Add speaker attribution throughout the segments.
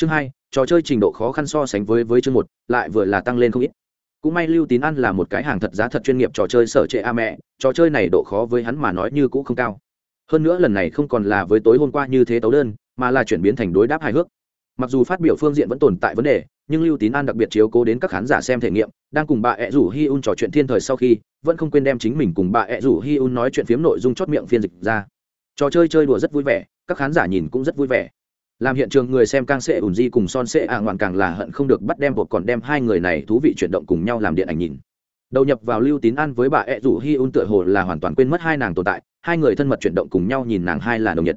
Speaker 1: chương hai, trò chơi trình độ khó khăn so sánh với với chương một, lại vừa là tăng lên không ít. Cũng may lưu tín ăn là một cái hàng thật giá thật chuyên nghiệp trò chơi sở trệ a mẹ, trò chơi này độ khó với hắn mà nói như cũng không cao. Hơn nữa lần này không còn là với tối hôm qua như thế tấu đơn, mà là chuyển biến thành đối đáp hài hước. Mặc dù phát biểu phương diện vẫn tồn tại vấn đề, nhưng lưu tín an đặc biệt chiếu cố đến các khán giả xem thể nghiệm, đang cùng bà ẹ rủ hi un trò chuyện thiên thời sau khi, vẫn không quên đem chính mình cùng bà ẹ rủ hi un nói chuyện phiếm nội dung chót miệng phiên dịch ra. Trò chơi chơi đùa rất vui vẻ, các khán giả nhìn cũng rất vui vẻ làm hiện trường người xem càng sệ ủn di cùng son sệ ạ ngoạn càng là hận không được bắt đem bột còn đem hai người này thú vị chuyển động cùng nhau làm điện ảnh nhìn. Đầu nhập vào lưu tín an với bà ẹ rủ hi un tựa hồ là hoàn toàn quên mất hai nàng tồn tại, hai người thân mật chuyển động cùng nhau nhìn nàng hai là đồng nhiệt.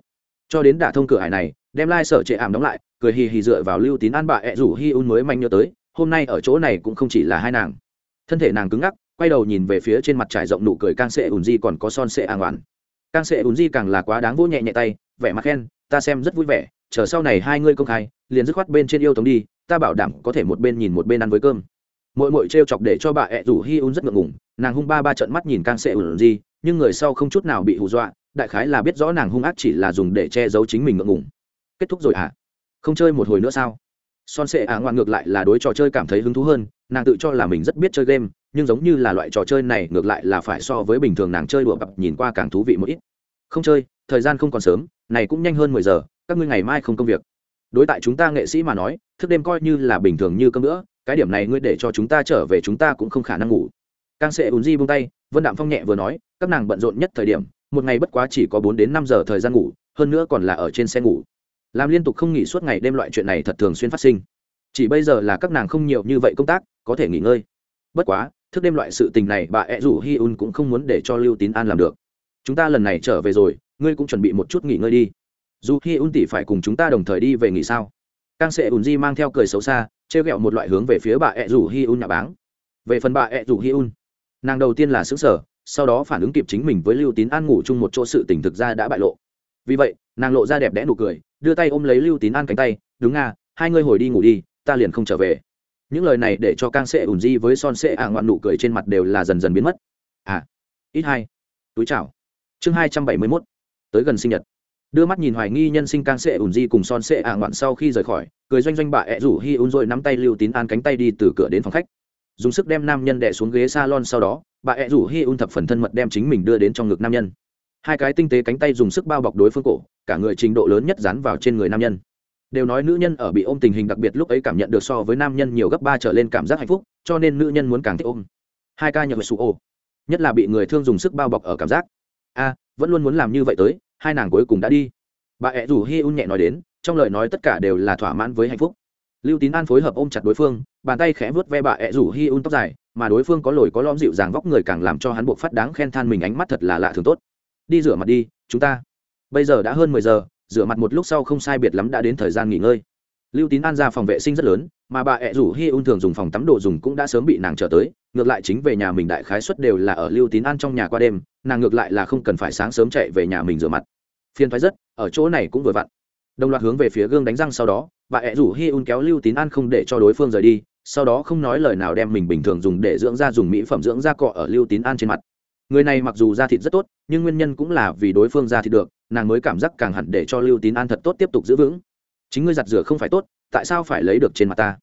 Speaker 1: Cho đến đả thông cửa hải này, đem lai、like、sở trệ ảm đóng lại, cười hì hì dựa vào lưu tín an bà ẹ rủ hi un mới manh nhớ tới, hôm nay ở chỗ này cũng không chỉ là hai nàng. Thân thể nàng cứng ngắc, quay đầu nhìn về phía trên mặt trải rộng nụ cười càng sệ ùn di còn có son sệ ả ngoạn. càng sệ ùn di càng là quá đáng vỗ nhẹ nhẹ tay, vẻ mặt khen, ta xem rất vui vẻ chờ sau này hai ngươi công khai, liền dứt khoát bên trên yêu tống đi, ta bảo đảm có thể một bên nhìn một bên ăn với cơm. Mỗi mỗi trêu chọc để cho bà ẹ rủ hi un rất ngượng ngùng, nàng hung ba ba trận mắt nhìn càng sệ ủn gì, nhưng người sau không chút nào bị hù dọa, đại khái là biết rõ nàng hung ác chỉ là dùng để che giấu chính mình ngượng ngùng. Kết thúc rồi à không chơi một hồi nữa sao? Son sệ ả ngoan ngược lại là đối trò chơi cảm thấy hứng thú hơn, nàng tự cho là mình rất biết chơi game, nhưng giống như là loại trò chơi này ngược lại là phải so với bình thường nàng chơi đùa bập nhìn qua càng thú vị một ít. Không chơi, thời gian không còn sớm, này cũng nhanh hơn mười giờ các ngươi ngày mai không công việc. Đối tại chúng ta nghệ sĩ mà nói, thức đêm coi như là bình thường như cơm nữa cái điểm này ngươi để cho chúng ta trở về chúng ta cũng không khả năng ngủ. Càng sẽ ùn di buông tay, vân đạm phong nhẹ vừa nói, các nàng bận rộn nhất thời điểm, một ngày bất quá chỉ có bốn đến năm giờ thời gian ngủ, hơn nữa còn là ở trên xe ngủ. Làm liên tục không nghỉ suốt ngày đêm loại chuyện này thật thường xuyên phát sinh. Chỉ bây giờ là các nàng không nhiều như vậy công tác, có thể nghỉ ngơi. Bất quá, thức đêm loại sự tình này bà ẹ rủ hi un cũng không muốn để cho lưu tín an làm được. Chúng ta lần này trở về rồi, ngươi cũng chuẩn bị một chút nghỉ ngơi đi dù khi un tỷ phải cùng chúng ta đồng thời đi về nghỉ sao? Càng sẽ ùn di mang theo cười xấu xa, trêu ghẹo một loại hướng về phía bà ẹ rủ hi un nhà báng. Về phần bà ẹ rủ hi un, nàng đầu tiên là xứng sở sau đó phản ứng kịp chính mình với lưu tín an ngủ chung một chỗ sự tình thực ra đã bại lộ. Vì vậy, nàng lộ ra đẹp đẽ nụ cười, đưa tay ôm lấy lưu tín an cánh tay, đúng nga hai ngươi hồi đi ngủ đi, ta liền không trở về. Những lời này để cho càng sệ Un di với son sệ ạ ngoạn nụ cười trên mặt đều là dần dần biến mất. À ít hai, túi chào. Chương hai trăm bảy mươi mốt, tới gần sinh nhật đưa mắt nhìn hoài nghi nhân sinh càng sệ ủn di cùng son sệ ả ngoạn sau khi rời khỏi, cười doanh doanh bà ẹ rủ hi un rồi nắm tay lưu tín an cánh tay đi từ cửa đến phòng khách. Dùng sức đem nam nhân đẻ xuống ghế salon sau đó bà ẹ rủ hi un thập phần thân mật đem chính mình đưa đến trong ngực nam nhân. Hai cái tinh tế cánh tay dùng sức bao bọc đối phương cổ, cả người trình độ lớn nhất dán vào trên người nam nhân. Đều nói nữ nhân ở bị ôm tình hình đặc biệt lúc ấy cảm nhận được so với nam nhân nhiều gấp ba trở lên cảm giác hạnh phúc, cho nên nữ nhân muốn càng thích ôm. Hai ca nhờ sụ ô nhất là bị người thương dùng sức bao bọc ở cảm giác. A, vẫn luôn muốn làm như vậy tới hai nàng cuối cùng đã đi. Bà ẹ rủ hi un nhẹ nói đến, trong lời nói tất cả đều là thỏa mãn với hạnh phúc. Lưu tín an phối hợp ôm chặt đối phương, bàn tay khẽ vớt ve bà ẹ rủ hi un tóc dài, mà đối phương có lồi có lõm dịu dàng vóc người càng làm cho hắn buộc phát đáng khen than mình ánh mắt thật là lạ thường tốt. Đi rửa mặt đi, chúng ta. Bây giờ đã hơn mười giờ, rửa mặt một lúc sau không sai biệt lắm đã đến thời gian nghỉ ngơi. Lưu tín an ra phòng vệ sinh rất lớn mà bà ẹ rủ hi un thường dùng phòng tắm đồ dùng cũng đã sớm bị nàng trở tới, ngược lại chính về nhà mình đại khái suất đều là ở lưu tín an trong nhà qua đêm, nàng ngược lại là không cần phải sáng sớm chạy về nhà mình rửa mặt. Phiên thoái rất, ở chỗ này cũng vừa vặn. Đồng loạt hướng về phía gương đánh răng sau đó, bà ẹ rủ hi un kéo lưu tín an không để cho đối phương rời đi, sau đó không nói lời nào đem mình bình thường dùng để dưỡng da dùng mỹ phẩm dưỡng da cọ ở lưu tín an trên mặt. Người này mặc dù da thịt rất tốt, nhưng nguyên nhân cũng là vì đối phương da thịt được, nàng mới cảm giác càng hẳn để cho lưu tín an thật tốt tiếp tục giữ vững. Chính ngươi giặt rửa không phải tốt tại sao phải lấy được trên mặt ta?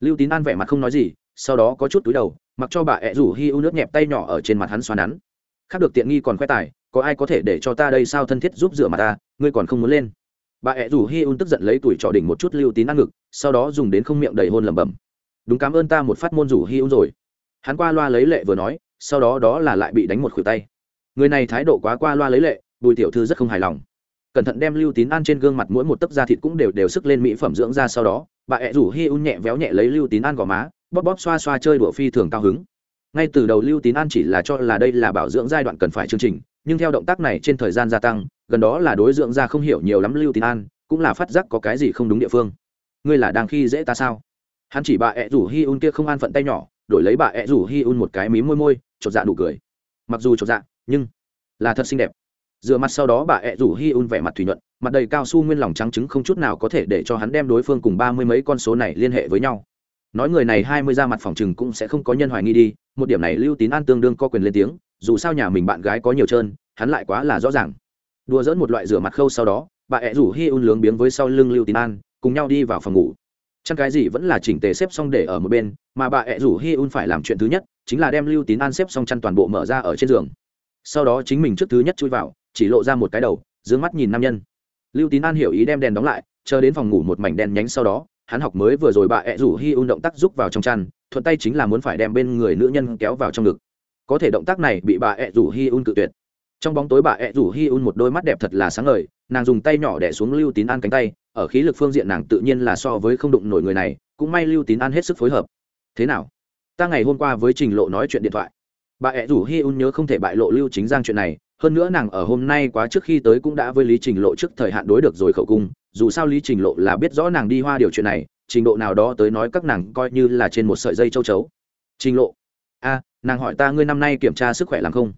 Speaker 1: Lưu tín an vẻ mặt không nói gì, sau đó có chút túi đầu, mặc cho bà ẹ rủ hi u nước nhẹp tay nhỏ ở trên mặt hắn xoa nắn. Khác được tiện nghi còn khoe tài, có ai có thể để cho ta đây sao thân thiết giúp rửa mặt ta, ngươi còn không muốn lên. Bà ẹ rủ hi un tức giận lấy tuổi trò đỉnh một chút lưu tín ăn ngực, sau đó dùng đến không miệng đầy hôn lẩm bẩm. Đúng cảm ơn ta một phát môn rủ hi un rồi. Hắn qua loa lấy lệ vừa nói, sau đó đó là lại bị đánh một khuỷu tay. Người này thái độ quá qua loa lấy lệ, bùi tiểu thư rất không hài lòng cẩn thận đem lưu tín an trên gương mặt mỗi một tấc da thịt cũng đều đều sức lên mỹ phẩm dưỡng ra sau đó, bà ẹ rủ hi un nhẹ véo nhẹ lấy lưu tín an gò má, bóp bóp xoa xoa chơi đùa phi thường cao hứng. Ngay từ đầu lưu tín an chỉ là cho là đây là bảo dưỡng giai đoạn cần phải chương trình, nhưng theo động tác này trên thời gian gia tăng, gần đó là đối dưỡng ra không hiểu nhiều lắm lưu tín an, cũng là phát giác có cái gì không đúng địa phương. Ngươi là đang khi dễ ta sao? Hắn chỉ bà ẹ rủ hi un kia không an phận tay nhỏ, đổi lấy bà ẹ rủ hi un một cái mí môi môi, chột dạ đủ cười. Mặc dù chột dạ nhưng là thật xinh đẹp rửa mặt sau đó bà ẹ rủ hi un vẻ mặt thủy nhuận, mặt đầy cao su nguyên lòng trắng trứng không chút nào có thể để cho hắn đem đối phương cùng ba mươi mấy con số này liên hệ với nhau. Nói người này hai mươi ra mặt phòng chừng cũng sẽ không có nhân hoài nghi đi, một điểm này lưu tín an tương đương có quyền lên tiếng, dù sao nhà mình bạn gái có nhiều trơn, hắn lại quá là rõ ràng. Đùa dỡn một loại rửa mặt khâu sau đó, bà ẹ rủ hi un lướng biếng với sau lưng lưu tín an, cùng nhau đi vào phòng ngủ. Chăn cái gì vẫn là chỉnh tề xếp xong để ở một bên, mà bà ẹ rủ hi un phải làm chuyện thứ nhất, chính là đem lưu tín an xếp xong chăn toàn bộ mở ra ở trên giường. Sau đó chính mình trước thứ nhất chui vào chỉ lộ ra một cái đầu d ư ơ n g mắt nhìn nam nhân. Lưu tín an hiểu ý đem đèn đóng lại, chờ đến phòng ngủ một mảnh đèn nhánh sau đó, hắn học mới vừa rồi bà ẹ rủ hi un động tác rúc vào trong chăn, thuận tay chính là muốn phải đem bên người nữ nhân kéo vào trong ngực. Có thể động tác này bị bà ẹ rủ hi un cự tuyệt. Trong bóng tối bà ẹ rủ hi un một đôi mắt đẹp thật là sáng ngời, nàng dùng tay nhỏ đẻ xuống lưu tín an cánh tay, ở khí lực phương diện nàng tự nhiên là so với không đụng nổi người này, cũng may lưu tín an hết sức phối hợp. Thế nào? Ta ngày hôm qua với trình lộ nói chuyện điện thoại. Bà ẹ rủ hi un nhớ không thể bại lộ lưu chính giang chuyện này hơn nữa nàng ở hôm nay quá trước khi tới cũng đã với lý trình lộ trước thời hạn đối được rồi khẩu cung, dù sao lý trình lộ là biết rõ nàng đi hoa điều chuyện này, trình độ nào đó tới nói các nàng coi như là trên một sợi dây châu chấu. Trình lộ, a, nàng hỏi ta ngươi năm nay kiểm tra sức khỏe làm không?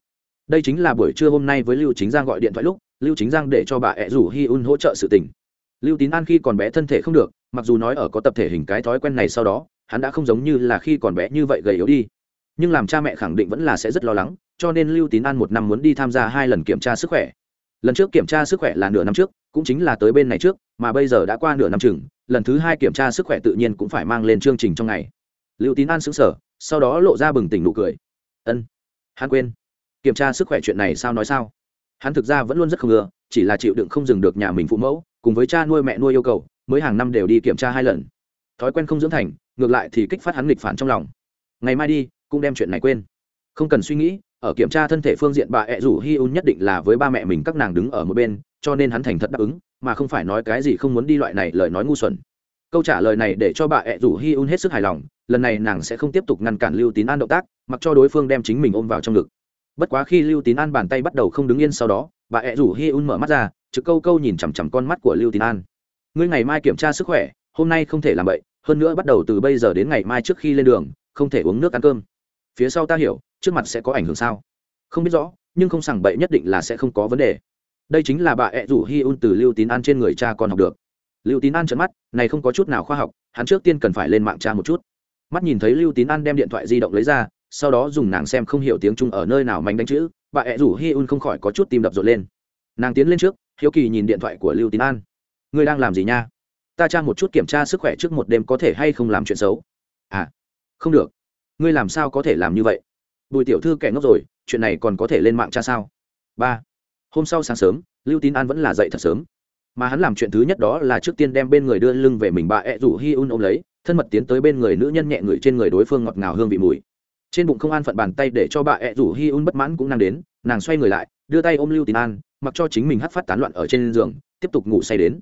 Speaker 1: Đây chính là buổi trưa hôm nay với lưu chính giang gọi điện thoại lúc, lưu chính giang để cho bà ẹ rủ hi un hỗ trợ sự tình. Lưu tín an khi còn bé thân thể không được, mặc dù nói ở có tập thể hình cái thói quen này sau đó, hắn đã không giống như là khi còn bé như vậy gầy yếu đi nhưng làm cha mẹ khẳng định vẫn là sẽ rất lo lắng, cho nên lưu tín an một năm muốn đi tham gia hai lần kiểm tra sức khỏe. Lần trước kiểm tra sức khỏe là nửa năm trước, cũng chính là tới bên này trước, mà bây giờ đã qua nửa năm chừng, lần thứ hai kiểm tra sức khỏe tự nhiên cũng phải mang lên chương trình trong ngày. Lưu tín an xứng sở sau đó lộ ra bừng tỉnh nụ cười. Ân, hắn quên. Kiểm tra sức khỏe chuyện này sao nói sao? Hắn thực ra vẫn luôn rất không ngừa chỉ là chịu đựng không dừng được nhà mình phụ mẫu, cùng với cha nuôi mẹ nuôi yêu cầu, mới hàng năm đều đi kiểm tra hai lần. Thói quen không dưỡng thành, ngược lại thì kích phát hắn nghịch phản trong lòng. Ngày mai đi cũng đem chuyện này quên. Không cần suy nghĩ, ở kiểm tra thân thể phương diện bà ẹ rủ hi un nhất định là với ba mẹ mình các nàng đứng ở một bên, cho nên hắn thành thật đáp ứng, mà không phải nói cái gì không muốn đi loại này lời nói ngu xuẩn. Câu trả lời này để cho bà ẹ rủ hi un hết sức hài lòng, lần này nàng sẽ không tiếp tục ngăn cản lưu tín an động tác, mặc cho đối phương đem chính mình ôm vào trong ngực. Bất quá khi lưu tín an bàn tay bắt đầu không đứng yên sau đó, bà ẹ rủ hi un mở mắt ra, trực câu câu nhìn chằm chằm con mắt của lưu tín an. Ngươi ngày mai kiểm tra sức khỏe, hôm nay không thể làm vậy hơn nữa bắt đầu từ bây giờ đến ngày mai trước khi lên đường, không thể uống nước ăn cơm phía sau ta hiểu, trước mặt sẽ có ảnh hưởng sao? Không biết rõ, nhưng không sảng bậy nhất định là sẽ không có vấn đề. Đây chính là bà ẹ rủ hi un từ lưu tín an trên người cha còn học được. Lưu tín an trận mắt, này không có chút nào khoa học, hắn trước tiên cần phải lên mạng tra một chút. Mắt nhìn thấy lưu tín an đem điện thoại di động lấy ra, sau đó dùng nàng xem không hiểu tiếng trung ở nơi nào mánh đánh chữ, bà ẹ rủ hi un không khỏi có chút tim đập rộn lên. Nàng tiến lên trước, hiếu kỳ nhìn điện thoại của lưu tín an. Ngươi đang làm gì nha? Ta tra một chút kiểm tra sức khỏe trước một đêm có thể hay không làm chuyện xấu. À không được ngươi làm sao có thể làm như vậy? Bùi tiểu thư kẻ ngốc rồi, chuyện này còn có thể lên mạng tra sao? Ba, hôm sau sáng sớm, lưu tín an vẫn là dậy thật sớm. Mà hắn làm chuyện thứ nhất đó là trước tiên đem bên người đưa lưng về mình bà ẹ rủ hi un ôm lấy, thân mật tiến tới bên người nữ nhân nhẹ ngửi trên người đối phương ngọt ngào hương vị mùi. Trên bụng không an phận bàn tay để cho bà ẹ rủ hi un bất mãn cũng năng đến, nàng xoay người lại, đưa tay ôm lưu tín an, mặc cho chính mình hắt phát tán loạn ở trên giường, tiếp tục ngủ say đến.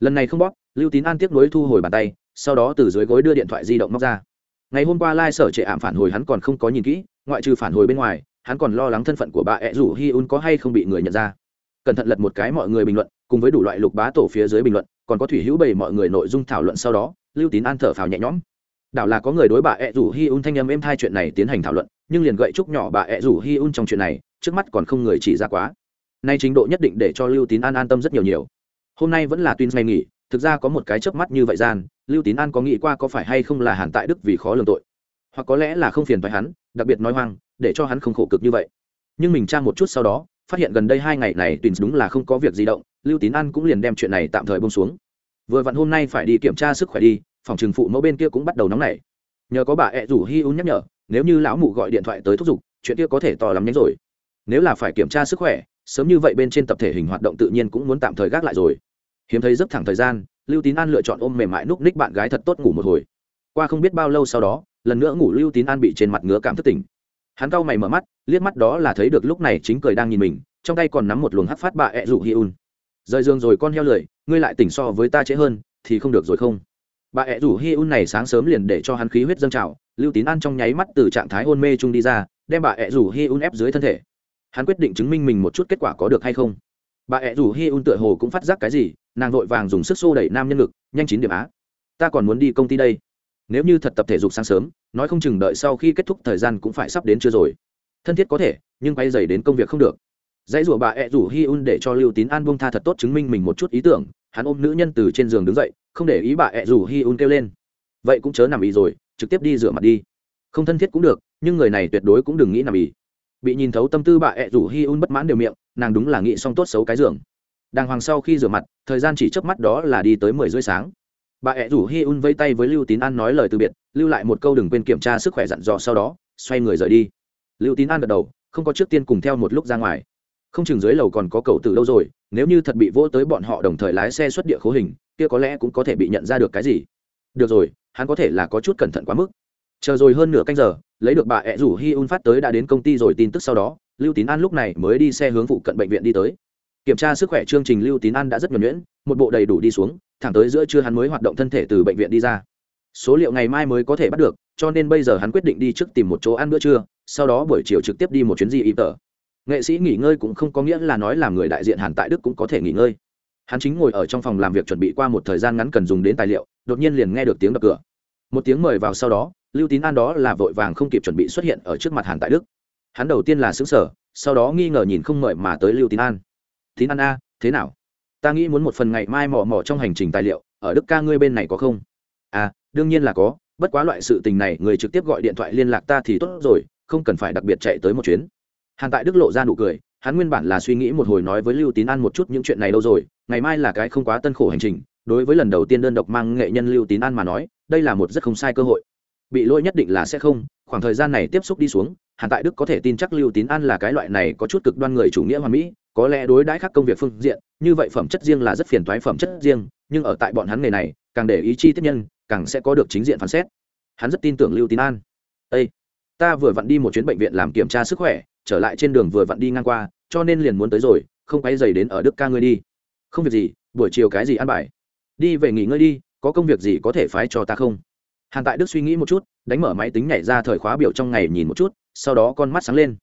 Speaker 1: Lần này không bóp, lưu tín an tiếp nối thu hồi bàn tay, sau đó từ dưới gối đưa điện thoại di động móc ra ngày hôm qua Lai Sở trệ ảm phản hồi hắn còn không có nhìn kỹ, ngoại trừ phản hồi bên ngoài, hắn còn lo lắng thân phận của bà ẹ rủ hi un có hay không bị người nhận ra. Cẩn thận lật một cái mọi người bình luận, cùng với đủ loại lục bá tổ phía dưới bình luận, còn có thủy hữu bày mọi người nội dung thảo luận sau đó, lưu tín an thở phào nhẹ nhõm. Đảo là có người đối bà ẹ rủ hi un thanh âm êm thai chuyện này tiến hành thảo luận, nhưng liền gậy trúc nhỏ bà ẹ rủ hi un trong chuyện này, trước mắt còn không người chỉ ra quá. Nay trình độ nhất định để cho lưu tín an an tâm rất nhiều nhiều. Hôm nay vẫn là tuyên ngày nghỉ, thực ra có một cái chớp mắt như vậy gian lưu tín an có nghĩ qua có phải hay không là hàn tại đức vì khó lường tội? Hoặc có lẽ là không phiền thoái hắn, đặc biệt nói hoang, để cho hắn không khổ cực như vậy. Nhưng mình tra một chút sau đó, phát hiện gần đây hai ngày này tuyển đúng là không có việc gì động, lưu tín an cũng liền đem chuyện này tạm thời bông xuống. Vừa vặn hôm nay phải đi kiểm tra sức khỏe đi, phòng trừng phụ mẫu bên kia cũng bắt đầu nóng nảy. Nhờ có bà ẹ rủ hi un nhắc nhở, nếu như lão mụ gọi điện thoại tới thúc giục, chuyện kia có thể to lắm nhánh rồi. Nếu là phải kiểm tra sức khỏe, sớm như vậy bên trên tập thể hình hoạt động tự nhiên cũng muốn tạm thời gác lại rồi. Hiếm thấy rất thẳng thời gian lưu tín an lựa chọn ôm mềm mại núp ních bạn gái thật tốt ngủ một hồi. Qua không biết bao lâu sau đó, lần nữa ngủ lưu tín an bị trên mặt ngứa cảm thức tỉnh. Hắn cau mày mở mắt, liếc mắt đó là thấy được lúc này chính cười đang nhìn mình, trong tay còn nắm một luồng hắt phát bà ẹ rủ hi un. Rời giường rồi con heo lười, ngươi lại tỉnh so với ta trễ hơn, thì không được rồi không? Bà ẹ rủ hi un này sáng sớm liền để cho hắn khí huyết dâng trào, lưu tín an trong nháy mắt từ trạng thái hôn mê trung đi ra, đem bà ẹ rủ hi un ép dưới thân thể. Hắn quyết định chứng minh mình một chút kết quả có được hay không? Bà ẹ rủ hi un tựa hồ cũng phát giác cái gì, nàng vội vàng dùng sức xô đẩy nam nhân lực nhanh chín điểm á. Ta còn muốn đi công ty đây. Nếu như thật tập thể dục sáng sớm, nói không chừng đợi sau khi kết thúc thời gian cũng phải sắp đến chưa rồi. Thân thiết có thể, nhưng quay dày đến công việc không được. Dãy rủa bà ẹ rủ hi un để cho lưu tín an bông tha thật tốt chứng minh mình một chút ý tưởng, hắn ôm nữ nhân từ trên giường đứng dậy, không để ý bà ẹ rủ hi un kêu lên. Vậy cũng chớ nằm ý rồi, trực tiếp đi rửa mặt đi. Không thân thiết cũng được, nhưng người này tuyệt đối cũng đừng nghĩ nằm ý bị nhìn thấu tâm tư bà ẹ rủ hi un bất mãn đều miệng nàng đúng là nghĩ xong tốt xấu cái giường. Đàng hoàng sau khi rửa mặt, thời gian chỉ chớp mắt đó là đi tới mười rưỡi sáng. Bà ẹ rủ hi un vây tay với lưu tín an nói lời từ biệt, lưu lại một câu đừng quên kiểm tra sức khỏe dặn dò sau đó, xoay người rời đi. Lưu tín an gật đầu, không có trước tiên cùng theo một lúc ra ngoài. Không chừng dưới lầu còn có cầu từ lâu rồi, nếu như thật bị vỗ tới bọn họ đồng thời lái xe xuất địa khố hình, kia có lẽ cũng có thể bị nhận ra được cái gì. Được rồi, hắn có thể là có chút cẩn thận quá mức. Chờ rồi hơn nửa canh giờ, lấy được bà ẹ rủ hi un phát tới đã đến công ty rồi tin tức sau đó lưu tín an lúc này mới đi xe hướng phụ cận bệnh viện đi tới. Kiểm tra sức khỏe chương trình lưu tín an đã rất nhuẩn nhuyễn, một bộ đầy đủ đi xuống, thẳng tới giữa trưa hắn mới hoạt động thân thể từ bệnh viện đi ra. Số liệu ngày mai mới có thể bắt được, cho nên bây giờ hắn quyết định đi trước tìm một chỗ ăn bữa trưa, sau đó buổi chiều trực tiếp đi một chuyến di y tờ. Nghệ sĩ nghỉ ngơi cũng không có nghĩa là nói làm người đại diện hàn tại đức cũng có thể nghỉ ngơi. Hắn chính ngồi ở trong phòng làm việc chuẩn bị qua một thời gian ngắn cần dùng đến tài liệu, đột nhiên liền nghe được tiếng đập cửa. Một tiếng mời vào sau đó, lưu tín an đó là vội vàng không kịp chuẩn bị xuất hiện ở trước mặt hàn tại đức hắn đầu tiên là xứng sở, sau đó nghi ngờ nhìn không mời mà tới lưu tín an. Tín an a, thế nào? Ta nghĩ muốn một phần ngày mai mò mò trong hành trình tài liệu, ở đức ca ngươi bên này có không? À đương nhiên là có, bất quá loại sự tình này, người trực tiếp gọi điện thoại liên lạc ta thì tốt rồi, không cần phải đặc biệt chạy tới một chuyến. Hàn tại đức lộ ra nụ cười, hắn nguyên bản là suy nghĩ một hồi nói với lưu tín an một chút những chuyện này đâu rồi, ngày mai là cái không quá tân khổ hành trình, đối với lần đầu tiên đơn độc mang nghệ nhân lưu tín an mà nói, đây là một rất không sai cơ hội. Bị lỗi nhất định là sẽ không khoảng thời gian này tiếp xúc đi xuống hàn tại đức có thể tin chắc lưu tín an là cái loại này có chút cực đoan người chủ nghĩa hoàn mỹ, có lẽ đối đãi khác công việc phương diện, như vậy phẩm chất riêng là rất phiền thoái phẩm chất riêng, nhưng ở tại bọn hắn nghề này, càng để ý chi tiết nhân, càng sẽ có được chính diện phán xét. Hắn rất tin tưởng lưu tín an. Ê! ta vừa vặn đi một chuyến bệnh viện làm kiểm tra sức khỏe, trở lại trên đường vừa vặn đi ngang qua, cho nên liền muốn tới rồi, không quay dày đến ở đức ca ngươi đi. Không việc gì, buổi chiều cái gì ăn bài? Đi về nghỉ ngơi đi, có công việc gì có thể phái cho ta không? Hàn tại đức suy nghĩ một chút, đánh mở máy tính nhảy ra thời khóa biểu trong ngày nhìn một chút, sau đó con mắt sáng lên.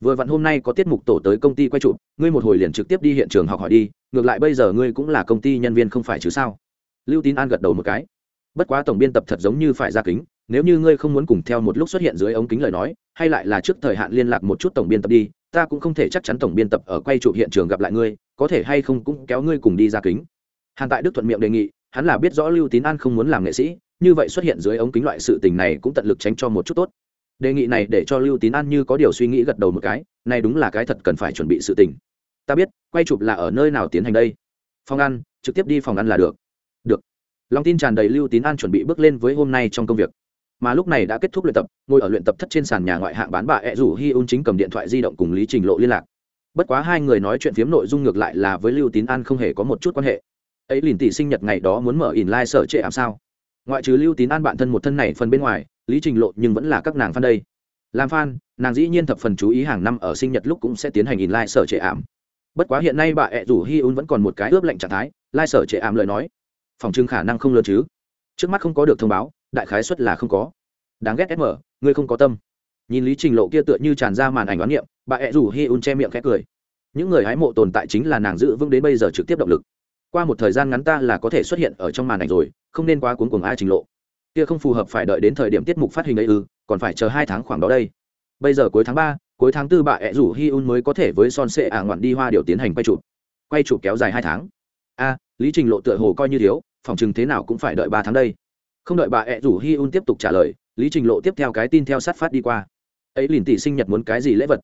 Speaker 1: Vừa vặn hôm nay có tiết mục tổ tới công ty quay chụp, ngươi một hồi liền trực tiếp đi hiện trường học hỏi đi, ngược lại bây giờ ngươi cũng là công ty nhân viên không phải chứ sao? Lưu tín an gật đầu một cái. Bất quá tổng biên tập thật giống như phải ra kính, nếu như ngươi không muốn cùng theo một lúc xuất hiện dưới ống kính lời nói, hay lại là trước thời hạn liên lạc một chút tổng biên tập đi, ta cũng không thể chắc chắn tổng biên tập ở quay chụp hiện trường gặp lại ngươi, có thể hay không cũng kéo ngươi cùng đi ra kính. Hàn tại đức thuận miệng đề nghị hắn là biết rõ lưu tín an không muốn làm nghệ sĩ, như vậy xuất hiện dưới ống kính loại sự tình này cũng tận lực tránh cho một chút tốt. Đề nghị này để cho lưu tín an như có điều suy nghĩ gật đầu một cái, này đúng là cái thật cần phải chuẩn bị sự tình. Ta biết, quay chụp là ở nơi nào tiến hành đây? Phòng ăn, trực tiếp đi phòng ăn là được. Được. Lòng tin tràn đầy lưu tín an chuẩn bị bước lên với hôm nay trong công việc. Mà lúc này đã kết thúc luyện tập, ngồi ở luyện tập thất trên sàn nhà ngoại hạng bán bà ẹ rủ hi un chính cầm điện thoại di động cùng lý trình lộ liên lạc. Bất quá hai người nói chuyện phiếm nội dung ngược lại là với lưu tín an không hề có một chút quan hệ ấy liền tỷ sinh nhật ngày đó muốn mở in lai sở trệ ảm sao? Ngoại trừ lưu tín an bản thân một thân này phần bên ngoài, lý trình lộ nhưng vẫn là các nàng fan đây. Làm fan, nàng dĩ nhiên thập phần chú ý hàng năm ở sinh nhật lúc cũng sẽ tiến hành in lai sở trệ ảm. Bất quá hiện nay bà ẹ rủ hi un vẫn còn một cái ướp lệnh trạng thái, lai sở trệ ảm lời nói. Phòng trưng khả năng không lớn chứ? Trước mắt không có được thông báo, đại khái suất là không có. Đáng ghét sm ngươi không có tâm. Nhìn lý trình lộ kia tựa như tràn ra màn ảnh đoán niệm, bà ẹ rủ hi un che miệng khẽ cười. Những người hái mộ tồn tại chính là nàng giữ vững đến bây giờ trực tiếp động lực qua một thời gian ngắn ta là có thể xuất hiện ở trong màn ảnh rồi, không nên quá cuốn cuồng ai trình lộ. Kia không phù hợp phải đợi đến thời điểm tiết mục phát hình ấy ư, còn phải chờ hai tháng khoảng đó đây. Bây giờ cuối tháng ba, cuối tháng tư bà ẹ rủ hi un mới có thể với son sệ ả à ngoạn đi hoa điều tiến hành quay chụp. Quay chụp kéo dài hai tháng. A, lý trình lộ tựa hồ coi như thiếu, phòng chừng thế nào cũng phải đợi ba tháng đây. Không đợi bà ẹ rủ hi un tiếp tục trả lời, lý trình lộ tiếp theo cái tin theo sát phát đi qua. Ấy liền tỷ sinh nhật muốn cái gì lễ vật?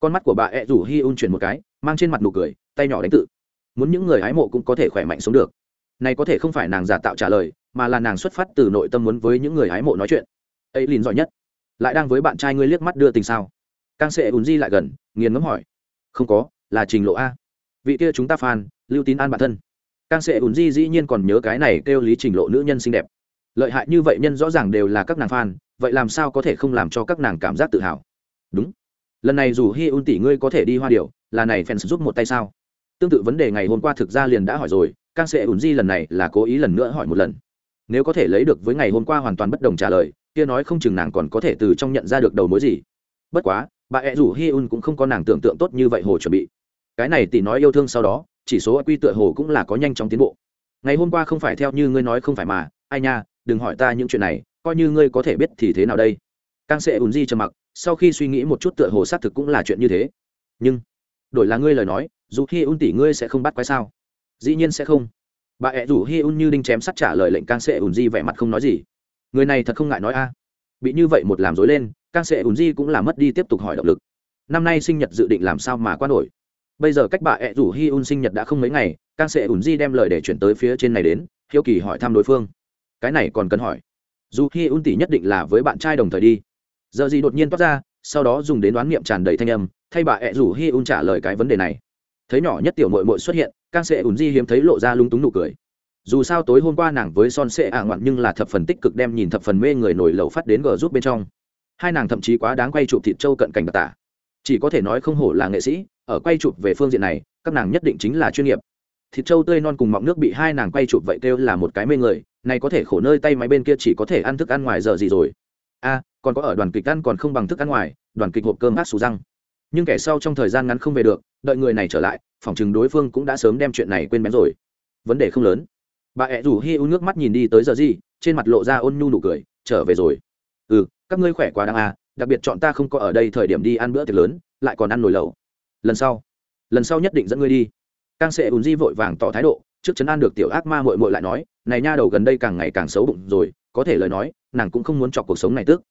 Speaker 1: Con mắt của bà ẹ rủ hi un chuyển một cái, mang trên mặt nụ cười, tay nhỏ đánh tự muốn những người hái mộ cũng có thể khỏe mạnh sống được. Này có thể không phải nàng giả tạo trả lời, mà là nàng xuất phát từ nội tâm muốn với những người hái mộ nói chuyện. Ấy liền giỏi nhất. Lại đang với bạn trai ngươi liếc mắt đưa tình sao? Càng sẽ ùn di lại gần, nghiền ngẫm hỏi. Không có, là trình lộ a. Vị kia chúng ta phan lưu tín an bản thân. Càng sẽ ùn di dĩ nhiên còn nhớ cái này kêu lý trình lộ nữ nhân xinh đẹp. Lợi hại như vậy nhân rõ ràng đều là các nàng fan, vậy làm sao có thể không làm cho các nàng cảm giác tự hào? Đúng. Lần này dù hi un tỷ ngươi có thể đi hoa điều là này fans giúp một tay sao? Tương tự vấn đề ngày hôm qua thực ra liền đã hỏi rồi càng sẽ ùn di lần này là cố ý lần nữa hỏi một lần. Nếu có thể lấy được với ngày hôm qua hoàn toàn bất đồng trả lời, kia nói không chừng nàng còn có thể từ trong nhận ra được đầu mối gì. Bất quá, bà ẹ rủ hi un cũng không có nàng tưởng tượng tốt như vậy hồ chuẩn bị. Cái này tỷ nói yêu thương sau đó, chỉ số quy tựa hồ cũng là có nhanh chóng tiến bộ. Ngày hôm qua không phải theo như ngươi nói không phải mà, ai nha, đừng hỏi ta những chuyện này, coi như ngươi có thể biết thì thế nào đây? Càng sẽ ùn di trầm mặc, sau khi suy nghĩ một chút tựa hồ xác thực cũng là chuyện như thế. Nhưng, đổi là ngươi lời nói dù hi un tỷ ngươi sẽ không bắt quái sao? Dĩ nhiên sẽ không. Bà ẹ rủ hi un như đinh chém sắt trả lời lệnh càng sệ ùn di vẻ mặt không nói gì. Người này thật không ngại nói a. Bị như vậy một làm dối lên càng sệ ùn di cũng là mất đi tiếp tục hỏi động lực. Năm nay sinh nhật dự định làm sao mà qua nổi? Bây giờ cách bà ẹ rủ hi un sinh nhật đã không mấy ngày càng sệ ùn di đem lời để chuyển tới phía trên này đến, hiếu kỳ hỏi thăm đối phương. Cái này còn cần hỏi. Dù hi un tỷ nhất định là với bạn trai đồng thời đi. Giờ gì đột nhiên toát ra, sau đó dùng đến đoán niệm tràn đầy thanh âm, thay bà ẹ rủ hi un trả lời cái vấn đề này thấy nhỏ nhất tiểu mội mội xuất hiện càng sẽ ùn di hiếm thấy lộ ra lung túng nụ cười. Dù sao tối hôm qua nàng với son sệ ả ngoạn nhưng là thập phần tích cực đem nhìn thập phần mê người nổi lầu phát đến gờ giúp bên trong. Hai nàng thậm chí quá đáng quay chụp thịt trâu cận cảnh đặc tả. Chỉ có thể nói không hổ là nghệ sĩ, ở quay chụp về phương diện này, các nàng nhất định chính là chuyên nghiệp. Thịt trâu tươi non cùng mọng nước bị hai nàng quay chụp vậy kêu là một cái mê người, này có thể khổ nơi tay máy bên kia chỉ có thể ăn thức ăn ngoài giờ gì rồi. A, còn có ở đoàn kịch ăn còn không bằng thức ăn ngoài, đoàn kịch hộp cơm hát xù răng nhưng kẻ sau trong thời gian ngắn không về được, đợi người này trở lại, phỏng chừng đối phương cũng đã sớm đem chuyện này quên bén rồi. Vấn đề không lớn. Bà ẹ rủ hi u nước mắt nhìn đi tới giờ gì, trên mặt lộ ra ôn nhu nụ cười, trở về rồi. Ừ các ngươi khỏe quá đáng à đặc biệt chọn ta không có ở đây thời điểm đi ăn bữa tiệc lớn, lại còn ăn nồi lẩu. Lần sau lần sau nhất định dẫn ngươi đi. Càng sẽ ùn di vội vàng tỏ thái độ, trước chấn an được tiểu ác ma mội mội lại nói, này nha đầu gần đây càng ngày càng xấu bụng rồi, có thể lời nói, nàng cũng không muốn chọc cuộc sống này tức.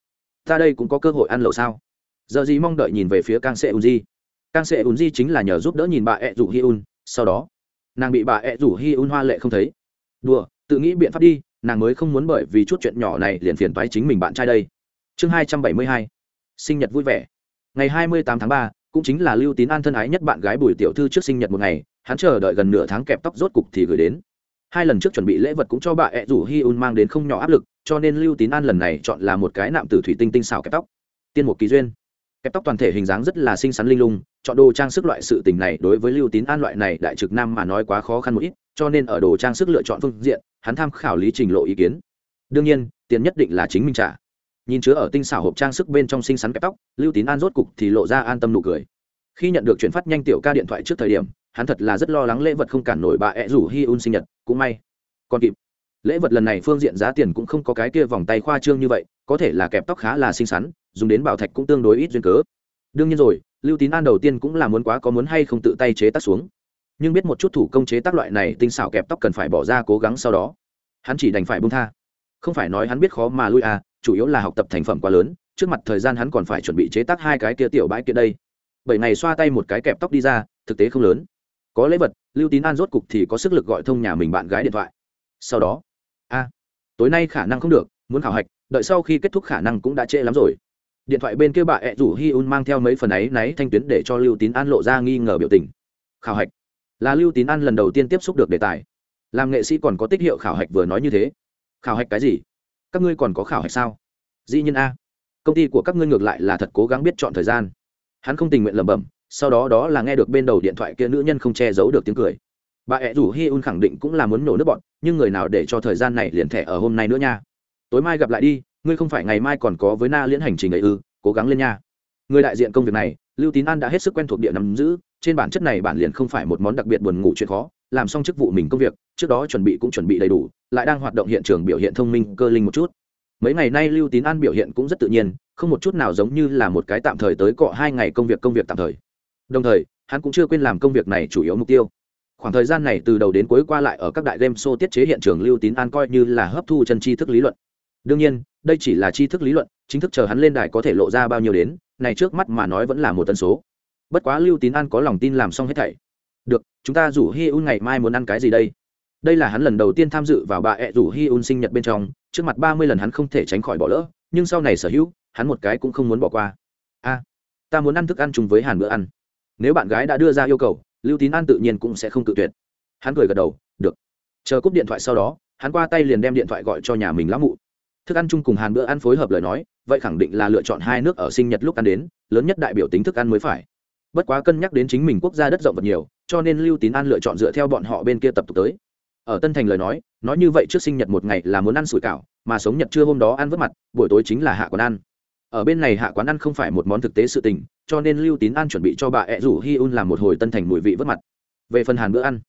Speaker 1: Ta đây cũng có cơ hội ăn lẩu sao? Giờ gì mong đợi nhìn về phía càng sẽ ùn di càng sẽ ùn di chính là nhờ giúp đỡ nhìn bà ẹ rủ hi un, sau đó, nàng bị bà ẹ rủ hi un hoa lệ không thấy. Đùa, tự nghĩ biện pháp đi, nàng mới không muốn bởi vì chút chuyện nhỏ này liền phiền toái chính mình bạn trai đây. Chương hai trăm bảy mươi hai, sinh nhật vui vẻ. Ngày hai mươi tám tháng ba, cũng chính là lưu tín an thân ái nhất bạn gái bùi tiểu thư trước sinh nhật một ngày, hắn chờ đợi gần nửa tháng kẹp tóc rốt cục thì gửi đến. Hai lần trước chuẩn bị lễ vật cũng cho bà ẹ rủ hi un mang đến không nhỏ áp lực, cho nên lưu tín an lần này chọn là một cái nạm tử thủy tinh tinh xào kẹp tóc. Tiên một kỳ duyên kẹp tóc toàn thể hình dáng rất là xinh xắn linh lung, chọn đồ trang sức loại sự tình này đối với lưu tín an loại này đại trực nam mà nói quá khó khăn một ít, cho nên ở đồ trang sức lựa chọn phương diện, hắn tham khảo lý trình lộ ý kiến. Đương nhiên, tiền nhất định là chính mình trả. Nhìn chứa ở tinh xảo hộp trang sức bên trong xinh xắn kẹp tóc, lưu tín an rốt cục thì lộ ra an tâm nụ cười. Khi nhận được chuyển phát nhanh tiểu ca điện thoại trước thời điểm, hắn thật là rất lo lắng lễ vật không cản nổi bà ẹ rủ hi un sinh nhật, cũng may. Còn kịp. Lễ vật lần này phương diện giá tiền cũng không có cái kia vòng tay khoa trương như vậy, có thể là kẹp tóc khá là xinh xắn dùng đến bảo thạch cũng tương đối ít duyên cớ. Đương nhiên rồi, lưu tín an đầu tiên cũng là muốn quá có muốn hay không tự tay chế tác xuống. Nhưng biết một chút thủ công chế tác loại này tinh xảo kẹp tóc cần phải bỏ ra cố gắng sau đó. Hắn chỉ đành phải bung tha. Không phải nói hắn biết khó mà lui à chủ yếu là học tập thành phẩm quá lớn, trước mặt thời gian hắn còn phải chuẩn bị chế tác hai cái kia tiểu bãi kia đây. Bảy ngày xoa tay một cái kẹp tóc đi ra, thực tế không lớn. Có lễ vật, lưu tín an rốt cục thì có sức lực gọi thông nhà mình bạn gái điện thoại. Sau đó, a, tối nay khả năng không được, muốn khảo hạch, đợi sau khi kết thúc khả năng cũng đã trễ lắm rồi điện thoại bên kia bà ẹ rủ hi un mang theo mấy phần ấy náy thanh tuyến để cho lưu tín an lộ ra nghi ngờ biểu tình. Khảo hạch. Là lưu tín an lần đầu tiên tiếp xúc được đề tài. Làm nghệ sĩ còn có tích hiệu khảo hạch vừa nói như thế. Khảo hạch cái gì? Các ngươi còn có khảo hạch sao? Dĩ nhiên a. Công ty của các ngươi ngược lại là thật cố gắng biết chọn thời gian. Hắn không tình nguyện lẩm bẩm, sau đó đó là nghe được bên đầu điện thoại kia nữ nhân không che giấu được tiếng cười. Bà ẹ rủ hi un khẳng định cũng là muốn nổ nước bọn, nhưng người nào để cho thời gian này liền thẻ ở hôm nay nữa nha. Tối mai gặp lại đi ngươi không phải ngày mai còn có với na liễn hành trình ấy ư, cố gắng lên nha. Người đại diện công việc này, lưu tín an đã hết sức quen thuộc địa nắm giữ, trên bản chất này bản liền không phải một món đặc biệt buồn ngủ chuyện khó, làm xong chức vụ mình công việc, trước đó chuẩn bị cũng chuẩn bị đầy đủ, lại đang hoạt động hiện trường biểu hiện thông minh cơ linh một chút. Mấy ngày nay lưu tín an biểu hiện cũng rất tự nhiên, không một chút nào giống như là một cái tạm thời tới cọ hai ngày công việc công việc tạm thời. Đồng thời, hắn cũng chưa quên làm công việc này chủ yếu mục tiêu. Khoảng thời gian này từ đầu đến cuối qua lại ở các đại game show tiết chế hiện trường lưu tín an coi như là hấp thu chân tri thức lý luận đương nhiên, đây chỉ là tri thức lý luận, chính thức chờ hắn lên đài có thể lộ ra bao nhiêu đến, này trước mắt mà nói vẫn là một tân số. Bất quá lưu tín an có lòng tin làm xong hết thảy. Được, chúng ta rủ hi un ngày mai muốn ăn cái gì đây? Đây là hắn lần đầu tiên tham dự vào bà ẹ rủ hi un sinh nhật bên trong, trước mặt ba mươi lần hắn không thể tránh khỏi bỏ lỡ, nhưng sau này sở hữu, hắn một cái cũng không muốn bỏ qua. A, ta muốn ăn thức ăn chung với hàn bữa ăn. Nếu bạn gái đã đưa ra yêu cầu, lưu tín an tự nhiên cũng sẽ không tự tuyệt. Hắn cười gật đầu, được. Chờ cúp điện thoại sau đó, hắn qua tay liền đem điện thoại gọi cho nhà mình lão mụ thức ăn chung cùng hàn bữa ăn phối hợp lời nói, vậy khẳng định là lựa chọn hai nước ở sinh nhật lúc ăn đến, lớn nhất đại biểu tính thức ăn mới phải. Bất quá cân nhắc đến chính mình quốc gia đất rộng vật nhiều, cho nên lưu tín an lựa chọn dựa theo bọn họ bên kia tập tục tới. Ở tân thành lời nói nói như vậy trước sinh nhật một ngày là muốn ăn sủi cảo, mà sống nhật trưa hôm đó ăn vớt mặt, buổi tối chính là hạ quán ăn. Ở bên này hạ quán ăn không phải một món thực tế sự tình, cho nên lưu tín an chuẩn bị cho bà ẹ rủ hi un làm một hồi tân thành mùi vị vớt mặt. Về phần hàn bữa ăn,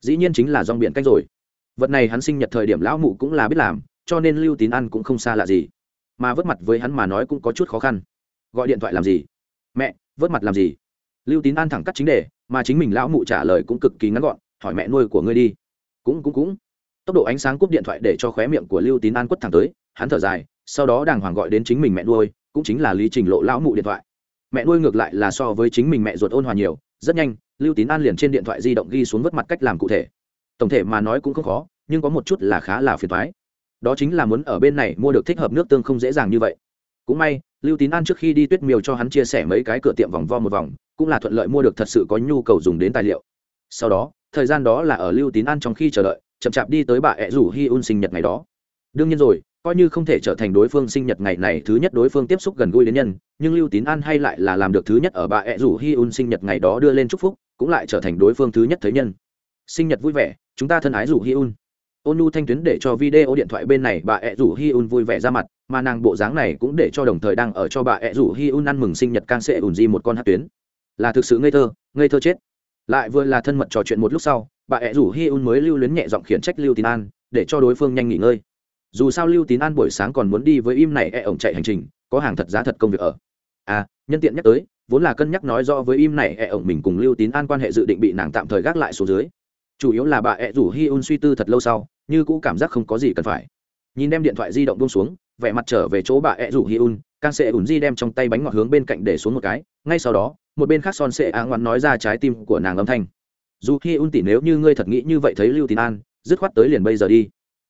Speaker 1: dĩ nhiên chính là rong biển canh rồi. Vật này hắn sinh nhật thời điểm lão mụ cũng là biết làm cho nên lưu tín ăn cũng không xa lạ gì. Mà vớt mặt với hắn mà nói cũng có chút khó khăn. Gọi điện thoại làm gì? Mẹ, vớt mặt làm gì? Lưu tín an thẳng cắt chính đề, mà chính mình lão mụ trả lời cũng cực kỳ ngắn gọn, hỏi mẹ nuôi của ngươi đi. Cũng cũng cũng. Tốc độ ánh sáng cúp điện thoại để cho khóe miệng của lưu tín an quất thẳng tới, hắn thở dài, sau đó đàng hoàng gọi đến chính mình mẹ nuôi, cũng chính là lý trình lộ lão mụ điện thoại. Mẹ nuôi ngược lại là so với chính mình mẹ ruột ôn hòa nhiều, rất nhanh, lưu tín an liền trên điện thoại di động ghi xuống vớt mặt cách làm cụ thể. Tổng thể mà nói cũng không khó, nhưng có một chút là khá là phiền thoái đó chính là muốn ở bên này mua được thích hợp nước tương không dễ dàng như vậy. Cũng may, lưu tín an trước khi đi tuyết miều cho hắn chia sẻ mấy cái cửa tiệm vòng vo một vòng, cũng là thuận lợi mua được thật sự có nhu cầu dùng đến tài liệu. Sau đó, thời gian đó là ở lưu tín an trong khi chờ đợi, chậm chạp đi tới bà ẹ rủ hi un sinh nhật ngày đó. Đương nhiên rồi, coi như không thể trở thành đối phương sinh nhật ngày này thứ nhất đối phương tiếp xúc gần gũi đến nhân, nhưng lưu tín an hay lại là làm được thứ nhất ở bà ẹ rủ hi un sinh nhật ngày đó đưa lên chúc phúc, cũng lại trở thành đối phương thứ nhất thấy nhân. Sinh nhật vui vẻ, chúng ta thân ái rủ hi un ôn nu thanh tuyến để cho video điện thoại bên này bà ẹ rủ hi un vui vẻ ra mặt, mà nàng bộ dáng này cũng để cho đồng thời đang ở cho bà ẹ rủ hi un ăn mừng sinh nhật can sệ ùn di một con hát tuyến. Là thực sự ngây thơ ngây thơ chết. Lại vừa là thân mật trò chuyện một lúc sau, bà ẹ rủ hi un mới lưu luyến nhẹ giọng khiển trách lưu tín an, để cho đối phương nhanh nghỉ ngơi. Dù sao lưu tín an buổi sáng còn muốn đi với im này e ổng chạy hành trình, có hàng thật giá thật công việc ở. À nhân tiện nhắc tới, vốn là cân nhắc nói rõ với im này e ổng mình cùng lưu tín an quan hệ dự định bị nàng tạm thời gác lại xuống dưới. Chủ yếu là bà ẹ rủ hi un suy tư thật lâu sau như cũ cảm giác không có gì cần phải. Nhìn đem điện thoại di động buông xuống, vẻ mặt trở về chỗ bà ẹ rủ hi un can sệ ủn di đem trong tay bánh ngọt hướng bên cạnh để xuống một cái, ngay sau đó, một bên khác son sệ á ngoan nói ra trái tim của nàng âm thanh. Dù hi un tỉ nếu như ngươi thật nghĩ như vậy thấy lưu tín an, dứt khoát tới liền bây giờ đi.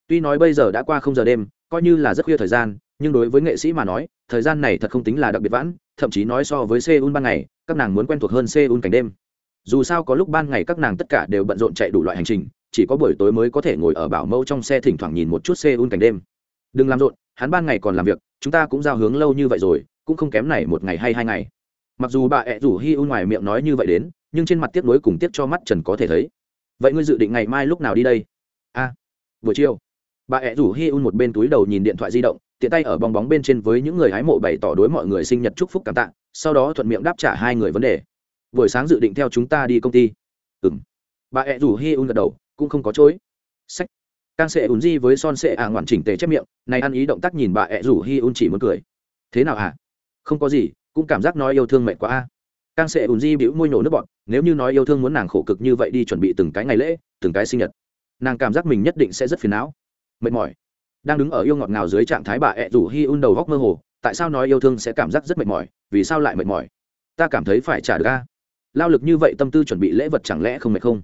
Speaker 1: Tuy nói bây giờ đã qua không giờ đêm, coi như là rất khuya thời gian, nhưng đối với nghệ sĩ mà nói, thời gian này thật không tính là đặc biệt vãn, thậm chí nói so với seoul ban ngày, các nàng muốn quen thuộc hơn seoul cảnh đêm. Dù sao có lúc ban ngày các nàng tất cả đều bận rộn chạy đủ loại hành trình chỉ có buổi tối mới có thể ngồi ở bảo mẫu trong xe thỉnh thoảng nhìn một chút xe un cảnh đêm. Đừng làm rộn, hắn ban ngày còn làm việc, chúng ta cũng giao hướng lâu như vậy rồi, cũng không kém này một ngày hay hai ngày. Mặc dù bà ẹ rủ hi un ngoài miệng nói như vậy đến, nhưng trên mặt tiếc nuối cùng tiếc cho mắt trần có thể thấy. Vậy ngươi dự định ngày mai lúc nào đi đây? A, buổi chiều. Bà ẹ rủ hi un một bên túi đầu nhìn điện thoại di động, tiện tay ở bong bóng bên trên với những người hái mộ bày tỏ đối mọi người sinh nhật chúc phúc cảm tạ, sau đó thuận miệng đáp trả hai người vấn đề. Buổi sáng dự định theo chúng ta đi công ty. Ừ m bà ẹ rủ hi un gật đầu cũng không có chối. Sách. Càng sẽ ùn di với son sệ ả ngoạn chỉnh tề chép miệng, này ăn ý động tác nhìn bà ẹ rủ hi un chỉ muốn cười. Thế nào hả? Không có gì, cũng cảm giác nói yêu thương mệt quá a. Càng sẽ ùn di bĩu môi nhổ nước bọn nếu như nói yêu thương muốn nàng khổ cực như vậy đi chuẩn bị từng cái ngày lễ, từng cái sinh nhật, nàng cảm giác mình nhất định sẽ rất phiền não. Mệt mỏi. Đang đứng ở yêu ngọt ngào dưới trạng thái bà ẹ rủ hi un đầu góc mơ hồ, tại sao nói yêu thương sẽ cảm giác rất mệt mỏi, vì sao lại mệt mỏi? Ta cảm thấy phải trả được a. Lao lực như vậy tâm tư chuẩn bị lễ vật chẳng lẽ không mệt không?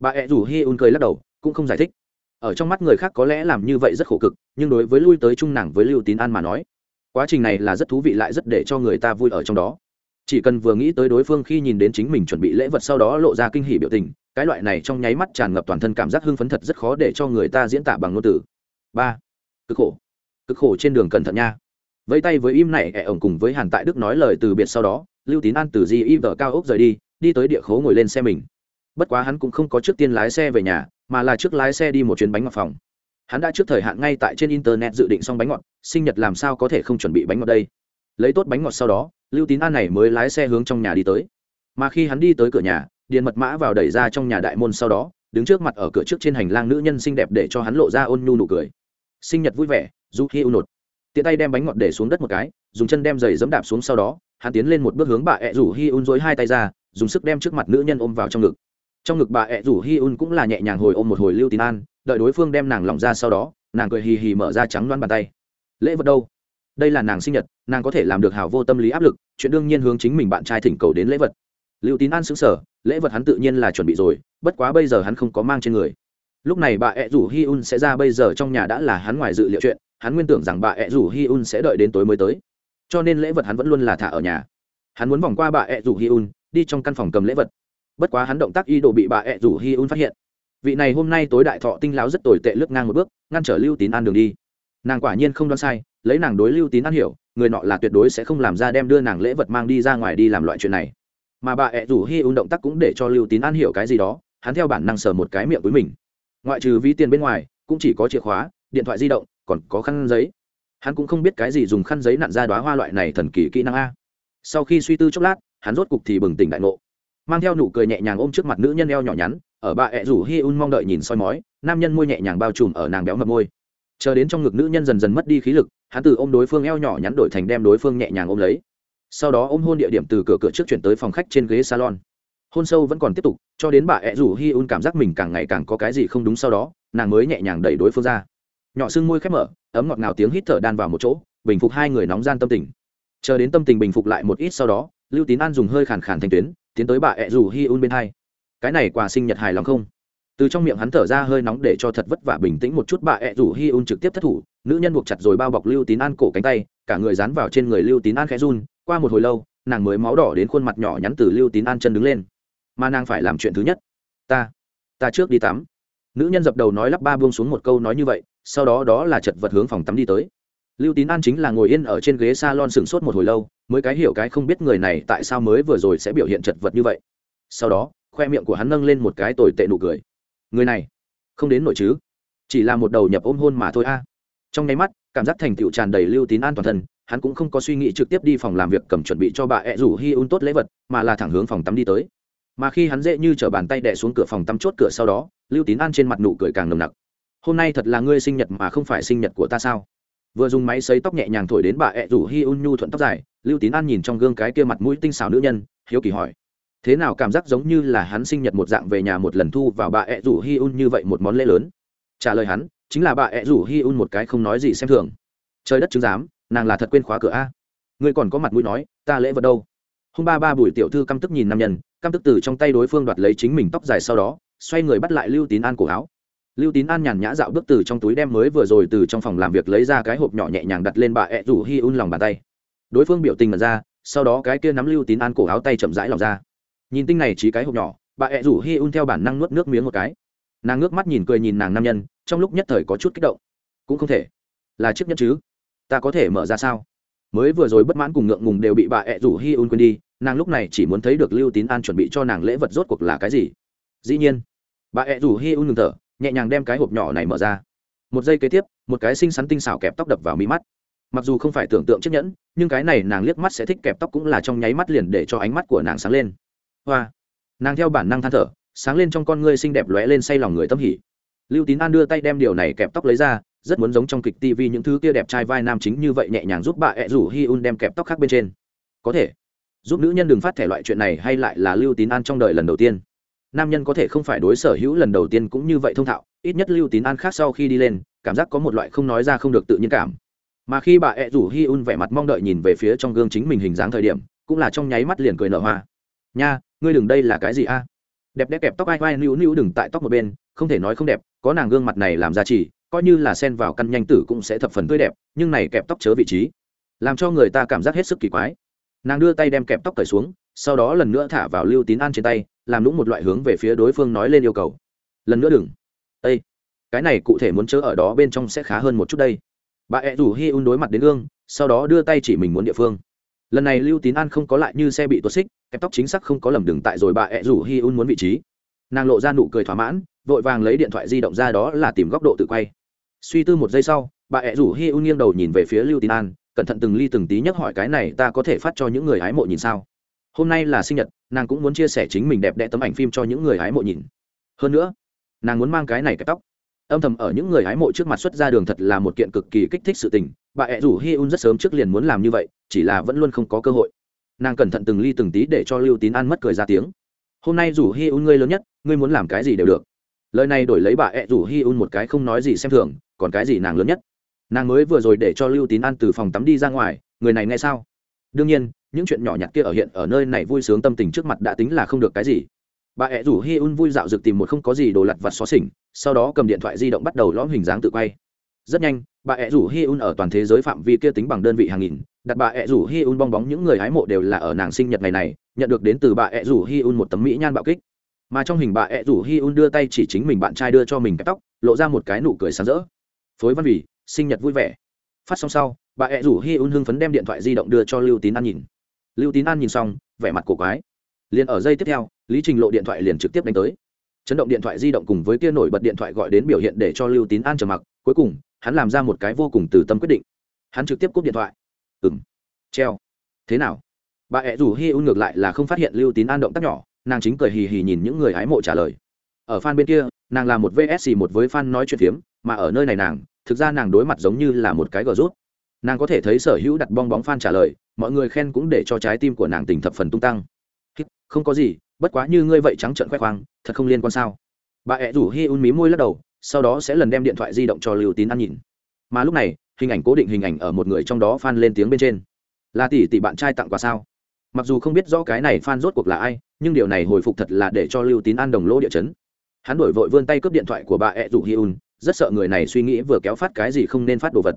Speaker 1: Bà ẹ rủ hi un cười lắc đầu, cũng không giải thích. Ở trong mắt người khác có lẽ làm như vậy rất khổ cực, nhưng đối với lui tới chung nàng với lưu tín an mà nói, quá trình này là rất thú vị lại rất để cho người ta vui ở trong đó. Chỉ cần vừa nghĩ tới đối phương khi nhìn đến chính mình chuẩn bị lễ vật sau đó lộ ra kinh hỉ biểu tình, cái loại này trong nháy mắt tràn ngập toàn thân cảm giác hưng phấn thật rất khó để cho người ta diễn tả bằng ngôn từ. Ba, cực khổ. Cực khổ trên đường cẩn thận nha. Vẫy tay với im này ẻ ổng cùng với hàn tại đức nói lời từ biệt sau đó, lưu tín an từ di im vợ cao ốc rời đi đi tới địa khố ngồi lên xe mình bất quá hắn cũng không có trước tiên lái xe về nhà, mà là trước lái xe đi một chuyến bánh ngọt phòng. Hắn đã trước thời hạn ngay tại trên internet dự định xong bánh ngọt, sinh nhật làm sao có thể không chuẩn bị bánh ngọt đây? Lấy tốt bánh ngọt sau đó, lưu tín an này mới lái xe hướng trong nhà đi tới. Mà khi hắn đi tới cửa nhà, điền mật mã vào đẩy ra trong nhà đại môn sau đó, đứng trước mặt ở cửa trước trên hành lang nữ nhân xinh đẹp để cho hắn lộ ra ôn nhu nụ cười. Sinh nhật vui vẻ du hi u nột. Tiện tay đem bánh ngọt để xuống đất một cái, dùng chân đem giày dẫm đạp xuống sau đó, hắn tiến lên một bước hướng bà ẹ rủ hi un dối hai tay ra, dùng sức đem trước mặt nữ nhân ôm vào trong ngực trong ngực bà ẹ rủ hi un cũng là nhẹ nhàng hồi ôm một hồi lưu tín an, đợi đối phương đem nàng lỏng ra sau đó, nàng cười hì hì mở ra trắng loan bàn tay. Lễ vật đâu? Đây là nàng sinh nhật, nàng có thể làm được hảo vô tâm lý áp lực, chuyện đương nhiên hướng chính mình bạn trai thỉnh cầu đến lễ vật. Lưu tín an xứng sở lễ vật hắn tự nhiên là chuẩn bị rồi, bất quá bây giờ hắn không có mang trên người. Lúc này bà ẹ rủ hi un sẽ ra bây giờ trong nhà đã là hắn ngoài dự liệu chuyện, hắn nguyên tưởng rằng bà ẹ rủ hi un sẽ đợi đến tối mới tới. Cho nên lễ vật hắn vẫn luôn là thả ở nhà. Hắn muốn vòng qua bà ẹ rủ hi un, đi trong căn phòng cầm lễ vật bất quá hắn động tác y đồ bị bà ẹ rủ hi un phát hiện. Vị này hôm nay tối đại thọ tinh láo rất tồi tệ lướt ngang một bước, ngăn trở lưu tín an đường đi. Nàng quả nhiên không đoán sai, lấy nàng đối lưu tín an hiểu, người nọ là tuyệt đối sẽ không làm ra đem đưa nàng lễ vật mang đi ra ngoài đi làm loại chuyện này. Mà bà ẹ rủ hi un động tác cũng để cho lưu tín an hiểu cái gì đó, hắn theo bản năng sờ một cái miệng với mình. Ngoại trừ ví tiền bên ngoài, cũng chỉ có chìa khóa, điện thoại di động, còn có khăn giấy. Hắn cũng không biết cái gì dùng khăn giấy nặn ra đoá hoa loại này thần kỳ kỹ năng a. Sau khi suy tư chốc lát, hắn rốt cục thì bừng tỉnh đại ngộ mang theo nụ cười nhẹ nhàng ôm trước mặt nữ nhân eo nhỏ nhắn, ở bà ẹ rủ hi un mong đợi nhìn soi mói, nam nhân môi nhẹ nhàng bao trùm ở nàng béo mập môi. Chờ đến trong ngực nữ nhân dần dần mất đi khí lực, hắn từ ôm đối phương eo nhỏ nhắn đổi thành đem đối phương nhẹ nhàng ôm lấy. Sau đó ôm hôn địa điểm từ cửa cửa trước chuyển tới phòng khách trên ghế salon. Hôn sâu vẫn còn tiếp tục, cho đến bà ẹ rủ hi un cảm giác mình càng ngày càng có cái gì không đúng sau đó, nàng mới nhẹ nhàng đẩy đối phương ra. Nhỏ xương môi khép mở, ấm ngọt ngào tiếng hít thở đan vào một chỗ, bình phục hai người nóng gian tâm tình. Chờ đến tâm tình bình phục lại một ít sau đó, lưu tín an dùng hơi khàn khàn thanh tuyến tiến tới bà ẹ rủ hi un bên hai. Cái này quà sinh nhật hài lòng không? Từ trong miệng hắn thở ra hơi nóng để cho thật vất vả bình tĩnh một chút, bà ẹ rủ hi un trực tiếp thất thủ, nữ nhân buộc chặt rồi bao bọc lưu tín an cổ cánh tay, cả người dán vào trên người lưu tín an khẽ run, qua một hồi lâu, nàng mới máu đỏ đến khuôn mặt nhỏ nhắn từ lưu tín an chân đứng lên. Mà nàng phải làm chuyện thứ nhất. Ta ta trước đi tắm. Nữ nhân dập đầu nói lắp ba buông xuống một câu nói như vậy, sau đó đó là chật vật hướng phòng tắm đi tới lưu tín an chính là ngồi yên ở trên ghế s a lon sừng sốt một hồi lâu, mới cái hiểu cái không biết người này tại sao mới vừa rồi sẽ biểu hiện chật vật như vậy. Sau đó, khoe miệng của hắn nâng lên một cái tồi tệ nụ cười. Người này, không đến nội chứ? Chỉ là một đầu nhập ôm hôn mà thôi a. Trong nháy mắt, cảm giác thành tựu tràn đầy lưu tín an toàn thân, hắn cũng không có suy nghĩ trực tiếp đi phòng làm việc cầm chuẩn bị cho bà ẹ rủ hi un tốt lễ vật, mà là thẳng hướng phòng tắm đi tới. Mà khi hắn dễ như t bàn tay đẻ xuống cửa phòng tắm chốt cửa sau đó, lưu tín an trên mặt nụ cười càng nồng nặc. Hôm nay thật là ngươi sinh nhật mà không phải sinh nhật của ta sao? Vừa dùng máy xấy tóc nhẹ nhàng thổi đến bà ẹ rủ hi un nhu thuận tóc dài, lưu tín an nhìn trong gương cái kia mặt mũi tinh xảo nữ nhân, hiếu kỳ hỏi, thế nào cảm giác giống như là hắn sinh nhật một dạng về nhà một lần thu vào bà ẹ rủ hi un như vậy một món lễ lớn? Trả lời hắn, chính là bà ẹ rủ hi un một cái không nói gì xem thường. Trời đất chứng giám, nàng là thật quên khóa cửa a. Ngươi còn có mặt mũi nói, ta lễ vật đâu? Hung ba ba bùi tiểu thư căm tức nhìn nam nhân, căm tức từ trong tay đối phương đoạt lấy chính mình tóc dài sau đó, xoay người bắt lại lưu tín an cổ áo lưu tín an nhàn nhã dạo bước từ trong túi đem mới vừa rồi từ trong phòng làm việc lấy ra cái hộp nhỏ nhẹ nhàng đặt lên bà ẹ rủ hi un lòng bàn tay. Đối phương biểu tình mật ra, sau đó cái kia nắm lưu tín an cổ áo tay chậm rãi lòng ra. Nhìn tinh này chỉ cái hộp nhỏ, bà ẹ rủ hi un theo bản năng nuốt nước miếng một cái. Nàng ngước mắt nhìn cười nhìn nàng nam nhân, trong lúc nhất thời có chút kích động. Cũng không thể. Là chiếc nhất chứ? Ta có thể mở ra sao? Mới vừa rồi bất mãn cùng ngượng ngùng đều bị bà ẹ rủ hi un quên đi, nàng lúc này chỉ muốn thấy được lưu tín an chuẩn bị cho nàng lễ vật rốt cuộc là cái gì. Dĩ nhiên, bà ẹ rủ hi un ngừng thở nhẹ nhàng đem cái hộp nhỏ này mở ra. Một giây kế tiếp, một cái xinh xắn tinh xảo kẹp tóc đập vào mi mắt. Mặc dù không phải tưởng tượng chiếc nhẫn, nhưng cái này nàng liếc mắt sẽ thích kẹp tóc cũng là trong nháy mắt liền để cho ánh mắt của nàng sáng lên. Hoa! Nàng theo bản năng than thở, sáng lên trong con ngươi xinh đẹp lóe lên say lòng người tâm hỉ. Lưu tín an đưa tay đem điều này kẹp tóc lấy ra, rất muốn giống trong kịch tv những thứ kia đẹp trai vai nam chính như vậy nhẹ nhàng giúp bà ẹ rủ hi un đem kẹp tóc khác bên trên. Có thể. Giúp nữ nhân đừng phát thể loại chuyện này hay lại là lưu tín an trong đời lần đầu tiên nam nhân có thể không phải đối sở hữu lần đầu tiên cũng như vậy thông thạo, ít nhất lưu tín an khác sau khi đi lên, cảm giác có một loại không nói ra không được tự nhiên cảm. Mà khi bà ẹ rủ hi un vẻ mặt mong đợi nhìn về phía trong gương chính mình hình dáng thời điểm, cũng là trong nháy mắt liền cười nở hoa. Nha, ngươi đừng đây là cái gì a? Đẹp đẽ kẹp tóc ai vai nữu nữu đừng tại tóc một bên, không thể nói không đẹp, có nàng gương mặt này làm ra chỉ, coi như là sen vào căn nhanh tử cũng sẽ thập phần tươi đẹp, nhưng này kẹp tóc chớ vị trí, làm cho người ta cảm giác hết sức kỳ quái. Nàng đưa tay đem kẹp tóc cởi xuống, sau đó lần nữa thả vào lưu tín an trên tay làm lũng một loại hướng về phía đối phương nói lên yêu cầu. Lần nữa đừng. Ây cái này cụ thể muốn chớ ở đó bên trong sẽ khá hơn một chút đây. Bà ẹ rủ hi un đối mặt đến gương, sau đó đưa tay chỉ mình muốn địa phương. Lần này lưu tín an không có lại như xe bị tuột xích kẹp tóc chính xác không có lầm đường tại rồi bà ẹ rủ hi un muốn vị trí. Nàng lộ ra nụ cười thỏa mãn, vội vàng lấy điện thoại di động ra đó là tìm góc độ tự quay. Suy tư một giây sau, bà ẹ rủ hi un nghiêng đầu nhìn về phía lưu tín an, cẩn thận từng ly từng tí nhắc hỏi cái này ta có thể phát cho những người hái mộ nhìn sao? Hôm nay là sinh nhật, nàng cũng muốn chia sẻ chính mình đẹp đẽ tấm ảnh phim cho những người hái mộ nhìn. Hơn nữa, nàng muốn mang cái này kẹp tóc. Âm thầm ở những người hái mộ trước mặt xuất ra đường thật là một kiện cực kỳ kích thích sự tình, bà ẹ rủ hi un rất sớm trước liền muốn làm như vậy, chỉ là vẫn luôn không có cơ hội. Nàng cẩn thận từng ly từng tí để cho lưu tín an mất cười ra tiếng. Hôm nay rủ hi un ngươi lớn nhất, ngươi muốn làm cái gì đều được. Lời này đổi lấy bà ẹ rủ hi un một cái không nói gì xem thường, còn cái gì nàng lớn nhất? Nàng mới vừa rồi để cho lưu tín an từ phòng tắm đi ra ngoài, người này nghe sao? Đương nhiên những chuyện nhỏ nhặt kia ở hiện ở nơi này vui sướng tâm tình trước mặt đã tính là không được cái gì. Bà ẹ rủ hi un vui dạo rực tìm một không có gì đồ lặt vặt xó xỉnh, sau đó cầm điện thoại di động bắt đầu lõm hình dáng tự quay. Rất nhanh, bà ẹ rủ hi un ở toàn thế giới phạm vi kia tính bằng đơn vị hàng nghìn, đặt bà ẹ rủ hi un bong bóng những người hái mộ đều là ở nàng sinh nhật ngày này, nhận được đến từ bà ẹ rủ hi un một tấm mỹ nhan bạo kích. Mà trong hình bà ẹ rủ hi un đưa tay chỉ chính mình bạn trai đưa cho mình cái tóc, lộ ra một cái nụ cười sáng rỡ. Phối văn vì, sinh nhật vui vẻ. Phát xong sau, bà ẹ rủ hi un hưng phấn đem điện thoại di động đưa cho lưu tín an nhìn lưu tín an nhìn xong, vẻ mặt cổ quái. Liền ở giây tiếp theo, lý trình lộ điện thoại liền trực tiếp đánh tới. Chấn động điện thoại di động cùng với kia nổi bật điện thoại gọi đến biểu hiện để cho lưu tín an trầm mặc, cuối cùng, hắn làm ra một cái vô cùng từ tâm quyết định. Hắn trực tiếp cúp điện thoại. Ừng treo. Thế nào? Bà ẹ rủ hi un ngược lại là không phát hiện lưu tín an động tác nhỏ, nàng chính cười hì hì nhìn những người hái mộ trả lời. Ở fan bên kia, nàng là một vsc một với fan nói chuyện phiếm, mà ở nơi này nàng, thực ra nàng đối mặt giống như là một cái gờ rút. Nàng có thể thấy sở hữu đặt bong bóng fan trả lời mọi người khen cũng để cho trái tim của nàng tỉnh thập phần tung tăng. Không có gì, bất quá như ngươi vậy trắng trợn khoe khoang, thật không liên quan sao? Bà ẹ rủ hi un mí môi lắc đầu, sau đó sẽ lần đem điện thoại di động cho lưu tín ăn nhìn. Mà lúc này, hình ảnh cố định hình ảnh ở một người trong đó phan lên tiếng bên trên. Là tỷ tỷ bạn trai tặng quà sao? Mặc dù không biết rõ cái này phan rốt cuộc là ai, nhưng điều này hồi phục thật là để cho lưu tín an đồng lỗ địa chấn. Hắn đổi vội vươn tay cướp điện thoại của bà ẹ rủ hi un, rất sợ người này suy nghĩ vừa kéo phát cái gì không nên phát đồ vật.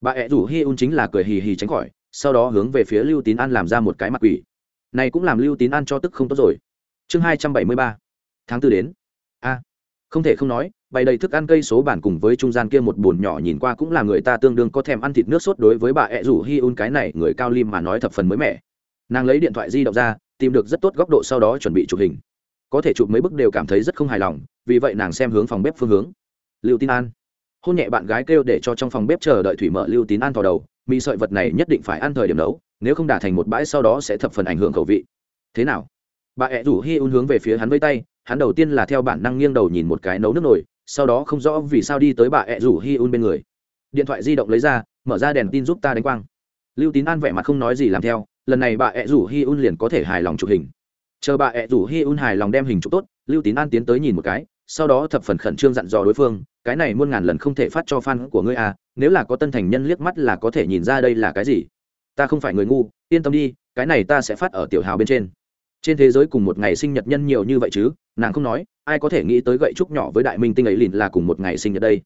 Speaker 1: Bà ẹ rủ hi un chính là cười hì hì tránh khỏi sau đó hướng về phía lưu tín an làm ra một cái mặt quỷ. Này cũng làm lưu tín an cho tức không tốt rồi. Chương hai trăm bảy mươi ba. Tháng tư đến. A. Không thể không nói, bày đầy thức ăn cây số bản cùng với trung gian kia một bồn nhỏ nhìn qua cũng là người ta tương đương có thèm ăn thịt nước sốt đối với bà ẹ rủ hi un cái này người cao lim mà nói thập phần mới mẻ. Nàng lấy điện thoại di động ra, tìm được rất tốt góc độ sau đó chuẩn bị chụp hình. Có thể chụp mấy bức đều cảm thấy rất không hài lòng, vì vậy nàng xem hướng phòng bếp phương hướng. Lưu tín an hôn nhẹ bạn gái kêu để cho trong phòng bếp chờ đợi thủy mở lưu tín an vào đầu, mì sợi vật này nhất định phải ăn thời điểm nấu, nếu không đả thành một bãi sau đó sẽ thập phần ảnh hưởng khẩu vị. Thế nào? Bà ẹ rủ hi un hướng về phía hắn với tay, hắn đầu tiên là theo bản năng nghiêng đầu nhìn một cái nấu nước nổi sau đó không rõ vì sao đi tới bà ẹ rủ hi un bên người. Điện thoại di động lấy ra, mở ra đèn tin giúp ta đánh quang. Lưu tín an vẻ mặt không nói gì làm theo, lần này bà ẹ rủ hi un liền có thể hài lòng chụp hình. Chờ bà ẹ rủ hi un hài lòng đem hình chụp tốt, lưu tín an tiến tới nhìn một cái sau đó thập phần khẩn trương dặn dò đối phương, cái này muôn ngàn lần không thể phát cho fan của ngươi à nếu là có tân thành nhân liếc mắt là có thể nhìn ra đây là cái gì. Ta không phải người ngu, yên tâm đi, cái này ta sẽ phát ở tiểu hào bên trên. Trên thế giới cùng một ngày sinh nhật nhân nhiều như vậy chứ, nàng không nói, ai có thể nghĩ tới gậy trúc nhỏ với đại minh tinh ấy lìn là cùng một ngày sinh nhật đây.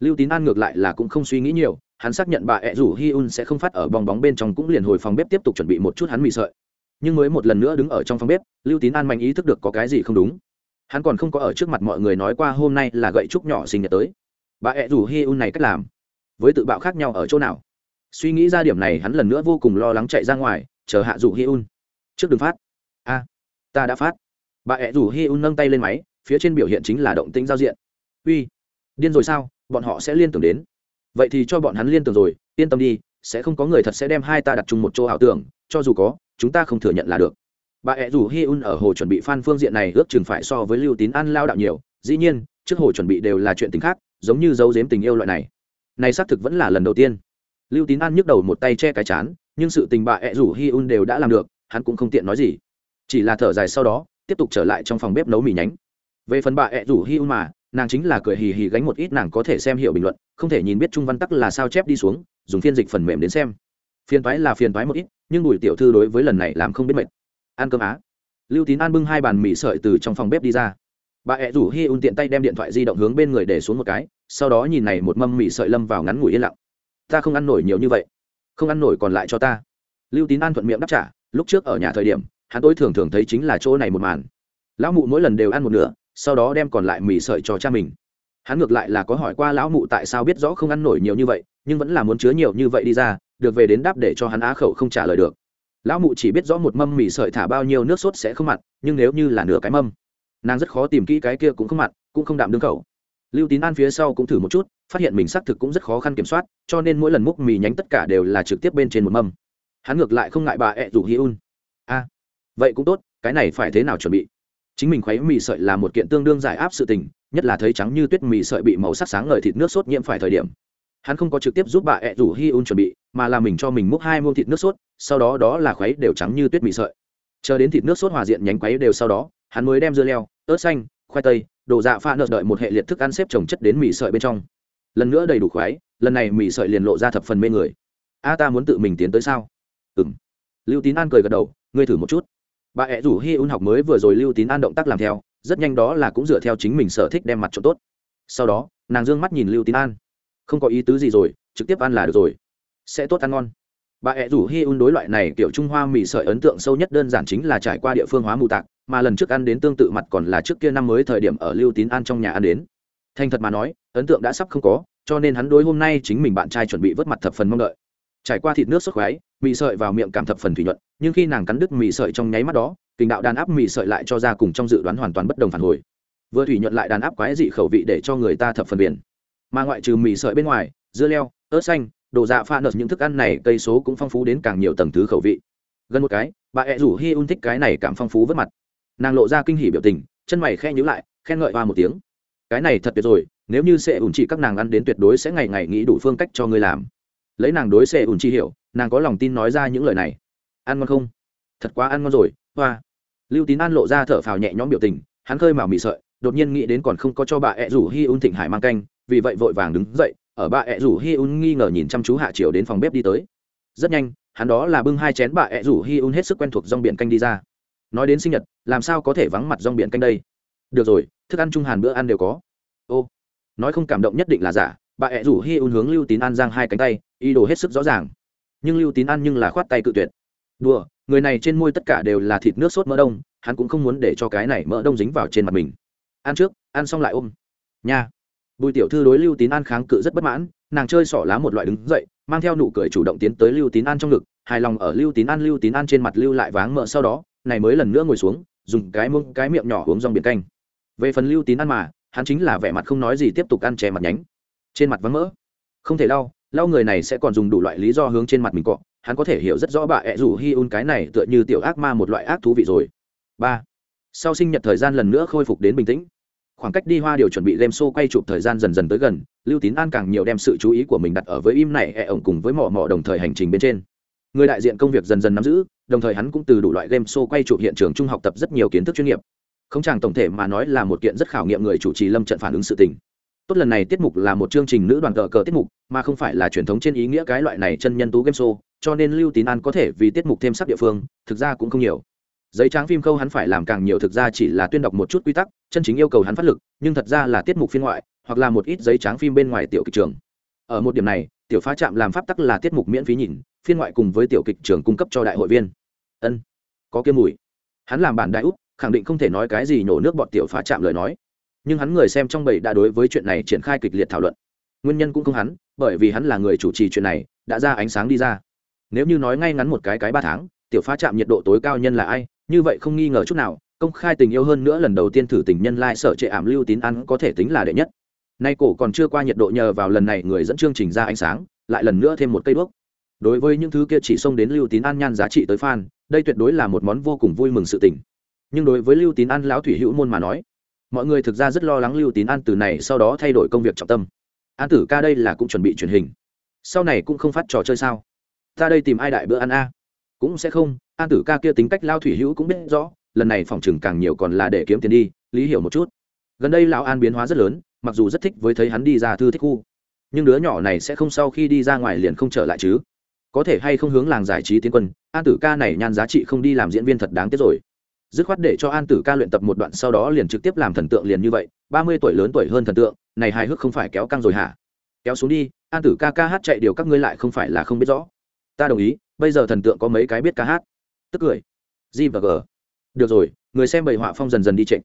Speaker 1: Lưu tín an ngược lại là cũng không suy nghĩ nhiều, hắn xác nhận bà ẹ rủ hi un sẽ không phát ở bong bóng bên trong cũng liền hồi phòng bếp tiếp tục chuẩn bị một chút hắn mì sợi. Nhưng mới một lần nữa đứng ở trong phòng bếp, lưu tín an mạnh ý thức được có cái gì không đúng hắn còn không có ở trước mặt mọi người nói qua hôm nay là gậy trúc nhỏ sinh nhật tới. Bà ẹ rủ hi un này cách làm, với tự bạo khác nhau ở chỗ nào? Suy nghĩ ra điểm này hắn lần nữa vô cùng lo lắng chạy ra ngoài, chờ hạ rủ hi un. Trước đường phát. A, ta đã phát. Bà ẹ rủ hi un nâng tay lên máy, phía trên biểu hiện chính là động tĩnh giao diện. Uy, điên rồi sao? Bọn họ sẽ liên tưởng đến. Vậy thì cho bọn hắn liên tưởng rồi, yên tâm đi, sẽ không có người thật sẽ đem hai ta đặt chung một chỗ ảo tưởng, cho dù có, chúng ta không thừa nhận là được bà ẹ rủ hi un ở hồ chuẩn bị phan phương diện này ước chừng phải so với lưu tín ăn lao đạo nhiều. Dĩ nhiên, trước hồ chuẩn bị đều là chuyện tình khác, giống như dấu giếm tình yêu loại này. Này xác thực vẫn là lần đầu tiên. Lưu tín an nhức đầu một tay che cái chán, nhưng sự tình bà ẹ rủ hi un đều đã làm được, hắn cũng không tiện nói gì. Chỉ là thở dài sau đó, tiếp tục trở lại trong phòng bếp nấu mì nhánh. Về phần bà ẹ rủ hi un mà, nàng chính là cười hì hì gánh một ít nàng có thể xem hiểu bình luận, không thể nhìn biết trung văn tắc là sao chép đi xuống, dùng phiên dịch phần mềm đến xem. Phiền toái là phiền toái một ít, nhưng bùi tiểu thư đối với lần này làm không biết mệt ăn cơm á. Lưu tín an bưng hai bàn mì sợi từ trong phòng bếp đi ra. Bà ẹ rủ hi un tiện tay đem điện thoại di động hướng bên người để xuống một cái, sau đó nhìn này một mâm mì sợi lâm vào ngắn ngủi yên lặng. Ta không ăn nổi nhiều như vậy. Không ăn nổi còn lại cho ta. Lưu tín an thuận miệng đáp trả, lúc trước ở nhà thời điểm, hắn tôi thường thường thấy chính là chỗ này một màn. Lão mụ mỗi lần đều ăn một nửa, sau đó đem còn lại mì sợi cho cha mình. Hắn ngược lại là có hỏi qua lão mụ tại sao biết rõ không ăn nổi nhiều như vậy, nhưng vẫn là muốn chứa nhiều như vậy đi ra, được về đến đáp để cho hắn á khẩu không trả lời được lão mụ chỉ biết rõ một mâm mì sợi thả bao nhiêu nước sốt sẽ không mặn, nhưng nếu như là nửa cái mâm, nàng rất khó tìm kỹ cái kia cũng không mặn, cũng không đạm đương khẩu. Lưu tín an phía sau cũng thử một chút, phát hiện mình xác thực cũng rất khó khăn kiểm soát, cho nên mỗi lần múc mì nhánh tất cả đều là trực tiếp bên trên một mâm. Hắn ngược lại không ngại bà ẹ rủ hi un. A, vậy cũng tốt, cái này phải thế nào chuẩn bị? Chính mình khuấy mì sợi là một kiện tương đương giải áp sự tình, nhất là thấy trắng như tuyết mì sợi bị màu sắc sáng ngời thịt nước sốt nhiễm phải thời điểm hắn không có trực tiếp giúp bà ẹ rủ hi un chuẩn bị, mà là mình cho mình múc hai muông thịt nước sốt, sau đó đó là khuấy đều trắng như tuyết mì sợi. Chờ đến thịt nước sốt hòa diện nhánh quấy đều sau đó, hắn mới đem dưa leo, ớt xanh, khoai tây, đồ dạ pha nợ đợi một hệ liệt thức ăn xếp trồng chất đến mì sợi bên trong. Lần nữa đầy đủ khoái lần này mì sợi liền lộ ra thập phần mê người. A, ta muốn tự mình tiến tới sao? Ừng lưu tín an cười gật đầu, ngươi thử một chút. Bà ẹ rủ hi un học mới vừa rồi lưu tín an động tác làm theo, rất nhanh đó là cũng dựa theo chính mình sở thích đem mặt chỗ tốt. Sau đó, nàng d ư ơ n g mắt nhìn lưu tín an không có ý tứ gì rồi, trực tiếp ăn là được rồi. Sẽ tốt ăn ngon. Bà ẹ rủ hi un đối loại này kiểu trung hoa mì sợi ấn tượng sâu nhất đơn giản chính là trải qua địa phương hóa mù tạc, mà lần trước ăn đến tương tự mặt còn là trước kia năm mới thời điểm ở lưu tín an trong nhà ăn đến. Thành thật mà nói, ấn tượng đã sắp không có, cho nên hắn đối hôm nay chính mình bạn trai chuẩn bị vớt mặt thập phần mong đợi. Trải qua thịt nước sốt khoái, mì sợi vào miệng cảm thập phần thủy nhuận, nhưng khi nàng cắn đứt mì sợi trong nháy mắt đó, tình đạo đàn áp mì sợi lại cho ra cùng trong dự đoán hoàn toàn bất đồng phản hồi. Vừa thủy nhuận lại đàn áp quái dị khẩu vị để cho người ta thập phần biển mà ngoại trừ mì sợi bên ngoài, dưa leo, ớt xanh, đồ dạ pha nợt, những thức ăn này, cây số cũng phong phú đến càng nhiều tầng thứ khẩu vị. Gần một cái, bà ẹ rủ hi un thích cái này cảm phong phú vất mặt. Nàng lộ ra kinh hỉ biểu tình, chân mày khe nhữ lại, khen ngợi hoa một tiếng. Cái này thật tuyệt rồi, nếu như sẽ ủn chỉ các nàng ăn đến tuyệt đối sẽ ngày ngày nghĩ đủ phương cách cho ngươi làm. Lấy nàng đối sẽ ủn chi hiểu, nàng có lòng tin nói ra những lời này. Ăn ngon không? Thật quá ăn ngon rồi, hoa. Lưu tín an lộ ra thở phào nhẹ nhõm biểu tình, hắn khơi mào mì sợi, đột nhiên nghĩ đến còn không có cho bà ẹ rủ hi un thịnh hải mang canh vì vậy vội vàng đứng dậy, ở bà ẹ rủ hi un nghi ngờ nhìn chăm chú hạ triều đến phòng bếp đi tới. Rất nhanh, hắn đó là bưng hai chén bà ẹ rủ hi un hết sức quen thuộc rong biển canh đi ra. Nói đến sinh nhật, làm sao có thể vắng mặt rong biển canh đây? Được rồi, thức ăn trung hàn bữa ăn đều có. Ô, nói không cảm động nhất định là giả bà ẹ rủ hi un hướng lưu tín an giang hai cánh tay, ý đồ hết sức rõ ràng. Nhưng lưu tín an nhưng là khoát tay cự tuyệt. Đùa, người này trên môi tất cả đều là thịt nước sốt mỡ đông, hắn cũng không muốn để cho cái này mỡ đông dính vào trên mặt mình. Ăn trước, ăn xong lại ôm. Nha bùi tiểu thư đối lưu tín an kháng cự rất bất mãn, nàng chơi xỏ lá một loại đứng dậy, mang theo nụ cười chủ động tiến tới lưu tín an trong ngực, hài lòng ở lưu tín an, lưu tín an trên mặt lưu lại váng mỡ sau đó, này mới lần nữa ngồi xuống, dùng cái mông cái miệng nhỏ uống rong biển canh. Về phần lưu tín an mà, hắn chính là vẻ mặt không nói gì tiếp tục ăn chè mặt nhánh. Trên mặt vắng mỡ. Không thể lau lau người này sẽ còn dùng đủ loại lý do hướng trên mặt mình cọ, hắn có thể hiểu rất rõ bà ẹ rủ hi un cái này tựa như tiểu ác ma một loại ác thú vị rồi. Ba. Sau sinh nhật thời gian lần nữa khôi phục đến bình tĩnh khoảng cách đi hoa điều chuẩn bị game show quay chụp thời gian dần dần tới gần, lưu tín an càng nhiều đem sự chú ý của mình đặt ở với im này, ẹ ổng cùng với mỏ mỏ đồng thời hành trình bên trên. Người đại diện công việc dần dần nắm giữ, đồng thời hắn cũng từ đủ loại game show quay chụp hiện trường trung học tập rất nhiều kiến thức chuyên nghiệp. Không chàng tổng thể mà nói là một kiện rất khảo nghiệm người chủ trì lâm trận phản ứng sự tình. Tốt lần này tiết mục là một chương trình nữ đoàn cờ cờ tiết mục, mà không phải là truyền thống trên ý nghĩa cái loại này chân nhân tú game show, cho nên lưu tín an có thể vì tiết mục thêm sắc địa phương, thực ra cũng không nhiều giấy trắng phim khâu hắn phải làm càng nhiều thực ra chỉ là tuyên đọc một chút quy tắc, chân chính yêu cầu hắn phát lực, nhưng thật ra là tiết mục phiên ngoại, hoặc là một ít giấy trắng phim bên ngoài tiểu kịch trường. Ở một điểm này, tiểu phá trạm làm pháp tắc là tiết mục miễn phí nhìn, phiên ngoại cùng với tiểu kịch trường cung cấp cho đại hội viên. Ân, có kiếm mùi. Hắn làm bản đại út, khẳng định không thể nói cái gì nhổ nước bọn tiểu phá chạm lời nói. Nhưng hắn người xem trong bầy đã đối với chuyện này triển khai kịch liệt thảo luận. Nguyên nhân cũng không hắn, bởi vì hắn là người chủ trì chuyện này, đã ra ánh sáng đi ra. Nếu như nói ngay ngắn một cái cái ba tháng, tiểu phá chạm nhiệt độ tối cao nhân là ai? Như vậy không nghi ngờ chút nào, công khai tình yêu hơn nữa lần đầu tiên thử tình nhân lai sở trệ ảm lưu tín ăn có thể tính là đệ nhất. Nay cổ còn chưa qua nhiệt độ nhờ vào lần này người dẫn chương trình ra ánh sáng, lại lần nữa thêm một cây đuốc. Đối với những thứ kia chỉ xông đến lưu tín an nhan giá trị tới fan, đây tuyệt đối là một món vô cùng vui mừng sự tình. Nhưng đối với lưu tín an lão thủy hữu môn mà nói, mọi người thực ra rất lo lắng lưu tín an từ này sau đó thay đổi công việc trọng tâm. An tử ca đây là cũng chuẩn bị truyền hình. Sau này cũng không phát trò chơi sao? Ta đây tìm ai đại bữa ăn a? Cũng sẽ không, an tử ca kia tính cách lao thủy hữu cũng biết rõ, lần này phòng chừng càng nhiều còn là để kiếm tiền đi, lý hiểu một chút. Gần đây lão an biến hóa rất lớn, mặc dù rất thích với thấy hắn đi ra thư thích khu, nhưng đứa nhỏ này sẽ không sau khi đi ra ngoài liền không trở lại chứ. Có thể hay không hướng làng giải trí tiến quân, an tử ca này nhan giá trị không đi làm diễn viên thật đáng tiếc rồi. Dứt khoát để cho an tử ca luyện tập một đoạn sau đó liền trực tiếp làm thần tượng liền như vậy, ba mươi tuổi lớn tuổi hơn thần tượng, này hài hước không phải kéo căng rồi hả? Kéo xuống đi, an tử ca ca hát chạy điều các ngươi lại không phải là không biết rõ. Ta đồng ý bây giờ thần tượng có mấy cái biết ca hát. Tức cười. G và g. Được rồi, người xem bầy họa phong dần dần đi trịnh.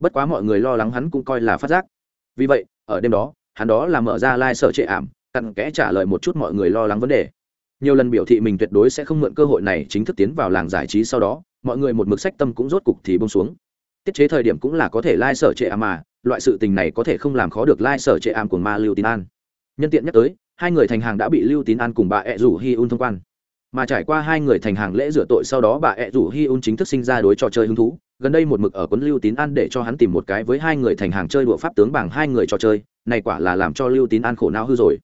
Speaker 1: Bất quá mọi người lo lắng hắn cũng coi là phát giác. Vì vậy, ở đêm đó, hắn đó là mở ra lai、like、sợ trệ ảm, cặn kẽ trả lời một chút mọi người lo lắng vấn đề. Nhiều lần biểu thị mình tuyệt đối sẽ không mượn cơ hội này chính thức tiến vào làng giải trí sau đó, mọi người một mực sách tâm cũng rốt cục thì bông xuống. Tiết chế thời điểm cũng là có thể lai、like、sở trệ ảm mà, loại sự tình này có thể không làm khó được lai、like、sở trệ ảm của ma lưu tín an. Nhân tiện nhắc tới, hai người thành hàng đã bị lưu tín an cùng bà ẹ rủ hi un thông quan mà trải qua hai người thành hàng lễ rửa tội sau đó bà ẹ rủ hi un chính thức sinh ra đối trò chơi hứng thú. Gần đây một mực ở quấn lưu tín an để cho hắn tìm một cái với hai người thành hàng chơi đùa pháp tướng bằng hai người trò chơi, này quả là làm cho lưu tín an khổ não hư rồi.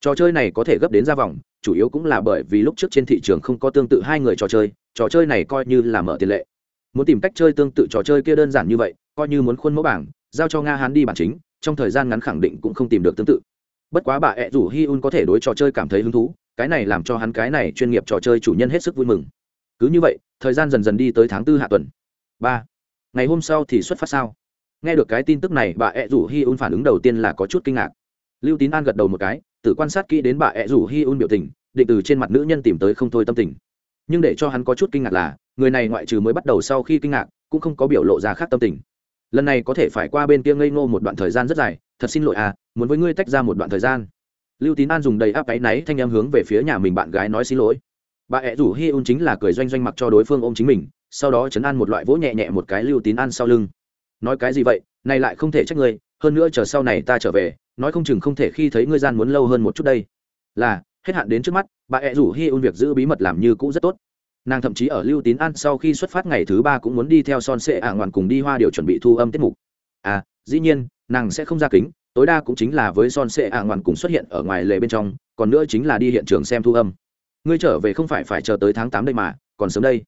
Speaker 1: Trò chơi này có thể gấp đến ra vòng, chủ yếu cũng là bởi vì lúc trước trên thị trường không có tương tự hai người trò chơi trò chơi này coi như là mở tiền lệ. Muốn tìm cách chơi tương tự trò chơi kia đơn giản như vậy, coi như muốn khuôn mẫu bảng, giao cho nga hán đi bản chính, trong thời gian ngắn khẳng định cũng không tìm được tương tự. Bất quá bà ẹ rủ hi un có thể đối trò chơi cảm thấy hứng thú cái này làm cho hắn cái này chuyên nghiệp trò chơi chủ nhân hết sức vui mừng. Cứ như vậy, thời gian dần dần đi tới tháng tư hạ tuần. Ba, ngày hôm sau thì xuất phát sao? Nghe được cái tin tức này, bà ẹ rủ hi un phản ứng đầu tiên là có chút kinh ngạc. Lưu tín an gật đầu một cái, tự quan sát kỹ đến bà ẹ rủ hi un biểu tình, định từ trên mặt nữ nhân tìm tới không thôi tâm tình. Nhưng để cho hắn có chút kinh ngạc là, người này ngoại trừ mới bắt đầu sau khi kinh ngạc, cũng không có biểu lộ ra khác tâm tình. Lần này có thể phải qua bên kia ngây ngô một đoạn thời gian rất dài, thật xin lỗi à muốn với ngươi tách ra một đoạn thời gian lưu tín an dùng đầy áp áy náy thanh em hướng về phía nhà mình bạn gái nói xin lỗi. Bà ẹ rủ hi un chính là cười doanh doanh mặc cho đối phương ôm chính mình, sau đó chấn an một loại vỗ nhẹ nhẹ một cái lưu tín an sau lưng. Nói cái gì vậy, này lại không thể trách ngươi, hơn nữa chờ sau này ta trở về, nói không chừng không thể khi thấy ngươi gian muốn lâu hơn một chút đây. Là, hết hạn đến trước mắt, bà ẹ rủ hi un việc giữ bí mật làm như cũ rất tốt. Nàng thậm chí ở lưu tín an sau khi xuất phát ngày thứ ba cũng muốn đi theo son sệ ả ngoằn cùng đi hoa điều chuẩn bị thu âm tiết mục. À dĩ nhiên, nàng sẽ không ra kính tối đa cũng chính là với son sệ ả ngoằn cùng xuất hiện ở ngoài lề bên trong, còn nữa chính là đi hiện trường xem thu âm. Ngươi trở về không phải phải chờ tới tháng tám đây mà, còn sớm đây.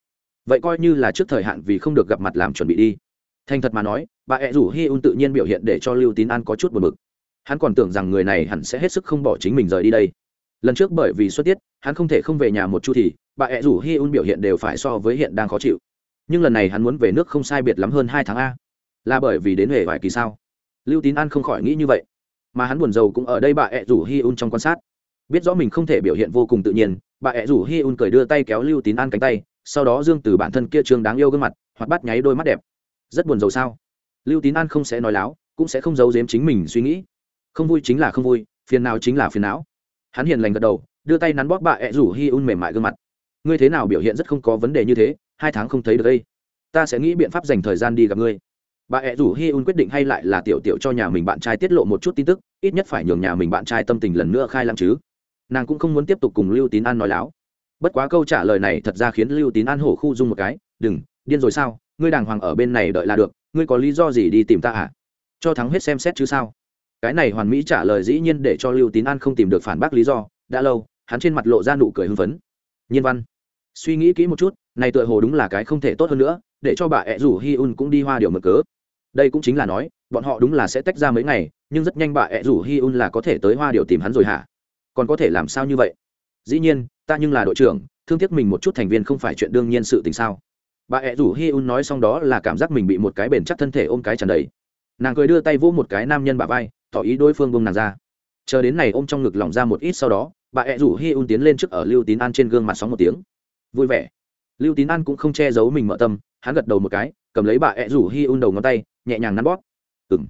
Speaker 1: Vậy coi như là trước thời hạn vì không được gặp mặt làm chuẩn bị đi. Thành thật mà nói, bà ẹ rủ hi un tự nhiên biểu hiện để cho lưu tín an có chút buồn bực. Hắn còn tưởng rằng người này hẳn sẽ hết sức không bỏ chính mình rời đi đây. Lần trước bởi vì xuất tiết, hắn không thể không về nhà một chút thì, bà ẹ rủ hi un biểu hiện đều phải so với hiện đang khó chịu. Nhưng lần này hắn muốn về nước không sai biệt lắm hơn hai tháng a. Là bởi vì đến huệ vài kỳ sao? Lưu tín an không khỏi nghĩ như vậy. Mà hắn buồn rầu cũng ở đây bà ẹ rủ hi un trong quan sát. Biết rõ mình không thể biểu hiện vô cùng tự nhiên, bà ẹ rủ hi un cười đưa tay kéo lưu tín an cánh tay, sau đó dương từ bản thân kia trương đáng yêu gương mặt hoặc bắt nháy đôi mắt đẹp. Rất buồn rầu sao? Lưu tín an không sẽ nói láo, cũng sẽ không giấu giếm chính mình suy nghĩ. Không vui chính là không vui, phiền nào chính là phiền não. Hắn hiền lành gật đầu, đưa tay nắn bóp bà ẹ rủ hi un mềm mại gương mặt. Ngươi thế nào biểu hiện rất không có vấn đề như thế, hai tháng không thấy được đây. Ta sẽ nghĩ biện pháp dành thời gian đi gặp ngươi bà ẹ rủ hi un quyết định hay lại là tiểu tiểu cho nhà mình bạn trai tiết lộ một chút tin tức, ít nhất phải nhường nhà mình bạn trai tâm tình lần nữa khai lăng chứ. Nàng cũng không muốn tiếp tục cùng lưu tín an nói láo. Bất quá câu trả lời này thật ra khiến lưu tín an hổ khu dung một cái, đừng, điên rồi sao? Ngươi đàng hoàng ở bên này đợi là được, ngươi có lý do gì đi tìm ta à? Cho thắng hết xem xét chứ sao? Cái này hoàn mỹ trả lời dĩ nhiên để cho lưu tín an không tìm được phản bác lý do, đã lâu, hắn trên mặt lộ ra nụ cười hưng phấn. Nhiên văn, suy nghĩ kỹ một chút, này tựa hồ đúng là cái không thể tốt hơn nữa, để cho bà ẹ rủ hi un cũng đi hoa điều mở cớ đây cũng chính là nói, bọn họ đúng là sẽ tách ra mấy ngày, nhưng rất nhanh bà ẹ rủ hi un là có thể tới hoa điều tìm hắn rồi hả? Còn có thể làm sao như vậy? Dĩ nhiên, ta nhưng là đội trưởng, thương tiếc mình một chút thành viên không phải chuyện đương nhiên sự tình sao? Bà ẹ rủ hi un nói xong đó là cảm giác mình bị một cái bền chắc thân thể ôm cái tràn đầy. Nàng cười đưa tay vỗ một cái nam nhân bà vai, tỏ ý đối phương bông nàng ra. Chờ đến này ôm trong ngực lỏng ra một ít sau đó, bà ẹ rủ hi un tiến lên trước ở lưu tín an trên gương mặt sóng một tiếng. Vui vẻ. Lưu tín an cũng không che giấu mình mở tâm, hắn gật đầu một cái cầm lấy bà ẹ rủ hi un đầu ngón tay, nhẹ nhàng nắn bóp. Ừng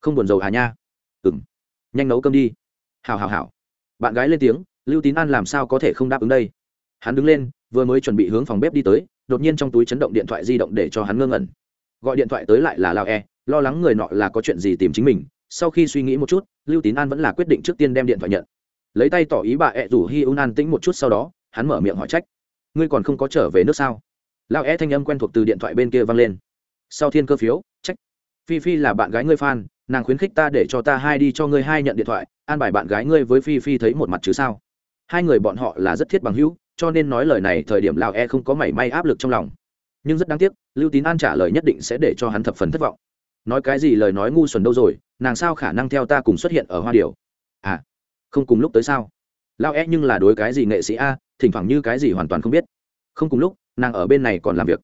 Speaker 1: không buồn dầu à nha. Ừng nhanh nấu cơm đi. Hào hào hào bạn gái lên tiếng, lưu tín an làm sao có thể không đáp ứng đây? Hắn đứng lên, vừa mới chuẩn bị hướng phòng bếp đi tới, đột nhiên trong túi chấn động điện thoại di động để cho hắn ngơ ngẩn. Gọi điện thoại tới lại là lao e lo lắng người nọ là có chuyện gì tìm chính mình. Sau khi suy nghĩ một chút, lưu tín an vẫn là quyết định trước tiên đem điện thoại nhận. Lấy tay tỏ ý bà ẹ rủ hi un an tĩnh một chút sau đó, hắn mở miệng hỏi trách. Ngươi còn không có trở về nước sao? Lao e thanh âm quen thuộc từ điện thoại bên kia vang lên sau thiên cơ phiếu, trách. Phi phi là bạn gái ngươi phan nàng khuyến khích ta để cho ta hai đi cho ngươi hai nhận điện thoại, an bài bạn gái ngươi với phi phi thấy một mặt chứ sao? Hai người bọn họ là rất thiết bằng hữu, cho nên nói lời này thời điểm lao e không có mảy may áp lực trong lòng. Nhưng rất đáng tiếc, lưu tín an trả lời nhất định sẽ để cho hắn thập phần thất vọng. Nói cái gì lời nói ngu xuẩn đâu rồi, nàng sao khả năng theo ta cùng xuất hiện ở hoa điều à không cùng lúc tới sao? Lao e nhưng là đối cái gì nghệ sĩ a, thỉnh thoảng như cái gì hoàn toàn không biết. Không cùng lúc, nàng ở bên này còn làm việc.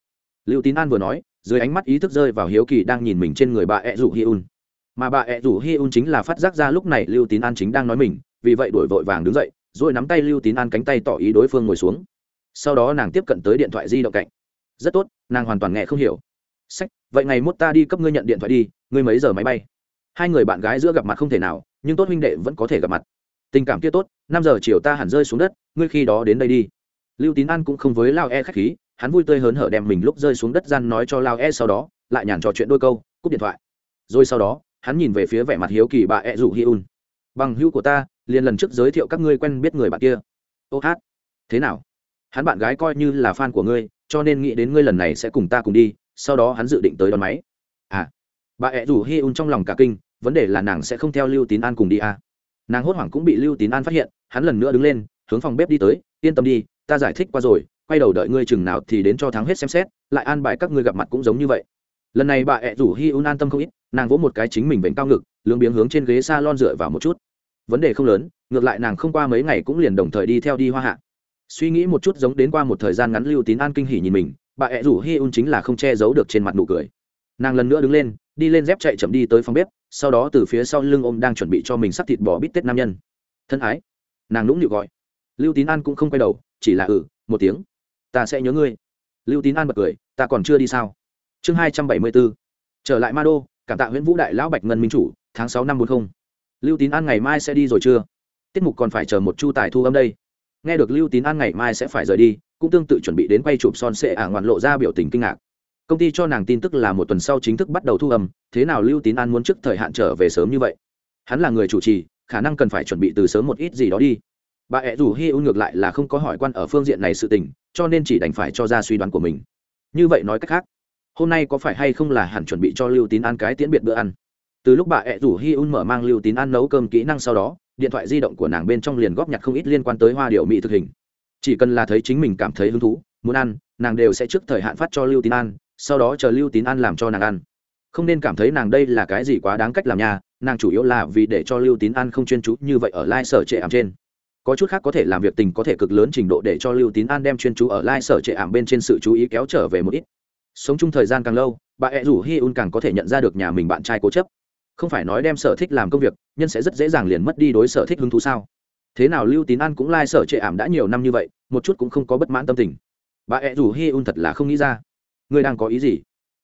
Speaker 1: Lưu tín an vừa nói dưới ánh mắt ý thức rơi vào hiếu kỳ đang nhìn mình trên người bà ẹ rủ hi un. Mà bà ẹ rủ hi un chính là phát giác ra lúc này lưu tín an chính đang nói mình, vì vậy đổi vội vàng đứng dậy, rồi nắm tay lưu tín an cánh tay tỏ ý đối phương ngồi xuống. Sau đó nàng tiếp cận tới điện thoại di động cạnh. Rất tốt, nàng hoàn toàn nghe không hiểu. Sách, vậy ngày mốt ta đi cấp ngươi nhận điện thoại đi, ngươi mấy giờ máy bay? Hai người bạn gái giữa gặp mặt không thể nào, nhưng tốt huynh đệ vẫn có thể gặp mặt. Tình cảm kia tốt, năm giờ chiều ta hẳn rơi xuống đất, ngươi khi đó đến đây đi. Lưu tín an cũng không với lao e k h á c h khí hắn vui tươi hớn hở đem mình lúc rơi xuống đất gian nói cho lao e sau đó, lại nhàn trò chuyện đôi câu, cúp điện thoại. Rồi sau đó, hắn nhìn về phía vẻ mặt hiếu kỳ bà E rủ hi un bằng hữu của ta, liền lần trước giới thiệu các ngươi quen biết người bạn kia. Ô hát, thế nào? Hắn bạn gái coi như là fan của ngươi, cho nên nghĩ đến ngươi lần này sẽ cùng ta cùng đi, sau đó hắn dự định tới đón máy. À. Bà ẹ rủ hi un trong lòng cả kinh, vấn đề là nàng sẽ không theo lưu tín an cùng đi à. nàng hốt hoảng cũng bị lưu tín an phát hiện, hắn lần nữa đứng lên, hướng phòng bếp đi tới, yên tâm đi, ta giải thích qua rồi quay đầu đợi ngươi chừng nào thì đến cho thắng hết xem xét, lại an bài các ngươi gặp mặt cũng giống như vậy. Lần này bà ẹ rủ hi un an tâm không ít, nàng vỗ một cái chính mình vệnh cao ngực, lưỡng biếng hướng trên ghế s a lon dựa vào một chút. Vấn đề không lớn, ngược lại nàng không qua mấy ngày cũng liền đồng thời đi theo đi hoa hạ. Suy nghĩ một chút giống đến qua một thời gian ngắn lưu tín an kinh hỉ nhìn mình, bà ẹ rủ hi un chính là không che giấu được trên mặt nụ cười. Nàng lần nữa đứng lên, đi lên dép chạy chậm đi tới phòng bếp, sau đó từ phía sau lưng ôm đang chuẩn bị cho mình sắc thịt bò bít tết nam nhân. Thân ái, nàng nũng nịu gọi. Lưu tín an cũng không quay đầu, chỉ là ừ một tiếng ta sẽ nhớ ngươi. Lưu tín an bật cười, ta còn chưa đi sao? Chương hai trăm bảy mươi bốn. Trở lại ma đô cảm tạ nguyễn vũ đại lão bạch ngân minh chủ, tháng sáu năm bốn mươi lưu tín an ngày mai sẽ đi rồi chưa? Tiết mục còn phải chờ một chu tài thu âm đây. Nghe được lưu tín an ngày mai sẽ phải rời đi, cũng tương tự chuẩn bị đến quay chụp son sệ ả ngoạn lộ ra biểu tình kinh ngạc. Công ty cho nàng tin tức là một tuần sau chính thức bắt đầu thu âm, thế nào lưu tín an muốn trước thời hạn trở về sớm như vậy? Hắn là người chủ trì, khả năng cần phải chuẩn bị từ sớm một ít gì đó đi bà ẹ rủ hi un ngược lại là không có hỏi quan ở phương diện này sự tình, cho nên chỉ đành phải cho ra suy đoán của mình. Như vậy nói cách khác, hôm nay có phải hay không là hẳn chuẩn bị cho lưu tín ăn cái tiễn biệt bữa ăn? Từ lúc bà ẹ rủ hi un mở mang lưu tín ăn nấu cơm kỹ năng sau đó, điện thoại di động của nàng bên trong liền góp nhặt không ít liên quan tới hoa điệu mỹ thực hình. Chỉ cần là thấy chính mình cảm thấy hứng thú, muốn ăn, nàng đều sẽ trước thời hạn phát cho lưu tín ăn sau đó chờ lưu tín ăn làm cho nàng ăn. Không nên cảm thấy nàng đây là cái gì quá đáng cách làm nhà nàng chủ yếu là vì để cho lưu tín ăn không chuyên chú như vậy ở lai、like、sở trệ ảm trên có chút khác có thể làm việc tình có thể cực lớn trình độ để cho lưu tín an đem chuyên chú ở Lai Sở trệ ảm bên trên sự chú ý kéo trở về một ít. Sống chung thời gian càng lâu, bà ẹ rủ hi un càng có thể nhận ra được nhà mình bạn trai cố chấp. Không phải nói đem sở thích làm công việc, nhân sẽ rất dễ dàng liền mất đi đối sở thích hứng thú sao? Thế nào lưu tín an cũng Lai Sở trệ ảm đã nhiều năm như vậy, một chút cũng không có bất mãn tâm tình. Bà ẹ rủ hi un thật là không nghĩ ra. Ngươi đang có ý gì?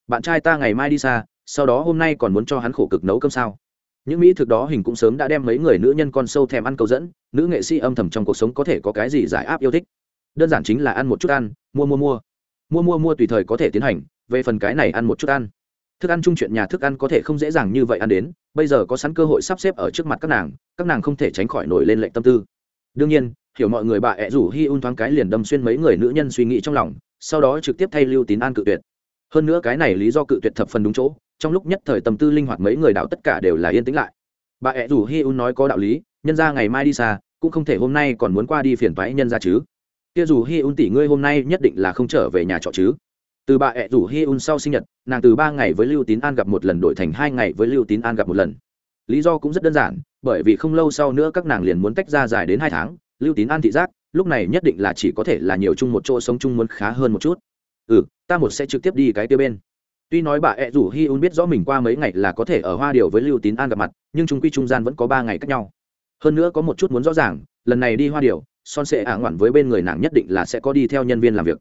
Speaker 1: Bạn trai ta ngày mai đi xa, sau đó hôm nay còn muốn cho hắn khổ cực nấu cơm sao? Những mỹ thực đó hình cũng sớm đã đem mấy người nữ nhân con sâu thèm ăn cầu dẫn, nữ nghệ sĩ âm thầm trong cuộc sống có thể có cái gì giải áp yêu thích. Đơn giản chính là ăn một chút ăn, mua mua mua. Mua mua mua tùy thời có thể tiến hành, về phần cái này ăn một chút ăn. Thức ăn chung chuyện nhà thức ăn có thể không dễ dàng như vậy ăn đến, bây giờ có sẵn cơ hội sắp xếp ở trước mặt các nàng các nàng không thể tránh khỏi nổi lên lệnh tâm tư. Đương nhiên, hiểu mọi người bà ẹ rủ hi un thoáng cái liền đâm xuyên mấy người nữ nhân suy nghĩ trong lòng, sau đó trực tiếp thay lưu tín an cự tuyệt hơn nữa cái này lý do cự tuyệt thập phần đúng chỗ, trong lúc nhất thời tâm tư linh hoạt mấy người đạo tất cả đều là yên tĩnh lại. Bà ẹ rủ hi un nói có đạo lý, nhân ra ngày mai đi xa, cũng không thể hôm nay còn muốn qua đi phiền toái nhân ra chứ. Kia dù hi un tỷ ngươi hôm nay nhất định là không trở về nhà trọ chứ. Từ bà ẹ rủ hi un sau sinh nhật, nàng từ ba ngày với lưu tín an gặp một lần đổi thành hai ngày với lưu tín an gặp một lần. Lý do cũng rất đơn giản, bởi vì không lâu sau nữa các nàng liền muốn tách ra dài đến hai tháng, lưu tín an thị giác, lúc này nhất định là chỉ có thể là nhiều chung một chỗ sống chung muốn khá hơn một chút. Ừ ta một sẽ trực tiếp đi cái kia bên. Tuy nói bà ẹ rủ hi un biết rõ mình qua mấy ngày là có thể ở hoa điều với lưu tín an gặp mặt, nhưng chúng quy trung gian vẫn có ba ngày cách nhau. Hơn nữa có một chút muốn rõ ràng, lần này đi hoa điều, son sẽ ả ngoản với bên người nàng nhất định là sẽ có đi theo nhân viên làm việc.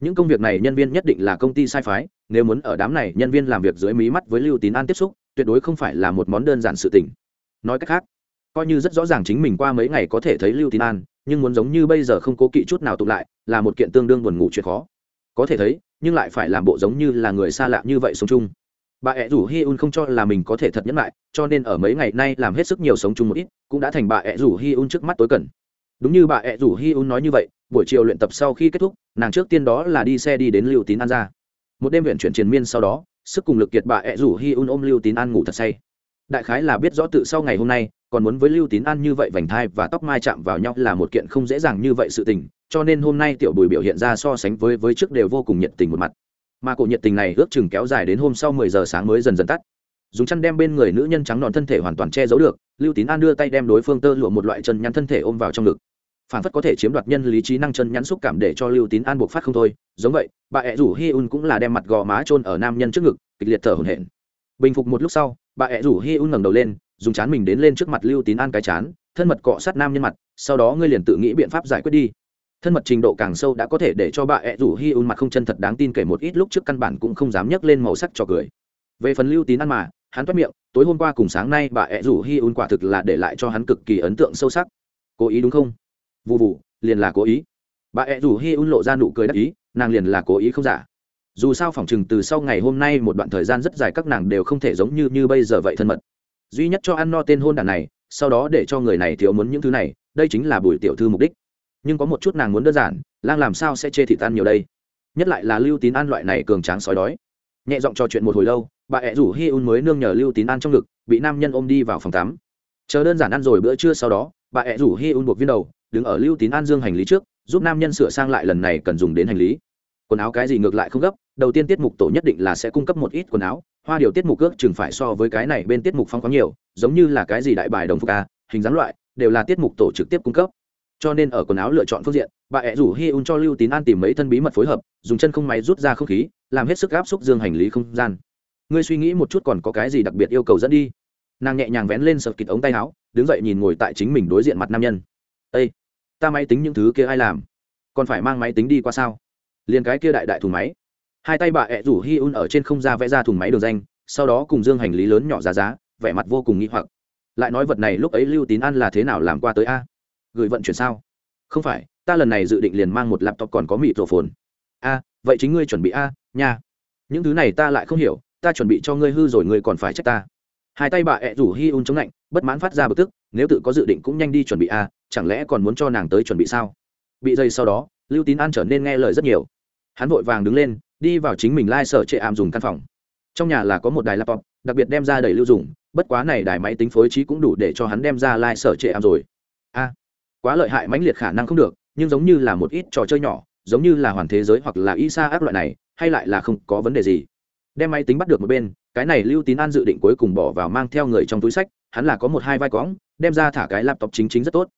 Speaker 1: Những công việc này nhân viên nhất định là công ty sai phái, nếu muốn ở đám này nhân viên làm việc dưới mí mắt với lưu tín an tiếp xúc, tuyệt đối không phải là một món đơn giản sự tình. Nói cách khác, coi như rất rõ ràng chính mình qua mấy ngày có thể thấy lưu tín an, nhưng muốn giống như bây giờ không cố kỵ chút nào tụ lại, là một kiện tương đương buồn ngủ chuyện khó. Có thể thấy nhưng lại phải làm bộ giống như là người xa lạ như vậy sống chung. Bà ẹ rủ hi un không cho là mình có thể thật nhẫn lại, cho nên ở mấy ngày nay làm hết sức nhiều sống chung một ít, cũng đã thành bà ẹ rủ hi un trước mắt tối cần. Đúng như bà ẹ rủ hi un nói như vậy, buổi chiều luyện tập sau khi kết thúc, nàng trước tiên đó là đi xe đi đến lưu tín an ra. Một đêm viện chuyển triền miên sau đó, sức cùng lực kiệt bà ẹ rủ hi un ôm lưu tín an ngủ thật say. Đại khái là biết rõ tự sau ngày hôm nay còn muốn với lưu tín an như vậy vành thai và tóc mai chạm vào nhau là một kiện không dễ dàng như vậy sự tình, cho nên hôm nay tiểu bùi biểu hiện ra so sánh với với trước đều vô cùng nhiệt tình một mặt. Mà cổ nhiệt tình này ước chừng kéo dài đến hôm sau mười giờ sáng mới dần dần tắt. Dùng chăn đem bên người nữ nhân trắng nọn thân thể hoàn toàn che giấu được, lưu tín an đưa tay đem đối phương tơ lụa một loại chân nhắn thân thể ôm vào trong ngực. Phản phất có thể chiếm đoạt nhân lý trí năng chân nhắn xúc cảm để cho lưu tín an buộc phát không thôi, giống vậy, bà ẹ rủ hi un cũng là đem mặt gò má trôn ở nam nhân trước ngực, kịch liệt thở hổn hển. Bình phục một lúc sau, bà ẹ rủ hi un ngẩng đầu lên dùng chán mình đến lên trước mặt lưu tín an cái chán, thân mật cọ sát nam nhân mặt, sau đó ngươi liền tự nghĩ biện pháp giải quyết đi. Thân mật trình độ càng sâu đã có thể để cho bà ẹ rủ hi un mặt không chân thật đáng tin kể một ít lúc trước căn bản cũng không dám nhấc lên màu sắc cho cười. Về phần lưu tín ăn mà, hắn toát miệng, tối hôm qua cùng sáng nay bà ẹ rủ hi un quả thực là để lại cho hắn cực kỳ ấn tượng sâu sắc. Cố ý đúng không? Vụ vụ liền là cố ý. Bà ẹ rủ hi un lộ ra nụ cười đắc ý, nàng liền là cố ý không giả. Dù sao phỏng chừng từ sau ngày hôm nay một đoạn thời gian rất dài các nàng đều không thể giống như như bây giờ vậy thân mật duy nhất cho ăn no tên hôn đàn này, sau đó để cho người này thiếu muốn những thứ này, đây chính là bùi tiểu thư mục đích. Nhưng có một chút nàng muốn đơn giản, lang làm sao sẽ chê thị ăn nhiều đây? Nhất lại là lưu tín an loại này cường tráng sói đói. Nhẹ giọng trò chuyện một hồi lâu, bà ẹ rủ hi un mới nương nhờ lưu tín an trong ngực, bị nam nhân ôm đi vào phòng tắm. Chờ đơn giản ăn rồi bữa trưa sau đó, bà ẹ rủ hi un buộc viên đầu, đứng ở lưu tín an dương hành lý trước, giúp nam nhân sửa sang lại lần này cần dùng đến hành lý. Quần áo cái gì ngược lại không gấp đầu tiên tiết mục tổ nhất định là sẽ cung cấp một ít quần áo, hoa điều tiết mục ước chừng phải so với cái này bên tiết mục phong có nhiều, giống như là cái gì đại bài đồng phục a hình dáng loại, đều là tiết mục tổ trực tiếp cung cấp. Cho nên ở quần áo lựa chọn phương diện, bà ẹ rủ hi un cho lưu tín an tìm mấy thân bí mật phối hợp, dùng chân không máy rút ra không khí, làm hết sức áp xúc dương hành lý không gian. Ngươi suy nghĩ một chút còn có cái gì đặc biệt yêu cầu dẫn đi? Nàng nhẹ nhàng vén lên sập kịt ống tay áo, đứng dậy nhìn ngồi tại chính mình đối diện mặt nam nhân. Ây ta máy tính những thứ kia ai làm? Còn phải mang máy tính đi qua sao? Liền cái kia đại đại thùng máy hai tay bà ẹ rủ hi un ở trên không ra vẽ ra thùng máy đường danh, sau đó cùng dương hành lý lớn nhỏ giá giá, vẻ mặt vô cùng nghĩ hoặc. Lại nói vật này lúc ấy lưu tín an là thế nào làm qua tới a? Gửi vận chuyển sao? Không phải, ta lần này dự định liền mang một laptop còn có mịt rổ phồn. A, vậy chính ngươi chuẩn bị a, nha. Những thứ này ta lại không hiểu, ta chuẩn bị cho ngươi hư rồi ngươi còn phải trách ta. Hai tay bà ẹ rủ hi un chống lạnh, bất mãn phát ra bực tức, nếu tự có dự định cũng nhanh đi chuẩn bị a, chẳng lẽ còn muốn cho nàng tới chuẩn bị sao? Bị dây sau đó, lưu tín an trở nên nghe lời rất nhiều. Hắn vội vàng đứng lên đi vào chính mình lai、like、sở trệ ảm dùng căn phòng. Trong nhà là có một đài laptop, đặc biệt đem ra đầy lưu dùng, bất quá này đài máy tính phối trí cũng đủ để cho hắn đem ra lai、like、sở trệ ảm rồi. A, quá lợi hại mãnh liệt khả năng không được, nhưng giống như là một ít trò chơi nhỏ, giống như là hoàn thế giới hoặc là y sa áp loại này, hay lại là không có vấn đề gì. Đem máy tính bắt được một bên, cái này lưu tín an dự định cuối cùng bỏ vào mang theo người trong túi sách, hắn là có một hai vai cóng, đem ra thả cái laptop chính chính rất tốt.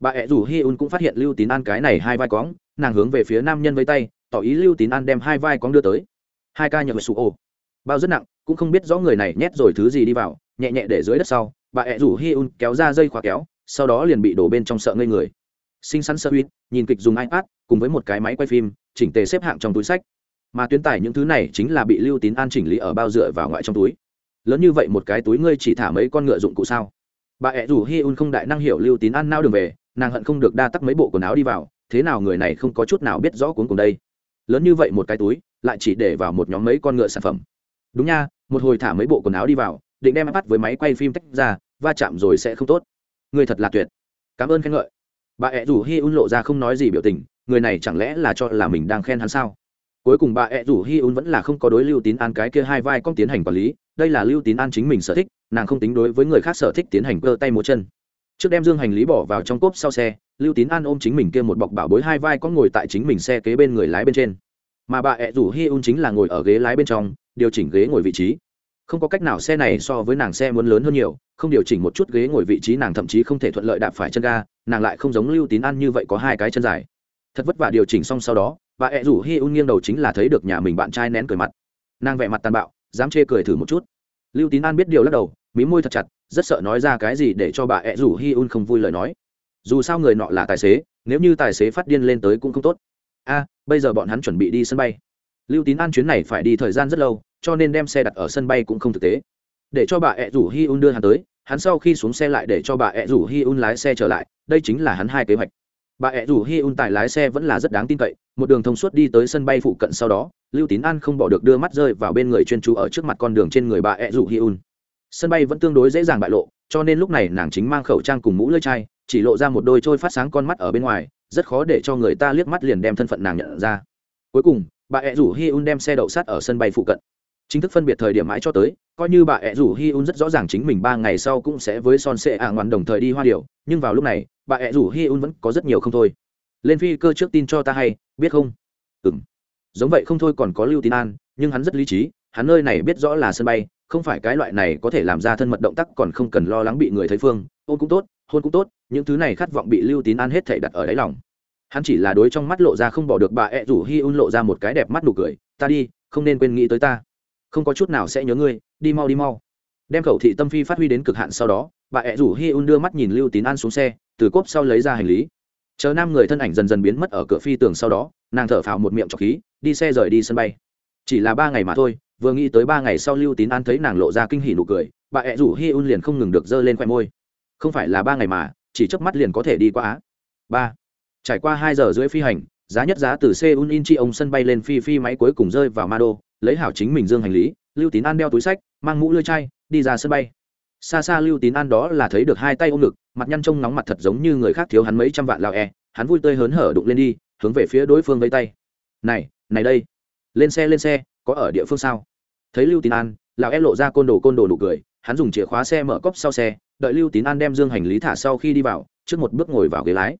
Speaker 1: Bà ẹ rủ hi un cũng phát hiện lưu tín an cái này hai vai cóng, nàng hướng về phía nam nhân với tay tỏ ý lưu tín an đem hai vai cóng đưa tới. Hai ca nhờ sụ ô bao rất nặng, cũng không biết rõ người này nhét rồi thứ gì đi vào, nhẹ nhẹ để dưới đất sau, bà ẹ rủ hi un kéo ra dây khóa kéo, sau đó liền bị đổ bên trong sợ ngây người. Xinh xắn sơ huyết, nhìn kịch dùng ipad, cùng với một cái máy quay phim, chỉnh tề xếp hạng trong túi sách. Mà tuyến tải những thứ này chính là bị lưu tín an chỉnh lý ở bao dựa vào ngoại trong túi. Lớn như vậy một cái túi ngươi chỉ thả mấy con ngựa dụng cụ sao? Bà ẹ rủ hi un không đại năng hiểu lưu tín an nao đường về, nàng hận không được đa tắc mấy bộ quần áo đi vào, thế nào người này không có chút nào biết rõ cuốn cùng đây lớn như vậy một cái túi, lại chỉ để vào một nhóm mấy con ngựa sản phẩm. Đúng nha, một hồi thả mấy bộ quần áo đi vào, định đem bắt với máy quay phim tách ra, va chạm rồi sẽ không tốt. Người thật là tuyệt. Cảm ơn khen ngợi. Bà ẹ rủ hi un lộ ra không nói gì biểu tình, người này chẳng lẽ là cho là mình đang khen hắn sao? Cuối cùng bà ẹ rủ hi un vẫn là không có đối lưu tín an cái kia hai vai con tiến hành quản lý, đây là lưu tín an chính mình sở thích, nàng không tính đối với người khác sở thích tiến hành cơ tay múa chân. Trước đem dương hành lý bỏ vào trong cốp sau xe lưu tín an ôm chính mình kia một bọc bảo bối hai vai có ngồi tại chính mình xe kế bên người lái bên trên. Mà bà ẹ rủ hi un chính là ngồi ở ghế lái bên trong, điều chỉnh ghế ngồi vị trí. Không có cách nào xe này so với nàng xe muốn lớn hơn nhiều, không điều chỉnh một chút ghế ngồi vị trí nàng thậm chí không thể thuận lợi đạp phải chân ga, nàng lại không giống lưu tín ăn như vậy có hai cái chân dài. Thật vất vả điều chỉnh xong sau đó, bà ẹ rủ hi un nghiêng đầu chính là thấy được nhà mình bạn trai nén cười mặt. Nàng vẻ mặt tàn bạo, dám chê cười thử một chút. Lưu tín an biết điều lắc đầu, mí môi thật chặt, rất sợ nói ra cái gì để cho bà ẹ rủ hi un không vui lời nói dù sao người nọ là tài xế, nếu như tài xế phát điên lên tới cũng không tốt. A, bây giờ bọn hắn chuẩn bị đi sân bay. Lưu tín an chuyến này phải đi thời gian rất lâu, cho nên đem xe đặt ở sân bay cũng không thực tế. Để cho bà ẹ rủ hi un đưa hắn tới, hắn sau khi xuống xe lại để cho bà ẹ rủ hi un lái xe trở lại, đây chính là hắn hai kế hoạch. Bà ẹ rủ hi un tài lái xe vẫn là rất đáng tin cậy, một đường thông suốt đi tới sân bay phụ cận sau đó, lưu tín an không bỏ được đưa mắt rơi vào bên người chuyên chú ở trước mặt con đường trên người bà ẹ rủ hi un. Sân bay vẫn tương đối dễ dàng bại lộ, cho nên lúc này nàng chính mang khẩu trang cùng mũ lưỡi chai chỉ lộ ra một đôi trôi phát sáng con mắt ở bên ngoài, rất khó để cho người ta liếc mắt liền đem thân phận nàng nhận ra. Cuối cùng, bà ẹ rủ hi un đem xe đậu sát ở sân bay phụ cận. Chính thức phân biệt thời điểm mãi cho tới, coi như bà ẹ rủ hi un rất rõ ràng chính mình ba ngày sau cũng sẽ với son sệ ạ ngoằn đồng thời đi hoa điều nhưng vào lúc này, bà ẹ rủ hi un vẫn có rất nhiều không thôi. Lên phi cơ trước tin cho ta hay, biết không? Ừ m giống vậy không thôi còn có lưu tín an, nhưng hắn rất lý trí, hắn nơi này biết rõ là sân bay, không phải cái loại này có thể làm ra thân mật động tác còn không cần lo lắng bị người thấy phương ôn cũng tốt hôn cũng tốt, những thứ này khát vọng bị lưu tín an hết thể đặt ở đáy lòng. Hắn chỉ là đối trong mắt lộ ra không bỏ được bà ẹ rủ hi un lộ ra một cái đẹp mắt nụ cười, ta đi, không nên quên nghĩ tới ta. Không có chút nào sẽ nhớ ngươi, đi mau đi mau. Đem khẩu thị tâm phi phát huy đến cực hạn sau đó, bà ẹ rủ hi un đưa mắt nhìn lưu tín an xuống xe, từ cốp sau lấy ra hành lý. Chờ nam người thân ảnh dần dần biến mất ở cửa phi tường sau đó, nàng thở phào một miệng trọc khí, đi xe rời đi sân bay. Chỉ là ba ngày mà thôi, vừa nghĩ tới ba ngày sau lưu tín an thấy nàng lộ ra kinh hỉ nụ cười, bà ẹ rủ hi un liền không ngừng được giơ lên khoe môi không phải là ba ngày mà, chỉ chớp mắt liền có thể đi qua á. Ba. Trải qua hai giờ rưỡi phi hành, giá nhất giá từ seoul inchi ông sân bay lên phi phi máy cuối cùng rơi vào ma đô lấy hảo chính mình dương hành lý, lưu tín an đeo túi sách, mang mũ lưỡi chai, đi ra sân bay. Xa xa lưu tín an đó là thấy được hai tay ôm ngực, mặt nhăn trông nóng mặt thật giống như người khác thiếu hắn mấy trăm vạn lao e hắn vui tươi hớn hở đụng lên đi, hướng về phía đối phương vây tay. Này này đây, lên xe lên xe, có ở địa phương sao? Thấy lưu tín an, lão e lộ ra côn đồ côn đồ nụ cười, hắn dùng chìa khóa xe mở cốc sau xe đợi lưu tín an đem dương hành lý thả sau khi đi vào, trước một bước ngồi vào ghế lái.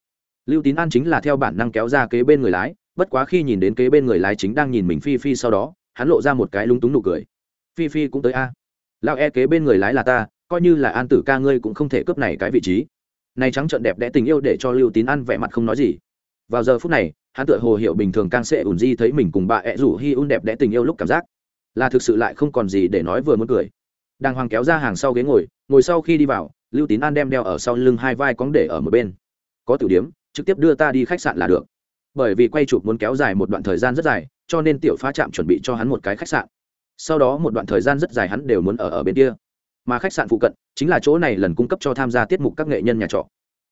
Speaker 1: Lưu tín an chính là theo bản năng kéo ra kế bên người lái, bất quá khi nhìn đến kế bên người lái chính đang nhìn mình phi phi sau đó, hắn lộ ra một cái lúng túng nụ cười. Phi phi cũng tới a. Lão e kế bên người lái là ta, coi như là an tử ca ngươi cũng không thể cướp này cái vị trí. Này trắng trợn đẹp đẽ tình yêu để cho lưu tín an vẻ mặt không nói gì. Vào giờ phút này, hắn tựa hồ hiểu bình thường càng sẽ ủn di thấy mình cùng bà ẹ rủ hi un đẹp đẽ tình yêu lúc cảm giác, là thực sự lại không còn gì để nói vừa muốn cười đàng hoàng kéo ra hàng sau ghế ngồi ngồi sau khi đi vào, lưu tín an đem đeo ở sau lưng hai vai cóng để ở một bên. Có tiểu điếm, trực tiếp đưa ta đi khách sạn là được. Bởi vì quay chụp muốn kéo dài một đoạn thời gian rất dài, cho nên tiểu phá trạm chuẩn bị cho hắn một cái khách sạn. Sau đó một đoạn thời gian rất dài hắn đều muốn ở ở bên kia. Mà khách sạn phụ cận, chính là chỗ này lần cung cấp cho tham gia tiết mục các nghệ nhân nhà trọ.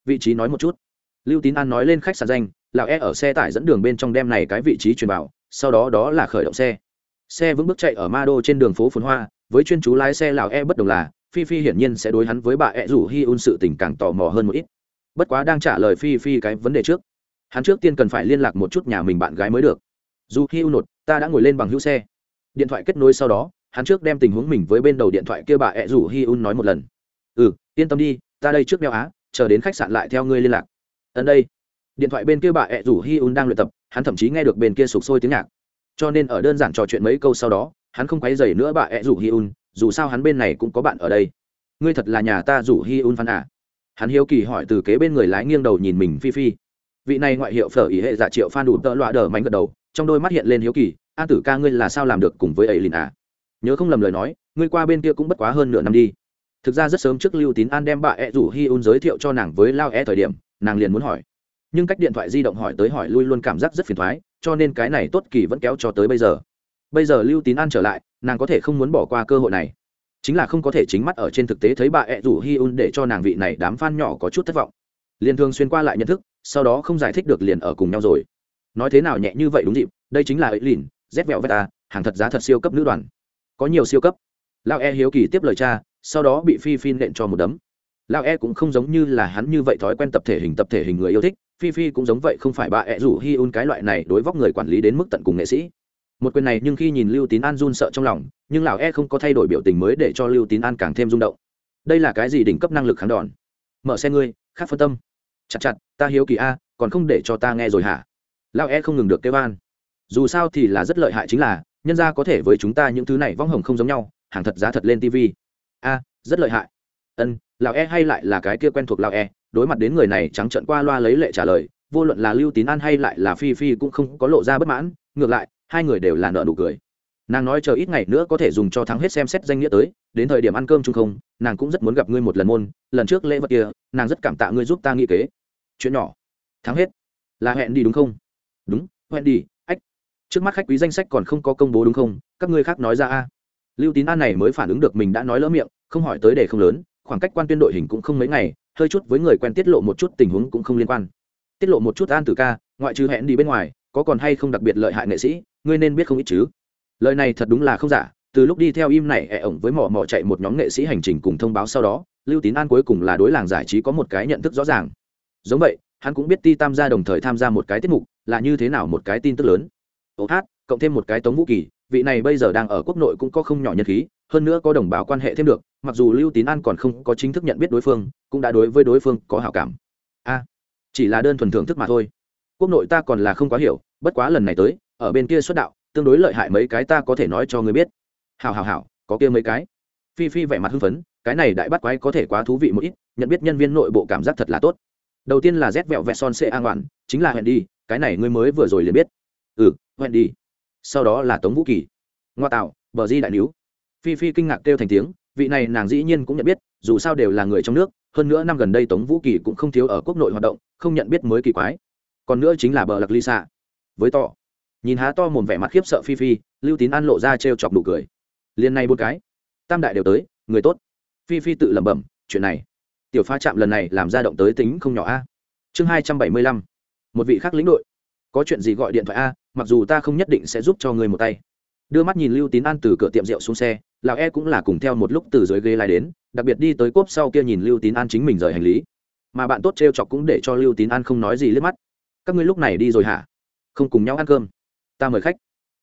Speaker 1: Vị trí nói một chút. Lưu tín an nói lên khách sạn danh lão e ở xe tải dẫn đường bên trong đem này cái vị trí truyền vào, sau đó đó là khởi động xe. Xe vững bước chạy ở ma đô trên đường phố phồn hoa với chuyên chú lái xe lào e bất đồng là, phi phi hiển nhiên sẽ đối hắn với bà ẹ rủ hi un sự tình càng tò mò hơn một ít. Bất quá đang trả lời phi phi cái vấn đề trước, hắn trước tiên cần phải liên lạc một chút nhà mình bạn gái mới được. Dù hi un nột, ta đã ngồi lên bằng hữu xe. Điện thoại kết nối sau đó, hắn trước đem tình huống mình với bên đầu điện thoại kia bà ẹ rủ hi un nói một lần. Ừ yên tâm đi, ta đây trước đeo á, chờ đến khách sạn lại theo ngươi liên lạc. Ẩn đây. Điện thoại bên kia bà ẹ rủ hi un đang luyện tập, hắn thậm chí nghe được bên kia sụp sôi tiếng nhạc. Cho nên ở đơn giản trò chuyện mấy câu sau đó hắn không quấy dày nữa bà ẹ rủ hi un dù sao hắn bên này cũng có bạn ở đây. Ngươi thật là nhà ta rủ hi un phan à? Hắn hiếu kỳ hỏi từ kế bên người lái nghiêng đầu nhìn mình phi phi. Vị này ngoại hiệu phở ý hệ dạ triệu phan đủ tợ loạ đờ mánh gật đầu, trong đôi mắt hiện lên hiếu kỳ an tử ca ngươi là sao làm được cùng với ấy lìn à? Nhớ không lầm lời nói, ngươi qua bên kia cũng bất quá hơn nửa năm đi. Thực ra rất sớm trước lưu tín an đem bà ẹ rủ hi un giới thiệu cho nàng với lao e thời điểm, nàng liền muốn hỏi. Nhưng cách điện thoại di động hỏi tới hỏi lui luôn cảm giác rất phiền thoái, cho nên cái này tốt kỳ vẫn kéo cho tới bây giờ bây giờ lưu tín an trở lại, nàng có thể không muốn bỏ qua cơ hội này. Chính là không có thể chính mắt ở trên thực tế thấy bà ẹ rủ hi un để cho nàng vị này đám f a n nhỏ có chút thất vọng. Liền thường xuyên qua lại nhận thức, sau đó không giải thích được liền ở cùng nhau rồi. Nói thế nào nhẹ như vậy đúng dịp, đây chính là ấy lìn rét vẹo veta à, hàng thật giá thật siêu cấp nữ đoàn. Có nhiều siêu cấp. Lao e hiếu kỳ tiếp lời cha, sau đó bị phi phi nện cho một đấm. Lao e cũng không giống như là hắn như vậy thói quen tập thể hình tập thể hình người yêu thích, phi phi cũng giống vậy không phải bà ẹ rủ hi un cái loại này đối vóc người quản lý đến mức tận cùng nghệ sĩ một quyền này nhưng khi nhìn lưu tín an run sợ trong lòng, nhưng lão e không có thay đổi biểu tình mới để cho lưu tín an càng thêm rung động. Đây là cái gì đỉnh cấp năng lực kháng đòn? Mở xe ngươi, khác phân tâm. Chặt chặt, ta hiếu kỳ a, còn không để cho ta nghe rồi hả? Lão e không ngừng được kêu an. Dù sao thì là rất lợi hại chính là, nhân ra có thể với chúng ta những thứ này vong hồng không giống nhau, hàng thật giá thật lên tv a, rất lợi hại. Ân, lão e hay lại là cái kia quen thuộc lão e đối mặt đến người này trắng trợn qua loa lấy lệ trả lời, vô luận là lưu tín an hay lại là phi phi cũng không có lộ ra bất mãn, ngược lại hai người đều là nợ nụ cười. Nàng nói chờ ít ngày nữa có thể dùng cho thắng hết xem xét danh nghĩa tới, đến thời điểm ăn cơm chung không, nàng cũng rất muốn gặp ngươi một lần môn, lần trước lễ vật kia, nàng rất cảm tạ ngươi giúp ta nghĩ kế. Chuyện nhỏ. Thắng hết. Là hẹn đi đúng không? Đúng, hẹn đi, ách. Trước mắt khách quý danh sách còn không có công bố đúng không? Các ngươi khác nói ra a. Lưu tín an này mới phản ứng được mình đã nói lỡ miệng, không hỏi tới để không lớn, khoảng cách quan tuyên đội hình cũng không mấy ngày, hơi chút với người quen tiết lộ một chút tình huống cũng không liên quan. Tiết lộ một chút an tử ca, ngoại trừ hẹn đi bên ngoài, có còn hay không đặc biệt lợi hại nghệ sĩ? Ngươi nên biết không ít chứ. Lời này thật đúng là không giả, từ lúc đi theo im này ẻ ổng với mỏ mỏ chạy một nhóm nghệ sĩ hành trình cùng thông báo sau đó, lưu tín an cuối cùng là đối làng giải trí có một cái nhận thức rõ ràng. Giống vậy, hắn cũng biết ti tam gia đồng thời tham gia một cái tiết mục, là như thế nào một cái tin tức lớn. Ô hát, cộng thêm một cái tống vũ kỳ, vị này bây giờ đang ở quốc nội cũng có không nhỏ nhân khí, hơn nữa có đồng bào quan hệ thêm được, mặc dù lưu tín an còn không có chính thức nhận biết đối phương, cũng đã đối với đối phương có hảo cảm. A, chỉ là đơn thuần thưởng thức mà thôi. Quốc nội ta còn là không quá hiểu, bất quá lần này tới ở bên kia xuất đạo, tương đối lợi hại mấy cái ta có thể nói cho người biết. Hào hào hào có kia mấy cái. Phi phi vẻ mặt hưng phấn, cái này đại bắt quái có thể quá thú vị một ít, nhận biết nhân viên nội bộ cảm giác thật là tốt. Đầu tiên là rét vẹo vẹt son xê an ngoạn chính là hẹn đi, cái này ngươi mới vừa rồi liền biết. Ừ hẹn đi. Sau đó là tống vũ kỳ. Ngoa tạo, bờ di đại níu. Phi phi kinh ngạc kêu thành tiếng, vị này nàng dĩ nhiên cũng nhận biết, dù sao đều là người trong nước, hơn nữa năm gần đây tống vũ kỳ cũng không thiếu ở quốc nội hoạt động, không nhận biết mới kỳ quái. Còn nữa chính là bờ lạc ly với tỏ nhìn há to mồm vẻ mặt khiếp sợ phi phi, lưu tín an lộ ra t chọc đủ cười. Liền này bốn cái, tam đại đều tới, người tốt. Phi phi tự lẩm bẩm, chuyện này, tiểu pha chạm lần này làm ra động tới tính không nhỏ a. Chương hai trăm bảy mươi lăm, một vị khác lĩnh đội. Có chuyện gì gọi điện thoại a, mặc dù ta không nhất định sẽ giúp cho người một tay. Đưa mắt nhìn lưu tín an từ cửa tiệm rượu xuống xe lào e cũng là cùng theo một lúc từ dưới ghế lai đến, đặc biệt đi tới cốp sau kia nhìn lưu tín an chính mình rời hành lý. Mà bạn tốt t r e o chọc cũng để cho lưu tín an không nói gì liếc mắt. Các ngươi lúc này đi rồi hả? Không cùng nhau ăn cơm ta mời khách.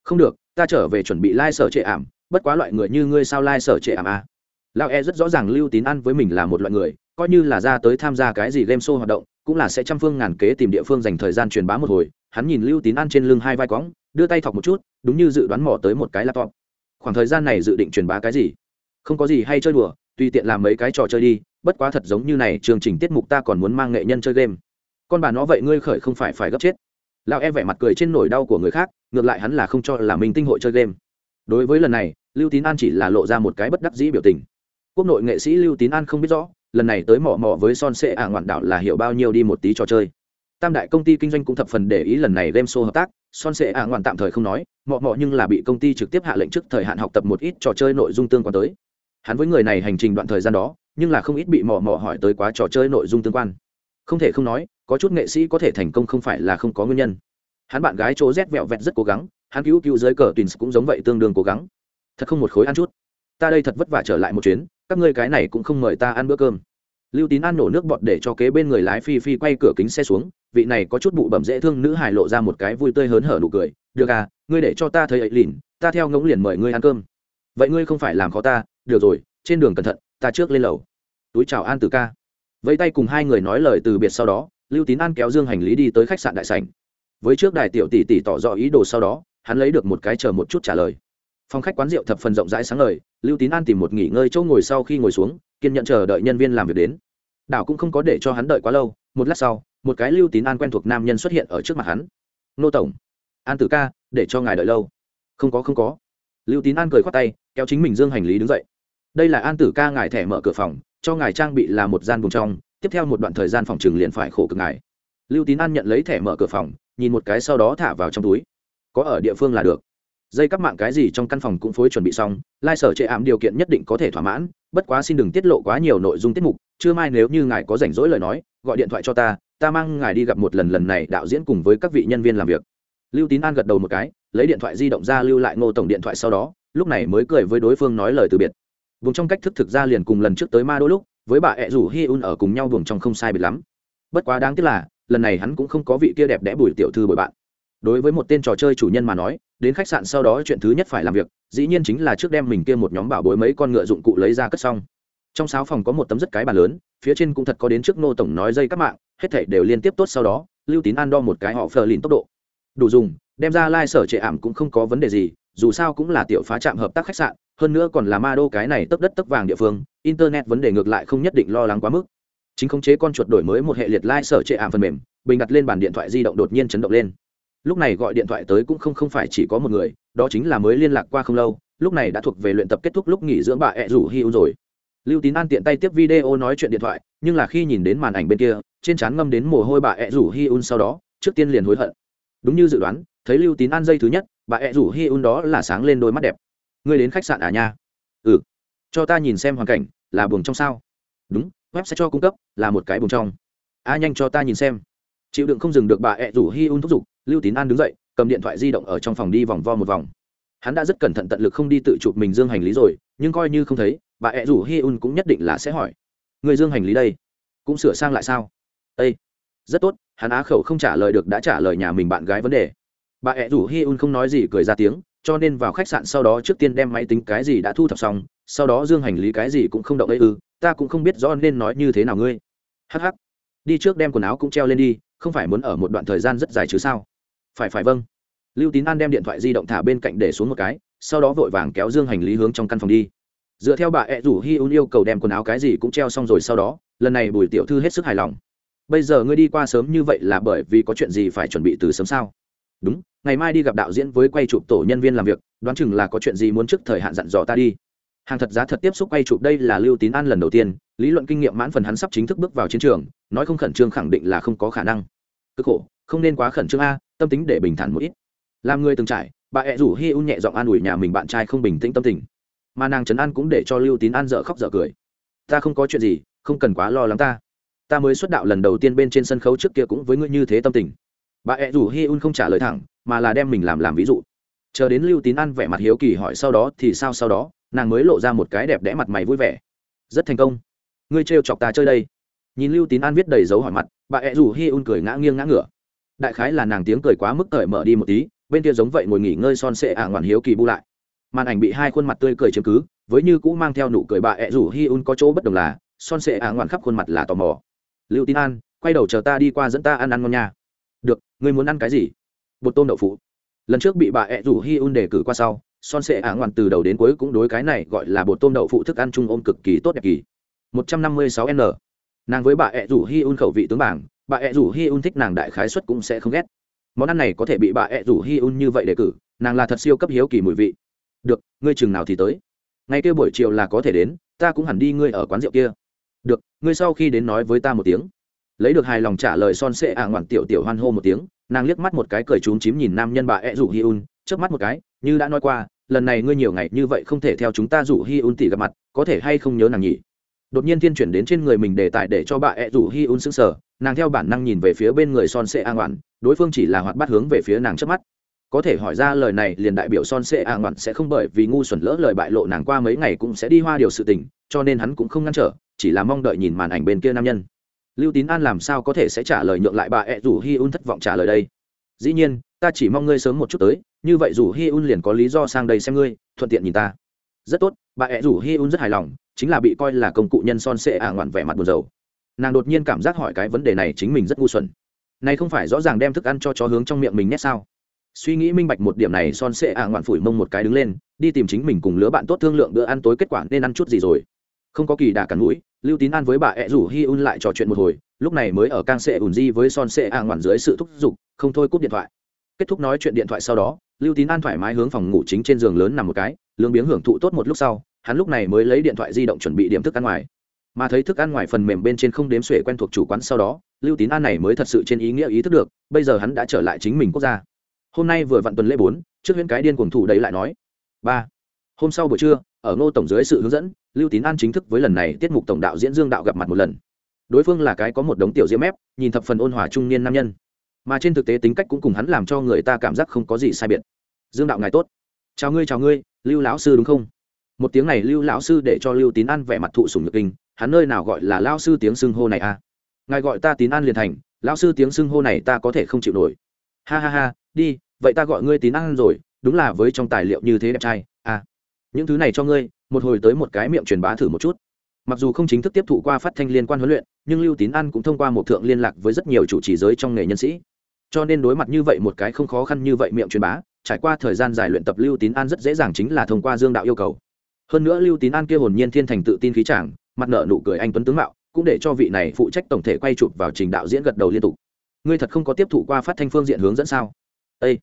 Speaker 1: Không được, ta trở về chuẩn bị lai、like、sở trệ ảm, bất quá loại người như ngươi sao lai、like、sở trệ ảm à. lão e rất rõ ràng lưu tín ăn với mình là một loại người, coi như là ra tới tham gia cái gì game show hoạt động, cũng là sẽ trăm phương ngàn kế tìm địa phương dành thời gian truyền bá một hồi. Hắn nhìn lưu tín ăn trên lưng hai vai quõng đưa tay thọc một chút, đúng như dự đoán mỏ tới một cái laptop. Khoảng thời gian này dự định truyền bá cái gì? Không có gì hay chơi đùa, tùy tiện làm mấy cái trò chơi đi, bất quá thật giống như này, chương trình tiết mục ta còn muốn mang nghệ nhân chơi game. Con bà nó vậy ngươi khởi không phải phải gấp chết. Lão e vẻ mặt cười trên nỗi đau của người khác ngược lại hắn là không cho là mình tinh hội chơi game. Đối với lần này, lưu tín an chỉ là lộ ra một cái bất đắc dĩ biểu tình. Quốc nội nghệ sĩ lưu tín an không biết rõ, lần này tới mỏ mỏ với son sệ ả ngoạn đảo là hiểu bao nhiêu đi một tí trò chơi. Tam đại công ty kinh doanh cũng thập phần để ý lần này game show hợp tác, son sệ ả ngoạn tạm thời không nói mọ mọ nhưng là bị công ty trực tiếp hạ lệnh trước thời hạn học tập một ít trò chơi nội dung tương quan tới. Hắn với người này hành trình đoạn thời gian đó, nhưng là không ít bị mò mò hỏi tới quá trò chơi nội dung tương quan. Không thể không nói, có chút nghệ sĩ có thể thành công không phải là không có nguyên nhân hắn bạn gái chỗ rét vẹo vẹt rất cố gắng, hắn cứu cứu dưới cờ twins cũng giống vậy tương đương cố gắng. Thật không một khối ăn chút. Ta đây thật vất vả trở lại một chuyến, các ngươi cái này cũng không mời ta ăn bữa cơm. Lưu tín ăn nổ nước bọt để cho kế bên người lái phi phi quay cửa kính xe xuống, vị này có chút bụ bẩm dễ thương nữ hài lộ ra một cái vui tươi hớn hở nụ cười. Được à ngươi để cho ta thấy ấy lìn, ta theo ngỗng liền mời ngươi ăn cơm. Vậy ngươi không phải làm khó ta, được rồi, trên đường cẩn thận, ta trước lên lầu. Túi chào an từ ca. Vẫy tay cùng hai người nói lời từ biệt sau đó, lưu tín an kéo dương hành lý đi tới khách sạn đại sảnh với trước đài tiểu tỷ tỷ tỏ rõ ý đồ sau đó, hắn lấy được một cái chờ một chút trả lời. Phòng khách quán rượu thập phần rộng rãi sáng lời lưu tín an tìm một nghỉ ngơi chỗ ngồi sau khi ngồi xuống, kiên nhận chờ đợi nhân viên làm việc đến. Đảo cũng không có để cho hắn đợi quá lâu, một lát sau, một cái lưu tín an quen thuộc nam nhân xuất hiện ở trước mặt hắn. Nô tổng, an tử ca, để cho ngài đợi lâu. Không có không có. Lưu tín an cười khoát tay, kéo chính mình dương hành lý đứng dậy. Đây là an tử ca, ngài thẻ mở cửa phòng, cho ngài trang bị là một gian vùng trong, tiếp theo một đoạn thời gian phòng trừng liền phải khổ cực ngài lưu tín an nhận lấy thẻ mở cửa phòng, nhìn một cái sau đó thả vào trong túi. Có ở địa phương là được. Dây cắp mạng cái gì trong căn phòng cũng phối chuẩn bị xong, lai sở chệ ảm điều kiện nhất định có thể thỏa mãn, bất quá xin đừng tiết lộ quá nhiều nội dung tiết mục chưa mai nếu như ngài có rảnh rỗi lời nói, gọi điện thoại cho ta ta mang ngài đi gặp một lần lần này đạo diễn cùng với các vị nhân viên làm việc. Lưu tín an gật đầu một cái, lấy điện thoại di động ra lưu lại ngô tổng điện thoại sau đó, lúc này mới cười với đối phương nói lời từ biệt. Vùng trong cách thức thực ra liền cùng lần trước tới ma đôi lúc với bà ẹ rủ hi un ở cùng nhau vùng trong không sai biệt lắm. Bất quá đáng tiếc là lần này hắn cũng không có vị kia đẹp đẽ bùi tiểu thư bồi bạn. Đối với một tên trò chơi chủ nhân mà nói, đến khách sạn sau đó chuyện thứ nhất phải làm việc, dĩ nhiên chính là trước đem mình kia một nhóm bảo bối mấy con ngựa dụng cụ lấy ra cất xong. Trong sáu phòng có một tấm rất cái bàn lớn, phía trên cũng thật có đến trước nô tổng nói dây các mạng, hết thảy đều liên tiếp tốt sau đó, lưu tín an đo một cái họ phờ lìn tốc độ. Đủ dùng, đem ra lai、like、sở trệ ảm cũng không có vấn đề gì, dù sao cũng là tiểu phá trạm hợp tác khách sạn, hơn nữa còn là ma đô cái này tấp đất tấp vàng địa phương, internet vấn đề ngược lại không nhất định lo lắng quá mức chính khống chế con chuột đổi mới một hệ liệt lai、like、sở trệ ảm phần mềm, bình đặt lên bàn điện thoại di động đột nhiên chấn động lên. Lúc này gọi điện thoại tới cũng không không phải chỉ có một người, đó chính là mới liên lạc qua không lâu, lúc này đã thuộc về luyện tập kết thúc lúc nghỉ dưỡng bà ẹ rủ hi un rồi. Lưu tín an tiện tay tiếp video nói chuyện điện thoại, nhưng là khi nhìn đến màn ảnh bên kia, trên trán ngâm đến mồ hôi bà ẹ rủ hi un sau đó, trước tiên liền hối hận. Đúng như dự đoán, thấy lưu tín an dây thứ nhất, bà ẹ rủ hi un đó là sáng lên đôi mắt đẹp. Ngươi đến khách sạn à nha? Ừ. Cho ta nhìn xem hoàn cảnh, là buồng trong sao? Đúng web sẽ cho cung cấp, là một cái bùng trong. A, nhanh cho ta nhìn xem. Chịu đựng không dừng được bà ẹ rủ hi un thúc giục, lưu tín an đứng dậy, cầm điện thoại di động ở trong phòng đi vòng vo một vòng. Hắn đã rất cẩn thận tận lực không đi tự chụp mình dương hành lý rồi, nhưng coi như không thấy, bà ẹ rủ hi un cũng nhất định là sẽ hỏi. Người dương hành lý đây, cũng sửa sang lại sao? Â rất tốt, hắn á khẩu không trả lời được đã trả lời nhà mình bạn gái vấn đề. Bà ẹ rủ hi un không nói gì cười ra tiếng, cho nên vào khách sạn sau đó trước tiên đem máy tính cái gì đã thu thập xong sau đó dương hành lý cái gì cũng không động ấy ư, ta cũng không biết rõ nên nói như thế nào ngươi. Hh đi trước đem quần áo cũng treo lên đi, không phải muốn ở một đoạn thời gian rất dài chứ sao? Phải phải vâng. Lưu tín an đem điện thoại di động thả bên cạnh để xuống một cái, sau đó vội vàng kéo dương hành lý hướng trong căn phòng đi. Dựa theo bà ẹ rủ hi un yêu cầu đem quần áo cái gì cũng treo xong rồi sau đó, lần này bùi tiểu thư hết sức hài lòng. Bây giờ ngươi đi qua sớm như vậy là bởi vì có chuyện gì phải chuẩn bị từ sớm sao? Đúng, ngày mai đi gặp đạo diễn với quay chụp tổ nhân viên làm việc, đoán chừng là có chuyện gì muốn trước thời hạn dặn dò ta đi hàng thật giá thật tiếp xúc quay chụp đây là lưu tín an lần đầu tiên, lý luận kinh nghiệm mãn phần hắn sắp chính thức bước vào chiến trường, nói không khẩn trương khẳng định là không có khả năng. Cực khổ, không nên quá khẩn trương a, tâm tính để bình thản một ít. Làm người từng trải, bà ẹ rủ hi un nhẹ giọng an ủi nhà mình bạn trai không bình tĩnh tâm tình. Mà nàng trấn an cũng để cho lưu tín an dở khóc dở cười. Ta không có chuyện gì, không cần quá lo lắng ta. Ta mới xuất đạo lần đầu tiên bên trên sân khấu trước kia cũng với ngươi như thế tâm tình. Bà ẹ rủ hi un không trả lời thẳng, mà là đem mình làm làm ví dụ. Chờ đến lưu tín an vẻ mặt hiếu kỳ hỏi sau đó thì sao sau đó nàng mới lộ ra một cái đẹp đẽ mặt mày vui vẻ. Rất thành công. Ngươi trêu chọc ta chơi đây. Nhìn lưu tín an viết đầy dấu hỏi mặt, bà ẹ rủ hi un cười ngã nghiêng ngã ngửa. Đại khái là nàng tiếng cười quá mức cởi mở đi một tí, bên kia giống vậy ngồi nghỉ ngơi son sệ ả ngoạn hiếu kỳ bu lại. Màn ảnh bị hai khuôn mặt tươi cười chiếm cứ, với như cũ mang theo nụ cười bà ẹ rủ hi un có chỗ bất đồng là, son sệ ả ngoạn khắp khuôn mặt là tò mò. Lưu tín an, quay đầu chờ ta đi qua dẫn ta ăn ăn ngon nha. Được, ngươi muốn ăn cái gì? Bột tôm đậu phụ. Lần trước bị bà ẹ rủ hi un đề cử qua sau son sệ ả ngoạn từ đầu đến cuối cũng đối cái này gọi là bột tôm đậu phụ thức ăn chung ôm cực kỳ tốt đẹp kỳ. một trăm năm mươi sáu n. Nàng với bà ẹ rủ hi un khẩu vị tướng bảng, bà ẹ rủ hi un thích nàng đại khái xuất cũng sẽ không ghét. Món ăn này có thể bị bà ẹ rủ hi un như vậy đề cử, nàng là thật siêu cấp hiếu kỳ mùi vị. Được, ngươi chừng nào thì tới. Ngày kia buổi chiều là có thể đến, ta cũng hẳn đi ngươi ở quán rượu kia. Được, ngươi sau khi đến nói với ta một tiếng. Lấy được hài lòng trả lời son sệ ả ngoạn tiểu tiểu hoan hô một tiếng, nàng liếc mắt một cái cười trúng chím nhìn nam nhân bà ẹ rủ hi un trước mắt một cái như đã nói qua, lần này ngươi nhiều ngày như vậy không thể theo chúng ta rủ hi un tỉ gặp mặt, có thể hay không nhớ nàng nhỉ? Đột nhiên thiên chuyển đến trên người mình đề tài để cho bà ẹ rủ hi un sững sờ, nàng theo bản năng nhìn về phía bên người son sệ a ngoạn, đối phương chỉ là hoạt bát hướng về phía nàng trước mắt. Có thể hỏi ra lời này liền đại biểu son sệ a ngoạn sẽ không bởi vì ngu xuẩn lỡ lời bại lộ nàng qua mấy ngày cũng sẽ đi hoa điều sự tình, cho nên hắn cũng không ngăn trở, chỉ là mong đợi nhìn màn ảnh bên kia nam nhân. Lưu tín an làm sao có thể sẽ trả lời nhượng lại bà ẹ rủ hi un thất vọng trả lời đây? Dĩ nhiên ta chỉ mong ngươi sớm một chút tới, như vậy rủ hi un liền có lý do sang đây xem ngươi, thuận tiện nhìn ta. Rất tốt, bà ẹ rủ hi un rất hài lòng, chính là bị coi là công cụ nhân son sệ ả à ngoạn vẻ mặt buồn rầu. Nàng đột nhiên cảm giác hỏi cái vấn đề này chính mình rất ngu xuẩn. Này không phải rõ ràng đem thức ăn cho chó hướng trong miệng mình nhét sao? Suy nghĩ minh bạch một điểm này son sệ ả à ngoạn phủi mông một cái đứng lên, đi tìm chính mình cùng lứa bạn tốt thương lượng bữa ăn tối kết quả nên ăn chút gì rồi. Không có kỳ đà cắn mũi, lưu tín ăn với bà ẹ rủ hi un lại trò chuyện một hồi, lúc này mới ở cang sệ ùn di với son sệ ả à ngoạn dưới sự thúc giục, không thôi cúp điện thoại kết thúc nói chuyện điện thoại sau đó, lưu tín an thoải mái hướng phòng ngủ chính trên giường lớn nằm một cái, lương biếng hưởng thụ tốt một lúc sau, hắn lúc này mới lấy điện thoại di động chuẩn bị điểm thức ăn ngoài. Mà thấy thức ăn ngoài phần mềm bên trên không đếm xuể quen thuộc chủ quán sau đó, lưu tín an này mới thật sự trên ý nghĩa ý thức được, bây giờ hắn đã trở lại chính mình quốc gia. Hôm nay vừa vặn tuần lễ bốn, trước huyễn cái điên cuồng thủ đấy lại nói. Ba, hôm sau buổi trưa, ở ngô tổng dưới sự hướng dẫn, lưu tín an chính thức với lần này tiết mục tổng đạo diễn dương đạo gặp mặt một lần. Đối phương là cái có một đống tiểu diễm ép nhìn thập phần ôn hòa trung niên nam nhân mà trên thực tế tính cách cũng cùng hắn làm cho người ta cảm giác không có gì sai biệt. Dương đạo ngài tốt. Chào ngươi chào ngươi, lưu lão sư đúng không? Một tiếng này lưu lão sư để cho lưu tín an vẻ mặt thụ sùng nhược kinh, hắn nơi nào gọi là lao sư tiếng xưng hô này à? Ngài gọi ta tín an liền thành, lão sư tiếng xưng hô này ta có thể không chịu nổi. Ha ha ha, đi, vậy ta gọi ngươi tín an rồi, đúng là với trong tài liệu như thế đẹp trai à. Những thứ này cho ngươi, một hồi tới một cái miệng truyền bá thử một chút. Mặc dù không chính thức tiếp thụ qua phát thanh liên quan huấn luyện, nhưng lưu tín an cũng thông qua một thượng liên lạc với rất nhiều chủ trì giới trong nghề nhân sĩ cho nên đối mặt như vậy một cái không khó khăn như vậy miệng truyền bá, trải qua thời gian dài luyện tập lưu tín an rất dễ dàng chính là thông qua dương đạo yêu cầu. Hơn nữa lưu tín an kia hồn nhiên thiên thành tự tin khí chàng, mặt nợ nụ cười anh tuấn tướng mạo, cũng để cho vị này phụ trách tổng thể quay chụp vào trình đạo diễn gật đầu liên tục. Ngươi thật không có tiếp thụ qua phát thanh phương diện hướng dẫn sao? Ê!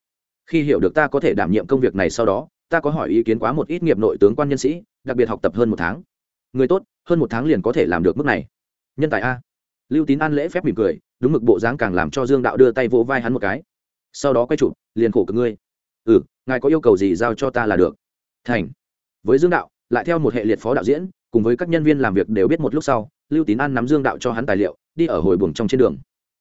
Speaker 1: khi hiểu được ta có thể đảm nhiệm công việc này sau đó, ta có hỏi ý kiến quá một ít nghiệp nội tướng quan nhân sĩ, đặc biệt học tập hơn một tháng. Người tốt, hơn một tháng liền có thể làm được mức này. Nhân tài a lưu tín an lễ phép mỉm cười, đúng mực bộ dáng càng làm cho dương đạo đưa tay vỗ vai hắn một cái. Sau đó quay chụp, liền khổ cực ngươi. Ừ ngài có yêu cầu gì giao cho ta là được. Thành. Với dương đạo, lại theo một hệ liệt phó đạo diễn, cùng với các nhân viên làm việc đều biết một lúc sau, lưu tín an nắm dương đạo cho hắn tài liệu, đi ở hồi buồng trong trên đường.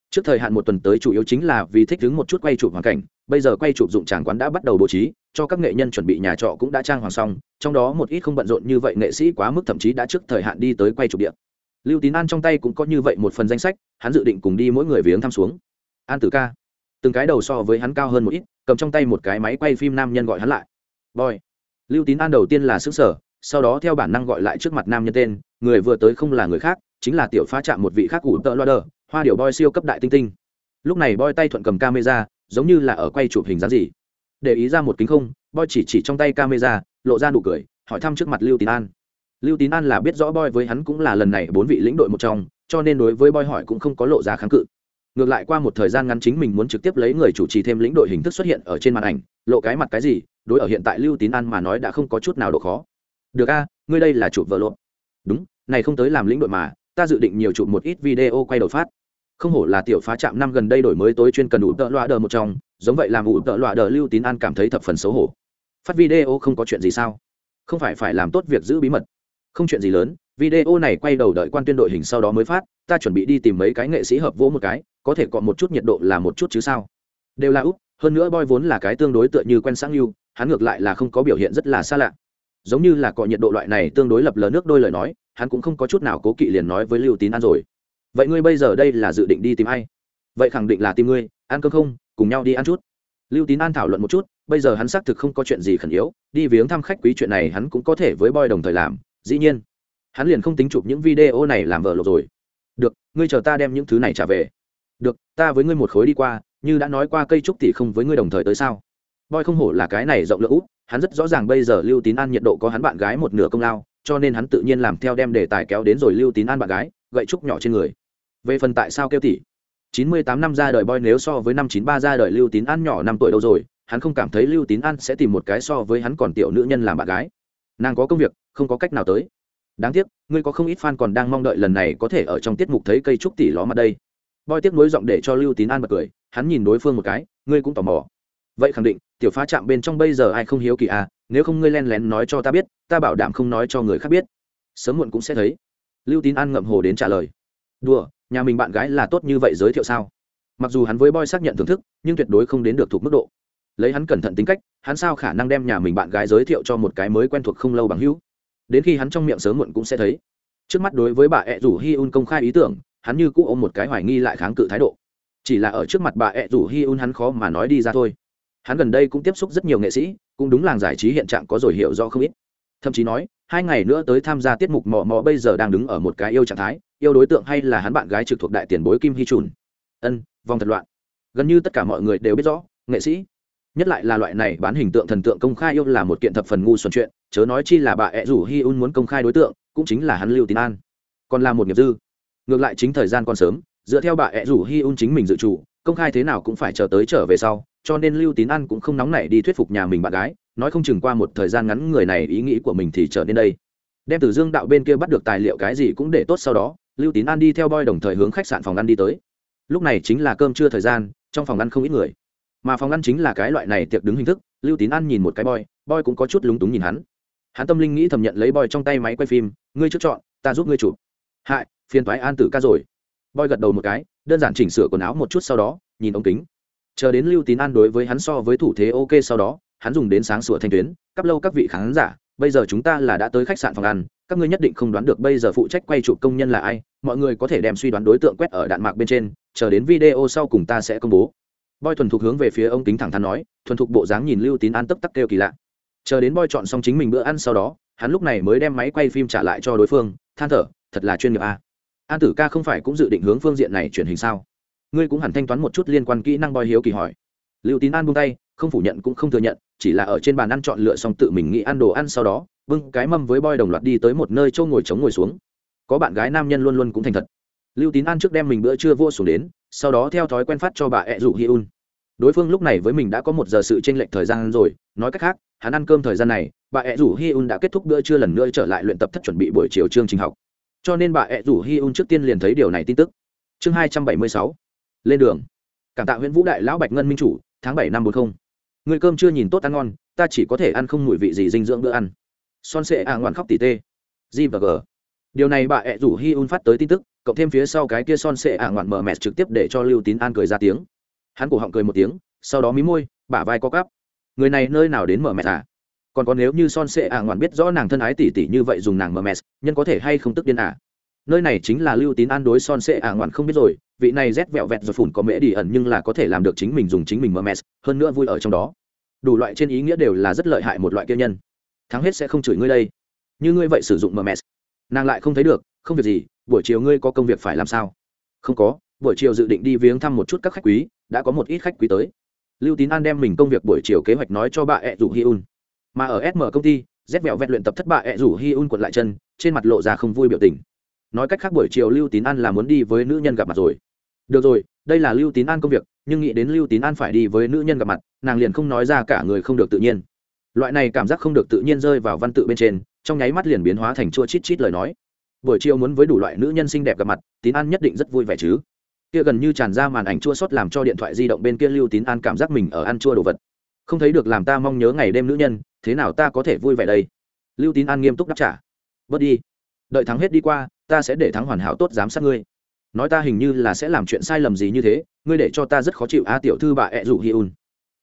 Speaker 1: Trước thời hạn một tuần tới chủ yếu chính là vì thích đứng một chút quay chụp hoàn cảnh, bây giờ quay chụp dụng tràng quán đã bắt đầu bố trí, cho các nghệ nhân chuẩn bị nhà trọ cũng đã trang hoàng xong, trong đó một ít không bận rộn như vậy nghệ sĩ quá mức thậm chí đã trước thời hạn đi tới quay chụp điện lưu tín an trong tay cũng có như vậy một phần danh sách, hắn dự định cùng đi mỗi người viếng thăm xuống. An tử ca, từng cái đầu so với hắn cao hơn một ít, cầm trong tay một cái máy quay phim nam nhân gọi hắn lại. Boy. Lưu tín an đầu tiên là xứ sở sau đó theo bản năng gọi lại trước mặt nam nhân tên, người vừa tới không là người khác, chính là tiểu phá chạm một vị khác ủ tợ loa đờ hoa điệu boy siêu cấp đại tinh tinh. Lúc này boy tay thuận cầm camera, giống như là ở quay chụp hình dáng gì. Để ý ra một kính không, boy chỉ chỉ trong tay camera, lộ ra nụ cười, hỏi thăm trước mặt lưu tín an lưu tín an là biết rõ boy với hắn cũng là lần này bốn vị lĩnh đội một trong, cho nên đối với boy hỏi cũng không có lộ ra kháng cự. Ngược lại qua một thời gian ngắn chính mình muốn trực tiếp lấy người chủ trì thêm lĩnh đội hình thức xuất hiện ở trên màn ảnh, lộ cái mặt cái gì, đối ở hiện tại lưu tín an mà nói đã không có chút nào độ khó. Được a, ngươi đây là chụp vợ lộn. Đúng, này không tới làm lĩnh đội mà, ta dự định nhiều chụp một ít video quay đầu phát. Không hổ là tiểu phá trạm năm gần đây đổi mới tối chuyên cần ủ tợ loạ đờ một trong, giống vậy làm ủ tợ loạ đờ lưu tín an cảm thấy thập phần xấu hổ. Phát video không có chuyện gì sao? Không phải phải làm tốt việc giữ bí mật không chuyện gì lớn, video này quay đầu đợi quan tuyên đội hình sau đó mới phát, ta chuẩn bị đi tìm mấy cái nghệ sĩ hợp vỗ một cái, có thể còn một chút nhiệt độ là một chút chứ sao? Đều là úp, hơn nữa boy vốn là cái tương đối tựa như quen sáng lưu hắn ngược lại là không có biểu hiện rất là xa lạ. Giống như là cọ nhiệt độ loại này tương đối lập lờ nước đôi lời nói, hắn cũng không có chút nào cố kỵ liền nói với lưu tín an rồi. Vậy ngươi bây giờ đây là dự định đi tìm ai? Vậy khẳng định là tìm ngươi, ăn cơm không? Cùng nhau đi ăn chút. Lưu tín an thảo luận một chút, bây giờ hắn xác thực không có chuyện gì khẩn yếu, đi viếng thăm khách quý chuyện này hắn cũng có thể với boy đồng thời làm dĩ nhiên, hắn liền không tính chụp những video này làm vợ lộc rồi. Được, ngươi chờ ta đem những thứ này trả về. Được, ta với ngươi một khối đi qua, như đã nói qua cây trúc thì không với ngươi đồng thời tới sao? Boy không hổ là cái này rộng lượng út, hắn rất rõ ràng bây giờ lưu tín an nhiệt độ có hắn bạn gái một nửa công lao, cho nên hắn tự nhiên làm theo đem đề tài kéo đến rồi lưu tín an bạn gái, gậy trúc nhỏ trên người. Về phần tại sao kêu tỷ? Chín mươi tám năm ra đời boy nếu so với năm chín ba ra đời lưu tín an nhỏ năm tuổi đâu rồi, hắn không cảm thấy lưu tín an sẽ tìm một cái so với hắn còn tiểu nữ nhân làm bạn gái nàng có công việc, không có cách nào tới. Đáng tiếc, ngươi có không ít fan còn đang mong đợi lần này có thể ở trong tiết mục thấy cây trúc tỷ ló mặt đây. Boy tiếc nối giọng để cho lưu tín an bật cười, hắn nhìn đối phương một cái, ngươi cũng tò mò. Vậy khẳng định, tiểu phá chạm bên trong bây giờ ai không hiếu kỳ à nếu không ngươi len lén nói cho ta biết, ta bảo đảm không nói cho người khác biết. Sớm muộn cũng sẽ thấy. Lưu tín an ngậm hồ đến trả lời. Đùa, nhà mình bạn gái là tốt như vậy giới thiệu sao? Mặc dù hắn với boy xác nhận thưởng thức, nhưng tuyệt đối không đến được thuộc mức độ lấy hắn cẩn thận tính cách, hắn sao khả năng đem nhà mình bạn gái giới thiệu cho một cái mới quen thuộc không lâu bằng hữu? Đến khi hắn trong miệng sớm muộn cũng sẽ thấy. Trước mắt đối với bà ẹ rủ hi un công khai ý tưởng, hắn như cũ ôm một cái hoài nghi lại kháng cự thái độ. Chỉ là ở trước mặt bà ẹ rủ hi un hắn khó mà nói đi ra thôi. Hắn gần đây cũng tiếp xúc rất nhiều nghệ sĩ, cũng đúng làng giải trí hiện trạng có rồi hiểu rõ không ít. Thậm chí nói, hai ngày nữa tới tham gia tiết mục mò mò bây giờ đang đứng ở một cái yêu trạng thái, yêu đối tượng hay là hắn bạn gái trực thuộc đại tiền bối kim hy trùn ân, vòng thật loạn. Gần như tất cả mọi người đều biết rõ, nghệ sĩ nhất lại là loại này bán hình tượng thần tượng công khai yêu là một kiện thập phần ngu xuẩn chuyện, chớ nói chi là bà ẹ rủ hi un muốn công khai đối tượng, cũng chính là hắn lưu tín an. Còn là một nghiệp dư. Ngược lại chính thời gian còn sớm, dựa theo bà ẹ rủ hi un chính mình dự chủ, công khai thế nào cũng phải chờ tới trở về sau, cho nên lưu tín an cũng không nóng nảy đi thuyết phục nhà mình bạn gái, nói không chừng qua một thời gian ngắn người này ý nghĩ của mình thì trở nên đây. Đem từ dương đạo bên kia bắt được tài liệu cái gì cũng để tốt sau đó, lưu tín an đi theo boy đồng thời hướng khách sạn phòng ăn đi tới. Lúc này chính là cơm trưa thời gian, trong phòng ăn không ít người mà phòng ăn chính là cái loại này tiệc đứng hình thức, lưu tín an nhìn một cái boy boy cũng có chút lúng túng nhìn hắn. Hắn tâm linh nghĩ thầm nhận lấy boy trong tay máy quay phim, ngươi trước chọn, ta giúp ngươi chụp. Hại, phiền thoái an tử ca rồi. Boy gật đầu một cái, đơn giản chỉnh sửa quần áo một chút sau đó, nhìn ống kính. Chờ đến lưu tín an đối với hắn so với thủ thế ok sau đó, hắn dùng đến sáng sủa thanh tuyến, cắp lâu các vị khán giả, bây giờ chúng ta là đã tới khách sạn phòng ăn, các ngươi nhất định không đoán được bây giờ phụ trách quay chụp công nhân là ai, mọi người có thể đem suy đoán đối tượng quét ở đạn mạc bên trên, chờ đến video sau cùng ta sẽ công bố boy thuần thục hướng về phía ông kính thẳng thắn nói, thuần thục bộ dáng nhìn lưu tín an tấp tắc kêu kỳ lạ. Chờ đến boy chọn xong chính mình bữa ăn sau đó, hắn lúc này mới đem máy quay phim trả lại cho đối phương, than thở, thật là chuyên nghiệp a an tử ca không phải cũng dự định hướng phương diện này chuyển hình sao? Ngươi cũng hẳn thanh toán một chút liên quan kỹ năng boy hiếu kỳ hỏi. Lưu tín an buông tay, không phủ nhận cũng không thừa nhận, chỉ là ở trên bàn ăn chọn lựa xong tự mình nghĩ ăn đồ ăn sau đó, bưng cái mâm với boy đồng loạt đi tới một nơi châu ngồi chống ngồi xuống. Có bạn gái nam nhân luôn luôn cũng thành thật lưu tín an trước đem mình bữa trưa vô xuống đến, sau đó theo thói quen phát cho bà ẹ rủ hi un. Đối phương lúc này với mình đã có một giờ sự tranh lệch thời gian rồi, nói cách khác, hắn ăn cơm thời gian này, bà ẹ rủ hi un đã kết thúc bữa trưa lần nữa trở lại luyện tập thất chuẩn bị buổi chiều chương trình học. Cho nên bà ẹ rủ hi un trước tiên liền thấy điều này tin tức. Chương hai trăm bảy mươi sáu. Lên đường. Cảm tạ huyện vũ đại lão bạch ngân minh chủ, tháng bảy năm bốn mươi người cơm chưa nhìn tốt ăn ngon, ta chỉ có thể ăn không mùi vị gì dinh dưỡng bữa ăn. Son sệ à ngoạn khóc tỉ tê. G và g. Điều này bà ẹ rủ hi un phát tới tin tức cộng thêm phía sau cái kia son sệ à ngoạn mở mẹt trực tiếp để cho lưu tín an cười ra tiếng. Hắn cổ họng cười một tiếng, sau đó mí môi, bả vai co cắp người này nơi nào đến mở mẹt à? Còn có nếu như son sệ à ngoạn biết rõ nàng thân ái tỉ tỉ như vậy dùng nàng mở mẹt, nhân có thể hay không tức điên à? Nơi này chính là lưu tín an đối son sệ à ngoạn không biết rồi, vị này rét vẹo vẹt rồi phủn có mễ đi ẩn nhưng là có thể làm được chính mình dùng chính mình mở mẹt, hơn nữa vui ở trong đó. Đủ loại trên ý nghĩa đều là rất lợi hại một loại kia nhân. Thắng hết sẽ không chửi ngươi đây. Như ngươi vậy sử dụng mms nàng lại không thấy được, không việc gì buổi chiều ngươi có công việc phải làm sao? Không có, buổi chiều dự định đi viếng thăm một chút các khách quý, đã có một ít khách quý tới. Lưu tín an đem mình công việc buổi chiều kế hoạch nói cho bà ẹ rủ hi un mà ở sm công ty rét vẹo vẹn luyện tập thất bà ẹ rủ hi un quật lại chân, trên mặt lộ ra không vui biểu tình. Nói cách khác buổi chiều lưu tín an là muốn đi với nữ nhân gặp mặt rồi. Được rồi, đây là lưu tín an công việc, nhưng nghĩ đến lưu tín an phải đi với nữ nhân gặp mặt, nàng liền không nói ra cả người không được tự nhiên. Loại này cảm giác không được tự nhiên rơi vào văn tự bên trên, trong nháy mắt liền biến hóa thành chua chít chít lời nói buổi chiều muốn với đủ loại nữ nhân xinh đẹp gặp mặt, tín an nhất định rất vui vẻ chứ. Kia gần như tràn ra màn ảnh chua sót làm cho điện thoại di động bên kia lưu tín an cảm giác mình ở ăn chua đồ vật. Không thấy được làm ta mong nhớ ngày đêm nữ nhân, thế nào ta có thể vui vẻ đây? Lưu tín an nghiêm túc đáp trả. Bớt đi. Đợi thắng hết đi qua, ta sẽ để thắng hoàn hảo tốt giám sát ngươi. Nói ta hình như là sẽ làm chuyện sai lầm gì như thế, ngươi để cho ta rất khó chịu a, tiểu thư bà ẹ rủ hi un.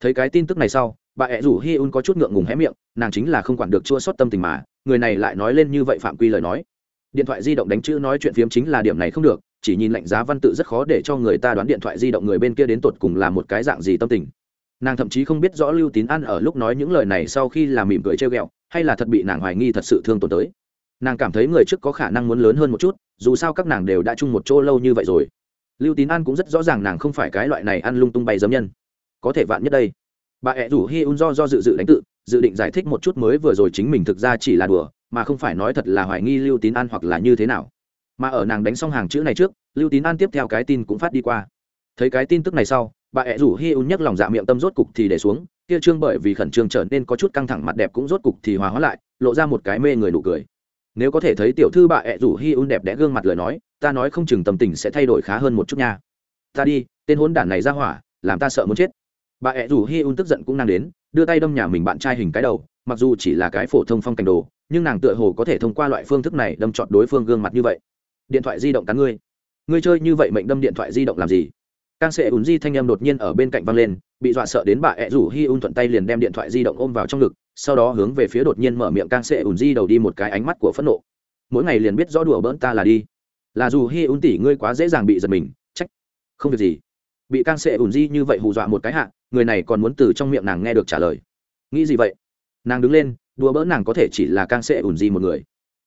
Speaker 1: Thấy cái tin tức này sau, bà ẹ rủ hi un có chút ngượng ngùng hé miệng, nàng chính là không quản được chua sót tâm tình mà, người này lại nói lên như vậy phạm quy lời nói điện thoại di động đánh chữ nói chuyện phiếm chính là điểm này không được, chỉ nhìn lạnh giá văn tự rất khó để cho người ta đoán điện thoại di động người bên kia đến tột cùng là một cái dạng gì tâm tình. Nàng thậm chí không biết rõ lưu tín ăn ở lúc nói những lời này sau khi làm mỉm cười treo ghẹo, hay là thật bị nàng hoài nghi thật sự thương tổn tới. Nàng cảm thấy người trước có khả năng muốn lớn hơn một chút, dù sao các nàng đều đã chung một chỗ lâu như vậy rồi. Lưu tín an cũng rất rõ ràng nàng không phải cái loại này ăn lung tung bay giấm nhân. Có thể vạn nhất đây. Bà ẹ rủ hi un do do dự dự đánh tự, dự định giải thích một chút mới vừa rồi chính mình thực ra chỉ là đùa mà không phải nói thật là hoài nghi lưu tín an hoặc là như thế nào. Mà ở nàng đánh xong hàng chữ này trước, lưu tín an tiếp theo cái tin cũng phát đi qua. Thấy cái tin tức này sau, bà ẹ rủ hi un nhắc lòng dạ miệng tâm rốt cục thì để xuống, kia trương bởi vì khẩn trương trở nên có chút căng thẳng mặt đẹp cũng rốt cục thì hòa hóa lại, lộ ra một cái mê người nụ cười. Nếu có thể thấy tiểu thư bà ẹ rủ hi un đẹp đẽ gương mặt lời nói, ta nói không chừng tâm tình sẽ thay đổi khá hơn một chút nha. Ta đi, tên hốn đản này ra hỏa, làm ta sợ muốn chết. Bà ẹ rủ hi un tức giận cũng năng đến, đưa tay đâm nhà mình bạn trai hình cái đầu mặc dù chỉ là cái phổ thông phong cảnh đồ, nhưng nàng tựa hồ có thể thông qua loại phương thức này đâm chọn đối phương gương mặt như vậy. Điện thoại di động cắn ngươi. Ngươi chơi như vậy mệnh đâm điện thoại di động làm gì? Càng sẽ ùn di thanh em đột nhiên ở bên cạnh văng lên, bị dọa sợ đến bà ẹ rủ hi un thuận tay liền đem điện thoại di động ôm vào trong ngực, sau đó hướng về phía đột nhiên mở miệng càng sẽ ùn di đầu đi một cái ánh mắt của phẫn nộ. Mỗi ngày liền biết rõ đùa bỡn ta là đi. Là dù hi un tỷ ngươi quá dễ dàng bị giật mình, trách. Không việc gì. Bị càng sẽ ùn di như vậy hù dọa một cái hạ, người này còn muốn từ trong miệng nàng nghe được trả lời. Nghĩ gì vậy? Nàng đứng lên, đùa bỡn nàng có thể chỉ là càng sẽ ùn di một người.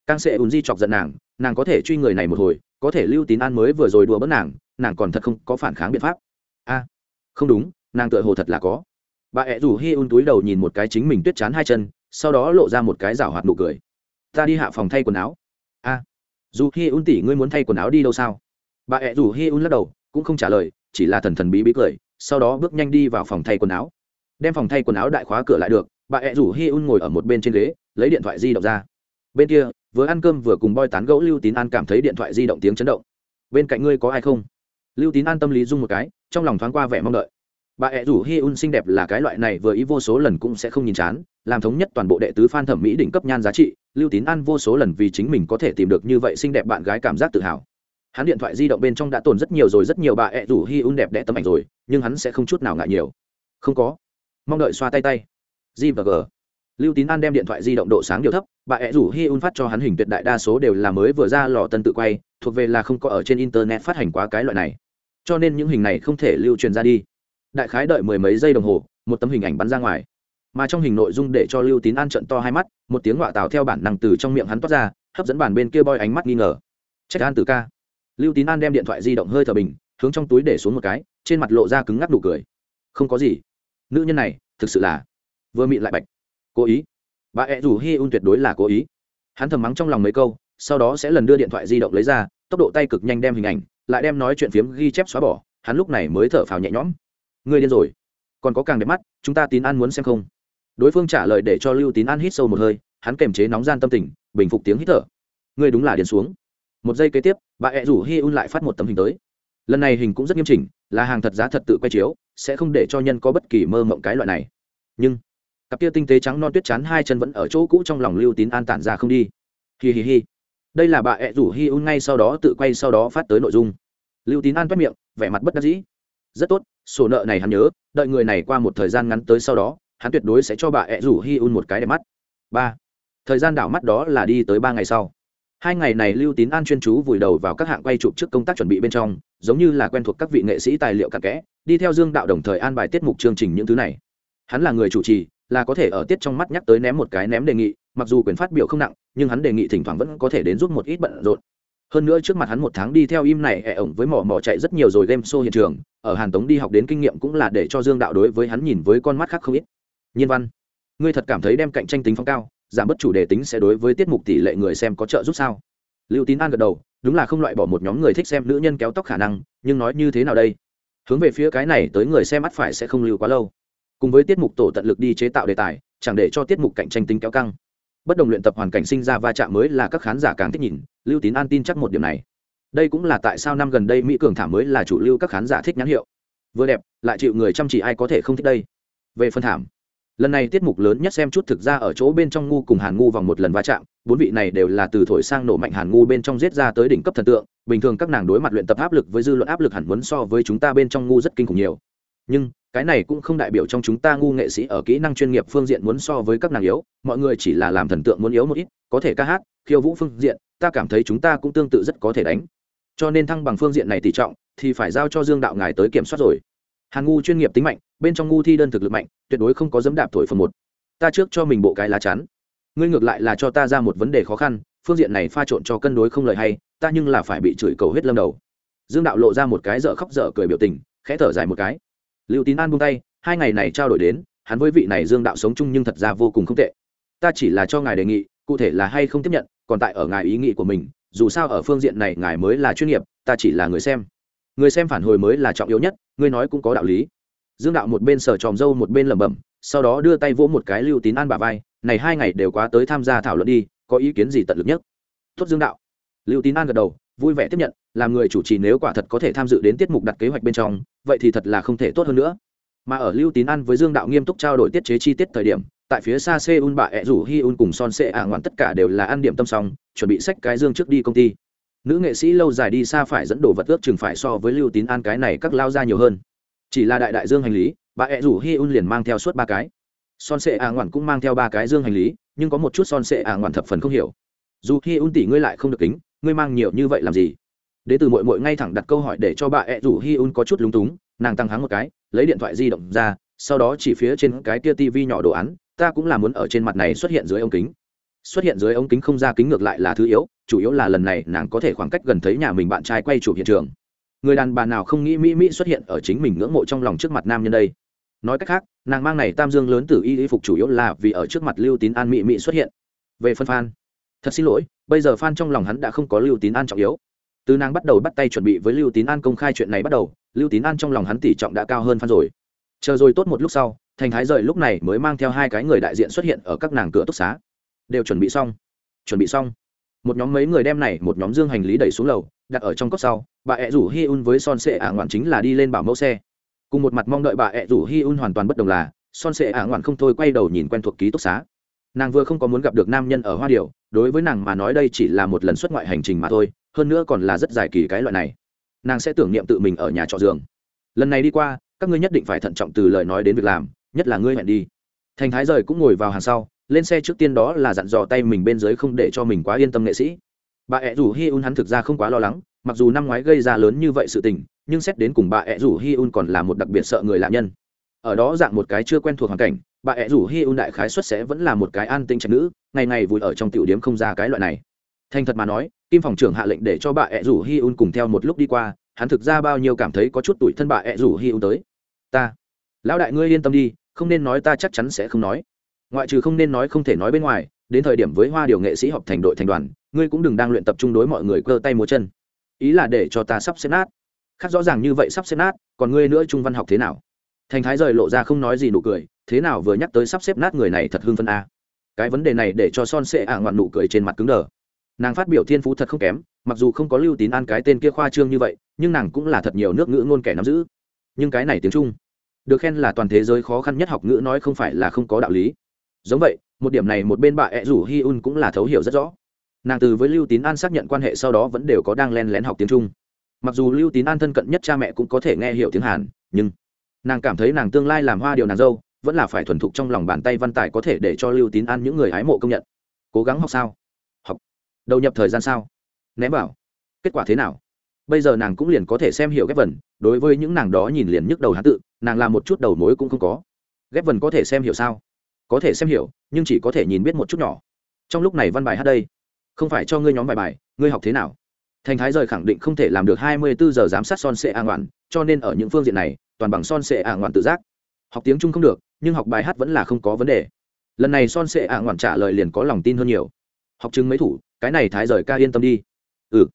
Speaker 1: Càng sẽ ùn di chọc giận nàng nàng có thể truy người này một hồi, có thể lưu tín an mới vừa rồi đùa bỡn nàng nàng còn thật không có phản kháng biện pháp. A à, không đúng, nàng tựa hồ thật là có. Bà ẹ rủ hi un túi đầu nhìn một cái chính mình tuyết chán hai chân, sau đó lộ ra một cái rảo hoạt nụ cười. Ta đi hạ phòng thay quần áo. A à, dù hi un tỷ ngươi muốn thay quần áo đi đâu sao? Bà ẹ rủ hi un lắc đầu, cũng không trả lời, chỉ là thần thần bí bí cười, sau đó bước nhanh đi vào phòng thay quần áo. Đem phòng thay quần áo đại khóa cửa lại được bà ẹ rủ hi un ngồi ở một bên trên ghế, lấy điện thoại di động ra. Bên kia, vừa ăn cơm vừa cùng boi tán gẫu lưu tín an cảm thấy điện thoại di động tiếng chấn động. Bên cạnh ngươi có ai không? Lưu tín an tâm lý dung một cái, trong lòng thoáng qua vẻ mong đợi. Bà ẹ rủ hi un xinh đẹp là cái loại này vừa ý vô số lần cũng sẽ không nhìn chán, làm thống nhất toàn bộ đệ tứ phan thẩm mỹ đỉnh cấp nhan giá trị, lưu tín an vô số lần vì chính mình có thể tìm được như vậy xinh đẹp bạn gái cảm giác tự hào. Hắn điện thoại di động bên trong đã tồn rất nhiều rồi, rất nhiều bà ẹ rủ hi un đẹp đẽ tấm ảnh rồi, nhưng hắn sẽ không chút nào ngại nhiều. Không có. Mong đợi xoa tay tay g và g. Lưu tín an đem điện thoại di động độ sáng điều thấp, bà ẹ rủ hi un phát cho hắn hình tuyệt đại đa số đều là mới vừa ra lò tân tự quay, thuộc về là không có ở trên internet phát hành quá cái loại này. Cho nên những hình này không thể lưu truyền ra đi. Đại khái đợi mười mấy giây đồng hồ, một tấm hình ảnh bắn ra ngoài. Mà trong hình nội dung để cho lưu tín an trận to hai mắt, một tiếng ngoại tào theo bản năng từ trong miệng hắn toát ra, hấp dẫn bản bên kia boi ánh mắt nghi ngờ. Trách an từ ca. Lưu tín an đem điện thoại di động hơi thở bình, hướng trong túi để xuống một cái, trên mặt lộ ra cứng ngắc đủ cười. Không có gì. Nữ nhân này, thực sự là vừa mịn lại bạch. Cố ý. Bà ẹ rủ hi un tuyệt đối là cố ý. Hắn thầm mắng trong lòng mấy câu, sau đó sẽ lần đưa điện thoại di động lấy ra, tốc độ tay cực nhanh đem hình ảnh, lại đem nói chuyện phiếm ghi chép xóa bỏ. Hắn lúc này mới thở phào nhẹ nhõm. Người điên rồi. Còn có càng đẹp mắt, chúng ta tín an muốn xem không? Đối phương trả lời để cho lưu tín an hít sâu một hơi, hắn kềm chế nóng gian tâm tình, bình phục tiếng hít thở. Người đúng là điên xuống. Một giây kế tiếp, bà ẹ rủ hi un lại phát một tấm hình tới. Lần này hình cũng rất nghiêm chỉnh, là hàng thật giá thật tự quay chiếu, sẽ không để cho nhân có bất kỳ mơ mộng cái loại này. Nhưng cặp kia tinh tế trắng non tuyết chán hai chân vẫn ở chỗ cũ trong lòng lưu tín an tản ra không đi. Hi hi hi. Đây là bà ẹ rủ hi un ngay sau đó tự quay sau đó phát tới nội dung. Lưu tín an toét miệng, vẻ mặt bất đắc dĩ. Rất tốt, sổ nợ này hắn nhớ, đợi người này qua một thời gian ngắn tới sau đó, hắn tuyệt đối sẽ cho bà ẹ rủ hi un một cái đẹp mắt. Ba, thời gian đảo mắt đó là đi tới ba ngày sau. Hai ngày này lưu tín an chuyên chú vùi đầu vào các hạng quay chụp trước công tác chuẩn bị bên trong, giống như là quen thuộc các vị nghệ sĩ tài liệu cặn kẽ, đi theo dương đạo đồng thời an bài tiết mục chương trình những thứ này. Hắn là người chủ trì là có thể ở tiết trong mắt nhắc tới ném một cái ném đề nghị, mặc dù quyền phát biểu không nặng, nhưng hắn đề nghị thỉnh thoảng vẫn có thể đến giúp một ít bận rộn. Hơn nữa trước mặt hắn một tháng đi theo im này ẹ ổng với mỏ mỏ chạy rất nhiều rồi game show hiện trường, ở hàn tống đi học đến kinh nghiệm cũng là để cho dương đạo đối với hắn nhìn với con mắt khác không ít. Nhân văn, ngươi thật cảm thấy đem cạnh tranh tính phong cao, giảm bớt chủ đề tính sẽ đối với tiết mục tỷ lệ người xem có trợ giúp sao? Lưu tín an gật đầu, đúng là không loại bỏ một nhóm người thích xem nữ nhân kéo tóc khả năng, nhưng nói như thế nào đây? Hướng về phía cái này tới người xem mắt phải sẽ không lưu quá lâu cùng với tiết mục tổ tận lực đi chế tạo đề tài, chẳng để cho tiết mục cạnh tranh tính kéo căng. Bất đồng luyện tập hoàn cảnh sinh ra va chạm mới là các khán giả càng thích nhìn, lưu tín an tin chắc một điểm này. Đây cũng là tại sao năm gần đây mỹ cường thảm mới là chủ lưu các khán giả thích nhãn hiệu. Vừa đẹp, lại chịu người chăm chỉ ai có thể không thích đây. Về phần thảm, lần này tiết mục lớn nhất xem chút thực ra ở chỗ bên trong ngu cùng hàn ngu vòng một lần va chạm, bốn vị này đều là từ thổi sang nổ mạnh hàn ngu bên trong giết ra tới đỉnh cấp thần tượng, bình thường các nàng đối mặt luyện tập áp lực với dư luận áp lực hẳn muốn so với chúng ta bên trong ngu rất kinh khủng nhiều. Nhưng cái này cũng không đại biểu trong chúng ta ngu nghệ sĩ ở kỹ năng chuyên nghiệp phương diện muốn so với các nàng yếu, mọi người chỉ là làm thần tượng muốn yếu một ít, có thể ca hát, khiêu vũ phương diện, ta cảm thấy chúng ta cũng tương tự rất có thể đánh. Cho nên thăng bằng phương diện này tỷ trọng, thì phải giao cho dương đạo ngài tới kiểm soát rồi. Hàn ngu chuyên nghiệp tính mạnh, bên trong ngu thi đơn thực lực mạnh, tuyệt đối không có dấm đạp thổi phần một. Ta trước cho mình bộ cái lá chắn. Ngươi ngược lại là cho ta ra một vấn đề khó khăn, phương diện này pha trộn cho cân đối không lời hay, ta nhưng là phải bị chửi cầu hết lâm đầu. Dương đạo lộ ra một cái dở khóc dở cười biểu tình, khẽ thở dài một cái lưu tín an buông tay, hai ngày này trao đổi đến, hắn với vị này dương đạo sống chung nhưng thật ra vô cùng không tệ. Ta chỉ là cho ngài đề nghị, cụ thể là hay không tiếp nhận, còn tại ở ngài ý nghĩ của mình, dù sao ở phương diện này ngài mới là chuyên nghiệp, ta chỉ là người xem. Người xem phản hồi mới là trọng yếu nhất, ngươi nói cũng có đạo lý. Dương đạo một bên sờ tròm dâu một bên lẩm bẩm, sau đó đưa tay vỗ một cái lưu tín an bà vai, này hai ngày đều quá tới tham gia thảo luận đi, có ý kiến gì tận lực nhất? Tốt dương đạo. Lưu tín an gật đầu, vui vẻ tiếp nhận, làm người chủ trì nếu quả thật có thể tham dự đến tiết mục đặt kế hoạch bên trong vậy thì thật là không thể tốt hơn nữa. Mà ở lưu tín an với dương đạo nghiêm túc trao đổi tiết chế chi tiết thời điểm, tại phía xa seoul bà ẹ rủ hi un cùng son sệ ả à ngoạn tất cả đều là ăn điểm tâm song chuẩn bị sách cái dương trước đi công ty. Nữ nghệ sĩ lâu dài đi xa phải dẫn đồ vật ước chừng phải so với lưu tín an cái này các lao ra nhiều hơn. Chỉ là đại đại dương hành lý, bà ẹ rủ hi un liền mang theo suốt ba cái. Son sệ ả à ngoạn cũng mang theo ba cái dương hành lý, nhưng có một chút son sệ ả à ngoạn thập phần không hiểu. Dù hi un tỷ ngươi lại không được kính, ngươi mang nhiều như vậy làm gì? Đ từ mội mội ngay thẳng đặt câu hỏi để cho bà e ẹ rủ hi un có chút lúng túng, nàng tăng háng một cái, lấy điện thoại di động ra, sau đó chỉ phía trên cái tia tivi nhỏ đồ án, ta cũng là muốn ở trên mặt này xuất hiện dưới ống kính. Xuất hiện dưới ống kính không ra kính ngược lại là thứ yếu, chủ yếu là lần này nàng có thể khoảng cách gần thấy nhà mình bạn trai quay chụp hiện trường. Người đàn bà nào không nghĩ mỹ mỹ xuất hiện ở chính mình ngưỡng mộ trong lòng trước mặt nam nhân đây? Nói cách khác, nàng mang này tam dương lớn từ y y phục chủ yếu là vì ở trước mặt lưu tín an mỹ mỹ xuất hiện. Về phân phan. Thật xin lỗi, bây giờ phan trong lòng hắn đã không có lưu tín an trọng yếu từ nàng bắt đầu bắt tay chuẩn bị với lưu tín an công khai chuyện này bắt đầu, lưu tín an trong lòng hắn tỷ trọng đã cao hơn phan rồi. Chờ rồi tốt một lúc sau, thành thái rời lúc này mới mang theo hai cái người đại diện xuất hiện ở các nàng cửa túc xá. Đều chuẩn bị xong. Chuẩn bị xong. Một nhóm mấy người đem này, một nhóm dương hành lý đẩy xuống lầu, đặt ở trong cốc sau, bà ẹ rủ hi un với son sệ ả ngoạn chính là đi lên bảo mẫu xe. Cùng một mặt mong đợi bà ẹ rủ hi un hoàn toàn bất đồng là, son sệ ả ngoạn không thôi quay đầu nhìn quen thuộc ký túc xá. Nàng vừa không có muốn gặp được nam nhân ở hoa điều đối với nàng mà nói đây chỉ là một lần xuất ngoại hành trình mà thôi hơn nữa còn là rất dài kỳ cái loại này. Nàng sẽ tưởng niệm tự mình ở nhà trọ giường. Lần này đi qua, các ngươi nhất định phải thận trọng từ lời nói đến việc làm, nhất là ngươi hẹn đi. Thành thái rời cũng ngồi vào hàng sau, lên xe trước tiên đó là dặn dò tay mình bên dưới không để cho mình quá yên tâm nghệ sĩ. Bà ẹ rủ hi un hắn thực ra không quá lo lắng, mặc dù năm ngoái gây ra lớn như vậy sự tình, nhưng xét đến cùng bà ẹ rủ hi un còn là một đặc biệt sợ người lạ nhân. Ở đó dạng một cái chưa quen thuộc hoàn cảnh, bà ẹ rủ hi un đại khái xuất sẽ vẫn là một cái an tinh trạch nữ, ngày ngày vùi ở trong tiểu điếm không ra cái loại này. Thành thật mà nói kim phòng trưởng hạ lệnh để cho bà ẹ rủ hi un cùng theo một lúc đi qua, hắn thực ra bao nhiêu cảm thấy có chút tuổi thân bà ẹ rủ hi un tới. Ta, lão đại ngươi yên tâm đi, không nên nói ta chắc chắn sẽ không nói. Ngoại trừ không nên nói không thể nói bên ngoài, đến thời điểm với hoa điều nghệ sĩ họp thành đội thành đoàn, ngươi cũng đừng đang luyện tập trung đối mọi người cơ tay múa chân. Ý là để cho ta sắp xếp nát. Khác rõ ràng như vậy sắp xếp nát, còn ngươi nữa trung văn học thế nào? Thành thái rời lộ ra không nói gì nụ cười, thế nào vừa nhắc tới sắp xếp nát người này thật hưng phân a à? cái vấn đề này để cho son sệ ả ngoạn nụ cười trên mặt cứng đờ nàng phát biểu thiên phú thật không kém, mặc dù không có lưu tín an cái tên kia khoa trương như vậy, nhưng nàng cũng là thật nhiều nước ngữ ngôn kẻ nắm giữ. Nhưng cái này tiếng trung, được khen là toàn thế giới khó khăn nhất học ngữ nói không phải là không có đạo lý. Giống vậy, một điểm này một bên bà ẹ rủ hi un cũng là thấu hiểu rất rõ. Nàng từ với lưu tín an xác nhận quan hệ sau đó vẫn đều có đang len lén học tiếng trung. Mặc dù lưu tín an thân cận nhất cha mẹ cũng có thể nghe hiểu tiếng hàn, nhưng nàng cảm thấy nàng tương lai làm hoa điều nàng dâu, vẫn là phải thuần thục trong lòng bàn tay văn tài có thể để cho lưu tín an những người hái mộ công nhận. Cố gắng học sao? Đầu nhập thời gian sao? Ném vào. Kết quả thế nào? Bây giờ nàng cũng liền có thể xem hiểu ghép vần, đối với những nàng đó nhìn liền nhức đầu hán tự, nàng làm một chút đầu mối cũng không có. Ghép vần có thể xem hiểu sao? Có thể xem hiểu, nhưng chỉ có thể nhìn biết một chút nhỏ. Trong lúc này văn bài hát đây, không phải cho ngươi nhóm bài bài, ngươi học thế nào? Thành thái rời khẳng định không thể làm được hai mươi bốn giờ giám sát son sệ a ngoạn, cho nên ở những phương diện này, toàn bằng son sệ a ngoạn tự giác. Học tiếng trung không được, nhưng học bài hát vẫn là không có vấn đề. Lần này son sệ a ngoạn trả lời liền có lòng tin hơn nhiều. Học chứng mấy thủ cái này thái rời ca yên tâm đi. Ừ.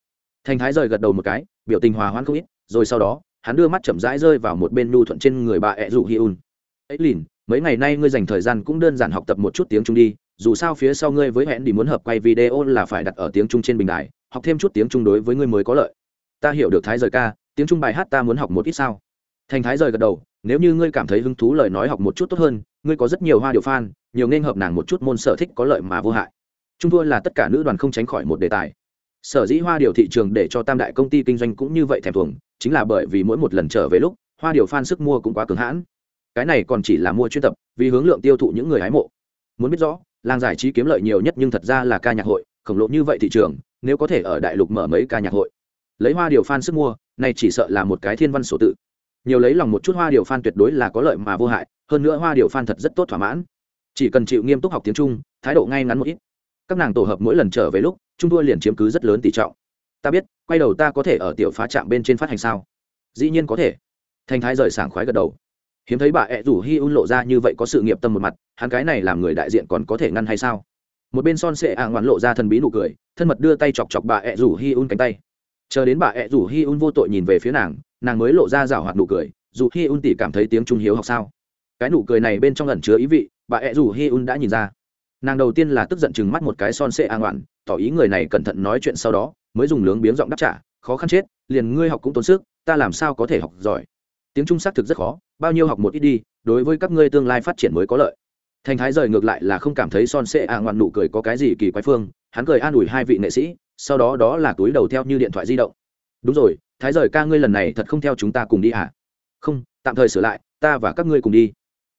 Speaker 1: Thành thái rời gật đầu một cái, biểu tình hòa hoãn không ít, rồi sau đó, hắn đưa mắt chậm rãi rơi vào một bên nhu thuận trên người bà ẹ rủ hi un ấy lìn, mấy ngày nay ngươi dành thời gian cũng đơn giản học tập một chút tiếng trung đi, dù sao phía sau ngươi với hẹn đi muốn hợp quay video là phải đặt ở tiếng trung trên bình đài, học thêm chút tiếng trung đối với ngươi mới có lợi. Ta hiểu được thái rời ca, tiếng trung bài hát ta muốn học một ít sao? Thành thái rời gật đầu, nếu như ngươi cảm thấy hứng thú lời nói học một chút tốt hơn, ngươi có rất nhiều hoa điệu fan, nhiều nên hợp nàng một chút môn sở thích có lợi mà vô hại trung thua là tất cả nữ đoàn không tránh khỏi một đề tài. Sở dĩ hoa điều thị trường để cho tam đại công ty kinh doanh cũng như vậy thèm thuồng, chính là bởi vì mỗi một lần trở về lúc, hoa điều fan sức mua cũng quá cường hãn. Cái này còn chỉ là mua chuyên tập, vì hướng lượng tiêu thụ những người hái mộ. Muốn biết rõ, làng giải trí kiếm lợi nhiều nhất nhưng thật ra là ca nhạc hội, khổng lồ như vậy thị trường, nếu có thể ở đại lục mở mấy ca nhạc hội. Lấy hoa điều fan sức mua, này chỉ sợ là một cái thiên văn sổ tự. Nhiều lấy lòng một chút hoa điều fan tuyệt đối là có lợi mà vô hại, hơn nữa hoa điều fan thật rất tốt thỏa mãn. Chỉ cần chịu nghiêm túc học tiếng trung, thái độ ngay ngắn một ít các nàng tổ hợp mỗi lần trở về lúc, trung đua liền chiếm cứ rất lớn tỷ trọng. Ta biết, quay đầu ta có thể ở tiểu phá trạm bên trên phát hành sao? Dĩ nhiên có thể. Thành thái rời sảng khoái gật đầu. Hiếm thấy bà ẹ rủ hi un lộ ra như vậy có sự nghiệp tâm một mặt, hắn cái này làm người đại diện còn có thể ngăn hay sao? Một bên son sệ ạ ngoạn lộ ra thần bí nụ cười, thân mật đưa tay chọc chọc bà ẹ rủ hi un cánh tay. Chờ đến bà ẹ rủ hi un vô tội nhìn về phía nàng nàng mới lộ ra rảo hoạt nụ cười, dù hi un tỉ cảm thấy tiếng trung hiếu học sao? Cái nụ cười này bên trong ẩn chứa ý vị, bà ẹ rủ hi un đã nhìn ra nàng đầu tiên là tức giận chừng mắt một cái son sệ a ngoạn tỏ ý người này cẩn thận nói chuyện sau đó, mới dùng lướng biếng giọng đáp trả, khó khăn chết, liền ngươi học cũng tốn sức, ta làm sao có thể học giỏi? Tiếng trung xác thực rất khó, bao nhiêu học một ít đi, đối với các ngươi tương lai phát triển mới có lợi. Thành thái rời ngược lại là không cảm thấy son sệ a ngoạn nụ cười có cái gì kỳ quái phương, hắn cười an ủi hai vị nghệ sĩ, sau đó đó là túi đầu theo như điện thoại di động. Đúng rồi, thái rời ca ngươi lần này thật không theo chúng ta cùng đi à? không, tạm thời sửa lại, ta và các ngươi cùng đi.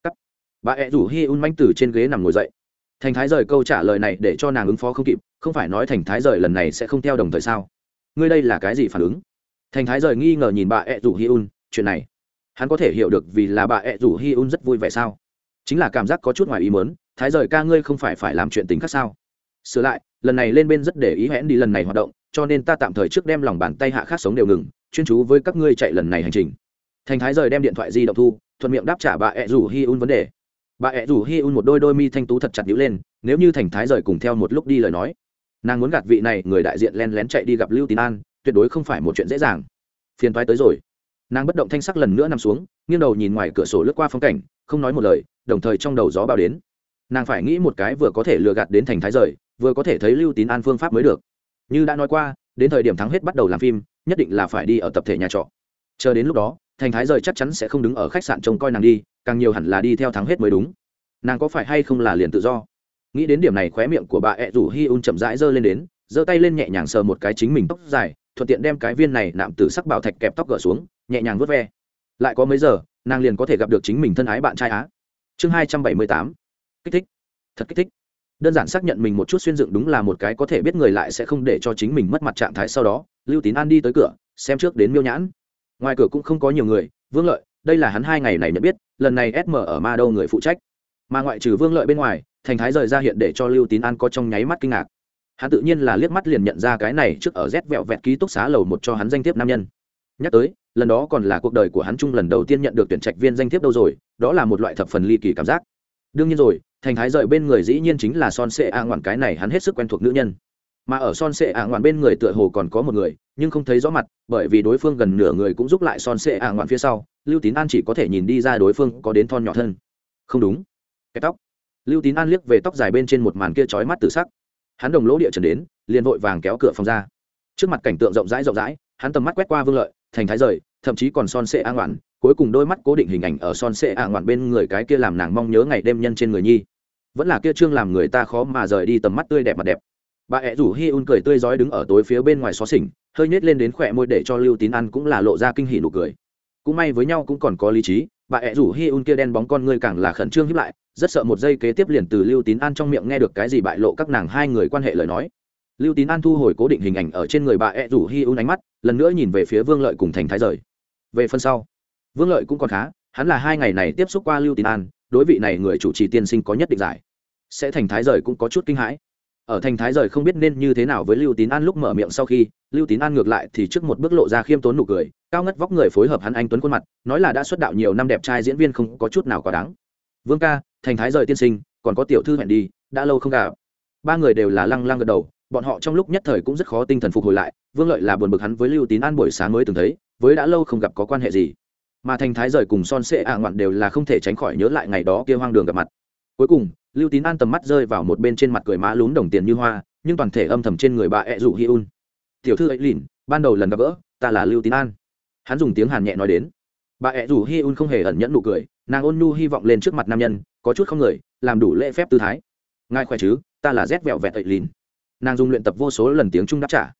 Speaker 1: Cắt bà ẹ rủ hi un manh từ trên ghế nằm ngồi dậy thành thái rời câu trả lời này để cho nàng ứng phó không kịp, không phải nói thành thái rời lần này sẽ không theo đồng thời sao? Ngươi đây là cái gì phản ứng? Thành thái rời nghi ngờ nhìn bà e ẹ rủ hi un chuyện này, hắn có thể hiểu được vì là bà e ẹ rủ hi un rất vui vẻ sao? Chính là cảm giác có chút ngoài ý mớn thái rời ca ngươi không phải phải làm chuyện tính khác sao? Sửa lại, lần này lên bên rất để ý hẽn đi lần này hoạt động, cho nên ta tạm thời trước đem lòng bàn tay hạ khác sống đều ngừng, chuyên chú với các ngươi chạy lần này hành trình. Thành thái rời đem điện thoại di động thu, thuận miệng đáp trả bà e ẹ rủ hi un vấn đề bà ẹ rủ hi un một đôi đôi mi thanh tú thật chặt nhữ lên, nếu như thành thái rời cùng theo một lúc đi lời nói. Nàng muốn gạt vị này, người đại diện len lén chạy đi gặp lưu tín an, tuyệt đối không phải một chuyện dễ dàng. Phiền toái tới rồi. Nàng bất động thanh sắc lần nữa nằm xuống, nghiêng đầu nhìn ngoài cửa sổ lướt qua phong cảnh, không nói một lời, đồng thời trong đầu gió bao đến. Nàng phải nghĩ một cái vừa có thể lừa gạt đến thành thái rời, vừa có thể thấy lưu tín an phương pháp mới được. Như đã nói qua, đến thời điểm thắng hết bắt đầu làm phim, nhất định là phải đi ở tập thể nhà trọ. Chờ đến lúc đó, thành thái rời chắc chắn sẽ không đứng ở khách sạn trông coi nàng đi càng nhiều hẳn là đi theo thắng hết mới đúng. Nàng có phải hay không là liền tự do? Nghĩ đến điểm này khóe miệng của bà ẹ rủ hi un chậm rãi giơ lên đến, giơ tay lên nhẹ nhàng sờ một cái chính mình tóc dài, thuận tiện đem cái viên này nạm từ sắc bảo thạch kẹp tóc gỡ xuống, nhẹ nhàng vớt ve. Lại có mấy giờ, nàng liền có thể gặp được chính mình thân ái bạn trai á. Chương hai trăm bảy mươi tám. Kích thích. Thật kích thích. Đơn giản xác nhận mình một chút xuyên dựng đúng là một cái có thể biết người lại sẽ không để cho chính mình mất mặt trạng thái sau đó, lưu tín an đi tới cửa, xem trước đến miêu nhãn. Ngoài cửa cũng không có nhiều người, vương lợi đây là hắn hai ngày này nhận biết, lần này sm ở ma đâu người phụ trách. Mà ngoại trừ vương lợi bên ngoài, thành thái rời ra hiện để cho lưu tín an có trong nháy mắt kinh ngạc. Hắn tự nhiên là liếc mắt liền nhận ra cái này trước ở rét vẹo vẹt ký túc xá lầu một cho hắn danh thiếp nam nhân. Nhắc tới, lần đó còn là cuộc đời của hắn chung lần đầu tiên nhận được tuyển trạch viên danh thiếp đâu rồi, đó là một loại thập phần ly kỳ cảm giác. Đương nhiên rồi, thành thái rời bên người dĩ nhiên chính là son sệ a ngoạn cái này hắn hết sức quen thuộc nữ nhân mà ở son sệ ả ngoạn bên người tựa hồ còn có một người, nhưng không thấy rõ mặt, bởi vì đối phương gần nửa người cũng giúp lại son sệ ả ngoạn phía sau. Lưu tín an chỉ có thể nhìn đi ra đối phương có đến thon nhỏ thân. Không đúng. Cái tóc. Lưu tín an liếc về tóc dài bên trên một màn kia trói mắt tự sắc. Hắn đồng lỗ địa trần đến, liền vội vàng kéo cửa phòng ra. Trước mặt cảnh tượng rộng rãi rộng rãi, hắn tầm mắt quét qua vương lợi, thành thái rời, thậm chí còn son sệ a ngoạn, cuối cùng đôi mắt cố định hình ảnh ở son sệ a ngoạn bên người cái kia làm nàng mong nhớ ngày đêm nhân trên người nhi. Vẫn là kia trương làm người ta khó mà rời đi tầm mắt tươi đẹp mặt đẹp bà ẹ rủ hi un cười tươi rói đứng ở tối phía bên ngoài xó xỉnh, hơi nhét lên đến khỏe môi để cho lưu tín ăn cũng là lộ ra kinh hỉ nụ cười. Cũng may với nhau cũng còn có lý trí, bà ẹ rủ hi un kia đen bóng con ngươi càng là khẩn trương hiếp lại, rất sợ một giây kế tiếp liền từ lưu tín an trong miệng nghe được cái gì bại lộ các nàng hai người quan hệ lời nói. Lưu tín an thu hồi cố định hình ảnh ở trên người bà ẹ rủ hi un ánh mắt, lần nữa nhìn về phía vương lợi cùng thành thái rời. Về phần sau, vương lợi cũng còn khá, hắn là hai ngày này tiếp xúc qua lưu tín an, đối vị này người chủ trì tiên sinh có nhất định giải. Sẽ thành thái rời cũng có chút kinh hãi ở thành thái rời không biết nên như thế nào với lưu tín an lúc mở miệng sau khi, lưu tín an ngược lại thì trước một bước lộ ra khiêm tốn nụ cười, cao ngất vóc người phối hợp hắn anh tuấn khuôn mặt, nói là đã xuất đạo nhiều năm đẹp trai diễn viên không có chút nào quá đáng. Vương ca, thành thái rời tiên sinh, còn có tiểu thư hẹn đi, đã lâu không gặp. Ba người đều là lăng lăng gật đầu, bọn họ trong lúc nhất thời cũng rất khó tinh thần phục hồi lại, vương lợi là buồn bực hắn với lưu tín an buổi sáng mới từng thấy, với đã lâu không gặp có quan hệ gì. Mà thành thái rời cùng son sệ ạ ngoạn đều là không thể tránh khỏi nhớ lại ngày đó kia hoang đường gặp mặt. Cuối cùng lưu tín an tầm mắt rơi vào một bên trên mặt cười má lún đồng tiền như hoa, nhưng toàn thể âm thầm trên người bà ẹ rủ hi un. Tiểu thư ấy lìn, ban đầu lần gặp gỡ, ta là lưu tín an. Hắn dùng tiếng hàn nhẹ nói đến. Bà ẹ rủ hi un không hề ẩn nhẫn nụ cười, nàng ôn nhu hy vọng lên trước mặt nam nhân, có chút không người, làm đủ lễ phép tư thái. Ngài khỏe chứ? Ta là rét vẹo vẹt ấy lìn. Nàng dùng luyện tập vô số lần tiếng trung đáp trả.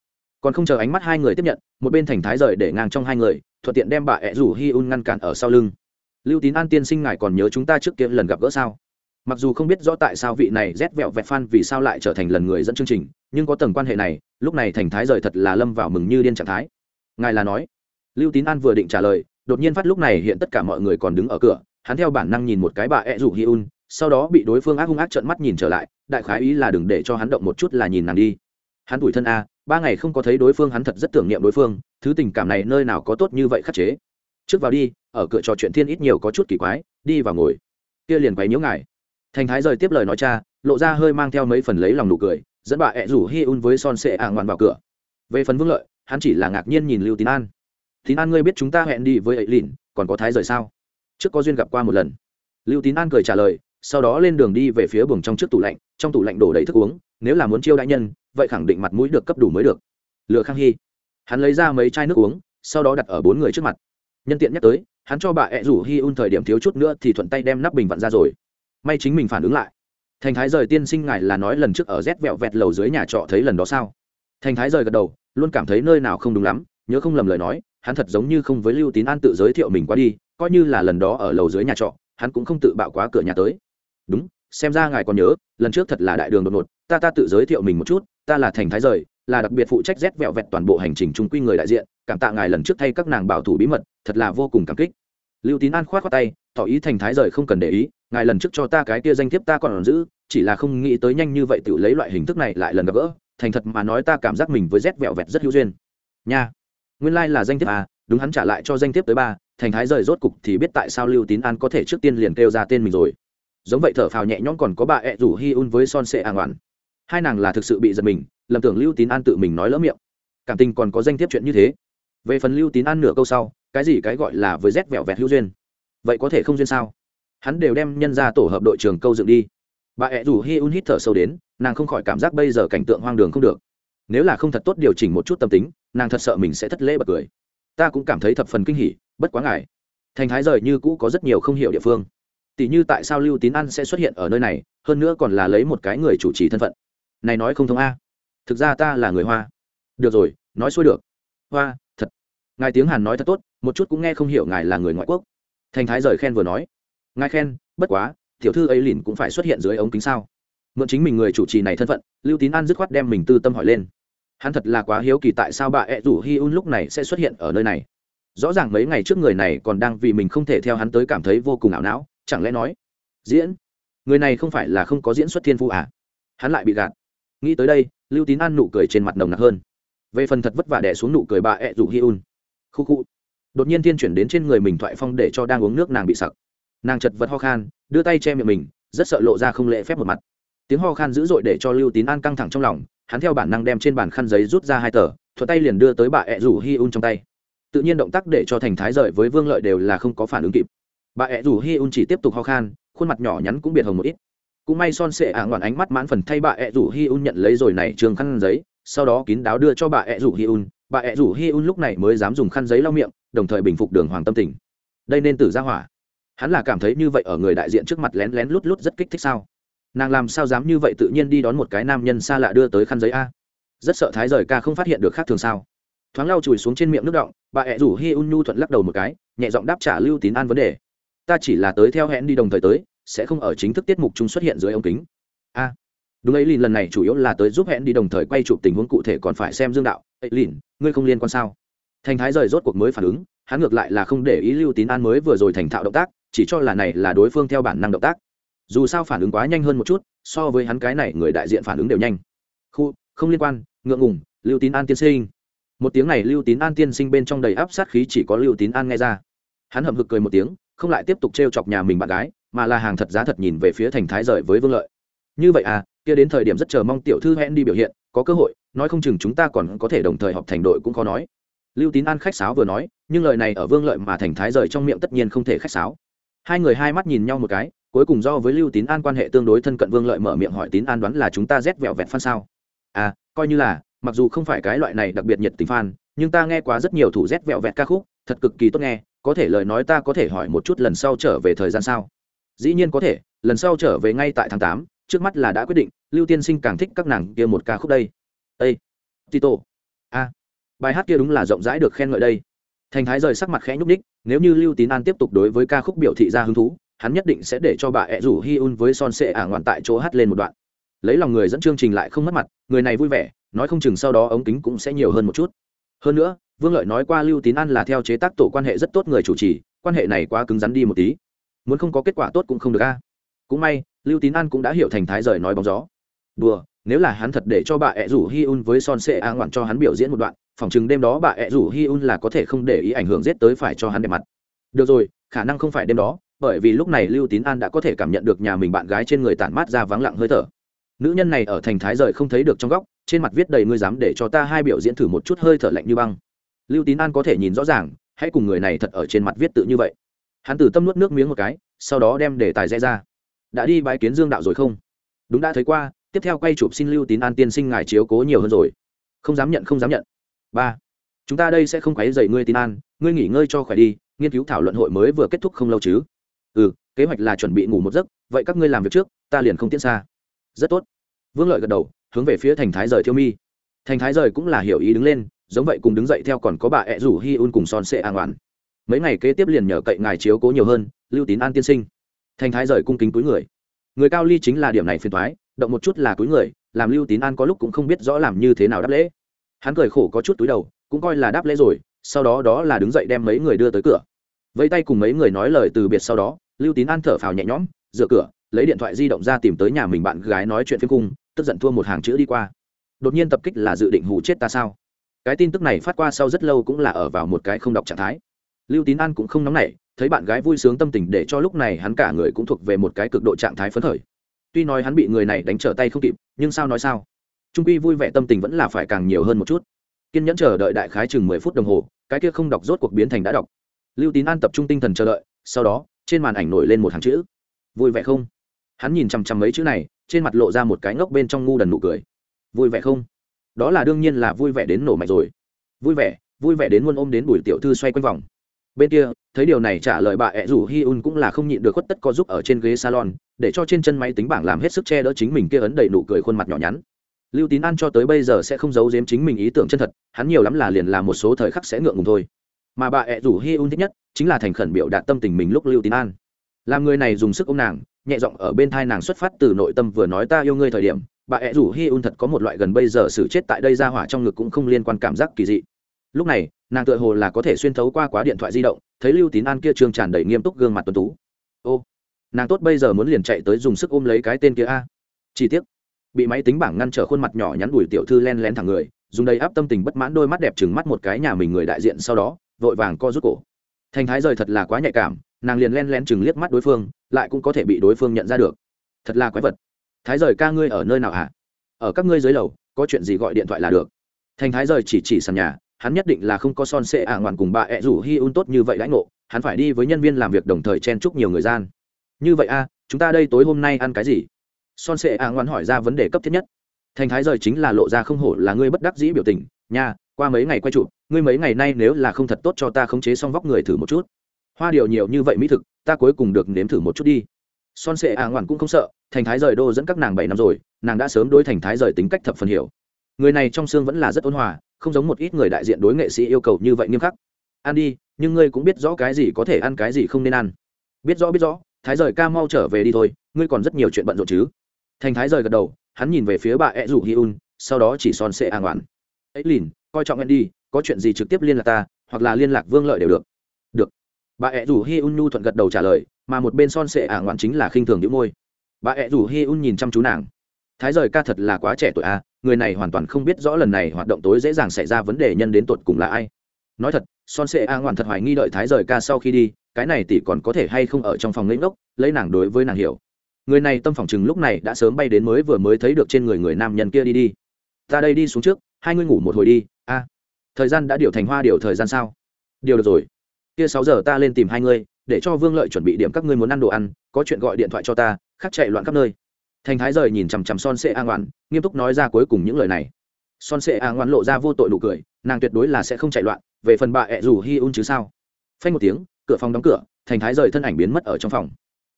Speaker 1: Còn không chờ ánh mắt hai người tiếp nhận, một bên thành thái rời để ngang trong hai người, thuận tiện đem bà ẹ rủ hi un ngăn cản ở sau lưng. Lưu tín an tiên sinh ngài còn nhớ chúng ta trước kia lần gặp gỡ sao? Mặc dù không biết rõ tại sao vị này rét vẹo vẹt phan vì sao lại trở thành lần người dẫn chương trình, nhưng có tầng quan hệ này, lúc này thành thái rời thật là lâm vào mừng như điên trạng thái. Ngài là nói. Lưu tín an vừa định trả lời, đột nhiên phát lúc này hiện tất cả mọi người còn đứng ở cửa, hắn theo bản năng nhìn một cái bà ẹ rủ hi un, sau đó bị đối phương ác hung ác trợn mắt nhìn trở lại, đại khái ý là đừng để cho hắn động một chút là nhìn nàng đi. Hắn tủi thân a, ba ngày không có thấy đối phương hắn thật rất tưởng niệm đối phương, thứ tình cảm này nơi nào có tốt như vậy khắc chế. Trước vào đi, ở cửa trò chuyện thiên ít nhiều có chút kỳ quái, đi vào ngồi. Kia liền quấy nhiễu ngài thành thái rời tiếp lời nói cha, lộ ra hơi mang theo mấy phần lấy lòng nụ cười, dẫn bà ẹ rủ hi un với son sệ ả ngoan vào cửa. Về phần vương lợi, hắn chỉ là ngạc nhiên nhìn lưu tín an. Tín an ngươi biết chúng ta hẹn đi với ấy lìn, còn có thái rời sao? Trước có duyên gặp qua một lần. Lưu tín an cười trả lời, sau đó lên đường đi về phía buồng trong trước tủ lạnh, trong tủ lạnh đổ đầy thức uống, nếu là muốn chiêu đại nhân, vậy khẳng định mặt mũi được cấp đủ mới được. Lừa khang hy. Hắn lấy ra mấy chai nước uống, sau đó đặt ở bốn người trước mặt. Nhân tiện nhắc tới, hắn cho bà ẹ rủ hi un thời điểm thiếu chút nữa thì thuận tay đem nắp bình vặn ra rồi may chính mình phản ứng lại. Thành thái rời tiên sinh ngài là nói lần trước ở rét vẹo vẹt lầu dưới nhà trọ thấy lần đó sao? Thành thái rời gật đầu, luôn cảm thấy nơi nào không đúng lắm, nhớ không lầm lời nói, hắn thật giống như không với lưu tín an tự giới thiệu mình qua đi, coi như là lần đó ở lầu dưới nhà trọ, hắn cũng không tự bạo quá cửa nhà tới. Đúng, xem ra ngài còn nhớ, lần trước thật là đại đường đột ngột, ta ta tự giới thiệu mình một chút, ta là thành thái rời, là đặc biệt phụ trách rét vẹo vẹt toàn bộ hành trình trung quy người đại diện, cảm tạ ngài lần trước thay các nàng bảo thủ bí mật, thật là vô cùng cảm kích. Lưu tín an khoát khoát tay tỏ ý thành thái rời không cần để ý, ngài lần trước cho ta cái kia danh thiếp ta còn giữ, chỉ là không nghĩ tới nhanh như vậy tự lấy loại hình thức này lại lần gặp gỡ, thành thật mà nói ta cảm giác mình với rét vẹo vẹt rất hữu duyên. Nha, nguyên lai、like、là danh thiếp à đúng hắn trả lại cho danh thiếp tới ba, thành thái rời rốt cục thì biết tại sao lưu tín an có thể trước tiên liền kêu ra tên mình rồi. Giống vậy thở phào nhẹ nhõm còn có bà ẹ rủ hi un với son sệ an oản. Hai nàng là thực sự bị giật mình, lầm tưởng lưu tín an tự mình nói lỡ miệng. Cảm tình còn có danh thiếp chuyện như thế. Về phần lưu tín an nửa câu sau, cái gì cái gọi là với rét vẹo vẹt hữu duyên? Vậy có thể không duyên sao? Hắn đều đem nhân ra tổ hợp đội trường câu dựng đi. Bà ẹ rủ hi un hít thở sâu đến, nàng không khỏi cảm giác bây giờ cảnh tượng hoang đường không được. Nếu là không thật tốt điều chỉnh một chút tâm tính, nàng thật sợ mình sẽ thất lễ bật cười. Ta cũng cảm thấy thập phần kinh hỉ, bất quá ngại. Thành thái rời như cũ có rất nhiều không hiểu địa phương. Tỷ như tại sao lưu tín ăn sẽ xuất hiện ở nơi này, hơn nữa còn là lấy một cái người chủ trì thân phận. Này nói không thông a. Thực ra ta là người hoa. Được rồi, nói xuôi được. Hoa, thật. Ngài tiếng hàn nói thật tốt, một chút cũng nghe không hiểu ngài là người ngoại quốc thành thái rời khen vừa nói, ngài khen, bất quá, tiểu thư ấy lìn cũng phải xuất hiện dưới ống kính sao? Mượn chính mình người chủ trì này thân phận, lưu tín an dứt khoát đem mình tư tâm hỏi lên. Hắn thật là quá hiếu kỳ tại sao bà ẹ rủ hi un lúc này sẽ xuất hiện ở nơi này. Rõ ràng mấy ngày trước người này còn đang vì mình không thể theo hắn tới cảm thấy vô cùng ảo não, chẳng lẽ nói, diễn, người này không phải là không có diễn xuất thiên phu à? Hắn lại bị gạt. Nghĩ tới đây, lưu tín an nụ cười trên mặt nồng nặc hơn. Về phần thật vất vả đẻ xuống nụ cười bà ẹ rủ hi un. Khu khu đột nhiên thiên chuyển đến trên người mình thoại phong để cho đang uống nước nàng bị sặc. Nàng chật vật ho khan, đưa tay che miệng mình, rất sợ lộ ra không lễ phép một mặt. Tiếng ho khan dữ dội để cho lưu tín an căng thẳng trong lòng, hắn theo bản năng đem trên bàn khăn giấy rút ra hai tờ thuật tay liền đưa tới bà ẹ rủ hi un trong tay. Tự nhiên động tác để cho thành thái rời với vương lợi đều là không có phản ứng kịp. Bà ẹ rủ hi un chỉ tiếp tục ho khan, khuôn mặt nhỏ nhắn cũng biệt hồng một ít. Cũng may son sệ ả ngoạn ánh mắt mãn phần thay bà ẹ rủ hi un nhận lấy rồi này trường khăn giấy, sau đó kín đáo đưa cho bà ẹ rủ hi un bà ẹ rủ hi un lúc này mới dám dùng khăn giấy lau miệng, đồng thời bình phục đường hoàng tâm tình. Đây nên tử ra hỏa. Hắn là cảm thấy như vậy ở người đại diện trước mặt lén lén lút lút rất kích thích sao? Nàng làm sao dám như vậy tự nhiên đi đón một cái nam nhân xa lạ đưa tới khăn giấy a? Rất sợ thái rời ca không phát hiện được khác thường sao? Thoáng lau chùi xuống trên miệng nước động bà ẹ rủ hi un nhu thuận lắc đầu một cái, nhẹ giọng đáp trả lưu tín an vấn đề. Ta chỉ là tới theo hẹn đi đồng thời tới, sẽ không ở chính thức tiết mục chúng xuất hiện dưới ống kính. A đúng ấy lìn lần này chủ yếu là tới giúp hẹn đi đồng thời quay chụp tình huống cụ thể còn phải xem dương đạo. Ấy lìn ngươi không liên quan sao? Thành thái rời rốt cuộc mới phản ứng, hắn ngược lại là không để ý lưu tín an mới vừa rồi thành thạo động tác, chỉ cho là này là đối phương theo bản năng động tác. Dù sao phản ứng quá nhanh hơn một chút, so với hắn cái này người đại diện phản ứng đều nhanh. Khu, không liên quan, ngượng ngùng, lưu tín an tiên sinh. Một tiếng này lưu tín an tiên sinh bên trong đầy áp sát khí chỉ có lưu tín an nghe ra. Hắn hậm hực cười một tiếng, không lại tiếp tục t r e o chọc nhà mình bạn gái, mà là hàng thật giá thật nhìn về phía thành thái rời với vương lợi. Như vậy à kia đến thời điểm rất chờ mong tiểu thư hẹn đi biểu hiện, có cơ hội, nói không chừng chúng ta còn có thể đồng thời họp thành đội cũng khó nói. Lưu tín an khách sáo vừa nói, nhưng lời này ở vương lợi mà thành thái rời trong miệng tất nhiên không thể khách sáo. Hai người hai mắt nhìn nhau một cái, cuối cùng do với lưu tín an quan hệ tương đối thân cận vương lợi mở miệng hỏi tín an đoán là chúng ta rét vẹo vẹt phan sao? À coi như là, mặc dù không phải cái loại này đặc biệt nhiệt tình phan, nhưng ta nghe quá rất nhiều thủ rét vẹo vẹt ca khúc, thật cực kỳ tốt nghe, có thể lời nói ta có thể hỏi một chút lần sau trở về thời gian sao? Dĩ nhiên có thể, lần sau trở về ngay tại tháng tám trước mắt là đã quyết định, lưu tiên sinh càng thích các nàng kia một ca khúc đây. Ây tito. A, bài hát kia đúng là rộng rãi được khen ngợi đây. Thành thái rời sắc mặt khẽ nhúc ních nếu như lưu tín an tiếp tục đối với ca khúc biểu thị ra hứng thú, hắn nhất định sẽ để cho bà ẹ rủ hi un với son sệ ả à ngoạn tại chỗ hát lên một đoạn. Lấy lòng người dẫn chương trình lại không mất mặt, người này vui vẻ, nói không chừng sau đó ống kính cũng sẽ nhiều hơn một chút. Hơn nữa, vương lợi nói qua lưu tín an là theo chế tác tổ quan hệ rất tốt người chủ trì, quan hệ này quá cứng rắn đi một tí. Muốn không có kết quả tốt cũng không được a. Cũng may lưu tín an cũng đã hiểu thành thái rời nói bóng gió. Đùa, nếu là hắn thật để cho bà ẹ rủ hi un với son sệ a ngoạn cho hắn biểu diễn một đoạn phỏng chừng đêm đó bà ẹ rủ hi un là có thể không để ý ảnh hưởng giết tới phải cho hắn đẹp mặt. Được rồi, khả năng không phải đêm đó, bởi vì lúc này lưu tín an đã có thể cảm nhận được nhà mình bạn gái trên người tản mát ra vắng lặng hơi thở. Nữ nhân này ở thành thái rời không thấy được trong góc, trên mặt viết đầy ngươi dám để cho ta hai biểu diễn thử một chút hơi thở lạnh như băng. Lưu tín an có thể nhìn rõ ràng, hãy cùng người này thật ở trên mặt viết tự như vậy. Hắn từ tâm nuốt nước miếng một cái, sau đó đem đề tài rẽ ra đã đi bái kiến dương đạo rồi không? Đúng đã thấy qua, tiếp theo quay chụp xin lưu tín an tiên sinh ngài chiếu cố nhiều hơn rồi. Không dám nhận, không dám nhận. Ba, chúng ta đây sẽ không quấy dậy ngươi tín an, ngươi nghỉ ngơi cho khỏe đi, nghiên cứu thảo luận hội mới vừa kết thúc không lâu chứ? Ừ kế hoạch là chuẩn bị ngủ một giấc, vậy các ngươi làm việc trước, ta liền không tiến xa. Rất tốt. Vương lợi gật đầu, hướng về phía thành thái rời thiêu mi. Thành thái rời cũng là hiểu ý đứng lên, giống vậy cùng đứng dậy theo còn có bà ẹ rủ hi un cùng son sệ an oản. Mấy ngày kế tiếp liền nhờ cậy ngài chiếu cố nhiều hơn, lưu tín an tiên sinh thành thái rời cung kính túi người. Người cao ly chính là điểm này phiền thoái động một chút là túi người, làm lưu tín an có lúc cũng không biết rõ làm như thế nào đáp lễ. Hắn cười khổ có chút túi đầu, cũng coi là đáp lễ rồi, sau đó đó là đứng dậy đem mấy người đưa tới cửa. Vẫy tay cùng mấy người nói lời từ biệt sau đó, lưu tín an thở phào nhẹ nhõm, dựa cửa, lấy điện thoại di động ra tìm tới nhà mình bạn gái nói chuyện phim cung, tức giận thua một hàng chữ đi qua. Đột nhiên tập kích là dự định hù chết ta sao? Cái tin tức này phát qua sau rất lâu cũng là ở vào một cái không đọc trạng thái. Lưu tín an cũng không nóng nảy thấy bạn gái vui sướng tâm tình để cho lúc này hắn cả người cũng thuộc về một cái cực độ trạng thái phấn khởi. Tuy nói hắn bị người này đánh trở tay không kịp, nhưng sao nói sao? Trung quy vui vẻ tâm tình vẫn là phải càng nhiều hơn một chút. Kiên nhẫn chờ đợi đại khái chừng mười phút đồng hồ, cái kia không đọc rốt cuộc biến thành đã đọc. Lưu tín an tập trung tinh thần chờ đợi, sau đó, trên màn ảnh nổi lên một hàng chữ. Vui vẻ không? Hắn nhìn chằm chằm mấy chữ này, trên mặt lộ ra một cái ngốc bên trong ngu đần nụ cười. Vui vẻ không? Đó là đương nhiên là vui vẻ đến nổ mạch rồi. Vui vẻ vui vẻ đến muôn ôm đến bùi tiểu thư xoay quanh vòng bên kia, thấy điều này trả lời bà ẹ rủ hi un cũng là không nhịn được khuất tất co giúp ở trên ghế salon, để cho trên chân máy tính bảng làm hết sức che đỡ chính mình kia ấn đầy nụ cười khuôn mặt nhỏ nhắn. Lưu tín an cho tới bây giờ sẽ không giấu giếm chính mình ý tưởng chân thật, hắn nhiều lắm là liền làm một số thời khắc sẽ ngượng ngùng thôi. Mà bà ẹ rủ hi un thích nhất, chính là thành khẩn biểu đạt tâm tình mình lúc lưu tín an. Làm người này dùng sức ô m nàng, nhẹ giọng ở bên thai nàng xuất phát từ nội tâm vừa nói ta yêu ngươi thời điểm, bà ẹ rủ hi un thật có một loại gần bây giờ xử chết tại đây ra hỏa trong ngực cũng không liên quan cảm giác kỳ dị. Lúc này nàng tựa hồ là có thể xuyên thấu qua quá điện thoại di động, thấy lưu tín an kia trương tràn đầy nghiêm túc gương mặt tuấn tú. Ô, nàng tốt bây giờ muốn liền chạy tới dùng sức ôm lấy cái tên kia a. Chi tiết bị máy tính bảng ngăn trở khuôn mặt nhỏ nhắn đùi tiểu thư len lén thẳng người, dùng đầy áp tâm tình bất mãn đôi mắt đẹp chừng mắt một cái nhà mình người đại diện sau đó, vội vàng co rút cổ. Thành thái rời thật là quá nhạy cảm, nàng liền len lén chừng liếc mắt đối phương, lại cũng có thể bị đối phương nhận ra được. Thật là quái vật. Thái rời ca ngươi ở nơi nào hả? Ở các ngươi dưới lầu, có chuyện gì gọi điện thoại là được. Thành thái rời chỉ chỉ sàn nhà hắn nhất định là không có son sệ ả ngoạn cùng bà ẹ rủ hi un tốt như vậy lãnh ngộ, hắn phải đi với nhân viên làm việc đồng thời chen chúc nhiều người gian. Như vậy a, chúng ta đây tối hôm nay ăn cái gì? Son sệ ả ngoạn hỏi ra vấn đề cấp thiết nhất. Thành thái rời chính là lộ ra không hổ là ngươi bất đắc dĩ biểu tình. Nha, qua mấy ngày quay chụp, ngươi mấy ngày nay nếu là không thật tốt cho ta khống chế xong vóc người thử một chút. Hoa điều nhiều như vậy mỹ thực, ta cuối cùng được nếm thử một chút đi. Son sệ ả ngoạn cũng không sợ, thành thái rời đô dẫn các nàng bảy năm rồi, nàng đã sớm đối thành thái rời tính cách thập phần hiểu. Người này trong xương vẫn là rất ôn hòa không giống một ít người đại diện đối nghệ sĩ yêu cầu như vậy nghiêm khắc. Ăn đi, nhưng ngươi cũng biết rõ cái gì có thể ăn, cái gì không nên ăn. Biết rõ biết rõ, thái rời ca mau trở về đi thôi, ngươi còn rất nhiều chuyện bận rộn chứ. Thành thái rời gật đầu, hắn nhìn về phía bà ed rủ hi un, sau đó chỉ son sệ an oán ấy lìn, coi trọng anh đi, có chuyện gì trực tiếp liên lạc ta, hoặc là liên lạc vương lợi đều được. Được. Bà ed rủ hi un nhu thuận gật đầu trả lời, mà một bên son sệ an oán chính là khinh thường những môi. Bà ed rủ hi un nhìn chăm chú nàng. Thái rời ca thật là quá trẻ tuổi a người này hoàn toàn không biết rõ lần này hoạt động tối dễ dàng xảy ra vấn đề nhân đến tột cùng là ai. Nói thật, son sệ a ngoạn thật hoài nghi đợi thái rời ca sau khi đi, cái này tỷ còn có thể hay không ở trong phòng lấy ngốc, lấy nàng đối với nàng hiểu. Người này tâm phòng chừng lúc này đã sớm bay đến mới vừa mới thấy được trên người người nam nhân kia đi đi. Ta đây đi xuống trước, hai ngươi ngủ một hồi đi, a. Thời gian đã điều thành hoa điều thời gian sao? Điều được rồi. Kia sáu giờ ta lên tìm hai ngươi để cho vương lợi chuẩn bị điểm các ngươi muốn ăn đồ ăn, có chuyện gọi điện thoại cho ta, khắc chạy loạn khắp nơi thành thái rời nhìn chằm chằm son sệ a ngoan, nghiêm túc nói ra cuối cùng những lời này. Son sệ a ngoan lộ ra vô tội nụ cười nàng tuyệt đối là sẽ không chạy loạn về phần bà ẹ rủ hi un chứ sao? Phanh một tiếng cửa phòng đóng cửa thành thái rời thân ảnh biến mất ở trong phòng.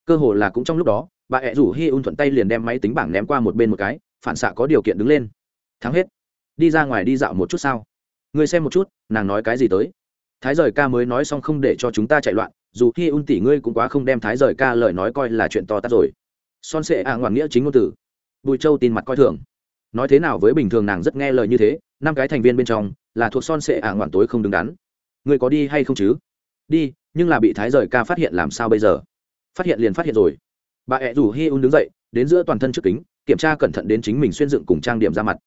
Speaker 1: Cơ hồ là cũng trong lúc đó bà ẹ rủ hi un thuận tay liền đem máy tính bảng ném qua một bên một cái phản xạ có điều kiện đứng lên. Thắng hết. Đi ra ngoài đi dạo một chút sao? Người xem một chút nàng nói cái gì tới? Thái rời ca mới nói xong không để cho chúng ta chạy loạn dù hi un tỷ ngươi cũng quá không đem thái rời ca lời nói coi là chuyện to tát rồi son sệ ạ à ngoạn nghĩa chính ngôn tử, bùi châu tin mặt coi thường. Nói thế nào với bình thường nàng rất nghe lời như thế năm cái thành viên bên trong là thuộc son sệ ạ à ngoạn tối không đứng đắn. Người có đi hay không chứ? Đi nhưng là bị thái rời ca phát hiện làm sao bây giờ? Phát hiện liền phát hiện rồi. Bà ẹ rủ hi un đứng dậy đến giữa toàn thân trước kính kiểm tra cẩn thận đến chính mình xuyên dựng cùng trang điểm ra mặt.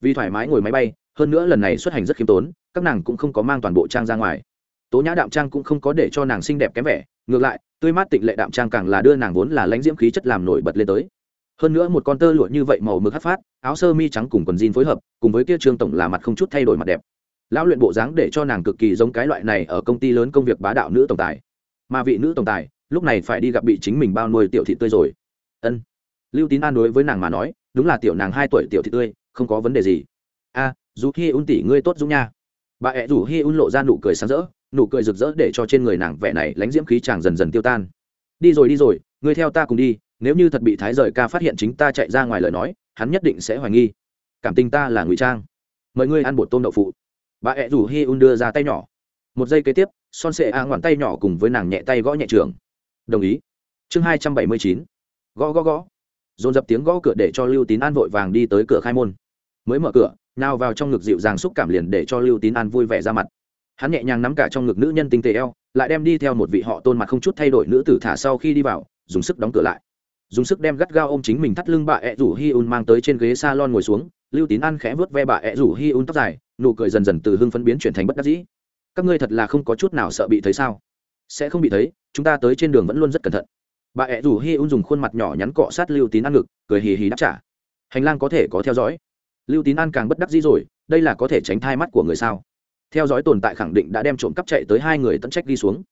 Speaker 1: Vì thoải mái ngồi máy bay hơn nữa lần này xuất hành rất khiêm tốn các nàng cũng không có mang toàn bộ trang ra ngoài. Tố nhã đạm trang cũng không có để cho nàng xinh đẹp kém vẻ ngược lại tươi mát tịnh lệ đạm trang càng là đưa nàng vốn là lãnh diễm khí chất làm nổi bật lên tới. Hơn nữa một con tơ lụa như vậy màu mực hắt phát, áo sơ mi trắng cùng quần jean phối hợp, cùng với kia trương tổng là mặt không chút thay đổi mặt đẹp. Lão luyện bộ dáng để cho nàng cực kỳ giống cái loại này ở công ty lớn công việc bá đạo nữ tổng tài. Mà vị nữ tổng tài, lúc này phải đi gặp bị chính mình bao nuôi tiểu thị tươi rồi. Ân. Lưu tín an đối với nàng mà nói, đúng là tiểu nàng hai tuổi tiểu thị tươi, không có vấn đề gì. A dù hi un tỷ ngươi tốt dũng nha. Bà ẹ rủ hi un lộ ra nụ cười sáng rỡ nụ cười rực rỡ để cho trên người nàng vẻ này lánh diễm khí chàng dần dần tiêu tan. Đi rồi đi rồi, ngươi theo ta cùng đi, nếu như thật bị thái rời ca phát hiện chính ta chạy ra ngoài lời nói, hắn nhất định sẽ hoài nghi. Cảm tình ta là ngụy trang. Mời ngươi ăn bột tôm đậu phụ. Bà ẹ rủ hi un đưa ra tay nhỏ. Một giây kế tiếp, son sệ a ngoạn tay nhỏ cùng với nàng nhẹ tay gõ nhẹ trường. Đồng ý. Chương hai trăm bảy mươi chín. Gõ gõ gõ. Dồn dập tiếng gõ cửa để cho lưu tín an vội vàng đi tới cửa khai môn. Mới mở cửa nào vào trong ngực dịu dàng xúc cảm liền để cho lưu tín an vui vẻ ra mặt hắn nhẹ nhàng nắm cả trong ngực nữ nhân tinh tế eo, lại đem đi theo một vị họ tôn mặt không chút thay đổi nữ tử thả sau khi đi vào, dùng sức đóng cửa lại. Dùng sức đem gắt gao ôm chính mình thắt lưng bà ẹ rủ hi un mang tới trên ghế s a lon ngồi xuống, lưu tín ăn khẽ vớt ve bà ẹ rủ hi un tóc dài, nụ cười dần dần từ hưng phân biến chuyển thành bất đắc dĩ. Các ngươi thật là không có chút nào sợ bị thấy sao? Sẽ không bị thấy, chúng ta tới trên đường vẫn luôn rất cẩn thận. Bà ẹ rủ hi un dùng khuôn mặt nhỏ nhắn cọ sát lưu tín ăn ngực, cười hì hì đáp trả. Hành lang có thể có theo dõi. Lưu tín an càng bất đắc dĩ rồi, đây là có thể tránh thai mắt của người sao? Theo dõi tồn tại khẳng định đã đem trộm cắp chạy tới hai người tận trách đi xuống.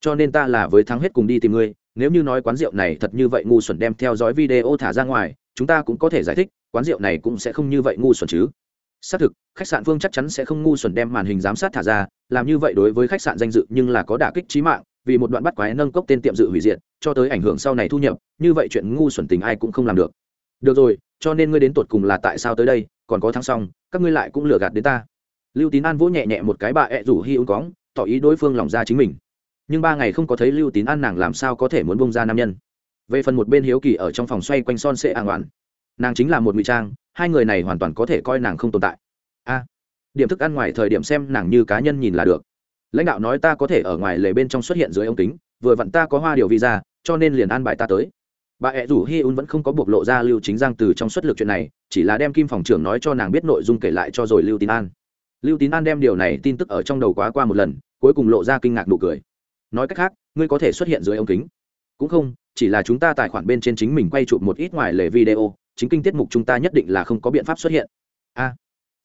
Speaker 1: Cho nên ta là với thắng hết cùng đi tìm ngươi, nếu như nói quán rượu này thật như vậy ngu xuẩn đem theo dõi video thả ra ngoài, chúng ta cũng có thể giải thích, quán rượu này cũng sẽ không như vậy ngu xuẩn chứ. Xác thực, khách sạn phương chắc chắn sẽ không ngu xuẩn đem màn hình giám sát thả ra, làm như vậy đối với khách sạn danh dự nhưng là có đả kích trí mạng, vì một đoạn bắt quái nâng cốc tên tiệm dự hủy diệt, cho tới ảnh hưởng sau này thu nhập, như vậy chuyện ngu xuẩn tình ai cũng không làm được. Được rồi, cho nên ngươi đến tột cùng là tại sao tới đây, còn có thắng xong, các ngươi lại cũng lừa gạt đến ta lưu tín an vỗ nhẹ nhẹ một cái bà ẹ rủ hi ứng cóng, tỏ ý đối phương lòng ra chính mình. Nhưng ba ngày không có thấy lưu tín an nàng làm sao có thể muốn bông ra nam nhân. Về phần một bên hiếu kỳ ở trong phòng xoay quanh son sệ an oản. Nàng chính là một ngụy trang, hai người này hoàn toàn có thể coi nàng không tồn tại. A, điểm thức ăn ngoài thời điểm xem nàng như cá nhân nhìn là được. Lãnh đạo nói ta có thể ở ngoài lề bên trong xuất hiện dưới ống kính, vừa vặn ta có hoa điều visa, cho nên liền an bài ta tới. Bà ẹ rủ hi un vẫn không có bộc lộ ra lưu chính giang từ trong xuất lực chuyện này, chỉ là đem kim phòng trưởng nói cho nàng biết nội dung kể lại cho rồi lưu tín an lưu tín an đem điều này tin tức ở trong đầu quá qua một lần, cuối cùng lộ ra kinh ngạc nụ cười. Nói cách khác, ngươi có thể xuất hiện dưới ống kính. Cũng không, chỉ là chúng ta tài khoản bên trên chính mình quay chụp một ít ngoài lề video, chính kinh tiết mục chúng ta nhất định là không có biện pháp xuất hiện. A,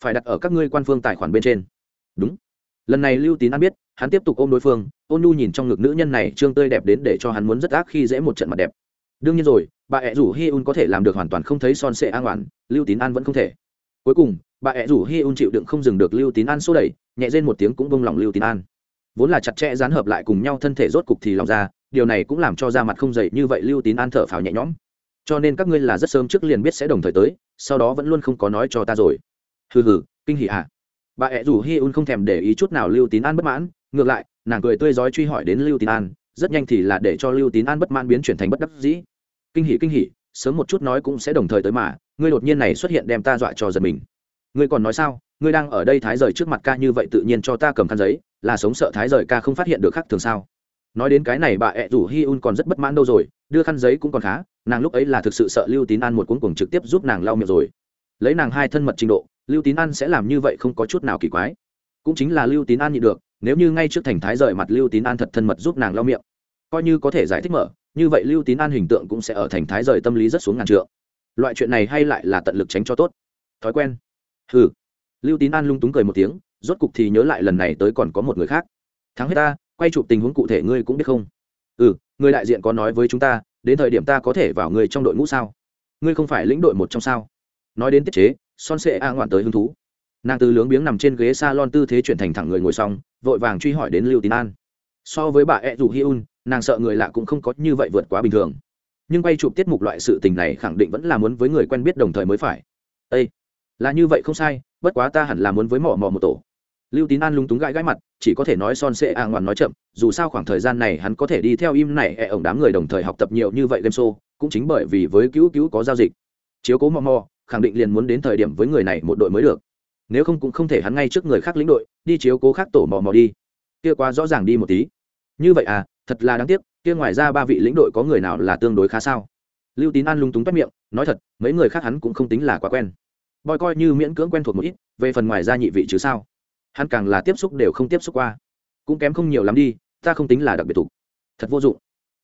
Speaker 1: phải đặt ở các ngươi quan phương tài khoản bên trên. Đúng. Lần này lưu tín an biết, hắn tiếp tục ôm đối phương, ôn nhu nhìn trong ngực nữ nhân này, trương tươi đẹp đến để cho hắn muốn rất ác khi dễ một trận mặt đẹp. Đương nhiên rồi, bà ẹ rủ hi un có thể làm được hoàn toàn không thấy son sệ an oản, lưu tín an vẫn không thể cuối cùng, bà ẹ rủ hi un chịu đựng không dừng được lưu tín an xô đẩy, nhẹ rên một tiếng cũng bông lòng lưu tín an. Vốn là chặt chẽ dán hợp lại cùng nhau thân thể rốt cục thì lòng ra, điều này cũng làm cho da mặt không dậy như vậy lưu tín an thở phào nhẹ nhõm. Cho nên các ngươi là rất sớm trước liền biết sẽ đồng thời tới, sau đó vẫn luôn không có nói cho ta rồi. Hừ hừ, kinh hỉ ạ à. bà ẹ rủ hi un không thèm để ý chút nào lưu tín an bất mãn, ngược lại, nàng cười tươi rói truy hỏi đến lưu tín an, rất nhanh thì là để cho lưu tín an bất mãn biến chuyển thành bất đắc dĩ. Kinh hỉ kinh hỉ, sớm một chút nói cũng sẽ đồng thời tới mà ngươi đột nhiên này xuất hiện đem ta dọa cho giật mình. Ngươi còn nói sao? Ngươi đang ở đây thái rời trước mặt ca như vậy tự nhiên cho ta cầm khăn giấy, là sống sợ thái rời ca không phát hiện được khác thường sao? Nói đến cái này bà ẹ rủ hi un còn rất bất mãn đâu rồi, đưa khăn giấy cũng còn khá, nàng lúc ấy là thực sự sợ lưu tín an một cuốn cuồng trực tiếp giúp nàng lau miệng rồi. Lấy nàng hai thân mật trình độ, lưu tín an sẽ làm như vậy không có chút nào kỳ quái. Cũng chính là lưu tín an nhịn được, nếu như ngay trước thành thái rời mặt lưu tín an thật thân mật giúp nàng lau miệng, coi như có thể giải thích mở, như vậy lưu tín an hình tượng cũng sẽ ở thành thái rời tâm lý rất xuống ngàn trượng loại chuyện này hay lại là tận lực tránh cho tốt. Thói quen. Hừ. lưu tín an lung túng cười một tiếng, rốt cục thì nhớ lại lần này tới còn có một người khác. Thắng hết ta, quay chụp tình huống cụ thể ngươi cũng biết không? Ừ người đại diện có nói với chúng ta, đến thời điểm ta có thể vào người trong đội ngũ sao? Ngươi không phải lĩnh đội một trong sao? Nói đến tiết chế, son sệ a ngoạn tới hứng thú. Nàng từ lướng biếng nằm trên ghế s a lon tư thế chuyển thành thẳng người ngồi xong, vội vàng truy hỏi đến lưu tín an. So với bà ed dù hi un, nàng sợ người lạ cũng không có như vậy vượt quá bình thường nhưng quay chụp tiết mục loại sự tình này khẳng định vẫn là muốn với người quen biết đồng thời mới phải. Â là như vậy không sai, bất quá ta hẳn là muốn với mỏ mò một tổ. Lưu tín an lung túng gãi gãi mặt, chỉ có thể nói son sệ a ngoan nói chậm, dù sao khoảng thời gian này hắn có thể đi theo im này e ổng đám người đồng thời học tập nhiều như vậy game show, cũng chính bởi vì với cứu cứu có giao dịch. Chiếu cố mò mò, khẳng định liền muốn đến thời điểm với người này một đội mới được. Nếu không cũng không thể hắn ngay trước người khác lĩnh đội, đi chiếu cố khác tổ mò mò đi. Kia quá rõ ràng đi một tí. Như vậy à thật là đáng tiếc, kia ngoài ra ba vị lĩnh đội có người nào là tương đối khá sao? Lưu tín an lung túng toét miệng, nói thật, mấy người khác hắn cũng không tính là quá quen. Boi coi như miễn cưỡng quen thuộc một ít, về phần ngoài ra nhị vị chứ sao? Hắn càng là tiếp xúc đều không tiếp xúc qua. Cũng kém không nhiều lắm đi, ta không tính là đặc biệt tục thật vô dụng.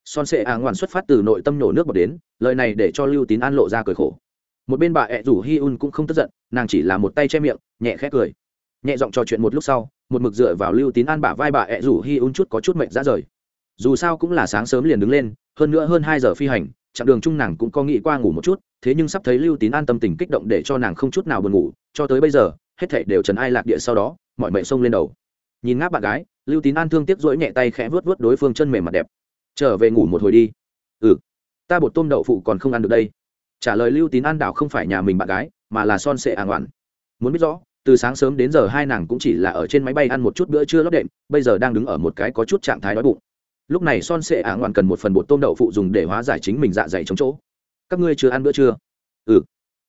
Speaker 1: Son sệ à ngoan xuất phát từ nội tâm nổ nước bọt đến, lời này để cho lưu tín an lộ ra cười khổ. Một bên bà ẹ rủ hi un cũng không tức giận, nàng chỉ là một tay che miệng, nhẹ khẽ cười. Nhẹ giọng trò chuyện một lúc sau, một mực dựa vào lưu tín an bả vai bà ẹ rủ hi un chút có chút mệnh ra rời dù sao cũng là sáng sớm liền đứng lên, hơn nữa hơn hai giờ phi hành, chặng đường chung nàng cũng có nghĩ qua ngủ một chút, thế nhưng sắp thấy lưu tín an tâm tình kích động để cho nàng không chút nào buồn ngủ, cho tới bây giờ, hết thảy đều trần ai lạc địa sau đó, mọi mệnh xông lên đầu. Nhìn ngáp bạn gái, lưu tín an thương tiếc rỗi nhẹ tay khẽ vớt vớt đối phương chân mềm mặt đẹp. Trở về ngủ một hồi đi. Ừ. Ta bột tôm đậu phụ còn không ăn được đây. Trả lời lưu tín an đảo không phải nhà mình bạn gái, mà là son sệ à oản. muốn biết rõ, từ sáng sớm đến giờ hai nàng cũng chỉ là ở trên máy bay ăn một chút bữa trưa lót đệm, bây giờ đang đứng ở một cái có chút trạng thái đói bụng lúc này son sệ ả ngoạn cần một phần bột tôm đậu phụ dùng để hóa giải chính mình dạ dày chống chỗ. Các ngươi chưa ăn bữa trưa? Ừ.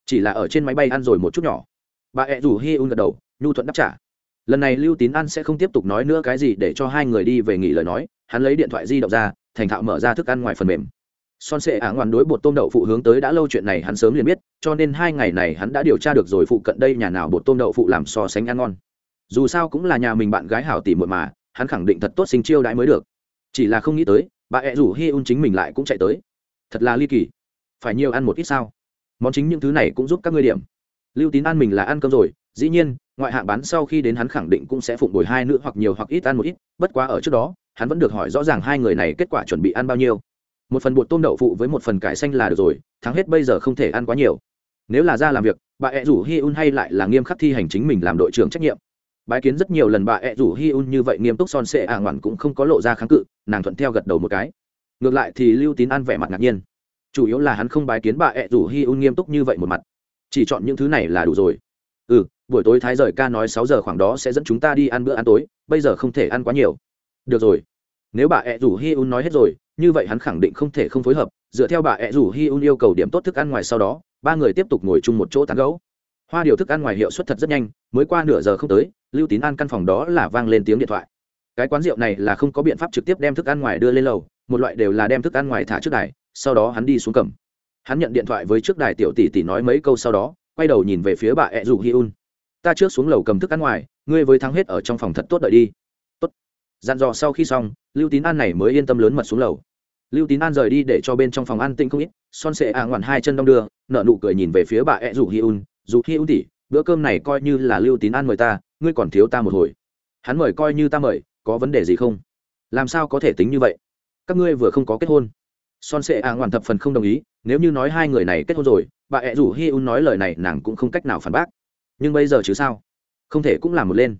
Speaker 1: Chỉ là ở trên máy bay ăn rồi một chút nhỏ. Bà ẹ rủ hi un gật đầu, nhu thuận đáp trả. Lần này lưu tín ăn sẽ không tiếp tục nói nữa cái gì để cho hai người đi về nghỉ lời nói, hắn lấy điện thoại di động ra, thành thạo mở ra thức ăn ngoài phần mềm. Son sệ ả ngoan đối bột tôm đậu phụ hướng tới đã lâu chuyện này hắn sớm liền biết, cho nên hai ngày này hắn đã điều tra được rồi phụ cận đây nhà nào bột tôm đậu phụ làm so sánh ăn ngon. Dù sao cũng là nhà mình bạn gái hảo tỉ muội mà, hắn khẳng định thật tốt sinh chiêu đãi mới được chỉ là không nghĩ tới, bà ẹ rủ hi un chính mình lại cũng chạy tới. Thật là ly kỳ. Phải nhiều ăn một ít sao? Món chính những thứ này cũng giúp các ngươi điểm. Lưu tín ăn mình là ăn cơm rồi, dĩ nhiên, ngoại hạng bán sau khi đến hắn khẳng định cũng sẽ phụng bồi hai nữ hoặc nhiều hoặc ít ăn một ít. Bất quá ở trước đó, hắn vẫn được hỏi rõ ràng hai người này kết quả chuẩn bị ăn bao nhiêu. Một phần bột tôm đậu phụ với một phần cải xanh là được rồi, thắng hết bây giờ không thể ăn quá nhiều. Nếu là ra làm việc, bà ẹ rủ hi un hay lại là nghiêm khắc thi hành chính mình làm đội trưởng trách nhiệm bái kiến rất nhiều lần bà ẹ rủ hi un như vậy nghiêm túc son sệ ả ngoản cũng không có lộ ra kháng cự, nàng thuận theo gật đầu một cái. Ngược lại thì lưu tín ăn vẻ mặt ngạc nhiên. Chủ yếu là hắn không bái kiến bà ẹ rủ hi un nghiêm túc như vậy một mặt. Chỉ chọn những thứ này là đủ rồi. Ừ buổi tối thái rời ca nói sáu giờ khoảng đó sẽ dẫn chúng ta đi ăn bữa ăn tối, bây giờ không thể ăn quá nhiều. Được rồi. Nếu bà ẹ rủ hi un nói hết rồi, như vậy hắn khẳng định không thể không phối hợp. Dựa theo bà ẹ rủ hi un yêu cầu điểm tốt thức ăn ngoài sau đó, ba người tiếp tục ngồi chung một chỗ tán gấu hoa điều thức ăn ngoài hiệu suất thật rất nhanh, mới qua nửa giờ không tới, lưu tín An căn phòng đó là vang lên tiếng điện thoại. Cái quán rượu này là không có biện pháp trực tiếp đem thức ăn ngoài đưa lên lầu, một loại đều là đem thức ăn ngoài thả trước đài, sau đó hắn đi xuống cầm. Hắn nhận điện thoại với trước đài tiểu tỷ tỷ nói mấy câu sau đó, quay đầu nhìn về phía bà e ẹ rủ hi un. Ta trước xuống lầu cầm thức ăn ngoài, ngươi với thắng hết ở trong phòng thật tốt đợi đi. Tốt. Dặn dò sau khi xong, lưu tín an này mới yên tâm lớn mật xuống lầu. Lưu tín an rời đi để cho bên trong phòng ăn tĩnh không ít, son sệ à ạ ngoằn hai chân đong đưa nợ nụ cười nhìn về phía bà e ẹ rủ hi un dù khi ưu tỷ, bữa cơm này coi như là lưu tín an mời ta, ngươi còn thiếu ta một hồi. Hắn mời coi như ta mời, có vấn đề gì không? Làm sao có thể tính như vậy? Các ngươi vừa không có kết hôn. Son sệ à ngoằn thập phần không đồng ý, nếu như nói hai người này kết hôn rồi, bà ẹ rủ hi un nói lời này nàng cũng không cách nào phản bác. Nhưng bây giờ chứ sao? Không thể cũng làm một lên.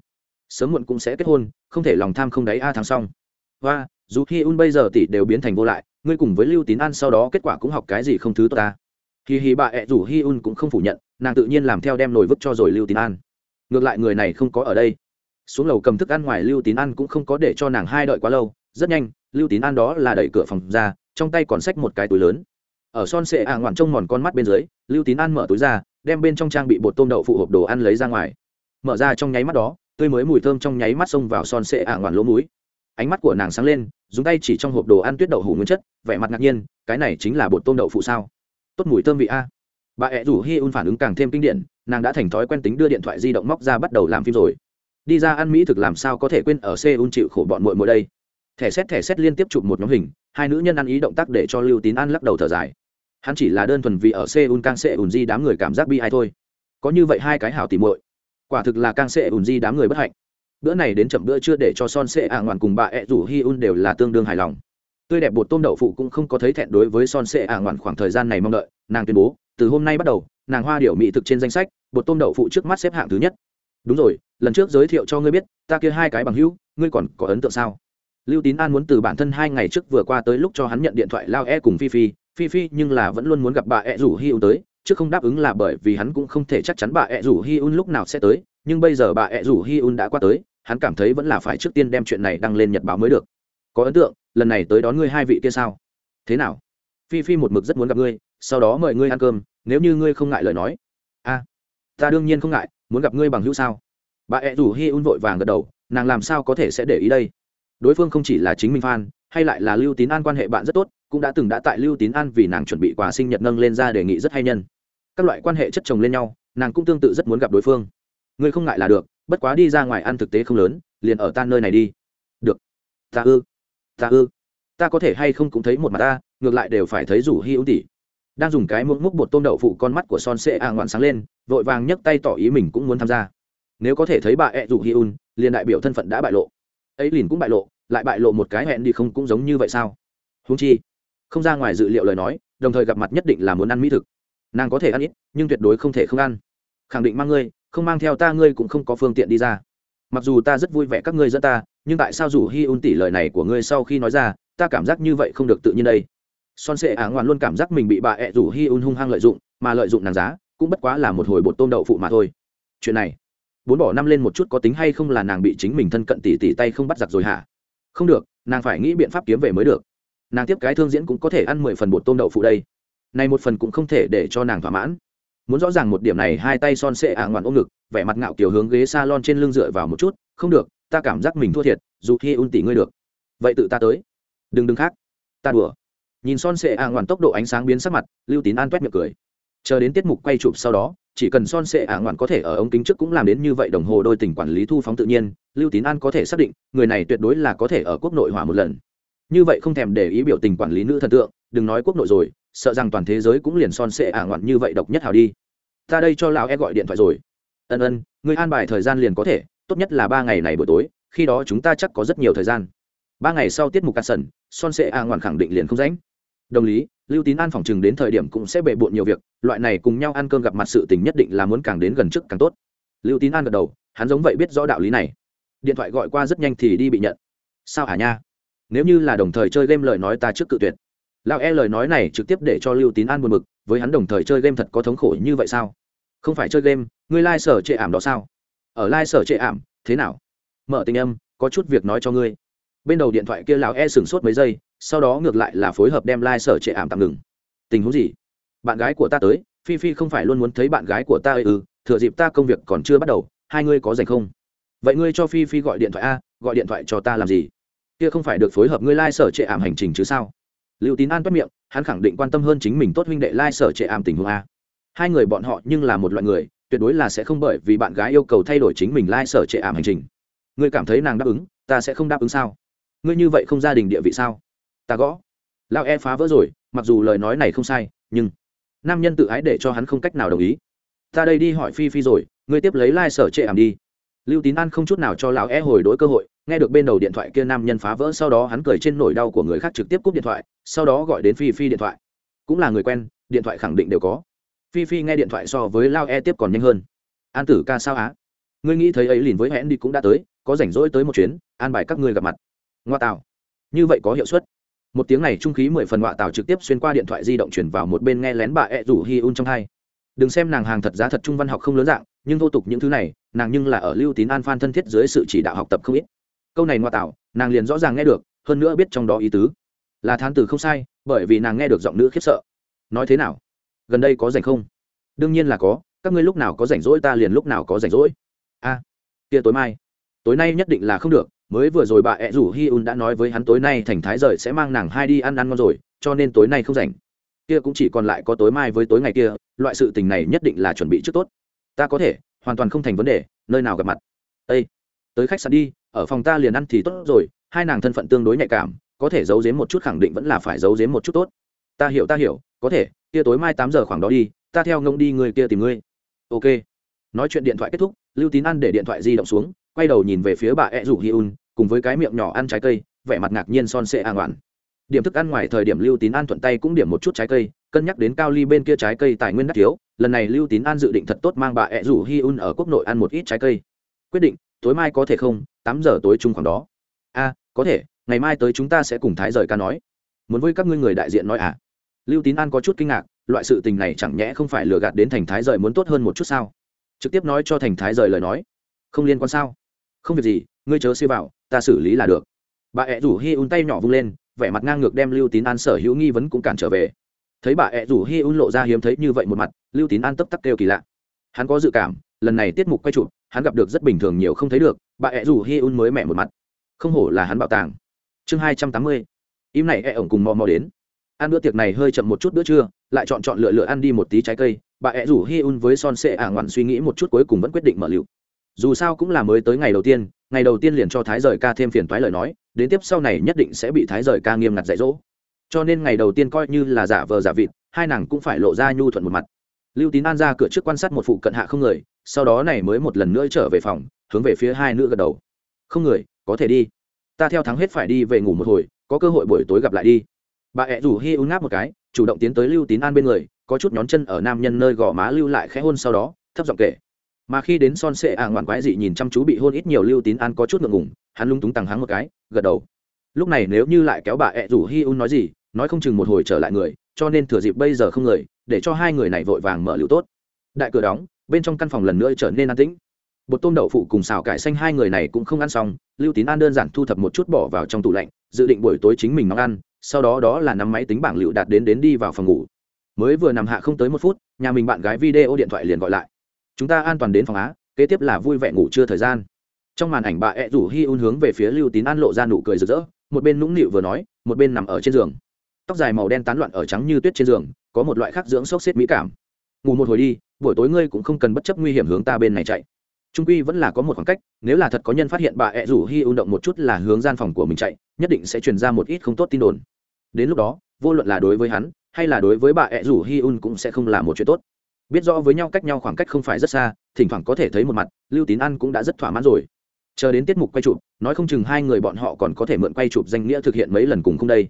Speaker 1: Sớm muộn cũng sẽ kết hôn, không thể lòng tham không đáy a thắng xong. Và, dù hi un bây giờ tỷ đều biến thành vô lại, ngươi cùng với lưu tín an sau đó kết quả cũng học cái gì không thứ tốt ta? Hi hi bà ẹ rủ hi un cũng không phủ nhận, nàng tự nhiên làm theo đem nồi vứt cho rồi lưu tín an. Ngược lại người này không có ở đây. Xuống lầu cầm thức ăn ngoài lưu tín an cũng không có để cho nàng hai đợi quá lâu, rất nhanh, lưu tín an đó là đẩy cửa phòng ra, trong tay còn xách một cái túi lớn. Ở son sệ ạ ngoạn trông mòn con mắt bên dưới, lưu tín an mở túi ra, đem bên trong trang bị bột tôm đậu phụ hộp đồ ăn lấy ra ngoài. Mở ra trong nháy mắt đó, tươi mới mùi thơm trong nháy mắt xông vào son sệ ạ ngoạn lỗ múi ánh mắt của nàng sáng lên, dùng tay chỉ trong hộp đồ ăn tuyết đậu hủ nguyên chất, vẻ mặt ngạc nhiên, cái này chính là bột tôm đậu phụ sao? Tốt mùi thơm vị a. Bà ẹ rủ hi un phản ứng càng thêm kinh điển, nàng đã thành thói quen tính đưa điện thoại di động móc ra bắt đầu làm phim rồi. Đi ra ăn mỹ thực làm sao có thể quên ở seoul chịu khổ bọn muội muội đây. Thẻ xét thẻ xét liên tiếp chụp một nhóm hình, hai nữ nhân ăn ý động tác để cho lưu tín ăn lắc đầu thở dài. Hắn chỉ là đơn thuần vì ở seoul càng sẽ ùn di đám người cảm giác bi ai thôi. Có như vậy hai cái hảo tìm muội. Quả thực là càng sẽ ùn di đám người bất hạnh. Bữa này đến chậm bữa chưa để cho son sệ ạ ngoạn cùng bà ẹ rủ hi un đều là tương đương hài lòng tươi đẹp bột tôm đậu phụ cũng không có thấy thẹn đối với son sệ ạ ngoạn khoảng thời gian này mong đợi, nàng tuyên bố, từ hôm nay bắt đầu, nàng hoa điệu mỹ thực trên danh sách, bột tôm đậu phụ trước mắt xếp hạng thứ nhất. Đúng rồi, lần trước giới thiệu cho ngươi biết, ta kia hai cái bằng hữu, ngươi còn có ấn tượng sao? Lưu tín an muốn từ bản thân hai ngày trước vừa qua tới lúc cho hắn nhận điện thoại lao e cùng phi phi phi phi nhưng là vẫn luôn muốn gặp bà ẹ rủ hi un tới, chứ không đáp ứng là bởi vì hắn cũng không thể chắc chắn bà ẹ rủ hi un lúc nào sẽ tới, nhưng bây giờ bà ẹ rủ hi un đã qua tới, hắn cảm thấy vẫn là phải trước tiên đem chuyện này đăng lên nhật báo mới được. Có ấn tượng lần này tới đón ngươi hai vị kia sao? Thế nào? Phi phi một mực rất muốn gặp ngươi, sau đó mời ngươi ăn cơm, nếu như ngươi không ngại lời nói. A ta đương nhiên không ngại, muốn gặp ngươi bằng hữu sao? Bà ẹ rủ hi un vội vàng gật đầu, nàng làm sao có thể sẽ để ý đây? Đối phương không chỉ là chính minh phan hay lại là lưu tín an quan hệ bạn rất tốt, cũng đã từng đã tại lưu tín an vì nàng chuẩn bị quà sinh nhật nâng lên ra đề nghị rất hay nhân. Các loại quan hệ chất chồng lên nhau, nàng cũng tương tự rất muốn gặp đối phương. Ngươi không ngại là được, bất quá đi ra ngoài ăn thực tế không lớn, liền ở tan nơi này đi. Được. Ta ư? Ta ư? Ta có thể hay không cũng thấy một mặt ta, ngược lại đều phải thấy rủ hi ưu tỷ đang dùng cái muỗng múc bột tôm đậu phụ con mắt của son sệ a ngoạn sáng lên, vội vàng nhấc tay tỏ ý mình cũng muốn tham gia. Nếu có thể thấy bà ẹ rủ hi un liền đại biểu thân phận đã bại lộ. Ấy liền cũng bại lộ, lại bại lộ một cái hẹn đi không cũng giống như vậy sao? Húng chi, không ra ngoài dự liệu lời nói, đồng thời gặp mặt nhất định là muốn ăn mỹ thực. Nàng có thể ăn ít, nhưng tuyệt đối không thể không ăn. Khẳng định mang ngươi, không mang theo ta ngươi cũng không có phương tiện đi ra. Mặc dù ta rất vui vẻ các ngươi dẫn ta nhưng tại sao dù hi un tỷ lời này của ngươi sau khi nói ra, ta cảm giác như vậy không được tự nhiên đây? Son sệ ả ngoan luôn cảm giác mình bị bà ẹ rủ hi un hung hăng lợi dụng, mà lợi dụng nàng giá, cũng bất quá là một hồi bột tôm đậu phụ mà thôi. Chuyện này, bốn bỏ năm lên một chút có tính hay không là nàng bị chính mình thân cận tỉ tỉ tay không bắt giặc rồi hả? Không được, nàng phải nghĩ biện pháp kiếm về mới được. Nàng tiếp cái thương diễn cũng có thể ăn mười phần bột tôm đậu phụ đây. Này một phần cũng không thể để cho nàng thỏa mãn. Muốn rõ ràng một điểm này, hai tay son sệ ả ngoan ôm ngực, vẻ mặt ngạo kiểu hướng ghế s a lon trên lưng dựa vào một chút, không được ta cảm giác mình thua thiệt, dù khi un tỷ ngươi được. Vậy tự ta tới. Đừng đừng khác. Ta đùa. Nhìn son sệ ả ngoạn tốc độ ánh sáng biến sắc mặt, lưu tín an t u é t miệng cười. Chờ đến tiết mục quay chụp sau đó, chỉ cần son sệ ả ngoạn có thể ở ống kính trước cũng làm đến như vậy đồng hồ đôi tình quản lý thu phóng tự nhiên, lưu tín an có thể xác định, người này tuyệt đối là có thể ở quốc nội hỏa một lần. Như vậy không thèm để ý biểu tình quản lý nữ thần tượng, đừng nói quốc nội rồi, sợ rằng toàn thế giới cũng liền son sệ ả ngoạn như vậy độc nhất hào đi. Ta đây cho lão e gọi điện thoại rồi. Ân ân ngươi an bài thời gian liền có thể tốt nhất là ba ngày này buổi tối, khi đó chúng ta chắc có rất nhiều thời gian. Ba ngày sau tiết mục cắt sần, son sệ a ngoạn khẳng định liền không ránh đồng lý, lưu tín an phòng chừng đến thời điểm cũng sẽ bề bộn nhiều việc, loại này cùng nhau ăn cơm gặp mặt sự tình nhất định là muốn càng đến gần trước càng tốt. Lưu tín an gật đầu, hắn giống vậy biết rõ đạo lý này. Điện thoại gọi qua rất nhanh thì đi bị nhận. Sao hả nha? Nếu như là đồng thời chơi game lời nói ta trước cự tuyệt. Lão e lời nói này trực tiếp để cho lưu tín an buồn mực với hắn đồng thời chơi game thật có thống khổ như vậy sao? Không phải chơi game, ngươi lai、like、sở chệ ảm đó sao? Ở Lai Sở trệ ảm thế nào? Mở tình âm có chút việc nói cho ngươi. Bên đầu điện thoại kia lão e sửng sốt mấy giây sau đó ngược lại là phối hợp đem Lai Sở trệ ảm tạm ngừng. Tình huống gì? Bạn gái của ta tới phi phi không phải luôn muốn thấy bạn gái của ta ư? Ừ, thừa dịp ta công việc còn chưa bắt đầu hai ngươi có dành không? Vậy ngươi cho phi phi gọi điện thoại a gọi điện thoại cho ta làm gì? Kia không phải được phối hợp ngươi lai、like、sở trệ ảm hành trình chứ sao? Lưu tín an toát miệng hắn khẳng định quan tâm hơn chính mình tốt huynh đệ lai、like、sở trệ ảm tình huống a. Hai người bọn họ nhưng là một loại người tuyệt đối là sẽ không bởi vì bạn gái yêu cầu thay đổi chính mình lai、like、sở trệ ảm hành trình. Ngươi cảm thấy nàng đáp ứng, ta sẽ không đáp ứng sao? Ngươi như vậy không gia đình địa vị sao? Ta gõ. Lao e phá vỡ rồi, mặc dù lời nói này không sai, nhưng nam nhân tự ái để cho hắn không cách nào đồng ý. Ta đây đi hỏi phi phi rồi, ngươi tiếp lấy lai、like、sở trệ ảm đi. Lưu tín an không chút nào cho lão e hồi đối cơ hội, nghe được bên đầu điện thoại kia nam nhân phá vỡ, sau đó hắn cười trên nỗi đau của người khác trực tiếp cúp điện thoại, sau đó gọi đến phi phi điện thoại. Cũng là người quen, điện thoại khẳng định đều có phi phi nghe điện thoại so với lao e tiếp còn nhanh hơn. An tử ca sao á? Ngươi nghĩ thấy ấy liền với hẹn đi cũng đã tới, có rảnh rỗi tới một chuyến, an bài các ngươi gặp mặt. Ngoa tạo như vậy có hiệu suất. Một tiếng này trung khí mười phần ngoạ tạo trực tiếp xuyên qua điện thoại di động chuyển vào một bên nghe lén bà ẹ rủ hi un trong hai. Đừng xem nàng hàng thật giá thật trung văn học không lớn dạng, nhưng thô tục những thứ này, nàng nhưng là ở lưu tín an phan thân thiết dưới sự chỉ đạo học tập không ít. Câu này ngoa tạo nàng liền rõ ràng nghe được, hơn nữa biết trong đó ý tứ. Là thán từ không sai, bởi vì nàng nghe được giọng nữ khiếp sợ. Nói thế nào? Gần đây có rảnh không? Đương nhiên là có các ngươi lúc nào có rảnh rỗi ta liền lúc nào có rảnh rỗi. A à, kia tối mai. Tối nay nhất định là không được mới vừa rồi bà ẹ rủ hi un đã nói với hắn tối nay thành thái rời sẽ mang nàng hai đi ăn ăn ngon rồi cho nên tối nay không rảnh. Kia cũng chỉ còn lại có tối mai với tối ngày kia loại sự tình này nhất định là chuẩn bị trước tốt. Ta có thể hoàn toàn không thành vấn đề nơi nào gặp mặt. Ây tới khách sạn đi ở phòng ta liền ăn thì tốt rồi hai nàng thân phận tương đối nhạy cảm có thể giấu giếm một chút khẳng định vẫn là phải giấu giếm một chút tốt ta hiểu ta hiểu, có thể, kia tối mai tám giờ khoảng đó đi, ta theo ngông đi người kia tìm ngươi. Ok. Nói chuyện điện thoại kết thúc, lưu tín ăn để điện thoại di động xuống, quay đầu nhìn về phía bà ed rủ hi un, cùng với cái miệng nhỏ ăn trái cây, vẻ mặt ngạc nhiên son sệ an oản. Điểm thức ăn ngoài thời điểm lưu tín an thuận tay cũng điểm một chút trái cây, cân nhắc đến cao ly bên kia trái cây tài nguyên đắt thiếu, lần này lưu tín an dự định thật tốt mang bà ed rủ hi un ở quốc nội ăn một ít trái cây. Quyết định, tối mai có thể không? Tám giờ tối chung khoảng đó. A có thể, ngày mai tới chúng ta sẽ cùng thái rời ca nói. Muốn với các ngươi người đại diện nói à? Lưu tín an có chút kinh ngạc, loại sự tình này chẳng nhẽ không phải lừa gạt đến thành thái rời muốn tốt hơn một chút sao? Trực tiếp nói cho thành thái rời lời nói. Không liên quan sao? Không việc gì, ngươi chớ siêu vào, ta xử lý là được. Bà ẹ rủ hi un tay nhỏ vung lên, vẻ mặt ngang ngược đem lưu tín an sở hữu nghi vấn cũng cản trở về. Thấy bà ẹ rủ hi un lộ ra hiếm thấy như vậy một mặt, lưu tín an tấp tắc kêu kỳ lạ. Hắn có dự cảm, lần này tiết mục quay chụp, hắn gặp được rất bình thường nhiều không thấy được, bà ẹ rủ hi un mới mẹ một mặt. Không hổ là hắn bảo tàng. Chương hai trăm tám mươi. Im này ẹ ổng cùng mò mò đến ăn bữa tiệc này hơi chậm một chút bữa trưa, lại chọn chọn lựa lựa ăn đi một tí trái cây, bà ẹ rủ hi un với son sệ ả ngoằn suy nghĩ một chút cuối cùng vẫn quyết định mở lựu. Dù sao cũng là mới tới ngày đầu tiên, ngày đầu tiên liền cho thái rời ca thêm phiền toái lời nói, đến tiếp sau này nhất định sẽ bị thái rời ca nghiêm ngặt dạy dỗ. Cho nên ngày đầu tiên coi như là giả vờ giả vịt, hai nàng cũng phải lộ ra nhu thuận một mặt. Lưu tín an ra cửa trước quan sát một phụ cận hạ không người, sau đó này mới một lần nữa trở về phòng, hướng về phía hai nữ gật đầu. Không người, có thể đi. Ta theo thắng hết phải đi về ngủ một hồi, có cơ hội buổi tối gặp lại đi bà ẹ rủ hi un ngáp một cái, chủ động tiến tới lưu tín an bên người, có chút nhón chân ở nam nhân nơi gò má lưu lại khẽ hôn sau đó, thấp giọng kể. Mà khi đến son sệ ạ ngoạn quái dị nhìn chăm chú bị hôn ít nhiều lưu tín an có chút ngượng ngùng, hắn lung túng tằng hắng một cái, gật đầu. Lúc này nếu như lại kéo bà ẹ rủ hi un nói gì, nói không chừng một hồi trở lại người, cho nên thừa dịp bây giờ không người, để cho hai người này vội vàng mở lưu tốt. Đại cửa đóng, bên trong căn phòng lần nữa trở nên an tĩnh. Bột tôm đậu phụ cùng xào cải xanh hai người này cũng không ăn xong, lưu tín an đơn giản thu thập một chút bỏ vào trong tủ lạnh, dự định buổi tối chính mình nóng ăn sau đó đó là nắm máy tính bảng liệu đạt đến đến đi vào phòng ngủ. Mới vừa nằm hạ không tới một phút, nhà mình bạn gái video điện thoại liền gọi lại. Chúng ta an toàn đến phòng á, kế tiếp là vui vẻ ngủ trưa thời gian. Trong màn ảnh bà ẹ rủ hi un hướng về phía lưu tín an lộ ra nụ cười rực rỡ, một bên nũng nịu vừa nói, một bên nằm ở trên giường. Tóc dài màu đen tán loạn ở trắng như tuyết trên giường, có một loại khác dưỡng sốc xếp mỹ cảm. Ngủ một hồi đi, buổi tối ngươi cũng không cần bất chấp nguy hiểm hướng ta bên này chạy. Trung quy vẫn là có một khoảng cách, nếu là thật có nhân phát hiện bà ẹ rủ hi un động một chút là hướng gian phòng của mình chạy, nhất định sẽ truyền ra một ít không tốt tin đồn đến lúc đó, vô luận là đối với hắn, hay là đối với bà ẹ rủ hi un cũng sẽ không là một chuyện tốt. Biết rõ với nhau cách nhau khoảng cách không phải rất xa, thỉnh thoảng có thể thấy một mặt, lưu tín an cũng đã rất thỏa mãn rồi. Chờ đến tiết mục quay chụp, nói không chừng hai người bọn họ còn có thể mượn quay chụp danh nghĩa thực hiện mấy lần cùng không đây.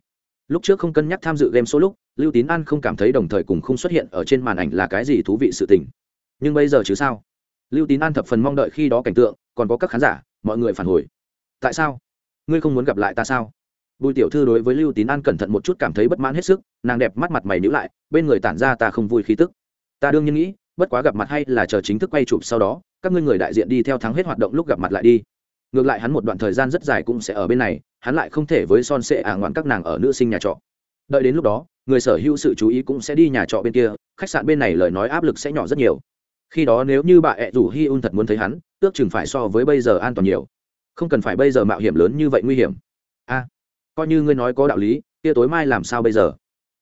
Speaker 1: Lúc trước không cân nhắc tham dự game số lúc, lưu tín an không cảm thấy đồng thời cùng không xuất hiện ở trên màn ảnh là cái gì thú vị sự tình. Nhưng bây giờ chứ sao? Lưu tín an thập phần mong đợi khi đó cảnh tượng, còn có các khán giả, mọi người phản hồi. Tại sao? Ngươi không muốn gặp lại ta sao? Bùi tiểu thư đối với lưu tín an cẩn thận một chút cảm thấy bất mãn hết sức, nàng đẹp mắt mặt mày nhữ lại, bên người tản ra ta không vui khí tức. Ta đương nhiên nghĩ, bất quá gặp mặt hay là chờ chính thức quay chụp sau đó, các ngươi người đại diện đi theo thắng hết hoạt động lúc gặp mặt lại đi. Ngược lại hắn một đoạn thời gian rất dài cũng sẽ ở bên này, hắn lại không thể với son sệ ả ngoạn các nàng ở nữ sinh nhà trọ. Đợi đến lúc đó, người sở hữu sự chú ý cũng sẽ đi nhà trọ bên kia, khách sạn bên này lời nói áp lực sẽ nhỏ rất nhiều. Khi đó nếu như bà ẹ rủ hi un thật muốn thấy hắn, ước chừng phải so với bây giờ an toàn nhiều. Không cần phải bây giờ mạo hiểm lớn như vậy nguy hiểm. A coi như ngươi nói có đạo lý, kia tối mai làm sao bây giờ?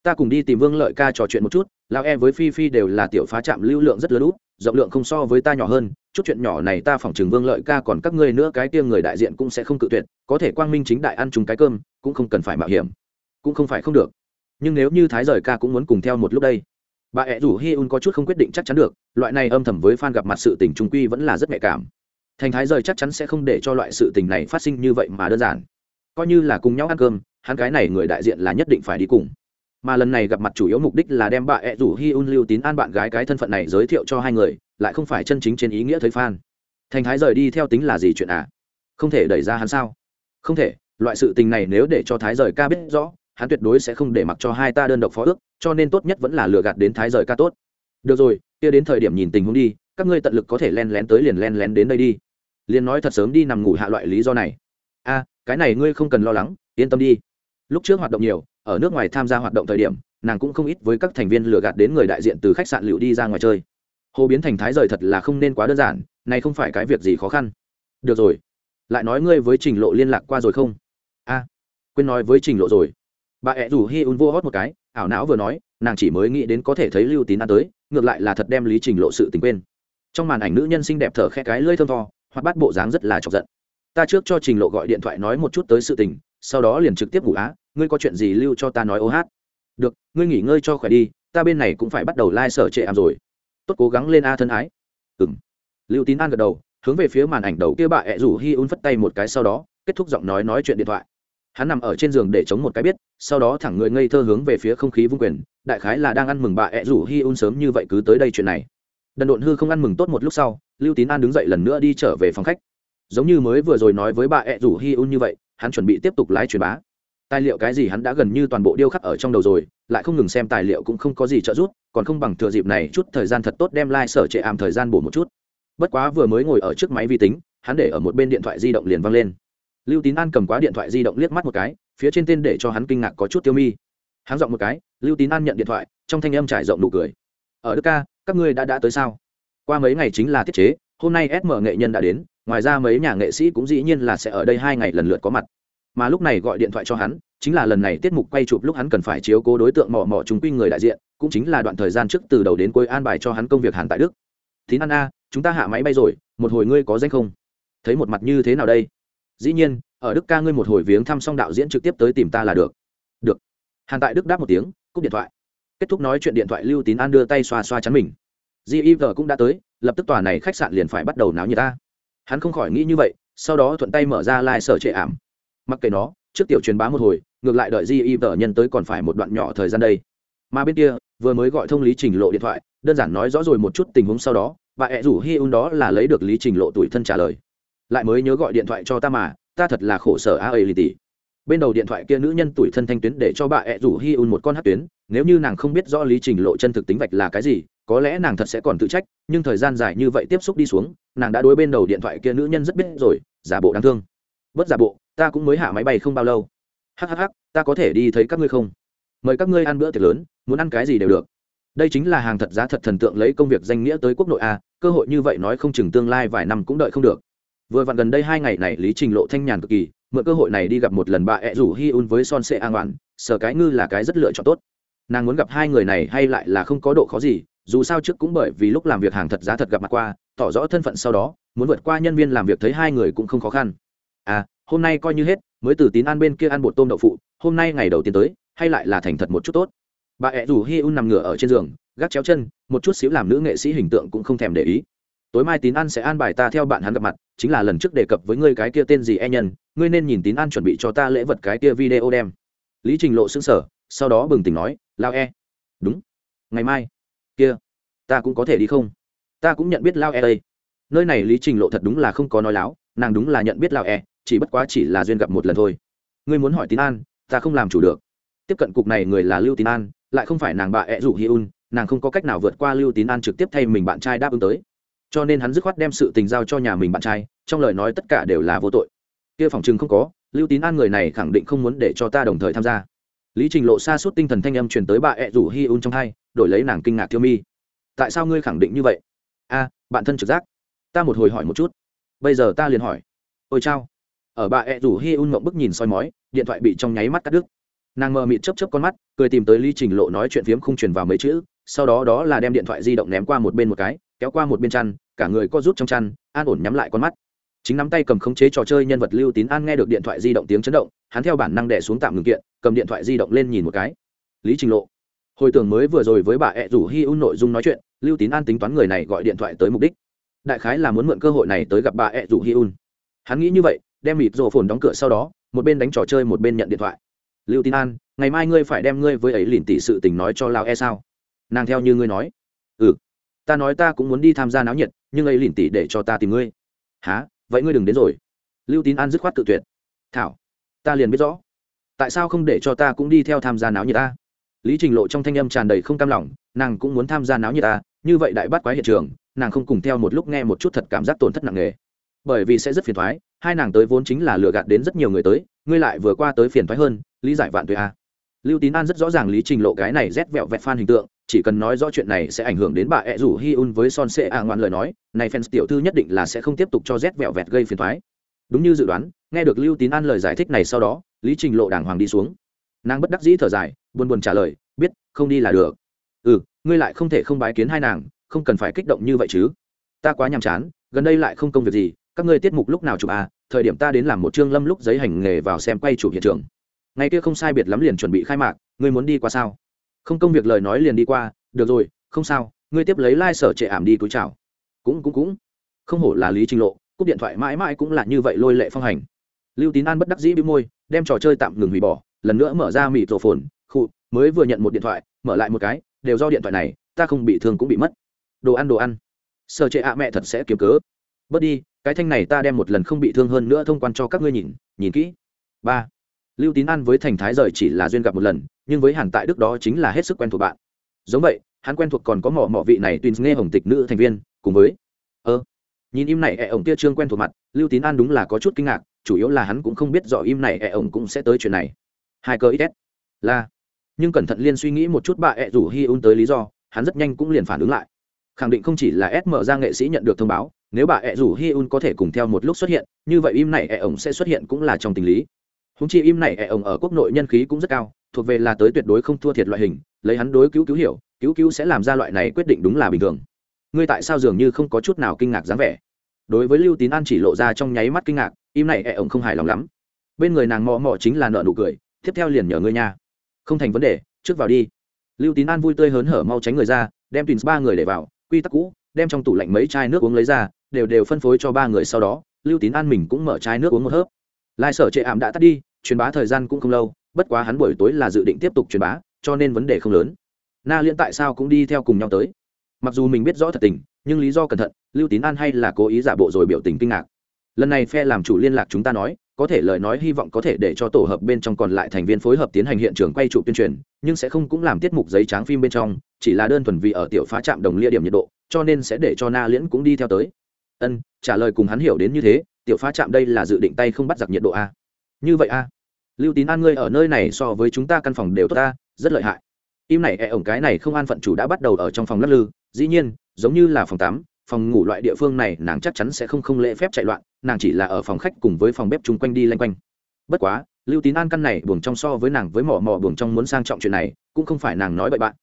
Speaker 1: Ta cùng đi tìm vương lợi ca trò chuyện một chút lao e với phi phi đều là tiểu phá trạm lưu lượng rất lớn út, rộng lượng không so với ta nhỏ hơn, chút chuyện nhỏ này ta phỏng chừng vương lợi ca còn các ngươi nữa, cái kia người đại diện cũng sẽ không cự tuyệt, có thể quang minh chính đại ăn chúng cái cơm, cũng không cần phải mạo hiểm, cũng không phải không được. Nhưng nếu như thái rời ca cũng muốn cùng theo một lúc đây, bà ẹ rủ hi un có chút không quyết định chắc chắn được, loại này âm thầm với f a n gặp mặt sự tình trung quy vẫn là rất nhạy cảm. Thành thái rời chắc chắn sẽ không để cho loại sự tình này phát sinh như vậy mà đơn giản coi như là cùng nhau ăn cơm, hắn cái này người đại diện là nhất định phải đi cùng. Mà lần này gặp mặt chủ yếu mục đích là đem bà ẹ rủ hi un lưu tín an bạn gái cái thân phận này giới thiệu cho hai người, lại không phải chân chính trên ý nghĩa thấy phan thành thái rời đi theo tính là gì chuyện à? Không thể đẩy ra hắn sao? Không thể, loại sự tình này nếu để cho thái rời ca biết rõ, hắn tuyệt đối sẽ không để mặc cho hai ta đơn độc phó ước, cho nên tốt nhất vẫn là lừa gạt đến thái rời ca tốt. Được rồi, kia đến thời điểm nhìn tình huống đi, các ngươi tận lực có thể len lén tới liền len lén đến đây đi. Liền nói thật sớm đi nằm ngủ hạ loại lý do này. A cái này ngươi không cần lo lắng, yên tâm đi. Lúc trước hoạt động nhiều, ở nước ngoài tham gia hoạt động thời điểm, nàng cũng không ít với các thành viên lừa gạt đến người đại diện từ khách sạn liệu đi ra ngoài chơi. Hồ biến thành thái rời thật là không nên quá đơn giản, này không phải cái việc gì khó khăn. Được rồi. Lại nói ngươi với trình lộ liên lạc qua rồi không? A. À, quên nói với trình lộ rồi. Bà ẹ rủ hi un vô hót một cái, ảo não vừa nói, nàng chỉ mới nghĩ đến có thể thấy lưu tín ăn tới, ngược lại là thật đem lý trình lộ sự tình quên. Trong màn ảnh nữ nhân xinh đẹp thở khe cái lưỡi thơm tho hoặc bắt bộ dáng rất là chọc giận ta trước cho trình lộ gọi điện thoại nói một chút tới sự tình, sau đó liền trực tiếp ngủ á, ngươi có chuyện gì lưu cho ta nói ô hát. Được, ngươi nghỉ ngơi cho khỏe đi, ta bên này cũng phải bắt đầu lai、like、sở trệ ảm rồi. Tốt cố gắng lên a thân ái. Ừng lưu tín an gật đầu, hướng về phía màn ảnh đầu kia bà ẹ rủ hi un phất tay một cái sau đó, kết thúc giọng nói nói chuyện điện thoại. Hắn nằm ở trên giường để chống một cái biết, sau đó thẳng người ngây thơ hướng về phía không khí vung quyền, đại khái là đang ăn mừng bà ẹ rủ hi un sớm như vậy cứ tới đây chuyện này. Đần độn hư không ăn mừng tốt một lúc sau, lưu tín an đứng dậy lần nữa đi trở về phòng khách giống như mới vừa rồi nói với bà ẹ rủ hi un như vậy, hắn chuẩn bị tiếp tục lái truyền bá. Tài liệu cái gì hắn đã gần như toàn bộ điêu khắc ở trong đầu rồi, lại không ngừng xem tài liệu cũng không có gì trợ giúp, còn không bằng thừa dịp này chút thời gian thật tốt đem lai、like、sở trệ ảm thời gian bổ một chút. Bất quá vừa mới ngồi ở trước máy vi tính, hắn để ở một bên điện thoại di động liền văng lên. Lưu tín an cầm quá điện thoại di động liếc mắt một cái, phía trên tên để cho hắn kinh ngạc có chút tiêu mi. Hắn giọng một cái, lưu tín an nhận điện thoại, trong thanh âm trải rộng nụ cười. Ở đức ca, các ngươi đã đã tới sao? Qua mấy ngày chính là tiết chế hôm nay sm nghệ nhân đã đến, ngoài ra mấy nhà nghệ sĩ cũng dĩ nhiên là sẽ ở đây hai ngày lần lượt có mặt. Mà lúc này gọi điện thoại cho hắn, chính là lần này tiết mục quay chụp lúc hắn cần phải chiếu cố đối tượng mò mò chúng quy người đại diện, cũng chính là đoạn thời gian trước từ đầu đến cuối an bài cho hắn công việc hàn tại đức. Tín an a, chúng ta hạ máy bay rồi, một hồi ngươi có danh không? Thấy một mặt như thế nào đây? Dĩ nhiên, ở đức ca ngươi một hồi viếng thăm xong đạo diễn trực tiếp tới tìm ta là được. Được. Hàn tại đức đáp một tiếng, cúp điện thoại. Kết thúc nói chuyện điện thoại lưu tín an đưa tay xoa xoa chắn mình giv cũng đã tới, lập tức tòa này khách sạn liền phải bắt đầu náo như ta. Hắn không khỏi nghĩ như vậy, sau đó thuận tay mở ra lai、like、sở trệ ảm. Mặc kệ nó, trước tiểu truyền bá một hồi, ngược lại đợi di vợ nhân tới còn phải một đoạn nhỏ thời gian đây. Mà bên kia, vừa mới gọi thông lý trình lộ điện thoại, đơn giản nói rõ rồi một chút tình huống sau đó bà ẹ rủ hi un đó là lấy được lý trình lộ tuổi thân trả lời. Lại mới nhớ gọi điện thoại cho ta mà, ta thật là khổ sở a ây lì tỉ bên đầu điện thoại kia nữ nhân tuổi thân thanh tuyến để cho bà ẹ rủ hi un một con hát tuyến, nếu như nàng không biết rõ lý trình lộ chân thực tính vạch là cái gì có lẽ nàng thật sẽ còn tự trách, nhưng thời gian dài như vậy tiếp xúc đi xuống, nàng đã đối bên đầu điện thoại kia nữ nhân rất biết rồi, giả bộ đáng thương. Bất giả bộ, ta cũng mới hạ máy bay không bao lâu. Hhh ta có thể đi thấy các ngươi không? Mời các ngươi ăn bữa tiệc lớn, muốn ăn cái gì đều được. Đây chính là hàng thật giá thật thần tượng lấy công việc danh nghĩa tới quốc nội a, cơ hội như vậy nói không chừng tương lai vài năm cũng đợi không được. Vừa vặn gần đây hai ngày này lý trình lộ thanh nhàn cực kỳ, mượn cơ hội này đi gặp một lần bà ẹ rủ hi un với son sệ an oản sở cái ngư là cái rất lựa chọn tốt. Nàng muốn gặp hai người này hay lại là không có độ khó gì dù sao trước cũng bởi vì lúc làm việc hàng thật giá thật gặp mặt qua, tỏ rõ thân phận sau đó, muốn vượt qua nhân viên làm việc thấy hai người cũng không khó khăn. À hôm nay coi như hết, mới từ tín ăn bên kia ăn bột tôm đậu phụ, hôm nay ngày đầu tiên tới, hay lại là thành thật một chút tốt. Bà ẹ rủ hi un nằm ngửa ở trên giường, gác chéo chân, một chút xíu làm nữ nghệ sĩ hình tượng cũng không thèm để ý. Tối mai tín an sẽ an bài ta theo bạn hắn gặp mặt, chính là lần trước đề cập với ngươi cái kia tên gì e nhân, ngươi nên nhìn tín an chuẩn bị cho ta lễ vật cái kia video đem. Lý trình lộ xứng sở sau đó bừng tỉnh nói, lao e. Đúng. Ngày mai kia, ta cũng có thể đi không? Ta cũng nhận biết lao e đây. Nơi này lý trình lộ thật đúng là không có nói láo, nàng đúng là nhận biết lao e chỉ bất quá chỉ là duyên gặp một lần thôi. Ngươi muốn hỏi tín an, ta không làm chủ được. Tiếp cận cục này người là lưu tín an, lại không phải nàng bà e ẹ rủ hi un, nàng không có cách nào vượt qua lưu tín an trực tiếp thay mình bạn trai đáp ứng tới. Cho nên hắn dứt khoát đem sự tình giao cho nhà mình bạn trai, trong lời nói tất cả đều là vô tội. Kia phòng chừng không có, lưu tín an người này khẳng định không muốn để cho ta đồng thời tham gia. Lý trình lộ xa suốt tinh thần thanh âm truyền tới bà e ẹ rủ hi un trong hai đổi lấy nàng kinh ngạc thiêu mi. Tại sao ngươi khẳng định như vậy? A, bạn thân trực giác. Ta một hồi hỏi một chút. Bây giờ ta liền hỏi. Ôi chao. Ở bà ẹ rủ hi un mộng bức nhìn soi mói, điện thoại bị trong nháy mắt cắt đứt. Nàng mờ mịt chấp chấp con mắt, cười tìm tới lý trình lộ nói chuyện phiếm không truyền vào mấy chữ, sau đó đó là đem điện thoại di động ném qua một bên một cái, kéo qua một bên chăn, cả người co rút trong chăn, an ổn nhắm lại con mắt. Chính nắm tay cầm khống chế trò chơi nhân vật lưu tín an nghe được điện thoại di động tiếng chấn động, hắn theo bản năng đẻ xuống tạm ngừng kiện, cầm điện thoại di động lên nhìn một cái. Lý trình lộ hồi tưởng mới vừa rồi với bà ẹ rủ hi un nội dung nói chuyện, lưu tín an tính toán người này gọi điện thoại tới mục đích. Đại khái là muốn mượn cơ hội này tới gặp bà ẹ rủ hi un. Hắn nghĩ như vậy, đem mịt rổ phồn đóng cửa sau đó, một bên đánh trò chơi một bên nhận điện thoại. Lưu tín an, ngày mai ngươi phải đem ngươi với ấy lìn tỷ sự tình nói cho lao e sao? Nàng theo như ngươi nói. Ừ ta nói ta cũng muốn đi tham gia náo nhiệt, nhưng ấy lìn tỷ để cho ta tìm ngươi. Há vậy ngươi đừng đến rồi. Lưu tín an dứt khoát tự tuyệt. Thảo, ta liền biết rõ. Tại sao không để cho ta cũng đi theo tham gia náo nhiệt ta? Lý trình lộ trong thanh âm tràn đầy không cam lòng, nàng cũng muốn tham gia náo nhiệt ta như vậy đại bắt quái hiện trường, nàng không cùng theo một lúc nghe một chút thật cảm giác tổn thất nặng nề. Bởi vì sẽ rất phiền thoái hai nàng tới vốn chính là lừa gạt đến rất nhiều người tới, ngươi lại vừa qua tới phiền thoái hơn, lý giải vạn tuệ a lưu tín an rất rõ ràng lý trình lộ cái này rét vẹo vẹt phan hình tượng, chỉ cần nói rõ chuyện này sẽ ảnh hưởng đến bà ẹ rủ hi un với son sệ a ngoan lời nói, này fans tiểu thư nhất định là sẽ không tiếp tục cho rét vẹo vẹt gây phiền thoái đúng như dự đoán, nghe được lưu tín an lời giải thích này sau đó, lý trình lộ đàng hoàng đi xuống nàng bất đắc dĩ thở dài, buồn buồn trả lời, biết, không đi là được. Ừ ngươi lại không thể không bái kiến hai nàng, không cần phải kích động như vậy chứ. Ta quá nhàm chán, gần đây lại không công việc gì, các ngươi tiết mục lúc nào chụp à thời điểm ta đến làm một chương lâm lúc giấy hành nghề vào xem quay chụp hiện trường. Ngày kia không sai biệt lắm liền chuẩn bị khai mạc, ngươi muốn đi qua sao? Không công việc lời nói liền đi qua, được rồi, không sao, ngươi tiếp lấy lai、like、sở trệ ảm đi túi chào. Cũng cũng cũng. Không hổ là lý trình lộ, cúp điện thoại mãi mãi cũng là như vậy lôi lệ phong hành. Lưu tín an bất đắc dĩ bị môi, đem trò chơi tạm ngừng hủy bỏ lần nữa mở ra mịt rổ phồn khụ mới vừa nhận một điện thoại, mở lại một cái, đều do điện thoại này, ta không bị thương cũng bị mất. Đồ ăn đồ ăn. Sợ chệ ạ mẹ thật sẽ kiếm cớ. Bớt đi, cái thanh này ta đem một lần không bị thương hơn nữa thông quan cho các ngươi nhìn nhìn kỹ. Ba. Lưu tín an với thành thái rời chỉ là duyên gặp một lần, nhưng với hàn tại đức đó chính là hết sức quen thuộc bạn. Giống vậy, hắn quen thuộc còn có mỏ mỏ vị này tùy nghe hồng tịch nữ thành viên, cùng với, ơ, nhìn im này ẹ ổng tia trương quen thuộc mặt, lưu tín an đúng là có chút kinh ngạc, chủ yếu là hắn cũng không biết rõ im này ẹ ổng cũng sẽ tới chuyện này hai cơ ít là. Nhưng cẩn thận liên suy nghĩ một chút bà ẹ rủ hi un tới lý do, hắn rất nhanh cũng liền phản ứng lại. Khẳng định không chỉ là s mở ra nghệ sĩ nhận được thông báo, nếu bà ẹ rủ hi un có thể cùng theo một lúc xuất hiện, như vậy im này ẹ ổng sẽ xuất hiện cũng là trong tình lý. Húng chi im này ẹ ổng ở quốc nội nhân khí cũng rất cao, thuộc về là tới tuyệt đối không thua thiệt loại hình, lấy hắn đối cứu cứu hiểu, cứu cứu sẽ làm ra loại này quyết định đúng là bình thường. Ngươi tại sao dường như không có chút nào kinh ngạc dáng vẻ? Đối với lưu tín an chỉ lộ ra trong nháy mắt kinh ngạc, im này ẹ ổng không hài lòng lắm. Bên người nàng mò mò chính là nợ nụ cười tiếp theo liền nhờ ngươi nha. Không thành vấn đề, trước vào đi. Lưu tín an vui tươi hớn hở mau tránh người ra, đem tùy ba người để vào, quy tắc cũ, đem trong tủ lạnh mấy chai nước uống lấy ra, đều đều phân phối cho ba người sau đó, lưu tín an mình cũng mở chai nước uống một hớp. Lai sở trệ ảm đã tắt đi, truyền bá thời gian cũng không lâu, bất quá hắn buổi tối là dự định tiếp tục truyền bá, cho nên vấn đề không lớn. Na liên tại sao cũng đi theo cùng nhau tới? Mặc dù mình biết rõ thật tình, nhưng lý do cẩn thận, lưu tín an hay là cố ý giả bộ rồi biểu tình kinh ngạc. Lần này phe làm chủ liên lạc chúng ta nói có thể lời nói hy vọng có thể để cho tổ hợp bên trong còn lại thành viên phối hợp tiến hành hiện trường quay trụ tuyên truyền, nhưng sẽ không cũng làm tiết mục giấy tráng phim bên trong, chỉ là đơn thuần vì ở tiểu phá trạm đồng lia điểm nhiệt độ, cho nên sẽ để cho na liễn cũng đi theo tới. Ân, trả lời cùng hắn hiểu đến như thế, tiểu phá trạm đây là dự định tay không bắt giặc nhiệt độ a. Như vậy a. Lưu tín an ngươi ở nơi này so với chúng ta căn phòng đều tốt ta rất lợi hại. Im này e ổng cái này không an phận chủ đã bắt đầu ở trong phòng lắc lư, dĩ nhiên, giống như là phòng tắm phòng ngủ loại địa phương này nàng chắc chắn sẽ không không lễ phép chạy loạn, nàng chỉ là ở phòng khách cùng với phòng bếp chung quanh đi lanh quanh. Bất quá, lưu tín an căn này buồng trong so với nàng với mỏ mỏ buồng trong muốn sang trọng chuyện này, cũng không phải nàng nói bậy bạn.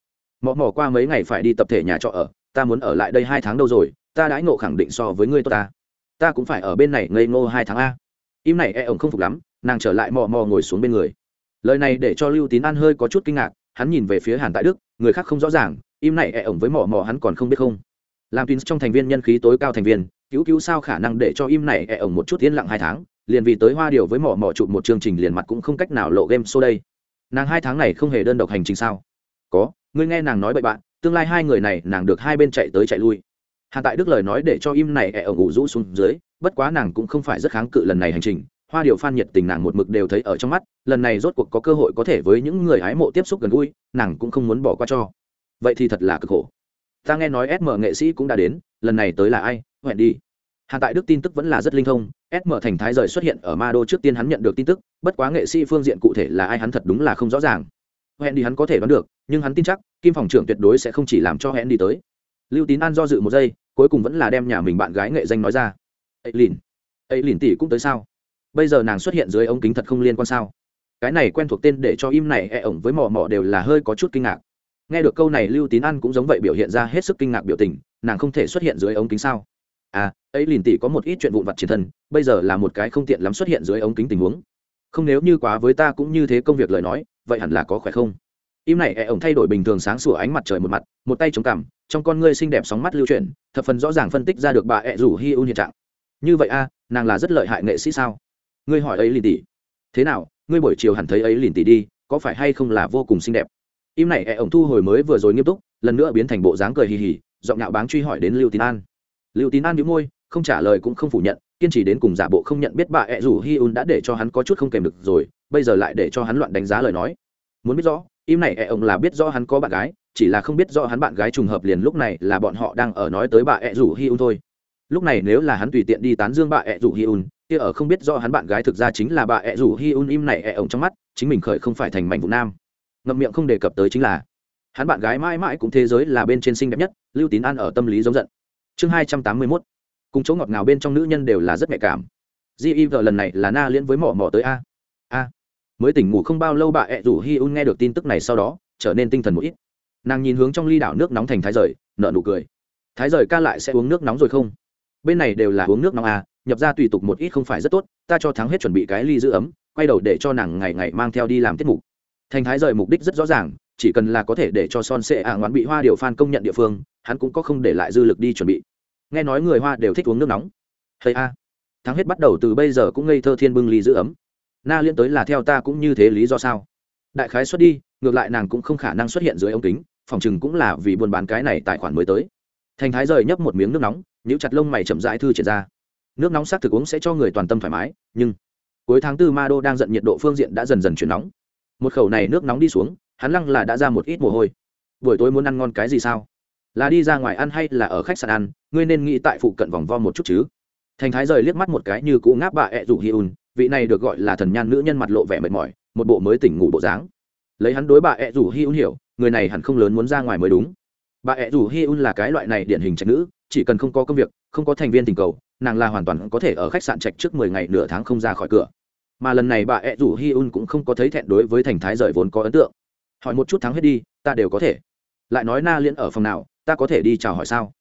Speaker 1: Mỏ mỏ qua mấy ngày phải đi tập thể nhà trọ ở, ta muốn ở lại đây hai tháng đâu rồi, ta đãi ngộ khẳng định so với ngươi tốt ta. Ta cũng phải ở bên này ngây ngô hai tháng a. Im này e ổng không phục lắm, nàng trở lại mò mò ngồi xuống bên người. Lời này để cho lưu tín an hơi có chút kinh ngạc, hắn nhìn về phía hàn tại đức, người khác không rõ ràng, im này e ổng với Mò Mò hắn còn không biết không làm tin trong thành viên nhân khí tối cao thành viên, cứu cứu sao khả năng để cho im này e ổng một chút yên lặng hai tháng, liền vì tới hoa điều với mỏ mỏ chụp một chương trình liền mặt cũng không cách nào lộ game show đây. Nàng hai tháng này không hề đơn độc hành trình sao? Có, ngươi nghe nàng nói bậy bạn, tương lai hai người này nàng được hai bên chạy tới chạy lui. Hàn tại đức lời nói để cho im này e ổng ủ rũ xuống dưới, bất quá nàng cũng không phải rất kháng cự lần này hành trình. Hoa điều phan nhiệt tình nàng một mực đều thấy ở trong mắt, lần này rốt cuộc có cơ hội có thể với những người hái mộ tiếp xúc gần gũi, nàng cũng không muốn bỏ qua cho. Vậy thì thật là cực khổ ta nghe nói sm nghệ sĩ cũng đã đến lần này tới là ai hẹn đi Hàn tại Đức tin tức vẫn là rất linh thông, SM thành thái rời xuất hiện ở Ma Đô trước tiên hắn nhận được tin tức, bất quá nghệ sĩ phương diện cụ thể là ai hắn thật đúng là không rõ ràng. Hẹn đi hắn có thể đoán được, nhưng hắn tin chắc, Kim phòng trưởng tuyệt đối sẽ không chỉ làm cho hẹn đi tới. Lưu Tín An do dự một giây, cuối cùng vẫn là đem nhà mình bạn gái nghệ danh nói ra. "Ấy Lìn, ấy Lìn tỷ cũng tới sao? Bây giờ nàng xuất hiện dưới ống kính thật không liên quan sao?" Cái này quen thuộc tên để cho im này e ổng với mò mò đều là hơi có chút kinh ngạc. Nghe được câu này Lưu Tín An cũng giống vậy biểu hiện ra hết sức kinh ngạc biểu tình, nàng không thể xuất hiện dưới ống kính sao? à ấy liền tỷ có một ít chuyện vụn vặt chiến thân bây giờ là một cái không tiện lắm xuất hiện dưới ống kính tình huống. Không nếu như quá với ta cũng như thế công việc lời nói vậy hẳn là có khỏe không? Im này ẹ ổng thay đổi bình thường sáng sủa ánh mặt trời một mặt một tay chống cằm trong con ngươi xinh đẹp sóng mắt lưu chuyển thập phần rõ ràng phân tích ra được bà ẹ rủ hi un hiện trạng. Như vậy a nàng là rất lợi hại nghệ sĩ sao? Ngươi hỏi ấy liền tỷ thế nào ngươi buổi chiều hẳn thấy ấy liền tỷ đi có phải hay không là vô cùng xinh đẹp? Im này ẹ ổng thu hồi mới vừa rồi nghiêm túc, lần nữa biến thành bộ dáng cười hì hì, giọng nhạo báng truy hỏi đến lưu tín an. Lưu tín an đĩu môi, không trả lời cũng không phủ nhận, kiên trì đến cùng giả bộ không nhận biết bà ẹ rủ hi un đã để cho hắn có chút không kèm được rồi, bây giờ lại để cho hắn loạn đánh giá lời nói. Muốn biết rõ, im này ẹ ổng là biết rõ hắn có bạn gái, chỉ là không biết rõ hắn bạn gái trùng hợp liền lúc này là bọn họ đang ở nói tới bà ẹ rủ hi un thôi. Lúc này nếu là hắn tùy tiện đi tán dương bà ẹ rủ hi un, kia ở không biết rõ hắn bạn gái thực ra chính là bà ẹ rủ hi un im này ẹ ổng trong mắt, chính mình khởi không phải thành mảnh vụ nam ngậm miệng không đề cập tới chính là, hắn bạn gái mãi mãi cũng thế giới là bên trên xinh đẹp nhất, lưu tín an ở tâm lý giống giận. Chương hai trăm tám mươi mốt, cùng chỗ ngọt ngào bên trong nữ nhân đều là rất nhạy cảm. Giv lần này là na liên với mỏ mỏ tới a. A. Mới tỉnh ngủ không bao lâu bà ẹ rủ hi un nghe được tin tức này sau đó, trở nên tinh thần một ít. Nàng nhìn hướng trong ly đảo nước nóng thành thái rời nợ nụ cười. Thái rời ca lại sẽ uống nước nóng rồi không? Bên này đều là uống nước nóng à nhập ra tùy tục một ít không phải rất tốt, ta cho thắng hết chuẩn bị cái ly giữ ấm, quay đầu để cho nàng ngày ngày mang theo đi làm tiết mục thành thái rời mục đích rất rõ ràng, chỉ cần là có thể để cho son sệ ả ngoán bị hoa điều phan công nhận địa phương, hắn cũng có không để lại dư lực đi chuẩn bị. Nghe nói người hoa đều thích uống nước nóng. Hay a. Thắng hết bắt đầu từ bây giờ cũng ngây thơ thiên bưng ly giữ ấm. Na liên tới là theo ta cũng như thế lý do sao? Đại khái xuất đi, ngược lại nàng cũng không khả năng xuất hiện dưới ống kính, phòng chừng cũng là vì buôn bán cái này tài khoản mới tới. Thành thái rời nhấp một miếng nước nóng nhũ chặt lông mày chậm rãi thư triển ra. Nước nóng xác thực uống sẽ cho người toàn tâm thoải mái, nhưng cuối tháng tư ma đô đang giận nhiệt độ phương diện đã dần dần chuyển nóng một khẩu này nước nóng đi xuống, hắn lăng là đã ra một ít mồ hôi. Buổi tối muốn ăn ngon cái gì sao? Là đi ra ngoài ăn hay là ở khách sạn ăn? Ngươi nên nghĩ tại phụ cận vòng vo một chút chứ. Thành thái rời liếc mắt một cái như cũ ngáp bà ẹ rủ hi un, vị này được gọi là thần nhan nữ nhân mặt lộ vẻ mệt mỏi, một bộ mới tỉnh ngủ bộ dáng. Lấy hắn đối bà ẹ rủ hi un hiểu, người này hẳn không lớn muốn ra ngoài mới đúng. Bà ẹ rủ hi un là cái loại này điển hình trạch nữ, chỉ cần không có công việc, không có thành viên tình cầu, nàng là hoàn toàn có thể ở khách sạn trạch trước mười ngày nửa tháng không ra khỏi cửa mà lần này bà ẹ rủ hi un cũng không có thấy thẹn đối với thành thái rời vốn có ấn tượng. Hỏi một chút thắng hết đi, ta đều có thể. Lại nói na liên ở phòng nào, ta có thể đi chào hỏi sao?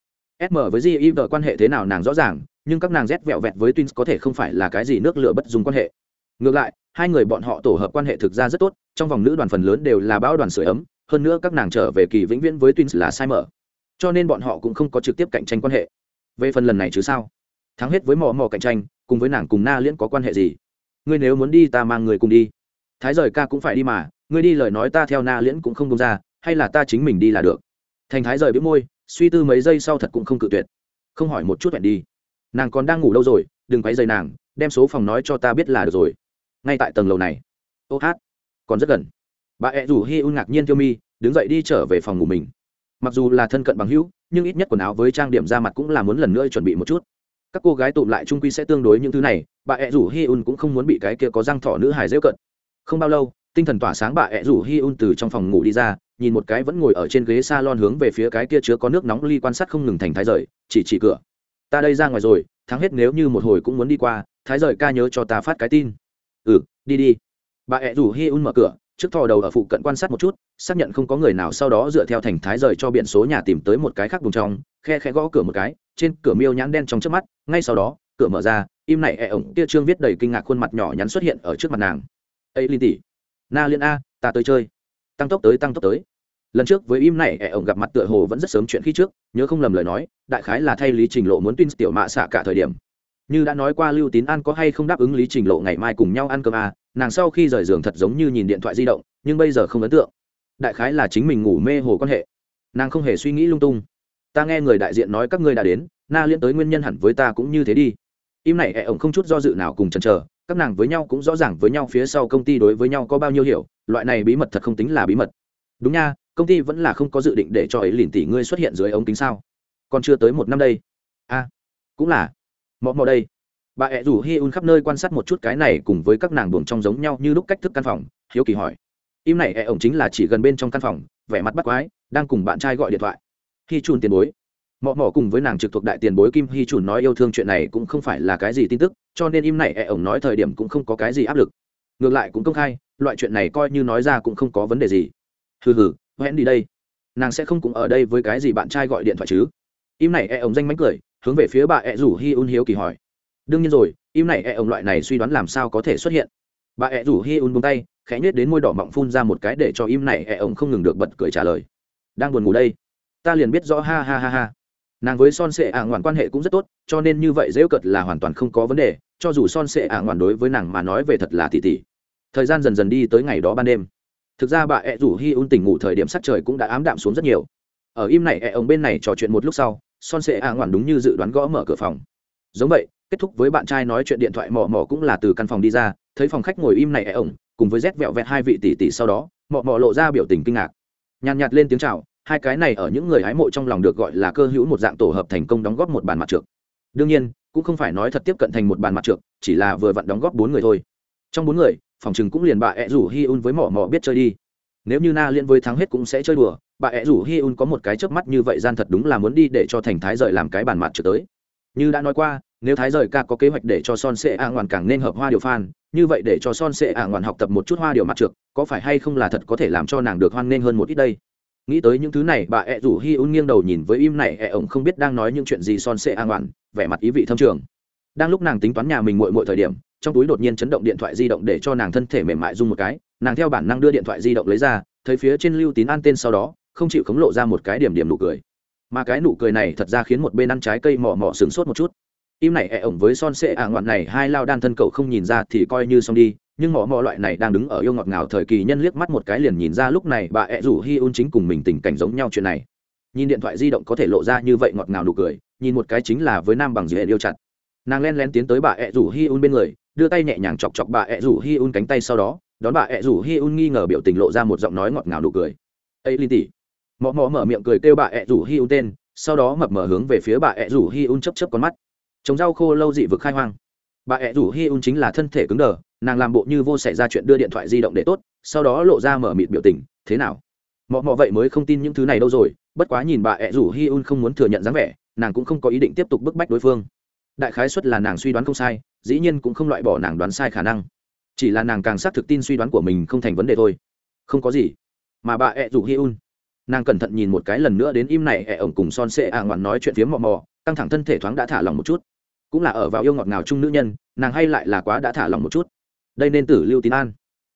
Speaker 1: Sm với di vợ quan hệ thế nào nàng rõ ràng, nhưng các nàng rét vẹo vẹt với twins có thể không phải là cái gì nước lửa bất dùng quan hệ. Ngược lại, hai người bọn họ tổ hợp quan hệ thực ra rất tốt, trong vòng nữ đoàn phần lớn đều là bão đoàn sửa ấm, hơn nữa các nàng trở về kỳ vĩnh viễn với twins là sai mở. Cho nên bọn họ cũng không có trực tiếp cạnh tranh quan hệ. Về phần lần này chứ sao? Thắng hết với mò mò cạnh tranh, cùng với nàng cùng na liễn có quan hệ gì? Ngươi nếu muốn đi ta mang người cùng đi. Thái rời ca cũng phải đi mà, ngươi đi lời nói ta theo na liễn cũng không công ra, hay là ta chính mình đi là được. Thành thái rời biết môi, suy tư mấy giây sau thật cũng không cự tuyệt. Không hỏi một chút hẹn đi. Nàng còn đang ngủ lâu rồi, đừng quấy dày nàng, đem số phòng nói cho ta biết là được rồi. Ngay tại tầng lầu này. Ô hát, còn rất gần. Bà ẹ rủ hi un ngạc nhiên tiêu mi, đứng dậy đi trở về phòng ngủ mình. Mặc dù là thân cận bằng hữu, nhưng ít nhất quần áo với trang điểm ra mặt cũng là muốn lần nữa chuẩn bị một chút các cô gái tụm lại trung quy sẽ tương đối những thứ này, bà ẹ rủ hi un cũng không muốn bị cái kia có răng thỏ nữ hài dễ cận không bao lâu, tinh thần tỏa sáng bà ẹ rủ hi un từ trong phòng ngủ đi ra, nhìn một cái vẫn ngồi ở trên ghế salon hướng về phía cái kia chứa có nước nóng ly quan sát không ngừng thành thái rời, chỉ chỉ cửa. Ta đây ra ngoài rồi, thắng hết nếu như một hồi cũng muốn đi qua, thái rời ca nhớ cho ta phát cái tin. Ừ đi đi. Bà ẹ rủ hi un mở cửa, trước thò đầu ở phụ cận quan sát một chút xác nhận không có người nào sau đó dựa theo thành thái rời cho biển số nhà tìm tới một cái khác vùng trong khe khe gõ cửa một cái trên cửa miêu nhãn đen trong trước mắt ngay sau đó cửa mở ra im này e ổng kia trương viết đầy kinh ngạc khuôn mặt nhỏ nhắn xuất hiện ở trước mặt nàng. Ấy linh tỷ na liên a ta tới chơi. Tăng tốc tới tăng tốc tới. Lần trước với im này e ổng gặp mặt tựa hồ vẫn rất sớm chuyện khi trước nhớ không lầm lời nói đại khái là thay lý trình lộ muốn tin tiểu mạ xạ cả thời điểm. Như đã nói qua lưu tín an có hay không đáp ứng lý trình lộ ngày mai cùng nhau ăn cơm à, nàng sau khi rời giường thật giống như nhìn điện thoại di động nhưng bây giờ không ấn tượng đại khái là chính mình ngủ mê hồ quan hệ. Nàng không hề suy nghĩ lung tung. Ta nghe người đại diện nói các ngươi đã đến, na liên tới nguyên nhân hẳn với ta cũng như thế đi. Im này ẹ ổng không chút do dự nào cùng chần chờ, các nàng với nhau cũng rõ ràng với nhau phía sau công ty đối với nhau có bao nhiêu hiểu, loại này bí mật thật không tính là bí mật. Đúng nha, công ty vẫn là không có dự định để cho ấy lìn tỷ ngươi xuất hiện dưới ống kính sao? Còn chưa tới một năm đây. A cũng là. Mọ mọ đây. Bà ẹ rủ hi un khắp nơi quan sát một chút cái này cùng với các nàng buồng trong giống nhau như lúc cách thức căn phòng, hiếu kỳ hỏi im này e ổng chính là chỉ gần bên trong căn phòng, vẻ mặt bắt quái, đang cùng bạn trai gọi điện thoại. Hi chun tiền bối. Mọ mọ cùng với nàng trực thuộc đại tiền bối kim hi chun nói yêu thương chuyện này cũng không phải là cái gì tin tức, cho nên im này e ổng nói thời điểm cũng không có cái gì áp lực. Ngược lại cũng công khai, loại chuyện này coi như nói ra cũng không có vấn đề gì. Hừ hừ hẹn đi đây. Nàng sẽ không cũng ở đây với cái gì bạn trai gọi điện thoại chứ? Im này e ổng danh mánh cười, hướng về phía bà e rủ hi un hiếu kỳ hỏi. Đương nhiên rồi, im này e ổng loại này suy đoán làm sao có thể xuất hiện? Bà ẹ rủ hi un buông tay khẽ nhếch đến môi đỏ mọng phun ra một cái để cho im này e ổng không ngừng được bật cười trả lời. Đang buồn ngủ đây. Ta liền biết rõ, ha ha ha ha. Nàng với son sệ ả ngoạn quan hệ cũng rất tốt, cho nên như vậy dễ cật là hoàn toàn không có vấn đề, cho dù son sệ ả ngoạn đối với nàng mà nói về thật là tỉ tỉ. Thời gian dần dần đi tới ngày đó ban đêm. Thực ra bà ẹ rủ hi un tỉnh ngủ thời điểm sắc trời cũng đã ám đạm xuống rất nhiều. Ở im này, ẹ ông bên này trò chuyện một lúc sau, son sệ a ngoạn đúng như dự đoán gõ mở cửa phòng. Giống vậy, kết thúc với bạn trai nói chuyện điện thoại mò mò cũng là từ căn phòng đi ra thấy phòng khách ngồi im này ẻ ổng, cùng với rét vẹo vẹt hai vị tỷ tỷ sau đó mò mò lộ ra biểu tình kinh ngạc. Nhàn nhạt lên tiếng chào, hai cái này ở những người hái mộ trong lòng được gọi là cơ hữu một dạng tổ hợp thành công đóng góp một bàn mặt trượt đương nhiên, cũng không phải nói thật tiếp cận thành một bàn mặt trượt chỉ là vừa vặn đóng góp bốn người thôi. Trong bốn người, phòng chừng cũng liền bà ẹ rủ hi un với mỏ mỏ biết chơi đi. Nếu như na liên với thắng hết cũng sẽ chơi đùa, bà ẹ rủ hi un có một cái chớp mắt như vậy gian thật đúng là muốn đi để cho thành thái rời làm cái bàn mặt trượt tới như đã nói qua, nếu thái rời ca có kế hoạch để cho son sệ a ngoạn càng nên hợp hoa điều phan, như vậy để cho son sệ a ngoạn học tập một chút hoa điều mặt trượt có phải hay không là thật có thể làm cho nàng được hoan nghênh hơn một ít đây? Nghĩ tới những thứ này, bà ẹ rủ hi un nghiêng đầu nhìn với im này, ẹ ổng không biết đang nói những chuyện gì son sệ a ngoạn, vẻ mặt ý vị thâm trường. Đang lúc nàng tính toán nhà mình muội muội thời điểm, trong túi đột nhiên chấn động điện thoại di động để cho nàng thân thể mềm mại rung một cái, nàng theo bản năng đưa điện thoại di động lấy ra, thấy phía trên lưu tín an tên sau đó, không chịu khống lộ ra một cái điểm điểm nụ cười mà cái nụ cười này thật ra khiến một bên ăn trái cây mỏ mỏ sướng sốt một chút. Im này ẹ ổng với son sệ ả ngoạn này, hai lao đan thân cậu không nhìn ra thì coi như xong đi, nhưng mỏ mỏ loại này đang đứng ở yêu ngọt ngào thời kỳ nhân liếc mắt một cái liền nhìn ra lúc này bà ẹ rủ hi un chính cùng mình tình cảnh giống nhau chuyện này. Nhìn điện thoại di động có thể lộ ra như vậy ngọt ngào nụ cười, nhìn một cái chính là với nam bằng dễ yêu chặt. Nàng len lén tiến tới bà ẹ rủ hi un bên người, đưa tay nhẹ nhàng chọc chọc bà ẹ rủ hi un cánh tay sau đó, đón bà ẹ rủ hi un nghi ngờ biểu tình lộ ra một giọng nói ngọt ngào nụ cười. Ấy linh tỉ mọ mọ mở miệng cười kêu bà ẹ rủ hi un tên, sau đó mập mở hướng về phía bà ẹ rủ hi un chấp chấp con mắt. Trồng rau khô lâu dị vực khai hoang. Bà ẹ rủ hi un chính là thân thể cứng đờ, nàng làm bộ như vô xảy ra chuyện đưa điện thoại di động để tốt, sau đó lộ ra mở mịt biểu tình, thế nào? Mọ mọ vậy mới không tin những thứ này đâu rồi, bất quá nhìn bà ẹ rủ hi un không muốn thừa nhận dáng vẻ, nàng cũng không có ý định tiếp tục bức bách đối phương. Đại khái xuất là nàng suy đoán không sai, dĩ nhiên cũng không loại bỏ nàng đoán sai khả năng. Chỉ là nàng càng xác thực tin suy đoán của mình không thành vấn đề thôi. Không có gì. Mà bà ẹ rủ hi un nàng cẩn thận nhìn một cái lần nữa đến im này, ẻ ổng cùng son sệ ạ ngoạn nói chuyện phiếm mò mò, căng thẳng thân thể thoáng đã thả lòng một chút. Cũng là ở vào yêu ngọt ngào chung nữ nhân, nàng hay lại là quá đã thả lòng một chút. Đây nên tử lưu tín an.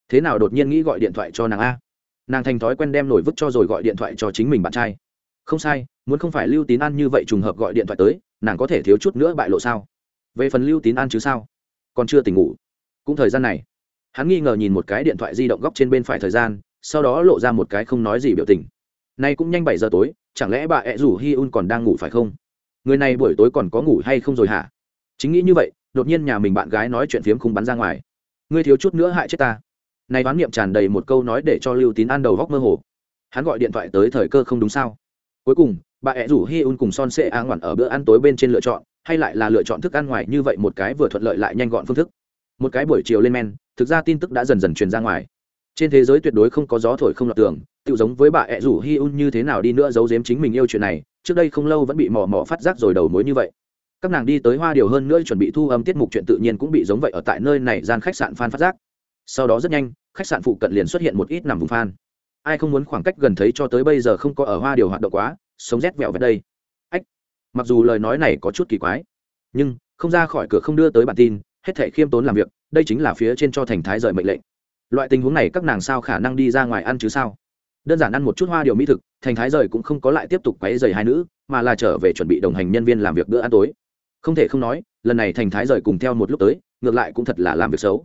Speaker 1: Thế nào đột nhiên nghĩ gọi điện thoại cho nàng a? Nàng thành thói quen đem nổi vứt cho rồi gọi điện thoại cho chính mình bạn trai. Không sai, muốn không phải lưu tín an như vậy trùng hợp gọi điện thoại tới, nàng có thể thiếu chút nữa bại lộ sao? Về phần lưu tín an chứ sao? Còn chưa tỉnh ngủ. Cũng thời gian này. Hắn nghi ngờ nhìn một cái điện thoại di động góc trên bên phải thời gian, sau đó lộ ra một cái không nói gì biểu tình nay cũng nhanh bảy giờ tối, chẳng lẽ bà ẹ rủ hi un còn đang ngủ phải không? Người này buổi tối còn có ngủ hay không rồi hả? Chính nghĩ như vậy, đột nhiên nhà mình bạn gái nói chuyện phiếm không bắn ra ngoài. Ngươi thiếu chút nữa hại chết ta. Này đoán niệm tràn đầy một câu nói để cho lưu tín ăn đầu góc mơ hồ. Hắn gọi điện thoại tới thời cơ không đúng sao? Cuối cùng, bà ẹ rủ hi un cùng son sệ a ngoản ở bữa ăn tối bên trên lựa chọn, hay lại là lựa chọn thức ăn ngoài như vậy một cái vừa thuận lợi lại nhanh gọn phương thức. Một cái buổi chiều lên men, thực ra tin tức đã dần dần truyền ra ngoài. Trên thế giới tuyệt đối không có gió thổi không lọt tường tự giống với bà ẹ rủ hi un như thế nào đi nữa giấu giếm chính mình yêu chuyện này, trước đây không lâu vẫn bị mò mò phát giác rồi đầu mối như vậy. Các nàng đi tới hoa điều hơn nữa chuẩn bị thu âm tiết mục chuyện tự nhiên cũng bị giống vậy ở tại nơi này gian khách sạn phan phát giác. Sau đó rất nhanh, khách sạn phụ cận liền xuất hiện một ít nằm vùng phan. Ai không muốn khoảng cách gần thấy cho tới bây giờ không có ở hoa điều hoạt động quá, sống rét vẹo về đây. Ách, mặc dù lời nói này có chút kỳ quái, nhưng không ra khỏi cửa không đưa tới bản tin, hết thể khiêm tốn làm việc, đây chính là phía trên cho thành thái rời mệnh lệnh. Loại tình huống này các nàng sao khả năng đi ra ngoài ăn chứ sao? Đơn giản ăn một chút hoa điều mỹ thực, thành thái rời cũng không có lại tiếp tục quấy dày hai nữ, mà là trở về chuẩn bị đồng hành nhân viên làm việc bữa ăn tối. Không thể không nói, lần này thành thái rời cùng theo một lúc tới, ngược lại cũng thật là làm việc xấu.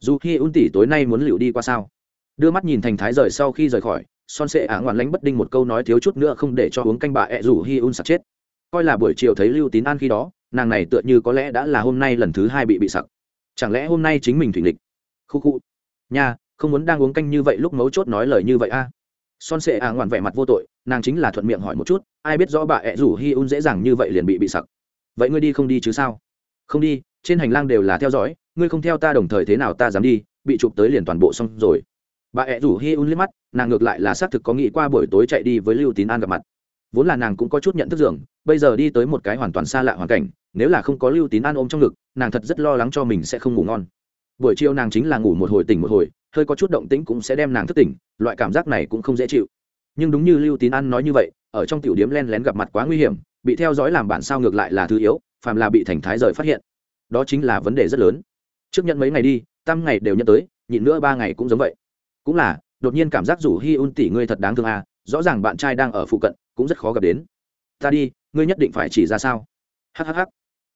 Speaker 1: Dù khi un tỷ tối nay muốn liệu đi qua sao? Đưa mắt nhìn thành thái rời sau khi rời khỏi, son sệ ả ngoạn lánh bất đinh một câu nói thiếu chút nữa không để cho uống canh bà ẹ rủ hi un sặc chết. Coi là buổi chiều thấy lưu tín an khi đó, nàng này tựa như có lẽ đã là hôm nay lần thứ hai bị bị sặc. Chẳng lẽ hôm nay chính mình thủy lịch khu khu. Nha, không muốn đang uống canh như vậy lúc mấu chốt nói lời như vậy a son sệ à ngoạn vẻ mặt vô tội, nàng chính là thuận miệng hỏi một chút, ai biết rõ bà ẹ rủ hi un dễ dàng như vậy liền bị bị sặc? Vậy ngươi đi không đi chứ sao? Không đi, trên hành lang đều là theo dõi, ngươi không theo ta đồng thời thế nào ta dám đi, bị chụp tới liền toàn bộ xong rồi. Bà ẹ rủ hi un liếc mắt, nàng ngược lại là xác thực có nghĩ qua buổi tối chạy đi với lưu tín an gặp mặt. Vốn là nàng cũng có chút nhận thức dường bây giờ đi tới một cái hoàn toàn xa lạ hoàn cảnh, nếu là không có lưu tín an ôm trong ngực, nàng thật rất lo lắng cho mình sẽ không ngủ ngon. Buổi chiều nàng chính là ngủ một hồi tỉnh một hồi hơi có chút động tĩnh cũng sẽ đem nàng thức tỉnh, loại cảm giác này cũng không dễ chịu. Nhưng đúng như lưu tín an nói như vậy, ở trong tiểu điếm len lén gặp mặt quá nguy hiểm, bị theo dõi làm bản sao ngược lại là thứ yếu, phàm là bị thành thái rời phát hiện. Đó chính là vấn đề rất lớn. Trước nhận mấy ngày đi, tam ngày đều nhận tới, nhịn nữa ba ngày cũng giống vậy. Cũng là, đột nhiên cảm giác rủ hi un tỷ ngươi thật đáng thương à rõ ràng bạn trai đang ở phụ cận, cũng rất khó gặp đến. Ta đi, ngươi nhất định phải chỉ ra sao. Hhh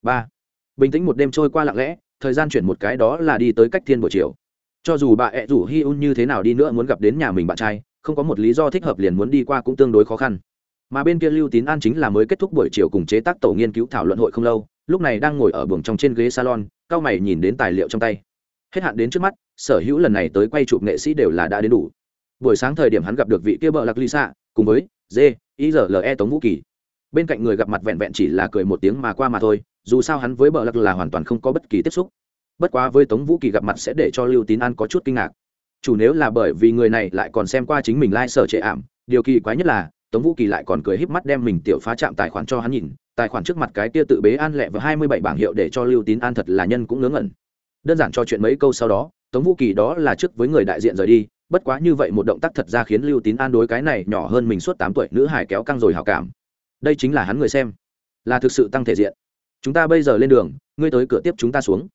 Speaker 1: ba. Bình tĩnh một đêm trôi qua lặng lẽ, thời gian chuyển một cái đó là đi tới cách thiên buổi chiều cho dù bà ẹ rủ hi un như thế nào đi nữa muốn gặp đến nhà mình bạn trai, không có một lý do thích hợp liền muốn đi qua cũng tương đối khó khăn. Mà bên kia lưu tín an chính là mới kết thúc buổi chiều cùng chế tác tổ nghiên cứu thảo luận hội không lâu, lúc này đang ngồi ở buồng trong trên ghế salon, cao mày nhìn đến tài liệu trong tay. Hết hạn đến trước mắt, sở hữu lần này tới quay chụp nghệ sĩ đều là đã đến đủ. Buổi sáng thời điểm hắn gặp được vị kia bợ lạc lisa, cùng với d e tống vũ kỳ. Bên cạnh người gặp mặt vẹn vẹn chỉ là cười một tiếng mà qua mà thôi, dù sao hắn với bợ lạc là hoàn toàn không có bất kỳ tiếp xúc bất quá với tống vũ kỳ gặp mặt sẽ để cho lưu tín an có chút kinh ngạc. Chủ nếu là bởi vì người này lại còn xem qua chính mình lai、like、sở trệ ảm, điều kỳ quái nhất là, tống vũ kỳ lại còn cười híp mắt đem mình tiểu phá chạm tài khoản cho hắn nhìn, tài khoản trước mặt cái kia tự bế an lẹ và hai mươi bảy bảng hiệu để cho lưu tín an thật là nhân cũng ngớ ngẩn. Đơn giản cho chuyện mấy câu sau đó, tống vũ kỳ đó là trước với người đại diện rời đi, bất quá như vậy một động tác thật ra khiến lưu tín an đối cái này nhỏ hơn mình suốt tám tuổi nữ hải kéo căng rồi hào cảm. Đây chính là hắn người xem, là thực sự tăng thể diện. Chúng ta bây giờ lên đường, ngươi tới cửa tiếp chúng ta xuống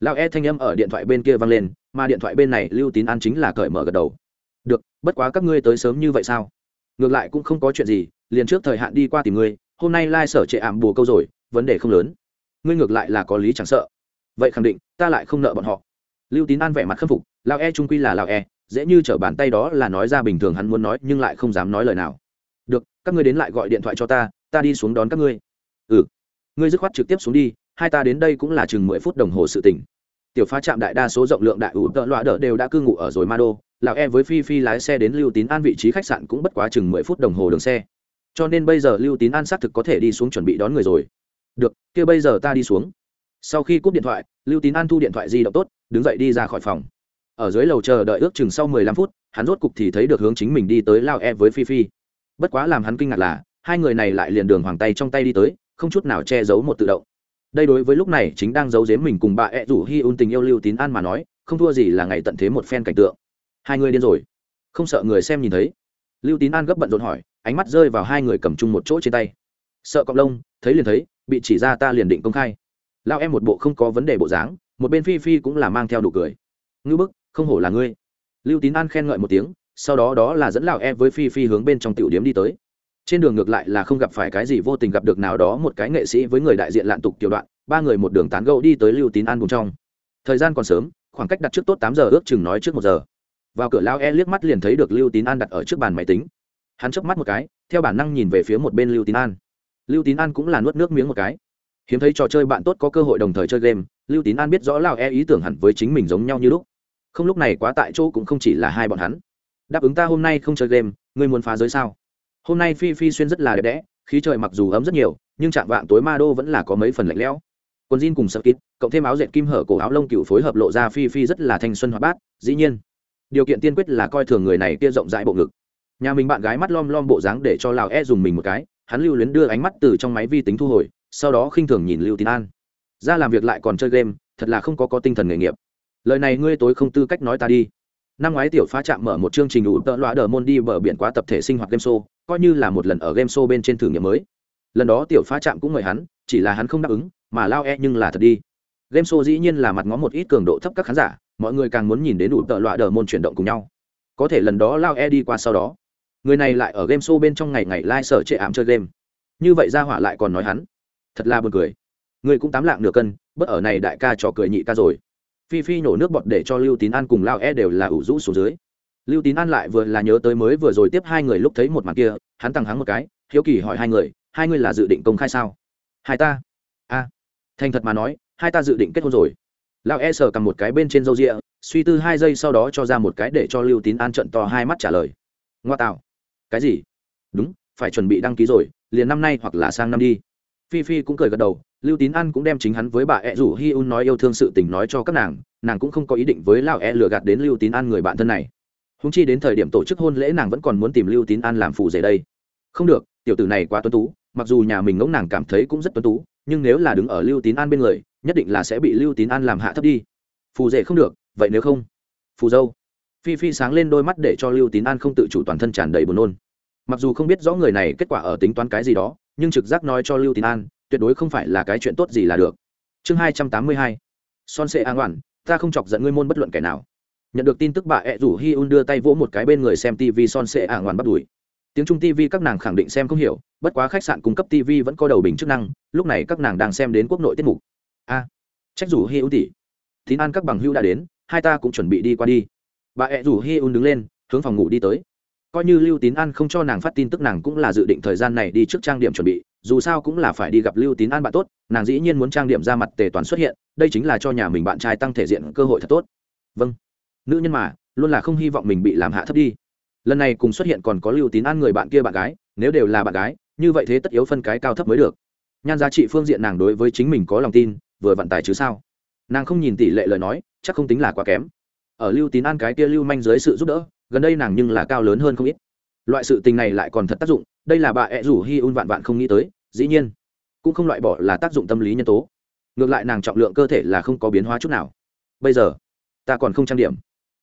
Speaker 1: lão e thanh âm ở điện thoại bên kia vang lên, mà điện thoại bên này lưu tín an chính là cởi mở gật đầu. Được, bất quá các ngươi tới sớm như vậy sao? Ngược lại cũng không có chuyện gì, liền trước thời hạn đi qua tìm ngươi, hôm nay lai、like、sở trệ ảm bù câu rồi, vấn đề không lớn. Ngươi ngược lại là có lý chẳng sợ. Vậy khẳng định, ta lại không nợ bọn họ. Lưu tín an vẻ mặt khâm phục, lão e trung quy là lão e dễ như t r ở bàn tay đó là nói ra bình thường hắn muốn nói nhưng lại không dám nói lời nào. Được, các ngươi đến lại gọi điện thoại cho ta ta đi xuống đón các ngươi. Ừ. Ngươi dứt khoát trực tiếp xuống đi hai ta đến đây cũng là chừng mười phút đồng hồ sự tỉnh tiểu pha trạm đại đa số rộng lượng đại ủ tợ loạ đỡ đều đã cư ngụ ở rồi ma đô lào e với phi phi lái xe đến lưu tín an vị trí khách sạn cũng bất quá chừng mười phút đồng hồ đường xe. Cho nên bây giờ lưu tín an xác thực có thể đi xuống chuẩn bị đón người rồi. Được, kia bây giờ ta đi xuống. Sau khi cúp điện thoại, lưu tín an thu điện thoại di động tốt, đứng dậy đi ra khỏi phòng. Ở dưới lầu chờ đợi ước chừng sau mười lăm phút, hắn rốt cục thì thấy được hướng chính mình đi tới lao e với phi phi. Bất quá làm hắn kinh ngạc là, hai người này lại liền đường hoàng tay trong tay đi tới, không chút nào che giấu một tự động đây đối với lúc này chính đang giấu giếm mình cùng bà ẹ rủ hi un tình yêu lưu tín an mà nói, không thua gì là ngày tận thế một phen cảnh tượng. Hai người điên rồi. Không sợ người xem nhìn thấy. Lưu tín an gấp bận rộn hỏi, ánh mắt rơi vào hai người cầm chung một chỗ trên tay. Sợ cọc lông, thấy liền thấy, bị chỉ ra ta liền định công khai. Lao em một bộ không có vấn đề bộ dáng, một bên phi phi cũng là mang theo đủ cười. Ngư bức, không hổ là ngươi. Lưu tín an khen ngợi một tiếng, sau đó đó là dẫn lào em với phi phi hướng bên trong tiểu điếm đi tới trên đường ngược lại là không gặp phải cái gì vô tình gặp được nào đó một cái nghệ sĩ với người đại diện lạn tục tiểu đoạn, ba người một đường tán gẫu đi tới lưu tín an cùng trong. Thời gian còn sớm, khoảng cách đặt trước tốt tám giờ ước chừng nói trước một giờ. Vào cửa lao e liếc mắt liền thấy được lưu tín an đặt ở trước bàn máy tính. Hắn chớp mắt một cái, theo bản năng nhìn về phía một bên lưu tín an. Lưu tín an cũng là nuốt nước miếng một cái. Hiếm thấy trò chơi bạn tốt có cơ hội đồng thời chơi game, lưu tín an biết rõ lao e ý tưởng hẳn với chính mình giống nhau như lúc. Không lúc này quá tại chỗ cũng không chỉ là hai bọn hắn. Đáp ứng ta hôm nay không chơi game, ngươi muốn phá giới sao? Hôm nay phi phi xuyên rất là đẹp đẽ, khí trời mặc dù ấm rất nhiều, nhưng chạm vạng tối ma đô vẫn là có mấy phần lạnh lẽo. Quần jean cùng sập kít, cộng thêm áo dệt kim hở cổ áo lông cựu phối hợp lộ ra phi phi rất là thanh xuân hoạt bát, dĩ nhiên. Điều kiện tiên quyết là coi thường người này kia rộng rãi bộ ngực. Nhà mình bạn gái mắt lom lom bộ dáng để cho lào e dùng mình một cái, hắn lưu luyến đưa ánh mắt từ trong máy vi tính thu hồi, sau đó khinh thường nhìn lưu tín an. Ra làm việc lại còn chơi game, thật là không có có tinh thần nghề nghiệp. Lời này ngươi tối không tư cách nói ta đi. Năm ngoái tiểu phá trạm mở một chương trình đủ tợ loa đờ môn đi bờ biển quá tập thể sinh hoạt game show coi như là một lần ở game show bên trên thử nghiệm mới. Lần đó tiểu phá trạm cũng mời hắn, chỉ là hắn không đáp ứng, mà lao e nhưng là thật đi. Game show dĩ nhiên là mặt ngó một ít cường độ thấp các khán giả, mọi người càng muốn nhìn đến đủ tợ loạ đờ môn chuyển động cùng nhau. Có thể lần đó lao e đi qua sau đó, người này lại ở game show bên trong ngày ngày lai、like、sở trệ ảm chơi game. Như vậy ra hỏa lại còn nói hắn, thật là buồn cười. Người cũng tám lạng nửa cân, bất ở này đại ca trò cười nhị ca rồi. Phi phi nhổ nước bọt để cho lưu tín an cùng lao e đều là ủ rũ xuống dưới lưu tín an lại vừa là nhớ tới mới vừa rồi tiếp hai người lúc thấy một màn kia, hắn tăng hắng một cái, hiếu kỳ hỏi hai người hai người là dự định công khai sao? Hai ta? A. Thành thật mà nói, hai ta dự định kết hôn rồi. Lão e sờ cầm một cái bên trên râu rịa, suy tư hai giây sau đó cho ra một cái để cho lưu tín an trận to hai mắt trả lời. Ngoa tạo. Cái gì? Đúng, phải chuẩn bị đăng ký rồi, liền năm nay hoặc là sang năm đi. Phi phi cũng cười gật đầu, lưu tín an cũng đem chính hắn với bà E rủ hi un nói yêu thương sự tình nói cho các nàng nàng cũng không có ý định với lão e lừa gạt đến lưu tín an người bạn thân này húng chi đến thời điểm tổ chức hôn lễ nàng vẫn còn muốn tìm lưu tín an làm phù rể đây. Không được, tiểu tử này quá tuấn tú, mặc dù nhà mình ngỗng nàng cảm thấy cũng rất tuấn tú, nhưng nếu là đứng ở lưu tín an bên người, nhất định là sẽ bị lưu tín an làm hạ thấp đi. Phù rể không được, vậy nếu không? Phù dâu. Phi phi sáng lên đôi mắt để cho lưu tín an không tự chủ toàn thân tràn đầy buồn nôn. Mặc dù không biết rõ người này kết quả ở tính toán cái gì đó, nhưng trực giác nói cho lưu tín an, tuyệt đối không phải là cái chuyện tốt gì là được. Chương hai trăm tám mươi hai. Son sệ an oản ta không chọc giận ngươi môn bất luận kẻ nào nhận được tin tức bà ẹ rủ hi un đưa tay vỗ một cái bên người xem tv son sệ an ngoan bắt đùi. Tiếng trung tv các nàng khẳng định xem không hiểu, bất quá khách sạn cung cấp tv vẫn có đầu bình chức năng, lúc này các nàng đang xem đến quốc nội tiết mục. A, trách rủ hi un tỉ. Tín an các bằng hưu đã đến, hai ta cũng chuẩn bị đi qua đi. Bà ẹ rủ hi un đứng lên, hướng phòng ngủ đi tới. Coi như lưu tín an không cho nàng phát tin tức nàng cũng là dự định thời gian này đi trước trang điểm chuẩn bị, dù sao cũng là phải đi gặp lưu tín an bạn tốt, nàng dĩ nhiên muốn trang điểm ra mặt tề toàn xuất hiện, đây chính là cho nhà mình bạn trai tăng thể diện cơ hội thật tốt. Vâng nữ nhân mà, luôn là không hy vọng mình bị làm hạ thấp đi. Lần này cùng xuất hiện còn có lưu tín an người bạn kia bạn gái, nếu đều là bạn gái, như vậy thế tất yếu phân cái cao thấp mới được. Nhan giá trị phương diện nàng đối với chính mình có lòng tin, vừa vận tài chứ sao? Nàng không nhìn tỷ lệ lời nói, chắc không tính là quá kém. Ở lưu tín an cái kia lưu manh dưới sự giúp đỡ, gần đây nàng nhưng là cao lớn hơn không ít. Loại sự tình này lại còn thật tác dụng, đây là bà ẹ rủ hi un vạn vạn không nghĩ tới, dĩ nhiên, cũng không loại bỏ là tác dụng tâm lý nhân tố. Ngược lại nàng trọng lượng cơ thể là không có biến hóa chút nào. Bây giờ, ta còn không trang điểm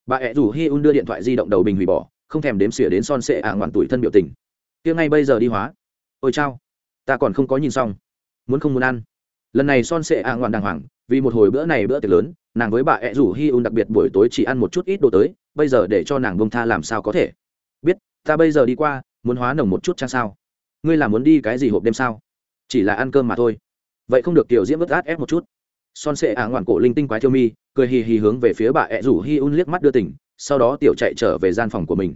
Speaker 1: bà ẹ rủ hi un đưa điện thoại di động đầu bình hủy bỏ, không thèm đếm xỉa đến son sệ ả ngoạn tuổi thân biểu tình. Kia ngay bây giờ đi hóa. Ôi chao, ta còn không có nhìn xong. Muốn không muốn ăn. Lần này son sệ ả ngoạn đàng hoàng, vì một hồi bữa này bữa tiệc lớn, nàng với bà ẹ rủ hi un đặc biệt buổi tối chỉ ăn một chút ít đồ tới, bây giờ để cho nàng bông tha làm sao có thể? Biết, ta bây giờ đi qua, muốn hóa nồng một chút chăng sao? Ngươi là muốn đi cái gì hộp đêm sao? Chỉ là ăn cơm mà thôi. Vậy không được tiểu diễm vất át ép một chút son sệ ả ngoạn cổ linh tinh quái thiêu mi, cười hì hì hướng về phía bà ẹ rủ hi un liếc mắt đưa tỉnh, sau đó tiểu chạy trở về gian phòng của mình.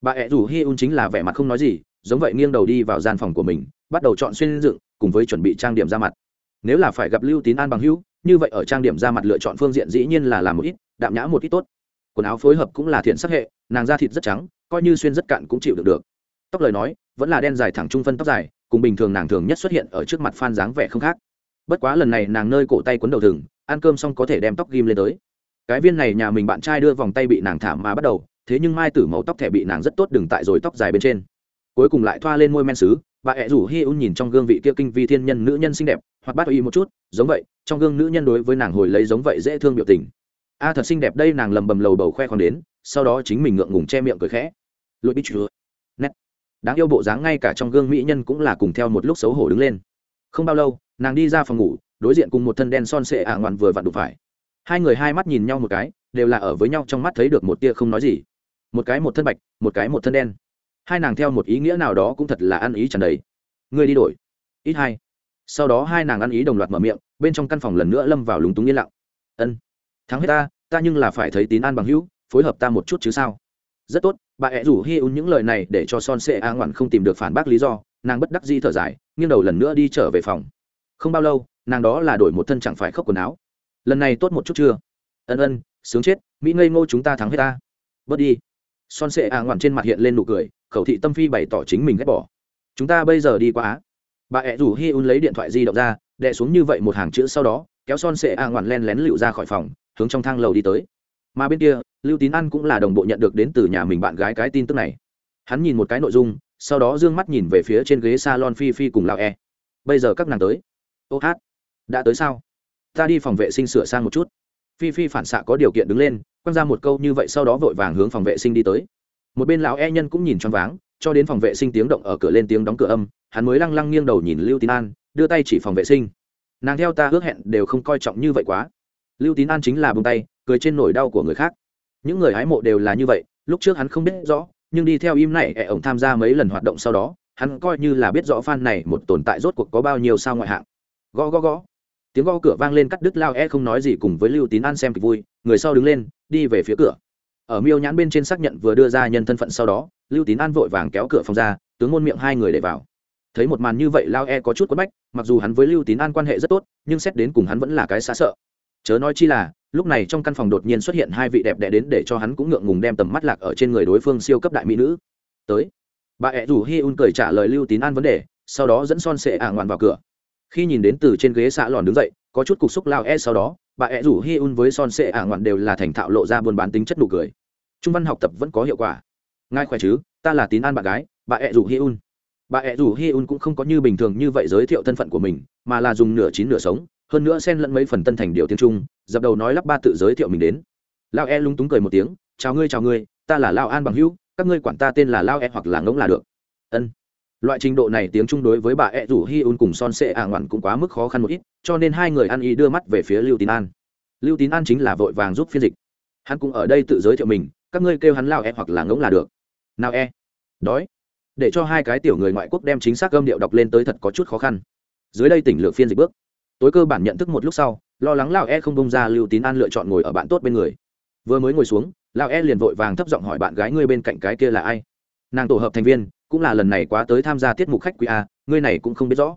Speaker 1: Bà ẹ rủ hi un chính là vẻ mặt không nói gì, giống vậy nghiêng đầu đi vào gian phòng của mình, bắt đầu chọn xuyên dựng, cùng với chuẩn bị trang điểm ra mặt. Nếu là phải gặp lưu tín an bằng hữu, như vậy ở trang điểm ra mặt lựa chọn phương diện dĩ nhiên là làm một ít, đạm nhã một ít tốt. Quần áo phối hợp cũng là thiện sắc hệ, nàng da thịt rất trắng, coi như xuyên rất cạn cũng chịu được được. Tóc lời nói, vẫn là đen dài thẳng trung phân tóc dài, cùng bình thường nàng thường nhất xuất hiện ở trước mặt phan dáng vẻ không khác bất quá lần này nàng nơi cổ tay quấn đầu thừng, ăn cơm xong có thể đem tóc ghim lên tới. Cái viên này nhà mình bạn trai đưa vòng tay bị nàng thả mà bắt đầu, thế nhưng mai tử màu tóc thẻ bị nàng rất tốt đừng tại rồi tóc dài bên trên. Cuối cùng lại thoa lên môi men xứ bà ẹ rủ hi un nhìn trong gương vị kia kinh vi thiên nhân nữ nhân xinh đẹp, hoặc bắt y một chút, giống vậy, trong gương nữ nhân đối với nàng hồi lấy giống vậy dễ thương biểu tình. A thật xinh đẹp đây nàng lầm bầm lầu bầu khoe khoang đến, sau đó chính mình ngượng ngùng che miệng cười khẽ. Lội bít chúa. Nét. Đáng yêu bộ dáng ngay cả trong gương mỹ nhân cũng là cùng theo một lúc xấu hổ đứng lên không bao lâu, nàng đi ra phòng ngủ, đối diện cùng một thân đen son sệ ạ ngoạn vừa vặn đụng phải. Hai người hai mắt nhìn nhau một cái, đều là ở với nhau trong mắt thấy được một tia không nói gì. Một cái một thân bạch, một cái một thân đen. Hai nàng theo một ý nghĩa nào đó cũng thật là ăn ý trần đấy. người đi đổi. Ít hai. Sau đó hai nàng ăn ý đồng loạt mở miệng, bên trong căn phòng lần nữa lâm vào lúng túng yên lặng. Ân. Thắng hết ta ta nhưng là phải thấy tín an bằng hữu, phối hợp ta một chút chứ sao? Rất tốt, bà ẹ rủ hi un những lời này để cho son sệ a ngoằn không tìm được phản bác lý do nàng bất đắc di thở dài, nghiêng đầu lần nữa đi trở về phòng. Không bao lâu, nàng đó là đổi một thân chẳng phải khóc quần áo. Lần này tốt một chút chưa? Ân ân, sướng chết, mỹ ngây ngô chúng ta thắng hết ta. Bớt đi. Son sệ a ngoằn trên mặt hiện lên nụ cười, khẩu thị tâm phi bày tỏ chính mình ghét bỏ. Chúng ta bây giờ đi qua á. Bà ẹ rủ hi un lấy điện thoại di động ra, đè xuống như vậy một hàng chữ sau đó, kéo son sệ a ngoằn len lén lựu ra khỏi phòng, hướng trong thang lầu đi tới. Mà bên kia, lưu tín ăn cũng là đồng bộ nhận được đến từ nhà mình bạn gái cái tin tức này. Hắn nhìn một cái nội dung sau đó d ư ơ n g mắt nhìn về phía trên ghế s a lon phi phi cùng lao e. Bây giờ các nàng tới. Ô hát, đã tới sao? Ta đi phòng vệ sinh sửa sang một chút. Phi phi phản xạ có điều kiện đứng lên, quăng ra một câu như vậy sau đó vội vàng hướng phòng vệ sinh đi tới. Một bên lão e nhân cũng nhìn choáng váng, cho đến phòng vệ sinh tiếng động ở cửa lên tiếng đóng cửa âm, hắn mới lăng lăng nghiêng đầu nhìn lưu tín an, đưa tay chỉ phòng vệ sinh. Nàng theo ta ước hẹn đều không coi trọng như vậy quá. Lưu tín an chính là bông tay, cười trên nỗi đau của người khác. Những người hái mộ đều là như vậy, lúc trước hắn không biết rõ nhưng đi theo im này ẻ ổng tham gia mấy lần hoạt động sau đó, hắn coi như là biết rõ fan này một tồn tại rốt cuộc có bao nhiêu sao ngoại hạng. Gõ gõ gõ. Tiếng gõ cửa vang lên cắt đứt lao e không nói gì cùng với lưu tín an xem kịch vui, người sau đứng lên, đi về phía cửa. Ở miêu nhãn bên trên xác nhận vừa đưa ra nhân thân phận sau đó, lưu tín an vội vàng kéo cửa phòng ra, tướng môn miệng hai người để vào. Thấy một màn như vậy, lao e có chút quất bách, mặc dù hắn với lưu tín an quan hệ rất tốt, nhưng xét đến cùng hắn vẫn là cái xa sợ chớ nói chi là, lúc này trong căn phòng đột nhiên xuất hiện hai vị đẹp đẽ đến để cho hắn cũng ngượng ngùng đem tầm mắt lạc ở trên người đối phương siêu cấp đại mỹ nữ. Tới. Bà ẹ rủ hi un cười trả lời lưu tín an vấn đề, sau đó dẫn son sệ ả ngoạn vào cửa. Khi nhìn đến từ trên ghế xạ lòn đứng dậy, có chút cục xúc lao e sau đó, bà ẹ rủ hi un với son sệ ả ngoạn đều là thành thạo lộ ra buôn bán tính chất nụ cười. Trung văn học tập vẫn có hiệu quả. Ngài khỏe chứ? Ta là tín an bạn gái, bà ẹ rủ hi un. Bà ẹ rủ hi un cũng không có như bình thường như vậy giới thiệu thân phận của mình, mà là dùng nửa chín nửa sống hơn nữa xen lẫn mấy phần tân thành điều tiếng trung, dập đầu nói lắp ba tự giới thiệu mình đến. Lao e lúng túng cười một tiếng, chào ngươi chào ngươi, ta là lao an bằng hữu, các ngươi quản ta tên là lao e hoặc là ngỗng là được. Ân. Loại trình độ này tiếng trung đối với bà e rủ hi un cùng son sệ ả ngoạn cũng quá mức khó khăn một ít, cho nên hai người ăn ý đưa mắt về phía lưu tín an. Lưu tín an chính là vội vàng giúp phiên dịch. Hắn cũng ở đây tự giới thiệu mình, các ngươi kêu hắn lao e hoặc là ngỗng là được. Nào e? Đói. Để cho hai cái tiểu người ngoại quốc đem chính xác âm điệu đọc lên tới thật có chút khó khăn. Dưới đây tỉnh lược phiên dịch bước tối cơ bản nhận thức một lúc sau, lo lắng lão e không bông ra lưu tín an lựa chọn ngồi ở bạn tốt bên người. Vừa mới ngồi xuống, lão e liền vội vàng thấp giọng hỏi bạn gái ngươi bên cạnh cái kia là ai? Nàng tổ hợp thành viên, cũng là lần này quá tới tham gia tiết mục khách quý a, ngươi này cũng không biết rõ.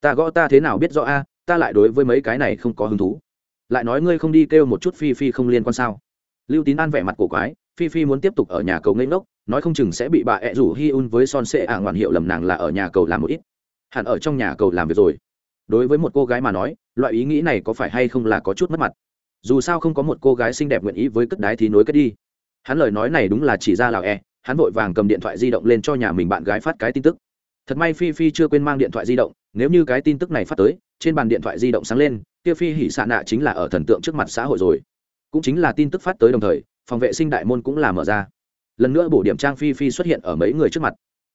Speaker 1: Ta gõ ta thế nào biết rõ a, ta lại đối với mấy cái này không có hứng thú. Lại nói ngươi không đi kêu một chút phi phi không liên quan sao? Lưu tín an vẻ mặt cổ quái, phi phi muốn tiếp tục ở nhà cầu ngây ngốc, nói không chừng sẽ bị bà ẹ rủ hi un với son sệ ả ngoạn hiệu lầm nàng là ở nhà cầu làm một ít. Hẳn ở trong nhà cầu làm việc rồi đối với một cô gái mà nói, loại ý nghĩ này có phải hay không là có chút mất mặt? Dù sao không có một cô gái xinh đẹp nguyện ý với cất đái thì nối cất đi. Hắn lời nói này đúng là chỉ ra lào e hắn vội vàng cầm điện thoại di động lên cho nhà mình bạn gái phát cái tin tức. Thật may phi phi chưa quên mang điện thoại di động, nếu như cái tin tức này phát tới, trên bàn điện thoại di động sáng lên, kia phi hỉ xạ nạ chính là ở thần tượng trước mặt xã hội rồi. Cũng chính là tin tức phát tới đồng thời, phòng vệ sinh đại môn cũng là mở ra. Lần nữa bổ điểm trang phi phi xuất hiện ở mấy người trước mặt.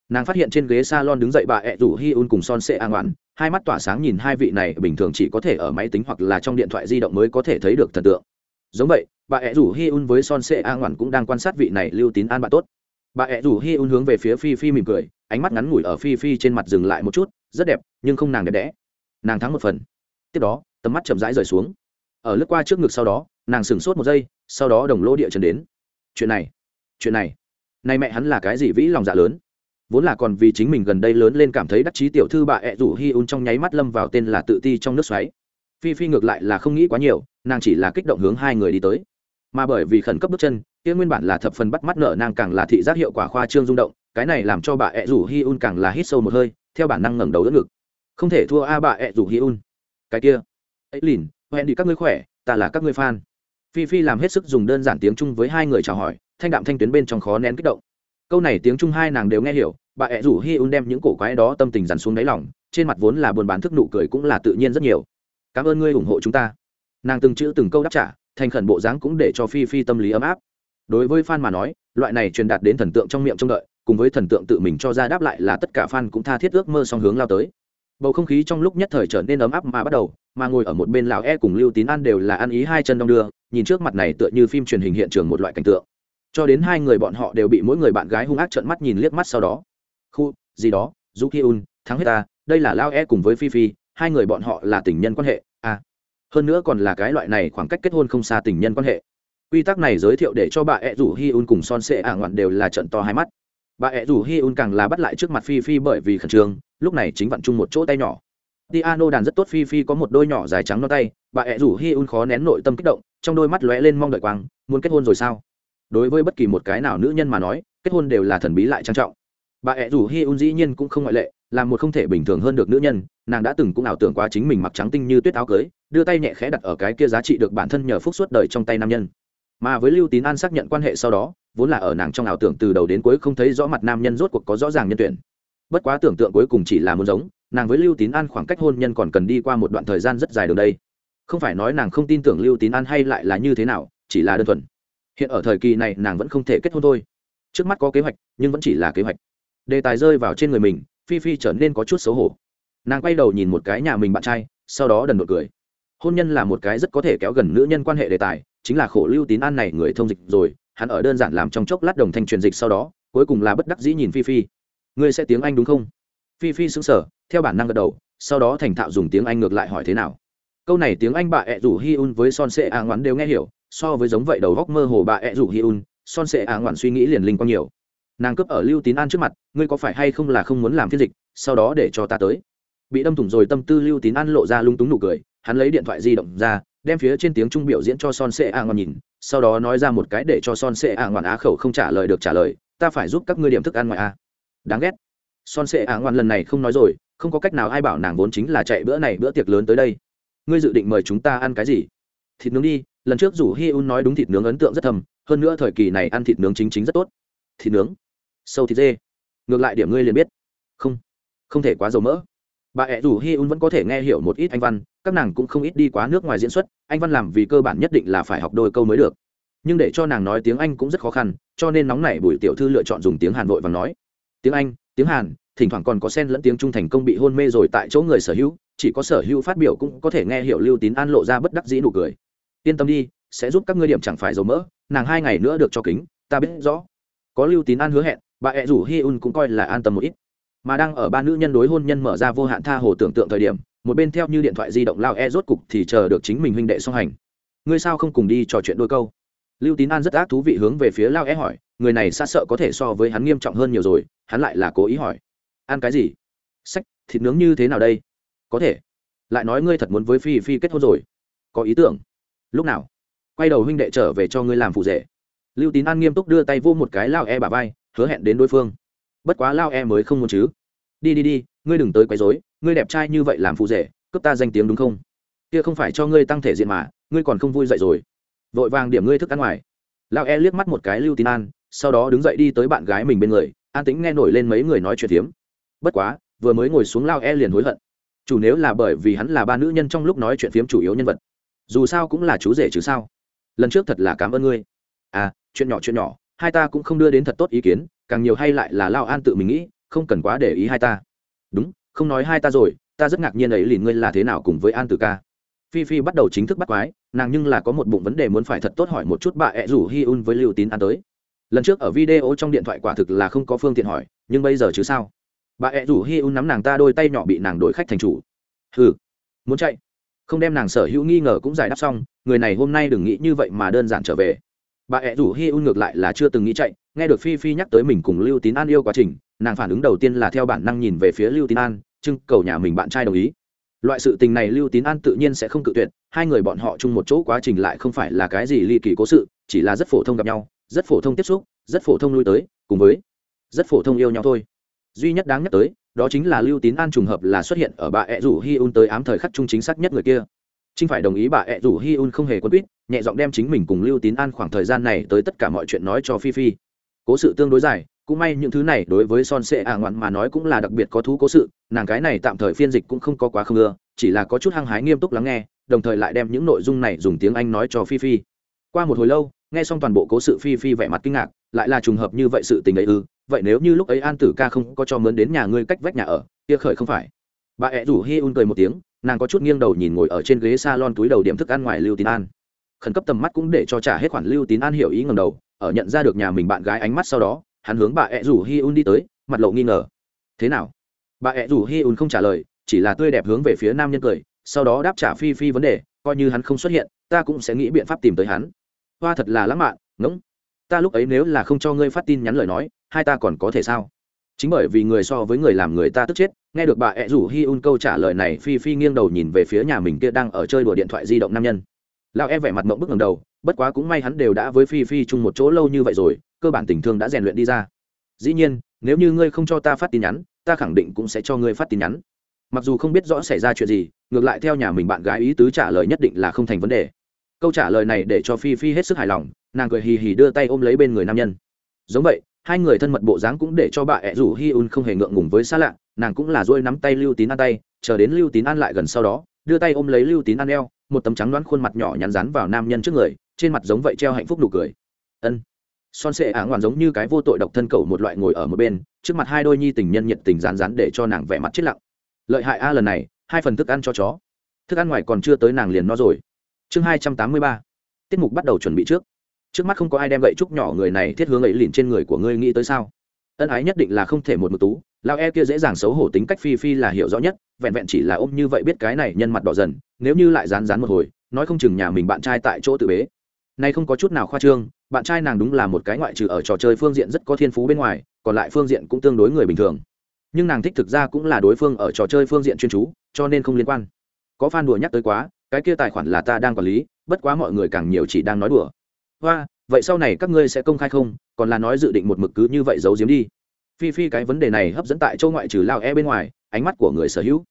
Speaker 1: Nàng phát hiện trên ghế s a lon đứng dậy bà ẹ rủ hi un cùng son sệ an oản hai mắt tỏa sáng nhìn hai vị này, bình thường chỉ có thể ở máy tính hoặc là trong điện thoại di động mới có thể thấy được thần tượng. Giống vậy, bà ẹ rủ hi un với son sệ a ngoản cũng đang quan sát vị này lưu tín an bạn tốt. Bà ẹ rủ hi un hướng về phía phi phi mỉm cười, ánh mắt ngắn ngủi ở phi phi trên mặt dừng lại một chút, rất đẹp, nhưng không nàng đẹp đẽ. Nàng thắng một phần. Tiếp đó, tầm mắt chậm rãi rời xuống. Ở lướt qua trước ngực sau đó, nàng sửng sốt một giây, sau đó đồng lô địa trần đến. Chuyện này chuyện này. Nay mẹ hắn là cái gì vĩ lòng dạ lớn vốn là còn vì chính mình gần đây lớn lên cảm thấy đắc chí tiểu thư bà ẹ rủ hi un trong nháy mắt lâm vào tên là tự ti trong nước xoáy. Phi phi ngược lại là không nghĩ quá nhiều, nàng chỉ là kích động hướng hai người đi tới. Mà bởi vì khẩn cấp bước chân, kia nguyên bản là thập phần bắt mắt nợ nàng càng là thị giác hiệu quả khoa trương rung động, cái này làm cho bà ẹ rủ hi un càng là hít sâu một hơi, theo bản năng ngẩng đầu đỡ ngực. Không thể thua a bà ẹ rủ hi un. Cái kia. Ấy lìn hẹn đi các ngươi khỏe, ta là các ngươi fan. Phi phi làm hết sức dùng đơn giản tiếng trung với hai người chào hỏi, thanh đạm thanh tuyến bên trong khó nén kích động câu này tiếng trung hai nàng đều nghe hiểu, bà ẹ rủ hi un đem những cổ quái đó tâm tình dằn xuống đáy lòng, trên mặt vốn là buồn bán thức nụ cười cũng là tự nhiên rất nhiều. Cảm ơn ngươi ủng hộ chúng ta. Nàng từng chữ từng câu đáp trả, thành khẩn bộ dáng cũng để cho phi phi tâm lý ấm áp. Đối với fan mà nói, loại này truyền đạt đến thần tượng trong miệng trông đợi, cùng với thần tượng tự mình cho ra đáp lại là tất cả fan cũng tha thiết ước mơ song hướng lao tới. Bầu không khí trong lúc nhất thời trở nên ấm áp mà bắt đầu, mà ngồi ở một bên lào e cùng lưu tín an đều là ăn ý hai chân đong đưa, nhìn trước mặt này tựa như phim truyền hình hiện trường một loại cảnh tượng cho đến hai người bọn họ đều bị mỗi người bạn gái hung ác trợn mắt nhìn liếc mắt sau đó. Khu, gì đó du ki un thắng hết ta, đây là lao e cùng với phi phi, hai người bọn họ là tình nhân quan hệ à. Hơn nữa còn là cái loại này khoảng cách kết hôn không xa tình nhân quan hệ. Quy tắc này giới thiệu để cho bà e ẹ rủ hi un cùng son sệ ả ngoạn đều là trận to hai mắt. Bà e ẹ rủ hi un càng là bắt lại trước mặt phi phi bởi vì khẩn trương, lúc này chính vặn chung một chỗ tay nhỏ. Tiano đàn rất tốt, phi phi có một đôi nhỏ dài trắng no tay, bà e ẹ rủ hi un khó nén nội tâm kích động, trong đôi mắt lóe lên mong đợi quang, muốn kết hôn rồi sao? Đối với bất kỳ một cái nào nữ nhân mà nói, kết hôn đều là thần bí lại trang trọng. Bà ẹ rủ hi un dĩ nhiên cũng không ngoại lệ, là một không thể bình thường hơn được nữ nhân, nàng đã từng cũng ảo tưởng quá chính mình mặc trắng tinh như tuyết áo cưới, đưa tay nhẹ khẽ đặt ở cái kia giá trị được bản thân nhờ phúc suốt đời trong tay nam nhân. Mà với lưu tín an xác nhận quan hệ sau đó, vốn là ở nàng trong ảo tưởng từ đầu đến cuối không thấy rõ mặt nam nhân rốt cuộc có rõ ràng nhân tuyển. Bất quá tưởng tượng cuối cùng chỉ là muốn giống, nàng với lưu tín an khoảng cách hôn nhân còn cần đi qua một đoạn thời gian rất dài đường đây. Không phải nói nàng không tin tưởng lưu tín an hay lại là như thế nào, chỉ là đơn thuần hiện ở thời kỳ này, nàng vẫn không thể kết hôn thôi. Trước mắt có kế hoạch, nhưng vẫn chỉ là kế hoạch. Đề tài rơi vào trên người mình, phi phi trở nên có chút xấu hổ. Nàng quay đầu nhìn một cái nhà mình bạn trai, sau đó đần một cười. Hôn nhân là một cái rất có thể kéo gần nữ nhân quan hệ đề tài, chính là khổ lưu tín an này người thông dịch rồi, hắn ở đơn giản làm trong chốc lát đồng thanh truyền dịch sau đó, cuối cùng là bất đắc dĩ nhìn phi phi. Ngươi sẽ tiếng anh đúng không? Phi phi xứng sở theo bản năng gật đầu, sau đó thành thạo dùng tiếng anh ngược lại hỏi thế nào. Câu này tiếng anh bà ẹ rủ hi un với son sệ a ngoắn đều nghe hiểu so với giống vậy đầu góc mơ hồ bà ẹ rủ hi un, son sệ ả à ngoạn suy nghĩ liền linh quang nhiều. Nàng cướp ở lưu tín an trước mặt, ngươi có phải hay không là không muốn làm phiên dịch, sau đó để cho ta tới. Bị đâm thủng rồi tâm tư lưu tín an lộ ra lung túng nụ cười, hắn lấy điện thoại di động ra, đem phía trên tiếng trung biểu diễn cho son sệ ả à ngoạn nhìn, sau đó nói ra một cái để cho son sệ ả à ngoan á khẩu không trả lời được trả lời, ta phải giúp các ngươi điểm thức ăn ngoài a. Đáng ghét. Son sệ ả ngoan lần này không nói rồi, không có cách nào ai bảo nàng vốn chính là chạy bữa này bữa tiệc lớn tới đây. Ngươi dự định mời chúng ta ăn cái gì? Thịt nướng đi lần trước rủ hi un nói đúng thịt nướng ấn tượng rất thầm hơn nữa thời kỳ này ăn thịt nướng chính chính rất tốt. Thịt nướng? Sâu thịt dê. Ngược lại điểm ngươi liền biết. Không. Không thể quá dầu mỡ. Bà ẹ rủ hi un vẫn có thể nghe hiểu một ít anh văn, các nàng cũng không ít đi quá nước ngoài diễn xuất, anh văn làm vì cơ bản nhất định là phải học đôi câu mới được. Nhưng để cho nàng nói tiếng anh cũng rất khó khăn, cho nên nóng nảy bùi tiểu thư lựa chọn dùng tiếng hàn vội và nói. Tiếng anh, tiếng hàn, thỉnh thoảng còn có sen lẫn tiếng trung thành công bị hôn mê rồi tại chỗ người sở hữu, chỉ có sở hữu phát biểu cũng có thể nghe hiểu lưu tín an lộ ra bất đắc dĩ nụ cười yên tâm đi, sẽ giúp các ngươi điểm chẳng phải dầu mỡ, nàng hai ngày nữa được cho kính, ta biết rõ. Có lưu tín an hứa hẹn, bà ẹ rủ hi un cũng coi là an tâm một ít. Mà đang ở ba nữ nhân đối hôn nhân mở ra vô hạn tha hồ tưởng tượng thời điểm, một bên theo như điện thoại di động lao e rốt cục thì chờ được chính mình huynh đệ song hành. Ngươi sao không cùng đi trò chuyện đôi câu? Lưu tín an rất ác thú vị hướng về phía lao e hỏi, người này xa sợ có thể so với hắn nghiêm trọng hơn nhiều rồi, hắn lại là cố ý hỏi. Ăn cái gì? Sách, thịt nướng như thế nào đây? Có thể. Lại nói ngươi thật muốn với phi phi kết hôn rồi. Có ý tưởng lúc nào? Quay đầu huynh đệ trở về cho ngươi làm phụ rể. Lưu tín an nghiêm túc đưa tay vô một cái lao e bà vai, hứa hẹn đến đối phương. Bất quá lao e mới không muốn chứ. Đi đi đi, ngươi đừng tới quấy rối, ngươi đẹp trai như vậy làm phụ rể, cướp ta danh tiếng đúng không? Kia không phải cho ngươi tăng thể diện mà, ngươi còn không vui dậy rồi. Vội vàng điểm ngươi thức ăn ngoài. Lao e liếc mắt một cái lưu tín an, sau đó đứng dậy đi tới bạn gái mình bên người, an tính nghe nổi lên mấy người nói chuyện phiếm. Bất quá, vừa mới ngồi xuống lao e liền hối hận. Chủ nếu là bởi vì hắn là ba nữ nhân trong lúc nói chuyện phiếm chủ yếu nhân vật dù sao cũng là chú rể chứ sao? Lần trước thật là cảm ơn ngươi. À chuyện nhỏ chuyện nhỏ, hai ta cũng không đưa đến thật tốt ý kiến, càng nhiều hay lại là lao an tự mình nghĩ, không cần quá để ý hai ta. Đúng, không nói hai ta rồi, ta rất ngạc nhiên ấy liền ngươi là thế nào cùng với an tử ca. Phi phi bắt đầu chính thức bắt quái, nàng nhưng là có một bụng vấn đề muốn phải thật tốt hỏi một chút bà ẹ rủ hi un với lưu tín an tới. Lần trước ở video trong điện thoại quả thực là không có phương tiện hỏi, nhưng bây giờ chứ sao? Bà ẹ rủ hi un nắm nàng ta đôi tay nhỏ bị nàng đổi khách thành chủ. Ừ muốn chạy không đem nàng sở hữu nghi ngờ cũng giải đáp xong, người này hôm nay đừng nghĩ như vậy mà đơn giản trở về. Bà ẹ rủ hi un ngược lại là chưa từng nghĩ chạy, nghe được phi phi nhắc tới mình cùng lưu tín an yêu quá trình, nàng phản ứng đầu tiên là theo bản năng nhìn về phía lưu tín an, trưng, cầu nhà mình bạn trai đồng ý. Loại sự tình này lưu tín an tự nhiên sẽ không cự tuyệt, hai người bọn họ chung một chỗ quá trình lại không phải là cái gì ly kỳ cố sự, chỉ là rất phổ thông gặp nhau, rất phổ thông tiếp xúc, rất phổ thông lui tới, cùng với rất phổ thông yêu nhau thôi duy nhất đáng nhắc tới đó chính là lưu tín an trùng hợp là xuất hiện ở bà ẹ rủ hi un tới ám thời khắc trung chính xác nhất người kia Trinh phải đồng ý bà ẹ rủ Hi Un không hề quân quýt, nhẹ giọng đem chính mình cùng Lưu Tín An khoảng thời gian này tới tất cả mọi chuyện nói cho Phi Phi. Cố sự tương đối dài, cũng may những thứ này đối với Son Sệ à ngoạn mà nói cũng là đặc biệt có thú cố sự, nàng cái này tạm thời phiên dịch cũng không có quá không ưa, chỉ là có chút hăng hái nghiêm túc lắng nghe, đồng thời lại đem những nội dung này dùng tiếng Anh nói cho Phi Phi. Qua một hồi lâu, nghe xong toàn bộ cố sự Phi Phi vẻ mặt kinh ngạc, lại là trùng hợp như vậy sự tình ấy ư? Vậy nếu như lúc ấy An Tử Ca không có cho mướn đến nhà ngươi cách vách nhà ở, kia khởi không phải. Bà ẹ rủ Hi Un cười một tiếng, nàng có chút nghiêng đầu nhìn ngồi ở trên ghế salon túi đầu điểm thức ăn ngoài lưu tín an. Khẩn cấp tầm mắt cũng để cho trả hết khoản lưu tín an hiểu ý ngầm đầu ở nhận ra được nhà mình bạn gái ánh mắt sau đó hắn hướng bà ẹ rủ hi un đi tới mặt lộ nghi ngờ. Thế nào? Bà ẹ rủ hi un không trả lời chỉ là tươi đẹp hướng về phía nam nhân cười sau đó đáp trả phi phi vấn đề coi như hắn không xuất hiện ta cũng sẽ nghĩ biện pháp tìm tới hắn. Hoa thật là lãng mạn ngỗng ta lúc ấy nếu là không cho ngươi phát tin nhắn lời nói, hai ta còn có thể sao? Chính bởi vì người so với người làm người ta tức chết, nghe được bà ẹ rủ hi un câu trả lời này, phi phi nghiêng đầu nhìn về phía nhà mình kia đang ở chơi đùa điện thoại di động nam nhân. Lão e vẻ mặt mộng bức ngầm đầu, bất quá cũng may hắn đều đã với phi phi chung một chỗ lâu như vậy rồi, cơ bản tình thương đã rèn luyện đi ra. Dĩ nhiên, nếu như ngươi không cho ta phát tin nhắn, ta khẳng định cũng sẽ cho ngươi phát tin nhắn. Mặc dù không biết rõ xảy ra chuyện gì, ngược lại theo nhà mình bạn gái ý tứ trả lời nhất định là không thành vấn đề câu trả lời này để cho phi phi hết sức hài lòng, nàng cười hì hì đưa tay ôm lấy bên người nam nhân. Giống vậy, hai người thân mật bộ dáng cũng để cho bà ẹ rủ hi un không hề ngượng ngùng với xa lạ, nàng cũng là dôi nắm tay lưu tín ăn tay, chờ đến lưu tín ăn lại gần sau đó, đưa tay ôm lấy lưu tín ăn eo, một tấm trắng đoán khuôn mặt nhỏ nhắn rán vào nam nhân trước người, trên mặt giống vậy treo hạnh phúc nụ cười. Ân. Son sệ ả ngoạn giống như cái vô tội độc thân cầu một loại ngồi ở một bên, trước mặt hai đôi nhi tình nhân nhiệt tình rán rán để cho nàng vẻ mặt chết lặng. Lợi hại a lần này, hai phần thức ăn cho chó. Thức ăn ngoài còn chưa tới nàng liền no rồi chương hai trăm tám mươi ba. Tiết mục bắt đầu chuẩn bị trước. Trước mắt không có ai đem gậy trúc nhỏ người này thiết hướng ấy lìn trên người của ngươi nghĩ tới sao? Ân ái nhất định là không thể một mực tú lao e kia dễ dàng xấu hổ tính cách phi phi là hiểu rõ nhất, vẹn vẹn chỉ là ôm như vậy biết cái này nhân mặt đỏ dần, nếu như lại rán rán một hồi, nói không chừng nhà mình bạn trai tại chỗ tự bế. Nay không có chút nào khoa trương, bạn trai nàng đúng là một cái ngoại trừ ở trò chơi phương diện rất có thiên phú bên ngoài, còn lại phương diện cũng tương đối người bình thường. Nhưng nàng thích thực ra cũng là đối phương ở trò chơi phương diện chuyên chú, cho nên không liên quan. Có fan đùa nhắc tới quá cái kia tài khoản là ta đang quản lý, bất quá mọi người càng nhiều chỉ đang nói đùa. Hoa, vậy sau này các ngươi sẽ công khai không? Còn là nói dự định một mực cứ như vậy giấu giếm đi. Phi phi cái vấn đề này hấp dẫn tại châu ngoại trừ lao e bên ngoài, ánh mắt của người sở hữu.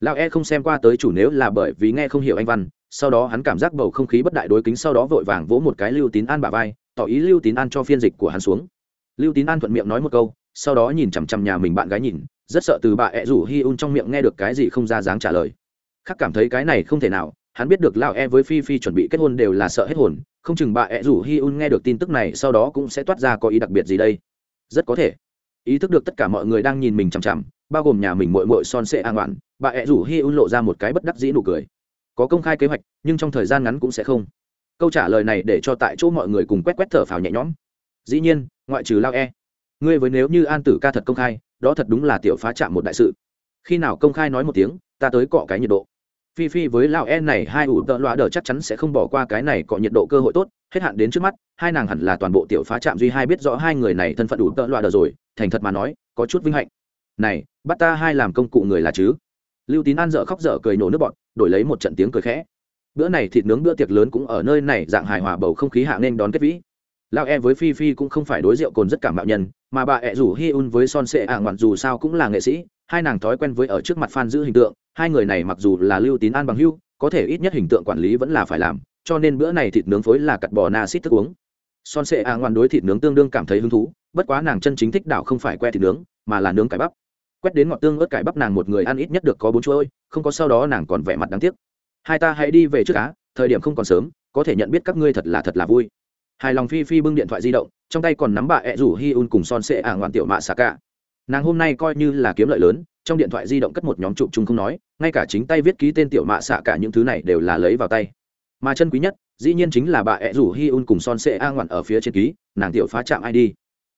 Speaker 1: Lao e không xem qua tới chủ nếu là bởi vì nghe không hiểu anh văn, sau đó hắn cảm giác bầu không khí bất đại đối kính sau đó vội vàng vỗ một cái lưu tín an bả vai, tỏ ý lưu tín an cho phiên dịch của hắn xuống. Lưu tín an thuận miệng nói một câu, sau đó nhìn chằm chằm nhà mình bạn gái nhìn, rất sợ từ bà ẹ rủ hi un trong miệng nghe được cái gì không ra dáng trả lời. Khắc cảm thấy cái này không thể nào hắn biết được lao e với phi phi chuẩn bị kết hôn đều là sợ hết hồn, không chừng bà ẹ rủ hi un nghe được tin tức này sau đó cũng sẽ toát ra có ý đặc biệt gì đây. Rất có thể. Ý thức được tất cả mọi người đang nhìn mình chằm chằm, bao gồm nhà mình mội mội son sệ an oản bà ẹ rủ hi un lộ ra một cái bất đắc dĩ nụ cười. Có công khai kế hoạch, nhưng trong thời gian ngắn cũng sẽ không. Câu trả lời này để cho tại chỗ mọi người cùng quét quét thở phào nhẹ nhõm. Dĩ nhiên, ngoại trừ lao e ngươi với nếu như an tử ca thật công khai, đó thật đúng là tiểu phá chạm một đại sự. Khi nào công khai nói một tiếng, ta tới cọ cái nhiệt độ phi phi với lao e này hai ủ tợ loa đờ chắc chắn sẽ không bỏ qua cái này có nhiệt độ cơ hội tốt, hết hạn đến trước mắt, hai nàng hẳn là toàn bộ tiểu phá trạm duy hai biết rõ hai người này thân phận ủ tợ loa đờ rồi, thành thật mà nói, có chút vinh hạnh. Này, bắt ta hai làm công cụ người là chứ? Lưu tín an dở khóc dở cười nổ nước bọn, đổi lấy một trận tiếng cười khẽ. Bữa này thịt nướng bữa tiệc lớn cũng ở nơi này, dạng hài hòa bầu không khí hạ nên đón kết vĩ. Lao e với phi phi cũng không phải đối rượu cồn rất cảm mạo nhân, mà bà ẹ rủ hi un với son sệ ạ ngoạn dù sao cũng là nghệ sĩ hai nàng thói quen với ở trước mặt fan giữ hình tượng hai người này mặc dù là lưu tín an bằng hưu có thể ít nhất hình tượng quản lý vẫn là phải làm cho nên bữa này thịt nướng phối là cặt bò na xít thức uống. Son sệ a ngoan đối thịt nướng tương đương cảm thấy hứng thú bất quá nàng chân chính thích đảo không phải que thịt nướng mà là nướng cải bắp. Quét đến ngọt tương ớt cải bắp nàng một người ăn ít nhất được có bốn chuỗi không có sau đó nàng còn vẻ mặt đáng tiếc. Hai ta hãy đi về trước á, thời điểm không còn sớm có thể nhận biết các ngươi thật là thật là vui. Hài lòng phi phi bưng điện thoại di động trong tay còn nắm bà ẹ rủ hi un cùng son sệ ả ngoạn tiểu mạ xà cả nàng hôm nay coi như là kiếm lợi lớn, trong điện thoại di động cất một nhóm chụp chung không nói, ngay cả chính tay viết ký tên tiểu mạ xạ cả những thứ này đều là lấy vào tay. Mà chân quý nhất, dĩ nhiên chính là bà ẹ rủ hi un cùng son sệ a ngoạn ở phía trên ký, nàng tiểu phá chạm id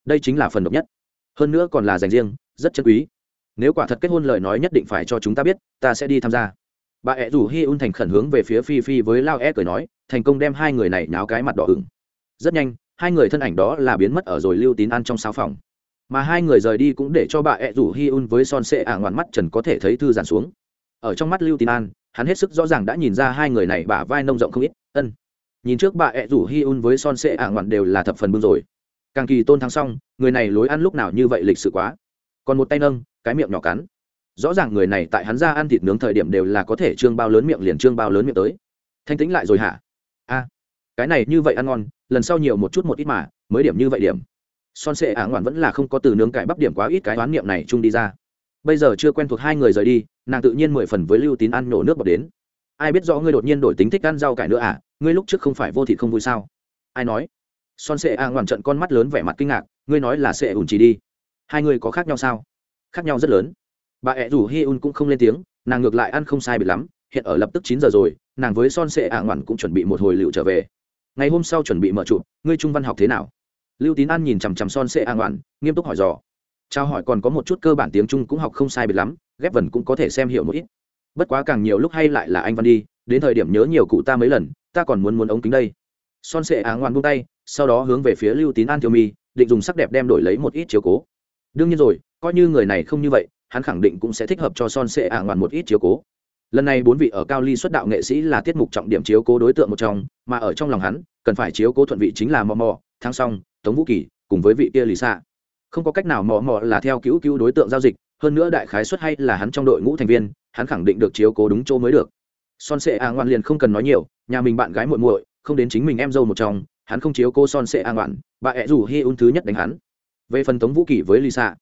Speaker 1: đây chính là phần độc nhất. Hơn nữa còn là dành riêng, rất chân quý. Nếu quả thật kết hôn lời nói nhất định phải cho chúng ta biết, ta sẽ đi tham gia. Bà ẹ rủ hi un thành khẩn hướng về phía phi phi với lao e cười nói, thành công đem hai người này náo cái mặt đỏ ửng. Rất nhanh, hai người thân ảnh đó là biến mất ở rồi lưu tín ăn trong sao phòng mà hai người rời đi cũng để cho bà ẹ rủ hi un với son sệ ả ngoạn mắt trần có thể thấy thư giản xuống. Ở trong mắt lưu tín an, hắn hết sức rõ ràng đã nhìn ra hai người này bả vai nông rộng không ít. Ân, nhìn trước bà ẹ rủ hi un với son sệ ả ngoạn đều là thập phần bưng rồi. Càng kỳ tôn thắng xong, người này lối ăn lúc nào như vậy lịch sự quá. Còn một tay nâng, cái miệng nhỏ cắn. Rõ ràng người này tại hắn ra ăn thịt nướng thời điểm đều là có thể trương bao lớn miệng liền trương bao lớn miệng tới. Thanh tĩnh lại rồi hả? A, cái này như vậy ăn ngon, lần sau nhiều một chút một ít mà, mới điểm như vậy điểm son sệ ả ngoạn vẫn là không có từ nướng cải bắp điểm quá ít cái oán niệm này chung đi ra. Bây giờ chưa quen thuộc hai người rời đi, nàng tự nhiên mười phần với lưu tín ăn nổ nước bọt đến. Ai biết rõ ngươi đột nhiên đổi tính thích ăn rau cải nữa à? Ngươi lúc trước không phải vô thị không vui sao? Ai nói? Son sệ ả ngoạn trận con mắt lớn vẻ mặt kinh ngạc, ngươi nói là sệ ủn chỉ đi. Hai người có khác nhau sao? Khác nhau rất lớn. Bà ẹ rủ hi un cũng không lên tiếng, nàng ngược lại ăn không sai bị lắm, hiện ở lập tức chín giờ rồi, nàng với son sệ ả ngoạn cũng chuẩn bị một hồi liệu trở về. Ngày hôm sau chuẩn bị mở chụp, ngươi trung văn học thế nào? Lưu tín an nhìn chằm chằm son sệ an oản, nghiêm túc hỏi dò. Trao hỏi còn có một chút cơ bản tiếng trung cũng học không sai biệt lắm, ghép vần cũng có thể xem hiểu một ít. Bất quá càng nhiều lúc hay lại là anh văn đi, đến thời điểm nhớ nhiều cụ ta mấy lần, ta còn muốn muốn ống kính đây. Son sệ á ngoan buông tay, sau đó hướng về phía lưu tín an thiêu mi, định dùng sắc đẹp đem đổi lấy một ít chiếu cố. Đương nhiên rồi, coi như người này không như vậy, hắn khẳng định cũng sẽ thích hợp cho son sệ á ngoan một ít chiếu cố. Lần này bốn vị ở cao ly xuất đạo nghệ sĩ là tiết mục trọng điểm chiếu cố đối tượng một trong, mà ở trong lòng hắn, cần phải chiếu cố thuận vị chính là mò mò thăng song tống vũ kỳ cùng với vị kia lì xạ không có cách nào mò mò là theo cứu cứu đối tượng giao dịch, hơn nữa đại khái xuất hay là hắn trong đội ngũ thành viên, hắn khẳng định được chiếu cố đúng chỗ mới được. Son sệ a ngoan liền không cần nói nhiều, nhà mình bạn gái muội muội, không đến chính mình em dâu một trong hắn không chiếu cô son sệ a ngoan bà ẹ rủ hi un thứ nhất đánh hắn. Về phần tống vũ kỳ với lì xạ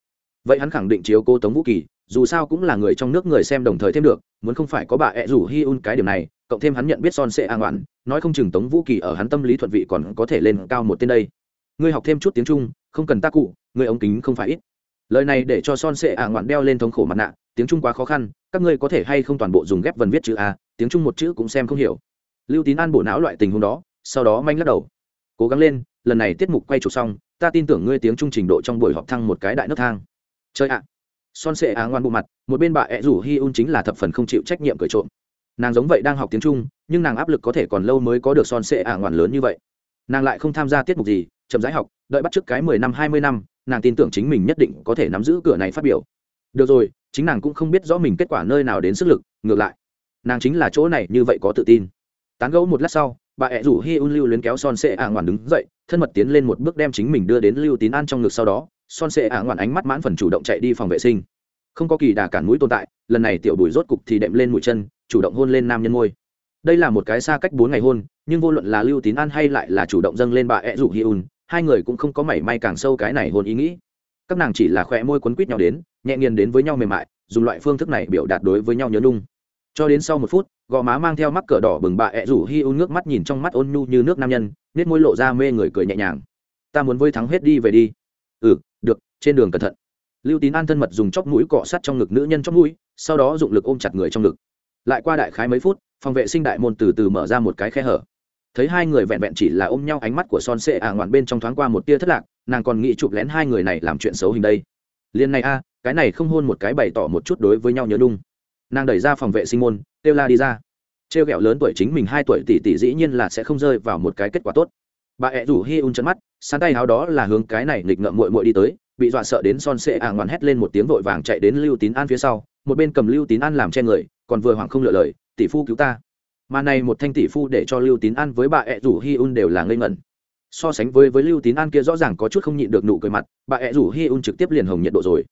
Speaker 1: vậy hắn khẳng định chiếu cô tống vũ kỳ, dù sao cũng là người trong nước người xem đồng thời thêm được, muốn không phải có bà ẹ rủ hi un cái điểm này cộng thêm hắn nhận biết son sệ an oản nói không chừng tống vũ kỳ ở hắn tâm lý thuận vị còn có thể lên cao một tên đây. Ngươi học thêm chút tiếng trung, không cần ta cụ, ngươi ống kính không phải ít. Lời này để cho son sệ an oản đeo lên thống khổ mặt nạ, tiếng trung quá khó khăn, các ngươi có thể hay không toàn bộ dùng ghép vần viết chữ a, tiếng trung một chữ cũng xem không hiểu. Lưu tín an bộ não loại tình huống đó, sau đó manh lắc đầu. Cố gắng lên, lần này tiết mục quay chụp xong, ta tin tưởng ngươi tiếng trung trình độ trong buổi họp thăng một cái đại nấc thang. Chơi ạ. Son sệ á ngoan bộ mặt, một bên bà ẹ rủ hi un chính là thập phần không chịu trách nhiệm cởi trộm nàng giống vậy đang học tiếng trung, nhưng nàng áp lực có thể còn lâu mới có được son sệ ả ngoan lớn như vậy. Nàng lại không tham gia tiết mục gì, chậm rãi học, đợi bắt trước cái mười năm, hai mươi năm, nàng tin tưởng chính mình nhất định có thể nắm giữ cửa này phát biểu. Được rồi, chính nàng cũng không biết rõ mình kết quả nơi nào đến sức lực, ngược lại, nàng chính là chỗ này như vậy có tự tin. Tán gẫu một lát sau, bà ẹ rủ hi un lưu luyến kéo son sệ ả ngoản đứng dậy, thân mật tiến lên một bước đem chính mình đưa đến lưu tín an trong ngực sau đó, son sệ ả ngoản ánh mắt mãn phần chủ động chạy đi phòng vệ sinh. Không có kỳ đà cản mũi tồn tại lần này tiểu bùi rốt cục thì đệm lên mũi chân, chủ động hôn lên nam nhân ngôi. Đây là một cái xa cách bốn ngày hôn, nhưng vô luận là lưu tín an hay lại là chủ động dâng lên bà ed rủ hi un, hai người cũng không có mảy may càng sâu cái này hôn ý nghĩ. Các nàng chỉ là khỏe môi quấn quýt nhau đến, nhẹ nghiền đến với nhau mềm mại, dùng loại phương thức này biểu đạt đối với nhau nhớ nung cho đến sau một phút, gò má mang theo mắc cỡ đỏ bừng bà ẹ rủ hi un nước mắt nhìn trong mắt ôn nhu như nước nam nhân nết môi lộ ra mê người cười nhẹ nhàng. Ta muốn với thắng hết đi về đi. Ừ được, trên đường cẩn thận. Lưu tín an thân mật dùng chóc mũi cọ sắt trong ngực nữ nhân chóc mũi sau đó dụng lực ôm chặt người trong ngực. Lại qua đại khái mấy phút, phòng vệ sinh đại môn từ từ mở ra một cái khe hở. Thấy hai người vẹn vẹn chỉ là ôm nhau ánh mắt của son sệ ả à ngoạn bên trong thoáng qua một tia thất lạc, nàng còn nghĩ chụp lén hai người này làm chuyện xấu hình đây. Liền này a, cái này không hôn một cái bày tỏ một chút đối với nhau nhớ đung nàng đẩy ra phòng vệ sinh môn, kêu la đi ra. Trêu ghẹo lớn tuổi chính mình hai tuổi tỷ tỷ dĩ nhiên là sẽ không rơi vào một cái kết quả tốt. Bà ẹ rủ hi un chân mắt sán tay áo đó là hướng cái này nghịch ngợm mội mội đi tới bị dọa sợ đến son sệ ả ngoan hét lên một tiếng vội vàng chạy đến lưu tín an phía sau, một bên cầm lưu tín an làm che người, còn vừa hoảng không lựa lời, tỷ phu cứu ta. Mà này một thanh tỷ phu để cho lưu tín an với bà ẹ rủ hi un đều là ngây ngẩn. So sánh với với lưu tín an kia rõ ràng có chút không nhịn được nụ cười mặt, bà ẹ rủ hi un trực tiếp liền hồng nhiệt độ rồi.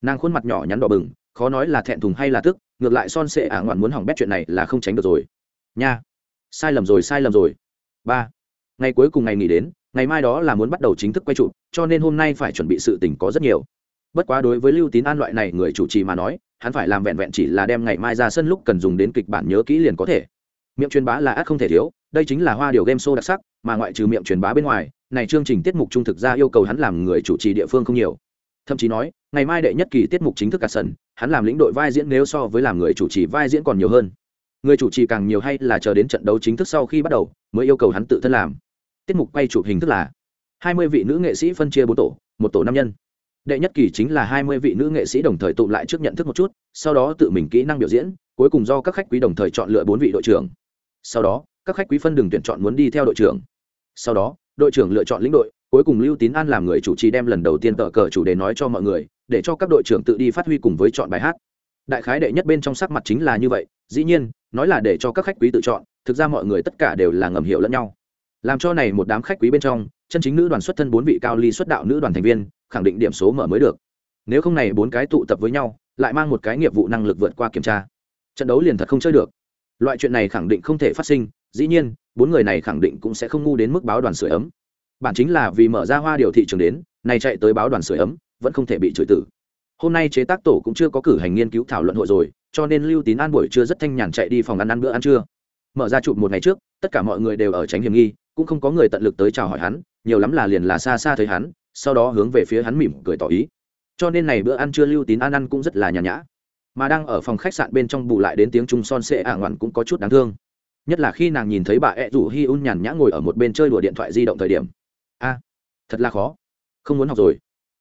Speaker 1: Nàng khuôn mặt nhỏ nhắn đỏ bừng, khó nói là thẹn thùng hay là tức, ngược lại son sệ à ả ngoạn muốn hỏng bét chuyện này là không tránh được rồi. Nha, sai lầm rồi, sai lầm rồi. Ba, ngày cuối cùng ngày nghỉ đến ngày mai đó là muốn bắt đầu chính thức quay trụ, cho nên hôm nay phải chuẩn bị sự tình có rất nhiều. Bất quá đối với lưu tín an loại này người chủ trì mà nói, hắn phải làm vẹn vẹn chỉ là đem ngày mai ra sân lúc cần dùng đến kịch bản nhớ kỹ liền có thể. Miệng truyền bá là ác không thể thiếu, đây chính là hoa điều game show đặc sắc, mà ngoại trừ miệng truyền bá bên ngoài, này chương trình tiết mục trung thực ra yêu cầu hắn làm người chủ trì địa phương không nhiều. Thậm chí nói, ngày mai đệ nhất kỳ tiết mục chính thức cả sân hắn làm lĩnh đội vai diễn nếu so với làm người chủ trì vai diễn còn nhiều hơn. Người chủ trì càng nhiều hay là chờ đến trận đấu chính thức sau khi bắt đầu, mới yêu cầu hắn tự thân làm tiết mục quay chụp hình thức là hai mươi vị nữ nghệ sĩ phân chia bốn tổ, một tổ năm nhân. Đệ nhất kỳ chính là hai mươi vị nữ nghệ sĩ đồng thời tụ lại trước nhận thức một chút, sau đó tự mình kỹ năng biểu diễn, cuối cùng do các khách quý đồng thời chọn lựa bốn vị đội trưởng. Sau đó, các khách quý phân đường tuyển chọn muốn đi theo đội trưởng. Sau đó, đội trưởng lựa chọn lĩnh đội, cuối cùng lưu tín an làm người chủ trì đem lần đầu tiên tờ cờ chủ đề nói cho mọi người, để cho các đội trưởng tự đi phát huy cùng với chọn bài hát. Đại khái đệ nhất bên trong sắc mặt chính là như vậy, dĩ nhiên, nói là để cho các khách quý tự chọn, thực ra mọi người tất cả đều là ngầm hiểu lẫn nhau làm cho này một đám khách quý bên trong, chân chính nữ đoàn xuất thân bốn vị cao ly xuất đạo nữ đoàn thành viên, khẳng định điểm số mở mới được. Nếu không này bốn cái tụ tập với nhau, lại mang một cái nghiệp vụ năng lực vượt qua kiểm tra. Trận đấu liền thật không chơi được. Loại chuyện này khẳng định không thể phát sinh, dĩ nhiên, bốn người này khẳng định cũng sẽ không ngu đến mức báo đoàn sửa ấm. Bản chính là vì mở ra hoa điều thị trường đến, này chạy tới báo đoàn sửa ấm, vẫn không thể bị chửi tử. Hôm nay chế tác tổ cũng chưa có cử hành nghiên cứu thảo luận hội rồi, cho nên lưu tín an buổi trưa rất thanh nhàn chạy đi phòng ăn ăn bữa ăn trưa. Mở ra chụp một ngày trước, tất cả mọi người đều ở tránh hiểm nghi cũng không có người tận lực tới chào hỏi hắn, nhiều lắm là liền là xa xa thấy hắn, sau đó hướng về phía hắn mỉm cười tỏ ý. Cho nên này bữa ăn trưa lưu tín an ăn cũng rất là nhàn nhã. Mà đang ở phòng khách sạn bên trong bù lại đến tiếng trung son sệ ả ngoằn cũng có chút đáng thương. Nhất là khi nàng nhìn thấy bà ẹ rủ hi un nhàn nhã ngồi ở một bên chơi đùa điện thoại di động thời điểm. A, thật là khó. Không muốn học rồi.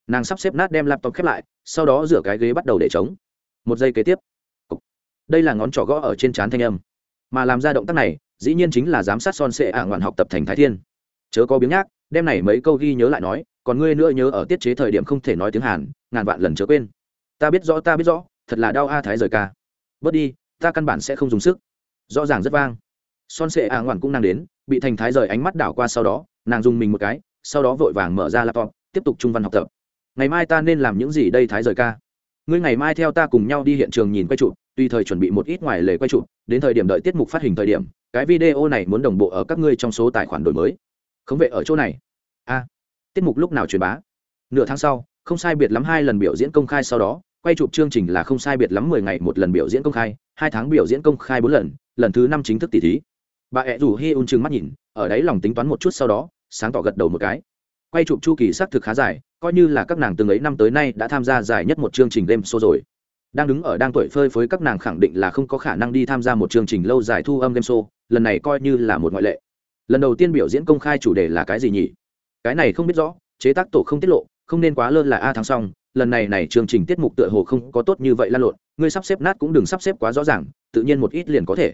Speaker 1: Nàng sắp xếp nát đem laptop khép lại, sau đó rửa cái ghế bắt đầu để trống. một giây kế tiếp. Đây là ngón trỏ gõ ở trên trán thanh âm. Mà làm ra động tác này dĩ nhiên chính là giám sát son sệ ả ngoạn học tập thành thái thiên. Chớ có biếng nhác, đem này mấy câu ghi nhớ lại nói, còn ngươi nữa nhớ ở tiết chế thời điểm không thể nói tiếng hàn, ngàn vạn lần chớ quên. Ta biết rõ, ta biết rõ, thật là đau a thái rời ca. Bớt đi, ta căn bản sẽ không dùng sức. Rõ ràng rất vang. Son sệ ả ngoạn cũng năng đến, bị thành thái rời ánh mắt đảo qua sau đó, nàng dùng mình một cái, sau đó vội vàng mở ra laptop, tiếp tục trung văn học tập. Ngày mai ta nên làm những gì đây thái rời ca? Ngươi ngày mai theo ta cùng nhau đi hiện trường nhìn quay trụ tùy thời chuẩn bị một ít ngoài lề quay trụ đến thời điểm đợi tiết mục phát hình thời điểm cái video này muốn đồng bộ ở các ngươi trong số tài khoản đổi mới. Không vệ ở chỗ này. A. Tiết mục lúc nào truyền bá? Nửa tháng sau, không sai biệt lắm hai lần biểu diễn công khai sau đó, quay chụp chương trình là không sai biệt lắm mười ngày một lần biểu diễn công khai, hai tháng biểu diễn công khai bốn lần lần thứ năm chính thức tỷ thí. Bà ẹ rủ hi un chừng mắt nhìn, ở đấy lòng tính toán một chút sau đó, sáng tỏ gật đầu một cái. Quay chụp chu kỳ xác thực khá dài, coi như là các nàng từng ấy năm tới nay đã tham gia dài nhất một chương trình game show rồi. Đang đứng ở đang tuổi phơi phới các nàng khẳng định là không có khả năng đi tham gia một chương trình lâu dài thu âm game show lần này coi như là một ngoại lệ. Lần đầu tiên biểu diễn công khai chủ đề là cái gì nhỉ? Cái này không biết rõ, chế tác tổ không tiết lộ, không nên quá lơ là a thắng xong, lần này này chương trình tiết mục tựa hồ không có tốt như vậy lan lộn, ngươi sắp xếp nát cũng đừng sắp xếp quá rõ ràng, tự nhiên một ít liền có thể.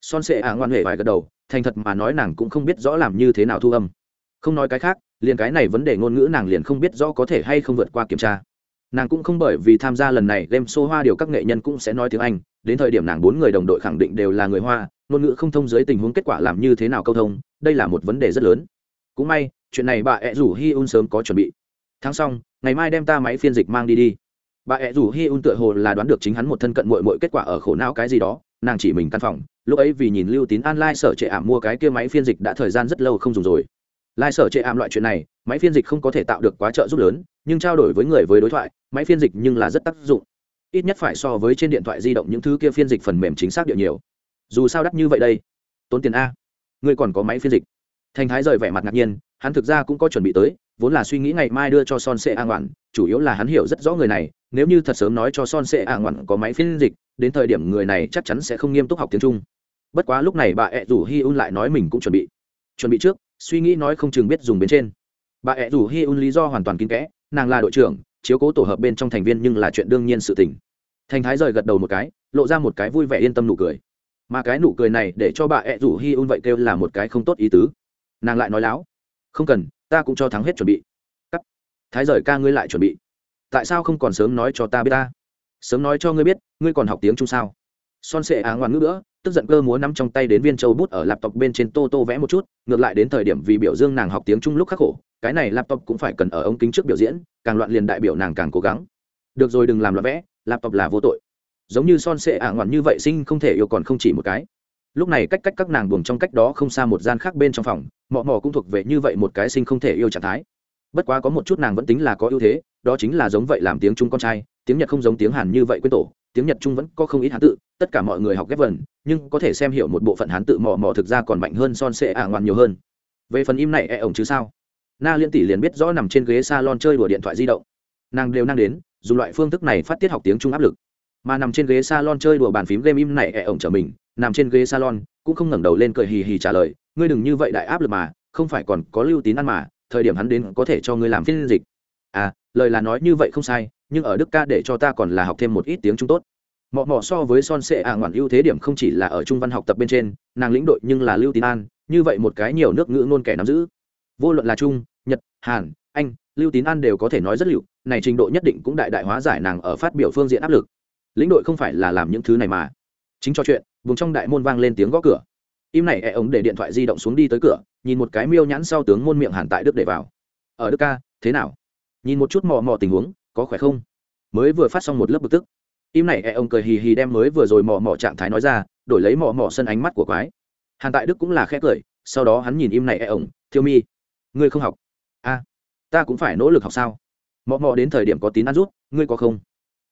Speaker 1: Son sệ à ngoan huệ vài gật đầu, thành thật mà nói nàng cũng không biết rõ làm như thế nào thu âm. Không nói cái khác, liền cái này vấn đề ngôn ngữ nàng liền không biết rõ có thể hay không vượt qua kiểm tra. Nàng cũng không bởi vì tham gia lần này đem xô hoa điều các nghệ nhân cũng sẽ nói tiếng anh, đến thời điểm nàng bốn người đồng đội khẳng định đều là người hoa ngôn ngữ không thông dưới tình huống kết quả làm như thế nào câu thông, đây là một vấn đề rất lớn. Cũng may, chuyện này bà ẹ rủ hi un sớm có chuẩn bị. Tháng xong, ngày mai đem ta máy phiên dịch mang đi đi. Bà ẹ rủ hi un tựa hồ là đoán được chính hắn một thân cận mội mội kết quả ở khổ não cái gì đó, nàng chỉ mình căn phòng, lúc ấy vì nhìn lưu tín an lai sở trệ ảm mua cái kia máy phiên dịch đã thời gian rất lâu không dùng rồi. Lai sở trệ ảm loại chuyện này, máy phiên dịch không có thể tạo được quá trợ giúp lớn, nhưng trao đổi với người với đối thoại, máy phiên dịch nhưng là rất tác dụng. Ít nhất phải so với trên điện thoại di động những thứ kia phiên dịch phần mềm chính xác địa nhiều dù sao đắt như vậy đây. Tốn tiền a. Ngươi còn có máy phiên dịch. Thành thái rời vẻ mặt ngạc nhiên, hắn thực ra cũng có chuẩn bị tới, vốn là suy nghĩ ngày mai đưa cho son sệ a ngoạn, chủ yếu là hắn hiểu rất rõ người này, nếu như thật sớm nói cho son sệ a ngoạn có máy phiên dịch, đến thời điểm người này chắc chắn sẽ không nghiêm túc học tiếng trung. Bất quá lúc này bà ẹ rủ hi un lại nói mình cũng chuẩn bị. Chuẩn bị trước, suy nghĩ nói không chừng biết dùng bên trên. Bà ẹ rủ hi un lý do hoàn toàn kín kẽ, nàng là đội trưởng, chiếu cố tổ hợp bên trong thành viên nhưng là chuyện đương nhiên sự tình. Thành thái rời gật đầu một cái, lộ ra một cái vui vẻ yên tâm nụ cười mà cái nụ cười này để cho bà ẹ rủ hi un vậy kêu là một cái không tốt ý tứ. Nàng lại nói láo, không cần, ta cũng cho thắng hết chuẩn bị. Cắt. Thái rời ca ngươi lại chuẩn bị. Tại sao không còn sớm nói cho ta biết ta? Sớm nói cho ngươi biết, ngươi còn học tiếng trung sao? Son sệ á ngoan ngữ nữa, tức giận cơ múa nắm trong tay đến viên châu bút ở laptop bên trên tô tô vẽ một chút, ngược lại đến thời điểm vì biểu dương nàng học tiếng trung lúc khắc khổ, cái này laptop cũng phải cần ở ống kính trước biểu diễn, càng loạn liền đại biểu nàng càng cố gắng. Được rồi, đừng làm loạn vẽ, laptop là vô tội giống như son sệ ả ngoạn như vậy sinh không thể yêu còn không chỉ một cái. Lúc này cách cách các nàng buồng trong cách đó không xa một gian khác bên trong phòng, mọ mọ cũng thuộc về như vậy một cái sinh không thể yêu trạng thái. Bất quá có một chút nàng vẫn tính là có ưu thế, đó chính là giống vậy làm tiếng trung con trai, tiếng nhật không giống tiếng hàn như vậy quên tổ, tiếng nhật trung vẫn có không ít hán tự, tất cả mọi người học ghép vần, nhưng có thể xem hiểu một bộ phận hán tự mò mò thực ra còn mạnh hơn son sệ ả ngoạn nhiều hơn. Về phần im này e ổng chứ sao? Na liên tỷ liền biết rõ nằm trên ghế s a lon chơi đùa điện thoại di động. Nàng đều năng đến, dùng loại phương thức này phát tiết học tiếng trung áp lực mà nằm trên ghế salon chơi đùa bàn phím game im này e ổng trở mình, nằm trên ghế salon, cũng không ngẩng đầu lên cười hì hì trả lời, ngươi đừng như vậy đại áp lực mà, không phải còn có lưu tín ăn mà, thời điểm hắn đến có thể cho ngươi làm phiên dịch. À lời là nói như vậy không sai, nhưng ở đức ca để cho ta còn là học thêm một ít tiếng trung tốt. Mọ mọ so với son sệ ạ ngoạn ưu thế điểm không chỉ là ở trung văn học tập bên trên, nàng lĩnh đội nhưng là lưu tín an, như vậy một cái nhiều nước ngữ ngôn kẻ nắm giữ. Vô luận là trung, nhật, hàn, anh, lưu tín an đều có thể nói rất liệu này trình độ nhất định cũng đại đại hóa giải nàng ở phát biểu phương diện áp lực lĩnh đội không phải là làm những thứ này mà. Chính cho chuyện, vùng trong đại môn vang lên tiếng gõ cửa. Im này e ống để điện thoại di động xuống đi tới cửa, nhìn một cái miêu nhãn sau tướng môn miệng hàn tại đức để vào. Ở đức ca, thế nào? Nhìn một chút mò mò tình huống, có khỏe không? Mới vừa phát xong một lớp bực tức. Im này e ông cười hì hì đem mới vừa rồi mò mò trạng thái nói ra, đổi lấy mò mò sân ánh mắt của quái. Hàn tại đức cũng là khẽ cười, sau đó hắn nhìn im này e ông thiêu mi, ngươi không học? A, ta cũng phải nỗ lực học sao? Mò mò đến thời điểm có tín ăn rút, ngươi có không?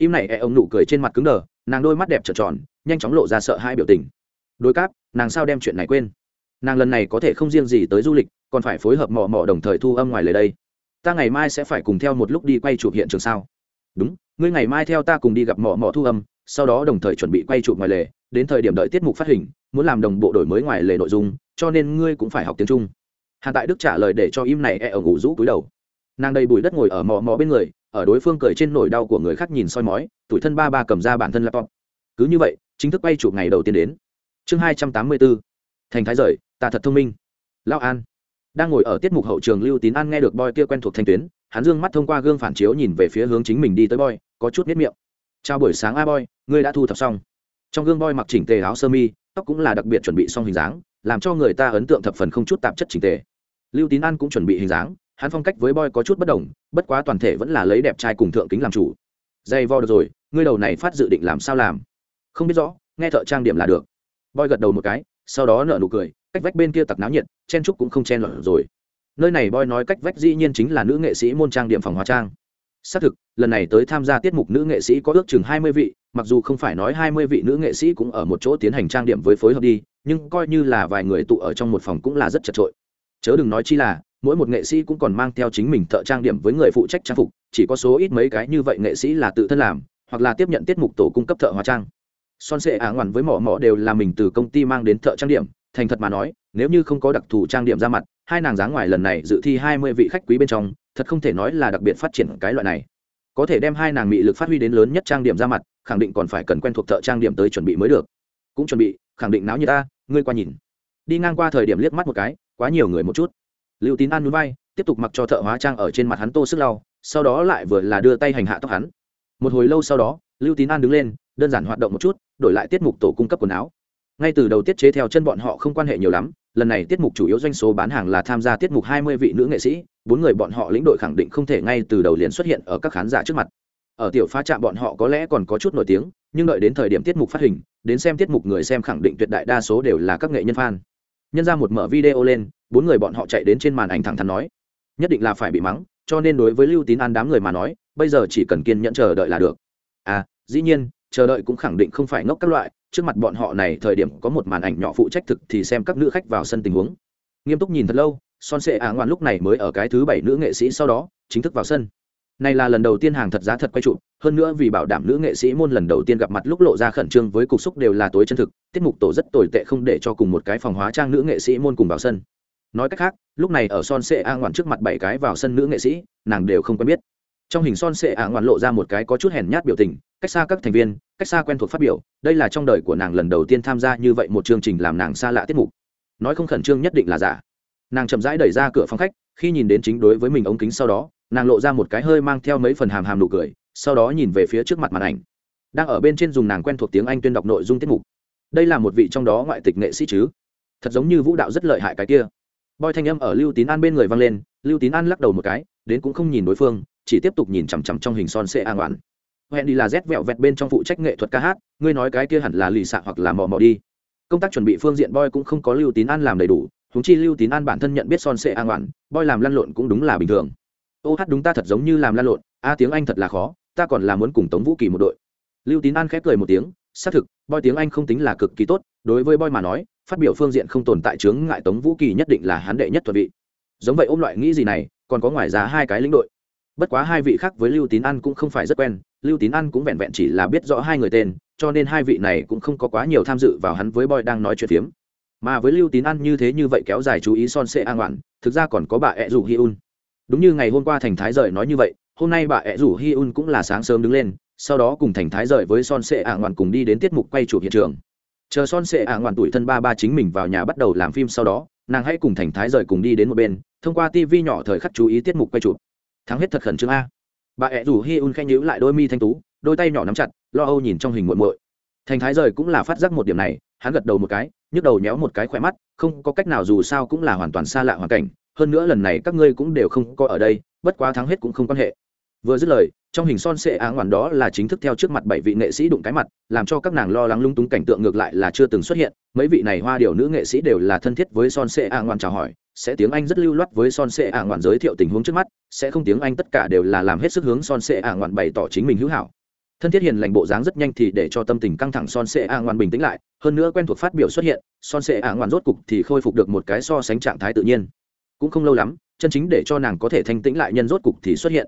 Speaker 1: Im này e ông nụ cười trên mặt cứng đờ, nàng đôi mắt đẹp trợn tròn, nhanh chóng lộ ra sợ hai biểu tình. Đối cáp, nàng sao đem chuyện này quên? Nàng lần này có thể không riêng gì tới du lịch, còn phải phối hợp mò mò đồng thời thu âm ngoài lời đây. Ta ngày mai sẽ phải cùng theo một lúc đi quay chụp hiện trường sao? Đúng, ngươi ngày mai theo ta cùng đi gặp mò mò thu âm, sau đó đồng thời chuẩn bị quay chụp ngoài lề, đến thời điểm đợi tiết mục phát hình, muốn làm đồng bộ đổi mới ngoài lề nội dung, cho nên ngươi cũng phải học tiếng trung. Hàn tại đức trả lời để cho im này e ở ngủ rũ cúi đầu. Nàng đầy bụi đất ngồi ở mò mò bên người ở đối phương cười trên nỗi đau của người khác nhìn soi mói tuổi thân ba ba cầm ra bản thân laptop. Cứ như vậy, chính thức quay chụp ngày đầu tiên đến. Chương hai trăm tám mươi bốn. Thành thái rời, ta thật thông minh. Lao an. Đang ngồi ở tiết mục hậu trường lưu tín an nghe được boy kia quen thuộc thanh tuyến, hắn dương mắt thông qua gương phản chiếu nhìn về phía hướng chính mình đi tới boy, có chút nhếch miệng. Chào buổi sáng a boy, ngươi đã thu thập xong. Trong gương boy mặc chỉnh tề áo sơ mi, tóc cũng là đặc biệt chuẩn bị xong hình dáng, làm cho người ta ấn tượng thập phần không chút tạp chất chỉnh tề. Lưu tín an cũng chuẩn bị hình dáng hắn phong cách với boy có chút bất đồng, bất quá toàn thể vẫn là lấy đẹp trai cùng thượng kính làm chủ. Dây vo được rồi, ngươi đầu này phát dự định làm sao làm? Không biết rõ, nghe thợ trang điểm là được. Boy gật đầu một cái, sau đó nở nụ cười, cách vách bên kia tặc náo nhiệt, chen trúc cũng không chen lọt rồi. Nơi này boy nói cách vách dĩ nhiên chính là nữ nghệ sĩ môn trang điểm phòng hóa trang. Xác thực, lần này tới tham gia tiết mục nữ nghệ sĩ có ước chừng hai mươi vị, mặc dù không phải nói hai mươi vị nữ nghệ sĩ cũng ở một chỗ tiến hành trang điểm với phối hợp đi, nhưng coi như là vài người tụ ở trong một phòng cũng là rất chật trội chớ đừng nói chi là mỗi một nghệ sĩ cũng còn mang theo chính mình thợ trang điểm với người phụ trách trang phục, chỉ có số ít mấy cái như vậy nghệ sĩ là tự thân làm, hoặc là tiếp nhận tiết mục tổ cung cấp thợ hóa trang. Son sệ ả ngoằn với mỏ mỏ đều là mình từ công ty mang đến thợ trang điểm, thành thật mà nói, nếu như không có đặc thù trang điểm ra mặt, hai nàng giá ngoài lần này dự thi hai mươi vị khách quý bên trong, thật không thể nói là đặc biệt phát triển cái loại này. Có thể đem hai nàng mị lực phát huy đến lớn nhất trang điểm ra mặt, khẳng định còn phải cần quen thuộc thợ trang điểm tới chuẩn bị mới được. Cũng chuẩn bị, khẳng định náo như ta, ngươi qua nhìn. Đi ngang qua thời điểm liếc mắt một cái, quá nhiều người một chút lưu tín an núi bay tiếp tục mặc cho thợ hóa trang ở trên mặt hắn tô sức lau, sau đó lại vừa là đưa tay hành hạ tóc hắn. Một hồi lâu sau đó, lưu tín an đứng lên, đơn giản hoạt động một chút, đổi lại tiết mục tổ cung cấp quần áo. Ngay từ đầu tiết chế theo chân bọn họ không quan hệ nhiều lắm, lần này tiết mục chủ yếu doanh số bán hàng là tham gia tiết mục hai mươi vị nữ nghệ sĩ, bốn người bọn họ lĩnh đội khẳng định không thể ngay từ đầu liền xuất hiện ở các khán giả trước mặt. Ở tiểu pha trạm bọn họ có lẽ còn có chút nổi tiếng, nhưng đợi đến thời điểm tiết mục phát hình, đến xem tiết mục người xem khẳng định tuyệt đại đa số đều là các nghệ nhân fan. Nhân ra một mở video lên bốn người bọn họ chạy đến trên màn ảnh thẳng thắn nói, nhất định là phải bị mắng, cho nên đối với lưu tín an đám người mà nói, bây giờ chỉ cần kiên nhẫn chờ đợi là được. À dĩ nhiên, chờ đợi cũng khẳng định không phải ngốc các loại, trước mặt bọn họ này thời điểm có một màn ảnh nhỏ phụ trách thực thì xem các nữ khách vào sân tình huống. Nghiêm túc nhìn thật lâu, son sệ á ngoan lúc này mới ở cái thứ bảy nữ nghệ sĩ sau đó, chính thức vào sân. Này là lần đầu tiên hàng thật giá thật quay trụ hơn nữa vì bảo đảm nữ nghệ sĩ môn lần đầu tiên gặp mặt lúc lộ ra khẩn trương với cục xúc đều là tối chân thực, tiết mục tổ rất tồi tệ không để cho cùng một cái phòng hóa trang nữ nghệ sĩ môn cùng vào sân nói cách khác, lúc này ở son sệ a ngoạn trước mặt bảy cái vào sân nữ nghệ sĩ, nàng đều không quen biết. Trong hình son sệ a ngoạn lộ ra một cái có chút hèn nhát biểu tình, cách xa các thành viên, cách xa quen thuộc phát biểu, đây là trong đời của nàng lần đầu tiên tham gia như vậy một chương trình làm nàng xa lạ tiết mục. Nói không khẩn trương nhất định là giả. Nàng chậm rãi đẩy ra cửa phòng khách, khi nhìn đến chính đối với mình ống kính sau đó, nàng lộ ra một cái hơi mang theo mấy phần hàm hàm nụ cười, sau đó nhìn về phía trước mặt màn ảnh. Đang ở bên trên dùng nàng quen thuộc tiếng anh tuyên đọc nội dung tiết mục. Đây là một vị trong đó ngoại tịch nghệ sĩ chứ? Thật giống như vũ đạo rất lợi hại cái kia boi thanh âm ở lưu tín an bên người vang lên, lưu tín an lắc đầu một cái, đến cũng không nhìn đối phương, chỉ tiếp tục nhìn chằm chằm trong hình son xe an oản hẹn đi là rét vẹo vẹt bên trong phụ trách nghệ thuật ca hát, ngươi nói cái kia hẳn là lì xạ hoặc là mò mò đi. Công tác chuẩn bị phương diện boy cũng không có lưu tín an làm đầy đủ húng chi lưu tín an bản thân nhận biết son sệ an oản boy làm lăn lộn cũng đúng là bình thường. Ô hát đúng ta thật giống như làm lăn lộn, a tiếng anh thật là khó, ta còn là muốn cùng tống vũ kỳ một đội. Lưu tín an khép cười một tiếng, xác thực boy tiếng anh không tính là cực kỳ tốt, đối với boy mà nói phát biểu phương diện không tồn tại chướng ngại tống vũ kỳ nhất định là hắn đệ nhất thuận vị. Giống vậy ôm loại nghĩ gì này, còn có ngoài ra hai cái lĩnh đội. Bất quá hai vị khác với lưu tín an cũng không phải rất quen, lưu tín an cũng vẹn vẹn chỉ là biết rõ hai người tên, cho nên hai vị này cũng không có quá nhiều tham dự vào hắn với boy đang nói chuyện phiếm. Mà với lưu tín an như thế như vậy kéo dài chú ý son sệ an ngoạn, thực ra còn có bà ẹ rủ hi un. Đúng như ngày hôm qua thành thái rời nói như vậy, hôm nay bà ẹ rủ hi un cũng là sáng sớm đứng lên, sau đó cùng thành thái rời với son sệ an ngoạn cùng đi đến tiết mục quay chụp hiện trường chờ son sệ à, ngoạn tuổi thân ba ba chính mình vào nhà bắt đầu làm phim sau đó nàng hãy cùng thành thái rời cùng đi đến một bên thông qua tv nhỏ thời khắc chú ý tiết mục quay chụp. Thắng hết thật khẩn trương a. Bà ẹ rủ hi un khen nhữ lại đôi mi thanh tú đôi tay nhỏ nắm chặt lo âu nhìn trong hình muộn muội. Thành thái rời cũng là phát giác một điểm này hắn gật đầu một cái nhức đầu nhéo một cái khỏe mắt không có cách nào dù sao cũng là hoàn toàn xa lạ hoàn cảnh hơn nữa lần này các ngươi cũng đều không có ở đây bất quá thắng hết cũng không quan hệ. Vừa dứt lời trong hình son sệ áng hoàn đó là chính thức theo trước mặt bảy vị nghệ sĩ đụng cái mặt, làm cho các nàng lo lắng lung túng cảnh tượng ngược lại là chưa từng xuất hiện. Mấy vị này hoa điều nữ nghệ sĩ đều là thân thiết với son sệ áng hoàn chào hỏi, sẽ tiếng anh rất lưu loát với son sệ ạng ngoạn giới thiệu tình huống trước mắt, sẽ không tiếng anh tất cả đều là làm hết sức hướng son sệ ạng ngoạn bày tỏ chính mình hữu hảo. Thân thiết hiền lành bộ dáng rất nhanh thì để cho tâm tình căng thẳng son sệ a ngoan bình tĩnh lại, hơn nữa quen thuộc phát biểu xuất hiện, son sệ a ngoan rốt cục thì khôi phục được một cái so sánh trạng thái tự nhiên. Cũng không lâu lắm, chân chính để cho nàng có thể thanh tĩnh lại nhân rốt cục thì xuất hiện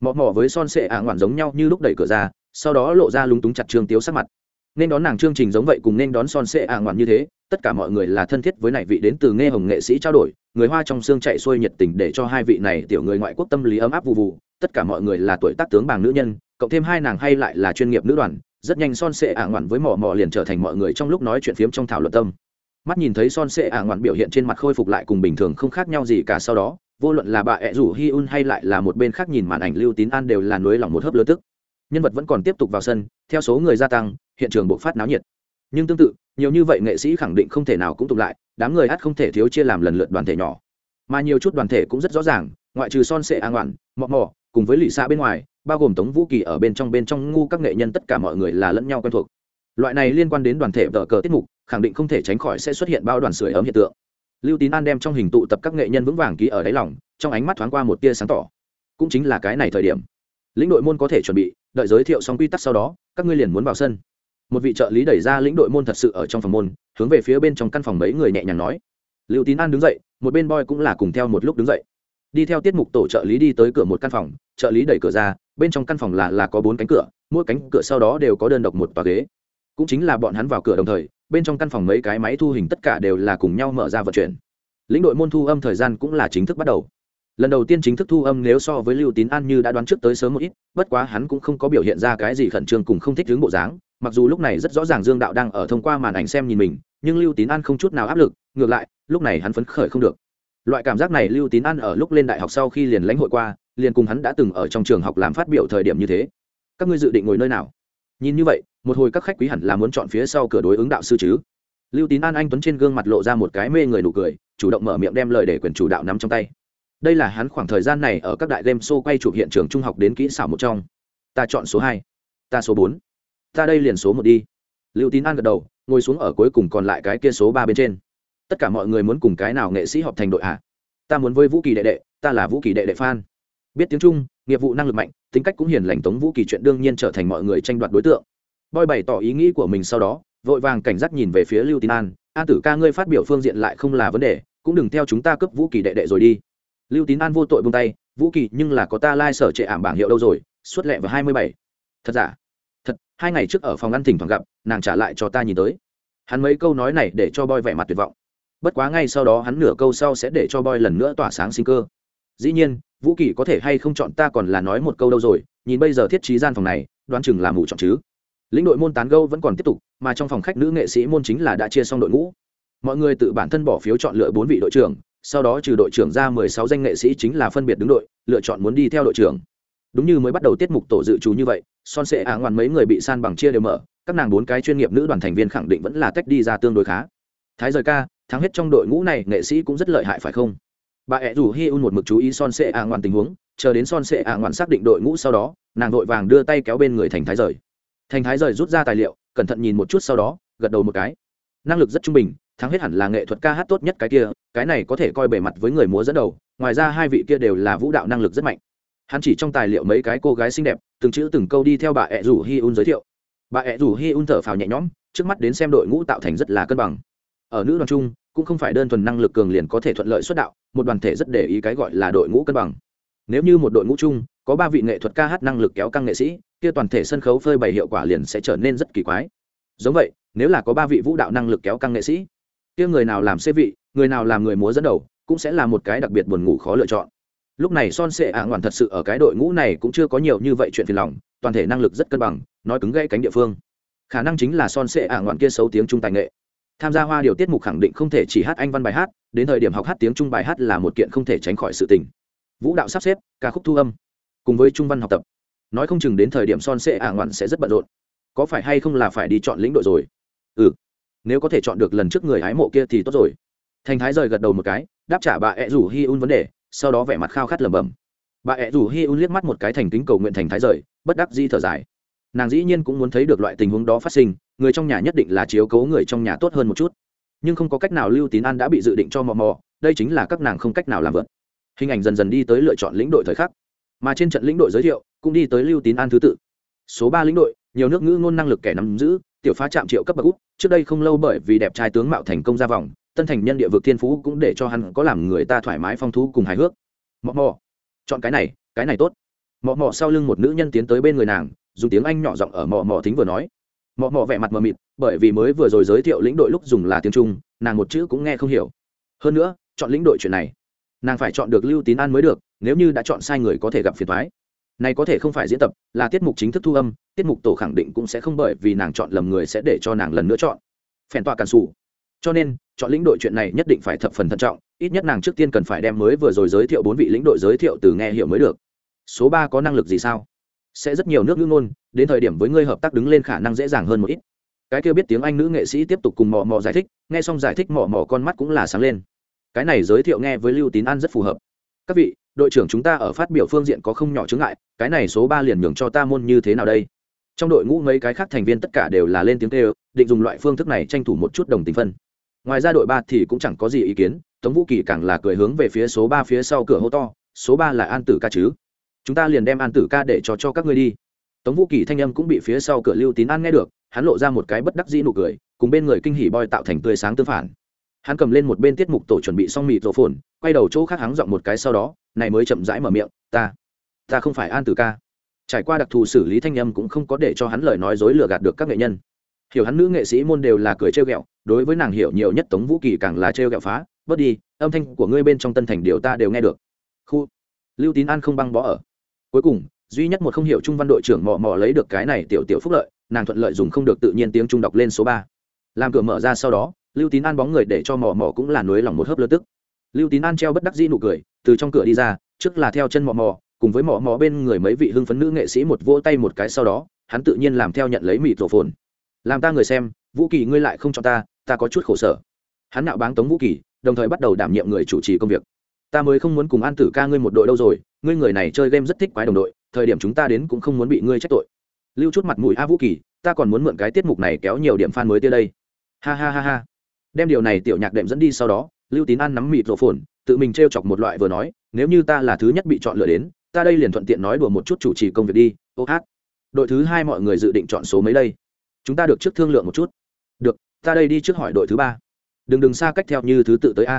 Speaker 1: mọ mọ với son sệ ả ngoạn giống nhau như lúc đẩy cửa ra, sau đó lộ ra lúng túng chặt trương tiếu sắc mặt. Nên đón nàng chương trình giống vậy cùng nên đón son sệ ả ngoạn như thế, tất cả mọi người là thân thiết với này vị đến từ nghe hồng nghệ sĩ trao đổi, người hoa trong xương chạy xuôi nhiệt tình để cho hai vị này tiểu người ngoại quốc tâm lý ấm áp vụ vụ tất cả mọi người là tuổi tác tướng bảng nữ nhân, cộng thêm hai nàng hay lại là chuyên nghiệp nữ đoàn, rất nhanh son sệ ả ngoạn với mỏ mỏ liền trở thành mọi người trong lúc nói chuyện phiếm trong thảo luận tâm. Mắt nhìn thấy son sệ ả ngoạn biểu hiện trên mặt khôi phục lại cùng bình thường không khác nhau gì cả sau đó vô luận là bà ẹ rủ hi un hay lại là một bên khác nhìn màn ảnh lưu tín an đều là nối lòng một hớp lớn tức. Nhân vật vẫn còn tiếp tục vào sân, theo số người gia tăng, hiện trường bộc phát náo nhiệt. Nhưng tương tự, nhiều như vậy nghệ sĩ khẳng định không thể nào cũng tụng lại, đám người hát không thể thiếu chia làm lần lượt đoàn thể nhỏ. Mà nhiều chút đoàn thể cũng rất rõ ràng, ngoại trừ son sệ an ngoạn, mọ mọ, cùng với lì xa bên ngoài, bao gồm tống vũ kỳ ở bên trong bên trong ngu các nghệ nhân tất cả mọi người là lẫn nhau quen thuộc. Loại này liên quan đến đoàn thể tờ cờ tiết mục, khẳng định không thể tránh khỏi sẽ xuất hiện bao đoàn sưởi ấm hiện tượng lưu tín an đem trong hình tụ tập các nghệ nhân vững vàng ký ở đáy lòng, trong ánh mắt thoáng qua một tia sáng tỏ. Cũng chính là cái này thời điểm. Lĩnh đội môn có thể chuẩn bị, đợi giới thiệu xong quy tắc sau đó, các ngươi liền muốn vào sân. Một vị trợ lý đẩy ra lĩnh đội môn thật sự ở trong phòng môn, hướng về phía bên trong căn phòng mấy người nhẹ nhàng nói. Lưu tín an đứng dậy, một bên boy cũng là cùng theo một lúc đứng dậy. Đi theo tiết mục tổ trợ lý đi tới cửa một căn phòng, trợ lý đẩy cửa ra, bên trong căn phòng là là có bốn cánh cửa, mỗi cánh cửa sau đó đều có đơn độc một tòa ghế. Cũng chính là bọn hắn vào cửa đồng thời bên trong căn phòng mấy cái máy thu hình tất cả đều là cùng nhau mở ra vận chuyển. Lĩnh đội môn thu âm thời gian cũng là chính thức bắt đầu. Lần đầu tiên chính thức thu âm nếu so với lưu tín an như đã đoán trước tới sớm một ít, bất quá hắn cũng không có biểu hiện ra cái gì khẩn trương cùng không thích hướng bộ dáng, mặc dù lúc này rất rõ ràng dương đạo đang ở thông qua màn ảnh xem nhìn mình, nhưng lưu tín an không chút nào áp lực, ngược lại, lúc này hắn phấn khởi không được. Loại cảm giác này lưu tín an ở lúc lên đại học sau khi liền lãnh hội qua, liền cùng hắn đã từng ở trong trường học làm phát biểu thời điểm như thế. Các ngươi dự định ngồi nơi nào? Nhìn như vậy, một hồi các khách quý hẳn là muốn chọn phía sau cửa đối ứng đạo sư chứ. Lưu tín an anh tuấn trên gương mặt lộ ra một cái mê người nụ cười, chủ động mở miệng đem lời để quyền chủ đạo nắm trong tay. Đây là hắn khoảng thời gian này ở các đại game show quay chụp hiện trường trung học đến kỹ xảo một trong. Ta chọn số hai, ta số bốn. Ta đây liền số một đi. Lưu tín an gật đầu, ngồi xuống ở cuối cùng còn lại cái kia số ba bên trên. Tất cả mọi người muốn cùng cái nào nghệ sĩ họp thành đội à? ta muốn với vũ kỳ đệ đệ, ta là vũ kỳ đệ đệ phan biết tiếng trung, nghiệp vụ năng lực mạnh tính cách cũng hiền lành tống vũ kỳ chuyện đương nhiên trở thành mọi người tranh đoạt đối tượng. Boy bày tỏ ý nghĩ của mình sau đó, vội vàng cảnh giác nhìn về phía lưu tín an. An tử ca, ngươi phát biểu phương diện lại không là vấn đề, cũng đừng theo chúng ta cấp vũ kỳ đệ đệ rồi đi. Lưu tín an vô tội buông tay, vũ kỳ, nhưng là có ta lai、like、sở trệ ảm bảng hiệu đâu rồi suốt lẹ vào hai mươi bảy. Thật giả? Thật, hai ngày trước ở phòng ăn thỉnh thoảng gặp, nàng trả lại cho ta nhìn tới. Hắn mấy câu nói này để cho boy vẻ mặt tuyệt vọng. Bất quá ngay sau đó hắn nửa câu sau sẽ để cho boy lần nữa tỏa sáng sinh cơ dĩ nhiên, vũ kỳ có thể hay không chọn ta còn là nói một câu đâu rồi, nhìn bây giờ thiết trí gian phòng này, đoán chừng là mù chọn chứ. Lĩnh đội môn tán gâu vẫn còn tiếp tục, mà trong phòng khách nữ nghệ sĩ môn chính là đã chia xong đội ngũ. Mọi người tự bản thân bỏ phiếu chọn lựa bốn vị đội trưởng, sau đó trừ đội trưởng ra mười sáu danh nghệ sĩ chính là phân biệt đứng đội, lựa chọn muốn đi theo đội trưởng. Đúng như mới bắt đầu tiết mục tổ dự trù như vậy, son sệ ả ngoan mấy người bị san bằng chia đều mở, các nàng bốn cái chuyên nghiệp nữ đoàn thành viên khẳng định vẫn là tách đi ra tương đối khá. Thái rời ca, thắng hết trong đội ngũ này, nghệ sĩ cũng rất lợi hại phải không? Bà ẹ rủ hi un một mực chú ý son sệ ả ngoạn tình huống, chờ đến son sệ ả ngoạn xác định đội ngũ sau đó, nàng vội vàng đưa tay kéo bên người thành thái rời. Thành thái rời rút ra tài liệu, cẩn thận nhìn một chút sau đó, gật đầu một cái. Năng lực rất trung bình, thắng hết hẳn là nghệ thuật ca hát tốt nhất cái kia, cái này có thể coi bề mặt với người múa dẫn đầu, ngoài ra hai vị kia đều là vũ đạo năng lực rất mạnh. Hắn chỉ trong tài liệu mấy cái cô gái xinh đẹp, từng chữ từng câu đi theo bà ẹ rủ hi un giới thiệu. Bà ẹ rủ hi un thở phào nhẹ nhõm, trước mắt đến xem đội ngũ tạo thành rất là cân bằng. Ở nữ đoàn trung, cũng không phải đơn thuần năng lực cường liền có thể thuận lợi xuất đạo một đoàn thể rất để ý cái gọi là đội ngũ cân bằng. Nếu như một đội ngũ chung, có ba vị nghệ thuật ca hát năng lực kéo căng nghệ sĩ, kia toàn thể sân khấu phơi bày hiệu quả liền sẽ trở nên rất kỳ quái. Giống vậy, nếu là có ba vị vũ đạo năng lực kéo căng nghệ sĩ, kia người nào làm xê vị, người nào làm người múa dẫn đầu, cũng sẽ là một cái đặc biệt buồn ngủ khó lựa chọn. Lúc này son sệ ạ ngoạn thật sự ở cái đội ngũ này cũng chưa có nhiều như vậy chuyện phiền lòng, toàn thể năng lực rất cân bằng, nói cứng gãy cánh địa phương. Khả năng chính là son sệ ạ ngoạn kia xấu tiếng trung tài nghệ tham gia hoa điều tiết mục khẳng định không thể chỉ hát anh văn bài hát, đến thời điểm học hát tiếng trung bài hát là một kiện không thể tránh khỏi sự tình. Vũ đạo sắp xếp, ca khúc thu âm, cùng với trung văn học tập. Nói không chừng đến thời điểm son sệ ả ngoạn sẽ rất bận rộn. Có phải hay không là phải đi chọn lĩnh đội rồi? Ừ nếu có thể chọn được lần trước người hái mộ kia thì tốt rồi. Thành thái rời gật đầu một cái, đáp trả bà ẹ rủ hi un vấn đề, sau đó vẻ mặt khao khát lẩm bẩm. Bà ẹ rủ hi un liếc mắt một cái thành kính cầu nguyện thành thái rời, bất đắc di thở dài. Nàng dĩ nhiên cũng muốn thấy được loại tình huống đó phát sinh người trong nhà nhất định là chiếu cố người trong nhà tốt hơn một chút. Nhưng không có cách nào lưu tín an đã bị dự định cho mò mò, đây chính là các nàng không cách nào làm vợt hình ảnh dần dần đi tới lựa chọn lĩnh đội thời khắc. Mà trên trận lĩnh đội giới thiệu, cũng đi tới lưu tín an thứ tự. Số ba lĩnh đội, nhiều nước ngữ ngôn năng lực kẻ nắm giữ, tiểu phá trạm triệu cấp bậc út, trước đây không lâu bởi vì đẹp trai tướng mạo thành công ra vòng, tân thành nhân địa vực thiên phú cũng để cho hắn có làm người ta thoải mái phong thú cùng hài hước. Mọ mò, chọn cái này cái này tốt. Mọ mò sau lưng một nữ nhân tiến tới bên người nàng, dùng tiếng anh nhỏ giọng ở mọ mò thính vừa nói mọ mọ vẻ mặt mờ mịt, bởi vì mới vừa rồi giới thiệu lĩnh đội lúc dùng là tiếng trung, nàng một chữ cũng nghe không hiểu. Hơn nữa, chọn lĩnh đội chuyện này, nàng phải chọn được lưu tín an mới được, nếu như đã chọn sai người có thể gặp phiền thoái này có thể không phải diễn tập, là tiết mục chính thức thu âm, tiết mục tổ khẳng định cũng sẽ không bởi vì nàng chọn lầm người sẽ để cho nàng lần nữa chọn. Phèn tọa càn xù cho nên, chọn lĩnh đội chuyện này nhất định phải thập phần thận trọng, ít nhất nàng trước tiên cần phải đem mới vừa rồi giới thiệu bốn vị lĩnh đội giới thiệu từ nghe hiểu mới được. Số ba có năng lực gì sao? Sẽ rất nhiều nước ngữ ngôn, đến thời điểm với ngươi hợp tác đứng lên khả năng dễ dàng hơn một ít. Cái kia biết tiếng anh nữ nghệ sĩ tiếp tục cùng mò mò giải thích, nghe xong giải thích mò mò con mắt cũng là sáng lên. Cái này giới thiệu nghe với lưu tín an rất phù hợp. Các vị, đội trưởng chúng ta ở phát biểu phương diện có không nhỏ chứng ngại, cái này số ba liền nhường cho ta môn như thế nào đây? Trong đội ngũ mấy cái khác thành viên tất cả đều là lên tiếng kêu, định dùng loại phương thức này tranh thủ một chút đồng tình phân. Ngoài ra đội ba thì cũng chẳng có gì ý kiến, tống vũ kỳ càng là cười hướng về phía số ba phía sau cửa hô to, số ba là an tử ca chứ? Chúng ta liền đem an tử ca để cho cho các ngươi đi tống vũ kỳ thanh âm cũng bị phía sau cửa lưu tín an nghe được hắn lộ ra một cái bất đắc dĩ nụ cười cùng bên người kinh hỉ boy tạo thành tươi sáng tương phản hắn cầm lên một bên tiết mục tổ chuẩn bị xong mịt rổ phồn quay đầu chỗ khác hắn giọng một cái sau đó này mới chậm rãi mở miệng ta ta không phải an tử ca trải qua đặc thù xử lý thanh âm cũng không có để cho hắn lời nói dối lừa gạt được các nghệ nhân hiểu hắn nữ nghệ sĩ môn đều là cười trêu ghẹo đối với nàng hiểu nhiều nhất tống vũ kỳ càng là trêu ghẹo phá bớt đi âm thanh của ngươi bên trong tân thành điều ta đều nghe được khu lưu tín an không băng bó ở cuối cùng, duy nhất một không hiểu trung văn đội trưởng mò mò lấy được cái này tiểu tiểu phúc lợi, nàng thuận lợi dùng không được tự nhiên tiếng trung đọc lên số ba. Làm cửa mở ra sau đó, lưu tín an bóng người để cho mò mò cũng là nối lòng một hớp lơ tức. Lưu tín an treo bất đắc dĩ nụ cười, từ trong cửa đi ra, trước là theo chân mò mò, cùng với mò mò bên người mấy vị hưng phấn nữ nghệ sĩ một vỗ tay một cái sau đó, hắn tự nhiên làm theo nhận lấy mịt rổ phồn. Làm ta người xem, vũ kỳ ngươi lại không cho ta ta có chút khổ sở. Hắn nạo báng tống vũ kỳ, đồng thời bắt đầu đảm nhiệm người chủ trì công việc ta mới không muốn cùng an tử ca ngươi một đội đâu rồi, ngươi người này chơi game rất thích quái đồng đội, thời điểm chúng ta đến cũng không muốn bị ngươi trách tội. Lưu chút mặt mũi a vũ kỳ, ta còn muốn mượn cái tiết mục này kéo nhiều điểm fan mới tới đây. Ha ha ha ha. Đem điều này tiểu nhạc đệm dẫn đi sau đó, lưu tín an nắm mịt rổ phồn, tự mình t r e o chọc một loại vừa nói, nếu như ta là thứ nhất bị chọn lựa đến, ta đây liền thuận tiện nói đùa một chút chủ trì công việc đi, ô hát. Đội thứ hai mọi người dự định chọn số mấy đây? Chúng ta được trước thương lượng một chút. Được, ta đây đi trước hỏi đội thứ ba. Đừng đừng xa cách theo như thứ tự tới a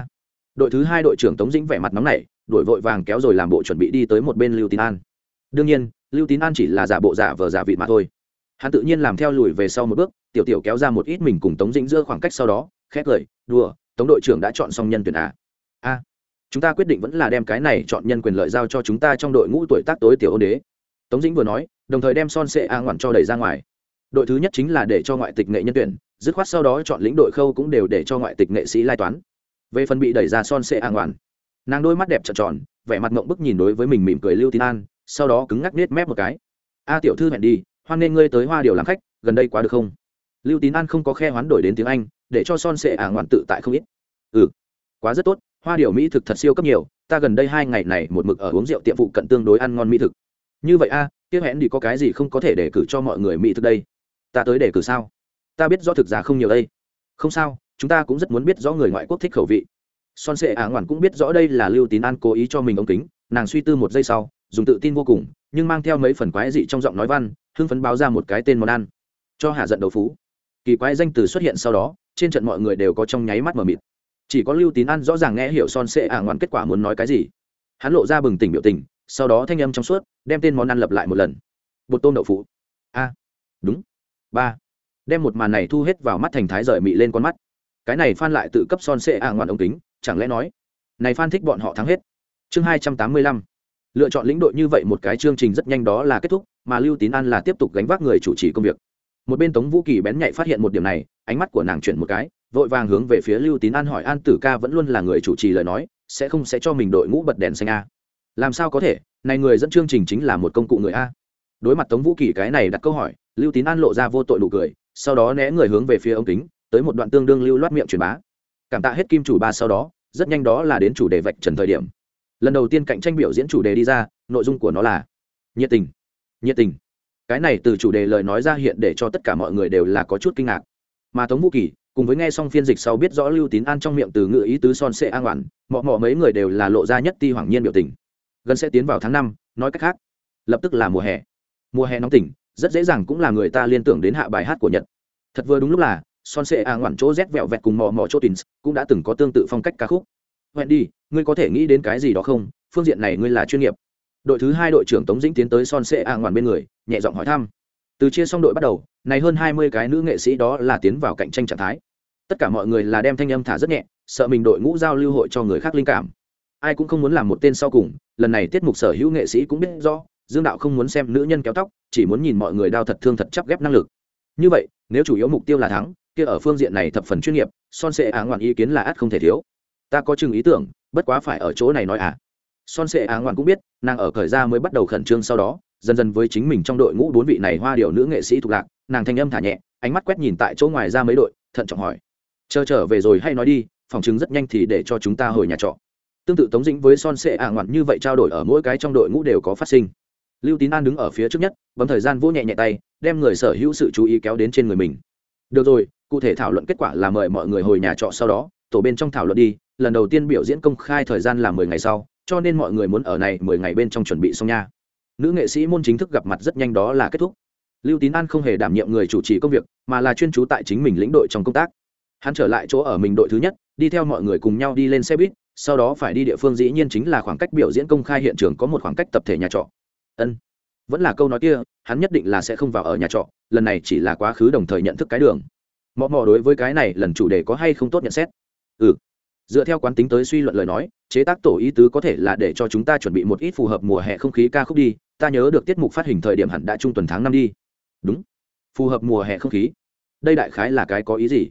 Speaker 1: đội thứ hai đội trưởng tống dĩnh vẻ mặt nóng nảy đội vội vàng kéo rồi làm bộ chuẩn bị đi tới một bên lưu tín an. Đương nhiên, lưu tín an chỉ là giả bộ giả vờ giả vị mà thôi. Hắn tự nhiên làm theo lùi về sau một bước, tiểu tiểu kéo ra một ít mình cùng tống dĩnh giữa khoảng cách sau đó khét cười, đùa, tống đội trưởng đã chọn xong nhân tuyển à. a, chúng ta quyết định vẫn là đem cái này chọn nhân quyền lợi giao cho chúng ta trong đội ngũ tuổi tác tối tiểu ôn đế. Tống dĩnh vừa nói, đồng thời đem son sệ a ngoản cho đẩy ra ngoài. Đội thứ nhất chính là để cho ngoại tịch nghệ nhân tuyển, dứt khoát sau đó chọn lĩnh đội khâu cũng đều để cho ngoại tịch nghệ sĩ lai toán về phần bị đẩy ra son sệ an ngoạn nàng đôi mắt đẹp trợn tròn vẻ mặt ngộng bức nhìn đối với mình mỉm cười lưu tín an sau đó cứng ngắc nết mép một cái. A tiểu thư hẹn đi hoan nên ngươi tới hoa điều làm khách gần đây quá được không? Lưu tín an không có khe hoán đổi đến tiếng anh để cho son sệ ả ngoạn tự tại không ít. Ừ quá rất tốt hoa điều mỹ thực thật siêu cấp nhiều ta gần đây hai ngày này một mực ở uống rượu tiệm phụ cận tương đối ăn ngon mỹ thực. Như vậy a à, hẹn đi có cái gì không có thể để cử cho mọi người mỹ thực đây? Ta tới để cử sao? Ta biết rõ thực ra không nhiều đây. Không sao chúng ta cũng rất muốn biết rõ người ngoại quốc thích khẩu vị. Son sệ ả ngoản cũng biết rõ đây là lưu tín an cố ý cho mình ống kính, nàng suy tư một giây sau, dùng tự tin vô cùng, nhưng mang theo mấy phần quái dị trong giọng nói văn, hưng phấn báo ra một cái tên món ăn. Cho hạ giận đầu phú. Kỳ quái danh từ xuất hiện sau đó, trên trận mọi người đều có trong nháy mắt mờ mịt. Chỉ có lưu tín An rõ ràng nghe hiểu son sệ ả ngoản kết quả muốn nói cái gì. Hắn lộ ra bừng tỉnh biểu tình, sau đó thanh âm trong suốt, đem tên món ăn lập lại một lần. Bột tôm đậu phụ. A. Đúng. Ba. Đem một màn này thu hết vào mắt thành thái rời mị lên con mắt cái này phan lại tự cấp son sệ à ngoạn ống kính, chẳng lẽ nói, này phan thích bọn họ thắng hết. Chương hai trăm tám mươi lăm. Lựa chọn lĩnh đội như vậy một cái chương trình rất nhanh đó là kết thúc, mà lưu tín an là tiếp tục gánh vác người chủ trì công việc. Một bên tống vũ kỳ bén nhạy phát hiện một điểm này, ánh mắt của nàng chuyển một cái, vội vàng hướng về phía lưu tín an hỏi an tử ca vẫn luôn là người chủ trì lời nói, sẽ không sẽ cho mình đội ngũ bật đèn xanh a? Làm sao có thể, này người dẫn chương trình chính là một công cụ người a? Đối mặt tống vũ kỳ cái này đặt câu hỏi, lưu tín an lộ ra vô tội nụ cười, sau đó né người hướng về phía ống kính tới một đoạn tương đương lưu loát miệng truyền bá. Cảm tạ hết kim chủ ba sau đó, rất nhanh đó là đến chủ đề vạch trần thời điểm. Lần đầu tiên cạnh tranh biểu diễn chủ đề đi ra, nội dung của nó là nhiệt tình nhiệt tình. Cái này từ chủ đề lời nói ra hiện để cho tất cả mọi người đều là có chút kinh ngạc. Mà tống vũ kỳ, cùng với nghe xong phiên dịch sau biết rõ lưu tín an trong miệng từ ngữ ý tứ son sệ an oản, mọ mọ mấy người đều là lộ ra nhất ti hoàng nhiên biểu tình. Gần sẽ tiến vào tháng năm, nói cách khác, lập tức là mùa hè. Mùa hè nóng tỉnh, rất dễ dàng cũng là người ta liên tưởng đến hạ bài hát của nhật. Thật vừa đúng lúc là son sệ a à ngoản chỗ rét vẹo vẹt cùng mò mò chỗ tins cũng đã từng có tương tự phong cách ca khúc. Hẹn đi, ngươi có thể nghĩ đến cái gì đó không? Phương diện này ngươi là chuyên nghiệp. Đội thứ hai đội trưởng tống dĩnh tiến tới son sệ a à ngoản bên người, nhẹ giọng hỏi thăm. Từ chia xong đội bắt đầu, này hơn hai mươi cái nữ nghệ sĩ đó là tiến vào cạnh tranh trạng thái. Tất cả mọi người là đem thanh âm thả rất nhẹ, sợ mình đội ngũ giao lưu hội cho người khác linh cảm. Ai cũng không muốn làm một tên sau cùng, lần này tiết mục sở hữu nghệ sĩ cũng biết rõ, dương đạo không muốn xem nữ nhân kéo tóc, chỉ muốn nhìn mọi người đau thật thương thật chắp ghép năng lực. Như vậy, nếu chủ yếu mục tiêu là thắng kia ở phương diện này thập phần chuyên nghiệp, son sệ á ngoạn ý kiến là ắt không thể thiếu. Ta có chừng ý tưởng, bất quá phải ở chỗ này nói à. Son sệ á ngoạn cũng biết, nàng ở khởi ra mới bắt đầu khẩn trương sau đó, dần dần với chính mình trong đội ngũ bốn vị này hoa điệu nữ nghệ sĩ thuộc lạc, nàng thanh âm thả nhẹ, ánh mắt quét nhìn tại chỗ ngoài ra mấy đội, thận trọng hỏi. Chờ trở về rồi hay nói đi, phòng chứng rất nhanh thì để cho chúng ta hồi nhà trọ. Tương tự tống dĩnh với son sệ ả ngoạn như vậy trao đổi ở mỗi cái trong đội ngũ đều có phát sinh. Lưu tín an đứng ở phía trước nhất, bấm thời gian vỗ nhẹ nhẹ tay, đem người sở hữu sự chú ý kéo đến trên người mình được rồi, cụ thể thảo luận kết quả là mời mọi người hồi nhà trọ sau đó, tổ bên trong thảo luận đi, lần đầu tiên biểu diễn công khai thời gian là mười ngày sau, cho nên mọi người muốn ở này mười ngày bên trong chuẩn bị xong nha. Nữ nghệ sĩ môn chính thức gặp mặt rất nhanh đó là kết thúc. Lưu tín an không hề đảm nhiệm người chủ trì công việc, mà là chuyên trú tại chính mình lĩnh đội trong công tác. Hắn trở lại chỗ ở mình đội thứ nhất, đi theo mọi người cùng nhau đi lên xe buýt, sau đó phải đi địa phương dĩ nhiên chính là khoảng cách biểu diễn công khai hiện trường có một khoảng cách tập thể nhà trọ. Ân, vẫn là câu nói kia, hắn nhất định là sẽ không vào ở nhà trọ lần này chỉ là quá khứ đồng thời nhận thức cái đường. Mò mò đối với cái này lần chủ đề có hay không tốt nhận xét? Ừ. Dựa theo quán tính tới suy luận lời nói, chế tác tổ ý tứ có thể là để cho chúng ta chuẩn bị một ít phù hợp mùa hè không khí ca khúc đi. Ta nhớ được tiết mục phát hình thời điểm hẳn đã trung tuần tháng năm đi. Đúng. Phù hợp mùa hè không khí. Đây đại khái là cái có ý gì?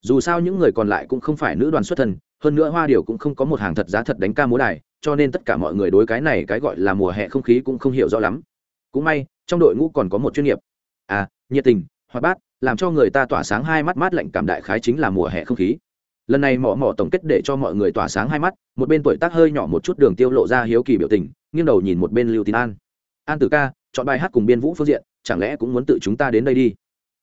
Speaker 1: Dù sao những người còn lại cũng không phải nữ đoàn xuất thân, hơn nữa hoa điều cũng không có một hàng thật giá thật đánh ca múa đài, cho nên tất cả mọi người đối cái này cái gọi là mùa hè không khí cũng không hiểu rõ lắm. Cũng may, trong đội ngũ còn có một chuyên nghiệp. À nhiệt tình, hoạt bát, làm cho người ta tỏa sáng hai mắt mát lạnh cảm đại khái chính là mùa hè không khí. Lần này mỏ mỏ tổng kết để cho mọi người tỏa sáng hai mắt, một bên tuổi tác hơi nhỏ một chút đường tiêu lộ ra hiếu kỳ biểu tình, nghiêng đầu nhìn một bên lưu tín an. An tử ca, chọn bài hát cùng biên vũ phương diện, chẳng lẽ cũng muốn tự chúng ta đến đây đi?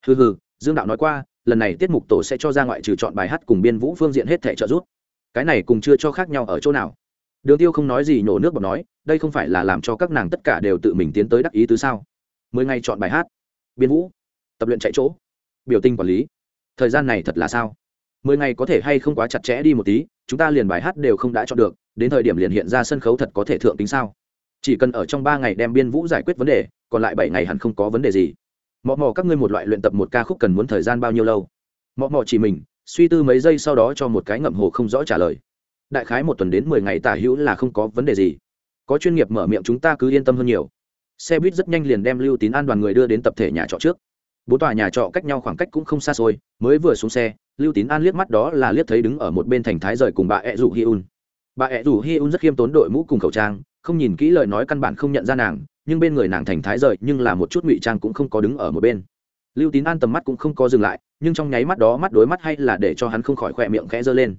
Speaker 1: Hừ hừ, dương đạo nói qua, lần này tiết mục tổ sẽ cho ra ngoại trừ chọn bài hát cùng biên vũ phương diện hết thể trợ giúp. Cái này cùng chưa cho khác nhau ở chỗ nào? Đường tiêu không nói gì nhổ nước bọt nói, đây không phải là làm cho các nàng tất cả đều tự mình tiến tới đắc ý tứ sao? Mười ngày chọn bài hát biên vũ, tập luyện chạy chỗ, biểu tình quản lý. Thời gian này thật là sao? Mười ngày có thể hay không quá chặt chẽ đi một tí, chúng ta liền bài hát đều không đã chọn được, đến thời điểm liền hiện ra sân khấu thật có thể thượng tính sao? Chỉ cần ở trong ba ngày đem biên vũ giải quyết vấn đề, còn lại bảy ngày hẳn không có vấn đề gì. Mọ mò các ngươi một loại luyện tập một ca khúc cần muốn thời gian bao nhiêu lâu? Mọ mò chỉ mình, suy tư mấy giây sau đó cho một cái ngậm hồ không rõ trả lời. Đại khái một tuần đến mười ngày tả hữu là không có vấn đề gì. Có chuyên nghiệp mở miệng chúng ta cứ yên tâm hơn nhiều xe buýt rất nhanh liền đem lưu tín an đoàn người đưa đến tập thể nhà trọ trước. Bốn tòa nhà trọ cách nhau khoảng cách cũng không xa xôi, mới vừa xuống xe, lưu tín an liếc mắt đó là liếc thấy đứng ở một bên thành thái rời cùng bà ẹ rủ hi un. Bà ẹ rủ hi un rất khiêm tốn đội mũ cùng khẩu trang, không nhìn kỹ lời nói căn bản không nhận ra nàng, nhưng bên người nàng thành thái rời nhưng là một chút ngụy trang cũng không có đứng ở một bên. Lưu tín an tầm mắt cũng không có dừng lại, nhưng trong nháy mắt đó mắt đối mắt hay là để cho hắn không khỏi khỏe miệng khẽ giơ lên.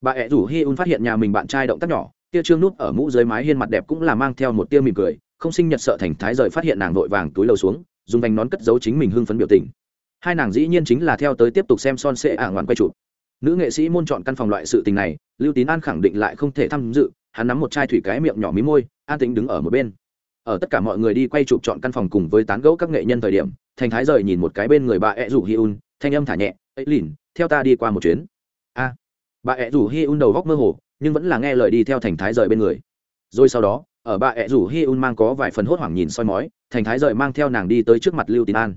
Speaker 1: Bà ẹ rủ hi un phát hiện nhà mình bạn trai động tác nhỏ, tia trương nút ở mũ dưới mái hiên mặt đẹp cũng là mang theo một tia mỉm cười không sinh nhật sợ thành thái rời phát hiện nàng vội vàng túi lầu xuống, dùng vành nón cất giấu chính mình hưng phấn biểu tình. Hai nàng dĩ nhiên chính là theo tới tiếp tục xem son sệ ả à ngoạn quay chụp. Nữ nghệ sĩ môn chọn căn phòng loại sự tình này, lưu tín an khẳng định lại không thể tham dự, hắn nắm một chai thủy cái miệng nhỏ mí môi, an tính đứng ở một bên. Ở tất cả mọi người đi quay chụp chọn căn phòng cùng với tán gẫu các nghệ nhân thời điểm, thành thái rời nhìn một cái bên người bà ẹ rủ hi un thanh âm thả nhẹ, ấy lìn, theo ta đi qua một chuyến. A. Bà ẹ rủ hi un đầu góc mơ hồ, nhưng vẫn là nghe lời đi theo thành thái rời bên người. Rồi sau đó ở bà ẹ rủ hi un mang có vài phần hốt hoảng nhìn soi mói, thành thái rời mang theo nàng đi tới trước mặt lưu tín an.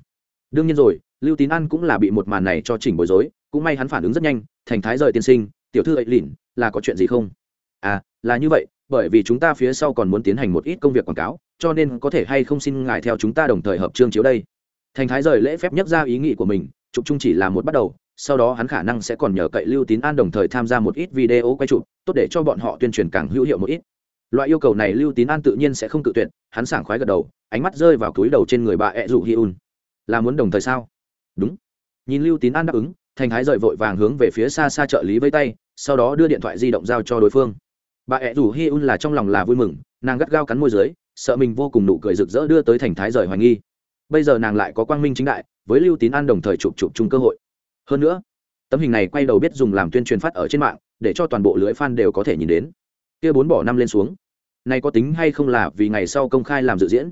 Speaker 1: Đương nhiên rồi, lưu tín an cũng là bị một màn này cho chỉnh bối rối, cũng may hắn phản ứng rất nhanh, thành thái rời tiên sinh, tiểu thư ấy lỉn là có chuyện gì không? À là như vậy, bởi vì chúng ta phía sau còn muốn tiến hành một ít công việc quảng cáo, cho nên có thể hay không xin ngài theo chúng ta đồng thời hợp chương chiếu đây. Thành thái rời lễ phép nhắc ra ý nghĩ của mình, chụp chung chỉ là một bắt đầu, sau đó hắn khả năng sẽ còn nhờ cậy lưu tín an đồng thời tham gia một ít video quay chụp, tốt để cho bọn họ tuyên truyền càng hữu hiệu một ít loại yêu cầu này lưu tín an tự nhiên sẽ không tự tuyệt, hắn sảng khoái gật đầu, ánh mắt rơi vào túi đầu trên người bà ẹ dụ hi un. Là muốn đồng thời sao? Đúng. Nhìn lưu tín an đáp ứng, thành thái rời vội vàng hướng về phía xa xa trợ lý với tay, sau đó đưa điện thoại di động giao cho đối phương. Bà ẹ rủ hi un là trong lòng là vui mừng, nàng gắt gao cắn môi dưới, sợ mình vô cùng nụ cười rực rỡ đưa tới thành thái rời hoài nghi. Bây giờ nàng lại có quang minh chính đại, với lưu tín an đồng thời chụp chụp chung cơ hội. Hơn nữa, tấm hình này quay đầu biết dùng làm tuyên truyền phát ở trên mạng, để cho toàn bộ lưới fan đều có thể nhìn đến. Kia bốn bỏ năm lên xuống này có tính hay không là vì ngày sau công khai làm dự diễn.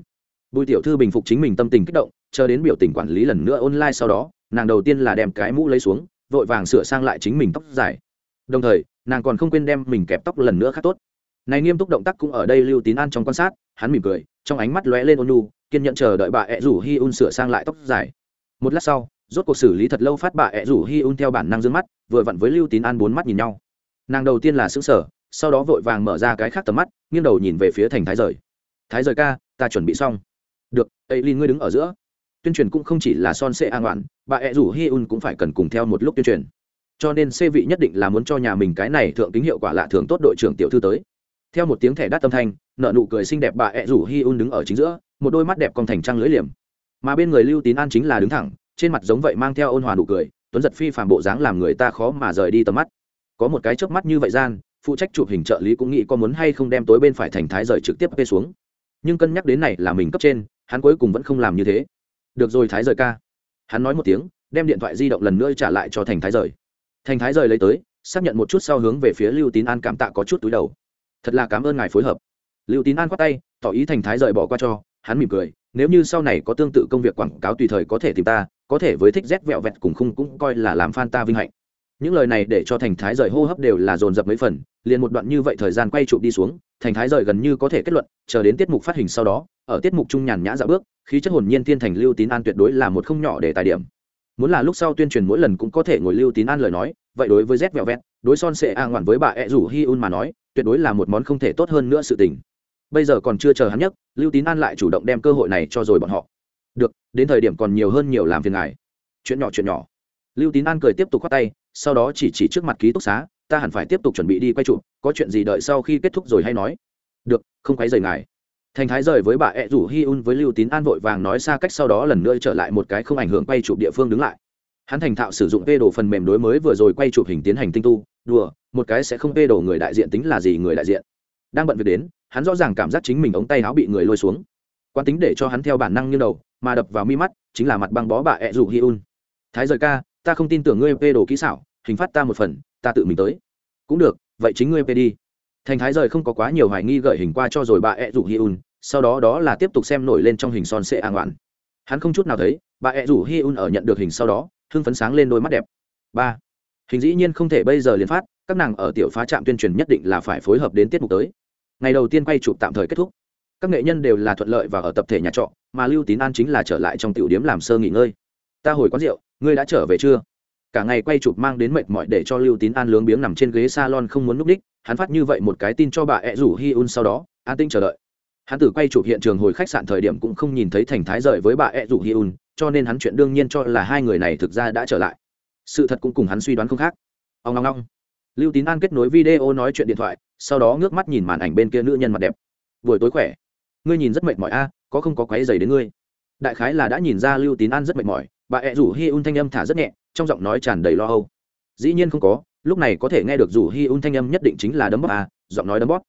Speaker 1: Bùi tiểu thư bình phục chính mình tâm tình kích động, chờ đến biểu tình quản lý lần nữa online sau đó, nàng đầu tiên là đem cái mũ lấy xuống, vội vàng sửa sang lại chính mình tóc dài. Đồng thời, nàng còn không quên đem mình kẹp tóc lần nữa khá tốt. Này nghiêm túc động tác cũng ở đây lưu tín an trong quan sát, hắn mỉm cười, trong ánh mắt lóe lên ôn nu kiên nhận chờ đợi bà ẹ rủ hi un sửa sang lại tóc dài. Một lát sau, rốt cuộc xử lý thật lâu phát bà ẹ rủ hi un theo bản năng dương mắt, vừa vặn với lưu tín an bốn mắt nhìn nhau. Nàng đầu tiên là xứng sở sau đó vội vàng mở ra cái khác tầm mắt, nghiêng đầu nhìn về phía thành thái rời. Thái rời ca, ta chuẩn bị xong. Được ấy linh ngươi đứng ở giữa. Tuyên truyền cũng không chỉ là son sệ an ngoạn, bà ẹ rủ hi un cũng phải cần cùng theo một lúc tuyên truyền. Cho nên xê vị nhất định là muốn cho nhà mình cái này thượng tính hiệu quả lạ thường tốt đội trưởng tiểu thư tới. Theo một tiếng thẻ đắt tâm thanh nợ nụ cười xinh đẹp bà ẹ rủ hi un đứng ở chính giữa, một đôi mắt đẹp còn thành trăng lưỡi liềm. Mà bên người lưu tín an chính là đứng thẳng, trên mặt giống vậy mang theo ôn hòa nụ cười, tuấn giật phi phàm bộ dáng làm người ta khó mà rời đi tầm mắt. Có một cái chớp mắt như vậy gian phụ trách chụp hình trợ lý cũng nghĩ có muốn hay không đem tối bên phải thành thái rời trực tiếp bê xuống. Nhưng cân nhắc đến này là mình cấp trên, hắn cuối cùng vẫn không làm như thế. Được rồi thái rời ca. Hắn nói một tiếng, đem điện thoại di động lần nữa trả lại cho thành thái rời. Thành thái rời lấy tới, xác nhận một chút sau hướng về phía lưu tín an cảm tạ có chút túi đầu. Thật là cảm ơn ngài phối hợp. Lưu tín an khoát tay, tỏ ý thành thái rời bỏ qua cho, hắn mỉm cười, nếu như sau này có tương tự công việc quảng cáo tùy thời có thể tìm ta, có thể với thích rét vẹo vẹt cùng khung cũng coi là làm fan ta vinh hạnh những lời này để cho thành thái rời hô hấp đều là dồn dập mấy phần, liền một đoạn như vậy thời gian quay chụp đi xuống, thành thái rời gần như có thể kết luận, chờ đến tiết mục phát hình sau đó, ở tiết mục trung nhàn nhã dạo bước, khí chất hồn nhiên thiên thành lưu tín an tuyệt đối là một không nhỏ để tài điểm. Muốn là lúc sau tuyên truyền mỗi lần cũng có thể ngồi lưu tín an lời nói, vậy đối với z vẹo vẹt, đối son sệ a ngoạn với bà ẹ rủ hi un mà nói, tuyệt đối là một món không thể tốt hơn nữa sự tình. Bây giờ còn chưa chờ hắn nhất lưu tín an lại chủ động đem cơ hội này cho rồi bọn họ. Được, đến thời điểm còn nhiều hơn nhiều làm phiền ngài. Chuyện nhỏ chuyện nhỏ. Lưu tín an cười tiếp tục khoát tay sau đó chỉ chỉ trước mặt ký túc xá, ta hẳn phải tiếp tục chuẩn bị đi quay chụp, có chuyện gì đợi sau khi kết thúc rồi hay nói. Được, không quấy rời ngài. Thành thái rời với bà ẹ rủ hi un với lưu tín an vội vàng nói xa cách sau đó lần nữa trở lại một cái không ảnh hưởng quay chụp địa phương đứng lại. Hắn thành thạo sử dụng vê đồ phần mềm đối mới vừa rồi quay chụp hình tiến hành tinh tu, đùa, một cái sẽ không vê đồ người đại diện tính là gì người đại diện. Đang bận việc đến, hắn rõ ràng cảm giác chính mình ống tay áo bị người lôi xuống. Quan tính để cho hắn theo bản năng như đầu, mà đập vào mi mắt, chính là mặt băng bó bà ẹ rủ hi un. Thái rời ca ta không tin tưởng ngươi vê đồ kỹ xảo, hình phát ta một phần, ta tự mình tới. Cũng được, vậy chính ngươi vê đi. Thành thái rời không có quá nhiều hoài nghi gợi hình qua cho rồi bà ẹ rủ hi un sau đó đó là tiếp tục xem nổi lên trong hình son sệ an ngoạn hắn không chút nào thấy, bà ẹ rủ hi un ở nhận được hình sau đó, hưng phấn sáng lên đôi mắt đẹp. Ba, hình dĩ nhiên không thể bây giờ liền phát, các nàng ở tiểu phá trạm tuyên truyền nhất định là phải phối hợp đến tiết mục tới. Ngày đầu tiên quay chụp tạm thời kết thúc. Các nghệ nhân đều là thuận lợi và ở tập thể nhà trọ, mà lưu tín an chính là trở lại trong tiểu điếm làm sơ nghỉ ngơi. Ta hồi quán rượu ngươi đã trở về chưa? Cả ngày quay chụp mang đến mệt mỏi để cho lưu tín an lướng biếng nằm trên ghế salon không muốn núp đích, hắn phát như vậy một cái tin cho bà ẹ rủ hi un sau đó, an tinh chờ đợi. Hắn từ quay chụp hiện trường hồi khách sạn thời điểm cũng không nhìn thấy thành thái rời với bà ẹ rủ hi un, cho nên hắn chuyện đương nhiên cho là hai người này thực ra đã trở lại. Sự thật cũng cùng hắn suy đoán không khác. Ông ngong ngong lưu tín an kết nối video nói chuyện điện thoại, sau đó ngước mắt nhìn màn ảnh bên kia nữ nhân mặt đẹp. Buổi tối khỏe. Ngươi nhìn rất mệt mỏi a, có không có quáy dày đến ngươi? Đại khái là đã nhìn ra lưu tín an rất mệt mỏi bà ẹ rủ hi un thanh âm thả rất nhẹ, trong giọng nói tràn đầy lo âu. Dĩ nhiên không có, lúc này có thể nghe được rủ hi un thanh âm nhất định chính là đấm bóp à giọng nói đấm bóp.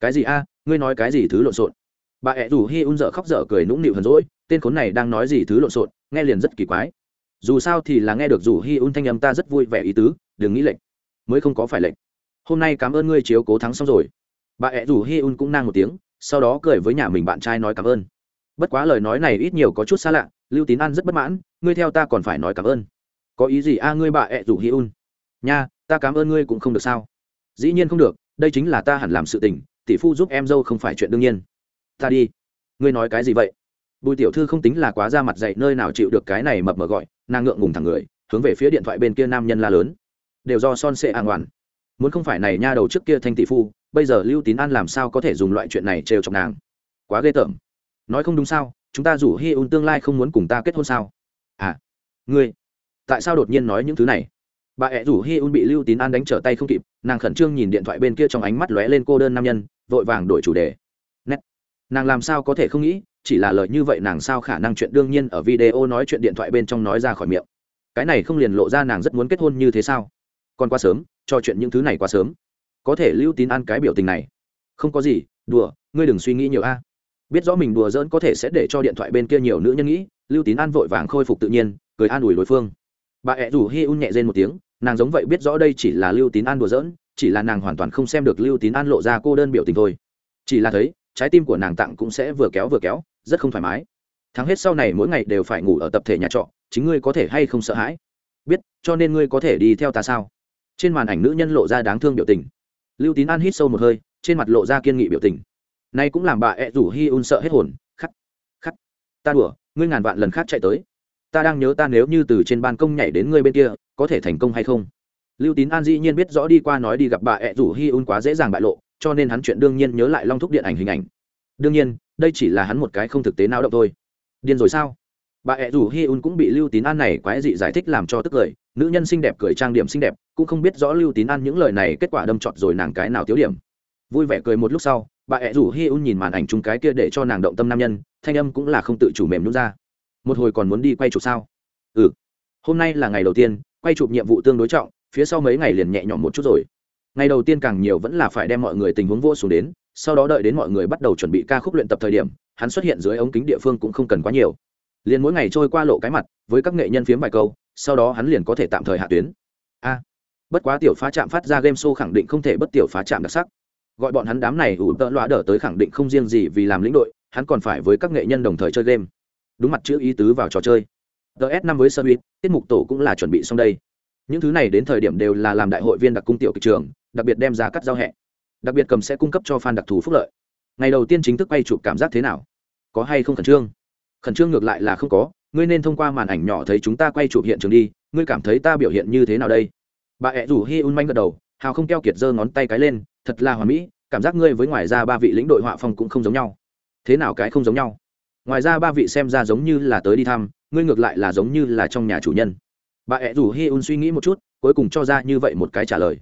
Speaker 1: Cái gì a? Ngươi nói cái gì thứ lộn xộn? Bà ẹ rủ hi un dở khóc dở cười nũng nịu hờn rỗi tên khốn này đang nói gì thứ lộn xộn, nghe liền rất kỳ quái. Dù sao thì là nghe được rủ hi un thanh âm ta rất vui vẻ ý tứ, đừng nghĩ lệnh mới không có phải lệnh hôm nay cảm ơn ngươi chiếu cố thắng xong rồi. Bà ẹ rủ hi un cũng nang một tiếng, sau đó cười với nhà mình bạn trai nói cảm ơn. Bất quá lời nói này ít nhiều có chút xa lạ lưu tín an rất bất mãn, ngươi theo ta còn phải nói cảm ơn. Có ý gì a, ngươi bà ẹ rủ hi un? Nha, ta cảm ơn ngươi cũng không được sao? Dĩ nhiên không được, đây chính là ta hẳn làm sự tình, tỷ phu giúp em dâu không phải chuyện đương nhiên. Ta đi. Ngươi nói cái gì vậy? Bùi tiểu thư không tính là quá ra mặt dạy nơi nào chịu được cái này mập mờ gọi, nàng ngượng ngùng thẳng người, hướng về phía điện thoại bên kia nam nhân la lớn. Đều do son sệ an ngoan muốn không phải này nha đầu trước kia thanh tỷ phu, bây giờ lưu tín an làm sao có thể dùng loại chuyện này trêu chọc nàng? Quá ghê tởm. Nói không đúng sao? Chúng ta rủ hi un tương lai không muốn cùng ta kết hôn sao? À ngươi, tại sao đột nhiên nói những thứ này? Bà ẹ rủ hi un bị lưu tín an đánh trở tay không kịp, nàng khẩn trương nhìn điện thoại bên kia trong ánh mắt lóe lên cô đơn nam nhân, vội vàng đổi chủ đề. Nét, nàng làm sao có thể không nghĩ, chỉ là lời như vậy nàng sao khả năng chuyện đương nhiên ở video nói chuyện điện thoại bên trong nói ra khỏi miệng? Cái này không liền lộ ra nàng rất muốn kết hôn như thế sao? Còn quá sớm, cho chuyện những thứ này quá sớm. Có thể lưu tín An cái biểu tình này. Không có gì, đùa, ngươi đừng suy nghĩ nhiều a biết rõ mình đùa giỡn có thể sẽ để cho điện thoại bên kia nhiều nữ nhân nghĩ, lưu tín an vội vàng khôi phục tự nhiên, cười an ủi đối phương. Bà ẹ rủ hi un nhẹ dên một tiếng, nàng giống vậy biết rõ đây chỉ là lưu tín an đùa giỡn, chỉ là nàng hoàn toàn không xem được lưu tín an lộ ra cô đơn biểu tình thôi. Chỉ là thấy, trái tim của nàng tặng cũng sẽ vừa kéo vừa kéo, rất không thoải mái. Thắng hết sau này mỗi ngày đều phải ngủ ở tập thể nhà trọ, chính ngươi có thể hay không sợ hãi? Biết, cho nên ngươi có thể đi theo ta sao? Trên màn ảnh nữ nhân lộ ra đáng thương biểu tình. Lưu tín an hít sâu một hơi, trên mặt lộ ra kiên nghị biểu tình nay cũng làm bà ẹ rủ hi un sợ hết hồn, khắc khắc. Ta đùa, ngươi ngàn vạn lần khác chạy tới. Ta đang nhớ ta nếu như từ trên ban công nhảy đến ngươi bên kia, có thể thành công hay không? Lưu tín an dĩ nhiên biết rõ đi qua nói đi gặp bà ẹ rủ hi un quá dễ dàng bại lộ, cho nên hắn chuyện đương nhiên nhớ lại long thúc điện ảnh hình ảnh. Đương nhiên, đây chỉ là hắn một cái không thực tế nào động thôi. Điên rồi sao? Bà ẹ rủ hi un cũng bị lưu tín an này quái dị giải thích làm cho tức cười. Nữ nhân xinh đẹp cười trang điểm xinh đẹp, cũng không biết rõ lưu tín an những lời này kết quả đâm trọt rồi nàng cái nào tiếu điểm. Vui vẻ cười một lúc sau bà ẹ rủ hi un nhìn màn ảnh chung cái kia để cho nàng động tâm nam nhân, thanh âm cũng là không tự chủ mềm nhún ra. Một hồi còn muốn đi quay chụp sao? Ừ. Hôm nay là ngày đầu tiên, quay chụp nhiệm vụ tương đối trọng, phía sau mấy ngày liền nhẹ nhõm một chút rồi. Ngày đầu tiên càng nhiều vẫn là phải đem mọi người tình huống vô xuống đến, sau đó đợi đến mọi người bắt đầu chuẩn bị ca khúc luyện tập thời điểm, hắn xuất hiện dưới ống kính địa phương cũng không cần quá nhiều. Liền mỗi ngày trôi qua lộ cái mặt, với các nghệ nhân phiếm bài câu, sau đó hắn liền có thể tạm thời hạ tuyến. A. Bất quá tiểu phá trạm phát ra game show khẳng định không thể bất tiểu phá trạm đặc sắc gọi bọn hắn đám này ủ tợ loạ đỡ tới khẳng định không riêng gì vì làm lĩnh đội, hắn còn phải với các nghệ nhân đồng thời chơi game. Đúng mặt chữ ý tứ vào trò chơi. Ts năm với sơ buýt tiết mục tổ cũng là chuẩn bị xong đây. Những thứ này đến thời điểm đều là làm đại hội viên đặc cung tiểu kịch trường, đặc biệt đem ra cắt giao hẹ. Đặc biệt cầm sẽ cung cấp cho fan đặc thù phúc lợi. Ngày đầu tiên chính thức quay chụp cảm giác thế nào? Có hay không khẩn trương? Khẩn trương ngược lại là không có, ngươi nên thông qua màn ảnh nhỏ thấy chúng ta quay chụp hiện trường đi, ngươi cảm thấy ta biểu hiện như thế nào đây? Bà ẹ rủ hi un manh gật đầu, hào không keo kiệt giơ ngón tay cái lên thật là hoàn mỹ, cảm giác ngươi với ngoài ra ba vị lĩnh đội họa phong cũng không giống nhau. Thế nào cái không giống nhau? Ngoài ra ba vị xem ra giống như là tới đi thăm, ngươi ngược lại là giống như là trong nhà chủ nhân. Bà ẹ rủ hi un suy nghĩ một chút, cuối cùng cho ra như vậy một cái trả lời.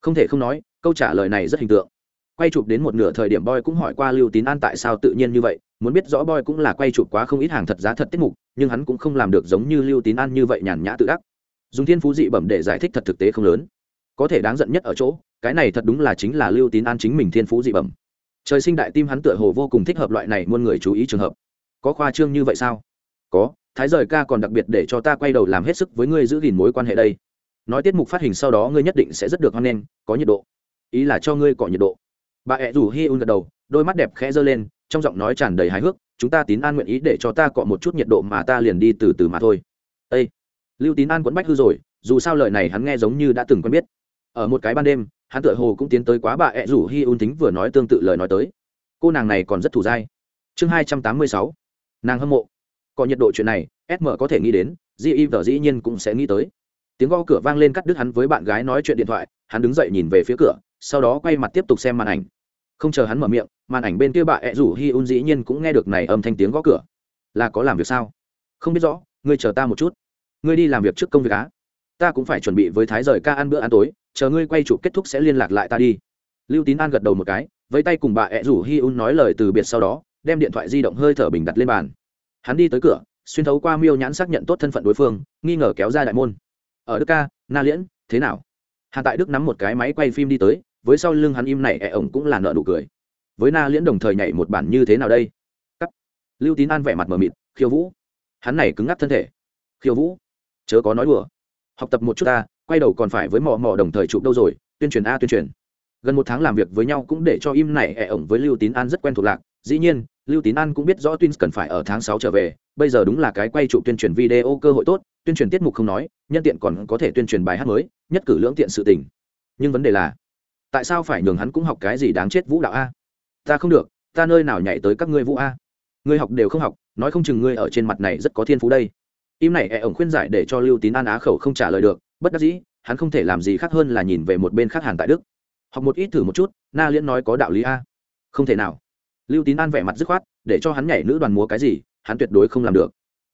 Speaker 1: Không thể không nói, câu trả lời này rất hình tượng. Quay chụp đến một nửa thời điểm boy cũng hỏi qua lưu tín an tại sao tự nhiên như vậy, muốn biết rõ boy cũng là quay chụp quá không ít hàng thật giá thật tiết mục, nhưng hắn cũng không làm được giống như lưu tín an như vậy nhàn nhã tự đắc. Dùng thiên phú dị bẩm để giải thích thật thực tế không lớn. Có thể đáng giận nhất ở chỗ cái này thật đúng là chính là lưu tín an chính mình thiên phú dị bẩm. Trời sinh đại tim hắn tựa hồ vô cùng thích hợp loại này muôn người chú ý trường hợp. Có khoa trương như vậy sao? Có, thái rời ca còn đặc biệt để cho ta quay đầu làm hết sức với ngươi giữ gìn mối quan hệ đây. Nói tiết mục phát hình sau đó ngươi nhất định sẽ rất được hoan nghênh, có nhiệt độ. Ý là cho ngươi cọ nhiệt độ. Bà ẹ rủ hi un gật đầu, đôi mắt đẹp khẽ giơ lên, trong giọng nói tràn đầy hài hước, chúng ta tín an nguyện ý để cho ta cọ một chút nhiệt độ mà ta liền đi từ từ mà thôi. Ây lưu tín an quẫn bách hư rồi, dù sao lời này hắn nghe giống như đã từng quen biết. Ở một cái ban đêm hắn tựa hồ cũng tiến tới quá bà ẹ rủ hi un tính vừa nói tương tự lời nói tới. Cô nàng này còn rất thủ dai. Chương hai trăm tám mươi sáu. Nàng hâm mộ. Có nhiệt độ chuyện này sm có thể nghĩ đến di vợ dĩ nhiên cũng sẽ nghĩ tới. Tiếng gõ cửa vang lên cắt đứt hắn với bạn gái nói chuyện điện thoại, hắn đứng dậy nhìn về phía cửa, sau đó quay mặt tiếp tục xem màn ảnh. Không chờ hắn mở miệng, màn ảnh bên kia bà ẹ rủ hi un dĩ nhiên cũng nghe được này âm thanh tiếng gõ cửa. Là có làm việc sao? Không biết rõ, ngươi chờ ta một chút. Ngươi đi làm việc trước công việc á. Ta cũng phải chuẩn bị với thái rời ca ăn bữa ăn tối chờ ngươi quay chụp kết thúc sẽ liên lạc lại ta đi. Lưu tín an gật đầu một cái với tay cùng bà ẹ rủ hi un nói lời từ biệt sau đó, đem điện thoại di động hơi thở bình đặt lên bàn. Hắn đi tới cửa, xuyên thấu qua miêu nhãn xác nhận tốt thân phận đối phương, nghi ngờ kéo ra đại môn. Ở đức ca, na liễn, thế nào? Hàn tại đức nắm một cái máy quay phim đi tới, với sau lưng hắn im này, ẹ ổng cũng là nợ nụ cười. Với na liễn đồng thời nhảy một bản như thế nào đây? Cắt. Lưu tín an vẻ mặt mờ mịt, khiêu vũ. Hắn này cứng ngắc thân thể. Khiêu vũ, chớ có nói đùa. Học tập một chút ta quay đầu còn phải với mò mò đồng thời chụp đâu rồi, tuyên truyền a, tuyên truyền. Gần một tháng làm việc với nhau cũng để cho im này ẻ ổng với lưu tín an rất quen thuộc lạc. Dĩ nhiên, lưu tín an cũng biết rõ twins cần phải ở tháng sáu trở về. Bây giờ đúng là cái quay trụ tuyên truyền video cơ hội tốt, tuyên truyền tiết mục không nói, nhân tiện còn có thể tuyên truyền bài hát mới, nhất cử lưỡng tiện sự tình. Nhưng vấn đề là, tại sao phải nhường hắn cũng học cái gì đáng chết vũ đạo a? Ta không được, ta nơi nào nhảy tới các ngươi vũ a? Ngươi học đều không học, nói không chừng ngươi ở trên mặt này rất có thiên phú đây. Im này ẻ ổng khuyên giải để cho lưu tín an á khẩu không trả lời được bất đắc dĩ, hắn không thể làm gì khác hơn là nhìn về một bên khác hàn tại đức. Học một ít thử một chút, na liễn nói có đạo lý a. Không thể nào. Lưu tín an vẻ mặt dứt khoát, để cho hắn nhảy nữ đoàn múa cái gì, hắn tuyệt đối không làm được.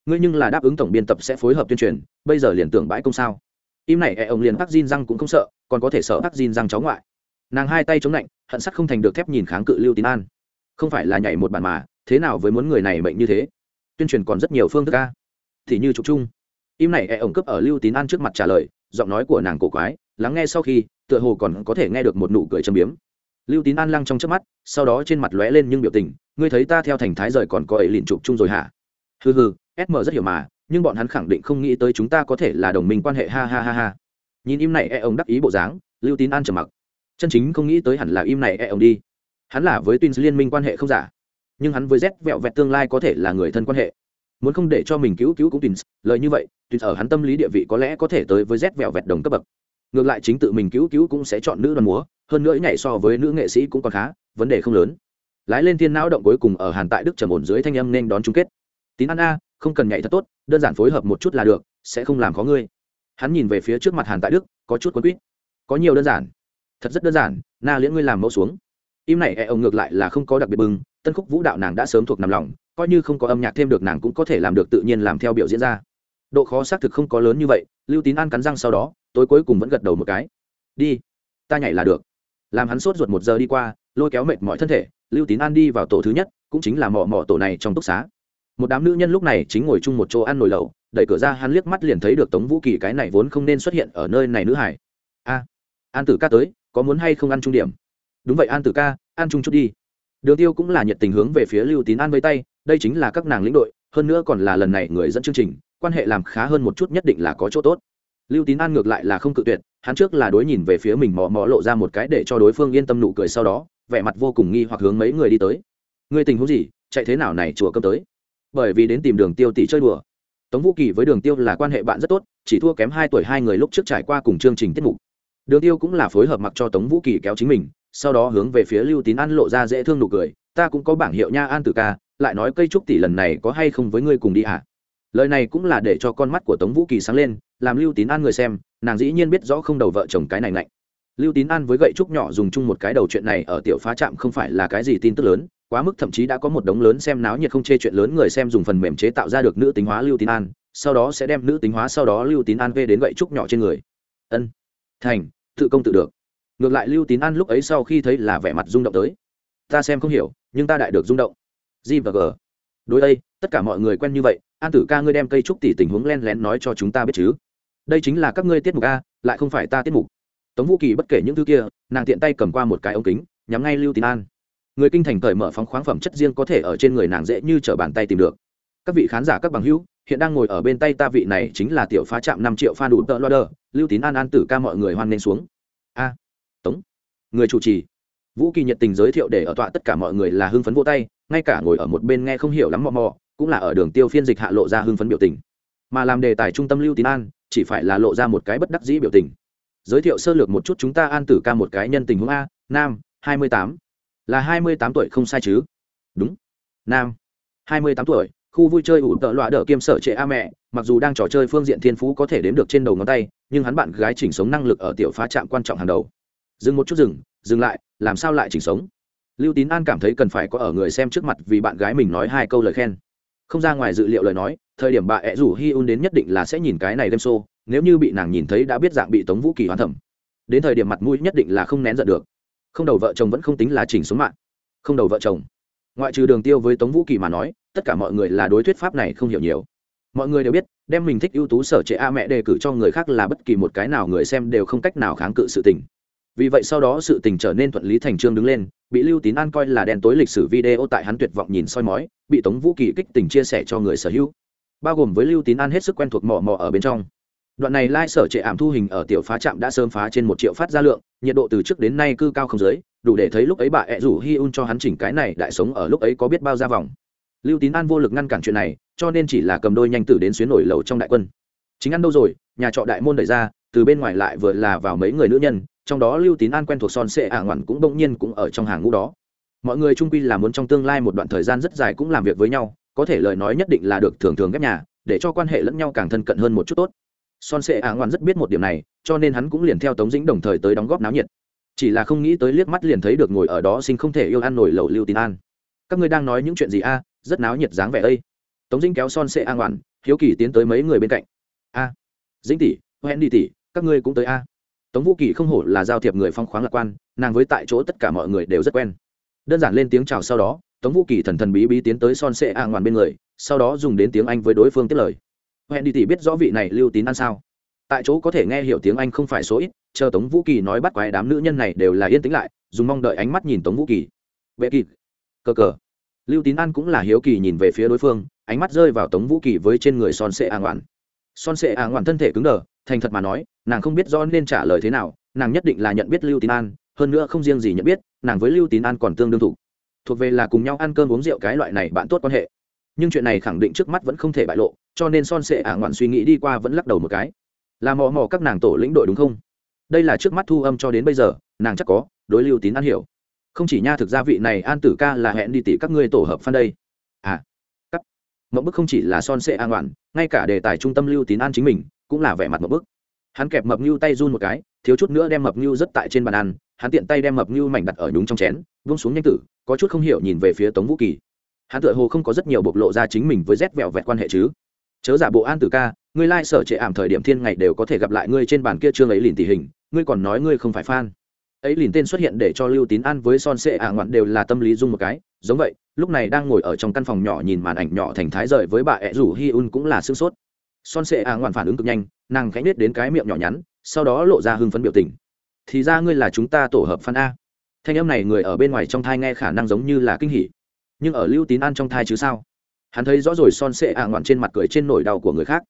Speaker 1: Ngươi nhưng là đáp ứng tổng biên tập sẽ phối hợp tuyên truyền, bây giờ liền tưởng bãi công sao? Im này e ổng liền tắc Jin răng cũng không sợ, còn có thể sợ tắc Jin răng cháu ngoại. Nàng hai tay chống lạnh, hận sắt không thành được thép nhìn kháng cự lưu tín an. Không phải là nhảy một bản mà, thế nào với muốn người này mệnh như thế? Tuyên truyền còn rất nhiều phương thức ca thì như trục chung. Im này e ổng cướp ở lưu tín an trước mặt trả lời giọng nói của nàng cổ quái, lắng nghe sau khi, tựa hồ còn có thể nghe được một nụ cười châm biếm. Lưu tín an lăng trong trước mắt, sau đó trên mặt lóe lên nhưng biểu tình, ngươi thấy ta theo thành thái rời còn có ấy liền chụp chung rồi hả? Hừ hừ sm rất hiểu mà, nhưng bọn hắn khẳng định không nghĩ tới chúng ta có thể là đồng minh quan hệ, ha ha ha ha. Nhìn im này e ông đắc ý bộ dáng, lưu tín an trầm mặc. Chân chính không nghĩ tới hẳn là im này e ông đi. Hắn là với Tuyên liên minh quan hệ không giả, nhưng hắn với z vẹo vẹt tương lai có thể là người thân quan hệ. Muốn không để cho mình cứu cứu cũng twins, lời như vậy twins ở hắn tâm lý địa vị có lẽ có thể tới với rét vẹo vẹt đồng cấp bậc. Ngược lại chính tự mình cứu cứu cũng sẽ chọn nữ đoàn múa, hơn nữa nhảy so với nữ nghệ sĩ cũng còn khá, vấn đề không lớn. Lái lên thiên não động cuối cùng ở hàn tại đức trầm ổn dưới thanh âm nên đón chung kết. Tín ăn a, không cần nhảy thật tốt, đơn giản phối hợp một chút là được, sẽ không làm khó ngươi. Hắn nhìn về phía trước mặt hàn tại đức, có chút quấn quýt. Có nhiều đơn giản. Thật rất đơn giản, na liễn ngươi làm mẫu xuống. Im này e ông ngược lại là không có đặc biệt bừng, tân khúc vũ đạo nàng đã sớm thuộc nằm lòng, coi như không có âm nhạc thêm được nàng cũng có thể làm được tự nhiên làm theo biểu diễn ra độ khó xác thực không có lớn như vậy, lưu tín an cắn răng sau đó, tối cuối cùng vẫn gật đầu một cái. Đi, ta nhảy là được. Làm hắn sốt ruột một giờ đi qua, lôi kéo mệt mọi thân thể, lưu tín an đi vào tổ thứ nhất, cũng chính là mỏ mỏ tổ này trong túc xá. Một đám nữ nhân lúc này chính ngồi chung một chỗ ăn nồi lẩu, đẩy cửa ra hắn liếc mắt liền thấy được tống vũ kỳ cái này vốn không nên xuất hiện ở nơi này nữ hải. A, an tử ca tới, có muốn hay không ăn trung điểm? Đúng vậy an tử ca, ăn chung chút đi. Đường tiêu cũng là nhiệt tình hướng về phía lưu tín an với tay, đây chính là các nàng lĩnh đội, hơn nữa còn là lần này người dẫn chương trình quan hệ làm khá hơn một chút nhất định là có chỗ tốt. Lưu tín an ngược lại là không cự tuyệt, hắn trước là đối nhìn về phía mình mò mò lộ ra một cái để cho đối phương yên tâm nụ cười sau đó, vẻ mặt vô cùng nghi hoặc hướng mấy người đi tới. Người tình huống gì? Chạy thế nào này chùa cơm tới? Bởi vì đến tìm đường tiêu tỷ chơi đùa. Tống vũ kỳ với đường tiêu là quan hệ bạn rất tốt, chỉ thua kém hai tuổi hai người lúc trước trải qua cùng chương trình tiết mục. Đường tiêu cũng là phối hợp mặc cho tống vũ kỳ kéo chính mình, sau đó hướng về phía lưu tín an lộ ra dễ thương nụ cười. Ta cũng có bảng hiệu nha an tử ca, lại nói cây trúc tỷ lần này có hay không với ngươi cùng đi hả lời này cũng là để cho con mắt của tống vũ kỳ sáng lên, làm lưu tín an người xem, nàng dĩ nhiên biết rõ không đầu vợ chồng cái này lạnh lưu tín an với gậy trúc nhỏ dùng chung một cái đầu chuyện này ở tiểu phá trạm không phải là cái gì tin tức lớn, quá mức thậm chí đã có một đống lớn xem náo nhiệt không chê chuyện lớn người xem dùng phần mềm chế tạo ra được nữ tính hóa lưu tín an, sau đó sẽ đem nữ tính hóa sau đó lưu tín an về đến gậy trúc nhỏ trên người. Ân, thành, tự công tự được. Ngược lại lưu tín an lúc ấy sau khi thấy là vẻ mặt rung động tới. Ta xem không hiểu, nhưng ta đại được rung động. G và g đối đây, tất cả mọi người quen như vậy, an tử ca ngươi đem cây trúc tỷ tình huống len lén nói cho chúng ta biết chứ? Đây chính là các ngươi tiết mục a, lại không phải ta tiết mục. Tống vũ kỳ bất kể những thứ kia, nàng tiện tay cầm qua một cái ống kính, nhắm ngay lưu tín an. Người kinh thành cởi mở phóng khoáng phẩm chất riêng có thể ở trên người nàng dễ như t r ở bàn tay tìm được. Các vị khán giả các bằng hữu, hiện đang ngồi ở bên tay ta vị này chính là tiểu phá trạm năm triệu fan đủ tợ loa đờ lưu tín an an tử ca mọi người hoan nghênh xuống. A, tống, người chủ trì. Vũ kỳ nhiệt tình giới thiệu để ở tọa tất cả mọi người là hưng phấn vô tay ngay cả ngồi ở một bên nghe không hiểu lắm mò mò, cũng là ở đường tiêu phiên dịch hạ lộ ra hưng phấn biểu tình. Mà làm đề tài trung tâm lưu tín an, chỉ phải là lộ ra một cái bất đắc dĩ biểu tình. Giới thiệu sơ lược một chút chúng ta an tử ca một cái nhân tình huống a, nam, hai mươi tám. Là hai mươi tám tuổi không sai chứ? Đúng. Nam, hai mươi tám tuổi, khu vui chơi ủ tợ loạ đỡ kiêm sở trệ a mẹ, mặc dù đang trò chơi phương diện thiên phú có thể đếm được trên đầu ngón tay, nhưng hắn bạn gái chỉnh sống năng lực ở tiểu phá trạm quan trọng hàng đầu. Dừng một chút dừng dừng lại, làm sao lại chỉnh sống? Lưu tín an cảm thấy cần phải có ở người xem trước mặt vì bạn gái mình nói hai câu lời khen. Không ra ngoài dự liệu lời nói thời điểm bà ẹ rủ hi un đến nhất định là sẽ nhìn cái này đêm xô, nếu như bị nàng nhìn thấy đã biết dạng bị tống vũ kỳ hoán thẩm. Đến thời điểm mặt mũi nhất định là không nén giận được. Không đầu vợ chồng vẫn không tính là chỉnh xuống mạng. Không đầu vợ chồng. Ngoại trừ đường tiêu với tống vũ kỳ mà nói tất cả mọi người là đối thuyết pháp này không hiểu nhiều. Mọi người đều biết đem mình thích ưu tú sở trệ a mẹ đề cử cho người khác là bất kỳ một cái nào người xem đều không cách nào kháng cự sự tình vì vậy sau đó sự tình trở nên thuận lý thành trương đứng lên, bị lưu tín an coi là đen tối lịch sử video tại hắn tuyệt vọng nhìn soi mói, bị tống vũ kỳ kích tình chia sẻ cho người sở hữu. Bao gồm với lưu tín an hết sức quen thuộc mò mò ở bên trong. Đoạn này lai、like、sở trệ ảm thu hình ở tiểu phá trạm đã sớm phá trên một triệu phát ra lượng, nhiệt độ từ trước đến nay cư cao không giới đủ để thấy lúc ấy bà ẹ rủ hi un cho hắn chỉnh cái này đại sống ở lúc ấy có biết bao ra vòng. Lưu tín an vô lực ngăn cản chuyện này, cho nên chỉ là cầm đôi nhanh tử đến xuyến nổi lầu trong đại quân. Chính ăn đâu rồi, nhà trọ đại môn đẩy ra, từ bên ngoài lại vừa là vào mấy người nữ nhân trong đó lưu tín an quen thuộc son sệ ả ngoằn cũng bỗng nhiên cũng ở trong hàng ngũ đó. Mọi người trung quy là muốn trong tương lai một đoạn thời gian rất dài cũng làm việc với nhau, có thể lời nói nhất định là được thường thường ghép nhà, để cho quan hệ lẫn nhau càng thân cận hơn một chút tốt. Son sệ ả ngoằn rất biết một điểm này, cho nên hắn cũng liền theo tống dĩnh đồng thời tới đóng góp náo nhiệt. Chỉ là không nghĩ tới liếc mắt liền thấy được ngồi ở đó sinh không thể yêu ăn nổi lẩu lưu tín an. Các ngươi đang nói những chuyện gì a? Rất náo nhiệt dáng vẻ đây tống dĩnh kéo son sệ a ngoằn hiếu kỳ tiến tới mấy người bên cạnh. A, dĩnh tỷ hẹn đi tỷ, các ngươi cũng tới a tống vũ kỳ không hổ là giao thiệp người phong khoáng lạc quan, nàng với tại chỗ tất cả mọi người đều rất quen. Đơn giản lên tiếng chào sau đó, tống vũ kỳ thần thần bí bí tiến tới son sệ a ngoan bên người, sau đó dùng đến tiếng anh với đối phương tiếp lời. Hẹn đi thì biết rõ vị này lưu tín ăn sao. Tại chỗ có thể nghe hiểu tiếng anh không phải số ít, chờ tống vũ kỳ nói bắt quái đám nữ nhân này đều là yên tĩnh lại, dùng mong đợi ánh mắt nhìn tống vũ kỳ. Vệ kỳ, cờ cờ. Lưu tín an cũng là hiếu kỳ nhìn về phía đối phương, ánh mắt rơi vào tống vũ kỳ với trên người son sệ a ngoạn. Son sệ a ngoạn thân thể cứng đờ thành thật mà nói, nàng không biết do nên trả lời thế nào, nàng nhất định là nhận biết lưu tín an, hơn nữa không riêng gì nhận biết, nàng với lưu tín an còn tương đương thủ thuộc về là cùng nhau ăn cơm uống rượu cái loại này bạn tốt quan hệ. Nhưng chuyện này khẳng định trước mắt vẫn không thể bại lộ, cho nên son sệ ả ngoạn suy nghĩ đi qua vẫn lắc đầu một cái. Là mò mò các nàng tổ lĩnh đội đúng không? Đây là trước mắt thu âm cho đến bây giờ, nàng chắc có, đối lưu tín an hiểu. Không chỉ nha, thực ra vị này an tử ca là hẹn đi tỉ các ngươi tổ hợp phan đây. À cắt mẫu bức không chỉ là son sệ à ngoạn, ngay cả đề tài trung tâm lưu tín an chính mình cũng là vẻ mặt một bức. Hắn kẹp mập ngưu tay run một cái, thiếu chút nữa đem mập ngưu rất tại trên bàn ăn, hắn tiện tay đem mập ngưu mảnh đặt ở nhúng trong chén, vung xuống nhanh tử, có chút không hiểu nhìn về phía tống vũ kỳ. Hắn tựa hồ không có rất nhiều bộc lộ ra chính mình với rét vẹo vẹt quan hệ chứ. Chớ giả bộ an tử ca, ngươi lai sở trệ ảm thời điểm thiên ngày đều có thể gặp lại ngươi trên bàn kia trương ấy liền tỷ hình, ngươi còn nói ngươi không phải fan. Ấy liền tên xuất hiện để cho lưu tín an với son sệ ả ngoạn đều là tâm lý dung một cái, giống vậy, lúc này đang ngồi ở trong căn phòng nhỏ nhìn màn ảnh nhỏ thành thái rời với bà ẹ rủ hi un cũng là sương sốt son sệ ả ngoạn phản ứng cực nhanh, nàng khẽ nết đến cái miệng nhỏ nhắn, sau đó lộ ra hưng phấn biểu tình. Thì ra ngươi là chúng ta tổ hợp fan a. Thanh âm này người ở bên ngoài trong thai nghe khả năng giống như là kinh hỉ. Nhưng ở lưu tín an trong thai chứ sao? Hắn thấy rõ rồi son sệ ả ngoạn trên mặt cười trên nỗi đau của người khác.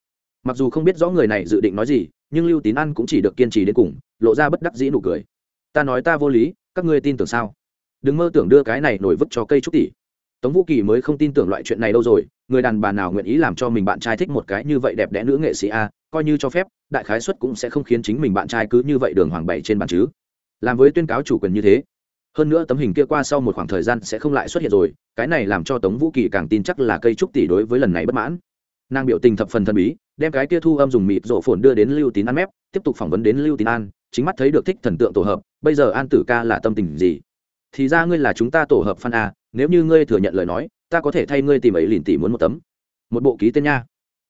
Speaker 1: Mặc dù không biết rõ người này dự định nói gì, nhưng lưu tín an cũng chỉ được kiên trì đến cùng, lộ ra bất đắc dĩ nụ cười. Ta nói ta vô lý, các ngươi tin tưởng sao? Đừng mơ tưởng đưa cái này nổi vứt cho cây trúc tỷ. Tống vũ kỳ mới không tin tưởng loại chuyện này đâu rồi người đàn bà nào nguyện ý làm cho mình bạn trai thích một cái như vậy đẹp đẽ nữ nghệ sĩ a, coi như cho phép, đại khái suất cũng sẽ không khiến chính mình bạn trai cứ như vậy đường hoàng bảy trên bàn chứ. Làm với tuyên cáo chủ quyền như thế, hơn nữa tấm hình kia qua sau một khoảng thời gian sẽ không lại xuất hiện rồi, cái này làm cho tống vũ kỳ càng tin chắc là cây trúc tỷ đối với lần này bất mãn. Nàng biểu tình thập phần thần bí, đem cái kia thu âm dùng mịt rộ phồn đưa đến lưu tín an mép, tiếp tục phỏng vấn đến lưu tín an, chính mắt thấy được thích thần tượng tổ hợp, bây giờ an tử ca là tâm tình gì? Thì ra ngươi là chúng ta tổ hợp fan a, nếu như ngươi thừa nhận lời nói ta có thể thay ngươi tìm ấy lìn tỉ muốn một tấm. Một bộ ký tên nha.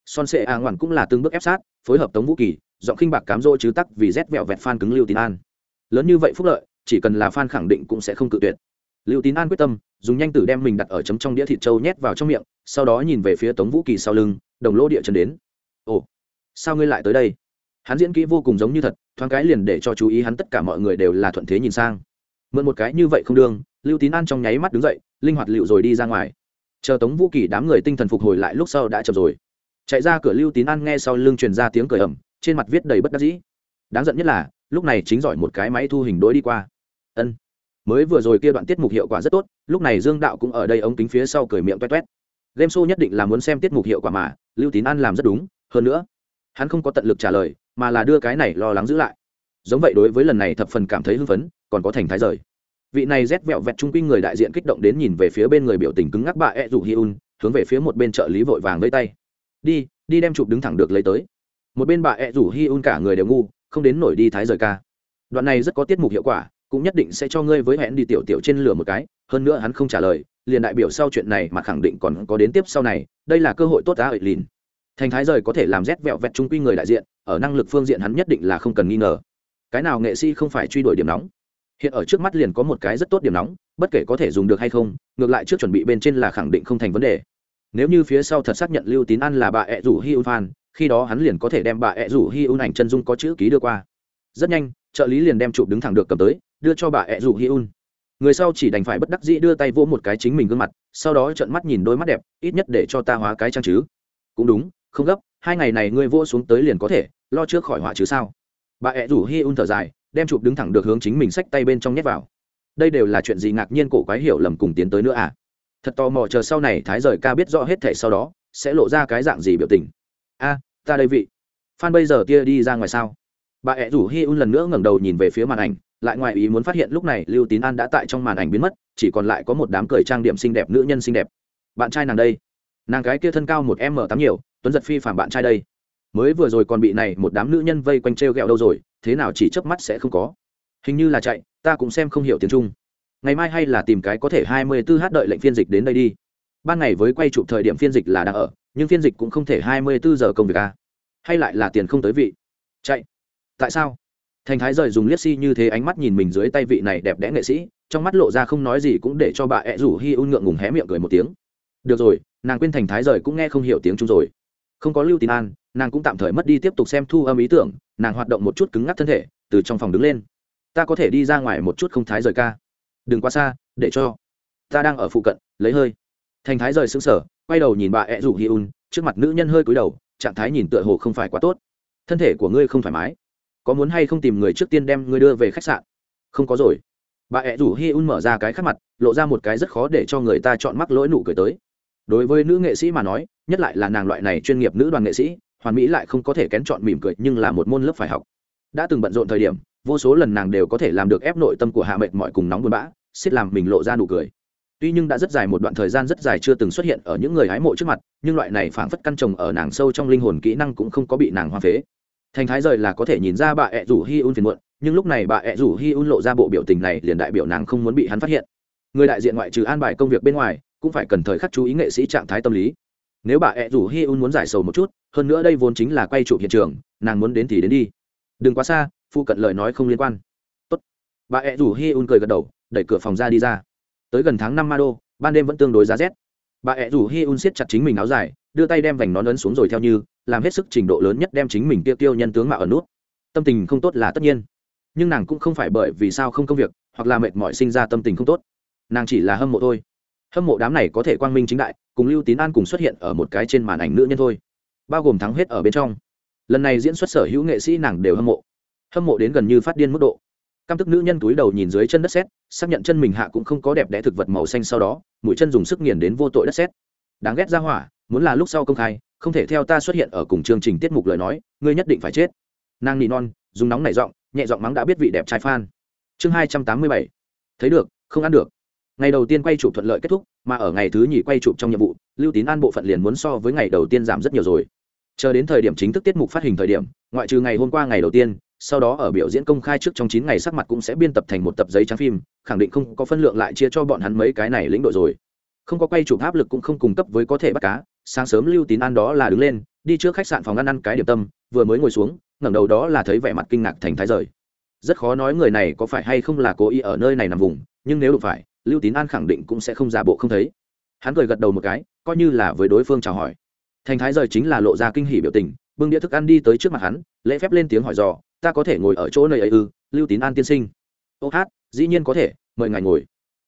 Speaker 1: Son sệ a ngoản cũng là từng bước ép sát, phối hợp tống vũ kỳ, giọng khinh bạc cám dỗ chứ tắc vì rét vẹo vẹt phan cứng lưu tín an. Lớn như vậy phúc lợi, chỉ cần là phan khẳng định cũng sẽ không cự tuyệt. Lưu tín an quyết tâm, dùng nhanh tử đem mình đặt ở chấm trong đĩa thịt trâu nhét vào trong miệng, sau đó nhìn về phía tống vũ kỳ sau lưng, đồng lỗ địa chân đến. Ồ, sao ngươi lại tới đây? Hắn diễn kỹ vô cùng giống như thật, thoáng cái liền để cho chú ý hắn tất cả mọi người đều là thuận thế nhìn sang. Mượn một cái như vậy không đương, lưu tín an trong nháy mắt đứng dậy, linh hoạt liệu rồi đi ra ngoài chờ tống vũ kỳ đám người tinh thần phục hồi lại lúc sau đã chậm rồi. Chạy ra cửa lưu tín an nghe sau lưng truyền ra tiếng cười ẩm trên mặt viết đầy bất đắc dĩ. Đáng giận nhất là, lúc này chính giỏi một cái máy thu hình đối đi qua. Ân, mới vừa rồi kia đoạn tiết mục hiệu quả rất tốt, lúc này dương đạo cũng ở đây ống kính phía sau cười miệng toét toét game show nhất định là muốn xem tiết mục hiệu quả mà, lưu tín an làm rất đúng, hơn nữa, hắn không có tận lực trả lời, mà là đưa cái này lo lắng giữ lại. Giống vậy đối với lần này thập phần cảm thấy hưng phấn, còn có thành thái rời vị này rét vẹo vẹt trung quy người đại diện kích động đến nhìn về phía bên người biểu tình cứng ngắc bà ed rủ hi un, hướng về phía một bên trợ lý vội vàng lấy tay. Đi đi đem chụp đứng thẳng được lấy tới. Một bên bà ed rủ hi un cả người đều ngu, không đến nổi đi thái rời ca. Đoạn này rất có tiết mục hiệu quả, cũng nhất định sẽ cho ngươi với hẹn đi tiểu tiểu trên lửa một cái, hơn nữa hắn không trả lời, liền đại biểu sau chuyện này mà khẳng định còn có đến tiếp sau này, đây là cơ hội tốt đã ợi lìn. Thành thái rời có thể làm rét vẹo vẹt trung quy người đại diện, ở năng lực phương diện hắn nhất định là không cần nghi ngờ. Cái nào nghệ sĩ không phải truy đuổi điểm nóng? Hiện ở trước mắt liền có một cái rất tốt điểm nóng, bất kể có thể dùng được hay không, ngược lại trước chuẩn bị bên trên là khẳng định không thành vấn đề. Nếu như phía sau thật xác nhận lưu tín ăn là bà ẹ rủ hi un fan, khi đó hắn liền có thể đem bà ẹ rủ hi un ảnh chân dung có chữ ký đưa qua. Rất nhanh, trợ lý liền đem chụp đứng thẳng được cầm tới, đưa cho bà ẹ rủ hi un. Người sau chỉ đành phải bất đắc dĩ đưa tay vỗ một cái chính mình gương mặt, sau đó trợn mắt nhìn đôi mắt đẹp, ít nhất để cho ta hóa cái trang chứ. Cũng đúng, không gấp, hai ngày này ngươi vỗ xuống tới liền có thể, lo trước khỏi họa chứ sao? Bà ẹ rủ hi un thở dài đem chụp đứng thẳng được hướng chính mình xách tay bên trong nhét vào. Đây đều là chuyện gì ngạc nhiên cổ quái hiểu lầm cùng tiến tới nữa à? Thật tò mò chờ sau này thái rời ca biết rõ hết thể sau đó, sẽ lộ ra cái dạng gì biểu tình. A, ta đây vị. Phan bây giờ tia đi ra ngoài sao? Bà ẹ rủ hi un lần nữa ngẩng đầu nhìn về phía màn ảnh, lại ngoài ý muốn phát hiện lúc này lưu tín an đã tại trong màn ảnh biến mất, chỉ còn lại có một đám cười trang điểm xinh đẹp nữ nhân xinh đẹp. Bạn trai nàng đây. Nàng gái kia thân cao một m tám nhiều, tuấn giật phi phạm bạn trai đây mới vừa rồi còn bị này một đám nữ nhân vây quanh t r e o g ẹ o đâu rồi, thế nào chỉ chớp mắt sẽ không có. Hình như là chạy, ta cũng xem không hiểu tiếng trung. Ngày mai hay là tìm cái có thể hai mươi b ố h đợi lệnh phiên dịch đến đây đi. Ban ngày với quay chụp thời điểm phiên dịch là đang ở, nhưng phiên dịch cũng không thể hai mươi bốn giờ công việc a à. hay lại là tiền không tới vị. Chạy. Tại sao? Thành thái rời dùng liếc si như thế ánh mắt nhìn mình dưới tay vị này đẹp đẽ nghệ sĩ, trong mắt lộ ra không nói gì cũng để cho bà ẹ rủ hi un ngượng ngùng hé miệng cười một tiếng. Được rồi, nàng quên thành thái rời cũng nghe không hiểu tiếng trung rồi không có lưu tín an, nàng cũng tạm thời mất đi tiếp tục xem thu âm ý tưởng, nàng hoạt động một chút cứng ngắc thân thể, từ trong phòng đứng lên. Ta có thể đi ra ngoài một chút không thái rời ca. Đừng quá xa, để cho. Ta đang ở phụ cận, lấy hơi. Thành thái rời xứng sở quay đầu nhìn bà ẹ rủ hi un, trước mặt nữ nhân hơi cúi đầu, trạng thái nhìn tựa hồ không phải quá tốt. Thân thể của ngươi không thoải mái. Có muốn hay không tìm người trước tiên đem ngươi đưa về khách sạn? Không có rồi. Bà ẹ rủ hi un mở ra cái khắc mặt, lộ ra một cái rất khó để cho người ta chọn mắc lỗi nụ cười tới. Đối với nữ nghệ sĩ mà nói nhất lại là nàng loại này chuyên nghiệp nữ đoàn nghệ sĩ, hoàn mỹ lại không có thể kén chọn mỉm cười nhưng là một môn lớp phải học. Đã từng bận rộn thời điểm, vô số lần nàng đều có thể làm được ép nội tâm của hạ mệt mọi cùng nóng buồn bã, xiết làm mình lộ ra nụ cười. Tuy nhưng đã rất dài một đoạn thời gian rất dài chưa từng xuất hiện ở những người hái mộ trước mặt, nhưng loại này phảng phất căn trồng ở nàng sâu trong linh hồn kỹ năng cũng không có bị nàng hoa phế. Thành thái rời là có thể nhìn ra bà ẹ rủ hi un phiền muộn, nhưng lúc này bà ẹ rủ hi un lộ ra bộ biểu tình này liền đại biểu nàng không muốn bị hắn phát hiện. Người đại diện ngoại trừ an bài công việc bên ngoài, cũng phải cần thời khắc chú ý nghệ sĩ trạng thái tâm lý nếu bà ẹ rủ hi un muốn giải sầu một chút, hơn nữa đây vốn chính là quay chụp hiện trường, nàng muốn đến thì đến đi. Đừng quá xa, phụ cận lời nói không liên quan. Tốt. bà ẹ rủ hi un cười gật đầu, đẩy cửa phòng ra đi ra. Tới gần tháng năm ma đô ban đêm vẫn tương đối giá rét. Bà ẹ rủ hi un siết chặt chính mình áo dài, đưa tay đem vành nón ấn xuống rồi theo như, làm hết sức trình độ lớn nhất đem chính mình tiêu tiêu nhân tướng mạo ở nút. Tâm tình không tốt là tất nhiên. Nhưng nàng cũng không phải bởi vì sao không công việc, hoặc là mệt mỏi sinh ra tâm tình không tốt. Nàng chỉ là hâm mộ thôi. Hâm mộ đám này có thể quang minh chính đại cùng lưu tín an cùng xuất hiện ở một cái trên màn ảnh nữ nhân thôi, bao gồm thắng hết ở bên trong. Lần này diễn xuất sở hữu nghệ sĩ nàng đều hâm mộ hâm mộ đến gần như phát điên mức độ. Căm tức nữ nhân túi đầu nhìn dưới chân đất xét xác nhận chân mình hạ cũng không có đẹp đẽ thực vật màu xanh sau đó, mũi chân dùng sức nghiền đến vô tội đất xét đáng ghét ra hỏa, muốn là lúc sau công khai, không thể theo ta xuất hiện ở cùng chương trình tiết mục lời nói, ngươi nhất định phải chết. Nàng nỉ non, dùng nóng nảy giọng, nhẹ giọng mắng đã biết vị đẹp trai phan chương hai trăm tám mươi bảy. Thấy được, không ăn được. Ngày đầu tiên quay chụp thuận lợi kết thúc mà ở ngày thứ nhì quay chụp trong nhiệm vụ, lưu tín an bộ phận liền muốn so với ngày đầu tiên giảm rất nhiều rồi. Chờ đến thời điểm chính thức tiết mục phát hình thời điểm, ngoại trừ ngày hôm qua ngày đầu tiên, sau đó ở biểu diễn công khai trước trong chín ngày sắc mặt cũng sẽ biên tập thành một tập giấy trắng phim, khẳng định không có phân lượng lại chia cho bọn hắn mấy cái này lĩnh đội rồi. Không có quay chụp áp lực cũng không cung cấp với có thể bắt cá, sáng sớm lưu tín an đó là đứng lên, đi trước khách sạn phòng ăn ăn cái điểm tâm, vừa mới ngồi xuống, ngẩng đầu đó là thấy vẻ mặt kinh ngạc thành thái rời. Rất khó nói người này có phải hay không là cố ý ở nơi này nằm vùng, nhưng nếu đụng phải lưu tín an khẳng định cũng sẽ không giả bộ không thấy. Hắn cười gật đầu một cái, coi như là với đối phương chào hỏi. Thành thái rời chính là lộ ra kinh hỉ biểu tình, bưng đĩa thức ăn đi tới trước mặt hắn, lễ phép lên tiếng hỏi dò, ta có thể ngồi ở chỗ nơi ấy ư, lưu tín an tiên sinh? Ô hát, dĩ nhiên có thể, mời ngài ngồi.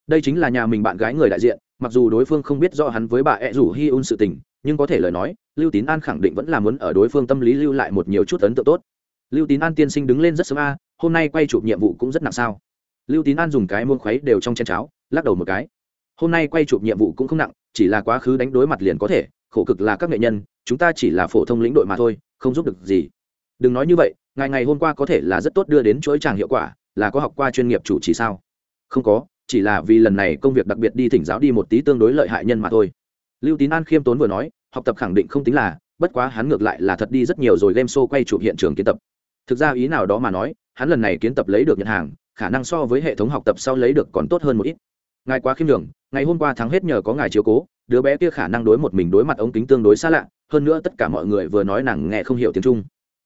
Speaker 1: Đây chính là nhà mình bạn gái người đại diện, mặc dù đối phương không biết rõ hắn với bà ẹ rủ hi un sự tình, nhưng có thể lời nói, lưu tín an khẳng định vẫn là muốn ở đối phương tâm lý lưu lại một nhiều chút ấn tượng tốt. Lưu tín an tiên sinh đứng lên rất sớm a, hôm nay quay chụp nhiệm vụ cũng rất nặng sao? Lưu tín an dùng cái muôn khuấy đều trong chén cháo, lắc đầu một cái. Hôm nay quay chụp nhiệm vụ cũng không nặng, chỉ là quá khứ đánh đối mặt liền có thể, khổ cực là các nghệ nhân, chúng ta chỉ là phổ thông lĩnh đội mà thôi, không giúp được gì. Đừng nói như vậy, ngày ngày hôm qua có thể là rất tốt đưa đến chuỗi tràng hiệu quả, là có học qua chuyên nghiệp chủ trì sao? Không có, chỉ là vì lần này công việc đặc biệt đi thỉnh giáo đi một tí tương đối lợi hại nhân mà thôi. Lưu tín an khiêm tốn vừa nói, học tập khẳng định không tính là, bất quá hắn ngược lại là thật đi rất nhiều rồi game show quay chụp hiện trường kiến tập. Thực ra ý nào đó mà nói, hắn lần này kiến tập lấy được nhận hàng khả năng so với hệ thống học tập sau lấy được còn tốt hơn một ít. Ngài quá khiêm đường ngày hôm qua thắng hết nhờ có ngài chiếu cố, đứa bé kia khả năng đối một mình đối mặt ống kính tương đối xa lạ, hơn nữa tất cả mọi người vừa nói nàng nghe không hiểu tiếng trung.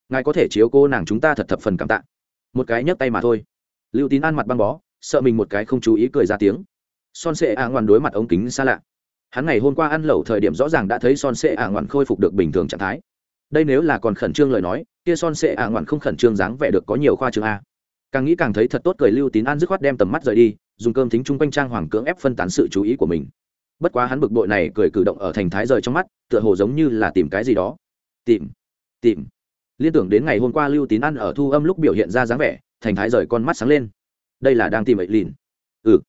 Speaker 1: Ngài có thể chiếu cố nàng chúng ta thật thập phần cảm tạ. Một cái nhấc tay mà thôi. Lưu tín ăn mặt băng bó, sợ mình một cái không chú ý cười ra tiếng. Son sệ a ngoan đối mặt ống kính xa lạ. Hắn ngày hôm qua ăn lẩu thời điểm rõ ràng đã thấy son sệ a ngoan khôi phục được bình thường trạng thái. Đây nếu là còn khẩn trương lời nói, kia son sệ a ngoan không khẩn trương dáng vẻ được có nhiều khoa trương a càng nghĩ càng thấy thật tốt cười lưu tín an dứt khoát đem tầm mắt rời đi, dùng cơm thính chung quanh trang hoàng cưỡng ép phân tán sự chú ý của mình. Bất quá hắn bực bội này cười cử động ở thành thái rời trong mắt, tựa hồ giống như là tìm cái gì đó. Tìm tìm. Liên tưởng đến ngày hôm qua lưu tín ăn ở thu âm lúc biểu hiện ra dáng vẻ, thành thái rời con mắt sáng lên. Đây là đang tìm ấy lìn ừ.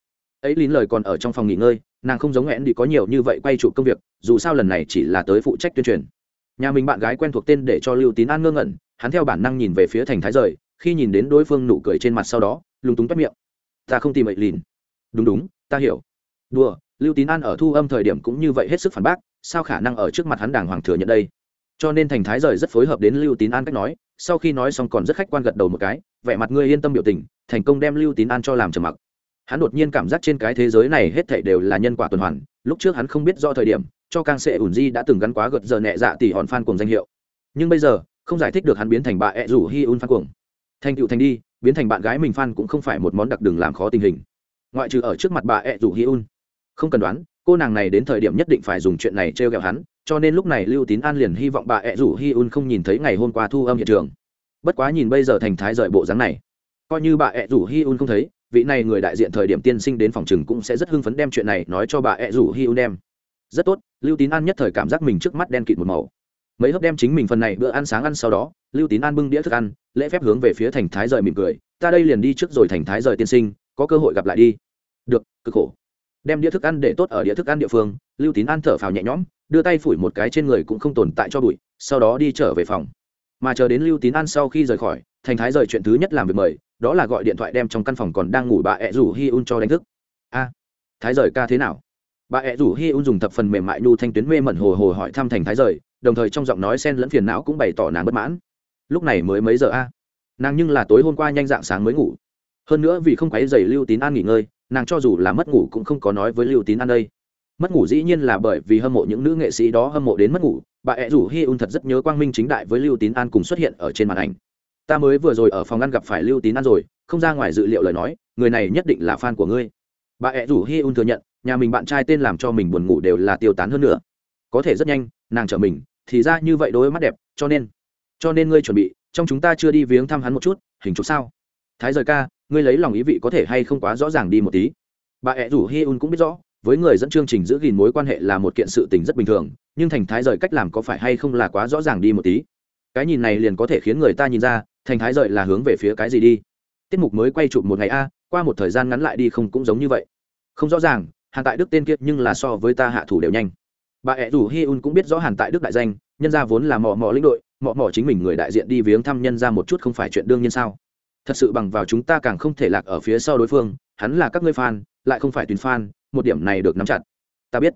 Speaker 1: Ấy lìn lời còn ở trong phòng nghỉ ngơi, nàng không giống hẹn đi có nhiều như vậy quay trụ công việc, dù sao lần này chỉ là tới phụ trách tuyên truyền. Nhà mình bạn gái quen thuộc tên để cho lưu tín an ngơ ngẩn, hắn theo bản năng nhìn về phía thành thái rời khi nhìn đến đối phương nụ cười trên mặt sau đó, lúng túng toát miệng. Ta không tìm ấy lìn. Đúng đúng, ta hiểu. Đùa, lưu tín an ở thu âm thời điểm cũng như vậy hết sức phản bác, sao khả năng ở trước mặt hắn đàng hoàng thừa nhận đây? Cho nên thành thái rời rất phối hợp đến lưu tín an cách nói, sau khi nói xong còn rất khách quan gật đầu một cái, vẻ mặt ngươi yên tâm biểu tình, thành công đem lưu tín an cho làm trầm mặc. Hắn đột nhiên cảm giác trên cái thế giới này hết thảy đều là nhân quả tuần hoàn, lúc trước hắn không biết do thời điểm, cho càng sệ ủn di đã từng gắn quá gật giờ nhẹ dạ tỷ hòn phan cùng danh hiệu. Nhưng bây giờ, không giải thích được hắn biến thành bà ẹ rủ hi un phan cuồng thành tựu thành đi, biến thành bạn gái mình phan cũng không phải một món đặc đừng làm khó tình hình. Ngoại trừ ở trước mặt bà e ẹ rủ hi un. Không cần đoán, cô nàng này đến thời điểm nhất định phải dùng chuyện này trêu ghẹo hắn, cho nên lúc này lưu tín an liền hy vọng bà e ẹ rủ hi un không nhìn thấy ngày hôm qua thu âm hiện trường. Bất quá nhìn bây giờ thành thái rời bộ dáng này, coi như bà e ẹ rủ hi un không thấy, vị này người đại diện thời điểm tiên sinh đến phòng chừng cũng sẽ rất hưng phấn đem chuyện này nói cho bà ẹ rủ hi un đem. Rất tốt, lưu tín an nhất thời cảm giác mình trước mắt đen kịt một màu mấy hớp đem chính mình phần này bữa ăn sáng ăn sau đó, lưu tín an bưng đĩa thức ăn, lễ phép hướng về phía thành thái rời mỉm cười, ta đây liền đi trước rồi thành thái rời tiên sinh, có cơ hội gặp lại đi. Được, cực khổ. Đem đĩa thức ăn để tốt ở đĩa thức ăn địa phương, lưu tín an thở phào nhẹ nhõm, đưa tay phủi một cái trên người cũng không tồn tại cho bụi, sau đó đi trở về phòng. Mà chờ đến lưu tín an sau khi rời khỏi, thành thái rời chuyện thứ nhất làm việc mời, đó là gọi điện thoại đem trong căn phòng còn đang ngủ bà ẹ rủ hi un cho đánh thức. A, thái rời ca thế nào? Bà ẹ rủ hi un dùng thập phần mềm mại nhu thanh tuyến mê mẩn hồ hồ hỏi thăm thành thái rời đồng thời trong giọng nói sen lẫn phiền não cũng bày tỏ nàng bất mãn. Lúc này mới mấy giờ a? Nàng nhưng là tối hôm qua nhanh dạng sáng mới ngủ. Hơn nữa vì không quấy dày lưu tín an nghỉ ngơi, nàng cho dù là mất ngủ cũng không có nói với lưu tín an đây. Mất ngủ dĩ nhiên là bởi vì hâm mộ những nữ nghệ sĩ đó hâm mộ đến mất ngủ, bà ẹ rủ hi un thật rất nhớ quang minh chính đại với lưu tín an cùng xuất hiện ở trên màn ảnh. Ta mới vừa rồi ở phòng ăn gặp phải lưu tín an rồi, không ra ngoài dự liệu lời nói, người này nhất định là fan của ngươi. Bà ẹ rủ hi un thừa nhận, nhà mình bạn trai tên làm cho mình buồn ngủ đều là tiêu tán hơn nữa. Có thể rất nhanh, nàng trở mình thì ra như vậy đôi mắt đẹp, cho nên cho nên ngươi chuẩn bị, trong chúng ta chưa đi viếng thăm hắn một chút, hình chụp sao? Thái rời ca, ngươi lấy lòng ý vị có thể hay không quá rõ ràng đi một tí? Bà ẹ rủ hi un cũng biết rõ, với người dẫn chương trình giữ gìn mối quan hệ là một kiện sự tình rất bình thường, nhưng thành thái rời cách làm có phải hay không là quá rõ ràng đi một tí? Cái nhìn này liền có thể khiến người ta nhìn ra, thành thái rời là hướng về phía cái gì đi? Tiết mục mới quay chụp một ngày a, qua một thời gian ngắn lại đi không cũng giống như vậy. Không rõ ràng, hàng tại đức tên kiệt nhưng là so với ta hạ thủ đều nhanh bà ẹ rủ hi un cũng biết rõ hàn tại đức đại danh, nhân ra vốn là mò mò lĩnh đội mò mò chính mình người đại diện đi viếng thăm nhân ra một chút không phải chuyện đương nhiên sao? Thật sự bằng vào chúng ta càng không thể lạc ở phía sau đối phương, hắn là các ngươi fan, lại không phải tuyến fan, một điểm này được nắm chặt. Ta biết.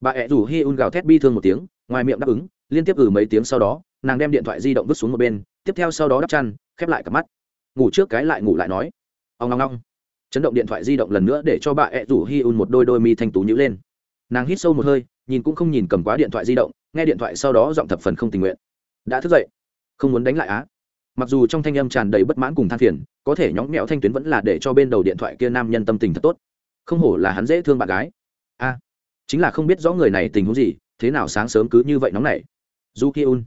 Speaker 1: Bà ẹ rủ hi un gào thét bi thương một tiếng, ngoài miệng đáp ứng, liên tiếp ừ mấy tiếng sau đó, nàng đem điện thoại di động vứt xuống một bên, tiếp theo sau đó đắp chăn, khép lại cặp mắt. Ngủ trước cái lại ngủ lại nói. Ông ngong ngong chấn động điện thoại di động lần nữa để cho bà ẹ rủ hi un một đôi đôi mi thanh tú nhữ lên. Nàng hít sâu một hơi nhìn cũng không nhìn cầm quá điện thoại di động, nghe điện thoại sau đó giọng thập phần không tình nguyện. Đã thức dậy. Không muốn đánh lại á. Mặc dù trong thanh âm tràn đầy bất mãn cùng than phiền, có thể nhõng mẹo thanh tuyến vẫn là để cho bên đầu điện thoại kia nam nhân tâm tình thật tốt. Không hổ là hắn dễ thương bạn gái. A, chính là không biết rõ người này tình huống gì, thế nào sáng sớm cứ như vậy nóng nảy. Du ki un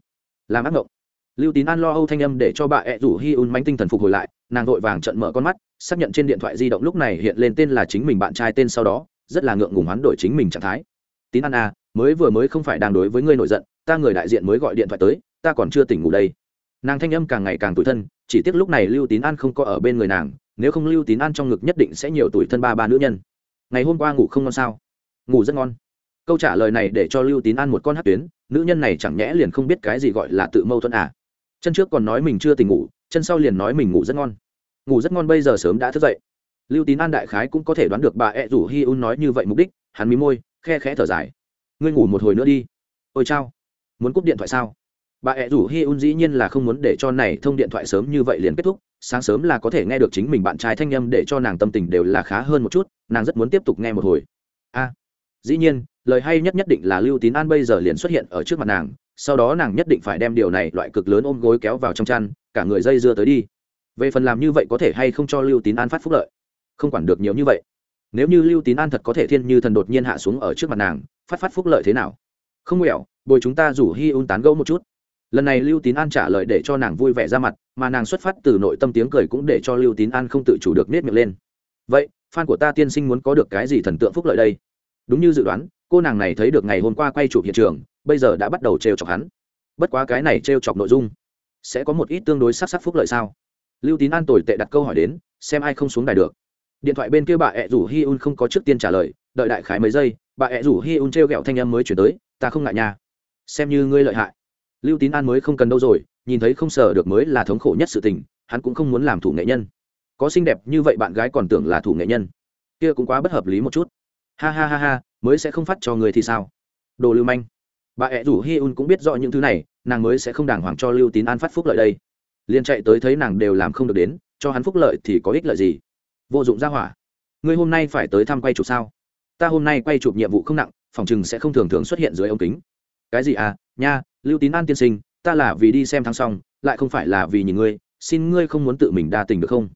Speaker 1: làm ác mộng. Lưu tín an lo âu thanh âm để cho bà ẹ rủ hi un mánh tinh thần phục hồi lại, nàng vội vàng trận mở con mắt, xác nhận trên điện thoại di động lúc này hiện lên tên là chính mình bạn trai tên sau đó, rất là ngượng ngùng hoán đổi chính mình trạng thái tín an à, mới vừa mới không phải đang đối với ngươi nổi giận ta người đại diện mới gọi điện thoại tới ta còn chưa tỉnh ngủ đây. Nàng thanh âm càng ngày càng tủi thân chỉ tiếc lúc này lưu tín an không có ở bên người nàng nếu không lưu tín an trong ngực nhất định sẽ nhiều tuổi thân ba ba nữ nhân. Ngày hôm qua ngủ không ngon sao? Ngủ rất ngon. Câu trả lời này để cho lưu tín an một con hát tuyến nữ nhân này chẳng nhẽ liền không biết cái gì gọi là tự mâu thuẫn à? Chân trước còn nói mình chưa tỉnh ngủ chân sau liền nói mình ngủ rất ngon. Ngủ rất ngon bây giờ sớm đã thức dậy. Lưu tín an đại khái cũng có thể đoán được bà ẹ rủ hi un nói như vậy mục đích hắn mí môi khe khẽ thở dài. Ngươi ngủ một hồi nữa đi. Ôi chao. Muốn cúp điện thoại sao? Bà ẹ rủ hi un dĩ nhiên là không muốn để cho này thông điện thoại sớm như vậy liền kết thúc, sáng sớm là có thể nghe được chính mình bạn trai thanh â m để cho nàng tâm tình đều là khá hơn một chút, nàng rất muốn tiếp tục nghe một hồi. A. Dĩ nhiên, lời hay nhất nhất định là lưu tín an bây giờ liền xuất hiện ở trước mặt nàng, sau đó nàng nhất định phải đem điều này loại cực lớn ôm gối kéo vào trong chăn, cả người dây dưa tới đi. Về phần làm như vậy có thể hay không cho lưu tín an phát phúc lợi? Không quản được nhiều như vậy nếu như lưu tín an thật có thể thiên như thần đột nhiên hạ xuống ở trước mặt nàng, phát phát phúc lợi thế nào? Không nghèo bồi chúng ta rủ hi un tán gẫu một chút. Lần này lưu tín an trả lời để cho nàng vui vẻ ra mặt, mà nàng xuất phát từ nội tâm tiếng cười cũng để cho lưu tín an không tự chủ được nết miệng lên. Vậy, fan của ta tiên sinh muốn có được cái gì thần tượng phúc lợi đây? Đúng như dự đoán, cô nàng này thấy được ngày hôm qua quay chụp hiện trường, bây giờ đã bắt đầu trêu chọc hắn. Bất quá cái này trêu chọc nội dung sẽ có một ít tương đối sắc sắc phúc lợi sao? Lưu tín an tồi tệ đặt câu hỏi đến, xem ai không xuống đài được điện thoại bên kia bà ẹ rủ hi un không có trước tiên trả lời, đợi đại khái mấy giây, bà ẹ rủ hi un t r e o g ẹ o thanh âm mới chuyển tới, ta không ngại nha. Xem như ngươi lợi hại. Lưu tín an mới không cần đâu rồi, nhìn thấy không sờ được mới là thống khổ nhất sự tình, hắn cũng không muốn làm thủ nghệ nhân. Có xinh đẹp như vậy bạn gái còn tưởng là thủ nghệ nhân. Kia cũng quá bất hợp lý một chút. Ha ha ha ha, mới sẽ không phát cho người thì sao? Đồ lưu manh. Bà ẹ rủ hi un cũng biết rõ những thứ này, nàng mới sẽ không đàng hoàng cho lưu tín an phát phúc lợi đây. Liền chạy tới thấy nàng đều làm không được đến, cho hắn phúc lợi thì có ích lợi gì? Vô dụng ra hỏa. Ngươi hôm nay phải tới thăm quay chụp sao? Ta hôm nay quay chụp nhiệm vụ không nặng, phòng chừng sẽ không thường thường xuất hiện dưới ống kính. Cái gì à? Nha, lưu tín an tiên sinh, ta là vì đi xem thắng xong, lại không phải là vì nhìn ngươi, xin ngươi không muốn tự mình đa tình được không?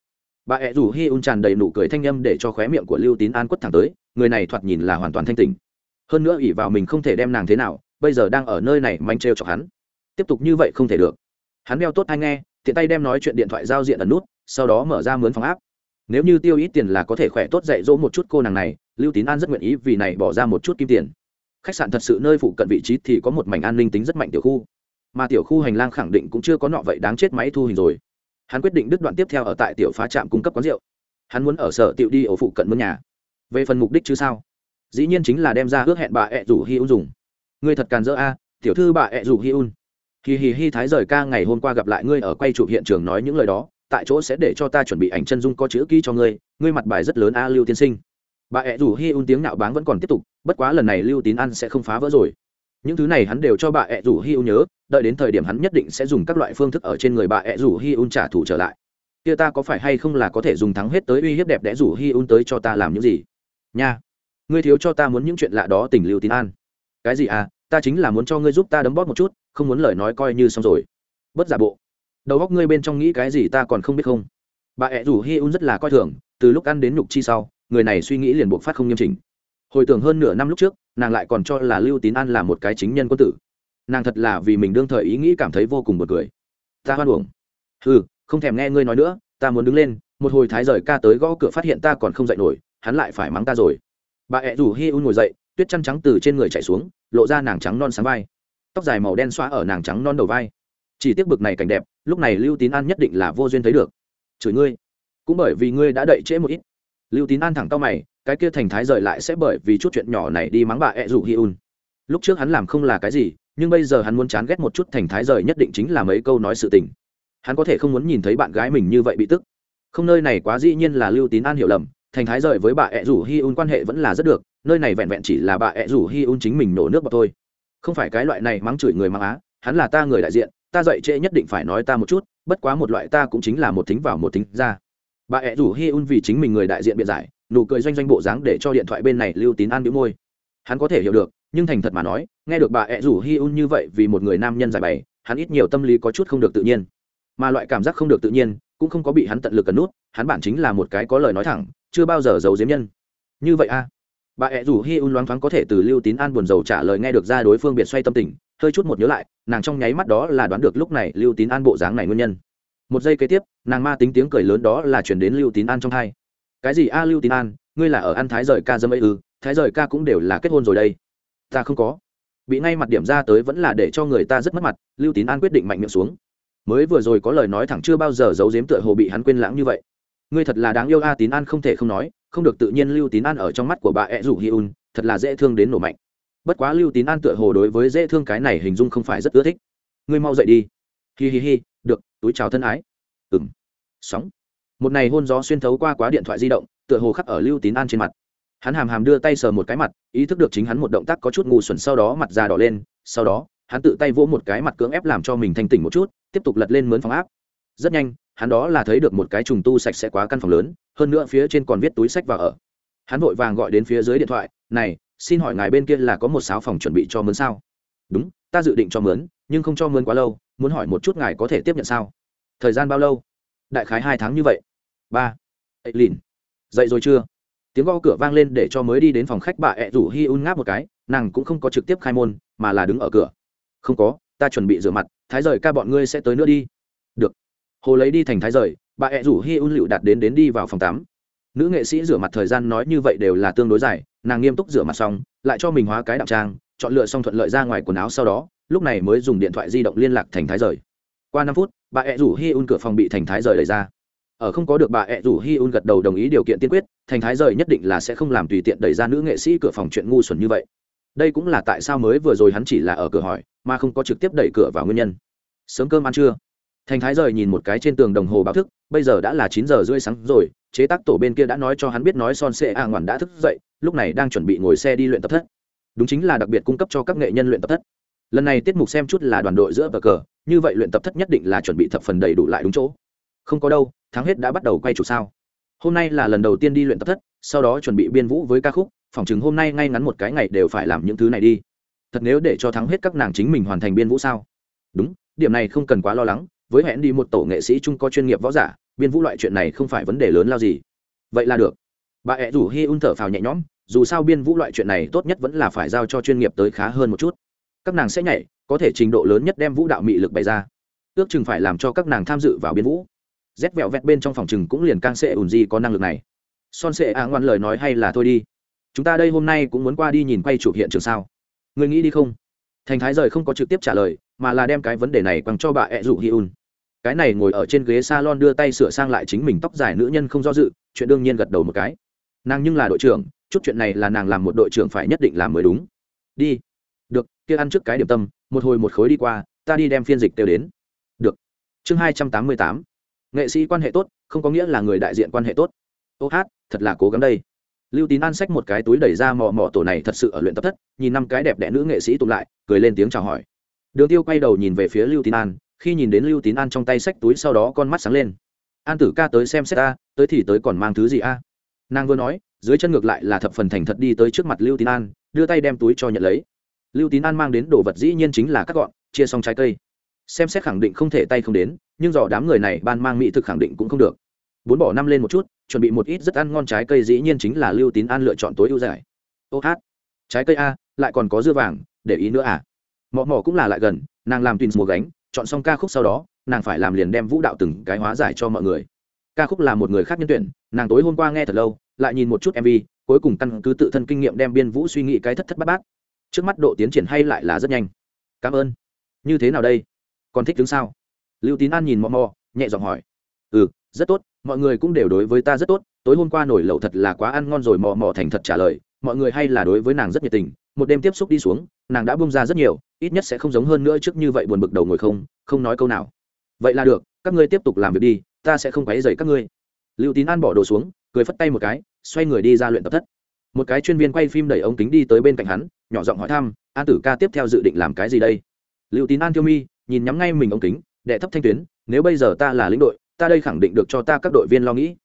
Speaker 1: Bà ẹ rủ hi un tràn đầy nụ cười thanh â m để cho khóe miệng của lưu tín an quất thẳng tới, người này thoạt nhìn là hoàn toàn thanh tình hơn nữa ỉ vào mình không thể đem nàng thế nào, bây giờ đang ở nơi này manh trêu chọc hắn. Tiếp tục như vậy không thể được. Hắn đeo tốt hay nghe, tiện tay đem nói chuyện điện thoại giao diện ẩn nút, sau đó mở ra mướn phòng áp nếu như tiêu ít tiền là có thể khỏe tốt dạy dỗ một chút cô nàng này, lưu tín an rất nguyện ý vì này bỏ ra một chút kim tiền. Khách sạn thật sự nơi phụ cận vị trí thì có một mảnh an ninh tính rất mạnh tiểu khu. Mà tiểu khu hành lang khẳng định cũng chưa có nọ vậy đáng chết máy thu hình rồi. Hắn quyết định đứt đoạn tiếp theo ở tại tiểu phá trạm cung cấp quán rượu. Hắn muốn ở sở tiểu đi ở phụ cận mướn nhà. Về phần mục đích chứ sao? Dĩ nhiên chính là đem ra ước hẹn bà ẹ rủ hi un dùng. Ngươi thật càn dỡ a, tiểu thư bà ẹ rủ hi un. Hì hì hi thái rời ca ngày hôm qua gặp lại ngươi ở quay chụp hiện trường nói những lời đó tại chỗ sẽ để cho ta chuẩn bị ảnh chân dung có chữ ký cho ngươi ngươi mặt bài rất lớn a, lưu tiên sinh. Bà ẹ rủ hi un tiếng nạo báng vẫn còn tiếp tục, bất quá lần này lưu tín ăn sẽ không phá vỡ rồi. Những thứ này hắn đều cho bà ẹ rủ hi un nhớ, đợi đến thời điểm hắn nhất định sẽ dùng các loại phương thức ở trên người bà ẹ rủ hi un trả thù trở lại. Kia ta có phải hay không là có thể dùng thắng hết tới uy hiếp đẹp đẽ rủ hi un tới cho ta làm những gì? Nha, ngươi thiếu cho ta muốn những chuyện lạ đó tình lưu tín an. Cái gì à ta chính là muốn cho ngươi giúp ta đấm bóp một chút, không muốn lời nói coi như xong rồi. Bất giả bộ đầu góc ngươi bên trong nghĩ cái gì ta còn không biết không? Bà ẹ rủ hi un rất là coi thường, từ lúc ăn đến nhục chi sau, người này suy nghĩ liền buộc phát không nghiêm chỉnh. Hồi tưởng hơn nửa năm lúc trước, nàng lại còn cho là lưu tín an là một cái chính nhân quân tử. Nàng thật là vì mình đương thời ý nghĩ cảm thấy vô cùng bật cười. Ta hoan uổng. Ừ không thèm nghe ngươi nói nữa, ta muốn đứng lên, một hồi thái rời ca tới gõ cửa phát hiện ta còn không dậy nổi, hắn lại phải mắng ta rồi. Bà ẹ rủ hi un ngồi dậy, tuyết chăn trắng từ trên người chạy xuống, lộ ra nàng trắng non sáng vai. Tóc dài màu đen xóa ở nàng trắng non đầu vai chỉ tiếc bực này cảnh đẹp, lúc này lưu tín an nhất định là vô duyên thấy được. Chửi ngươi. Cũng bởi vì ngươi đã đậy trễ một ít. Lưu tín an thẳng tao mày, cái kia thành thái rời lại sẽ bởi vì chút chuyện nhỏ này đi mắng bà ẹ rủ hi un. Lúc trước hắn làm không là cái gì, nhưng bây giờ hắn muốn chán ghét một chút thành thái rời nhất định chính là mấy câu nói sự tình. Hắn có thể không muốn nhìn thấy bạn gái mình như vậy bị tức. Không, nơi này quá dĩ nhiên là lưu tín an hiểu lầm, thành thái rời với bà ẹ rủ hi un quan hệ vẫn là rất được, nơi này vẹn vẹn chỉ là bà ẹ rủ hi un chính mình nổ nước bọt thôi. Không phải cái loại này mắng chửi người mắng á, hắn là ta người đại diện ta dạy trễ nhất định phải nói ta một chút, bất quá một loại ta cũng chính là một thính vào một thính ra. Bà ẹ rủ hi un vì chính mình người đại diện biện giải, nụ cười doanh doanh bộ dáng để cho điện thoại bên này lưu tín an bĩu môi. Hắn có thể hiểu được, nhưng thành thật mà nói, nghe được bà ẹ rủ hi un như vậy vì một người nam nhân giải bày, hắn ít nhiều tâm lý có chút không được tự nhiên. Mà loại cảm giác không được tự nhiên, cũng không có bị hắn tận lực cấn nút, hắn bản chính là một cái có lời nói thẳng, chưa bao giờ giấu diếm nhân. Như vậy a bà ẹ rủ hi un loáng thoáng có thể từ lưu tín an buồn rầu trả lời nghe được ra đối phương biệt xoay tâm tình hơi chút một nhớ lại, nàng trong nháy mắt đó là đoán được lúc này lưu tín an bộ dáng này nguyên nhân. Một giây kế tiếp, nàng ma tính tiếng cười lớn đó là chuyển đến lưu tín an trong thai. Cái gì a, lưu tín an, ngươi là ở ăn thái rời ca dâm ấy ư? Thái rời ca cũng đều là kết hôn rồi đây. Ta không có. Bị ngay mặt điểm ra tới vẫn là để cho người ta rất mất mặt, lưu tín an quyết định mạnh miệng xuống. Mới vừa rồi có lời nói thẳng chưa bao giờ giấu giếm tựa hồ bị hắn quên lãng như vậy. Ngươi thật là đáng yêu a, tín an không thể không nói, không được tự nhiên lưu tín an ở trong mắt của bà ẹ rủ hi un, thật là dễ thương đến nổ mạnh bất quá lưu tín an tựa hồ đối với dễ thương cái này hình dung không phải rất ưa thích. Ngươi mau dậy đi. Hi hi hi, được, túi chào thân ái. Ừng sóng. Một này hôn gió xuyên thấu qua quá điện thoại di động, tựa hồ khắc ở lưu tín an trên mặt. Hắn hàm hàm đưa tay sờ một cái mặt, ý thức được chính hắn một động tác có chút ngu xuẩn sau đó mặt da đỏ lên, sau đó, hắn tự tay vỗ một cái mặt cưỡng ép làm cho mình thanh tỉnh một chút, tiếp tục lật lên mướn phòng áp. Rất nhanh, hắn đó là thấy được một cái trùng tu sạch sẽ quá căn phòng lớn, hơn nữa phía trên còn viết túi sách và ở. Hắn vội vàng gọi đến phía dưới điện thoại, này xin hỏi ngài bên kia là có một sáu phòng chuẩn bị cho mướn sao? Đúng, ta dự định cho mướn, nhưng không cho mướn quá lâu, muốn hỏi một chút ngài có thể tiếp nhận sao? Thời gian bao lâu? Đại khái hai tháng như vậy. Ba. Ấy lìn. Dậy rồi chưa? Tiếng gõ cửa vang lên để cho mới đi đến phòng khách bà ẹ rủ hi un ngáp một cái, nàng cũng không có trực tiếp khai môn, mà là đứng ở cửa. Không có, ta chuẩn bị rửa mặt, thái rời ca bọn ngươi sẽ tới nữa đi. Được. Hồ lấy đi thành thái rời, bà ẹ rủ hi un lựu đặt đến đến đi vào phòng tắm. Nữ nghệ sĩ rửa mặt thời gian nói như vậy đều là tương đối dài nàng nghiêm túc rửa mặt xong, lại cho mình hóa cái đạo trang, chọn lựa xong thuận lợi ra ngoài quần áo sau đó, lúc này mới dùng điện thoại di động liên lạc thành thái rời. Qua năm phút, bà ẹ rủ hi un cửa phòng bị thành thái rời đẩy ra. Ở không có được bà ẹ rủ hi un gật đầu đồng ý điều kiện tiên quyết, thành thái rời nhất định là sẽ không làm tùy tiện đẩy ra nữ nghệ sĩ cửa phòng chuyện ngu xuẩn như vậy. Đây cũng là tại sao mới vừa rồi hắn chỉ là ở cửa hỏi, mà không có trực tiếp đẩy cửa vào nguyên nhân. Sớm cơm ăn trưa thành thái rời nhìn một cái trên tường đồng hồ báo thức, bây giờ đã là chín giờ rưỡi sáng rồi, chế tác tổ bên kia đã nói cho hắn biết nói son sệ a ngoản đã thức dậy, lúc này đang chuẩn bị ngồi xe đi luyện tập thất. Đúng chính là đặc biệt cung cấp cho các nghệ nhân luyện tập thất. Lần này tiết mục xem chút là đoàn đội giữa bờ cờ, như vậy luyện tập thất nhất định là chuẩn bị thập phần đầy đủ lại đúng chỗ. Không có đâu, tháng hết đã bắt đầu quay chủ sao. Hôm nay là lần đầu tiên đi luyện tập thất, sau đó chuẩn bị biên vũ với ca khúc phỏng chừng hôm nay ngay ngắn một cái ngày đều phải làm những thứ này đi. Thật nếu để cho thắng hết các nàng chính mình hoàn thành biên vũ sao? Đúng, điểm này không cần quá lo lắng với hẹn đi một tổ nghệ sĩ chung có chuyên nghiệp võ giả, biên vũ loại chuyện này không phải vấn đề lớn lao gì. Vậy là được. Bà ẹ rủ hi un thở phào nhẹ nhõm, dù sao biên vũ loại chuyện này tốt nhất vẫn là phải giao cho chuyên nghiệp tới khá hơn một chút. Các nàng sẽ nhảy, có thể trình độ lớn nhất đem vũ đạo mị lực bày ra. Ước chừng phải làm cho các nàng tham dự vào biên vũ. Rét vẹo vẹt bên trong phòng chừng cũng liền càng sẽ ủn gì có năng lực này. Son sệ a ngoan lời nói hay là thôi đi. Chúng ta đây hôm nay cũng muốn qua đi nhìn quay chụp hiện trường sao. Người nghĩ đi không? Thành thái rời không có trực tiếp trả lời, mà là đem cái vấn đề này quăng cho bà ẹ rủ hi un. Cái này ngồi ở trên ghế s a lon đưa tay sửa sang lại chính mình tóc dài nữ nhân không do dự, chuyện đương nhiên gật đầu một cái. Nàng nhưng là đội trưởng, chút chuyện này là nàng làm một đội trưởng phải nhất định làm mới đúng. Đi. Được, kia ăn trước cái điểm tâm, một hồi một khối đi qua, ta đi đem phiên dịch tiêu đến. Được. Chương hai trăm tám mươi tám. Nghệ sĩ quan hệ tốt, không có nghĩa là người đại diện quan hệ tốt. Ô hát, thật là cố gắng đây lưu tín an xách một cái túi đẩy ra mò mò tổ này thật sự ở luyện tập thất, nhìn năm cái đẹp đẽ nữ nghệ sĩ tụng lại, cười lên tiếng chào hỏi. Đường tiêu quay đầu nhìn về phía lưu tín an, khi nhìn đến lưu tín an trong tay xách túi sau đó con mắt sáng lên. An tử ca tới xem xét ta, tới thì tới còn mang thứ gì a? Nàng vừa nói, dưới chân ngược lại là thập phần thành thật đi tới trước mặt lưu tín an, đưa tay đem túi cho nhận lấy. Lưu tín an mang đến đồ vật dĩ nhiên chính là các gọn, chia xong trái cây. Xem xét khẳng định không thể tay không đến, nhưng dò đám người này ban mang mỹ thực khẳng định cũng không được bốn bỏ năm lên một chút, chuẩn bị một ít rất ăn ngon trái cây, dĩ nhiên chính là lưu tín an lựa chọn tối ưu giải. Ô hát. Trái cây a, lại còn có dưa vàng, để ý nữa à. Mọ mọ cũng là lại gần, nàng làm tùy mùa gánh, chọn xong ca khúc sau đó, nàng phải làm liền đem vũ đạo từng cái hóa giải cho mọi người. Ca khúc là một người khác nhân tuyển, nàng tối hôm qua nghe thật lâu, lại nhìn một chút mv cuối cùng căn cứ tự thân kinh nghiệm đem biên vũ suy nghĩ cái thất thất bát bát. Trước mắt độ tiến triển hay lại là rất nhanh. Cảm ơn. Như thế nào đây? Còn thích đứng sao? Lưu tín an nhìn mò mò nhẹ giọng hỏi. Ừ rất tốt mọi người cũng đều đối với ta rất tốt, tối hôm qua nổi lẩu thật là quá ăn ngon rồi, mò mò thành thật trả lời, mọi người hay là đối với nàng rất nhiệt tình, một đêm tiếp xúc đi xuống, nàng đã bung ra rất nhiều, ít nhất sẽ không giống hơn nữa trước như vậy buồn bực đầu ngồi không không nói câu nào. Vậy là được, các ngươi tiếp tục làm việc đi, ta sẽ không quấy dày các ngươi. Lưu tín an bỏ đồ xuống, cười phất tay một cái, xoay người đi ra luyện tập thất. Một cái chuyên viên quay phim đẩy ống kính đi tới bên cạnh hắn, nhỏ giọng hỏi thăm, an tử ca tiếp theo dự định làm cái gì đây? Lưu tín an tiêu mi, nhìn nhắm ngay mình ống kính, đệ thấp thanh tuyến, nếu bây giờ ta là lĩnh đội ta đây khẳng định được cho ta các đội viên lo nghĩ.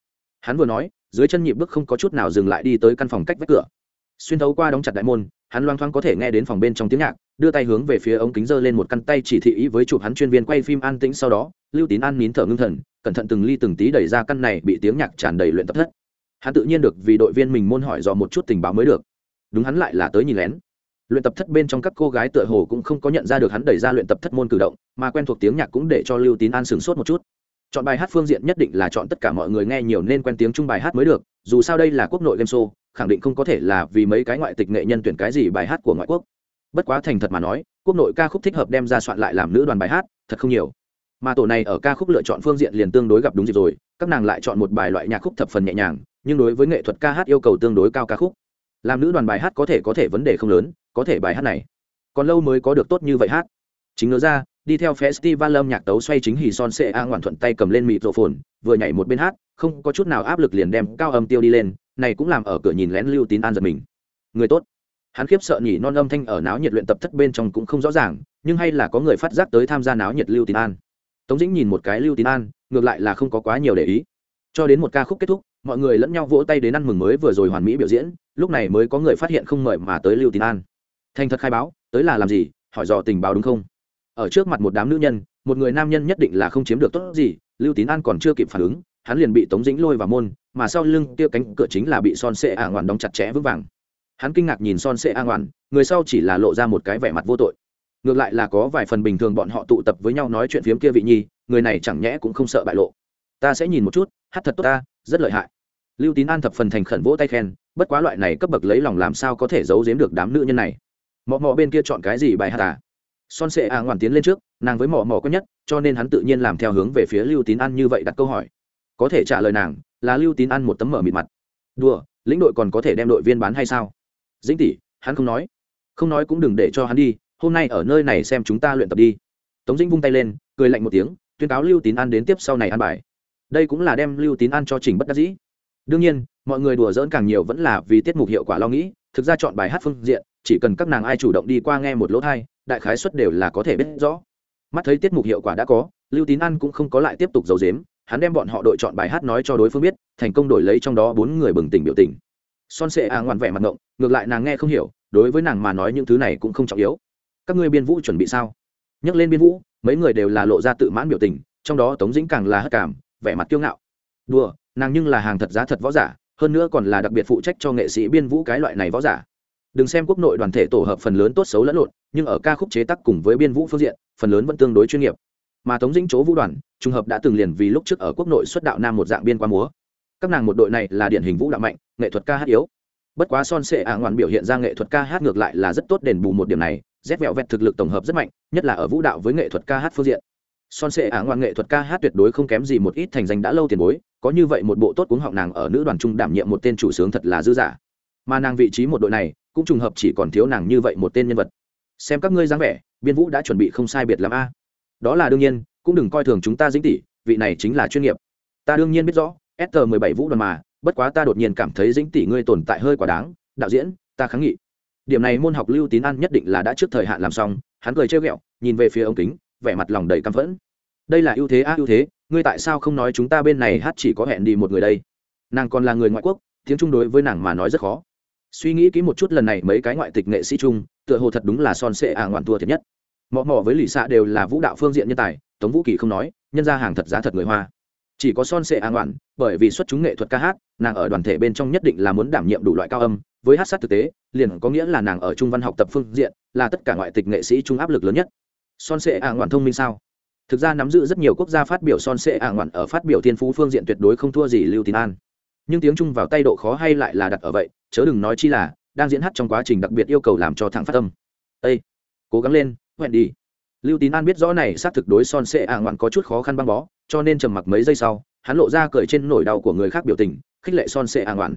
Speaker 1: Hắn vừa nói, dưới chân nhịp bước không có chút nào dừng lại đi tới căn phòng cách vách cửa. Xuyên thấu qua đóng chặt đại môn, hắn loang thoáng có thể nghe đến phòng bên trong tiếng nhạc, đưa tay hướng về phía ống kính giơ lên một căn tay chỉ thị ý với chụp hắn chuyên viên quay phim an tĩnh sau đó, lưu tín an nín thở ngưng thần, cẩn thận từng ly từng tí đẩy ra căn này bị tiếng nhạc tràn đầy luyện tập thất. Hắn tự nhiên được vì đội viên mình môn hỏi dò một chút tình báo mới được. Đúng hắn lại là tới nhìn lén. Luyện tập thất bên trong các cô gái tựa hồ cũng không có nhận ra được hắn đẩy ra luyện tập thất môn cử động, mà quen thuộc tiếng nhạc cũng để cho lưu tín an sửng sốt một chút chọn bài hát phương diện nhất định là chọn tất cả mọi người nghe nhiều nên quen tiếng chung bài hát mới được, dù sao đây là quốc nội game show, khẳng định không có thể là vì mấy cái ngoại tịch nghệ nhân tuyển cái gì bài hát của ngoại quốc. Bất quá thành thật mà nói, quốc nội ca khúc thích hợp đem ra soạn lại làm nữ đoàn bài hát, thật không nhiều. Mà tổ này ở ca khúc lựa chọn phương diện liền tương đối gặp đúng dịp rồi, các nàng lại chọn một bài loại nhạc khúc thập phần nhẹ nhàng, nhưng đối với nghệ thuật ca hát yêu cầu tương đối cao ca khúc. Làm nữ đoàn bài hát có thể có thể vấn đề không lớn, có thể bài hát này. Còn lâu mới có được tốt như vậy hát. Chính ngớ ra đi theo festival âm nhạc tấu xoay chính hì son sệ a ngoạn thuận tay cầm lên mịt rộ phồn vừa nhảy một bên hát, không có chút nào áp lực liền đem cao âm tiêu đi lên, này cũng làm ở cửa nhìn lén lưu tín an giật mình. Người tốt. Hắn khiếp sợ nhỉ, non âm thanh ở náo nhiệt luyện tập thất bên trong cũng không rõ ràng, nhưng hay là có người phát giác tới tham gia náo nhiệt lưu tín an. Tống dĩnh nhìn một cái lưu tín an, ngược lại là không có quá nhiều để ý. Cho đến một ca khúc kết thúc, mọi người lẫn nhau vỗ tay đến ăn mừng mới vừa rồi hoàn mỹ biểu diễn, lúc này mới có người phát hiện không mời mà tới lưu tín an. Thành thật khai báo, tới là làm gì, hỏi dò tình báo đúng không? Ở trước mặt một đám nữ nhân một người nam nhân nhất định là không chiếm được tốt gì lưu tín an còn chưa kịp phản ứng hắn liền bị tống dĩnh lôi vào môn mà sau lưng kia cánh cửa chính là bị son sệ a ngoản đóng chặt chẽ vững vàng. Hắn kinh ngạc nhìn son sệ a ngoản, người sau chỉ là lộ ra một cái vẻ mặt vô tội. Ngược lại là có vài phần bình thường bọn họ tụ tập với nhau nói chuyện phiếm kia vị nhi người này chẳng nhẽ cũng không sợ bại lộ. Ta sẽ nhìn một chút hát thật tốt ta rất lợi hại. Lưu tín an thập phần thành khẩn vỗ tay khen bất quá loại này cấp bậc lấy lòng làm sao có thể giấu giếm được đám nữ nhân này. Mọ mọ bên kia chọn cái gì bài hát à? Son sệ a ngoản tiến lên trước, nàng với mỏ mỏ có nhất, cho nên hắn tự nhiên làm theo hướng về phía lưu tín an như vậy đặt câu hỏi. Có thể trả lời nàng, là lưu tín an một tấm mở mịt mặt. Đùa, lĩnh đội còn có thể đem đội viên bán hay sao? Dĩnh tỷ, hắn không nói. Không nói cũng đừng để cho hắn đi, hôm nay ở nơi này xem chúng ta luyện tập đi. Tống dĩnh vung tay lên, cười lạnh một tiếng, tuyên cáo lưu tín an đến tiếp sau này ăn bài. Đây cũng là đem lưu tín an cho trình bất đắc dĩ. Đương nhiên, mọi người đùa dỡn càng nhiều vẫn là vì tiết mục hiệu quả lo nghĩ, thực ra chọn bài hát phương diện, chỉ cần các nàng ai chủ động đi qua nghe một lỗ thai đại khái suất đều là có thể biết rõ. Mắt thấy tiết mục hiệu quả đã có, lưu tín an cũng không có lại tiếp tục giấu dếm hắn đem bọn họ đội chọn bài hát nói cho đối phương biết, thành công đổi lấy trong đó bốn người bừng tỉnh biểu tình. Son sệ à ngoan vẻ mặt ngộng, ngược lại nàng nghe không hiểu, đối với nàng mà nói những thứ này cũng không trọng yếu. Các ngươi biên vũ chuẩn bị sao? Nhắc lên biên vũ, mấy người đều là lộ ra tự mãn biểu tình, trong đó tống dĩnh càng là hất cảm, vẻ mặt kiêu ngạo. Đùa, nàng nhưng là hàng thật giá thật võ giả, hơn nữa còn là đặc biệt phụ trách cho nghệ sĩ biên vũ cái loại này võ giả đừng xem quốc nội đoàn thể tổ hợp phần lớn tốt xấu lẫn lộn, nhưng ở ca khúc chế tác cùng với biên vũ phương diện, phần lớn vẫn tương đối chuyên nghiệp. Mà tống dĩnh chỗ vũ đoàn, trùng hợp đã từng liền vì lúc trước ở quốc nội xuất đạo nam một dạng biên qua múa. Các nàng một đội này là điển hình vũ đạo mạnh, nghệ thuật ca hát yếu. Bất quá son sệ ả ngoạn biểu hiện ra nghệ thuật ca hát ngược lại là rất tốt đền bù một điểm này rét vẹo vẹt thực lực tổng hợp rất mạnh, nhất là ở vũ đạo với nghệ thuật ca hát phương diện. Son sệ ả ngoạn nghệ thuật ca hát tuyệt đối không kém gì một ít thành danh đã lâu tiền bối, có như vậy một bộ tốt cuống họng nàng ở nữ đoàn trung đảm nhiệm một tên chủ sướng thật là dư giả mà nàng vị trí một đội này cũng trùng hợp chỉ còn thiếu nàng như vậy một tên nhân vật. Xem các ngươi dáng vẻ, biên vũ đã chuẩn bị không sai biệt l a. Đó là đương nhiên, cũng đừng coi thường chúng ta dính tỷ, vị này chính là chuyên nghiệp. Ta đương nhiên biết rõ st mười bảy vũ đoàn mà, bất quá ta đột nhiên cảm thấy dính tỷ ngươi tồn tại hơi quá đáng, đạo diễn, ta kháng nghị. Điểm này môn học lưu tín an nhất định là đã trước thời hạn làm xong, hắn cười trêu ghẹo, nhìn về phía ống kính, vẻ mặt lòng đầy căm phẫn. Đây là ưu thế a, ưu thế, ngươi tại sao không nói chúng ta bên này hát chỉ có hẹn đi một người đây? Nàng còn là người ngoại quốc, tiếng trung đối với nàng mà nói rất khó suy nghĩ kỹ một chút lần này mấy cái ngoại tịch nghệ sĩ chung, tựa hồ thật đúng là son sệ à ngoạn thua thiệt nhất. Mọ mọ với lì xạ đều là vũ đạo phương diện nhân tài, tống vũ kỳ không nói, nhân ra hàng thật giá thật người hoa. Chỉ có son sệ à ngoạn, bởi vì xuất chúng nghệ thuật ca hát, nàng ở đoàn thể bên trong nhất định là muốn đảm nhiệm đủ loại cao âm. Với hát sát thực tế, liền có nghĩa là nàng ở trung văn học tập phương diện, là tất cả ngoại tịch nghệ sĩ trung áp lực lớn nhất. Son sệ à ngoạn thông minh sao? Thực ra nắm giữ rất nhiều quốc gia phát biểu son sệ à ngoạn ở phát biểu thiên phú phương diện tuyệt đối không thua gì lưu tín an nhưng tiếng trung vào tay độ khó hay lại là đặt ở vậy, chớ đừng nói chi là, đang diễn hát trong quá trình đặc biệt yêu cầu làm cho thẳng phát tâm ây cố gắng lên, hẹn đi. Lưu tín an biết rõ này xác thực đối son sệ ạ ngoạn có chút khó khăn băng bó, cho nên trầm mặc mấy giây sau, hắn lộ ra cười trên nỗi đau của người khác biểu tình, khích lệ son sệ ạ ngoạn.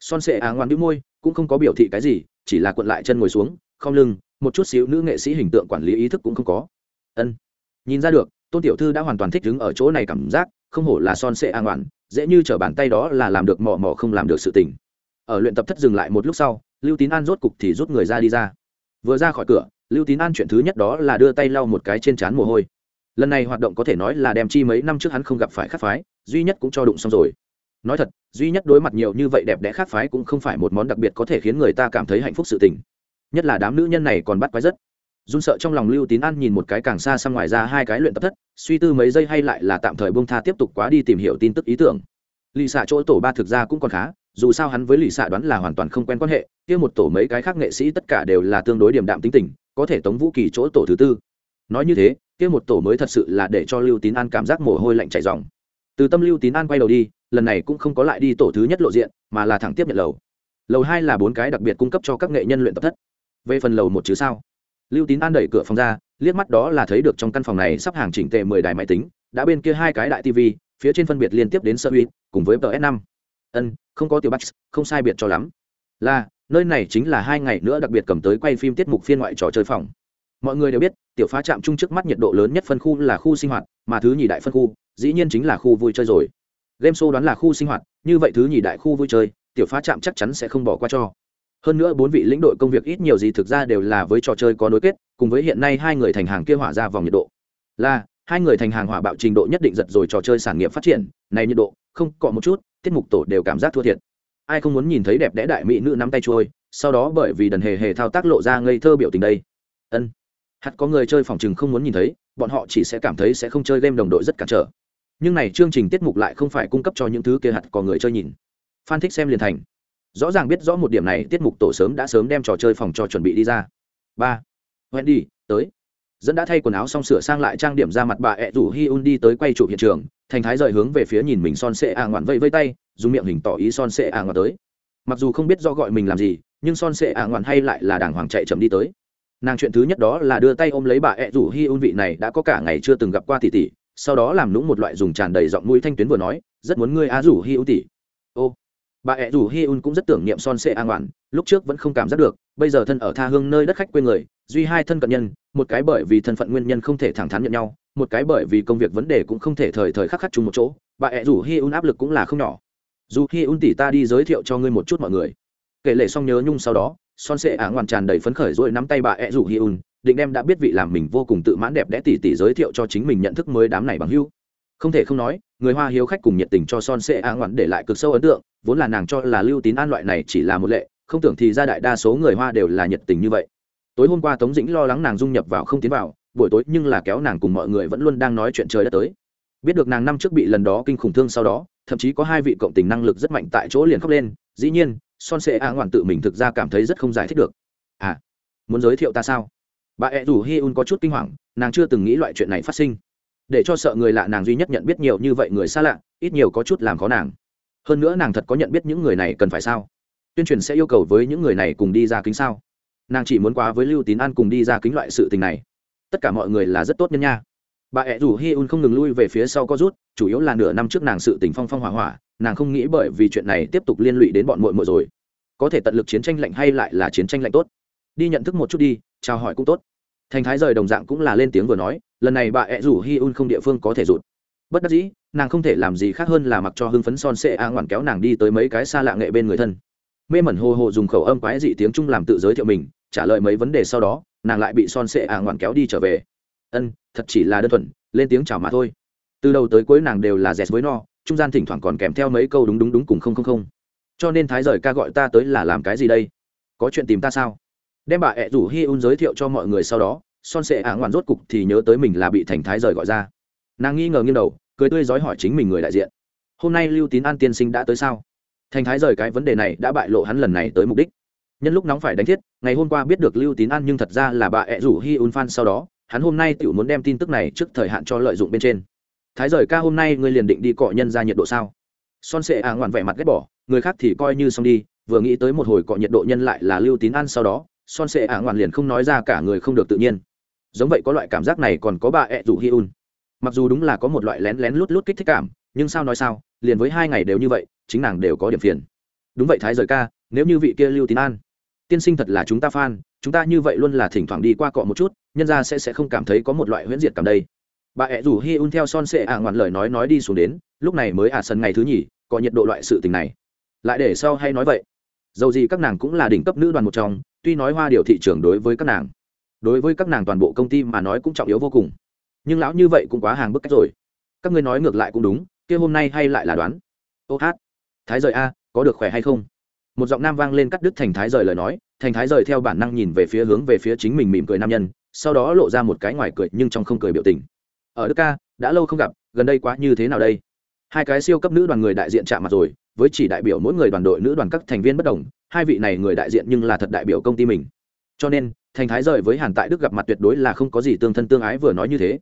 Speaker 1: Son sệ ạ ngoạn đĩu môi, cũng không có biểu thị cái gì, chỉ là cuộn lại chân ngồi xuống, không lưng, một chút xíu nữ nghệ sĩ hình tượng quản lý ý thức cũng không có. Ân. Nhìn ra được, tôn tiểu thư đã hoàn toàn thích đứng ở chỗ này cảm giác không hổ là son sệ an ngoạn dễ như t bàn tay đó là làm được mò mò không làm được sự tình. Ở luyện tập thất dừng lại một lúc sau, lưu tín an rốt cục thì rút người ra đi ra. Vừa ra khỏi cửa, lưu tín an chuyện thứ nhất đó là đưa tay lau một cái trên trán mồ hôi. Lần này hoạt động có thể nói là đem chi mấy năm trước hắn không gặp phải khắc phái, duy nhất cũng cho đụng xong rồi. Nói thật, duy nhất đối mặt nhiều như vậy đẹp đẽ khác phái cũng không phải một món đặc biệt có thể khiến người ta cảm thấy hạnh phúc sự tình. Nhất là đám nữ nhân này còn bắt quái rất run sợ trong lòng lưu tín an nhìn một cái càng xa xăm ngoài ra hai cái luyện tập thất, suy tư mấy giây hay lại là tạm thời bông tha tiếp tục quá đi tìm hiểu tin tức ý tưởng. Lì xạ chỗ tổ ba thực ra cũng còn khá, dù sao hắn với lì xạ đoán là hoàn toàn không quen quan hệ, kia một tổ mấy cái khác nghệ sĩ tất cả đều là tương đối điểm đạm tính tình, có thể tống vũ kỳ chỗ tổ thứ tư. Nói như thế, kia một tổ mới thật sự là để cho lưu tín an cảm giác mồ hôi lạnh chảy dòng từ tâm lưu tín an quay đầu đi, lần này cũng không có lại đi tổ thứ nhất lộ diện, mà là thẳng tiếp nhận lầu. Lầu hai là bốn cái đặc biệt cung cấp cho các nghệ nhân luyện tập thất. Về phần lầu một chứ sao? Lưu tín an đẩy cửa phòng ra liếc mắt đó là thấy được trong căn phòng này sắp hàng chỉnh tề mười đài máy tính đã bên kia hai cái đại tv phía trên phân biệt liên tiếp đến sơ uy cùng với ps năm. Ân không có tiểu Bách, không sai biệt cho lắm. Là nơi này chính là hai ngày nữa đặc biệt cầm tới quay phim tiết mục phiên ngoại trò chơi phòng. Mọi người đều biết tiểu phá trạm chung trước mắt nhiệt độ lớn nhất phân khu là khu sinh hoạt mà thứ nhì đại phân khu dĩ nhiên chính là khu vui chơi rồi. Game show đoán là khu sinh hoạt như vậy thứ nhì đại khu vui chơi tiểu phá trạm chắc chắn sẽ không bỏ qua cho hơn nữa bốn vị lĩnh đội công việc ít nhiều gì thực ra đều là với trò chơi có nối kết, cùng với hiện nay hai người thành hàng kia hỏa ra vòng nhiệt độ. Là, hai người thành hàng hỏa bạo trình độ nhất định giật rồi trò chơi sản nghiệp phát triển, này nhiệt độ, không, cọ một chút, tiết mục tổ đều cảm giác thua thiệt. Ai không muốn nhìn thấy đẹp đẽ đại mỹ nữ nắm tay trôi, sau đó bởi vì đần hề hề thao tác lộ ra ngây thơ biểu tình đây. Ân. Hắt có người chơi phòng chừng không muốn nhìn thấy, bọn họ chỉ sẽ cảm thấy sẽ không chơi game đồng đội rất cản trở. Nhưng này chương trình tiết mục lại không phải cung cấp cho những thứ kia hạt có người chơi nhìn. Fan thích xem liền thành rõ ràng biết rõ một điểm này, tiết mục tổ sớm đã sớm đem trò chơi phòng cho chuẩn bị đi ra. Ba. Wendy, tới. Dẫn đã thay quần áo xong sửa sang lại trang điểm ra mặt bà ẹ rủ hi un đi tới quay chụp hiện trường, thành thái rời hướng về phía nhìn mình son sệ à ngoạn vây vây tay, dùng miệng hình tỏ ý son sệ à ngoạn tới. Mặc dù không biết do gọi mình làm gì, nhưng son sệ à ngoạn hay lại là đàng hoàng chạy chậm đi tới. Nàng chuyện thứ nhất đó là đưa tay ôm lấy bà ẹ rủ hi un vị này đã có cả ngày chưa từng gặp qua tỷ tỷ, sau đó làm lũng một loại dùng tràn đầy giọng mũi thanh tuyến vừa nói, rất muốn ngươi á rủ hi un tỷ. Ô bà ẹ rủ hi un cũng rất tưởng niệm son sệ an oản lúc trước vẫn không cảm giác được, bây giờ thân ở tha hương nơi đất khách quê người, duy hai thân cận nhân, một cái bởi vì thân phận nguyên nhân không thể thẳng thắn nhận nhau, một cái bởi vì công việc vấn đề cũng không thể thời thời khắc khắc chung một chỗ, bà ẹ rủ hi un áp lực cũng là không nhỏ. Dù hi un tỷ ta đi giới thiệu cho ngươi một chút mọi người. Kể lệ xong nhớ nhung sau đó, son sệ ả ngoan tràn đầy phấn khởi rồi nắm tay bà ẹ rủ hi un định đem đã biết vị làm mình vô cùng tự mãn đẹp đẽ tỉ tỉ giới thiệu cho chính mình nhận thức mới đám này bằng hưu không thể không nói, người hoa hiếu khách cùng nhiệt tình cho son sệ ả ngoạn để lại cực sâu ấn tượng, vốn là nàng cho là lưu tín an loại này chỉ là một lệ, không tưởng thì ra đại đa số người hoa đều là nhiệt tình như vậy. Tối hôm qua tống dĩnh lo lắng nàng dung nhập vào không tiến vào, buổi tối nhưng là kéo nàng cùng mọi người vẫn luôn đang nói chuyện trời đất tới. Biết được nàng năm trước bị lần đó kinh khủng thương sau đó, thậm chí có hai vị cộng tình năng lực rất mạnh tại chỗ liền khóc lên, dĩ nhiên, son sệ a ngoạn tự mình thực ra cảm thấy rất không giải thích được. À muốn giới thiệu ta sao? Bà ẹ rủ hi un có chút kinh hoàng, nàng chưa từng nghĩ loại chuyện này phát sinh để cho sợ người lạ nàng duy nhất nhận biết nhiều như vậy người xa lạ, ít nhiều có chút làm khó nàng. Hơn nữa nàng thật có nhận biết những người này cần phải sao? Tuyên truyền sẽ yêu cầu với những người này cùng đi ra kính sao? Nàng chỉ muốn quá với lưu tín an cùng đi ra kính loại sự tình này. Tất cả mọi người là rất tốt nhân nha. Bà ẹ rủ hi un không ngừng lui về phía sau có rút, chủ yếu là nửa năm trước nàng sự tình phong phong hỏa hỏa, nàng không nghĩ bởi vì chuyện này tiếp tục liên lụy đến bọn mội mội rồi. Có thể tận lực chiến tranh lạnh hay lại là chiến tranh lạnh tốt. Đi nhận thức một chút đi, chào hỏi cũng tốt thành thái rời đồng dạng cũng là lên tiếng vừa nói, lần này bà ẹ rủ hi un không địa phương có thể rụt. Bất đắc dĩ, nàng không thể làm gì khác hơn là mặc cho hưng phấn son sệ a ngoằn kéo nàng đi tới mấy cái xa lạ nghệ bên người thân. Mê mẩn hồ hồ dùng khẩu âm quái dị tiếng trung làm tự giới thiệu mình, trả lời mấy vấn đề sau đó, nàng lại bị son sệ a ngoằn kéo đi trở về. Ân, thật chỉ là đơn thuần, lên tiếng chào mà thôi. Từ đầu tới cuối nàng đều là dẹt với no, trung gian thỉnh thoảng còn kèm theo mấy câu đúng đúng đúng cùng không không không. Cho nên thái rời ca gọi ta tới là làm cái gì đây? Có chuyện tìm ta sao? Đem bà ẹ rủ hi un giới thiệu cho mọi người sau đó, son sệ ả ngoạn rốt cục thì nhớ tới mình là bị thành thái rời gọi ra. Nàng nghi ngờ nghiêng đầu, cười tươi dói hỏi chính mình người đại diện. Hôm nay lưu tín an tiên sinh đã tới sao? Thành thái rời cái vấn đề này đã bại lộ hắn lần này tới mục đích. Nhân lúc nóng phải đánh thiết, ngày hôm qua biết được lưu tín an nhưng thật ra là bà ẹ rủ hi un fan sau đó, hắn hôm nay tự muốn đem tin tức này trước thời hạn cho lợi dụng bên trên. Thái rời ca hôm nay ngươi liền định đi cọ nhân ra nhiệt độ sao? Son sệ ả ngoạn vẻ mặt ghét bỏ, người khác thì coi như xong đi, vừa nghĩ tới một hồi cọ nhiệt độ nhân lại là lưu tín an sau đó son sệ ả ngoạn liền không nói ra cả người không được tự nhiên. Giống vậy có loại cảm giác này còn có bà ẹ rủ hi un. Mặc dù đúng là có một loại lén lén lút lút kích thích cảm, nhưng sao nói sao, liền với hai ngày đều như vậy, chính nàng đều có điểm phiền. Đúng vậy thái rời ca, nếu như vị kia lưu tín an, tiên sinh thật là chúng ta f chúng ta như vậy luôn là thỉnh thoảng đi qua cọ một chút, nhân ra sẽ sẽ không cảm thấy có một loại huyễn diệt cảm đây. Bà ẹ rủ hi un theo son sệ ả ngoạn lời nói nói đi xuống đến, lúc này mới ả sân ngày thứ nhì, có nhiệt độ loại sự tình này. Lại để sau hay nói vậy. Dầu gì các nàng cũng là đỉnh cấp nữ đoàn một trong tuy nói hoa điều thị trường đối với các nàng, đối với các nàng toàn bộ công ty mà nói cũng trọng yếu vô cùng, nhưng lão như vậy cũng quá hàng bức cách rồi. Các ngươi nói ngược lại cũng đúng, kia hôm nay hay lại là đoán. Ô hát, thái rời a, có được khỏe hay không? Một giọng nam vang lên cắt đứt thành thái rời lời nói, thành thái rời theo bản năng nhìn về phía hướng về phía chính mình mỉm cười nam nhân, sau đó lộ ra một cái ngoài cười nhưng trong không cười biểu tình. Ở đức ca, đã lâu không gặp, gần đây quá như thế nào đây? Hai cái siêu cấp nữ đoàn người đại diện chạm mặt rồi, với chỉ đại biểu mỗi người đoàn đội nữ đoàn các thành viên bất đồng hai vị này người đại diện nhưng là thật đại biểu công ty mình. Cho nên, thành thái rời với hàn tại đức gặp mặt tuyệt đối là không có gì tương thân tương ái vừa nói như thế.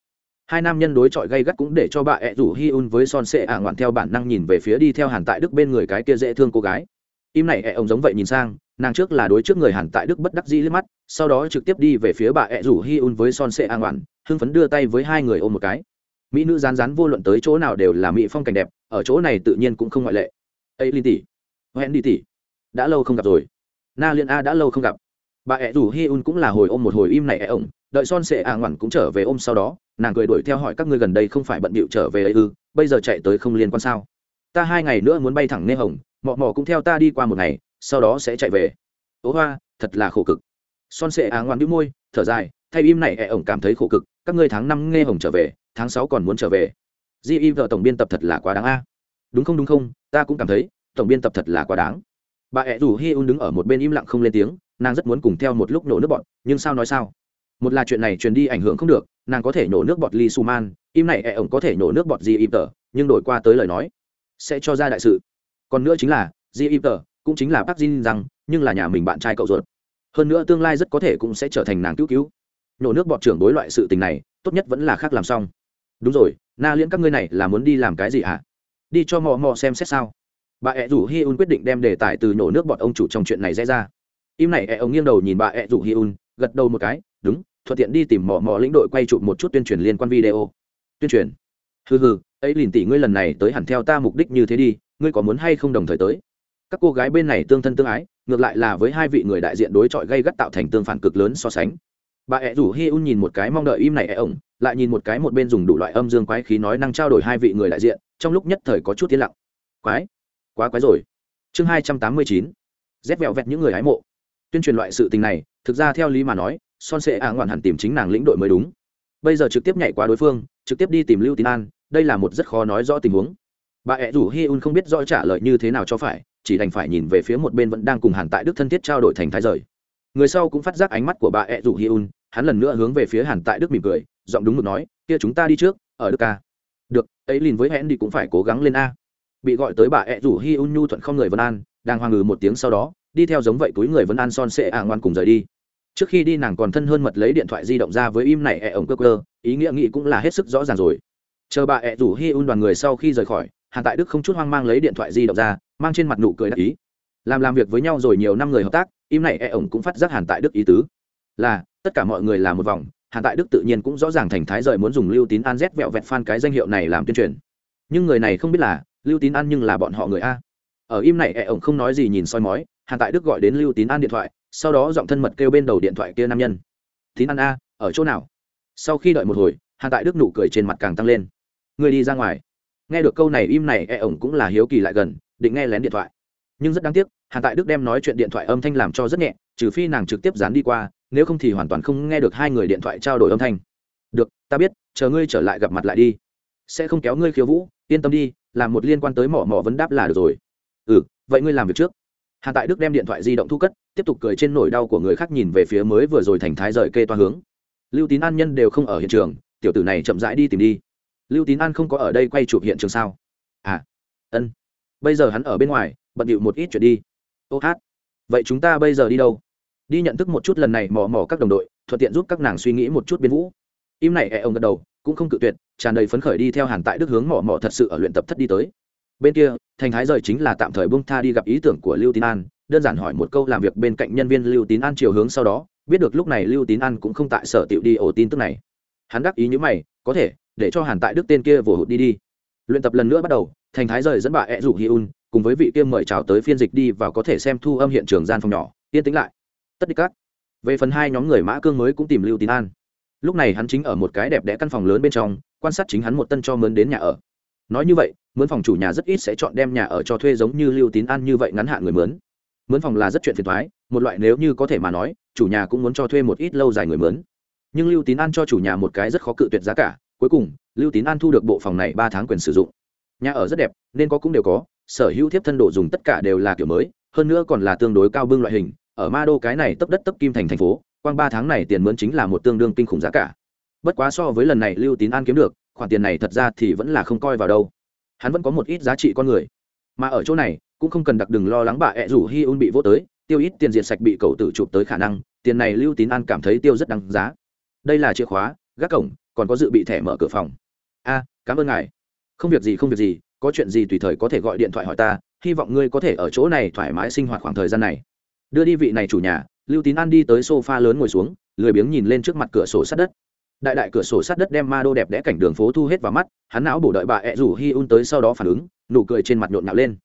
Speaker 1: Hai nam nhân đối chọi gây gắt cũng để cho bà ẹ rủ hi un với son sệ ả ngoạn theo bản năng nhìn về phía đi theo hàn tại đức bên người cái kia dễ thương cô gái. Im này ẹ, ông giống vậy nhìn sang, nàng trước là đối trước người hàn tại đức bất đắc dĩ liếc mắt, sau đó trực tiếp đi về phía bà ẹ rủ hi un với son sệ ả ngoạn, hưng phấn đưa tay với hai người ôm một cái. Mỹ nữ rán rán vô luận tới chỗ nào đều là mỹ phong cảnh đẹp, ở chỗ này tự nhiên cũng không ngoại lệ. Ấy linh tỷ. Hẹn đi tỷ đã lâu không gặp rồi. Na liên a đã lâu không gặp. Bà ẹ rủ hi un cũng là hồi ôm một hồi im này ẹ ổng, đợi son sệ a ngoằn cũng trở về ôm sau đó, nàng cười đuổi theo hỏi các ngươi gần đây không phải bận bịu trở về ấy ư, bây giờ chạy tới không liên quan sao? Ta hai ngày nữa muốn bay thẳng nê hồng, mọ mọ cũng theo ta đi qua một ngày, sau đó sẽ chạy về. Ố hoa, thật là khổ cực. Son sệ a ngoằn đĩu môi, thở dài, thay im này ẹ ổng cảm thấy khổ cực, các ngươi tháng năm nghe hồng trở về, tháng sáu còn muốn trở về. Di vợ tổng biên tập thật là quá đáng a. Đúng không đúng không, ta cũng cảm thấy tổng biên tập thật là quá đáng bà ẹ rủ hi un đứng ở một bên im lặng không lên tiếng, nàng rất muốn cùng theo một lúc nổ nước bọt, nhưng sao nói sao? Một là chuyện này truyền đi ảnh hưởng không được, nàng có thể nổ nước bọt Lee su man im này ẹ ổng có thể nổ nước bọt di im tờ, nhưng đổi qua tới lời nói, sẽ cho ra đại sự. Còn nữa chính là di im tờ cũng chính là bác Jin rằng nhưng là nhà mình bạn trai cậu ruột. Hơn nữa tương lai rất có thể cũng sẽ trở thành nàng cứu cứu. Nổ nước bọt trưởng đối loại sự tình này, tốt nhất vẫn là khác làm xong. Đúng rồi, na liễn các ngươi này là muốn đi làm cái gì ạ à? đi cho mò mò xem xét sao bà ẹ rủ hi un quyết định đem đề tài từ nổ nước bọn ông chủ trong chuyện này rẽ ra. Im này ẹ ông nghiêng đầu nhìn bà ẹ rủ hi un, gật đầu một cái, đúng, thuận tiện đi tìm mò mò lĩnh đội quay chụp một chút tuyên truyền liên quan video. Tuyên truyền? Hừ hừ, ấy lìn tỷ ngươi lần này tới hẳn theo ta mục đích như thế đi, ngươi có muốn hay không đồng thời tới? Các cô gái bên này tương thân tương ái, ngược lại là với hai vị người đại diện đối chọi gây gắt tạo thành tương phản cực lớn so sánh. Bà ẹ rủ hi un nhìn một cái mong đợi im này ẹ ổng lại nhìn một cái một bên dùng đủ loại âm dương quái khí nói năng trao đổi hai vị người đại diện, trong lúc nhất thời có chút tiến lặng. Quái quá quái rồi. Chương hai trăm tám mươi chín rét vẹo vẹt những người hái mộ. Tuyên truyền loại sự tình này, thực ra theo lý mà nói, son sệ ả ngoạn hẳn tìm chính nàng lĩnh đội mới đúng. Bây giờ trực tiếp nhảy qua đối phương, trực tiếp đi tìm lưu tín an, đây là một rất khó nói rõ tình huống. Bà ẹ rủ hi un không biết rõ trả lời như thế nào cho phải, chỉ đành phải nhìn về phía một bên vẫn đang cùng hàn tại đức thân thiết trao đổi thành thái rời. Người sau cũng phát giác ánh mắt của bà ẹ rủ hi un, hắn lần nữa hướng về phía hàn tại đức mỉm cười, giọng đúng mực nói, kia chúng ta đi trước, ở đức ca. Được, ấy liền với hẹn đi cũng phải cố gắng lên a bị gọi tới bà ẹ rủ hi un nhu thuận không người vân an, đang hoang ngừ một tiếng sau đó, đi theo giống vậy túi người vân an son sệ ạ ngoan cùng rời đi. Trước khi đi nàng còn thân hơn mật lấy điện thoại di động ra với im này ẹ ổng cơ cơ, ý nghĩa nghĩ cũng là hết sức rõ ràng rồi. Chờ bà ẹ rủ hi un đoàn người sau khi rời khỏi, hàn tại đức không chút hoang mang lấy điện thoại di động ra, mang trên mặt nụ cười đắc ý. Làm làm việc với nhau rồi nhiều năm người hợp tác, im này ẹ ổng cũng phát giác hàn tại đức ý tứ. Là, tất cả mọi người là một vòng, hàn tại đức tự nhiên cũng rõ ràng thành thái rời muốn dùng lưu tín an z vẹo vẹt phan cái danh hiệu này làm tuyên truyền. Nhưng người này không biết là lưu tín an nhưng là bọn họ người a. Ở im này ẹ ổng không nói gì nhìn soi mói, hàn tại đức gọi đến lưu tín an điện thoại, sau đó giọng thân mật kêu bên đầu điện thoại kia nam nhân. Tín an a, ở chỗ nào? Sau khi đợi một hồi, hàn tại đức nụ cười trên mặt càng tăng lên. Người đi ra ngoài. Nghe được câu này, im này e ổng cũng là hiếu kỳ lại gần, định nghe lén điện thoại. Nhưng rất đáng tiếc, hàn tại đức đem nói chuyện điện thoại âm thanh làm cho rất nhẹ, trừ phi nàng trực tiếp dán đi qua, nếu không thì hoàn toàn không nghe được hai người điện thoại trao đổi âm thanh. Được, ta biết, chờ ngươi trở lại gặp mặt lại đi. Sẽ không kéo ngươi khiêu vũ, yên tâm đi làm một liên quan tới mỏ mỏ vấn đáp là được rồi. Ừ vậy ngươi làm việc trước. Hàn tại đức đem điện thoại di động thu cất, tiếp tục cười trên nỗi đau của người khác nhìn về phía mới vừa rồi thành thái rời kê toa hướng. Lưu tín an nhân đều không ở hiện trường, tiểu tử này chậm rãi đi tìm đi. Lưu tín an không có ở đây quay chụp hiện trường sao? À ân. Bây giờ hắn ở bên ngoài, bận điệu một ít chuyện đi. Ô hát, vậy chúng ta bây giờ đi đâu? Đi nhận thức một chút lần này mò mò các đồng đội, thuận tiện giúp các nàng suy nghĩ một chút biên vũ im này e ông gật đầu, cũng không cự tuyệt, tràn đầy phấn khởi đi theo hàn tại đức hướng mỏ mỏ thật sự ở luyện tập thất đi tới. Bên kia, thành thái rời chính là tạm thời bung tha đi gặp ý tưởng của lưu tín an, đơn giản hỏi một câu làm việc bên cạnh nhân viên lưu tín an chiều hướng sau đó, biết được lúc này lưu tín an cũng không tại sở tiệu đi ổ tin tức này. Hắn đắc ý như mày, có thể, để cho hàn tại đức tên kia vồ hụt đi đi. Luyện tập lần nữa bắt đầu, thành thái rời dẫn bà ed rủ hi un, cùng với vị kia mời chào tới phiên dịch đi và có thể xem thu âm hiện trường gian phòng nhỏ. Yên tĩnh lại. Tất đi cắt về phần hai nhóm người mã cương mới cũng tìm lưu tín an lúc này hắn chính ở một cái đẹp đẽ căn phòng lớn bên trong, quan sát chính hắn một tân cho mướn đến nhà ở. Nói như vậy, mướn phòng chủ nhà rất ít sẽ chọn đem nhà ở cho thuê giống như lưu tín an như vậy ngắn hạn người mướn. Mướn phòng là rất chuyện phiền thoái một loại nếu như có thể mà nói, chủ nhà cũng muốn cho thuê một ít lâu dài người mướn. Nhưng lưu tín an cho chủ nhà một cái rất khó cự tuyệt giá cả, cuối cùng, lưu tín an thu được bộ phòng này ba tháng quyền sử dụng. Nhà ở rất đẹp, nên có cũng đều có, sở hữu thiếp thân đồ dùng tất cả đều là kiểu mới, hơn nữa còn là tương đối cao bưng loại hình, ở ma đô cái này tấp đất tấp kim thành thành phố quang ba tháng này tiền mướn chính là một tương đương kinh khủng giá cả. Bất quá so với lần này lưu tín an kiếm được, khoản tiền này thật ra thì vẫn là không coi vào đâu. Hắn vẫn có một ít giá trị con người. Mà ở chỗ này, cũng không cần đặc đừng lo lắng bà ẹ rủ hi un bị vô tới, tiêu ít tiền diệt sạch bị cậu tử chụp tới khả năng, tiền này lưu tín an cảm thấy tiêu rất đáng giá. Đây là chìa khóa, gác cổng, còn có dự bị thẻ mở cửa phòng. A, cảm ơn ngài. Không việc gì, không việc gì, có chuyện gì tùy thời có thể gọi điện thoại hỏi ta, hy vọng ngươi có thể ở chỗ này thoải mái sinh hoạt khoảng thời gian này. Đưa đi vị này chủ nhà lưu tín an đi tới sofa lớn ngồi xuống, lười biếng nhìn lên trước mặt cửa sổ sát đất. Đại đại cửa sổ sát đất đem ma đô đẹp đẽ cảnh đường phố thu hết vào mắt, hắn não bổ đợi bà ẹ rủ hi un tới sau đó phản ứng, nụ cười trên mặt nhộn nhạo lên.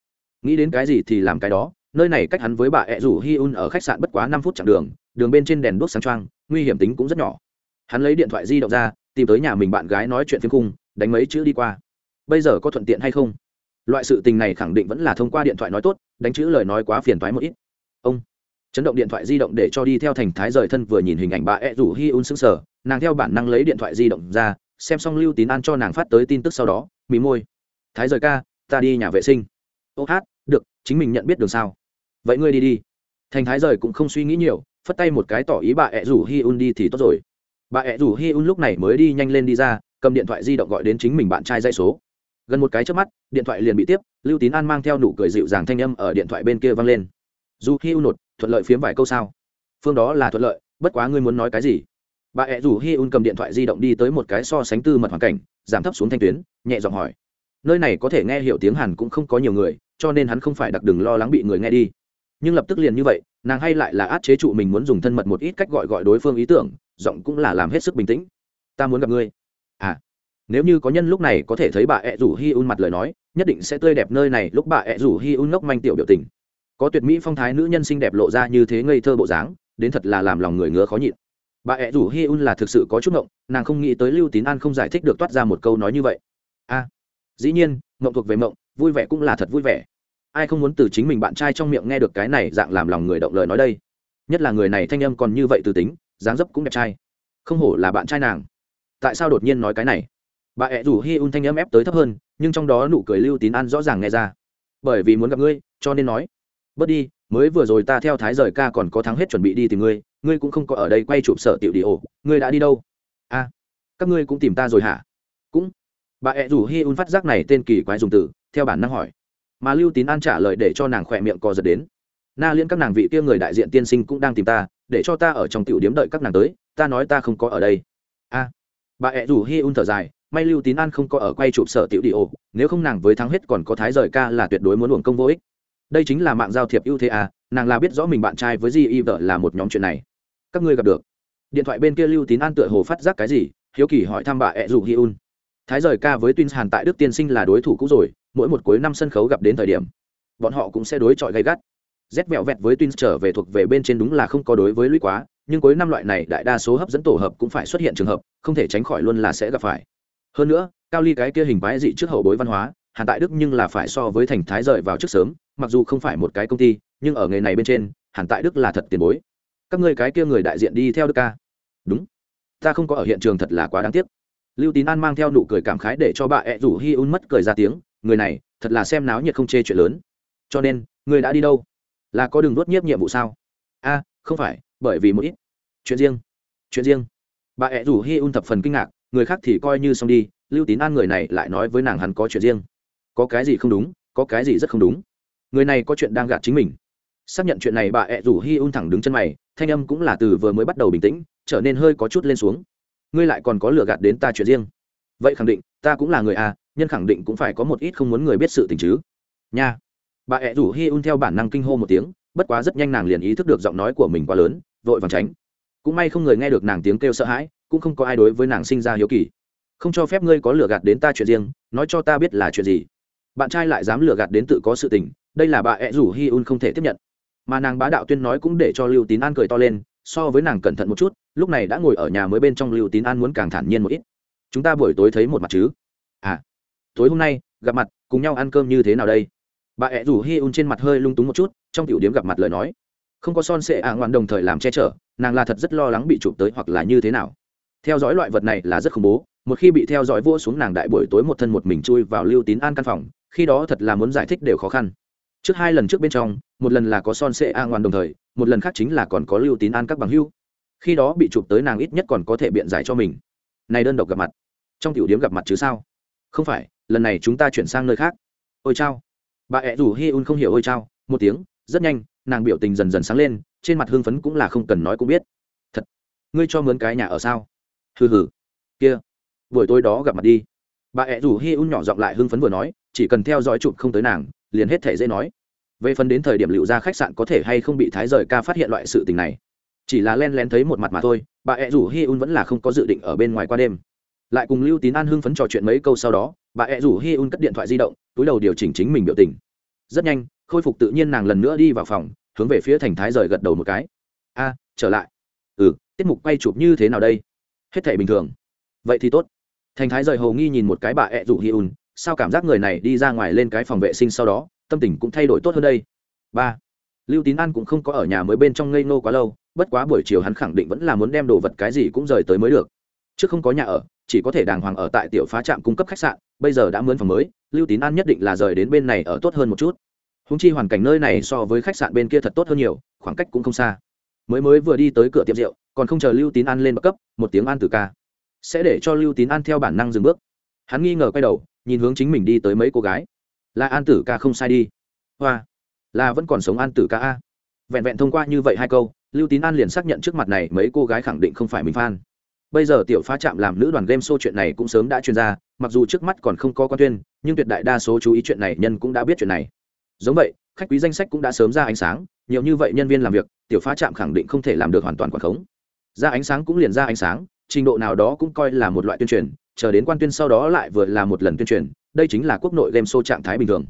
Speaker 1: Nghĩ đến cái gì thì làm cái đó, nơi này cách hắn với bà ẹ rủ hi un ở khách sạn bất quá năm phút chặng đường đường bên trên đèn đuốc sáng trăng nguy hiểm tính cũng rất nhỏ. Hắn lấy điện thoại di động ra, tìm tới nhà mình bạn gái nói chuyện phiếm cung đánh mấy chữ đi qua. Bây giờ có thuận tiện hay không? Loại sự tình này khẳng định vẫn là thông qua điện thoại nói tốt, đánh chữ lời nói quá phiền toái một ít. Ông chấn động điện thoại di động để cho đi theo thành thái rời thân vừa nhìn hình ảnh bà ẹ rủ hi un sững sờ, nàng theo bản năng lấy điện thoại di động ra, xem xong lưu tín an cho nàng phát tới tin tức sau đó mì môi. Thái rời ca, ta đi nhà vệ sinh. Ô hát, được, chính mình nhận biết đường sao? Vậy ngươi đi đi. Thành thái rời cũng không suy nghĩ nhiều, phất tay một cái tỏ ý bà ẹ rủ hi un đi thì tốt rồi. Bà ẹ rủ hi un lúc này mới đi nhanh lên đi ra, cầm điện thoại di động gọi đến chính mình bạn trai dây số. Gần một cái trước mắt, điện thoại liền bị tiếp, lưu tín an mang theo nụ cười dịu dàng thanh âm ở điện thoại bên kia vang lên dù hi un nột, thuận lợi phiếm vài câu sao. Phương đó là thuận lợi, bất quá ngươi muốn nói cái gì? Bà ẹ rủ hi un cầm điện thoại di động đi tới một cái so sánh tư mật hoàn cảnh, giảm thấp xuống thanh tuyến, nhẹ giọng hỏi. Nơi này có thể nghe hiểu tiếng hàn cũng không có nhiều người, cho nên hắn không phải đặc đừng lo lắng bị người nghe đi. Nhưng lập tức liền như vậy, nàng hay lại là át chế trụ mình muốn dùng thân mật một ít cách gọi gọi đối phương ý tưởng, giọng cũng là làm hết sức bình tĩnh. Ta muốn gặp ngươi. À nếu như có nhân lúc này có thể thấy bà ẹ rủ hi un mặt lời nói, nhất định sẽ tươi đẹp nơi này lúc bà ẹ rủ hi un ngốc manh tiểu biểu tình có tuyệt mỹ phong thái nữ nhân xinh đẹp lộ ra như thế ngây thơ bộ dáng, đến thật là làm lòng người ngứa khó nhịn. Bà ẹ rủ hi un là thực sự có chút ngộng, nàng không nghĩ tới lưu tín an không giải thích được toát ra một câu nói như vậy. A, dĩ nhiên, ngộng thuộc về ngộng, vui vẻ cũng là thật vui vẻ. Ai không muốn từ chính mình bạn trai trong miệng nghe được cái này dạng làm lòng người động lời nói đây? Nhất là người này thanh âm còn như vậy từ tính, dáng dấp cũng đẹp trai. Không hổ là bạn trai nàng. Tại sao đột nhiên nói cái này? Bà ẹ rủ hi un thanh âm ép tới thấp hơn, nhưng trong đó nụ cười lưu tín an rõ ràng nghe ra. Bởi vì muốn gặp ngươi, cho nên nói bớt đi, mới vừa rồi ta theo thái rời ca còn có thắng hết chuẩn bị đi tìm ngươi ngươi cũng không có ở đây quay chụp sở tiểu đi ổ ngươi đã đi đâu? A các ngươi cũng tìm ta rồi hả? Cũng. Bà ẹ rủ hi un phát giác này tên kỳ quái dùng từ, theo bản năng hỏi. Mà lưu tín an trả lời để cho nàng khỏe miệng co giật đến. Na liên các nàng vị kia người đại diện tiên sinh cũng đang tìm ta, để cho ta ở trong tiểu điếm đợi các nàng tới, ta nói ta không có ở đây. A bà ẹ rủ hi un thở dài, may lưu tín an không có ở quay chụp sở tiểu đi ổ nếu không nàng với thắng hết còn có thái rời ca là tuyệt đối muốn luồng công vô ích đây chính là mạng giao thiệp ưu thế à nàng là biết rõ mình bạn trai với di y vợ là một nhóm chuyện này. Các ngươi gặp được. Điện thoại bên kia lưu tín an tựa hồ phát giác cái gì, hiếu kỳ hỏi thăm bà ẹ rủ hi un. Thái rời ca với tuyên hàn tại đức tiên sinh là đối thủ cũ rồi, mỗi một cuối năm sân khấu gặp đến thời điểm, bọn họ cũng sẽ đối chọi gay gắt. Rét vẹo vẹt với tuyên trở về thuộc về bên trên đúng là không có đối với lũy quá, nhưng cuối năm loại này đại đa số hấp dẫn tổ hợp cũng phải xuất hiện trường hợp, không thể tránh khỏi luôn là sẽ gặp phải. Hơn nữa, cao ly cái kia hình quái dị trước hậu bối văn hóa hàn tại đức nhưng là phải so với thành thái rời vào trước sớm, mặc dù không phải một cái công ty, nhưng ở nghề này bên trên, hàn tại đức là thật tiền bối. Các ngươi cái kia người đại diện đi theo đức ca. Đúng. Ta không có ở hiện trường thật là quá đáng tiếc. Lưu tín an mang theo nụ cười cảm khái để cho bà ẹ rủ hi un mất cười ra tiếng, người này, thật là xem náo nhiệt không chê chuyện lớn. Cho nên, người đã đi đâu? Là có đường đốt nhiếp nhiệm vụ sao? A, không phải, bởi vì một ít. Chuyện riêng chuyện riêng. Bà ẹ rủ hi un thập phần kinh ngạc, người khác thì coi như xong đi, lưu tín an người này lại nói với nàng hắn có chuyện riêng có cái gì không đúng, có cái gì rất không đúng. Người này có chuyện đang gạt chính mình. Xác nhận chuyện này, bà ẹ rủ hi un thẳng đứng chân mày, thanh âm cũng là từ vừa mới bắt đầu bình tĩnh, trở nên hơi có chút lên xuống. Ngươi lại còn có lừa gạt đến ta chuyện riêng. Vậy khẳng định, ta cũng là người à nhân khẳng định cũng phải có một ít không muốn người biết sự tình chứ. Nha. Bà ẹ rủ hi un theo bản năng kinh hô một tiếng, bất quá rất nhanh nàng liền ý thức được giọng nói của mình quá lớn, vội vàng tránh. Cũng may không người nghe được nàng tiếng kêu sợ hãi, cũng không có ai đối với nàng sinh ra hiếu kỳ. Không cho phép ngươi có lừa gạt đến ta chuyện riêng, nói cho ta biết là chuyện gì bạn trai lại dám lừa gạt đến tự có sự tình, đây là bà ẹ rủ hi un không thể tiếp nhận. Mà nàng bá đạo tuyên nói cũng để cho lưu tín an cười to lên, so với nàng cẩn thận một chút, lúc này đã ngồi ở nhà mới bên trong lưu tín an muốn càng thản nhiên một ít. Chúng ta buổi tối thấy một mặt chứ? À tối hôm nay, gặp mặt, cùng nhau ăn cơm như thế nào đây? Bà ẹ rủ hi un trên mặt hơi lung túng một chút, trong tiểu điếm gặp mặt lời nói. Không có son sệ à, ạ ngoạn đồng thời làm che chở, nàng là thật rất lo lắng bị chụp tới hoặc là như thế nào. Theo dõi loại vật này là rất khủng bố, một khi bị theo dõi vua xuống nàng đại buổi tối một thân một mình chui vào lưu tín an căn phòng khi đó thật là muốn giải thích đều khó khăn. Trước hai lần trước bên trong, một lần là có son sệ a ngoan đồng thời, một lần khác chính là còn có lưu tín an các bằng hưu khi đó bị chụp tới nàng ít nhất còn có thể biện giải cho mình. Này đơn độc gặp mặt. Trong tiểu điếm gặp mặt chứ sao? Không phải, lần này chúng ta chuyển sang nơi khác. Ôi chao. Bà ẹ rủ hi un không hiểu ôi chao, một tiếng, rất nhanh, nàng biểu tình dần dần sáng lên, trên mặt hưng phấn cũng là không cần nói cũng biết. Thật, ngươi cho mướn cái nhà ở sao? Hừ hừ. Kia, buổi tối đó gặp mặt đi bà ẹ rủ hi un nhỏ giọng lại hưng phấn vừa nói, chỉ cần theo dõi chụp không tới nàng, liền hết thể dễ nói. Về phần đến thời điểm liệu ra khách sạn có thể hay không bị thái rời ca phát hiện loại sự tình này, chỉ là len lén thấy một mặt mà thôi, bà ẹ rủ hi un vẫn là không có dự định ở bên ngoài qua đêm. Lại cùng lưu tín an hưng phấn trò chuyện mấy câu sau đó, bà ẹ rủ hi un cất điện thoại di động, túi đầu điều chỉnh chính mình biểu tình. Rất nhanh, khôi phục tự nhiên nàng lần nữa đi vào phòng, hướng về phía thành thái rời gật đầu một cái. A, trở lại. Ừ tiết mục quay chụp như thế nào đây? Hết thể bình thường. Vậy thì tốt thành thái rời hồ nghi nhìn một cái bà ẹ rủ hi un, sao cảm giác người này đi ra ngoài lên cái phòng vệ sinh sau đó, tâm tình cũng thay đổi tốt hơn đây? Ba, lưu tín an cũng không có ở nhà mới bên trong ngây nô quá lâu, bất quá buổi chiều hắn khẳng định vẫn là muốn đem đồ vật cái gì cũng rời tới mới được. Trước không có nhà ở, chỉ có thể đàng hoàng ở tại tiểu phá trạm cung cấp khách sạn, bây giờ đã mướn phòng mới, lưu tín an nhất định là rời đến bên này ở tốt hơn một chút. Húng chi hoàn cảnh nơi này so với khách sạn bên kia thật tốt hơn nhiều, khoảng cách cũng không xa. Mới mới vừa đi tới cửa tiệm rượu, còn không chờ lưu tín an lên bậc cấp, một tiếng an từ ca sẽ để cho lưu tín an theo bản năng dừng bước. Hắn nghi ngờ quay đầu, nhìn hướng chính mình đi tới mấy cô gái. Là an tử ca không sai đi. Hoa. Là vẫn còn sống an tử ca a. Vẹn vẹn thông qua như vậy hai câu, lưu tín an liền xác nhận trước mặt này mấy cô gái khẳng định không phải mình fan. Bây giờ tiểu phá Trạm làm nữ đoàn game show chuyện này cũng sớm đã chuyên ra, mặc dù trước mắt còn không có quan tuyên, nhưng tuyệt đại đa số chú ý chuyện này nhân cũng đã biết chuyện này. Giống vậy, khách quý danh sách cũng đã sớm ra ánh sáng, nhiều như vậy nhân viên làm việc, tiểu phá trạm khẳng định không thể làm được hoàn toàn quản khống. Ra ánh sáng cũng liền ra ánh sáng trình độ nào đó cũng coi là một loại tuyên truyền, chờ đến quan tuyên sau đó lại vừa là một lần tuyên truyền, đây chính là quốc nội game show trạng thái bình thường.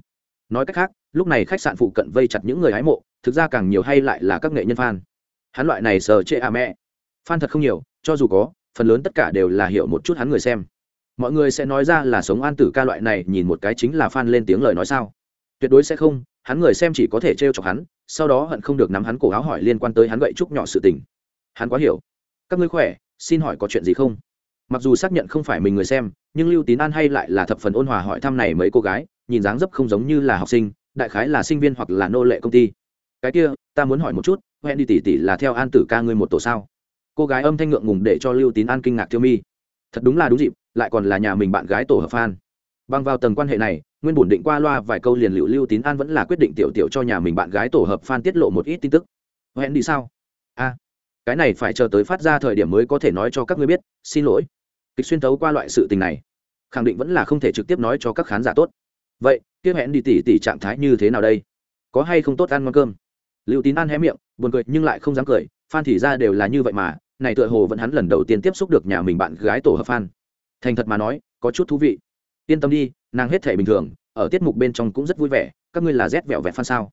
Speaker 1: Nói cách khác, lúc này khách sạn phụ cận vây chặt những người hái mộ, thực ra càng nhiều hay lại là các nghệ nhân fan. Hắn loại này sờ chê à mẹ. Fan thật không nhiều, cho dù có, phần lớn tất cả đều là hiểu một chút hắn người xem. Mọi người sẽ nói ra là sống an tử ca loại này, nhìn một cái chính là fan lên tiếng lời nói sao. Tuyệt đối sẽ không, hắn người xem chỉ có thể trêu chọc hắn, sau đó hận không được nắm hắn cổ áo hỏi liên quan tới hắn gậy trúc nhỏ sự tình. Hắn quá hiểu. Các ngươi khỏe xin hỏi có chuyện gì không? Mặc dù xác nhận không phải mình người xem, nhưng lưu tín an hay lại là thập phần ôn hòa hỏi thăm này mấy cô gái, nhìn dáng dấp không giống như là học sinh, đại khái là sinh viên hoặc là nô lệ công ty. Cái kia, ta muốn hỏi một chút, hẹn đi tỉ tỉ là theo an tử ca ngươi một tổ sao? Cô gái âm thanh ngượng ngùng để cho lưu tín an kinh ngạc tiêu mi. Thật đúng là đúng dịp, lại còn là nhà mình bạn gái tổ hợp fan. Bằng vào tầng quan hệ này, nguyên bổn định qua loa vài câu liền liệu lưu tín an vẫn là quyết định tiểu tiểu cho nhà mình bạn gái tổ hợp fan tiết lộ một ít tin tức. Hẹn đi sao? Cái này phải chờ tới phát ra thời điểm mới có thể nói cho các ngươi biết, xin lỗi. Kịch xuyên tấu qua loại sự tình này, khẳng định vẫn là không thể trực tiếp nói cho các khán giả tốt. Vậy tiếp hẹn đi tỉ tỉ trạng thái như thế nào đây? Có hay không tốt ăn ngon cơm? Lưu tín ăn hé miệng, buồn cười nhưng lại không dám cười, phan thì ra đều là như vậy mà, này tựa hồ vẫn hắn lần đầu tiên tiếp xúc được nhà mình bạn gái tổ hợp phan. Thành thật mà nói, có chút thú vị. Yên tâm đi, nàng hết thể bình thường, ở tiết mục bên trong cũng rất vui vẻ, các ngươi là rét vẹo vẹt phan sao?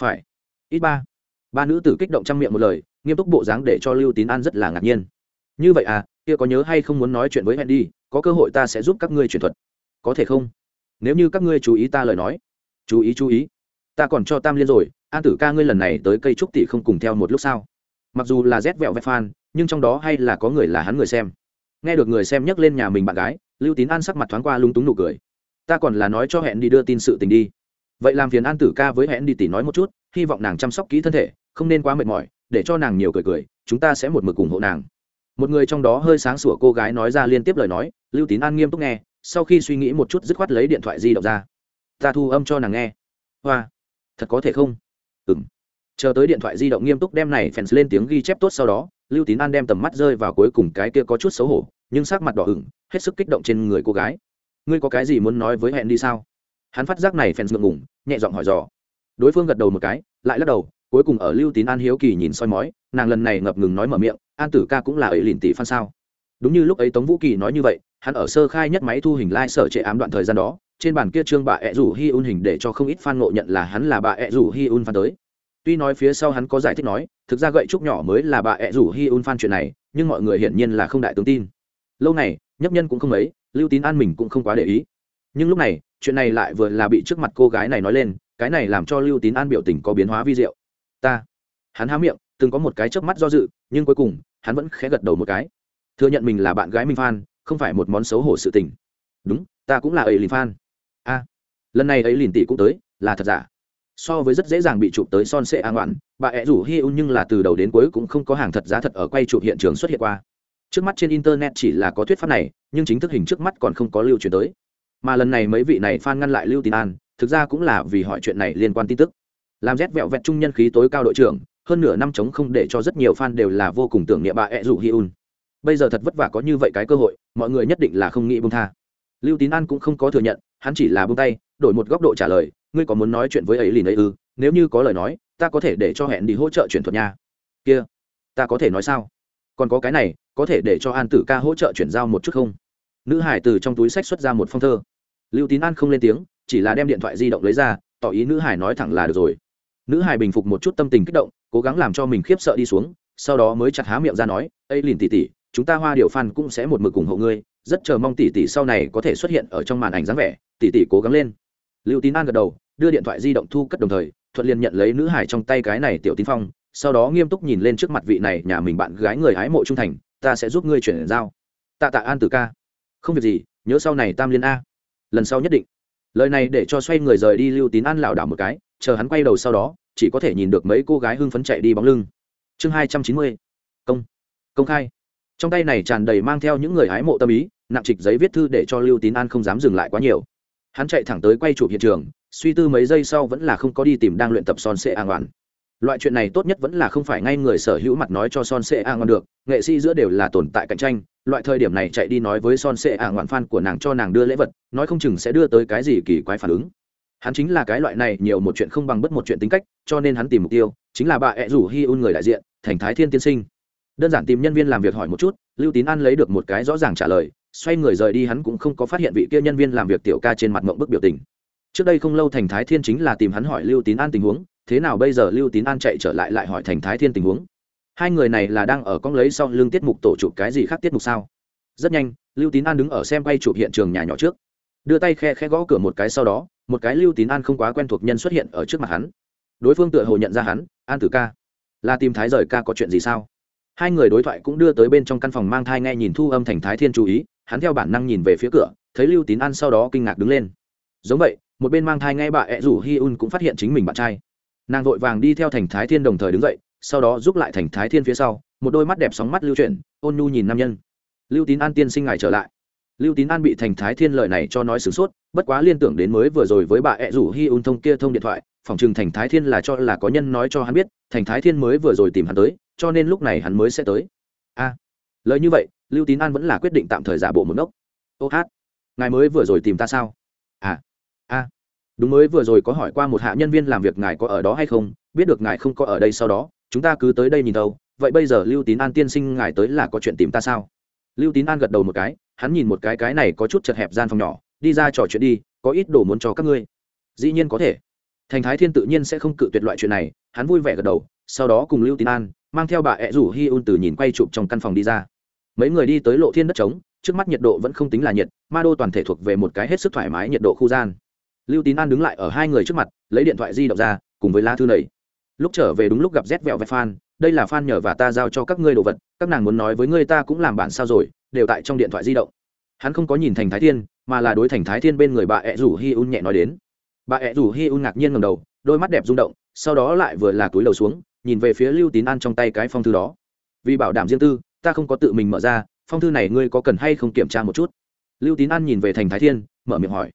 Speaker 1: Phải. Ít ba. Ba nữ tử kích động trang miệng một lời nghiêm túc bộ dáng để cho lưu tín an rất là ngạc nhiên. Như vậy à kia có nhớ hay không muốn nói chuyện với hẹn đi có cơ hội ta sẽ giúp các ngươi chuyển thuật. Có thể không? Nếu như các ngươi chú ý ta lời nói. Chú ý chú ý. Ta còn cho tam liên rồi, an tử ca ngươi lần này tới cây trúc tỷ không cùng theo một lúc sao? Mặc dù là rét vẹo vẹt fan, nhưng trong đó hay là có người là hắn người xem. Nghe được người xem nhắc lên nhà mình bạn gái, lưu tín an sắc mặt thoáng qua lung túng nụ cười. Ta còn là nói cho hẹn đi đưa tin sự tình đi. Vậy làm phiền an tử ca với hẹn đi tỷ nói một chút, hy vọng nàng chăm sóc kỹ thân thể, không nên quá mệt mỏi để cho nàng nhiều cười cười, chúng ta sẽ một mực ủng hộ nàng. Một người trong đó hơi sáng sủa cô gái nói ra liên tiếp lời nói, lưu tín an nghiêm túc nghe, sau khi suy nghĩ một chút dứt khoát lấy điện thoại di động ra. Ta thu âm cho nàng nghe. Hoa, thật có thể không? Ừng chờ tới điện thoại di động nghiêm túc đem này phèn lên tiếng ghi chép tốt sau đó, lưu tín an đem tầm mắt rơi vào cuối cùng cái kia có chút xấu hổ, nhưng sắc mặt đỏ ửng, hết sức kích động trên người cô gái. Ngươi có cái gì muốn nói với hẹn đi sao? Hắn phát giác này phèn ngượng ngủng nhẹ giọng hỏi dò. Đối phương gật đầu một cái, lại lắc đầu cuối cùng ở lưu tín an hiếu kỳ nhìn soi mói, nàng lần này ngập ngừng nói mở miệng, an tử ca cũng là ấy lìn tỷ phan sao? Đúng như lúc ấy tống vũ kỳ nói như vậy, hắn ở sơ khai nhất máy thu hình lai、like、sở trệ ám đoạn thời gian đó, trên bàn kia trương bà ẹ rủ hi un hình để cho không ít fan ngộ nhận là hắn là bà ẹ rủ hi un fan tới. Tuy nói phía sau hắn có giải thích nói, thực ra gậy trúc nhỏ mới là bà ẹ rủ hi un fan chuyện này, nhưng mọi người hiển nhiên là không đại tướng tin. Lâu này, nhấp nhân cũng không mấy, lưu tín an mình cũng không quá để ý. Nhưng lúc này, chuyện này lại vừa là bị trước mặt cô gái này nói lên, cái này làm cho lưu tín an biểu tình có biến hóa vi diệu ta. Hắn há miệng, từng có một cái chớp mắt do dự, nhưng cuối cùng, hắn vẫn khẽ gật đầu một cái. Thừa nhận mình là bạn gái minh phan không phải một món xấu hổ sự tình. Đúng, ta cũng là ấy lìn phan a. Lần này ấy lìn tỷ cũng tới, là thật giả? So với rất dễ dàng bị chụp tới son sệ an oản bà ẹ rủ hi un nhưng là từ đầu đến cuối cũng không có hàng thật giá thật ở quay chụp hiện trường xuất hiện qua. Trước mắt trên internet chỉ là có thuyết pháp này, nhưng chính thức hình trước mắt còn không có lưu truyền tới. Mà lần này mấy vị này f ngăn lại lưu tín an, thực ra cũng là vì hỏi chuyện này liên quan tin tức làm rét vẹo vẹt trung nhân khí tối cao đội trưởng, hơn nửa năm chống không để cho rất nhiều fan đều là vô cùng tưởng niệm bà ẹ rủ hi un. Bây giờ thật vất vả có như vậy cái cơ hội, mọi người nhất định là không nghĩ bông tha. Lưu tín an cũng không có thừa nhận, hắn chỉ là bông tay, đổi một góc độ trả lời, ngươi có muốn nói chuyện với ấy lìn ấy ư? Nếu như có lời nói, ta có thể để cho hẹn đi hỗ trợ chuyển thuật nha. Kia, ta có thể nói sao? Còn có cái này, có thể để cho an tử ca hỗ trợ chuyển giao một chút không? Nữ hải từ trong túi sách xuất ra một phong thơ. Lưu tín an không lên tiếng, chỉ là đem điện thoại di động lấy ra, tỏ ý nữ hải nói thẳng là được rồi nữ hải bình phục một chút tâm tình kích động, cố gắng làm cho mình khiếp sợ đi xuống, sau đó mới chặt há miệng ra nói ây lìn tỉ tỉ chúng ta hoa điệu phan cũng sẽ một mực ủng hộ ngươi, rất chờ mong tỷ tỷ sau này có thể xuất hiện ở trong màn ảnh dáng vẻ. Tỷ tỷ cố gắng lên. Lưu tín an gật đầu, đưa điện thoại di động thu cất đồng thời, thuận liền nhận lấy nữ hải trong tay cái này tiểu tín phong, sau đó nghiêm túc nhìn lên trước mặt vị này nhà mình bạn gái người hái mộ trung thành, ta sẽ giúp ngươi chuyển giao. Tạ tạ an tử ca. Không việc gì, nhớ sau này tam liên a. Lần sau nhất định. Lời này để cho xoay người rời đi lưu tín an lảo đảo một cái chờ hắn quay đầu sau đó, chỉ có thể nhìn được mấy cô gái hưng phấn chạy đi bóng lưng. Chương hai trăm chín mươi. Công. Công khai. Trong tay này tràn đầy mang theo những người hái mộ tâm ý, nặng trịch giấy viết thư để cho lưu tín an không dám dừng lại quá nhiều. Hắn chạy thẳng tới quay chụp hiện trường, suy tư mấy giây sau vẫn là không có đi tìm đang luyện tập son sệ an oản loại chuyện này tốt nhất vẫn là không phải ngay người sở hữu mặt nói cho son sệ an oản được, nghệ sĩ giữa đều là tồn tại cạnh tranh, loại thời điểm này chạy đi nói với son sệ an ngoan fan của nàng cho nàng đưa lễ vật, nói không chừng sẽ đưa tới cái gì kỳ quái phản ứng hắn chính là cái loại này nhiều một chuyện không bằng bất một chuyện tính cách, cho nên hắn tìm mục tiêu chính là bà ẹ rủ hi un người đại diện, thành thái thiên tiên sinh. Đơn giản tìm nhân viên làm việc hỏi một chút, lưu tín an lấy được một cái rõ ràng trả lời, xoay người rời đi hắn cũng không có phát hiện vị kia nhân viên làm việc tiểu ca trên mặt mộng bức biểu tình. Trước đây không lâu thành thái thiên chính là tìm hắn hỏi lưu tín an tình huống, thế nào bây giờ lưu tín an chạy trở lại lại hỏi thành thái thiên tình huống? Hai người này là đang ở con lấy sau lưng tiết mục tổ chụp cái gì khác tiết mục sao? Rất nhanh, lưu tín an đứng ở xem quay chụp hiện trường nhà nhỏ trước. Đưa tay khe khe gõ cửa một cái sau đó một cái lưu tín an không quá quen thuộc nhân xuất hiện ở trước mặt hắn. Đối phương tựa hồ nhận ra hắn, an tử ca, là tìm thái rời ca có chuyện gì sao? Hai người đối thoại cũng đưa tới bên trong căn phòng mang thai nghe nhìn thu âm thành thái thiên chú ý, hắn theo bản năng nhìn về phía cửa, thấy lưu tín an sau đó kinh ngạc đứng lên. Giống vậy, một bên mang thai nghe bà ẹ rủ hi un cũng phát hiện chính mình bạn trai. Nàng vội vàng đi theo thành thái thiên đồng thời đứng dậy, sau đó giúp lại thành thái thiên phía sau, một đôi mắt đẹp sóng mắt lưu chuyển, ôn nhu nhìn nam nhân. Lưu tín an tiên sinh ngài trở lại lưu tín an bị thành thái thiên lợi này cho nói sửng sốt, bất quá liên tưởng đến mới vừa rồi với bà ẹ rủ hi un thông kia thông điện thoại, phòng chừng thành thái thiên là cho là có nhân nói cho hắn biết, thành thái thiên mới vừa rồi tìm hắn tới, cho nên lúc này hắn mới sẽ tới. A, lời như vậy, lưu tín an vẫn là quyết định tạm thời giả bộ một ngốc. Ô hát, ngài mới vừa rồi tìm ta sao? À a, đúng mới vừa rồi có hỏi qua một hạ nhân viên làm việc ngài có ở đó hay không, biết được ngài không có ở đây sau đó, chúng ta cứ tới đây nhìn đâu, vậy bây giờ lưu tín an tiên sinh ngài tới là có chuyện tìm ta sao? Lưu tín an gật đầu một cái hắn nhìn một cái cái này có chút chật hẹp gian phòng nhỏ, đi ra trò chuyện đi, có ít đồ muốn cho các ngươi. Dĩ nhiên có thể. Thành thái thiên tự nhiên sẽ không cự tuyệt loại chuyện này, hắn vui vẻ gật đầu, sau đó cùng lưu tín an, mang theo bà ẹ rủ hi un từ nhìn quay chụp trong căn phòng đi ra. Mấy người đi tới lộ thiên đất trống, trước mắt nhiệt độ vẫn không tính là nhiệt, ma đô toàn thể thuộc về một cái hết sức thoải mái nhiệt độ khu gian. Lưu tín an đứng lại ở hai người trước mặt, lấy điện thoại di động ra, cùng với lá thư này lúc trở về đúng lúc gặp rét vẹo vẹt fan đây là fan nhờ và ta giao cho các ngươi đồ vật, các nàng muốn nói với ngươi ta cũng làm bản sao rồi đều tại trong điện thoại di động. Hắn không có nhìn thành thái thiên, mà là đối thành thái thiên bên người bà ẹ rủ hi un nhẹ nói đến. Bà ẹ rủ hi un ngạc nhiên ngầm đầu, đôi mắt đẹp rung động, sau đó lại vừa là túi đầu xuống, nhìn về phía lưu tín an trong tay cái phong thư đó. Vì bảo đảm riêng tư, ta không có tự mình mở ra, phong thư này ngươi có cần hay không kiểm tra một chút? Lưu tín an nhìn về thành thái thiên, mở miệng hỏi.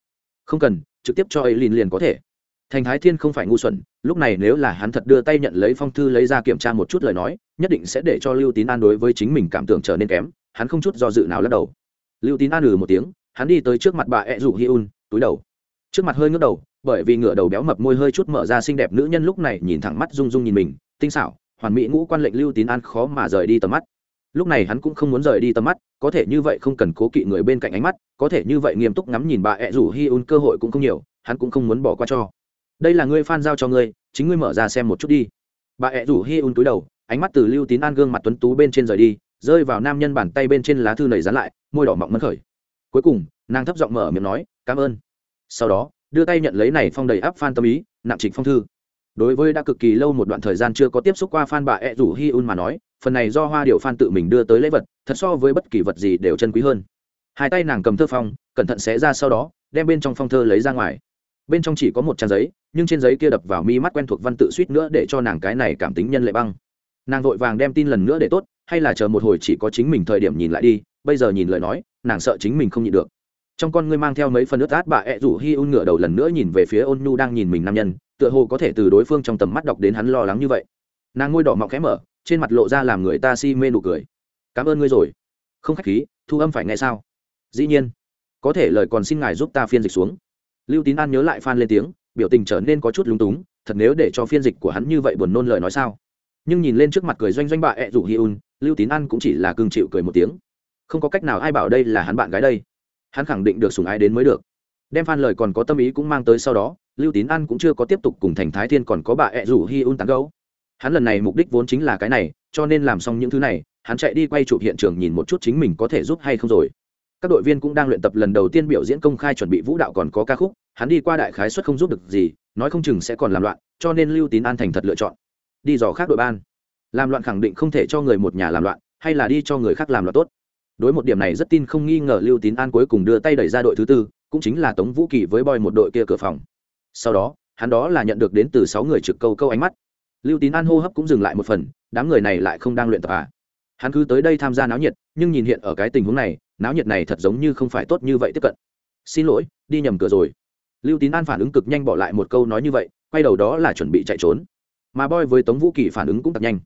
Speaker 1: Không cần, trực tiếp cho ấy liền liền có thể. Thành thái thiên không phải ngu xuẩn, lúc này nếu là hắn thật đưa tay nhận lấy phong thư lấy ra kiểm tra một chút lời nói, nhất định sẽ để cho lưu tín an đối với chính mình cảm tưởng trở nên kém hắn không chút do dự nào lắc đầu. Lưu tín an ừ một tiếng, hắn đi tới trước mặt bà ẹ rủ hi un, túi đầu. Trước mặt hơi ngước đầu, bởi vì ngựa đầu béo mập môi hơi chút mở ra xinh đẹp nữ nhân lúc này nhìn thẳng mắt rung rung nhìn mình, tinh xảo, hoàn mỹ ngũ quan lệnh lưu tín an khó mà rời đi tầm mắt. Lúc này hắn cũng không muốn rời đi tầm mắt, có thể như vậy không cần cố kỵ người bên cạnh ánh mắt, có thể như vậy nghiêm túc ngắm nhìn bà ẹ rủ hi un cơ hội cũng không nhiều, hắn cũng không muốn bỏ qua cho. Đây là ngươi phan giao cho ngươi, chính ngươi mở ra xem một chút đi. Bà ẹ rủ hi un túi đầu, ánh mắt từ lưu tín an gương mặt tuấn tú bên trên rời đi rơi vào nam nhân bàn tay bên trên lá thư nầy dán lại, môi đỏ mọng mấn khởi. Cuối cùng, nàng thấp giọng mở miệng nói, cảm ơn. Sau đó, đưa tay nhận lấy này phong đầy áp phan tâm ý, nặng trịch phong thư. Đối với đã cực kỳ lâu một đoạn thời gian chưa có tiếp xúc qua phan bà ẹ rủ hi un mà nói, phần này do hoa điệu phan tự mình đưa tới lễ vật, thật so với bất kỳ vật gì đều chân quý hơn. Hai tay nàng cầm thơ phong, cẩn thận xé ra sau đó, đem bên trong phong thơ lấy ra ngoài. Bên trong chỉ có một trang giấy, nhưng trên giấy kia đập vào mi mắt quen thuộc văn tự suýt nữa để cho nàng cái này cảm tính nhân lệ băng. Nàng vội vàng đem tin lần nữa để tốt hay là chờ một hồi chỉ có chính mình thời điểm nhìn lại đi, bây giờ nhìn lời nói, nàng sợ chính mình không nhịn được. Trong con ngươi mang theo mấy phần ướt át, bà ẹ rủ hi un ngửa đầu lần nữa nhìn về phía ôn nhu đang nhìn mình nam nhân, tựa hồ có thể từ đối phương trong tầm mắt đọc đến hắn lo lắng như vậy. Nàng ngôi đỏ mọng khẽ mở, trên mặt lộ ra làm người ta si mê nụ cười. Cảm ơn ngươi rồi. Không khách khí, thu âm phải nghe sao? Dĩ nhiên. Có thể lời còn xin ngài giúp ta phiên dịch xuống. Lưu tín an nhớ lại phan lên tiếng, biểu tình trở nên có chút lúng túng, thật nếu để cho phiên dịch của hắn như vậy buồn nôn lời nói sao? Nhưng nhìn lên trước mặt cười doanh doanh bà ẹ rủ hi un lưu tín an cũng chỉ là cưng chịu cười một tiếng. Không có cách nào ai bảo đây là hắn bạn gái đây. Hắn khẳng định được sùng ái đến mới được. Đem phan lời còn có tâm ý cũng mang tới sau đó, lưu tín an cũng chưa có tiếp tục cùng thành thái thiên còn có bà ẹ rủ hi un tán gấu hắn lần này mục đích vốn chính là cái này, cho nên làm xong những thứ này, hắn chạy đi quay chụp hiện trường nhìn một chút chính mình có thể giúp hay không rồi. Các đội viên cũng đang luyện tập lần đầu tiên biểu diễn công khai chuẩn bị vũ đạo còn có ca khúc, hắn đi qua đại khái suất không giúp được gì, nói không chừng sẽ còn làm loạn, cho nên lưu tín an thành thật lựa chọn. Đi dò khác đội ban làm loạn khẳng định không thể cho người một nhà làm loạn, hay là đi cho người khác làm loạn tốt. Đối một điểm này rất tin không nghi ngờ lưu tín an cuối cùng đưa tay đẩy ra đội thứ tư, cũng chính là tống vũ kỳ với bòi một đội kia cửa phòng. Sau đó, hắn đó là nhận được đến từ sáu người trực câu câu ánh mắt. Lưu tín an hô hấp cũng dừng lại một phần, đám người này lại không đang luyện tập à? Hắn cứ tới đây tham gia náo nhiệt, nhưng nhìn hiện ở cái tình huống này, náo nhiệt này thật giống như không phải tốt như vậy tiếp cận. Xin lỗi, đi nhầm cửa rồi. Lưu tín an phản ứng cực nhanh bỏ lại một câu nói như vậy, quay đầu đó là chuẩn bị chạy trốn. Mà boy với tống vũ kỳ phản ứng cũng thật nhanh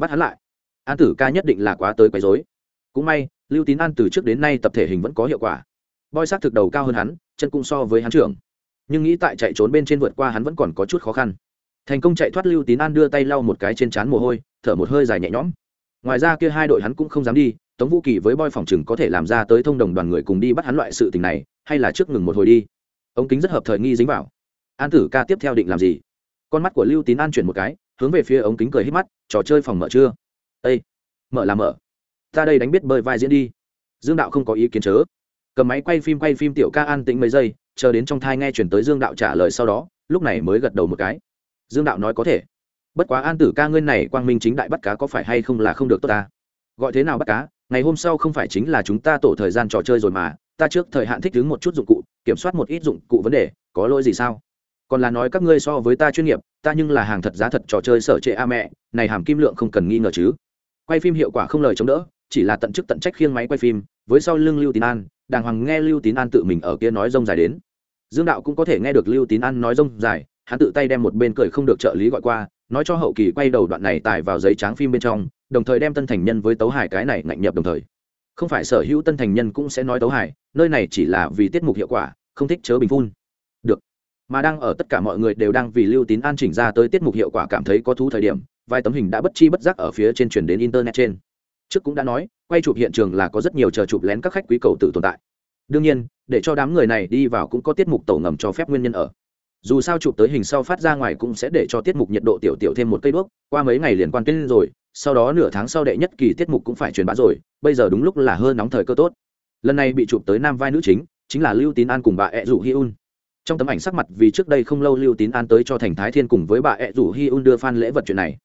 Speaker 1: bắt hắn lại. An tử ca nhất định là quá tới quấy dối cũng may, lưu tín an từ trước đến nay tập thể hình vẫn có hiệu quả. Boy s thực đầu cao hơn hắn, chân cũng so với hắn trưởng. Nhưng nghĩ tại chạy trốn bên trên vượt qua hắn vẫn còn có chút khó khăn. Thành công chạy thoát lưu tín an đưa tay lau một cái trên trán mồ hôi, thở một hơi dài nhẹ nhõm. Ngoài ra kia hai đội hắn cũng không dám đi, tống vũ kỳ với boy phòng chừng có thể làm ra tới thông đồng đoàn người cùng đi bắt hắn loại sự tình này, hay là trước ngừng một hồi đi. Ống kính rất hợp thời nghi dính vào. An tử ca tiếp theo định làm gì? Con mắt của lưu tín an chuyển một cái hướng về phía ống kính cười hít mắt, trò chơi phòng mở chưa? Ây mở là mở. Ta đây đánh biết bơi vai diễn đi. Dương đạo không có ý kiến chớ. Cầm máy quay phim quay phim tiểu ca an tĩnh mấy giây, chờ đến trong thai nghe chuyển tới dương đạo trả lời sau đó, lúc này mới gật đầu một cái. Dương đạo nói có thể. Bất quá an tử ca ngươi này quang minh chính đại bắt cá có phải hay không là không được tốt ta? Gọi thế nào bắt cá? Ngày hôm sau không phải chính là chúng ta tổ thời gian trò chơi rồi mà, ta trước thời hạn thích đứng một chút dụng cụ, kiểm soát một ít dụng cụ vấn đề, có lỗi gì sao? Còn là nói các ngươi so với ta chuyên nghiệp, ta nhưng là hàng thật giá thật trò chơi sở trệ a mẹ, này hàm kim lượng không cần nghi ngờ chứ. Quay phim hiệu quả không lời chống đỡ, chỉ là tận chức tận trách khiêng máy quay phim, với sau lưng lưu tín an, đàng hoàng nghe lưu tín an tự mình ở kia nói rông dài đến. Dương đạo cũng có thể nghe được lưu tín an nói rông dài, hắn tự tay đem một bên cười không được trợ lý gọi qua, nói cho hậu kỳ quay đầu đoạn này tải vào giấy tráng phim bên trong, đồng thời đem tân thành nhân với tấu hải cái này ngạnh nhập đồng thời. Không phải sở hữu tân thành nhân cũng sẽ nói tấu hải, nơi này chỉ là vì tiết mục hiệu quả, không thích chớ bình phun mà đang ở tất cả mọi người đều đang vì lưu tín an chỉnh ra tới tiết mục hiệu quả cảm thấy có thú thời điểm, vài tấm hình đã bất chi bất giác ở phía trên truyền đến internet trên. Trước cũng đã nói, quay chụp hiện trường là có rất nhiều chờ chụp lén các khách quý cầu tự tồn tại. Đương nhiên, để cho đám người này đi vào cũng có tiết mục tổ ngầm cho phép nguyên nhân ở. Dù sao chụp tới hình sau phát ra ngoài cũng sẽ để cho tiết mục nhiệt độ tiểu tiểu thêm một cây đuốc qua mấy ngày liền quan tuyên rồi, sau đó nửa tháng sau đệ nhất kỳ tiết mục cũng phải truyền bá rồi, bây giờ đúng lúc là hơi nóng thời cơ tốt. Lần này bị chụp tới nam vai nữ chính chính là lưu tín an cùng bà ẹ rủ hi un trong tấm ảnh sắc mặt vì trước đây không lâu lưu tín an tới cho thành thái thiên cùng với bà ẹ rủ hi un đưa phan lễ vật chuyện này.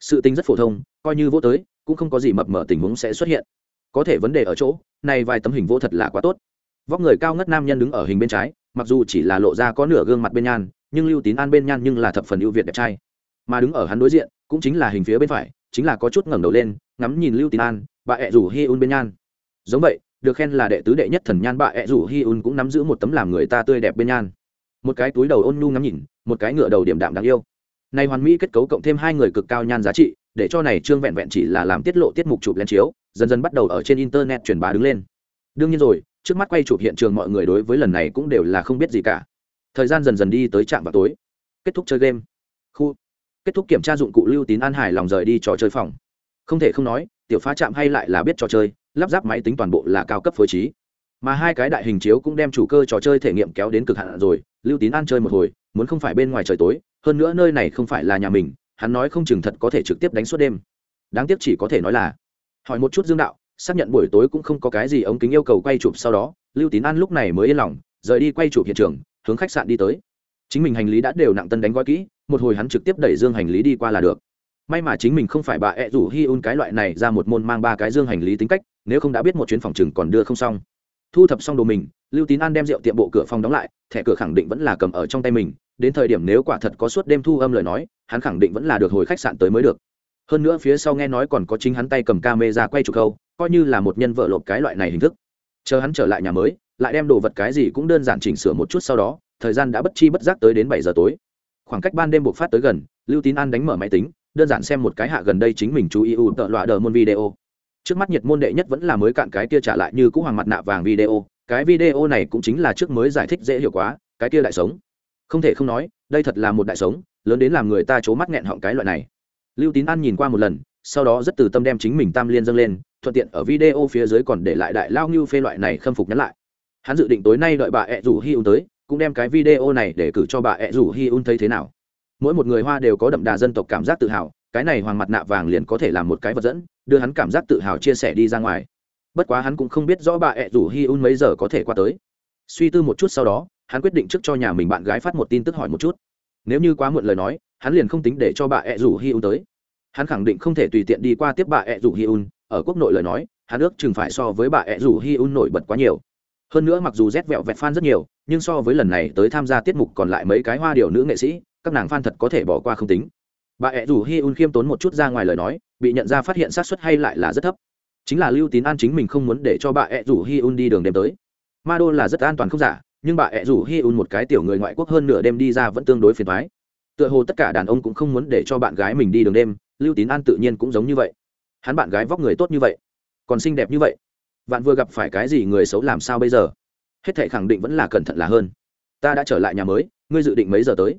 Speaker 1: Sự tính rất phổ thông, coi như vô tới, cũng không có gì mập mờ tình huống sẽ xuất hiện. Có thể vấn đề ở chỗ, này vài tấm hình vô thật là quá tốt. Vóc người cao ngất nam nhân đứng ở hình bên trái, mặc dù chỉ là lộ ra có nửa gương mặt bên nhan, nhưng lưu tín an bên nhan nhưng là thập phần ưu việt đẹp trai. Mà đứng ở hắn đối diện, cũng chính là hình phía bên phải, chính là có chút ngẩng đầu lên, ngắm nhìn lưu tín an, bà ẹ rủ hi un bên nhan. Giống vậy, được khen là đệ tứ đệ nhất thần nhan bà ẹ rủ hi un cũng nắm giữ một tấm làm người ta tươi đẹp bên nhan một cái túi đầu ôn nhu ngắm nhìn, một cái ngựa đầu điểm đạm đáng yêu. Này hoàn mỹ kết cấu cộng thêm hai người cực cao nhan giá trị, để cho này trương vẹn vẹn chỉ là làm tiết lộ tiết mục chụp lên chiếu, dần dần bắt đầu ở trên internet truyền bá đứng lên. Đương nhiên rồi, trước mắt quay chụp hiện trường mọi người đối với lần này cũng đều là không biết gì cả. Thời gian dần dần đi tới trạm vào tối. Kết thúc chơi game. Khu. Kết thúc kiểm tra dụng cụ lưu tín an hải lòng rời đi trò chơi phòng. Không thể không nói, tiểu phá trạm hay lại là biết trò chơi, lắp ráp máy tính toàn bộ là cao cấp phối trí. Mà hai cái đại hình chiếu cũng đem chủ cơ trò chơi thể nghiệm kéo đến cực hạn rồi lưu tín an chơi một hồi, muốn không phải bên ngoài trời tối, hơn nữa nơi này không phải là nhà mình, hắn nói không chừng thật có thể trực tiếp đánh suốt đêm. Đáng tiếc chỉ có thể nói là, hỏi một chút dương đạo, xác nhận buổi tối cũng không có cái gì ống kính yêu cầu quay chụp sau đó, lưu tín an lúc này mới yên lòng, rời đi quay chụp hiện trường, hướng khách sạn đi tới. Chính mình hành lý đã đều nặng tân đánh gói kỹ, một hồi hắn trực tiếp đẩy dương hành lý đi qua là được. May mà chính mình không phải bà ẹ rủ hi un cái loại này ra một môn mang ba cái dương hành lý tính cách, nếu không đã biết một chuyến phòng chừng còn đưa không xong. Thu thập xong đồ mình lưu tín an đem rượu tiệm bộ cửa phòng đóng lại, thẻ cửa khẳng định vẫn là cầm ở trong tay mình, đến thời điểm nếu quả thật có suốt đêm thu âm lời nói, hắn khẳng định vẫn là được hồi khách sạn tới mới được. Hơn nữa phía sau nghe nói còn có chính hắn tay cầm ca mê ra quay chụp câu, coi như là một nhân vợ lộp cái loại này hình thức. Chờ hắn trở lại nhà mới, lại đem đồ vật cái gì cũng đơn giản chỉnh sửa một chút sau đó, thời gian đã bất chi bất giác tới đến bảy giờ tối. Khoảng cách ban đêm buộc phát tới gần, lưu tín an đánh mở máy tính, đơn giản xem một cái hạ gần đây chính mình chú ý ưu tợ loạ đờ môn video. Trước mắt nhiệt môn đệ nhất vẫn là mới cạn cái kia trả lại như cũ hoàng mặt nạ vàng video cái video này cũng chính là trước mới giải thích dễ hiểu quá, cái kia đại sống. Không thể không nói, đây thật là một đại sống, lớn đến làm người ta c mắt nghẹn họng cái loại này. Lưu tín an nhìn qua một lần, sau đó rất từ tâm đem chính mình tam liên dâng lên, thuận tiện ở video phía dưới còn để lại đại lao như phê loại này khâm phục nhắn lại. Hắn dự định tối nay đợi bà ẹ rủ hi un tới, cũng đem cái video này để cử cho bà ẹ rủ hi un thấy thế nào. Mỗi một người hoa đều có đậm đà dân tộc cảm giác tự hào, cái này hoàng mặt nạ vàng liền có thể làm một cái vật dẫn, đưa hắn cảm giác tự hào chia sẻ đi ra ngoài bất quá hắn cũng không biết rõ bà ẹ rủ hi un mấy giờ có thể qua tới. Suy tư một chút sau đó, hắn quyết định trước cho nhà mình bạn gái phát một tin tức hỏi một chút. Nếu như quá muộn lời nói, hắn liền không tính để cho bà ẹ rủ hi un tới. Hắn khẳng định không thể tùy tiện đi qua tiếp bà ẹ rủ hi un, ở quốc nội lời nói, hắn ước chừng phải so với bà ẹ rủ hi un nổi bật quá nhiều. Hơn nữa mặc dù rét vẹo vẹt fan rất nhiều, nhưng so với lần này tới tham gia tiết mục còn lại mấy cái hoa điều nữ nghệ sĩ, các nàng fan thật có thể bỏ qua không tính. Bà ẹ rủ hi un khiêm tốn một chút ra ngoài lời nói, bị nhận ra phát hiện sát xuất hay lại là rất thấp chính là lưu tín an chính mình không muốn để cho bà ẹ rủ hi un đi đường đêm tới. Ma đô là rất an toàn không giả, nhưng bà ẹ rủ hi un một cái tiểu người ngoại quốc hơn nửa đêm đi ra vẫn tương đối phiền thoái tựa hồ tất cả đàn ông cũng không muốn để cho bạn gái mình đi đường đêm, lưu tín an tự nhiên cũng giống như vậy. Hắn bạn gái vóc người tốt như vậy, còn xinh đẹp như vậy bạn vừa gặp phải cái gì người xấu làm sao bây giờ? Hết thể khẳng định vẫn là cẩn thận là hơn. Ta đã trở lại nhà mới, ngươi dự định mấy giờ tới?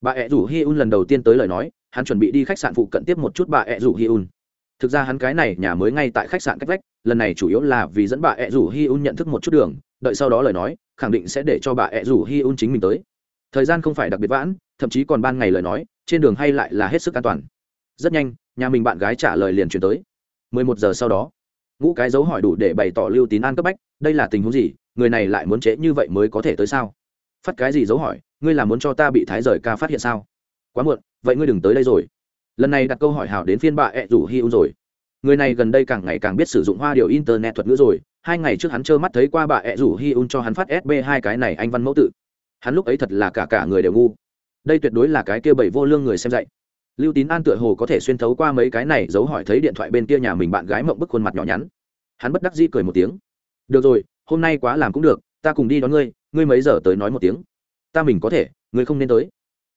Speaker 1: Bà ẹ rủ hi un lần đầu tiên tới lời nói, hắn chuẩn bị đi khách sạn phụ cận tiếp một chút bà ẹ rủ hi un thực ra hắn cái này nhà mới ngay tại khách sạn cách vách, lần này chủ yếu là vì dẫn bà ẹ rủ hi un nhận thức một chút đường, đợi sau đó lời nói, khẳng định sẽ để cho bà ẹ rủ hi un chính mình tới. Thời gian không phải đặc biệt vãn, thậm chí còn ban ngày lời nói, trên đường hay lại là hết sức an toàn. Rất nhanh, nhà mình bạn gái trả lời liền chuyển tới. Mười một giờ sau đó, ngũ cái dấu hỏi đủ để bày tỏ lưu tín an cấp bách, đây là tình huống gì, người này lại muốn trễ như vậy mới có thể tới sao? Phát cái gì dấu hỏi, ngươi là muốn cho ta bị thái rời ca phát hiện sao? Quá muộn, vậy ngươi đừng tới đây rồi lần này đặt câu hỏi hảo đến phiên bà ẹ rủ hi un rồi. Người này gần đây càng ngày càng biết sử dụng hoa điều internet thuật ngữ rồi. Hai ngày trước hắn trơ mắt thấy qua bà ẹ rủ hi un cho hắn phát sb hai cái này anh văn mẫu tự. Hắn lúc ấy thật là cả cả người đều ngu. Đây tuyệt đối là cái kia bảy vô lương người xem dạy. Lưu tín an tựa hồ có thể xuyên thấu qua mấy cái này giấu hỏi thấy điện thoại bên kia nhà mình bạn gái mộng bức khuôn mặt nhỏ nhắn. Hắn bất đắc dĩ cười một tiếng. Được rồi, hôm nay quá làm cũng được, ta cùng đi đón ngươi ngươi mấy giờ tới nói một tiếng. Ta mình có thể, ngươi không nên tới.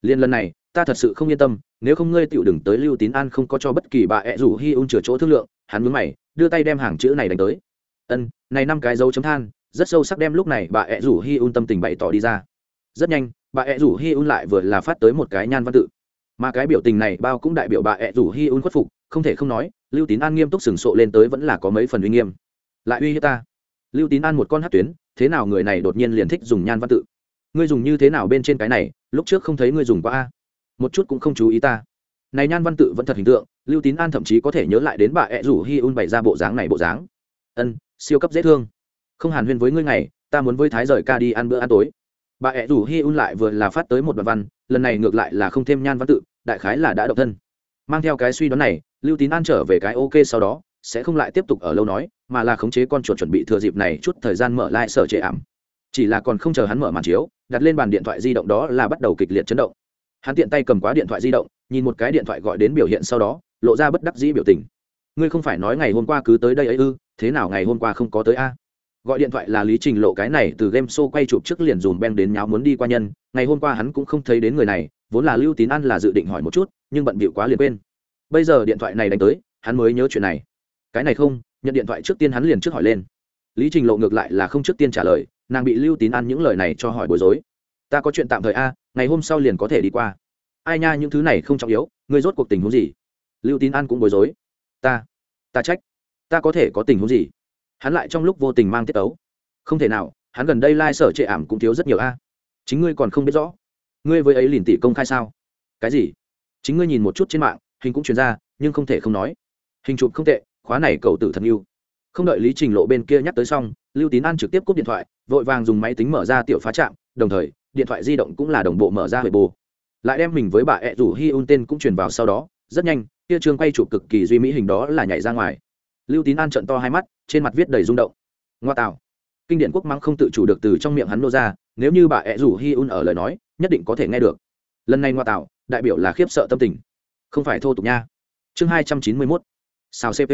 Speaker 1: Liên lần này ta thật sự không yên tâm, nếu không ngươi tựu đừng tới lưu tín an không có cho bất kỳ bà ẹ rủ hi un chừa chỗ thương lượng, hắn mướn mày, đưa tay đem hàng chữ này đánh tới. Ân, này năm cái dấu chấm than, rất sâu sắc đem lúc này bà ẹ rủ hi un tâm tình bày tỏ đi ra. Rất nhanh, bà ẹ rủ hi un lại vừa là phát tới một cái nhan văn tự. Mà cái biểu tình này bao cũng đại biểu bà ẹ rủ hi un khuất phục, không thể không nói, lưu tín an nghiêm túc sừng sộ lên tới vẫn là có mấy phần uy nghiêm. Lại uy hiếp ta. Lưu tín an một con hát tuyến, thế nào người này đột nhiên liền thích dùng nhan văn tự? Ngươi dùng như thế nào bên trên cái này, lúc trước không thấy ngươi dùng qua a? Một chút cũng không chú ý ta. Này nhan văn tự vẫn thật hình tượng, lưu tín an thậm chí có thể nhớ lại đến bà ẹ rủ hi un bày ra bộ dáng này bộ dáng. Ân, siêu cấp dễ thương. Không hàn huyên với ngươi ngày, ta muốn với thái rời ca đi ăn bữa ăn tối. Bà ẹ rủ hi un lại vừa là phát tới một đoạn văn, lần này ngược lại là không thêm nhan văn tự, đại khái là đã độc thân. Mang theo cái suy đoán này, lưu tín an trở về cái ok sau đó, sẽ không lại tiếp tục ở lâu nói, mà là khống chế con chuột chuẩn bị thừa dịp này chút thời gian mở lại sở trệ ảm. Chỉ là còn không chờ hắn mở màn chiếu, đặt lên bàn điện thoại di động đó là bắt đầu kịch liệt chấn động hắn tiện tay cầm quá điện thoại di động, nhìn một cái điện thoại gọi đến biểu hiện sau đó, lộ ra bất đắc dĩ biểu tình. Ngươi không phải nói ngày hôm qua cứ tới đây ấy ư, thế nào ngày hôm qua không có tới a? Gọi điện thoại là lý trình lộ cái này từ game show quay chụp trước liền dùm beng đến nháo muốn đi qua nhân, ngày hôm qua hắn cũng không thấy đến người này, vốn là lưu tín ăn là dự định hỏi một chút, nhưng bận bịu quá liền quên. Bây giờ điện thoại này đánh tới, hắn mới nhớ chuyện này. Cái này không, nhận điện thoại trước tiên hắn liền trước hỏi lên. Lý trình lộ ngược lại là không trước tiên trả lời, nàng bị lưu tín ăn những lời này cho hỏi bối rối ta có chuyện tạm thời a, ngày hôm sau liền có thể đi qua. Ai nha, những thứ này không trọng yếu, ngươi rốt cuộc tình huống gì? Lưu tín an cũng bối rối. Ta ta trách. Ta có thể có tình huống gì? Hắn lại trong lúc vô tình mang tiết tấu. Không thể nào, hắn gần đây lai、like、sở trệ ảm cũng thiếu rất nhiều a. Chính ngươi còn không biết rõ. Ngươi với ấy liền tỷ công khai sao? Cái gì? Chính ngươi nhìn một chút trên mạng, hình cũng chuyển ra, nhưng không thể không nói. Hình chụp không tệ, khóa này cầu tử thật yêu. Không đợi lý trình lộ bên kia nhắc tới xong, lưu tín an trực tiếp cúp điện thoại, vội vàng dùng máy tính mở ra tiểu phá trạm, đồng thời điện thoại di động cũng là đồng bộ mở ra huệ bồ lại đem mình với bà ẹ rủ hi un tên cũng truyền vào sau đó, rất nhanh kia trương quay chụp cực kỳ duy mỹ hình đó là nhảy ra ngoài. Lưu tín an trận to hai mắt, trên mặt viết đầy rung động. Ngoa tạo. Kinh điển quốc mắng không tự chủ được từ trong miệng hắn nô ra, nếu như bà ẹ rủ hi un ở lời nói, nhất định có thể nghe được. Lần này ngoa tạo, đại biểu là khiếp sợ tâm tình. Không phải thô tục nha. Chương hai trăm chín mươi mốt. Sao cp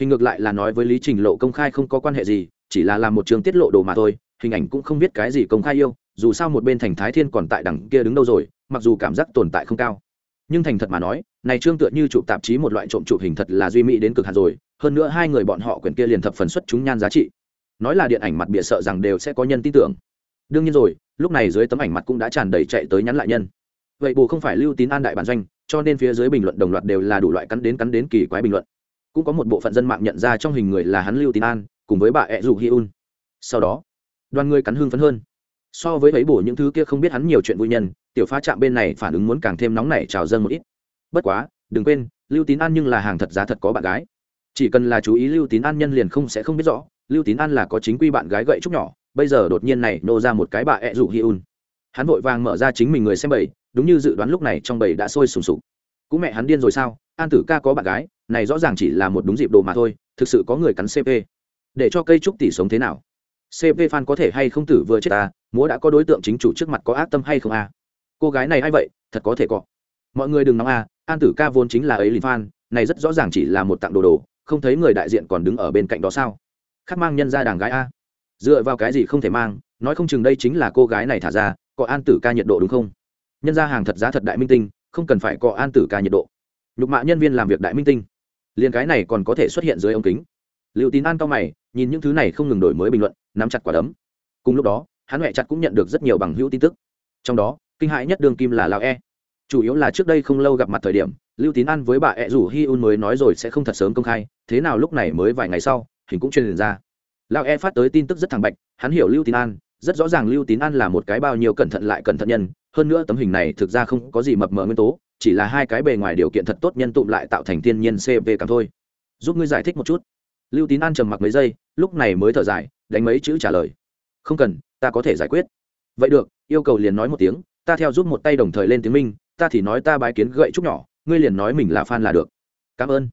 Speaker 1: hình ngược lại là nói với lý trình lộ công khai không có quan hệ gì, chỉ là làm một trường tiết lộ đồ mà thôi, hình ảnh cũng không biết cái gì công khai yêu dù sao một bên thành thái thiên còn tại đằng kia đứng đâu rồi, mặc dù cảm giác tồn tại không cao. Nhưng thành thật mà nói, này trương tựa như chụp tạp chí một loại trộm chụp hình thật là duy mỹ đến cực hạt rồi, hơn nữa hai người bọn họ quyển kia liền thập phần xuất chúng nhan giá trị. Nói là điện ảnh mặt bịa sợ rằng đều sẽ có nhân tin tưởng. Đương nhiên rồi, lúc này dưới tấm ảnh mặt cũng đã tràn đầy chạy tới nhắn lại nhân. Vậy bù không phải lưu tín an đại bản doanh, cho nên phía dưới bình luận đồng loạt đều là đủ loại cắn đến cắn đến kỳ quái bình luận. Cũng có một bộ phận dân mạng nhận ra trong hình người là hắn lưu tín an, cùng với bà ẹ dù hi un. Sau đó, đoàn người cắn hương phấn hơn so với ấy bổ những thứ kia không biết hắn nhiều chuyện vui nhân, tiểu pha chạm bên này phản ứng muốn càng thêm nóng nảy trào dâng một ít. Bất quá, đừng quên, lưu tín an nhưng là hàng thật giá thật có bạn gái. Chỉ cần là chú ý lưu tín an nhân liền không sẽ không biết rõ, lưu tín an là có chính quy bạn gái gậy trúc nhỏ, bây giờ đột nhiên này nô ra một cái bà ẹ rủ hi un. Hắn vội vàng mở ra chính mình người xem bầy, đúng như dự đoán lúc này trong bầy đã sôi sùng sục. Cũng mẹ hắn điên rồi sao? An tử ca có bạn gái, này rõ ràng chỉ là một đúng dịp đồ mà thôi, thực sự có người cắn cp để cho cây trúc tỷ sống thế nào? Cp fan có thể hay không tử vừa chết ta, múa đã có đối tượng chính chủ trước mặt có ác tâm hay không a? Cô gái này a i vậy? Thật có thể có. Mọi người đừng nóng a, an tử ca vốn chính là ấy lìn fan, này rất rõ ràng chỉ là một tặng đồ đồ, không thấy người đại diện còn đứng ở bên cạnh đó sao? Khắc mang nhân ra đàng gái a. Dựa vào cái gì không thể mang, nói không chừng đây chính là cô gái này thả ra, có an tử ca nhiệt độ đúng không? Nhân ra hàng thật giá thật đại minh tinh, không cần phải có an tử ca nhiệt độ. Nhục mạ nhân viên làm việc đại minh tinh. Liền cái này còn có thể xuất hiện dưới ống kính. Liệu tín an cao mày, nhìn những thứ này không ngừng đổi mới bình luận nắm chặt quả đấm. Cùng lúc đó, hắn huệ chặt cũng nhận được rất nhiều bằng hữu tin tức. Trong đó, kinh hãi nhất đường kim là lao e. Chủ yếu là trước đây không lâu gặp mặt thời điểm, lưu tín an với bà ẹ rủ hi un mới nói rồi sẽ không thật sớm công khai, thế nào lúc này mới vài ngày sau, hình cũng truyền ra. Lao e phát tới tin tức rất thẳng bạch, hắn hiểu lưu tín an, rất rõ ràng lưu tín an là một cái bao nhiêu cẩn thận lại cẩn thận nhân, hơn nữa tấm hình này thực ra không có gì mập mờ nguyên tố, chỉ là hai cái bề ngoài điều kiện thật tốt nhân tụm lại tạo thành thiên nhiên cv cảm thôi. Giúp ngươi giải thích một chút. Lưu tín an trầm mặc mấy giây, lúc này mới thở dài đánh mấy chữ trả lời. Không cần, ta có thể giải quyết. Vậy được, yêu cầu liền nói một tiếng, ta theo giúp một tay đồng thời lên tiếng minh, ta thì nói ta bái kiến gậy trúc nhỏ, ngươi liền nói mình là fan là được. Cảm ơn.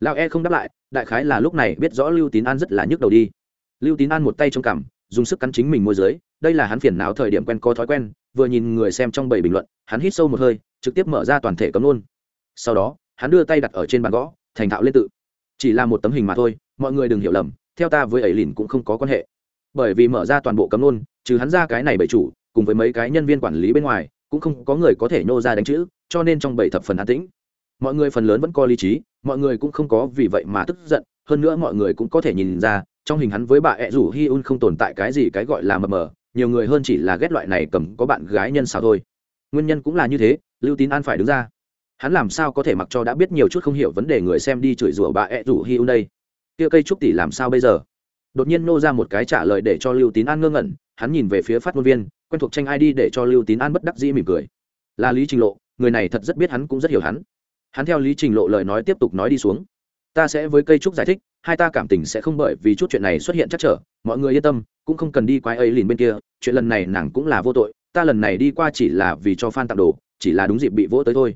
Speaker 1: Lão e không đáp lại, đại khái là lúc này biết rõ lưu tín an rất là nhức đầu đi. Lưu tín an một tay trong cằm, dùng sức cắn chính mình môi dưới, đây là hắn phiền não thời điểm quen có thói quen, vừa nhìn người xem trong bảy bình luận, hắn hít sâu một hơi, trực tiếp mở ra toàn thể cấm luôn. Sau đó, hắn đưa tay đặt ở trên bàn gõ, thành thạo lên tự. Chỉ là một tấm hình mà thôi, mọi người đừng hiểu lầm theo ta với ấy lìn cũng không có quan hệ. Bởi vì mở ra toàn bộ cấm nôn, trừ hắn ra cái này bảy chủ cùng với mấy cái nhân viên quản lý bên ngoài cũng không có người có thể nhô ra đánh chữ cho nên trong bảy thập phần an tĩnh. Mọi người phần lớn vẫn có lý trí mọi người cũng không có vì vậy mà tức giận hơn nữa mọi người cũng có thể nhìn ra trong hình hắn với bà ẹ rủ hi un không tồn tại cái gì cái gọi là mờ mờ nhiều người hơn chỉ là ghét loại này cầm có bạn gái nhân sao thôi. Nguyên nhân cũng là như thế lưu tín an phải đứng ra. Hắn làm sao có thể mặc cho đã biết nhiều chút không hiểu vấn đề người xem đi chửi rủa bà ẹ rủ hi un đây? Kia cây trúc tỷ làm sao bây giờ? Đột nhiên nô ra một cái trả lời để cho lưu tín an ngơ ngẩn, hắn nhìn về phía phát ngôn viên, quen thuộc tranh id để cho lưu tín an bất đắc dĩ mỉm cười. Là lý trình lộ, người này thật rất biết hắn cũng rất hiểu hắn. Hắn theo lý trình lộ lời nói tiếp tục nói đi xuống. Ta sẽ với cây trúc giải thích, hai ta cảm tình sẽ không bởi vì chút chuyện này xuất hiện chắc trở, mọi người yên tâm, cũng không cần đi quái ấy liền bên kia, chuyện lần này nàng cũng là vô tội, ta lần này đi qua chỉ là vì cho fan tặng đồ, chỉ là đúng dịp bị vỗ tới thôi.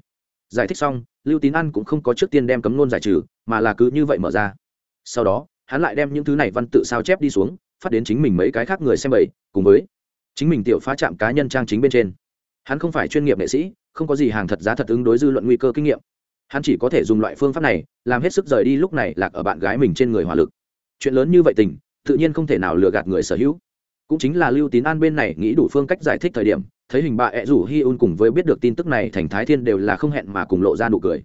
Speaker 1: Giải thích xong, lưu tín An cũng không có trước tiên đem cấm nôn giải trừ, mà là cứ như vậy mở ra sau đó, hắn lại đem những thứ này văn tự sao chép đi xuống, phát đến chính mình mấy cái khác người xem bậy cùng với chính mình tiểu phá chạm cá nhân trang chính bên trên. Hắn không phải chuyên nghiệp nghệ sĩ, không có gì hàng thật giá thật ứng đối dư luận nguy cơ kinh nghiệm. Hắn chỉ có thể dùng loại phương pháp này, làm hết sức rời đi lúc này lạc ở bạn gái mình trên người hỏa lực. Chuyện lớn như vậy tình, tự nhiên không thể nào lừa gạt người sở hữu. Cũng chính là lưu tín an bên này nghĩ đủ phương cách giải thích thời điểm, thấy hình bà ẹ rủ hi un cùng với biết được tin tức này thành thái thiên đều là không hẹn mà cùng lộ ra nụ cười.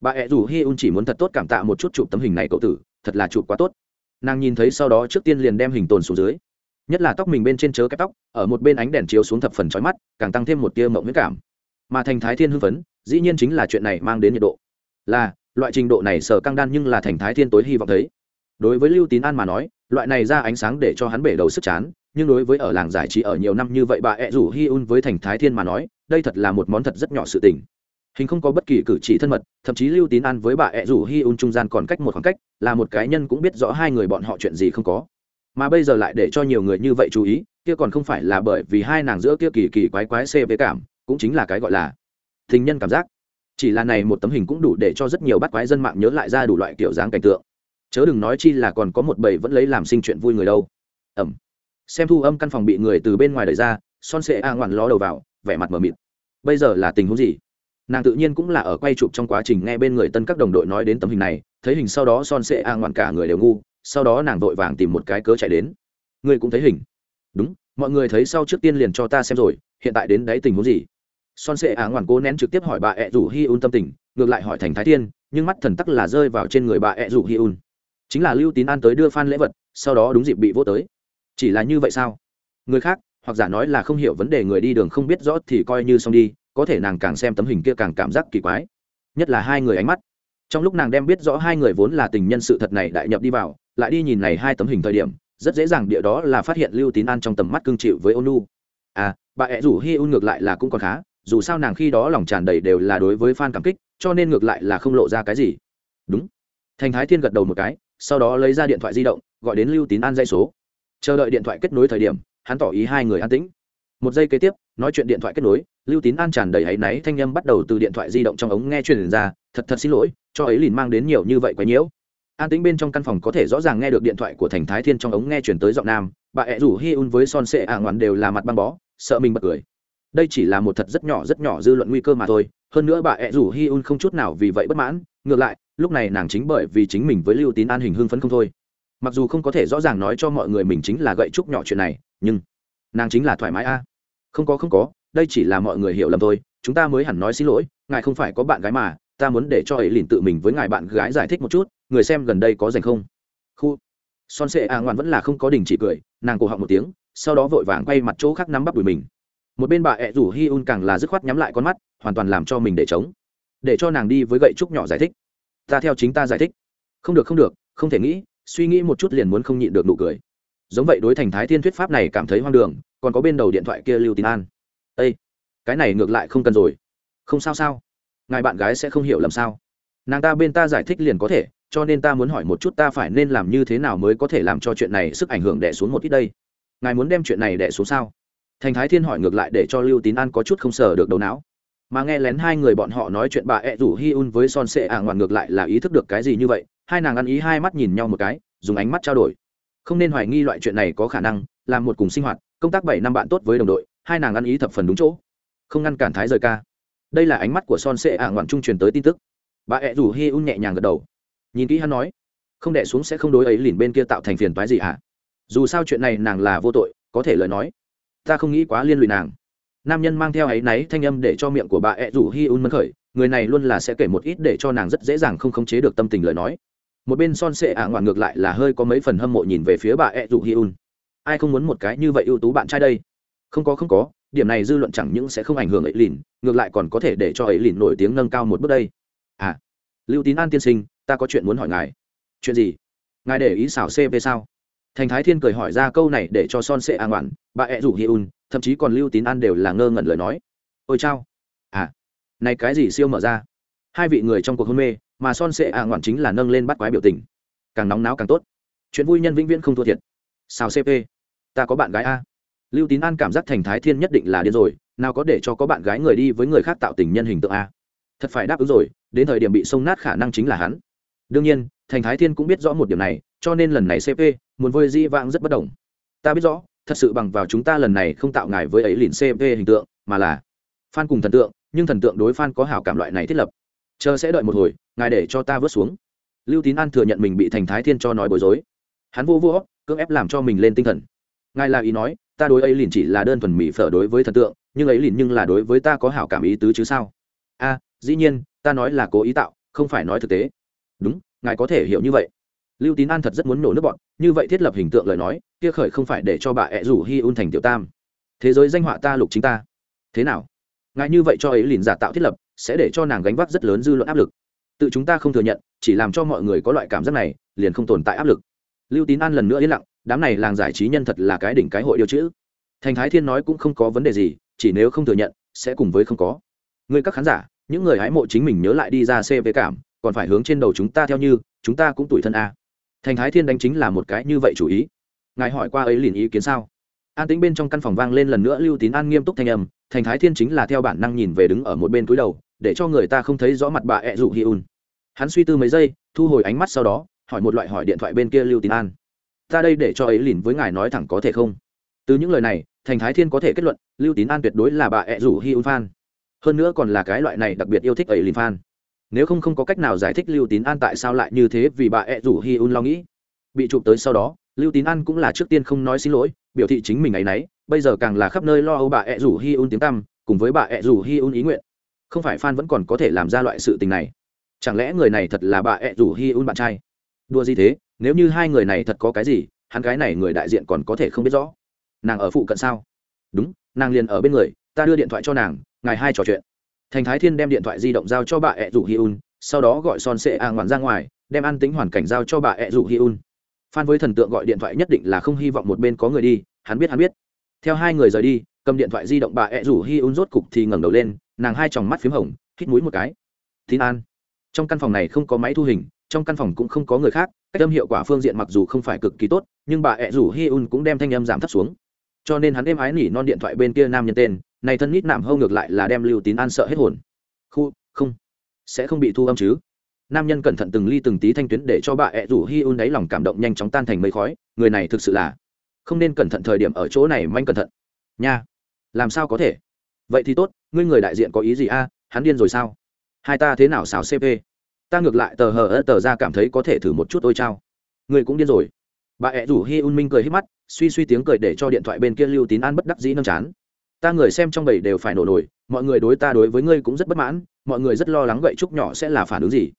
Speaker 1: Bà ẹ rủ hi un chỉ muốn thật tốt cảm tạ một chút chụp tấm hình này cậu tử thật là chụp quá tốt. Nàng nhìn thấy sau đó trước tiên liền đem hình tồn xuống dưới. Nhất là tóc mình bên trên chớ cái tóc, ở một bên ánh đèn chiếu xuống thập phần trói mắt, càng tăng thêm một tia mộng huyết cảm. Mà thành thái thiên hưng phấn, dĩ nhiên chính là chuyện này mang đến nhiệt độ. Là, loại trình độ này sở căng đan nhưng là thành thái thiên tối hy vọng thấy. Đối với lưu tín an mà nói, loại này ra ánh sáng để cho hắn bể đầu sức chán, nhưng đối với ở làng giải trí ở nhiều năm như vậy bà ẹ rủ hi un với thành thái thiên mà nói, đây thật là một món thật rất nhỏ sự tình hình không có bất kỳ cử chỉ thân mật, thậm chí lưu tín an với bà ẹ rủ hi un trung gian còn cách một khoảng cách, là một cái nhân cũng biết rõ hai người bọn họ chuyện gì không có. Mà bây giờ lại để cho nhiều người như vậy chú ý, kia còn không phải là bởi vì hai nàng giữa kia kỳ kỳ quái quái xê với cảm, cũng chính là cái gọi là tình nhân cảm giác. Chỉ là này một tấm hình cũng đủ để cho rất nhiều bắt quái dân mạng nhớ lại ra đủ loại kiểu dáng cảnh tượng. Chớ đừng nói chi là còn có một bầy vẫn lấy làm sinh chuyện vui người đâu. Ẩm. Xem thu âm căn phòng bị người từ bên ngoài đẩy ra, son sệ a ngoằn ló đầu vào, vẻ mặt mờ mịt. Bây giờ là tình huống gì? Nàng tự nhiên cũng là ở quay chụp trong quá trình nghe bên người tân các đồng đội nói đến tấm hình này, thấy hình sau đó son sệ a ngoạn cả người đều ngu, sau đó nàng vội vàng tìm một cái cớ chạy đến. Ngươi cũng thấy hình. Đúng, mọi người thấy sau trước tiên liền cho ta xem rồi, hiện tại đến đấy tình huống gì? Son sệ a ngoản cố nén trực tiếp hỏi bà ẹ rủ hi un tâm tình, ngược lại hỏi thành thái thiên nhưng mắt thần tắc là rơi vào trên người bà ẹ rủ hi un. Chính là lưu tín an tới đưa phan lễ vật, sau đó đúng dịp bị vô tới. Chỉ là như vậy sao? Người khác, hoặc giả nói là không hiểu vấn đề người đi đường không biết rõ thì coi như xong đi có thể nàng càng xem tấm hình kia càng cảm giác kỳ quái. Nhất là hai người ánh mắt. Trong lúc nàng đem biết rõ hai người vốn là tình nhân sự thật này đại nhập đi vào, lại đi nhìn này hai tấm hình thời điểm, rất dễ dàng địa đó là phát hiện lưu tín an trong tầm mắt cương chịu với ônu à bà ẹ rủ hi un ngược lại là cũng còn khá, dù sao nàng khi đó lòng tràn đầy đều là đối với fan cảm kích, cho nên ngược lại là không lộ ra cái gì. Đúng. Thành thái thiên gật đầu một cái, sau đó lấy ra điện thoại di động, gọi đến lưu tín an dây số. Chờ đợi điện thoại kết nối thời điểm, hắn tỏ ý hai người an tĩnh. Một giây kế tiếp, nói chuyện điện thoại kết nối lưu tín an tràn đầy áy náy, thanh â m bắt đầu từ điện thoại di động trong ống nghe truyền ra, thật thật xin lỗi, cho ấy liền mang đến nhiều như vậy quá nhiễu. An tĩnh bên trong căn phòng có thể rõ ràng nghe được điện thoại của thành thái thiên trong ống nghe chuyển tới giọng nam, bà ẹ rủ hi un với son sệ à ngoằn đều là mặt băng bó, sợ mình bật cười. Đây chỉ là một thật rất nhỏ rất nhỏ dư luận nguy cơ mà thôi, hơn nữa bà ẹ rủ hi un không chút nào vì vậy bất mãn, ngược lại, lúc này nàng chính bởi vì chính mình với lưu tín an hình hưng phấn không thôi. Mặc dù không có thể rõ ràng nói cho mọi người mình chính là gậy trúc nhỏ chuyện này, nhưng nàng chính là thoải mái a. Không có không có đây chỉ là mọi người hiểu lầm thôi, chúng ta mới hẳn nói xin lỗi, ngài không phải có bạn gái mà, ta muốn để cho ấy lìn tự mình với ngài bạn gái giải thích một chút, người xem gần đây có dành không? Khu. Son sệ à ngoan vẫn là không có đình chỉ cười, nàng cổ họng một tiếng, sau đó vội vàng quay mặt chỗ khác nắm bắp đùi mình. Một bên bà ẹ rủ hi un càng là dứt khoát nhắm lại con mắt, hoàn toàn làm cho mình để chống để cho nàng đi với gậy trúc nhỏ giải thích. Ta theo chính ta giải thích. Không được không được, không thể nghĩ, suy nghĩ một chút liền muốn không nhịn được nụ cười. Giống vậy đối thành thái thiên thuyết pháp này cảm thấy hoang đường, còn có bên đầu điện thoại kia lưu tín an â cái này ngược lại không cần rồi. Không sao sao? Ngài bạn gái sẽ không hiểu làm sao? Nàng ta bên ta giải thích liền có thể, cho nên ta muốn hỏi một chút ta phải nên làm như thế nào mới có thể làm cho chuyện này sức ảnh hưởng đẻ xuống một ít đây? Ngài muốn đem chuyện này đẻ xuống sao? Thành thái thiên hỏi ngược lại để cho lưu tín an có chút không sờ được đầu não. Mà nghe lén hai người bọn họ nói chuyện bà ẹ rủ hi un với son sệ ả ngoạn ngược lại là ý thức được cái gì như vậy, hai nàng ăn ý hai mắt nhìn nhau một cái, dùng ánh mắt trao đổi. Không nên hoài nghi loại chuyện này có khả năng, làm một cùng sinh hoạt, công tác bảy năm bạn tốt với đồng đội hai nàng ăn ý thập phần đúng chỗ. Không ngăn cản thái rời ca. Đây là ánh mắt của son sệ ả ngoạn trung truyền tới tin tức. Bà ẹ rủ hi un nhẹ nhàng gật đầu. Nhìn kỹ hắn nói, không đẻ xuống sẽ không đối ấy lìn bên kia tạo thành phiền toái gì hả dù sao chuyện này nàng là vô tội, có thể lời nói. Ta không nghĩ quá liên lụy nàng. Nam nhân mang theo áy náy thanh âm để cho miệng của bà ẹ rủ hi un mân khởi, người này luôn là sẽ kể một ít để cho nàng rất dễ dàng không khống chế được tâm tình lời nói. Một bên son sệ ả ngoạn ngược lại là hơi có mấy phần hâm mộ nhìn về phía bà ẹ rủ hi un. Ai không muốn một cái như vậy ưu tú bạn trai đây? Không có không có, điểm này dư luận chẳng những sẽ không ảnh hưởng ấy lìn, ngược lại còn có thể để cho ấy lìn nổi tiếng nâng cao một bước đây. À lưu tín an tiên sinh, ta có chuyện muốn hỏi ngài. Chuyện gì? Ngài để ý xảo cv sao? Thành thái thiên cười hỏi ra câu này để cho son sệ an ngoạn, bà ẹ rủ hi un, thậm chí còn lưu tín an đều là ngơ ngẩn lời nói. Ôi chao. À này cái gì siêu mở ra? Hai vị người trong cuộc hôn mê, mà son sệ an ngoạn chính là nâng lên bắt quái biểu tình. Càng nóng náo càng tốt. Chuyện vui nhân vĩnh viễn không thua thiệt. Xào cp ta có bạn gái a lưu tín an cảm giác thành thái thiên nhất định là điên rồi, nào có để cho có bạn gái người đi với người khác tạo tình nhân hình tượng a thật phải đáp ứng rồi, đến thời điểm bị sông nát khả năng chính là hắn. Đương nhiên, thành thái thiên cũng biết rõ một điểm này, cho nên lần này cp muốn vơi di vãng rất bất đồng. Ta biết rõ, thật sự bằng vào chúng ta lần này không tạo ngài với ấy liền cp hình tượng, mà là f cùng thần tượng, nhưng thần tượng đối f có hảo cảm loại này thiết lập. Chờ sẽ đợi một hồi, ngài để cho ta vớt xuống. Lưu tín an thừa nhận mình bị thành thái thiên cho nói bối rối. Hắn vô vô cưỡng ép làm cho mình lên tinh thần. Ngài là ý nói ta đối ấy liền chỉ là đơn thuần mỹ phở đối với thần tượng, nhưng ấy liền nhưng là đối với ta có hảo cảm ý tứ chứ sao? A, dĩ nhiên, ta nói là cố ý tạo, không phải nói thực tế. Đúng, ngài có thể hiểu như vậy. Lưu tín an thật rất muốn nổ nước bọn, như vậy thiết lập hình tượng lời nói, kia khởi không phải để cho bà ẹ rủ hi un thành tiểu tam. Thế giới danh họa ta lục chính ta. Thế nào? Ngài như vậy cho ấy liền giả tạo thiết lập, sẽ để cho nàng gánh vác rất lớn dư luận áp lực. Tự chúng ta không thừa nhận, chỉ làm cho mọi người có loại cảm giác này, liền không tồn tại áp lực. Lưu tín an lần nữa yên lặng đám này làng giải trí nhân thật là cái đỉnh cái hội điều chữ. Thành thái thiên nói cũng không có vấn đề gì, chỉ nếu không thừa nhận, sẽ cùng với không có. Người các khán giả, những người hái mộ chính mình nhớ lại đi ra cv cảm, còn phải hướng trên đầu chúng ta theo như, chúng ta cũng tuổi thân a. Thành thái thiên đánh chính là một cái như vậy chủ ý. Ngài hỏi qua ấy liền ý kiến sao? An tính bên trong căn phòng vang lên lần nữa lưu tín an nghiêm túc thanh âm, thành thái thiên chính là theo bản năng nhìn về đứng ở một bên túi đầu, để cho người ta không thấy rõ mặt bà ẹ dụ hi un. Hắn suy tư mấy giây, thu hồi ánh mắt sau đó, hỏi một loại hỏi điện thoại bên kia lưu tín an ta đây để cho ấy lìn với ngài nói thẳng có thể không? Từ những lời này, thành thái thiên có thể kết luận, lưu tín an tuyệt đối là bà ẹ rủ hi un fan hơn nữa còn là cái loại này đặc biệt yêu thích ấy Lìn fan nếu không không có cách nào giải thích lưu tín an tại sao lại như thế vì bà ẹ rủ hi un lo nghĩ. Bị chụp tới sau đó, lưu tín an cũng là trước tiên không nói xin lỗi, biểu thị chính mình ấ y n ấ y bây giờ càng là khắp nơi lo âu bà ẹ rủ hi un tiếng tăm, cùng với bà ẹ rủ hi un ý nguyện. Không phải fan vẫn còn có thể làm ra loại sự tình này. Chẳng lẽ người này thật là bà ẹ rủ hi un bạn trai? Đua gì thế? Nếu như hai người này thật có cái gì, hắn cái này người đại diện còn có thể không biết rõ. Nàng ở phụ cận sao? Đúng, nàng liền ở bên người, ta đưa điện thoại cho nàng, ngài hai trò chuyện. Thành thái thiên đem điện thoại di động giao cho bà ẹ rủ hi un, sau đó gọi son sệ a ngoạn ra ngoài, đem ăn tính hoàn cảnh giao cho bà ẹ rủ hi un. Phan với thần tượng gọi điện thoại nhất định là không hy vọng một bên có người đi, hắn biết hắn biết. Theo hai người rời đi, cầm điện thoại di động bà ẹ rủ hi un rốt cục thì ngẩng đầu lên, nàng hai tròng mắt p h í m hồng, hít mũi một cái. Tín an. Trong căn phòng này không có máy thu hình trong căn phòng cũng không có người khác, cách âm hiệu quả phương diện mặc dù không phải cực kỳ tốt, nhưng bà ẹ rủ hi un cũng đem thanh âm giảm thấp xuống. Cho nên hắn êm ái nỉ non điện thoại bên kia nam nhân tên, này thân nít nạm hâu ngược lại là đem lưu tín an sợ hết hồn. Khu, không, sẽ không bị thu âm chứ? Nam nhân cẩn thận từng ly từng tí thanh tuyến để cho bà ẹ rủ hi un đáy lòng cảm động nhanh chóng tan thành mây khói, người này thực sự là không nên cẩn thận thời điểm ở chỗ này manh cẩn thận. Nha, làm sao có thể? Vậy thì tốt, ngươi người đại diện có ý gì a? Hắn điên rồi sao? Hai ta thế nào xào cp ta ngược lại tờ hờ ơ tờ ra cảm thấy có thể thử một chút ôi trao người cũng điên rồi. Bà ẹ rủ hi un minh cười hít mắt, suy suy tiếng cười để cho điện thoại bên kia lưu tín an bất đắc dĩ nâng chán. Ta người xem trong bầy đều phải nổ nổi mọi người đối ta đối với ngươi cũng rất bất mãn, mọi người rất lo lắng gậy trúc nhỏ sẽ là phản ứng gì.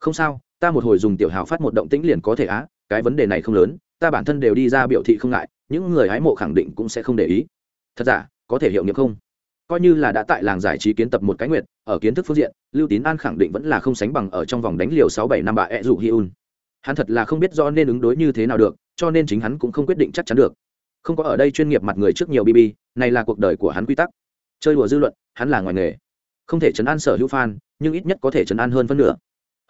Speaker 1: Không sao, ta một hồi dùng tiểu hào phát một động tĩnh liền có thể á, cái vấn đề này không lớn, ta bản thân đều đi ra biểu thị không ngại, những người hái mộ khẳng định cũng sẽ không để ý. Thật giả, có thể hiệu nghiệm không? Coi như là đã tại làng giải trí kiến tập một cái nguyệt, ở kiến thức phương diện, lưu tín an khẳng định vẫn là không sánh bằng ở trong vòng đánh liều sáu bảy năm bà ed dụ hi un. Hắn thật là không biết do nên ứng đối như thế nào được, cho nên chính hắn cũng không quyết định chắc chắn được. Không có ở đây chuyên nghiệp mặt người trước nhiều bb này là cuộc đời của hắn quy tắc. Chơi đùa dư luận, hắn là ngoài nghề. Không thể chấn an sở hữu fan, nhưng ít nhất có thể chấn an hơn phân nửa.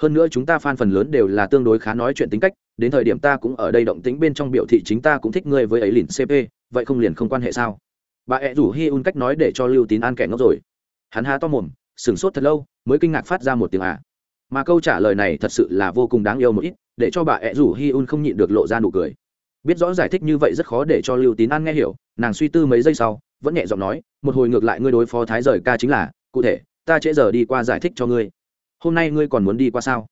Speaker 1: Hơn nữa chúng ta fan phần lớn đều là tương đối khá nói chuyện tính cách, đến thời điểm ta cũng ở đây động tính bên trong biểu thị chính ta cũng thích ngươi với ấy lìn cp vậy không liền không quan hệ sao? Bà ẹ rủ hi un cách nói để cho lưu tín an kẻ ngốc rồi. Hắn há to mồm, sửng sốt thật lâu, mới kinh ngạc phát ra một tiếng à. Mà câu trả lời này thật sự là vô cùng đáng yêu một ít, để cho bà ẹ rủ hi un không nhịn được lộ ra nụ cười. Biết rõ giải thích như vậy rất khó để cho lưu tín an nghe hiểu, nàng suy tư mấy giây sau, vẫn nhẹ giọng nói, một hồi ngược lại ngươi đối phó thái rời ca chính là, cụ thể, ta trễ giờ đi qua giải thích cho ngươi. Hôm nay ngươi còn muốn đi qua sao?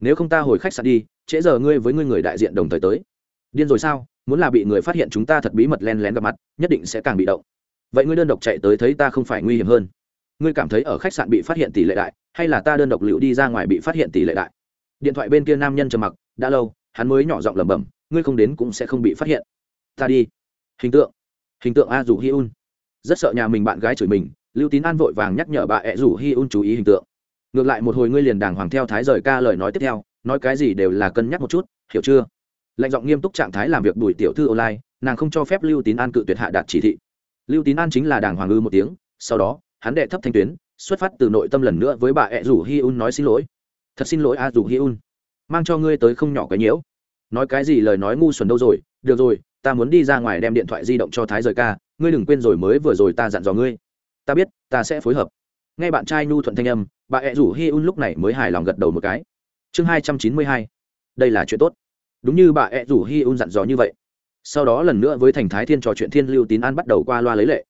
Speaker 1: Nếu không ta hồi khách sạn đi, trễ giờ ngươi với ngươi người đại diện đồng thời tới. Điên rồi sao? Muốn là bị người phát hiện chúng ta thật bí mật len lén gặp mặt, nhất định sẽ càng bị động vậy ngươi đơn độc chạy tới thấy ta không phải nguy hiểm hơn. Ngươi cảm thấy ở khách sạn bị phát hiện tỷ lệ đại, hay là ta đơn độc liệu đi ra ngoài bị phát hiện tỷ lệ đại? Điện thoại bên kia nam nhân trầm mặc, đã lâu, hắn mới nhỏ giọng lẩm bẩm, ngươi không đến cũng sẽ không bị phát hiện. Ta đi. Hình tượng. Hình tượng a rủ hi un. Rất sợ nhà mình bạn gái chửi mình, lưu tín an vội vàng nhắc nhở bà ẹ rủ hi un chú ý hình tượng. Ngược lại một hồi ngươi liền đàng hoàng theo thái rời ca lời nói tiếp theo, nói cái gì đều là cân nhắc một chút, hiểu chưa? Lệnh giọng nghiêm túc trạng thái làm việc đuổi tiểu thư online, nàng không cho phép lưu tín an cự tuyệt hạ đạt chỉ thị lưu tín an chính là đàng hoàng ư một tiếng, sau đó, hắn đệ thấp thanh tuyến, xuất phát từ nội tâm lần nữa với bà ẹ rủ hi un nói xin lỗi. Thật xin lỗi a rủ hi un. Mang cho ngươi tới không nhỏ cái nhiễu. Nói cái gì lời nói ngu xuẩn đâu rồi, được rồi, ta muốn đi ra ngoài đem điện thoại di động cho thái rời ca, ngươi đừng quên rồi mới vừa rồi ta dặn dò ngươi. Ta biết, ta sẽ phối hợp. Nghe bạn trai nhu thuận thanh âm, bà ẹ rủ hi un lúc này mới hài lòng gật đầu một cái. Chương hai trăm chín mươi hai. Đây là chuyện tốt. Đúng như bà ẹ rủ hi un dặn dò như vậy sau đó lần nữa với thành thái thiên trò chuyện thiên lưu tín an bắt đầu qua loa lấy lệ.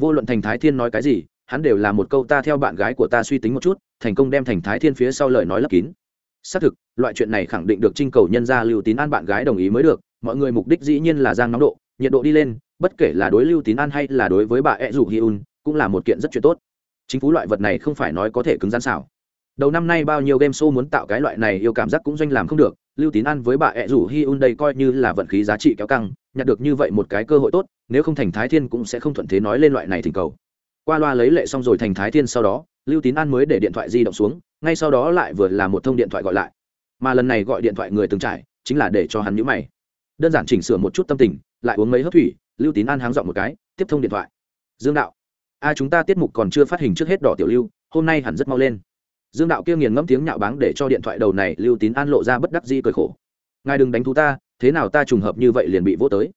Speaker 1: Vô luận thành thái thiên nói cái gì, hắn đều là một câu ta theo bạn gái của ta suy tính một chút, thành công đem thành thái thiên phía sau lời nói lấp kín. Xác thực, loại chuyện này khẳng định được trinh cầu nhân gia lưu tín an bạn gái đồng ý mới được, mọi người mục đích dĩ nhiên là giang nóng độ, nhiệt độ đi lên, bất kể là đối lưu tín an hay là đối với bà ed rủ hi un, cũng là một kiện rất chuyện tốt. Chính phủ loại vật này không phải nói có thể cứng gian xảo đầu năm nay bao nhiêu game show muốn tạo cái loại này yêu cảm giác cũng doanh làm không được lưu tín an với bà ẹ rủ hi un đây coi như là vận khí giá trị kéo căng, nhặt được như vậy một cái cơ hội tốt, nếu không thành thái thiên cũng sẽ không thuận thế nói lên loại này thỉnh cầu. Qua loa lấy lệ xong rồi thành thái thiên sau đó, lưu tín an mới để điện thoại di động xuống, ngay sau đó lại vừa là một thông điện thoại gọi lại. Mà lần này gọi điện thoại người từng trải, chính là để cho hắn nhữ mày. Đơn giản chỉnh sửa một chút tâm tình, lại uống mấy hớp thủy, lưu tín an háng dọn một cái, tiếp thông điện thoại. Dương đạo. A chúng ta tiết mục còn chưa phát hình trước hết đỏ tiểu lưu, hôm nay hẳn rất mau lên dương đạo kia nghiền ngẫm tiếng nhạo báng để cho điện thoại đầu này lưu tín an lộ ra bất đắc di cười khổ. Ngài đừng đánh thú ta, thế nào ta trùng hợp như vậy liền bị vô tới.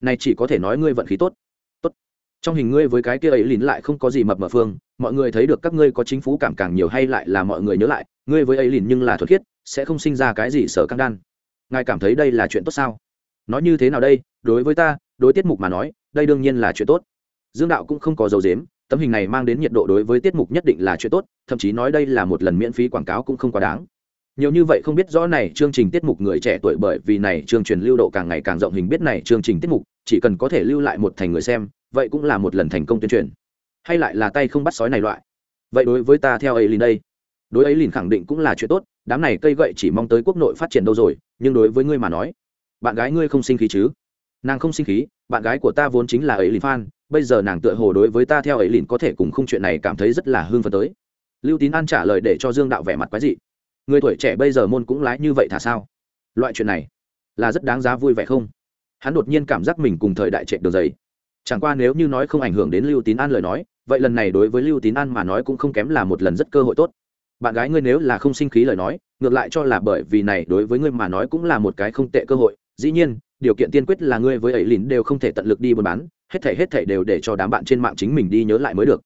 Speaker 1: Này chỉ có thể nói ngươi vận khí tốt. Tốt. Trong hình ngươi với cái kia ấy lín lại không có gì mập mờ phương, mọi người thấy được các ngươi có chính phủ cảm càng nhiều hay lại là mọi người nhớ lại, ngươi với ấy lín nhưng là thuật khiết, sẽ không sinh ra cái gì sở căng đan. Ngài cảm thấy đây là chuyện tốt sao? Nói như thế nào đây? Đối với ta, đối tiết mục mà nói, đây đương nhiên là chuyện tốt. Dương đạo cũng không có dầu dếm tấm hình này mang đến nhiệt độ đối với tiết mục nhất định là chuyện tốt, thậm chí nói đây là một lần miễn phí quảng cáo cũng không quá đáng. Nhiều như vậy không biết rõ này chương trình tiết mục người trẻ tuổi bởi vì này chương truyền lưu độ càng ngày càng rộng hình biết này chương trình tiết mục, chỉ cần có thể lưu lại một thành người xem, vậy cũng là một lần thành công tuyên truyền. Hay lại là tay không bắt sói này loại. Vậy đối với ta theo ấy lìn đây. Đối ấy lìn khẳng định cũng là chuyện tốt, đám này cây gậy chỉ mong tới quốc nội phát triển đâu rồi, nhưng đối với ngươi mà nói, bạn gái ngươi không sinh khí chứ? Nàng không sinh khí bạn gái của ta vốn chính là ấy lìn phan, bây giờ nàng tựa hồ đối với ta theo ấy lìn có thể cùng khung chuyện này cảm thấy rất là hương phấn tới. Lưu tín an trả lời để cho dương đạo vẻ mặt quái dị. Người tuổi trẻ bây giờ môn cũng lái như vậy thả sao? Loại chuyện này là rất đáng giá vui vẻ không? Hắn đột nhiên cảm giác mình cùng thời đại trệ đường dày. Chẳng qua nếu như nói không ảnh hưởng đến lưu tín an lời nói, vậy lần này đối với lưu tín an mà nói cũng không kém là một lần rất cơ hội tốt. Bạn gái ngươi nếu là không sinh khí lời nói, ngược lại cho là bởi vì này đối với ngươi mà nói cũng là một cái không tệ cơ hội dĩ nhiên, điều kiện tiên quyết là ngươi với ấy lín đều không thể tận lực đi buôn bán, hết thể hết thể đều để cho đám bạn trên mạng chính mình đi nhớ lại mới được.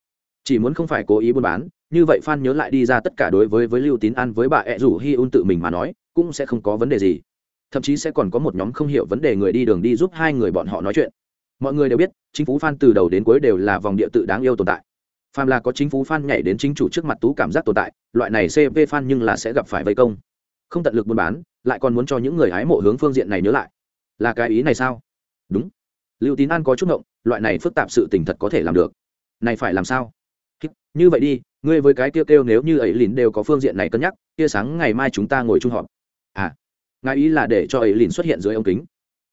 Speaker 1: Chỉ muốn không phải cố ý buôn bán, như vậy fan nhớ lại đi ra tất cả đối với với lưu tín an với bà ẹ rủ hi un tự mình mà nói, cũng sẽ không có vấn đề gì. Thậm chí sẽ còn có một nhóm không hiểu vấn đề người đi đường đi giúp hai người bọn họ nói chuyện. Mọi người đều biết, chính phủ fan từ đầu đến cuối đều là vòng địa tự đáng yêu tồn tại. Phàm là có chính phủ fan nhảy đến chính chủ trước mặt tú cảm giác tồn tại, loại này cp fan nhưng là sẽ gặp phải vây công không tận lực buôn bán, lại còn muốn cho những người hái mộ hướng phương diện này nhớ lại. Là cái ý này sao? Đúng. Lưu tín an có chút ngộng, loại này phức tạp sự tình thật có thể làm được. Này phải làm sao? Như vậy đi, ngươi với cái Tiêu kêu nếu như ấy lìn đều có phương diện này cân nhắc kia sáng ngày mai chúng ta ngồi chung họp. À ngài ý là để cho ấy lìn xuất hiện dưới ống kính.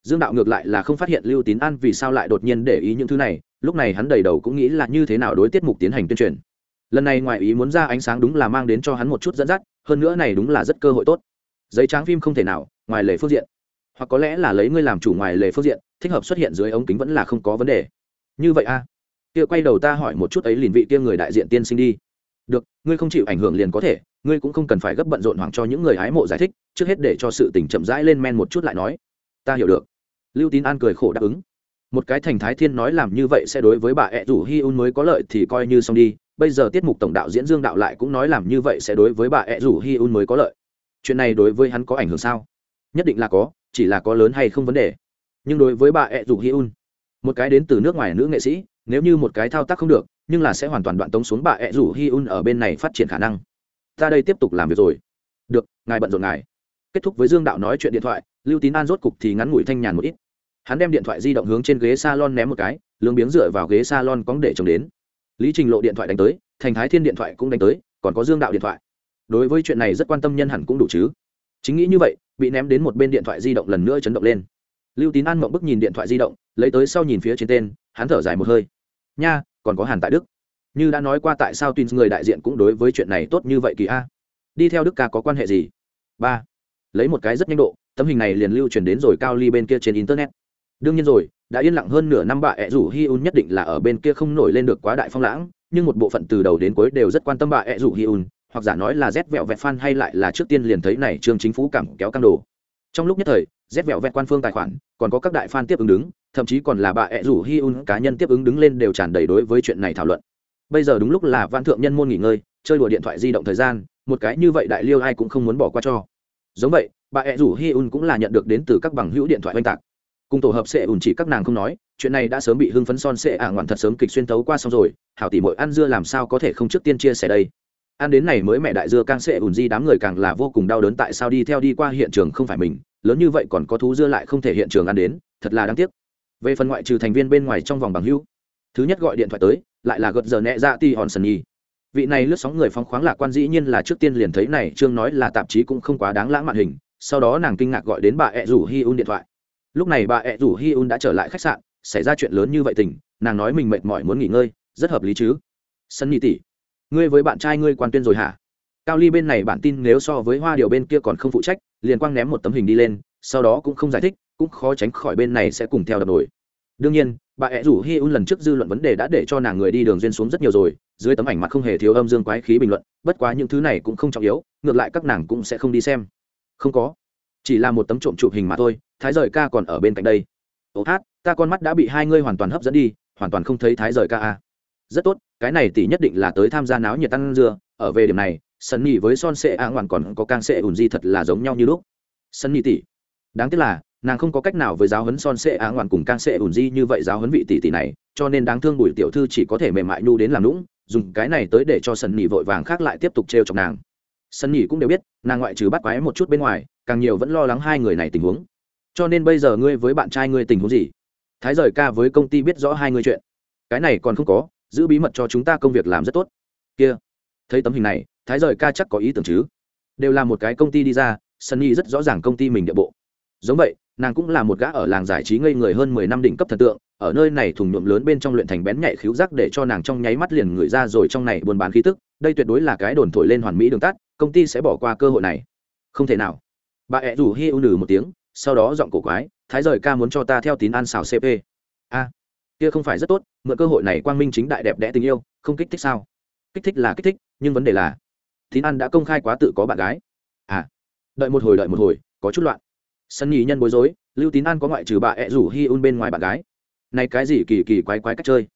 Speaker 1: Dương đạo ngược lại là không phát hiện lưu tín an vì sao lại đột nhiên để ý những thứ này, lúc này hắn đầy đầu cũng nghĩ là như thế nào đối tiết mục tiến hành tuyên truyền. Lần này ngoài ý muốn ra ánh sáng đúng là mang đến cho hắn một chút dẫn dắt hơn nữa này đúng là rất cơ hội tốt. Giấy tráng phim không thể nào, ngoài lề phương diện. Hoặc có lẽ là lấy ngươi làm chủ ngoài lề phương diện, thích hợp xuất hiện dưới ống kính vẫn là không có vấn đề. Như vậy a? À? kia quay đầu ta hỏi một chút ấy liền vị kia người đại diện tiên sinh đi. Được, ngươi không chịu ảnh hưởng liền có thể, ngươi cũng không cần phải gấp bận rộn hoảng cho những người hái mộ giải thích, trước hết để cho sự tình chậm rãi lên men một chút lại nói. Ta hiểu được. Lưu tín an cười khổ đáp ứng. Một cái thành thái thiên nói làm như vậy sẽ đối với bà ẹ rủ hi un mới có lợi thì coi như xong đi bây giờ tiết mục tổng đạo diễn dương đạo lại cũng nói làm như vậy sẽ đối với bà ẹ rủ hi un mới có lợi. Chuyện này đối với hắn có ảnh hưởng sao? Nhất định là có, chỉ là có lớn hay không vấn đề. Nhưng đối với bà ẹ rủ hi un, một cái đến từ nước ngoài nữ nghệ sĩ, nếu như một cái thao tác không được, nhưng là sẽ hoàn toàn đoạn tống xuống bà ẹ rủ hi un ở bên này phát triển khả năng. Ta đây tiếp tục làm việc rồi. Được, ngài bận rộn ngài. Kết thúc với dương đạo nói chuyện điện thoại, lưu tín an rốt cục thì ngắn ngủi thanh nhàn một ít. Hắn đem điện thoại di động hướng trên ghế s a lon ném một cái lương biếng dựa vào ghế s a lon cóng để chồng đến lý trình lộ điện thoại đánh tới, thành thái thiên điện thoại cũng đánh tới, còn có dương đạo điện thoại. Đối với chuyện này rất quan tâm nhân hẳn cũng đủ chứ. Chính nghĩ như vậy, bị ném đến một bên điện thoại di động lần nữa chấn động lên. Lưu tín an mộng bức nhìn điện thoại di động, lấy tới sau nhìn phía trên tên, hắn thở dài một hơi. Nha, còn có hàn tại đức. Như đã nói qua tại sao tin người đại diện cũng đối với chuyện này tốt như vậy kỳ a? Đi theo đức ca có quan hệ gì? Ba. Lấy một cái rất nhanh độ, tấm hình này liền lưu truyền đến rồi cao ly bên kia trên internet. Đương nhiên rồi đã yên lặng hơn nửa năm bà ẹ rủ hi un nhất định là ở bên kia không nổi lên được quá đại phong lãng, nhưng một bộ phận từ đầu đến cuối đều rất quan tâm bà ẹ rủ hi un, hoặc giả nói là rét vẹo vẹt fan hay lại là trước tiên liền thấy này trương chính phủ cảm kéo căng đồ. Trong lúc nhất thời, rét vẹo vẹt quan phương tài khoản, còn có các đại fan tiếp ứng đứng, thậm chí còn là bà ẹ rủ hi un cá nhân tiếp ứng đứng lên đều tràn đầy đối với chuyện này thảo luận. Bây giờ đúng lúc là văn thượng nhân môn nghỉ ngơi, chơi đùa điện thoại di động thời gian, một cái như vậy đại liêu ai cũng không muốn bỏ qua cho. Giống vậy bà ẹ rủ hi un cũng là nhận được đến từ các bằng hữu điện thoại oanh tạc cùng tổ hợp sẽ ủn chỉ các nàng không nói, chuyện này đã sớm bị hưng phấn son sẽ ả ngoạn thật sớm kịch xuyên tấu qua xong rồi, hảo tỷ mỗi ăn dưa làm sao có thể không trước tiên chia sẻ đây? Ăn đến này mới mẹ đại dưa càng sẽ ủn di đám người càng là vô cùng đau đớn tại sao đi theo đi qua hiện trường không phải mình, lớn như vậy còn có thú dưa lại không thể hiện trường ăn đến, thật là đáng tiếc. Về phần ngoại trừ thành viên bên ngoài trong vòng bằng hữu, thứ nhất gọi điện thoại tới, lại là gật giờ nẹ ra ti hòn sần nhi vị này lướt sóng người phóng khoáng lạc quan dĩ nhiên là trước tiên liền thấy này, trương nói là tạp chí cũng không quá đáng lãng mạn hình, sau đó nàng kinh ngạc gọi đến bà ẹ rủ hi un điện thoại lúc này bà ẹ rủ hi un đã trở lại khách sạn, xảy ra chuyện lớn như vậy tình, nàng nói mình mệt mỏi muốn nghỉ ngơi, rất hợp lý chứ? Sân nhi tỷ, ngươi với bạn trai ngươi quan tuyên rồi hả? Cao ly bên này bản tin nếu so với hoa điều bên kia còn không phụ trách, liền quang ném một tấm hình đi lên, sau đó cũng không giải thích, cũng khó tránh khỏi bên này sẽ cùng theo đập nổi. Đương nhiên, bà ẹ rủ hi un lần trước dư luận vấn đề đã để cho nàng người đi đường duyên xuống rất nhiều rồi, dưới tấm ảnh mặt không hề thiếu âm dương quái khí bình luận, bất quá những thứ này cũng không trọng yếu, ngược lại các nàng cũng sẽ không đi xem. Không có, chỉ là một tấm trộm chụp hình mà thôi thái rời ca còn ở bên cạnh đây. Ô hát, ta con mắt đã bị hai ngươi hoàn toàn hấp dẫn đi, hoàn toàn không thấy thái rời ca a rất tốt, cái này tỷ nhất định là tới tham gia náo nhiệt tăng dưa. Ở về điểm này sân nhì với son sệ a ngoạn còn có càng sệ ùn di thật là giống nhau như lúc. Sân nhì tỷ, đáng tiếc là, nàng không có cách nào với giáo huấn son sệ a ngoạn cùng càng sệ ùn di như vậy giáo huấn vị tỷ tỷ này, cho nên đáng thương bùi tiểu thư chỉ có thể mềm mại nhu đến làm lũng dùng cái này tới để cho sân nhì vội vàng khác lại tiếp tục trêu chọc nàng. Sân nhì cũng đều biết, nàng ngoại trừ bắt quái một chút bên ngoài, càng nhiều vẫn lo lắng hai người này tình huống cho nên bây giờ ngươi với bạn trai ngươi tình huống gì? Thái rời ca với công ty biết rõ hai người chuyện. Cái này còn không có, giữ bí mật cho chúng ta công việc làm rất tốt. Kia, thấy tấm hình này, thái rời ca chắc có ý tưởng chứ? Đều là một cái công ty đi ra, sunny rất rõ ràng công ty mình địa bộ. Giống vậy, nàng cũng là một gã ở làng giải trí ngây người hơn mười năm đỉnh cấp thần tượng, ở nơi này thùng nhuộm lớn bên trong luyện thành bén nhạy khíu giác để cho nàng trong nháy mắt liền người ra rồi trong này buôn bán khí tức, đây tuyệt đối là cái đồn thổi lên hoàn mỹ đường tắt, công ty sẽ bỏ qua cơ hội này. Không thể nào. Bà ẹ rủ hi ưu nử một tiếng sau đó giọng cổ quái, thái rời ca muốn cho ta theo tín an xào cp a, kia không phải rất tốt, mượn cơ hội này quang minh chính đại đẹp đẽ tình yêu, không kích thích sao? Kích thích là kích thích, nhưng vấn đề là, tín an đã công khai quá tự có bạn gái. À đợi một hồi, đợi một hồi, có chút loạn. Sân nhì nhân bối rối, lưu tín an có ngoại trừ bà ẹ rủ hi un bên ngoài bạn gái. Này cái gì kỳ kỳ quái quái cách chơi?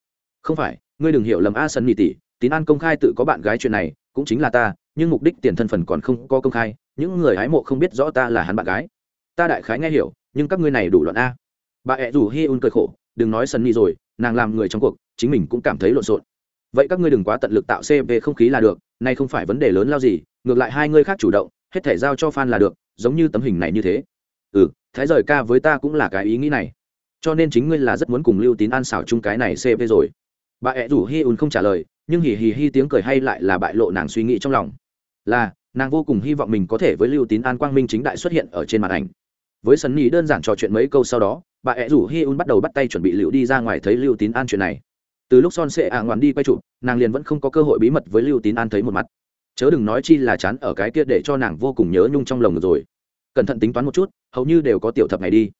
Speaker 1: Không phải, ngươi đừng hiểu lầm a sân nhì tỷ, tín an công khai tự có bạn gái chuyện này, cũng chính là ta, nhưng mục đích tiền thân phần còn không có công khai, những người hái mộ không biết rõ ta là hắn bạn gái ta đại khái nghe hiểu, nhưng các ngươi này đủ loạn a. Bà ẹ rủ hi un cười khổ, đừng nói sân ni rồi, nàng làm người trong cuộc, chính mình cũng cảm thấy lộn xộn. Vậy các ngươi đừng quá tận lực tạo cv không khí là được, nay không phải vấn đề lớn lao gì, ngược lại hai ngươi khác chủ động, hết thể giao cho fan là được, giống như tấm hình này như thế. Ừ thái rời ca với ta cũng là cái ý nghĩ này. Cho nên chính ngươi là rất muốn cùng lưu tín an xảo chung cái này cv rồi. Bà ẹ rủ hi un không trả lời, nhưng hì hì hi tiếng cười hay lại là bại lộ nàng suy nghĩ trong lòng. Là, nàng vô cùng hy vọng mình có thể với lưu tín an quang minh chính đại xuất hiện ở trên màn ảnh với sân nhì đơn giản trò chuyện mấy câu sau đó, bà ẹ rủ hi un bắt đầu bắt tay chuẩn bị liệu đi ra ngoài thấy lưu tín an chuyện này. Từ lúc son sệ ạ ngoan đi quay chụp, nàng liền vẫn không có cơ hội bí mật với lưu tín an thấy một mặt. Chớ đừng nói chi là chán ở cái kia để cho nàng vô cùng nhớ nhung trong lồng rồi. Cẩn thận tính toán một chút, hầu như đều có tiểu thập ngày đi.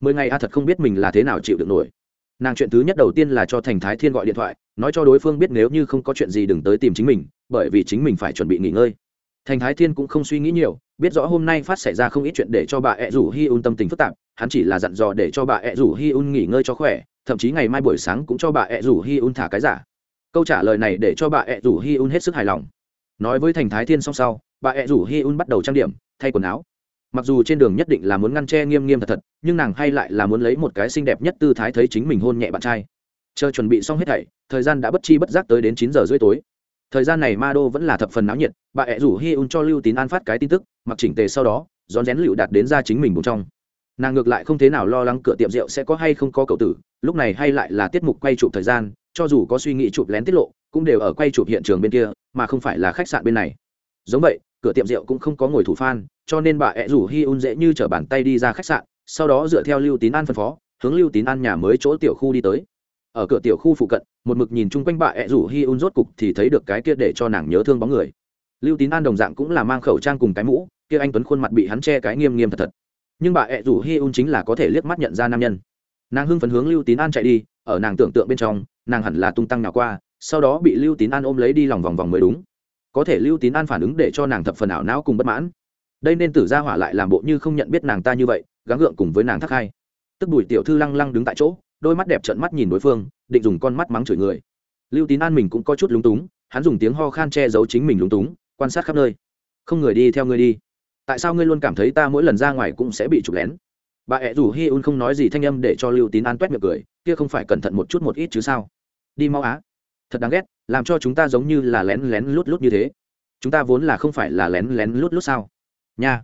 Speaker 1: Mười ngày a thật không biết mình là thế nào chịu được nổi. Nàng chuyện thứ nhất đầu tiên là cho thành thái thiên gọi điện thoại, nói cho đối phương biết nếu như không có chuyện gì đừng tới tìm chính mình, bởi vì chính mình phải chuẩn bị nghỉ ngơi thành thái thiên cũng không suy nghĩ nhiều, biết rõ hôm nay phát xảy ra không ít chuyện để cho bà ẹ rủ hi un tâm tình phức tạp, hắn chỉ là dặn dò để cho bà ẹ rủ hi un nghỉ ngơi cho khỏe, thậm chí ngày mai buổi sáng cũng cho bà ẹ rủ hi un thả cái giả. Câu trả lời này để cho bà ẹ rủ hi un hết sức hài lòng. Nói với thành thái thiên xong sau, bà ẹ rủ hi un bắt đầu trang điểm, thay quần áo. Mặc dù trên đường nhất định là muốn ngăn che nghiêm nghiêm thật thật, nhưng nàng hay lại là muốn lấy một cái xinh đẹp nhất tư thái thấy chính mình hôn nhẹ bạn trai. Chờ chuẩn bị xong hết thảy, thời gian đã bất chi bất giác tới đến chín giờ rưỡi tối thời gian này ma đô vẫn là thập phần náo nhiệt, bà ẹ rủ hi un cho lưu tín an phát cái tin tức, mặc chỉnh tề sau đó, rón rén lựu đạt đến ra chính mình bùng trong. Nàng ngược lại không thế nào lo lắng cửa tiệm rượu sẽ có hay không có cậu tử, lúc này hay lại là tiết mục quay chụp thời gian, cho dù có suy nghĩ chụp lén tiết lộ, cũng đều ở quay chụp hiện trường bên kia, mà không phải là khách sạn bên này. Giống vậy, cửa tiệm rượu cũng không có ngồi thủ phan cho nên bà ẹ rủ hi un dễ như chở bàn tay đi ra khách sạn, sau đó dựa theo lưu tín an phân phó, hướng lưu tín an nhà mới chỗ tiểu khu đi tới ở cửa tiểu khu phụ cận, một mực nhìn chung quanh bà ẹ rủ hi un rốt cục thì thấy được cái kia để cho nàng nhớ thương bóng người. Lưu tín an đồng dạng cũng là mang khẩu trang cùng cái mũ, kia anh tuấn khuôn mặt bị hắn che cái nghiêm nghiêm thật thật. Nhưng bà ẹ rủ hi un chính là có thể liếc mắt nhận ra nam nhân. Nàng hưng phấn hướng lưu tín an chạy đi, ở nàng tưởng tượng bên trong, nàng hẳn là tung tăng nào qua, sau đó bị lưu tín an ôm lấy đi lòng vòng vòng mới đúng. Có thể lưu tín an phản ứng để cho nàng thập phần ảo não cùng bất mãn. Đây nên tử ra hỏa lại làm bộ như không nhận biết nàng ta như vậy, gắng gượng cùng với nàng thắc hai. Tức bùi tiểu thư lăng lăng đứng tại chỗ đôi mắt đẹp trợn mắt nhìn đối phương, định dùng con mắt mắng chửi người. Lưu tín an mình cũng có chút lúng túng, hắn dùng tiếng ho khan che giấu chính mình lúng túng, quan sát khắp nơi. Không người đi theo ngươi đi. Tại sao ngươi luôn cảm thấy ta mỗi lần ra ngoài cũng sẽ bị trục lén? Bà ẹ rủ hi un không nói gì thanh âm để cho lưu tín an t u é t miệng cười, kia không phải cẩn thận một chút một ít chứ sao? Đi mau á. Thật đáng ghét, làm cho chúng ta giống như là lén lén lút lút như thế. Chúng ta vốn là không phải là lén lén lút lút sao? Nha.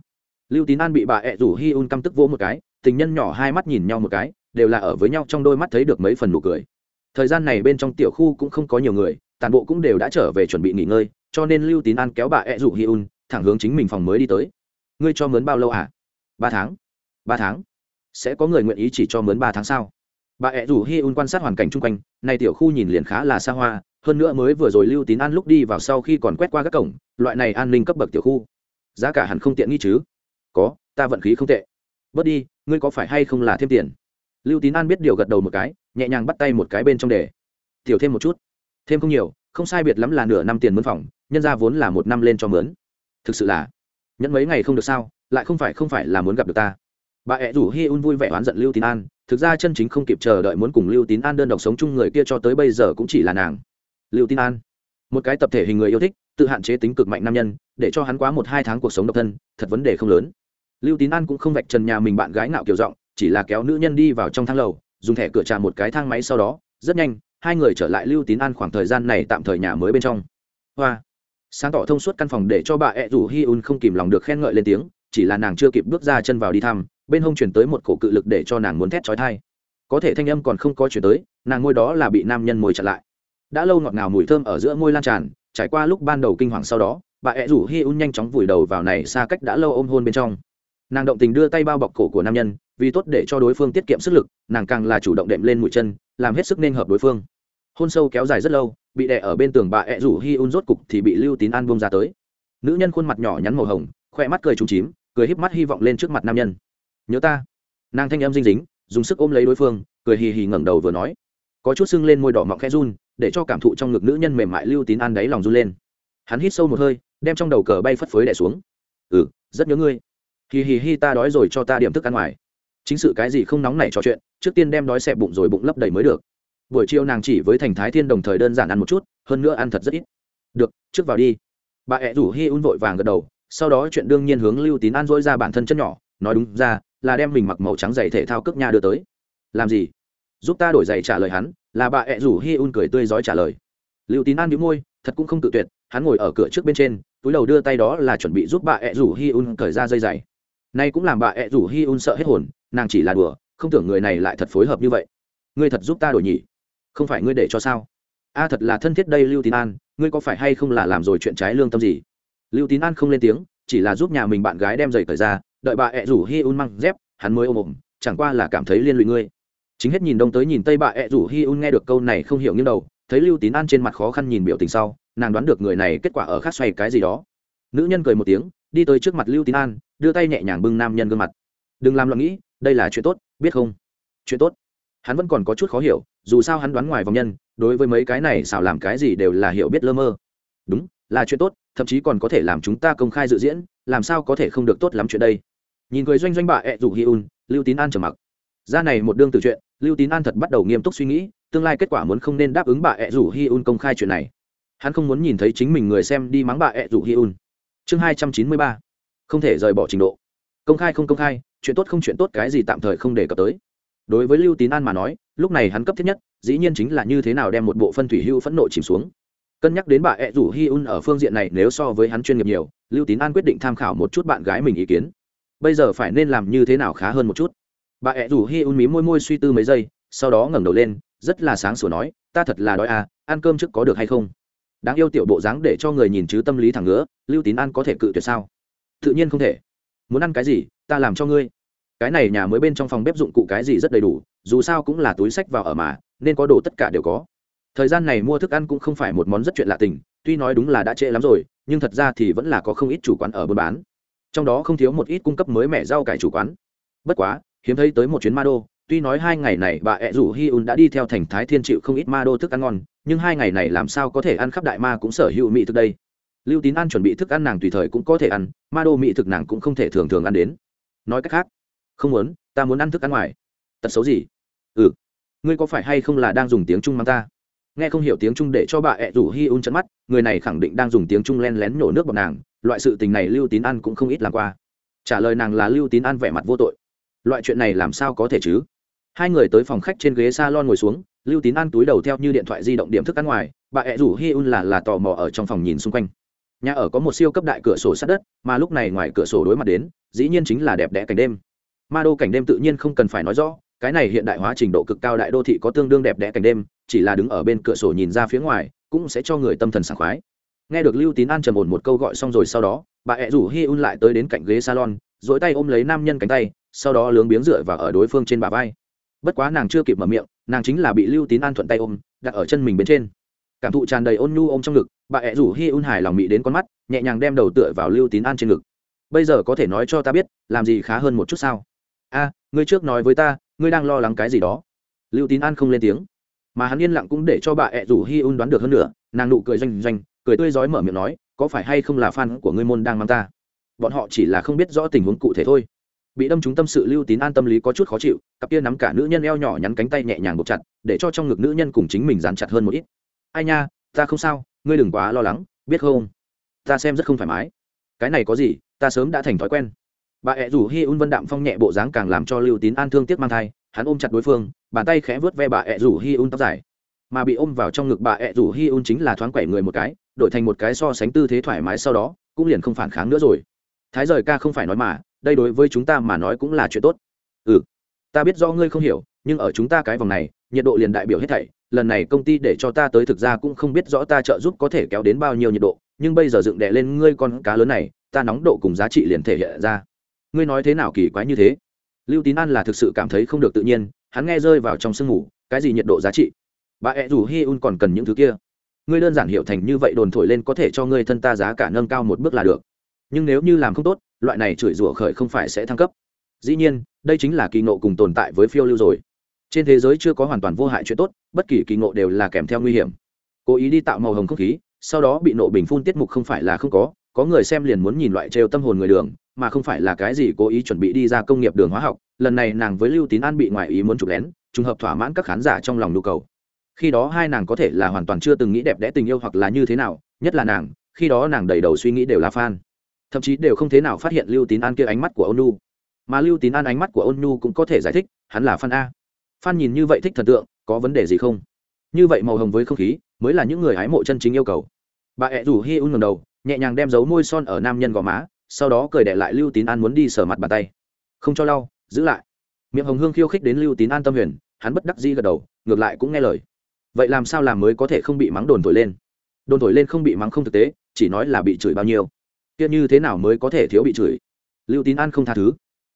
Speaker 1: Lưu tín an bị bà ẹ rủ hi un căm tức vỗ một cái, tình nhân nhỏ hai mắt nhìn nhau một cái đều là ở với nhau trong đôi mắt thấy được mấy phần nụ cười. Thời gian này bên trong tiểu khu cũng không có nhiều người, toàn bộ cũng đều đã trở về chuẩn bị nghỉ ngơi, cho nên lưu tín an kéo bà ẹ rủ hi un, thẳng hướng chính mình phòng mới đi tới. Ngươi cho mướn bao lâu à? Ba tháng. Ba tháng? Sẽ có người nguyện ý chỉ cho mướn ba tháng sau bà ẹ rủ hi un quan sát hoàn cảnh chung quanh này tiểu khu nhìn liền khá là xa hoa, hơn nữa mới vừa rồi lưu tín an lúc đi vào sau khi còn quét qua các cổng, loại này an ninh cấp bậc tiểu khu, giá cả hẳn không tiện nghi chứ. Có, ta vận khí không tệ. Bớt đi, ngươi có phải hay không là thêm tiền? Lưu tín an biết điều gật đầu một cái nhẹ nhàng bắt tay một cái bên trong đề, tiểu thêm một chút. Thêm không nhiều không sai biệt lắm là nửa năm tiền mướn phòng nhân ra vốn là một năm lên cho mướn. Thực sự là nhẫn mấy ngày không được sao lại không phải không phải là muốn gặp được ta. Bà ẹ rủ hi un vui vẻ oán giận lưu tín an thực ra chân chính không kịp chờ đợi muốn cùng lưu tín an đơn độc sống chung người kia cho tới bây giờ cũng chỉ là nàng. Lưu tín an một cái tập thể hình người yêu thích tự hạn chế tính cực mạnh nam nhân để cho hắn quá một hai tháng cuộc sống độc thân thật vấn đề không lớn. Lưu tín an cũng không vạch trần nhà mình bạn gái nào kiểu giọng chỉ là kéo nữ nhân đi vào trong thang lầu, dùng thẻ cửa trà một cái thang máy sau đó, rất nhanh, hai người trở lại lưu tín an khoảng thời gian này tạm thời nhà mới bên trong. Hoa! Sáng tỏ thông suốt căn phòng để cho bà ẹ rủ hi un không kìm lòng được khen ngợi lên tiếng, chỉ là nàng chưa kịp bước ra chân vào đi thăm, bên hông chuyển tới một cổ cự lực để cho nàng muốn thét trói thai có thể thanh âm còn không có chuyển tới, nàng ngôi đó là bị nam nhân mồi chặn lại. Đã lâu ngọt ngào mùi thơm ở giữa môi lan tràn, trải qua lúc ban đầu kinh hoàng sau đó, bà ẹ rủ hi un nhanh chóng vùi đầu vào này xa cách đã lâu ôm hôn bên trong nàng động tình đưa tay bao bọc cổ của nam nhân, vì tốt để cho đối phương tiết kiệm sức lực, nàng càng là chủ động đệm lên mũi chân, làm hết sức nên hợp đối phương. Hôn sâu kéo dài rất lâu, bị đè ở bên tường bà ẹ rủ hi un rốt cục thì bị lưu tín an bông ra tới. Nữ nhân khuôn mặt nhỏ nhắn màu hồng khoe mắt cười trúng chím, cười híp mắt hy vọng lên trước mặt nam nhân. Nhớ ta. Nàng thanh em dinh dính dùng sức ôm lấy đối phương, cười hì hì ngẩng đầu vừa nói. Có chút sưng lên môi đỏ mọng khẽ run, để cho cảm thụ trong ngực nữ nhân mềm mại lưu tín an đáy lòng run lên. Hắn hít sâu một hơi, đem trong đầu cờ bay phất phới đẻ xuống. Ừ rất nhớ ngươi hì hì hi ta đói rồi, cho ta điểm thức ăn ngoài. Chính sự cái gì không nóng này trò chuyện, trước tiên đem đói xẹp bụng rồi bụng lấp đầy mới được. Buổi chiều nàng chỉ với thành thái thiên đồng thời đơn giản ăn một chút, hơn nữa ăn thật rất ít. Được, trước vào đi. Bà ẹ rủ hi un vội vàng gật đầu, sau đó chuyện đương nhiên hướng lưu tín an dỗi ra bản thân chân nhỏ, nói đúng ra, là đem mình mặc màu trắng giày thể thao cước nhà đưa tới. Làm gì? Giúp ta đổi giày trả lời hắn, là bà ẹ rủ hi un cười tươi rói trả lời. Lưu tín an bị môi, thật cũng không tự tuyệt, hắn ngồi ở cửa trước bên trên, túi đầu đưa tay đó là chuẩn bị giúp bà ẹ rủ hi un cởi ra dây giày nay cũng làm bà ẹ rủ hi un sợ hết hồn, nàng chỉ là đùa, không tưởng người này lại thật phối hợp như vậy. Ngươi thật giúp ta đổi nhỉ? Không phải ngươi để cho sao? A, thật là thân thiết đây, lưu tín an, ngươi có phải hay không là làm rồi chuyện trái lương tâm gì? Lưu tín an không lên tiếng, chỉ là giúp nhà mình bạn gái đem giày cởi ra, đợi bà ẹ rủ hi un măng dép, hắn mới ôm ôm, chẳng qua là cảm thấy liên lụy ngươi. Chính hết nhìn đông tới nhìn tây, bà ẹ rủ hi un nghe được câu này không hiểu như đầu, thấy lưu tín an trên mặt khó khăn nhìn biểu tình sau, nàng đoán được người này kết quả ở khác xoay cái gì đó. Nữ nhân cười một tiếng đi tới trước mặt lưu tín an, đưa tay nhẹ nhàng bưng nam nhân gương mặt. Đừng làm loạn nghĩ, đây là chuyện tốt, biết không? Chuyện tốt? Hắn vẫn còn có chút khó hiểu, dù sao hắn đoán ngoài vòng nhân, đối với mấy cái này xảo làm cái gì đều là hiểu biết lơ mơ. Đúng, là chuyện tốt, thậm chí còn có thể làm chúng ta công khai dự diễn, làm sao có thể không được tốt lắm chuyện đây? Nhìn cười doanh doanh bà ẹ rủ hi un, lưu tín an trầm mặc. Ra này một đương từ chuyện, lưu tín an thật bắt đầu nghiêm túc suy nghĩ, tương lai kết quả muốn không nên đáp ứng bà ẹ rủ hi un công khai chuyện này. Hắn không muốn nhìn thấy chính mình người xem đi mắng bà ẹ rủ hi un chương hai trăm chín mươi ba. Không thể rời bỏ trình độ. Công khai không công khai, chuyện tốt không chuyện tốt cái gì tạm thời không đề cập tới. Đối với lưu tín an mà nói, lúc này hắn cấp thiết nhất, dĩ nhiên chính là như thế nào đem một bộ phân thủy hưu phẫn nộ chìm xuống. Cân nhắc đến bà ẹ rủ hi un ở phương diện này nếu so với hắn chuyên nghiệp nhiều, lưu tín an quyết định tham khảo một chút bạn gái mình ý kiến. Bây giờ phải nên làm như thế nào khá hơn một chút. Bà ẹ rủ hi un mí môi môi suy tư mấy giây, sau đó ngẩng đầu lên, rất là sáng sủa nói, ta thật là đói à ăn cơm trước có được hay không? Đáng yêu tiểu bộ dáng để cho người nhìn chứ tâm lý thẳng ngứa, lưu tín an có thể cự tuyệt sao? Tự nhiên không thể. Muốn ăn cái gì, ta làm cho ngươi. Cái này nhà mới bên trong phòng bếp dụng cụ cái gì rất đầy đủ, dù sao cũng là túi sách vào ở mà, nên có đồ tất cả đều có. Thời gian này mua thức ăn cũng không phải một món rất chuyện lạ tình, tuy nói đúng là đã trễ lắm rồi, nhưng thật ra thì vẫn là có không ít chủ quán ở buôn bán. Trong đó không thiếu một ít cung cấp mới mẻ rau cải chủ quán. Bất quá, hiếm thấy tới một chuyến ma đô tuy nói hai ngày này bà ẹ rủ hi un đã đi theo thành thái thiên chịu không ít ma đô thức ăn ngon, nhưng hai ngày này làm sao có thể ăn khắp đại ma cũng sở hữu mỹ thực đây. Lưu tín ăn chuẩn bị thức ăn nàng tùy thời cũng có thể ăn, ma đô mỹ thực nàng cũng không thể thường thường ăn đến. Nói cách khác, không muốn, ta muốn ăn thức ăn ngoài. Tật xấu gì? Ừ. Ngươi có phải hay không là đang dùng tiếng trung mang ta? Nghe không hiểu tiếng trung để cho bà ẹ rủ hi un chấn mắt, người này khẳng định đang dùng tiếng trung len lén nhổ nước bọc nàng, loại sự tình này lưu tín ăn cũng không ít làm qua. Trả lời nàng là lưu tín ăn vẻ mặt vô tội. Loại chuyện này làm sao có thể chứ? Hai người tới phòng khách trên ghế s a lon ngồi xuống, lưu tín ăn túi đầu theo như điện thoại di động điểm thức ăn ngoài, bà ẹ rủ hi un là là tò mò ở trong phòng nhìn xung quanh. Nhà ở có một siêu cấp đại cửa sổ sát đất, mà lúc này ngoài cửa sổ đối mặt đến, dĩ nhiên chính là đẹp đẽ cảnh đêm. Ma đô cảnh đêm tự nhiên không cần phải nói rõ, cái này hiện đại hóa trình độ cực cao đại đô thị có tương đương đẹp đẽ cảnh đêm, chỉ là đứng ở bên cửa sổ nhìn ra phía ngoài, cũng sẽ cho người tâm thần sảng khoái. Nghe được lưu tín an trầm ổn một câu gọi xong rồi sau đó, bà ẹ rủ hi un lại tới đến cạnh ghế salon dỗi tay ôm lấy nam nhân cánh tay, sau đó lướng biếng dựa vào ở đối phương trên bà vai bất quá nàng chưa kịp mở miệng, nàng chính là bị lưu tín an thuận tay ôm, đặt ở chân mình bên trên. Cảm thụ tràn đầy ôn nhu ôm trong ngực, bà ẹ rủ hi un hài lòng mị đến con mắt, nhẹ nhàng đem đầu tựa vào lưu tín an trên ngực. Bây giờ có thể nói cho ta biết, làm gì khá hơn một chút sao? A, ngươi trước nói với ta, ngươi đang lo lắng cái gì đó? Lưu tín an không lên tiếng. Mà hắn yên lặng cũng để cho bà ẹ rủ hi un đoán được hơn nữa nàng nụ cười doanh doanh, cười tươi rói mở miệng nói, có phải hay không là fan của ngươi môn đang mang ta? Bọn họ chỉ là không biết rõ tình huống cụ thể thôi bị đâm trúng tâm sự lưu tín an tâm lý có chút khó chịu, cặp kia nắm cả nữ nhân eo nhỏ nhắn cánh tay nhẹ nhàng buộc chặt, để cho trong ngực nữ nhân cùng chính mình dán chặt hơn một ít. Ai nha, ta không sao, ngươi đừng quá lo lắng, biết không? Ta xem rất không thoải mái. Cái này có gì, ta sớm đã thành thói quen. Bà ẹ rủ hi un vân đạm phong nhẹ bộ dáng càng làm cho lưu tín an thương tiếc mang thai, hắn ôm chặt đối phương, bàn tay khẽ vớt ve bà ẹ rủ hi un tóc dài. Mà bị ôm vào trong ngực bà ẹ rủ hi un chính là thoáng quẩy người một cái, đổi thành một cái so sánh tư thế thoải mái sau đó, cũng liền không phản kháng nữa rồi. Thái rời ca không phải nói mà đây đối với chúng ta mà nói cũng là chuyện tốt. Ừ ta biết do ngươi không hiểu, nhưng ở chúng ta cái vòng này, nhiệt độ liền đại biểu hết thảy. Lần này công ty để cho ta tới thực ra cũng không biết rõ ta trợ giúp có thể kéo đến bao nhiêu nhiệt độ, nhưng bây giờ dựng đè lên ngươi con cá lớn này, ta nóng độ cùng giá trị liền thể hiện ra. Ngươi nói thế nào kỳ quái như thế? Lưu tín an là thực sự cảm thấy không được tự nhiên, hắn nghe rơi vào trong sương ngủ cái gì nhiệt độ giá trị? Bà ẹ rủ hi un còn cần những thứ kia. Ngươi đơn giản hiểu thành như vậy đồn thổi lên có thể cho ngươi thân ta giá cả nâng cao một bước là được. Nhưng nếu như làm không tốt loại này chửi rủa khởi không phải sẽ thăng cấp. Dĩ nhiên, đây chính là kỳ ngộ cùng tồn tại với phiêu lưu rồi. Trên thế giới chưa có hoàn toàn vô hại chuyện tốt, bất kỳ kỳ ngộ đều là kèm theo nguy hiểm. Cố ý đi tạo màu hồng không khí, sau đó bị nộ bình phun tiết mục không phải là không có có người xem liền muốn nhìn loại trêu tâm hồn người đường, mà không phải là cái gì cố ý chuẩn bị đi ra công nghiệp đường hóa học, lần này nàng với lưu tín an bị ngoại ý muốn chụp lén, trùng hợp thỏa mãn các khán giả trong lòng nhu cầu. Khi đó hai nàng có thể là hoàn toàn chưa từng nghĩ đẹp đẽ tình yêu hoặc là như thế nào, nhất là nàng, khi đó nàng đầy đầu suy nghĩ đều là fan thậm chí đều không thế nào phát hiện lưu tín an kia ánh mắt của ôn nhu. Mà lưu tín an ánh mắt của ôn nhu cũng có thể giải thích, hắn là Phan a. Phan nhìn như vậy thích thần tượng, có vấn đề gì không? Như vậy màu hồng với không khí, mới là những người hái mộ chân chính yêu cầu. Bà ẹ rủ hi un ngầm đầu, nhẹ nhàng đem dấu môi son ở nam nhân gò má, sau đó cười để lại lưu tín an muốn đi sờ mặt bàn tay. Không cho lau, giữ lại. Miệng hồng hương khiêu khích đến lưu tín an tâm huyền, hắn bất đắc di gật đầu, ngược lại cũng nghe lời. Vậy làm sao làm mới có thể không bị mắng đồn thổi lên? Đồn thổi lên không bị mắng không thực tế, chỉ nói là bị chửi bao nhiêu kia như thế nào mới có thể thiếu bị chửi? Lưu tín an không tha thứ.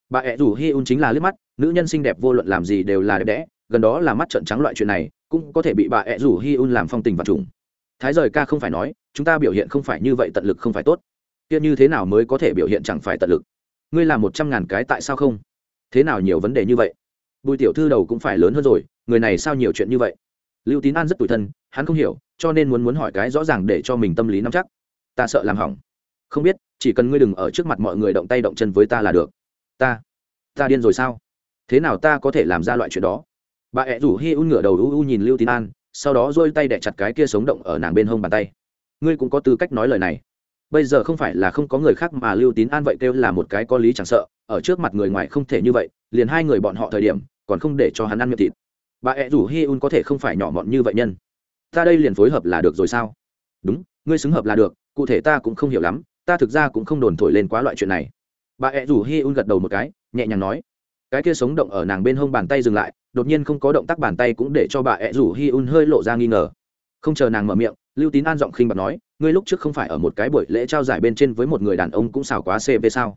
Speaker 1: Bà ẹ rủ hi un chính là liếc mắt, nữ nhân xinh đẹp vô luận làm gì đều là đẹp đẽ, gần đó là mắt trận trắng loại chuyện này, cũng có thể bị bà ẹ rủ hi un làm phong tình và trùng. Thái rời ca không phải nói, chúng ta biểu hiện không phải như vậy tận lực không phải tốt. Kia như thế nào mới có thể biểu hiện chẳng phải tận lực? Ngươi làm một trăm ngàn cái tại sao không? Thế nào nhiều vấn đề như vậy? Bùi tiểu thư đầu cũng phải lớn hơn rồi, người này sao nhiều chuyện như vậy? Lưu tín an rất tủi thân, hắn không hiểu, cho nên muốn muốn hỏi cái rõ ràng để cho mình tâm lý nắm chắc. Ta sợ làm hỏng không biết, chỉ cần ngươi đừng ở trước mặt mọi người động tay động chân với ta là được. Ta ta điên rồi sao? Thế nào ta có thể làm ra loại chuyện đó? Bà ẹ rủ hi un ngửa đầu u u nhìn lưu tín an, sau đó dôi tay đẻ chặt cái kia sống động ở nàng bên hông bàn tay. Ngươi cũng có tư cách nói lời này. Bây giờ không phải là không có người khác mà lưu tín an vậy kêu là một cái có lý chẳng sợ, ở trước mặt người ngoài không thể như vậy, liền hai người bọn họ thời điểm, còn không để cho hắn ăn miệng thịt. Bà ẹ rủ hi un có thể không phải nhỏ mọn như vậy nhân. Ta đây liền phối hợp là được rồi sao? Đúng, ngươi xứng hợp là được, cụ thể ta cũng không hiểu lắm ta thực ra cũng không đồn thổi lên quá loại chuyện này. Bà ẹ rủ hi un gật đầu một cái, nhẹ nhàng nói. Cái kia sống động ở nàng bên hông bàn tay dừng lại, đột nhiên không có động tác bàn tay cũng để cho bà ẹ rủ hi un hơi lộ ra nghi ngờ. Không chờ nàng mở miệng, lưu tín an giọng khinh bạc nói, ngươi lúc trước không phải ở một cái buổi lễ trao giải bên trên với một người đàn ông cũng xảo quá cv sao?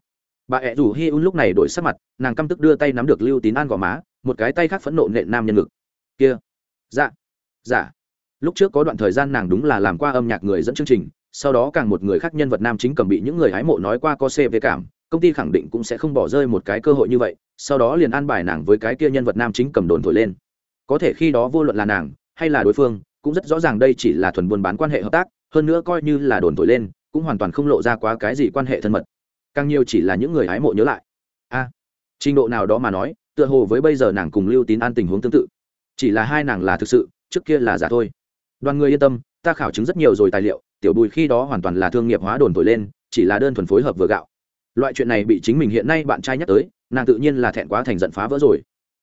Speaker 1: Bà ẹ rủ hi un lúc này đổi sắc mặt, nàng căm tức đưa tay nắm được lưu tín an gò má, một cái tay khác phẫn nộ nện nam nhân ngực. Kia dạ dạ. Lúc trước có đoạn thời gian nàng đúng là làm qua âm nhạc người dẫn chương trình sau đó càng một người khác nhân vật nam chính cầm bị những người hái mộ nói qua có cv cảm, công ty khẳng định cũng sẽ không bỏ rơi một cái cơ hội như vậy, sau đó liền an bài nàng với cái kia nhân vật nam chính cầm đồn thổi lên. Có thể khi đó vô luận là nàng hay là đối phương, cũng rất rõ ràng đây chỉ là thuần buôn bán quan hệ hợp tác, hơn nữa coi như là đồn thổi lên, cũng hoàn toàn không lộ ra quá cái gì quan hệ thân mật. Càng nhiều chỉ là những người hái mộ nhớ lại. A, trình độ nào đó mà nói, tựa hồ với bây giờ nàng cùng lưu tín an tình huống tương tự. Chỉ là hai nàng là thực sự, trước kia là giả thôi. Đoàn người yên tâm, ta khảo chứng rất nhiều rồi tài liệu tiểu bùi khi đó hoàn toàn là thương nghiệp hóa đồn thổi lên, chỉ là đơn thuần phối hợp vừa gạo. Loại chuyện này bị chính mình hiện nay bạn trai nhắc tới, nàng tự nhiên là thẹn quá thành giận phá vỡ rồi.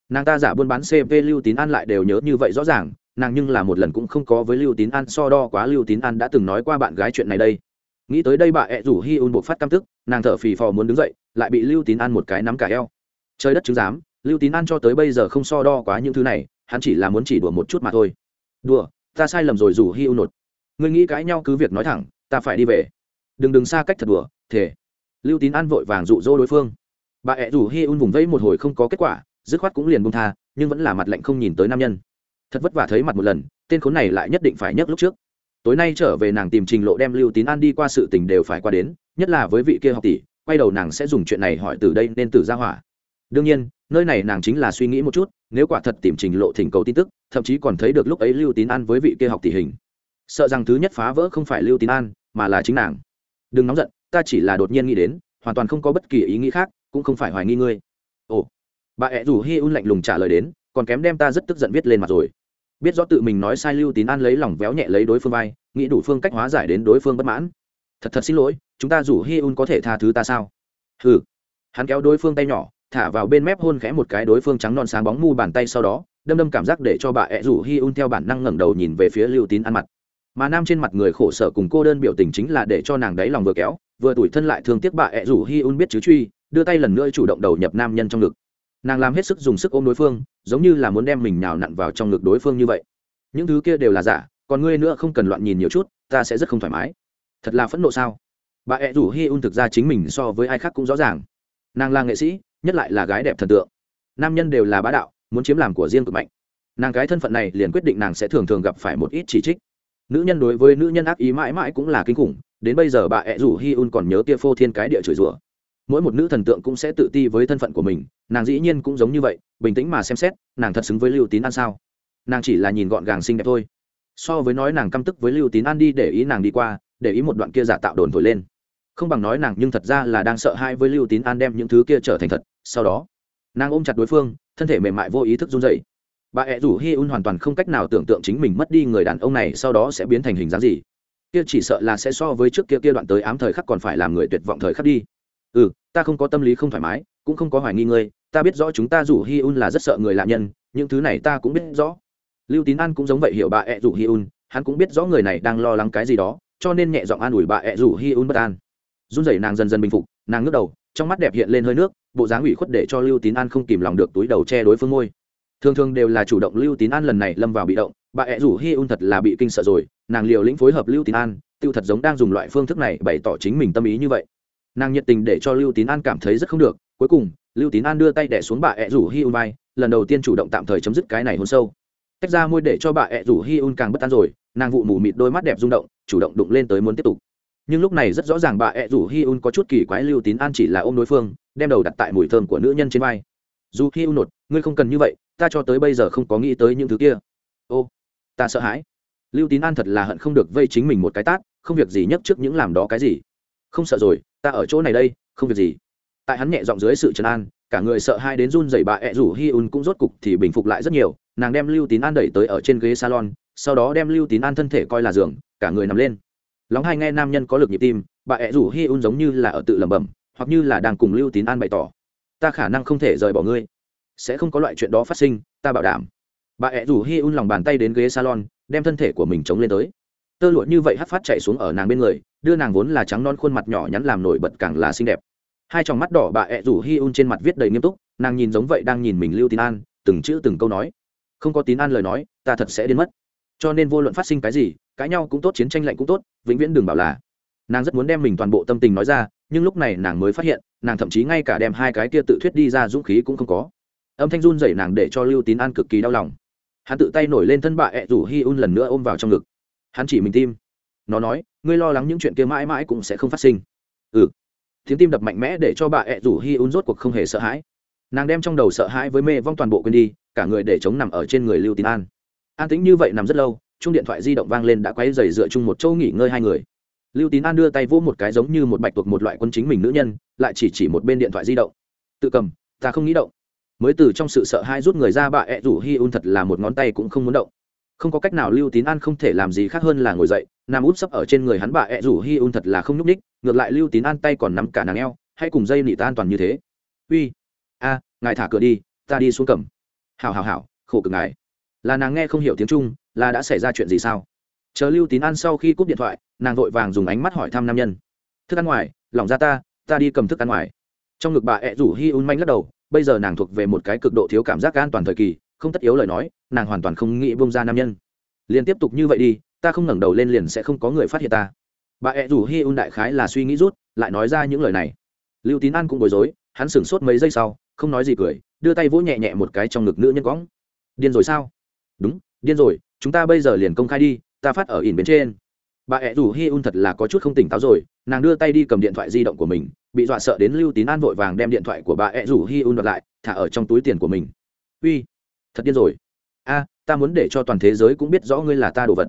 Speaker 1: Nàng ta giả buôn bán cp lưu tín an lại đều nhớ như vậy rõ ràng, nàng nhưng là một lần cũng không có với lưu tín an so đo quá. Lưu tín an đã từng nói qua bạn gái chuyện này đây. Nghĩ tới đây bà ẹ rủ hi un buộc phát căm tức, nàng thở phì phò muốn đứng dậy, lại bị lưu tín an một cái nắm cả eo. Trời đất chứng giám, lưu tín an cho tới bây giờ không so đo quá những thứ này, hắn chỉ là muốn chỉ đùa một chút mà thôi. Đùa, ta sai lầm rồi, rủ hi un nột ngươi nghĩ cãi nhau cứ việc nói thẳng, ta phải đi về. Đừng đừng xa cách thật đùa thể lưu tín an vội vàng dụ dỗ đối phương. Bà ẹ rủ hi un vùng vẫy một hồi không có kết quả, dứt khoát cũng liền bông tha, nhưng vẫn là mặt lạnh không nhìn tới nam nhân. Thật vất vả thấy mặt một lần, tên khốn này lại nhất định phải nhấc lúc trước. Tối nay trở về nàng tìm trình lộ đem lưu tín an đi qua sự tình đều phải qua đến, nhất là với vị kia học tỷ, quay đầu nàng sẽ dùng chuyện này hỏi từ đây nên từ ra hỏa. Đương nhiên, nơi này nàng chính là suy nghĩ một chút, nếu quả thật tìm trình lộ thỉnh cầu tin tức, thậm chí còn thấy được lúc ấy lưu tín an với vị kia học tỷ hình sợ rằng thứ nhất phá vỡ không phải lưu tín an, mà là chính nàng. Đừng nóng giận, ta chỉ là đột nhiên nghĩ đến, hoàn toàn không có bất kỳ ý nghĩ khác, cũng không phải hoài nghi ngươi. Ồ, bà ẹ rủ hi un lạnh lùng trả lời đến, còn kém đem ta rất tức giận viết lên mặt rồi. Biết rõ tự mình nói sai lưu tín an lấy lòng véo nhẹ lấy đối phương vai, nghĩ đủ phương cách hóa giải đến đối phương bất mãn. Thật thật xin lỗi, chúng ta rủ hi un có thể tha thứ ta sao? Ừ hắn kéo đối phương tay nhỏ, thả vào bên mép hôn khẽ một cái đối phương trắng non sáng bóng mu bàn tay sau đó, đâm đâm cảm giác để cho bà ẹ rủ hi un theo bản năng ngẩng đầu nhìn về phía lưu tín ăn mặt mà nam trên mặt người khổ sở cùng cô đơn biểu tình chính là để cho nàng đáy lòng vừa kéo, vừa tủi thân lại thương tiếc bà ẹ rủ hi un biết chứ truy, đưa tay lần nữa chủ động đầu nhập nam nhân trong ngực. Nàng làm hết sức dùng sức ôm đối phương, giống như là muốn đem mình nhào nặn vào trong ngực đối phương như vậy. Những thứ kia đều là giả, còn ngươi nữa không cần loạn nhìn nhiều chút, ta sẽ rất không thoải mái. Thật là phẫn nộ sao? Bà ẹ rủ hi un thực ra chính mình so với ai khác cũng rõ ràng. Nàng là nghệ sĩ, nhất lại là gái đẹp thần tượng. Nam nhân đều là bá đạo, muốn chiếm làm của riêng cực mạnh. Nàng cái thân phận này liền quyết định nàng sẽ thường thường gặp phải một ít chỉ trích nữ nhân đối với nữ nhân ác ý mãi mãi cũng là kinh khủng, đến bây giờ bà ẹ rủ hi un còn nhớ kia phô thiên cái địa chửi rủa. Mỗi một nữ thần tượng cũng sẽ tự ti với thân phận của mình, nàng dĩ nhiên cũng giống như vậy, bình tĩnh mà xem xét, nàng thật xứng với lưu tín an sao? Nàng chỉ là nhìn gọn gàng xinh đẹp thôi. So với nói nàng căm tức với lưu tín an đi, để ý nàng đi qua, để ý một đoạn kia giả tạo đồn thổi lên. Không bằng nói nàng nhưng thật ra là đang sợ hãi với lưu tín an đem những thứ kia trở thành thật, sau đó, nàng ôm chặt đối phương, thân thể mềm mại vô ý thức run dậy bà ẹ rủ hi un hoàn toàn không cách nào tưởng tượng chính mình mất đi người đàn ông này sau đó sẽ biến thành hình dáng gì. Kia chỉ sợ là sẽ so với trước kia kia đoạn tới ám thời khắc còn phải làm người tuyệt vọng thời khắc đi. Ừ ta không có tâm lý không thoải mái, cũng không có hoài nghi ngươi, ta biết rõ chúng ta rủ hi un là rất sợ người lạ nhân, những thứ này ta cũng biết rõ. Lưu tín an cũng giống vậy hiểu bà ẹ rủ hi un, hắn cũng biết rõ người này đang lo lắng cái gì đó, cho nên nhẹ giọng an ủi bà ẹ rủ hi un bất an. Run rẩy nàng dần dần bình phục, nàng ngước đầu, trong mắt đẹp hiện lên hơi nước, bộ dáng ủy khuất để cho lưu tín an không kìm lòng được túi đầu che đối phương môi thường thường đều là chủ động lưu tín an lần này lâm vào bị động, bà ẹ rủ hi un thật là bị kinh sợ rồi, nàng liều lĩnh phối hợp lưu tín an, tiêu thật giống đang dùng loại phương thức này bày tỏ chính mình tâm ý như vậy. Nàng nhiệt tình để cho lưu tín an cảm thấy rất không được, cuối cùng, lưu tín an đưa tay đẻ xuống bà ẹ rủ hi un vai, lần đầu tiên chủ động tạm thời chấm dứt cái này hôn sâu. Tách ra môi để cho bà ẹ rủ hi un càng bất an rồi, nàng vụ mù mịt đôi mắt đẹp rung động, chủ động đụng lên tới muốn tiếp tục. Nhưng lúc này rất rõ ràng bà ẹ rủ hi un có chút kỳ quái lưu tín an chỉ là ôm đối phương, đem đầu đặt tại mùi thơm của nữ nhân trên vai. Dù hi un nột, ngươi không cần như vậy ta cho tới bây giờ không có nghĩ tới những thứ kia. Ô, ta sợ hãi. Lưu tín an thật là hận không được vây chính mình một cái tát, không việc gì nhất trước những làm đó cái gì. Không sợ rồi, ta ở chỗ này đây, không việc gì. Tại hắn nhẹ giọng dưới sự trấn an, cả người sợ hai đến run dày bà ẹ rủ hi un cũng rốt cục thì bình phục lại rất nhiều, nàng đem lưu tín an đẩy tới ở trên ghế salon, sau đó đem lưu tín an thân thể coi là giường, cả người nằm lên. Lóng hai nghe nam nhân có lực nhịp tim, bà ẹ rủ hi un giống như là ở tự lẩm bẩm, hoặc như là đang cùng lưu tín an bày tỏ. Ta khả năng không thể rời bỏ ngươi sẽ không có loại chuyện đó phát sinh, ta bảo đảm. Bà ẹ rủ hi un lòng bàn tay đến ghế salon, đem thân thể của mình chống lên tới. Tơ lụa như vậy hắt phát chạy xuống ở nàng bên người, đưa nàng vốn là trắng non khuôn mặt nhỏ nhắn làm nổi bật càng là xinh đẹp. Hai tròng mắt đỏ bà ẹ rủ hi un trên mặt viết đầy nghiêm túc, nàng nhìn giống vậy đang nhìn mình lưu tín an, từng chữ từng câu nói. Không có tín an lời nói, ta thật sẽ đến mất. Cho nên vô luận phát sinh cái gì, cãi nhau cũng tốt, chiến tranh lạnh cũng tốt, vĩnh viễn đừng bảo là. Nàng rất muốn đem mình toàn bộ tâm tình nói ra, nhưng lúc này nàng mới phát hiện, nàng thậm chí ngay cả đem hai cái kia tự thuyết đi ra dũng khí cũng không có âm thanh run dậy nàng để cho lưu tín an cực kỳ đau lòng. Hắn tự tay nổi lên thân bạ ẹ rủ hi un lần nữa ôm vào trong ngực. Hắn chỉ mình tim. Nó nói, ngươi lo lắng những chuyện kia mãi mãi cũng sẽ không phát sinh. Ừ. Tiếng tim đập mạnh mẽ để cho bà ẹ rủ hi un rốt cuộc không hề sợ hãi. Nàng đem trong đầu sợ hãi với mê vong toàn bộ quên đi, cả người để chống nằm ở trên người lưu tín an. An tính như vậy nằm rất lâu chung điện thoại di động vang lên đã quay dày dựa chung một chỗ nghỉ ngơi hai người. Lưu tín an đưa tay vỗ một cái giống như một bạch tuộc một loại quân chính mình nữ nhân, lại chỉ chỉ một bên điện thoại di động. Tự cầm, ta không nghĩ động mới từ trong sự sợ hãi rút người ra, bà ẹ rủ hi un thật là một ngón tay cũng không muốn động. Không có cách nào lưu tín an không thể làm gì khác hơn là ngồi dậy Nam út sấp ở trên người hắn, bà ẹ rủ hi un thật là không nhúc ních ngược lại lưu tín an tay còn nắm cả nàng eo hay cùng dây nị ta an toàn như thế. Uy, a, ngài thả cửa đi, ta đi xuống cầm. Hảo hảo hảo, khổ cực ngài. Là nàng nghe không hiểu tiếng trung, là đã xảy ra chuyện gì sao? Chờ lưu tín an sau khi cúp điện thoại, nàng vội vàng dùng ánh mắt hỏi thăm nam nhân. Thức ăn ngoài, lỏng ra ta ta đi cầm thức ăn ngoài. Trong ngực bà ẹ rủ hi un manh lắc đầu bây giờ nàng thuộc về một cái cực độ thiếu cảm giác an toàn thời kỳ, không tất yếu lời nói, nàng hoàn toàn không nghĩ bông ra nam nhân. Liền tiếp tục như vậy đi, ta không ngẩng đầu lên liền sẽ không có người phát hiện ta. Bà ẹ rủ hi un đại khái là suy nghĩ rút, lại nói ra những lời này. Lưu tín an cũng bối rối, hắn sửng sốt mấy giây sau, không nói gì cười, đưa tay vỗ nhẹ nhẹ một cái trong ngực nữ nhân cõng. Điên rồi sao? Đúng, điên rồi, chúng ta bây giờ liền công khai đi, ta phát ở ỉn bên trên. Bà ẹ rủ hi un thật là có chút không tỉnh táo rồi, nàng đưa tay đi cầm điện thoại di động của mình bị dọa sợ đến lưu tín an vội vàng đem điện thoại của bà ẹ rủ hi un đoạt lại, thả ở trong túi tiền của mình. Uy, thật điên rồi. A, ta muốn để cho toàn thế giới cũng biết rõ ngươi là ta đồ vật.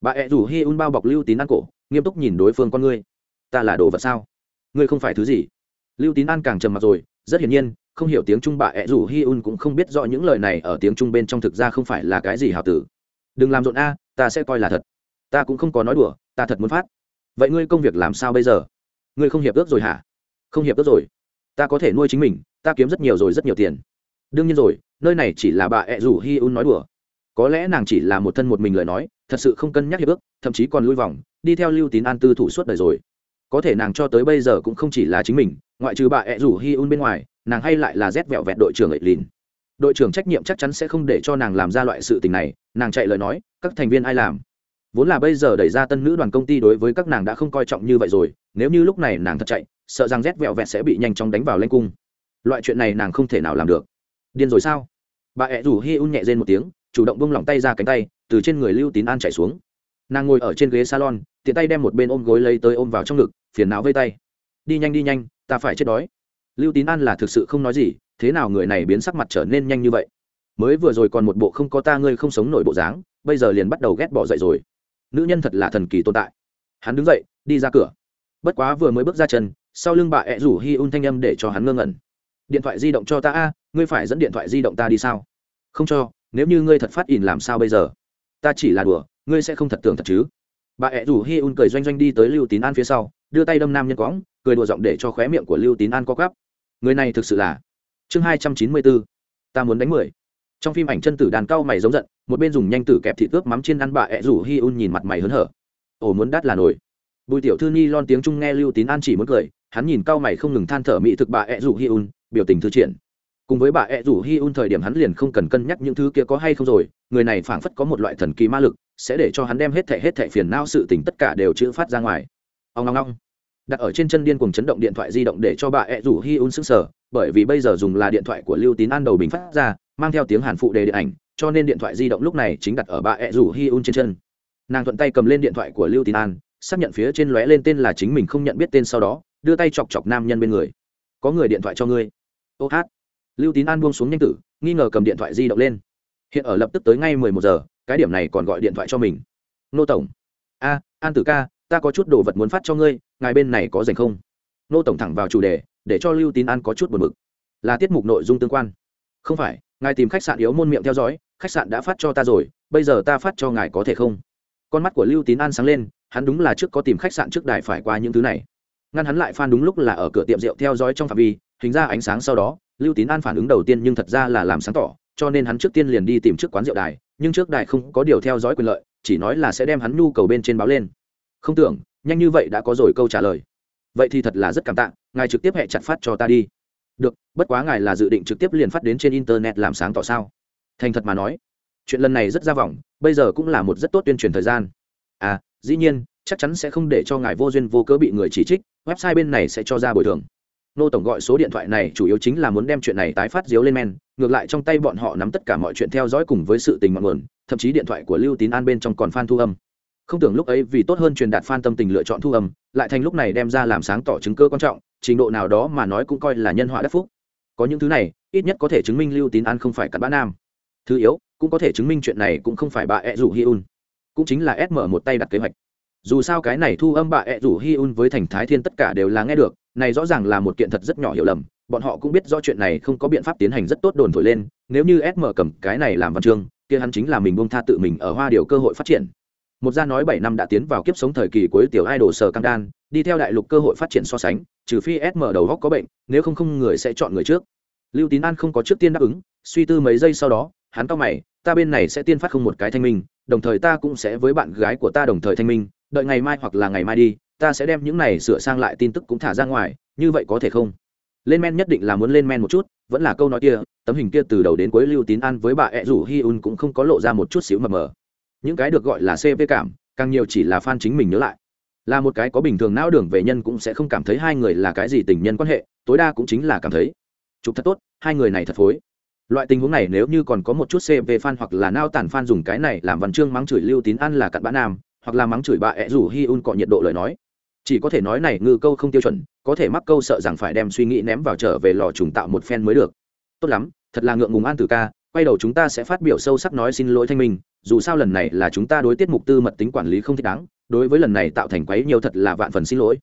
Speaker 1: Bà ẹ rủ hi un bao bọc lưu tín an cổ, nghiêm túc nhìn đối phương con ngươi. Ta là đồ vật sao? Ngươi không phải thứ gì? Lưu tín an càng trầm mặt rồi, rất hiển nhiên, không hiểu tiếng trung bà ẹ rủ hi un cũng không biết rõ những lời này ở tiếng trung bên trong thực ra không phải là cái gì hào tử. Đừng làm rộn a, ta sẽ coi là thật. Ta cũng không có nói đùa, ta thật muốn phát. Vậy ngươi công việc làm sao bây giờ? Ngươi không hiệp ước rồi hả? Không hiệp ước rồi. Ta có thể nuôi chính mình, ta kiếm rất nhiều rồi rất nhiều tiền. Đương nhiên rồi, nơi này chỉ là bà ẹ rủ hi un nói đùa. Có lẽ nàng chỉ là một thân một mình lời nói, thật sự không cân nhắc hiệp ước, thậm chí còn lui vòng, đi theo lưu tín an tư thủ suốt đời rồi. Có thể nàng cho tới bây giờ cũng không chỉ là chính mình, ngoại trừ bà ẹ rủ hi un bên ngoài, nàng hay lại là rét vẹo vẹt đội trưởng ệ lìn. Đội trưởng trách nhiệm chắc chắn sẽ không để cho nàng làm ra loại sự tình này, nàng chạy lời nói, các thành viên ai làm? Vốn là bây giờ đẩy ra tân nữ đoàn công ty đối với các nàng đã không coi trọng như vậy rồi, nếu như lúc này nàng thật chạy, sợ rằng rét vẹo vẹt sẽ bị nhanh chóng đánh vào lanh cung. Loại chuyện này nàng không thể nào làm được. Điên rồi sao? Bà ẹ rủ hi un nhẹ rên một tiếng, chủ động bông lỏng tay ra cánh tay, từ trên người lưu tín an chạy xuống. Nàng ngồi ở trên ghế salon, tiện tay đem một bên ôm gối lấy tới ôm vào trong ngực, phiền não vây tay. Đi nhanh đi nhanh, ta phải chết đói. Lưu tín an là thực sự không nói gì, thế nào người này biến sắc mặt trở nên nhanh như vậy? Mới vừa rồi còn một bộ không có ta ngươi không sống nổi bộ dáng, bây giờ liền bắt đầu ghét bỏ dậy rồi nữ nhân thật là thần kỳ tồn tại. Hắn đứng dậy, đi ra cửa. Bất quá vừa mới bước ra chân, sau lưng bà ẹ rủ hi un thanh âm để cho hắn ngơ ngẩn. Điện thoại di động cho ta a, ngươi phải dẫn điện thoại di động ta đi sao? Không cho, nếu như ngươi thật phát ỉn làm sao bây giờ? Ta chỉ là đùa, ngươi sẽ không thật tưởng thật chứ. Bà ẹ rủ hi un cười doanh doanh đi tới lưu tín an phía sau, đưa tay đâm nam nhân quõng, cười đùa giọng để cho khóe miệng của lưu tín an có gắp người này thực sự là chương hai trăm chín mươi bốn, ta muốn đánh mười trong phim ảnh chân tử đàn cao mày giống giận, một bên dùng nhanh tử kẹp thịt ướp mắm trên ăn bà ẹ rủ hi un nhìn mặt mày hớn hở. Ồ, muốn đắt là nổi. Bùi tiểu thư ni lon tiếng trung nghe lưu tín an chỉ muốn cười, hắn nhìn cao mày không ngừng than thở mỹ thực bà ẹ rủ hi un, biểu tình thư triển. Cùng với bà ẹ rủ hi un thời điểm hắn liền không cần cân nhắc những thứ kia có hay không rồi, người này phảng phất có một loại thần kỳ ma lực, sẽ để cho hắn đem hết thẻ hết thẻ phiền não sự tình tất cả đều chữ phát ra ngoài. Ông long long đặt ở trên chân điên cùng chấn động điện thoại di động để cho bà ẹ rủ hi un sức sở bởi vì bây giờ dùng là điện thoại của lưu tín an đầu bình phát ra mang theo tiếng hàn phụ đề điện ảnh, cho nên điện thoại di động lúc này chính đặt ở bà ẹ rủ hi un trên chân. Nàng thuận tay cầm lên điện thoại của lưu tín an, xác nhận phía trên lóe lên tên là chính mình không nhận biết tên sau đó, đưa tay chọc chọc nam nhân bên người. Có người điện thoại cho ngươi. Ô hát. Lưu tín an buông xuống nhanh tử, nghi ngờ cầm điện thoại di động lên. Hiện ở lập tức tới ngay mười một giờ, cái điểm này còn gọi điện thoại cho mình. Nô tổng. A, an tử ca, ta có chút đồ vật muốn phát cho ngươi, ngài bên này có dành không? Nô tổng thẳng vào chủ đề, để cho lưu tín an có chút buồn b ự c là tiết mục nội dung tương quan. Không phải ngài tìm khách sạn yếu môn miệng theo dõi, khách sạn đã phát cho ta rồi, bây giờ ta phát cho ngài có thể không? Con mắt của lưu tín an sáng lên, hắn đúng là trước có tìm khách sạn trước đài phải qua những thứ này. Ngăn hắn lại phan đúng lúc là ở cửa tiệm rượu theo dõi trong phạm vi, hình ra ánh sáng sau đó, lưu tín an phản ứng đầu tiên nhưng thật ra là làm sáng tỏ, cho nên hắn trước tiên liền đi tìm trước quán rượu đài, nhưng trước đài không có điều theo dõi quyền lợi, chỉ nói là sẽ đem hắn nhu cầu bên trên báo lên. Không tưởng, nhanh như vậy đã có rồi câu trả lời. Vậy thì thật là rất cảm tạ, ngài trực tiếp hẹ chặt phát cho ta đi được, bất quá ngài là dự định trực tiếp liền phát đến trên internet làm sáng tỏ sao? Thành thật mà nói, chuyện lần này rất ra vọng, bây giờ cũng là một rất tốt tuyên truyền thời gian. À dĩ nhiên, chắc chắn sẽ không để cho ngài vô duyên vô cớ bị người chỉ trích, website bên này sẽ cho ra bồi thường. Nô tổng gọi số điện thoại này chủ yếu chính là muốn đem chuyện này tái phát diếu lên men, ngược lại trong tay bọn họ nắm tất cả mọi chuyện theo dõi cùng với sự tình mọi nguồn, thậm chí điện thoại của lưu tín an bên trong còn fan thu âm không tưởng lúc ấy vì tốt hơn truyền đạt fan tâm tình lựa chọn thu âm, lại thành lúc này đem ra làm sáng tỏ chứng cơ quan trọng, trình độ nào đó mà nói cũng coi là nhân họa đắc phúc. Có những thứ này, ít nhất có thể chứng minh lưu tín an không phải cặn bã nam. Thứ yếu, cũng có thể chứng minh chuyện này cũng không phải bà ẹ rủ hi un. Cũng chính là sm một tay đặt kế hoạch. Dù sao cái này thu âm bà ẹ rủ hi un với thành thái thiên tất cả đều là nghe được, này rõ ràng là một kiện thật rất nhỏ hiểu lầm, bọn họ cũng biết do chuyện này không có biện pháp tiến hành rất tốt đồn thổi lên, nếu như sm cầm cái này làm văn chương, kia hắn chính là mình bông tha tự mình ở hoa điều cơ hội phát triển một gia nói bảy năm đã tiến vào kiếp sống thời kỳ cuối tiểu idol sở căng đan, đi theo đại lục cơ hội phát triển so sánh, trừ phi sm đầu góc có bệnh, nếu không không người sẽ chọn người trước. Lưu tín an không có trước tiên đáp ứng, suy tư mấy giây sau đó, hắn cao mày, ta bên này sẽ tiên phát không một cái thanh minh, đồng thời ta cũng sẽ với bạn gái của ta đồng thời thanh minh, đợi ngày mai hoặc là ngày mai đi, ta sẽ đem những này sửa sang lại tin tức cũng thả ra ngoài, như vậy có thể không? Lên men nhất định là muốn lên men một chút, vẫn là câu nói kia, tấm hình kia từ đầu đến cuối lưu tín an với bà ẹ rủ hi un cũng không có lộ ra một chút xíu mờ mờ những cái được gọi là cv cảm, càng nhiều chỉ là fan chính mình nhớ lại. Là một cái có bình thường não đường về nhân cũng sẽ không cảm thấy hai người là cái gì tình nhân quan hệ, tối đa cũng chính là cảm thấy, chụp thật tốt, hai người này thật phối. Loại tình huống này nếu như còn có một chút cp fan hoặc là nao tản fan dùng cái này làm văn chương mắng chửi lưu tín ăn là cặn bã nam, hoặc là mắng chửi bà ẹ rủ hi un cọ nhiệt độ lời nói. Chỉ có thể nói này ngư câu không tiêu chuẩn, có thể mắc câu sợ rằng phải đem suy nghĩ ném vào trở về lò trùng tạo một phen mới được. Tốt lắm, thật là ngượng ngùng an tử ca quay đầu chúng ta sẽ phát biểu sâu sắc nói xin lỗi thanh minh, dù sao lần này là chúng ta đối tiết mục tư mật tính quản lý không thích đáng, đối với lần này tạo thành quấy nhiều thật là vạn phần xin lỗi.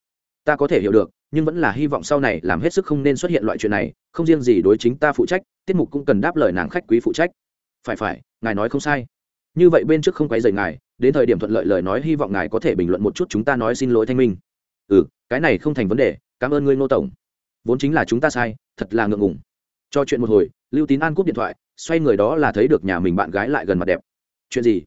Speaker 1: Ta có thể hiểu được, nhưng vẫn là hy vọng sau này làm hết sức không nên xuất hiện loại chuyện này, không riêng gì đối chính ta phụ trách, tiết mục cũng cần đáp lời nàng khách quý phụ trách. Phải phải, ngài nói không sai. Như vậy bên trước không quấy rầy ngài, đến thời điểm thuận lợi lời nói hy vọng ngài có thể bình luận một chút chúng ta nói xin lỗi thanh minh. Ừ cái này không thành vấn đề, cảm ơn ngươi, ngô tổng. Vốn chính là chúng ta sai, thật là ngượng ngùng. Cho chuyện một hồi lưu tín an cúp điện thoại, xoay người đó là thấy được nhà mình bạn gái lại gần mặt đẹp. Chuyện gì?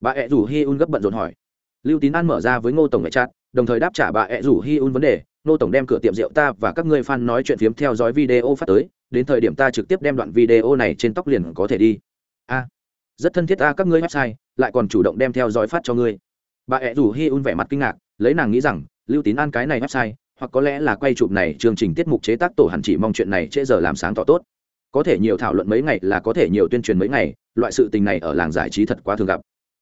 Speaker 1: Bà ẹ rủ hi un gấp bận rộn hỏi. Lưu tín an mở ra với ngô tổng mẹ chat đồng thời đáp trả bà ẹ rủ hi un vấn đề. Ngô tổng đem cửa tiệm rượu ta và các ngươi fan nói chuyện phiếm theo dõi video phát tới, đến thời điểm ta trực tiếp đem đoạn video này trên tóc liền có thể đi. A, rất thân thiết ta các ngươi website, lại còn chủ động đem theo dõi phát cho ngươi. Bà ẹ rủ hi un vẻ mặt kinh ngạc, lấy nàng nghĩ rằng, lưu tín an cái này website, hoặc có lẽ là quay chụp này chương trình tiết mục chế tác tổ hẳn chỉ mong chuyện này trễ giờ làm sáng tỏ tốt có thể nhiều thảo luận mấy ngày là có thể nhiều tuyên truyền mấy ngày, loại sự tình này ở làng giải trí thật quá thường gặp.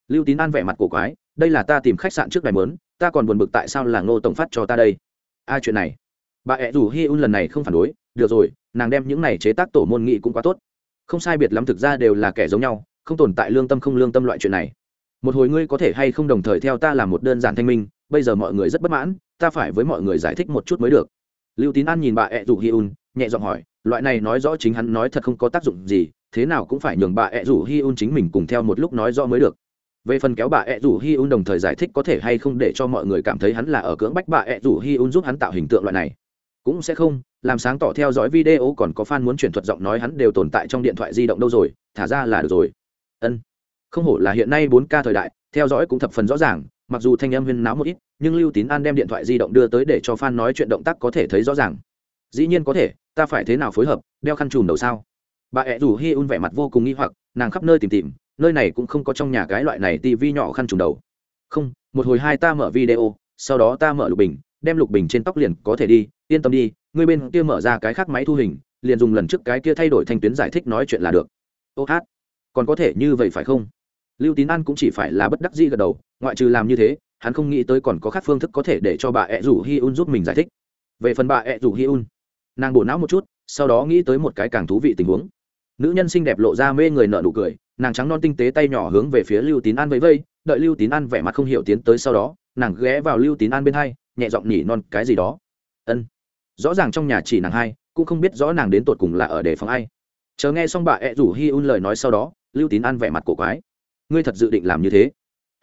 Speaker 1: Lưu tín an vẻ mặt cổ quái, đây là ta tìm khách sạn trước đài mớn ta còn buồn bực tại sao là ngô tổng phát cho ta đây? A, chuyện này. Bà ẹ rủ hi un lần này không phản đối, được rồi, nàng đem những này chế tác tổ môn nghị cũng quá tốt. Không sai biệt lắm thực ra đều là kẻ giống nhau, không tồn tại lương tâm không lương tâm loại chuyện này. Một hồi ngươi có thể hay không đồng thời theo ta làm một đơn giản thanh minh, bây giờ mọi người rất bất mãn, ta phải với mọi người giải thích một chút mới được. Lưu tín an nhìn bà ẹ rủ hi un nhẹ giọng hỏi, loại này nói rõ chính hắn nói thật không có tác dụng gì, thế nào cũng phải nhường bà ẹ rủ hi un chính mình cùng theo một lúc nói rõ mới được. Về phần kéo bà ẹ rủ hi un đồng thời giải thích có thể hay không để cho mọi người cảm thấy hắn là ở cưỡng bách bà ẹ rủ hi un giúp hắn tạo hình tượng loại này. Cũng sẽ không, làm sáng tỏ theo dõi video còn có fan muốn chuyển thuật giọng nói hắn đều tồn tại trong điện thoại di động đâu rồi, thả ra là được rồi. Ân. Không hổ là hiện nay bốn k thời đại, theo dõi cũng thập phần rõ ràng, mặc dù thanh âm huyên náo một ít, nhưng lưu tín an đem điện thoại di động đưa tới để cho fan nói chuyện động tác có thể thấy rõ ràng dĩ nhiên có thể, ta phải thế nào phối hợp, đeo khăn trùm đầu sao? Bà ẹ rủ hi un vẻ mặt vô cùng nghi hoặc, nàng khắp nơi tìm tìm, nơi này cũng không có trong nhà cái loại này tivi nhỏ khăn trùm đầu. Không, một hồi hai ta mở video, sau đó ta mở lục bình, đem lục bình trên tóc liền có thể đi, yên tâm đi, người bên kia mở ra cái khác máy thu hình, liền dùng lần trước cái kia thay đổi thanh tuyến giải thích nói chuyện là được. Ô hát, còn có thể như vậy phải không? Lưu tín an cũng chỉ phải là bất đắc dĩ gật đầu, ngoại trừ làm như thế, hắn không nghĩ tới còn có khác phương thức có thể để cho bà ẹ rủ hi un giúp mình giải thích. Về phần bà ẹ rủ hi un nàng bổ não một chút, sau đó nghĩ tới một cái càng thú vị tình huống. Nữ nhân xinh đẹp lộ ra mê người nợ nụ cười, nàng trắng non tinh tế tay nhỏ hướng về phía lưu tín an vẫy vây, đợi lưu tín an vẻ mặt không hiểu tiến tới sau đó, nàng ghé vào lưu tín an bên hai, nhẹ giọng nhỉ non, cái gì đó? Ân. Rõ ràng trong nhà chỉ nàng hai, cũng không biết rõ nàng đến tột cùng là ở đề phòng ai. Chờ nghe xong bà ẹ rủ hi un lời nói sau đó, lưu tín an vẻ mặt cổ quái. Ngươi thật dự định làm như thế?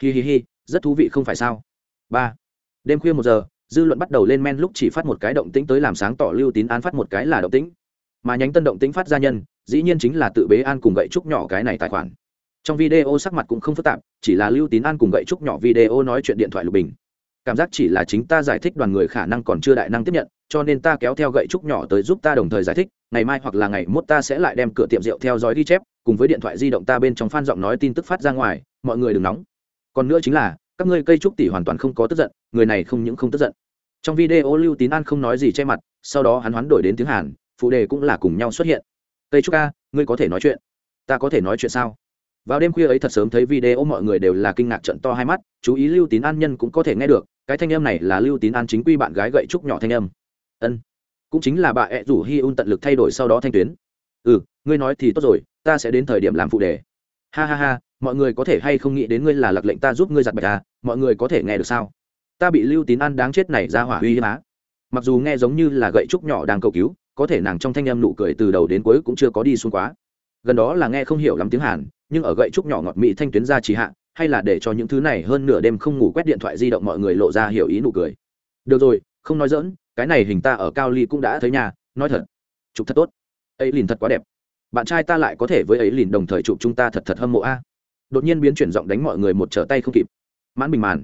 Speaker 1: Hi hi hi, rất thú vị không phải sao? Ba. Đêm khuya một giờ dư luận bắt đầu lên men lúc chỉ phát một cái động tĩnh tới làm sáng tỏ lưu tín an phát một cái là động tĩnh. Mà nhánh tân động tĩnh phát ra nhân, dĩ nhiên chính là tự bế an cùng gậy trúc nhỏ cái này tài khoản. Trong video sắc mặt cũng không phức tạp, chỉ là lưu tín an cùng gậy trúc nhỏ video nói chuyện điện thoại lục bình. Cảm giác chỉ là chính ta giải thích đoàn người khả năng còn chưa đại năng tiếp nhận, cho nên ta kéo theo gậy trúc nhỏ tới giúp ta đồng thời giải thích, ngày mai hoặc là ngày mốt ta sẽ lại đem cửa tiệm rượu theo dõi ghi chép, cùng với điện thoại di động ta bên trong phan giọng nói tin tức phát ra ngoài, mọi người đừng nóng. Còn nữa chính là, các ngươi cây trúc tỷ hoàn toàn không có tức giận, người này không những không tức giận trong video lưu tín an không nói gì che mặt, sau đó hắn hoán đổi đến tiếng hàn, phụ đề cũng là cùng nhau xuất hiện. Tây trúc ca, ngươi có thể nói chuyện. Ta có thể nói chuyện sao? Vào đêm khuya ấy thật sớm thấy video mọi người đều là kinh ngạc trận to hai mắt, chú ý lưu tín an nhân cũng có thể nghe được, cái thanh âm này là lưu tín an chính quy bạn gái gậy trúc nhỏ thanh âm. Ân, cũng chính là bà ẹ rủ hi un tận lực thay đổi sau đó thanh tuyến. Ừ ngươi nói thì tốt rồi, ta sẽ đến thời điểm làm phụ đề. Ha ha ha, mọi người có thể hay không nghĩ đến ngươi là lặc lệnh ta giúp ngươi giặt bạch à mọi người có thể nghe được sao? Ta bị lưu tín ăn đáng chết này ra hỏa uy hiếp á. Mặc dù nghe giống như là gậy trúc nhỏ đang cầu cứu, có thể nàng trong thanh âm nụ cười từ đầu đến cuối cũng chưa có đi xuống quá. Gần đó là nghe không hiểu lắm tiếng hàn, nhưng ở gậy trúc nhỏ ngọt mỹ thanh tuyến ra trì hạ, hay là để cho những thứ này hơn nửa đêm không ngủ quét điện thoại di động mọi người lộ ra hiểu ý nụ cười. Được rồi, không nói dỡn cái này hình ta ở cao ly cũng đã thấy nhà nói thật. Chụp thật tốt. Ấy lìn thật quá đẹp. Bạn trai ta lại có thể với ấy lìn đồng thời chụp chúng ta thật thật hâm mộ a. Đột nhiên biến chuyển giọng đánh mọi người một trở tay không kịp. Mãn bình màn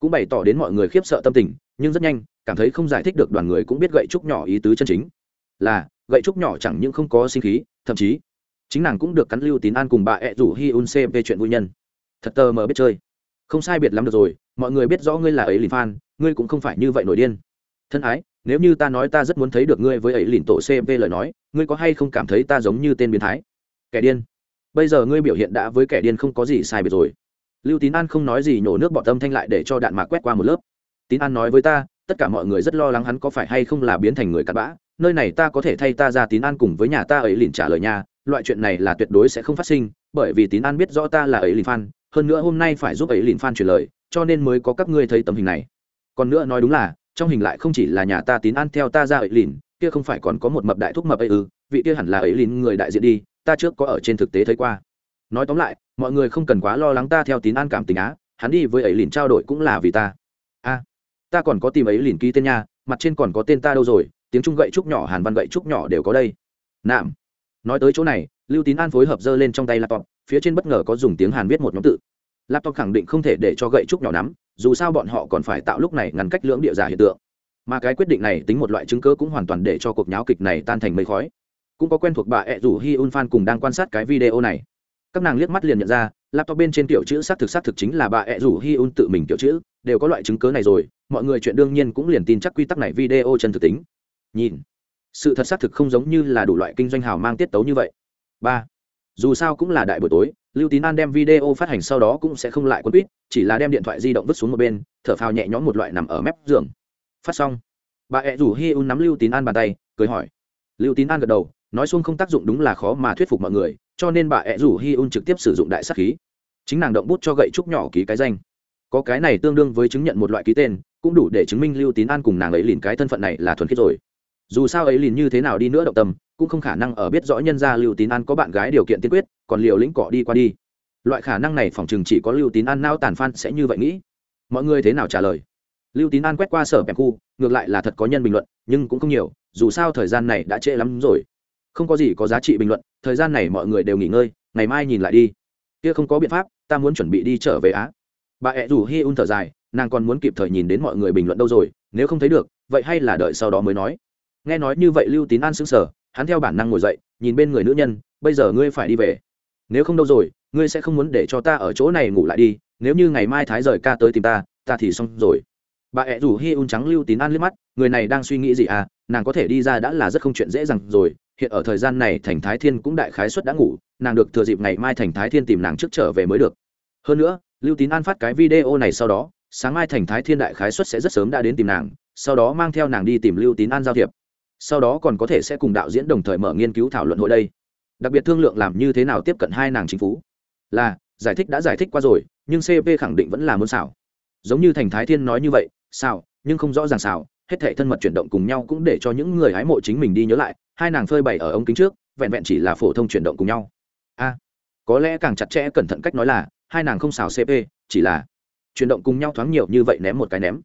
Speaker 1: cũng bày tỏ đến mọi người khiếp sợ tâm tình, nhưng rất nhanh, cảm thấy không giải thích được đoàn người cũng biết gậy trúc nhỏ ý tứ chân chính. Là, gậy trúc nhỏ chẳng những không có sinh khí, thậm chí, chính nàng cũng được cắn lưu tín an cùng bà ẹ rủ hi un về chuyện vui nhân. Thật tờ mờ biết chơi. Không sai biệt lắm được rồi, mọi người biết rõ ngươi là ấy lìn phan ngươi cũng không phải như vậy nổi điên. Thân ái, nếu như ta nói ta rất muốn thấy được ngươi với ấy lìn tổ cp lời nói, ngươi có hay không cảm thấy ta giống như tên biến thái? Kẻ điên. Bây giờ ngươi biểu hiện đã với kẻ điên không có gì sai biệt rồi lưu tín an không nói gì nhổ nước bọt tâm thanh lại để cho đạn mạc quét qua một lớp. Tín an nói với ta, tất cả mọi người rất lo lắng hắn có phải hay không là biến thành người cặn bã. Nơi này ta có thể thay ta ra tín an cùng với nhà ta ấy liền trả lời nhà. loại chuyện này là tuyệt đối sẽ không phát sinh, bởi vì tín an biết rõ ta là ấy liền phan hơn nữa hôm nay phải giúp ấy liền phan truyền lời, cho nên mới có các ngươi thấy tấm hình này. Còn nữa nói đúng là, trong hình lại không chỉ là nhà ta tín an theo ta ra ấy liền, kia không phải còn có một mập đại thúc mập ấy ư? Vị kia hẳn là ấy liền người đại diện đi, ta trước có ở trên thực tế thấy qua. Nói tóm lại mọi người không cần quá lo lắng ta theo tín an cảm tình á, hắn đi với ấy liền trao đổi cũng là vì ta. A, ta còn có tìm ấy liền ký tên nha, mặt trên còn có tên ta đâu rồi, tiếng trung gậy trúc nhỏ, hàn văn gậy trúc nhỏ đều có đây. Nạm. Nói tới chỗ này, lưu tín an phối hợp dơ lên trong tay laptop, phía trên bất ngờ có dùng tiếng hàn viết một nhóm tự. Laptop khẳng định không thể để cho gậy trúc nhỏ nắm, dù sao bọn họ còn phải tạo lúc này ngăn cách lưỡng địa giả hiện tượng. Mà cái quyết định này tính một loại chứng cớ cũng hoàn toàn để cho cuộc nháo kịch này tan thành mây khói. Cũng có quen thuộc bà ẹ rủ hi un fan cùng đang quan sát cái video này các nàng liếc mắt liền nhận ra, laptop bên trên tiểu chữ xác thực xác thực chính là bà ẹ rủ hi un tự mình tiểu chữ, đều có loại chứng cớ này rồi, mọi người chuyện đương nhiên cũng liền tin chắc quy tắc này video chân thực tính. Nhìn, sự thật xác thực không giống như là đủ loại kinh doanh hào mang tiết tấu như vậy. Ba, dù sao cũng là đại buổi tối, lưu tín an đem video phát hành sau đó cũng sẽ không lại quân quýt, chỉ là đem điện thoại di động vứt xuống một bên, thở phào nhẹ nhõm một loại nằm ở mép giường. Phát xong, bà ẹ rủ hi un nắm lưu tín an bàn tay, cười hỏi. Lưu tín an gật đầu, nói xuông không tác dụng đúng là khó mà thuyết phục mọi người cho nên bà ẹ rủ hi un trực tiếp sử dụng đại sắc khí. Chính nàng động bút cho gậy trúc nhỏ ký cái danh. Có cái này tương đương với chứng nhận một loại ký tên, cũng đủ để chứng minh lưu tín an cùng nàng ấy liền cái thân phận này là thuần khiết rồi. Dù sao ấy liền như thế nào đi nữa động tâm, cũng không khả năng ở biết rõ nhân gia lưu tín an có bạn gái điều kiện tiên quyết, còn liều lĩnh cọ đi qua đi. Loại khả năng này phòng chừng chỉ có lưu tín an nao tàn phan sẽ như vậy nghĩ. Mọi người thế nào trả lời? Lưu tín an quét qua sở bẹp khu, ngược lại là thật có nhân bình luận, nhưng cũng không nhiều, dù sao thời gian này đã trễ lắm rồi không có gì có giá trị bình luận, thời gian này mọi người đều nghỉ ngơi, ngày mai nhìn lại đi. Kia không có biện pháp, ta muốn chuẩn bị đi trở về á. Bà ẹ rủ hi un thở dài, nàng còn muốn kịp thời nhìn đến mọi người bình luận đâu rồi, nếu không thấy được, vậy hay là đợi sau đó mới nói. Nghe nói như vậy lưu tín an sững sờ, hắn theo bản năng ngồi dậy, nhìn bên người nữ nhân, bây giờ ngươi phải đi về. Nếu không đâu rồi, ngươi sẽ không muốn để cho ta ở chỗ này ngủ lại đi, nếu như ngày mai thái rời ca tới tìm ta ta thì xong rồi. Bà ẹ rủ hi un trắng lưu tín an liếc mắt, người này đang suy nghĩ gì à nàng có thể đi ra đã là rất không chuyện dễ dàng rồi hiện ở thời gian này thành thái thiên cũng đại khái suất đã ngủ, nàng được thừa dịp ngày mai thành thái thiên tìm nàng trước trở về mới được. Hơn nữa, lưu tín an phát cái video này sau đó, sáng mai thành thái thiên đại khái suất sẽ rất sớm đã đến tìm nàng, sau đó mang theo nàng đi tìm lưu tín an giao thiệp. Sau đó còn có thể sẽ cùng đạo diễn đồng thời mở nghiên cứu thảo luận hội đây. Đặc biệt thương lượng làm như thế nào tiếp cận hai nàng chính phủ. Là, giải thích đã giải thích qua rồi, nhưng cp khẳng định vẫn là muốn xảo. Giống như thành thái thiên nói như vậy, xảo, nhưng không rõ ràng xảo hết thảy thân mật chuyển động cùng nhau cũng để cho những người hái mộ chính mình đi nhớ lại, hai nàng phơi bày ở ống kính trước, vẹn vẹn chỉ là phổ thông chuyển động cùng nhau. A, có lẽ càng chặt chẽ cẩn thận cách nói là, hai nàng không xào cp chỉ là chuyển động cùng nhau thoáng nhiều như vậy ném một cái ném.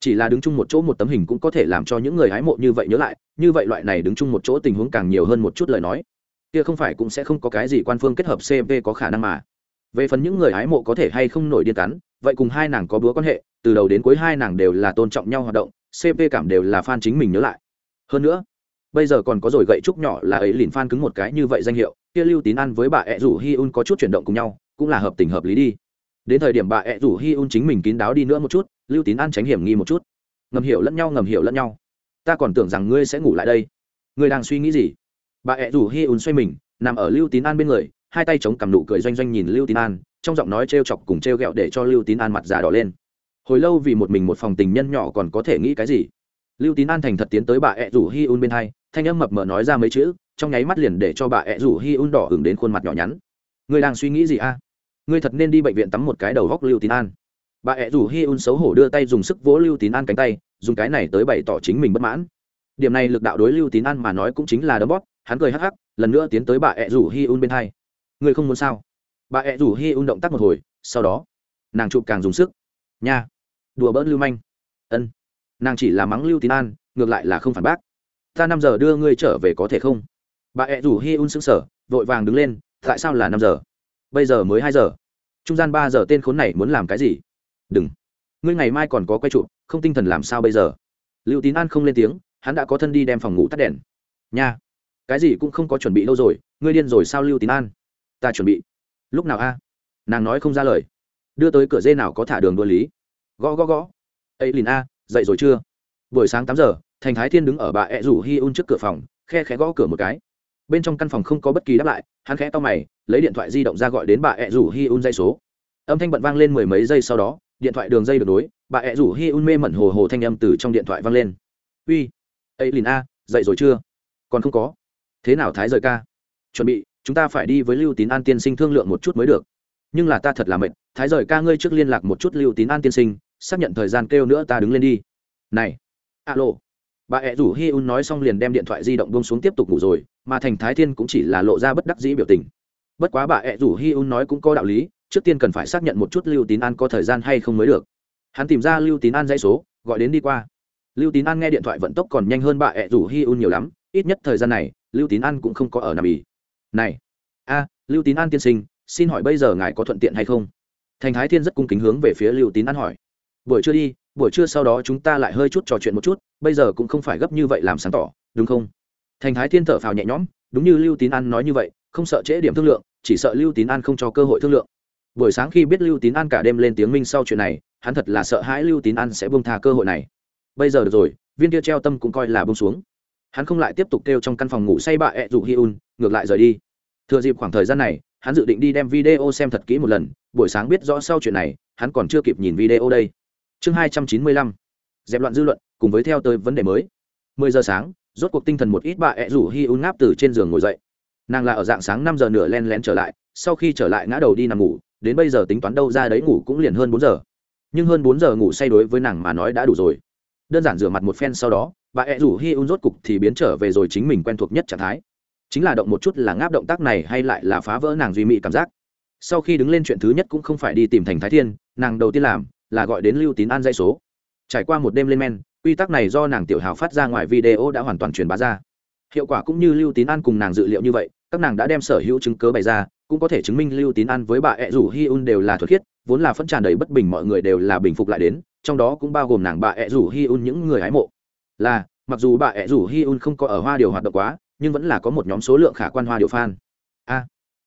Speaker 1: Chỉ là đứng chung một chỗ một tấm hình cũng có thể làm cho những người hái mộ như vậy nhớ lại, như vậy loại này đứng chung một chỗ tình huống càng nhiều hơn một chút lời nói. Kia không phải cũng sẽ không có cái gì quan phương kết hợp cp có khả năng mà. Về phần những người hái mộ có thể hay không nổi điên cắn, vậy cùng hai nàng có búa quan hệ, từ đầu đến cuối hai nàng đều là tôn trọng nhau hoạt động cp cảm đều là fan chính mình nhớ lại. Hơn nữa, bây giờ còn có rồi gậy trúc nhỏ là ấy liền fan cứng một cái như vậy danh hiệu, kia lưu tín ăn với bà ẹ rủ hi un có chút chuyển động cùng nhau, cũng là hợp tình hợp lý đi. Đến thời điểm bà ẹ rủ hi un chính mình kín đáo đi nữa một chút, lưu tín ăn tránh hiểm nghi một chút. Ngầm hiểu lẫn nhau, ngầm hiểu lẫn nhau. Ta còn tưởng rằng ngươi sẽ ngủ lại đây. Ngươi đang suy nghĩ gì? Bà ẹ rủ hi un xoay mình, nằm ở lưu tín an bên người, hai tay chống cầm nụ cười doanh doanh nhìn lưu tín an, trong giọng nói t r e o chọc cùng t r e o g ẹ o để cho lưu tín an mặt già đỏ lên hồi lâu vì một mình một phòng tình nhân nhỏ còn có thể nghĩ cái gì? Lưu tín an thành thật tiến tới bà ẹ rủ hi un bên hai, thanh âm mập mờ nói ra mấy chữ, trong nháy mắt liền để cho bà ẹ rủ hi un đỏ hưởng đến khuôn mặt nhỏ nhắn. Ngươi đang suy nghĩ gì a? Ngươi thật nên đi bệnh viện tắm một cái đầu góc lưu tín an. Bà ẹ rủ hi un xấu hổ đưa tay dùng sức vỗ lưu tín an cánh tay, dùng cái này tới bày tỏ chính mình bất mãn. Điểm này lực đạo đối lưu tín an mà nói cũng chính là đấm bóp, hắn cười hắc hắc, lần nữa tiến tới bà ẹ rủ hi un bên hai. Ngươi không muốn sao? Bà ẹ rủ hi un động tác một hồi, sau đó, nàng chụp càng dùng sức. Nha đùa bỡn lưu manh. Ân nàng chỉ là mắng lưu tín an ngược lại là không phản bác. Ta năm giờ đưa ngươi trở về có thể không? Bà ẹ rủ hi un sững sở, vội vàng đứng lên tại sao là năm giờ? Bây giờ mới hai giờ. Trung gian ba giờ tên khốn này muốn làm cái gì? Đừng. Ngươi ngày mai còn có quay trụ không tinh thần làm sao bây giờ? Lưu tín an không lên tiếng hắn đã có thân đi đem phòng ngủ tắt đèn. Nha cái gì cũng không có chuẩn bị lâu rồi ngươi điên rồi sao lưu tín an? Ta chuẩn bị. Lúc nào a? Nàng nói không ra lời. Đưa tới cửa dê nào có thả đường đua lý? Gõ gõ gõ. Ấy lìn a, dậy rồi chưa? Buổi sáng tám giờ, thành thái thiên đứng ở bà ẹ rủ hi un trước cửa phòng, khe khẽ gõ cửa một cái. Bên trong căn phòng không có bất kỳ đáp lại, hắn khẽ to mày, lấy điện thoại di động ra gọi đến bà ẹ rủ hi un dây số. Âm thanh bận vang lên mười mấy giây sau đó, điện thoại đường dây được nối, bà ẹ rủ hi un mê mẩn hồ hồ thanh âm từ trong điện thoại vang lên. Uy ấy lìn a, dậy rồi chưa? Còn không có. Thế nào thái rời ca? Chuẩn bị, chúng ta phải đi với lưu tín an tiên sinh thương lượng một chút mới được. Nhưng là ta thật là mệt, thái rời ca ngươi trước liên lạc một chút lưu tín an tiên sinh xác nhận thời gian kêu nữa ta đứng lên đi. Này, alo. Bà ẹ rủ hi un nói xong liền đem điện thoại di động bông xuống tiếp tục ngủ rồi, mà thành thái thiên cũng chỉ là lộ ra bất đắc dĩ biểu tình. Bất quá bà ẹ rủ hi un nói cũng có đạo lý, trước tiên cần phải xác nhận một chút lưu tín an có thời gian hay không mới được. Hắn tìm ra lưu tín an dãy số, gọi đến đi qua. Lưu tín an nghe điện thoại vận tốc còn nhanh hơn bà ẹ rủ hi un nhiều lắm, ít nhất thời gian này, lưu tín an cũng không có ở nằm ỉ này, a, lưu tín an tiên sinh, xin hỏi bây giờ ngài có thuận tiện hay không? Thành thái thiên rất cung kính hướng về phía lưu tín an hỏi buổi trưa đi, buổi trưa sau đó chúng ta lại hơi chút trò chuyện một chút, bây giờ cũng không phải gấp như vậy làm sáng tỏ, đúng không? Thành thái thiên thở phào nhẹ nhõm, đúng như lưu tín an nói như vậy, không sợ trễ điểm thương lượng, chỉ sợ lưu tín an không cho cơ hội thương lượng. Buổi sáng khi biết lưu tín an cả đêm lên tiếng minh sau chuyện này, hắn thật là sợ hãi lưu tín an sẽ bông tha cơ hội này. Bây giờ được rồi, viên kia treo tâm cũng coi là bông xuống. Hắn không lại tiếp tục kêu trong căn phòng ngủ say bạ ẹ rủ hi un, ngược lại rời đi. Thừa dịp khoảng thời gian này, hắn dự định đi đem video xem thật kỹ một lần, buổi sáng biết rõ sau chuyện này, hắn còn chưa kịp nhìn video đây chương hai trăm chín mươi lăm. Dẹp loạn dư luận, cùng với theo tới vấn đề mới. Mười giờ sáng, rốt cuộc tinh thần một ít bà ẹ rủ hi un ngáp từ trên giường ngồi dậy. Nàng là ở dạng sáng năm giờ nửa len lén trở lại, sau khi trở lại ngã đầu đi nằm ngủ, đến bây giờ tính toán đâu ra đấy ngủ cũng liền hơn bốn giờ. Nhưng hơn bốn giờ ngủ say đối với nàng mà nói đã đủ rồi. Đơn giản rửa mặt một phen sau đó, bà ẹ rủ hi un rốt cục thì biến trở về rồi chính mình quen thuộc nhất trạng thái. Chính là động một chút là ngáp động tác này hay lại là phá vỡ nàng duy mị cảm giác. Sau khi đứng lên chuyện thứ nhất cũng không phải đi tìm thành thái thiên, nàng đầu tiên làm là gọi đến lưu tín an dây số. Trải qua một đêm lên men, quy tắc này do nàng tiểu hào phát ra ngoài video đã hoàn toàn truyền bá ra. Hiệu quả cũng như lưu tín an cùng nàng dự liệu như vậy, các nàng đã đem sở hữu chứng cớ bày ra, cũng có thể chứng minh lưu tín an với bà ẹ rủ hi un đều là thuật khiết, vốn là phân tràn đầy bất bình mọi người đều là bình phục lại đến, trong đó cũng bao gồm nàng bà ẹ rủ hi un những người hái mộ. Là, mặc dù bà ẹ rủ hi un không có ở hoa điều hoạt động quá, nhưng vẫn là có một nhóm số lượng khả quan hoa điều fan. A,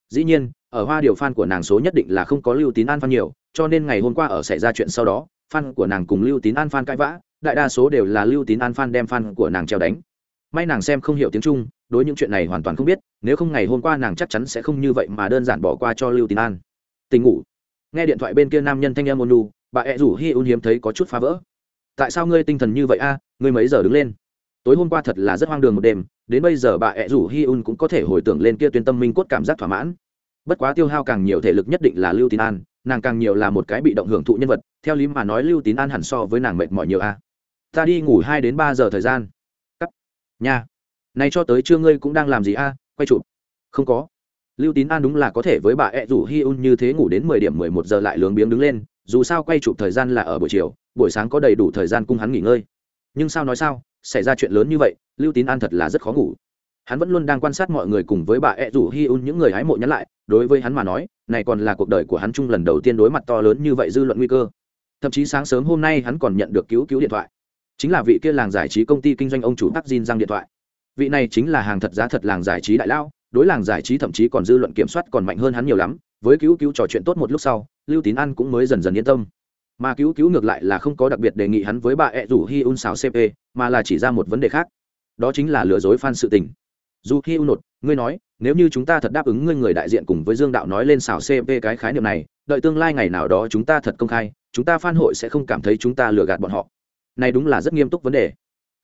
Speaker 1: dĩ nhiên ở hoa điều fan của nàng số nhất định là không có lưu tín an fan nhiều, cho nên ngày hôm qua ở xảy ra chuyện sau đó fan của nàng cùng lưu tín an fan cãi vã, đại đa số đều là lưu tín an fan đem fan của nàng treo đánh. May nàng xem không hiểu tiếng trung, đối những chuyện này hoàn toàn không biết, nếu không ngày hôm qua nàng chắc chắn sẽ không như vậy mà đơn giản bỏ qua cho lưu tín an. Tình ngủ. Nghe điện thoại bên kia nam nhân thanh em ôn lu bà ẹ rủ hi un hiếm thấy có chút phá vỡ. Tại sao ngươi tinh thần như vậy a? Ngươi mấy giờ đứng lên? Tối hôm qua thật là rất hoang đường một đêm, đến bây giờ bà ẹ rủ hi un cũng có thể hồi tưởng lên kia tuyên tâm minh cốt cảm giác thỏa mãn bất quá tiêu hao càng nhiều thể lực nhất định là lưu tín an, nàng càng nhiều là một cái bị động hưởng thụ nhân vật, theo lý mà nói lưu tín an hẳn so với nàng mệt mỏi nhiều a. Ta đi ngủ hai đến ba giờ thời gian. Cắt. Nha. Này cho tới trưa ngươi cũng đang làm gì a? Quay chụp. Không có. Lưu tín an đúng là có thể với bà ẹ rủ hi un như thế ngủ đến mười điểm mười một giờ lại lướng biếng đứng lên, dù sao quay chụp thời gian là ở buổi chiều, buổi sáng có đầy đủ thời gian cung hắn nghỉ ngơi. Nhưng sao nói sao, xảy ra chuyện lớn như vậy, lưu tín an thật là rất khó ngủ hắn vẫn luôn đang quan sát mọi người cùng với bà ed rủ hi un những người hái mộ nhắn lại, đối với hắn mà nói, này còn là cuộc đời của hắn chung lần đầu tiên đối mặt to lớn như vậy dư luận nguy cơ. Thậm chí sáng sớm hôm nay hắn còn nhận được cứu cứu điện thoại. Chính là vị kia làng giải trí công ty kinh doanh ông chủ tắc Jin giang điện thoại. Vị này chính là hàng thật giá thật làng giải trí đại lao, đối làng giải trí thậm chí còn dư luận kiểm soát còn mạnh hơn hắn nhiều lắm, với cứu cứu trò chuyện tốt một lúc sau, lưu tín an cũng mới dần dần yên tâm. Mà cứu cứu ngược lại là không có đặc biệt đề nghị hắn với bà ẹ rủ hi un xào cp mà là chỉ ra một vấn đề khác. Đó chính là lừa dối fan sự tình dù khi u nột, ngươi nói, nếu như chúng ta thật đáp ứng ngươi người đại diện cùng với dương đạo nói lên xào cp cái khái niệm này, đợi tương lai ngày nào đó chúng ta thật công khai, chúng ta phan hội sẽ không cảm thấy chúng ta lừa gạt bọn họ. Này đúng là rất nghiêm túc vấn đề.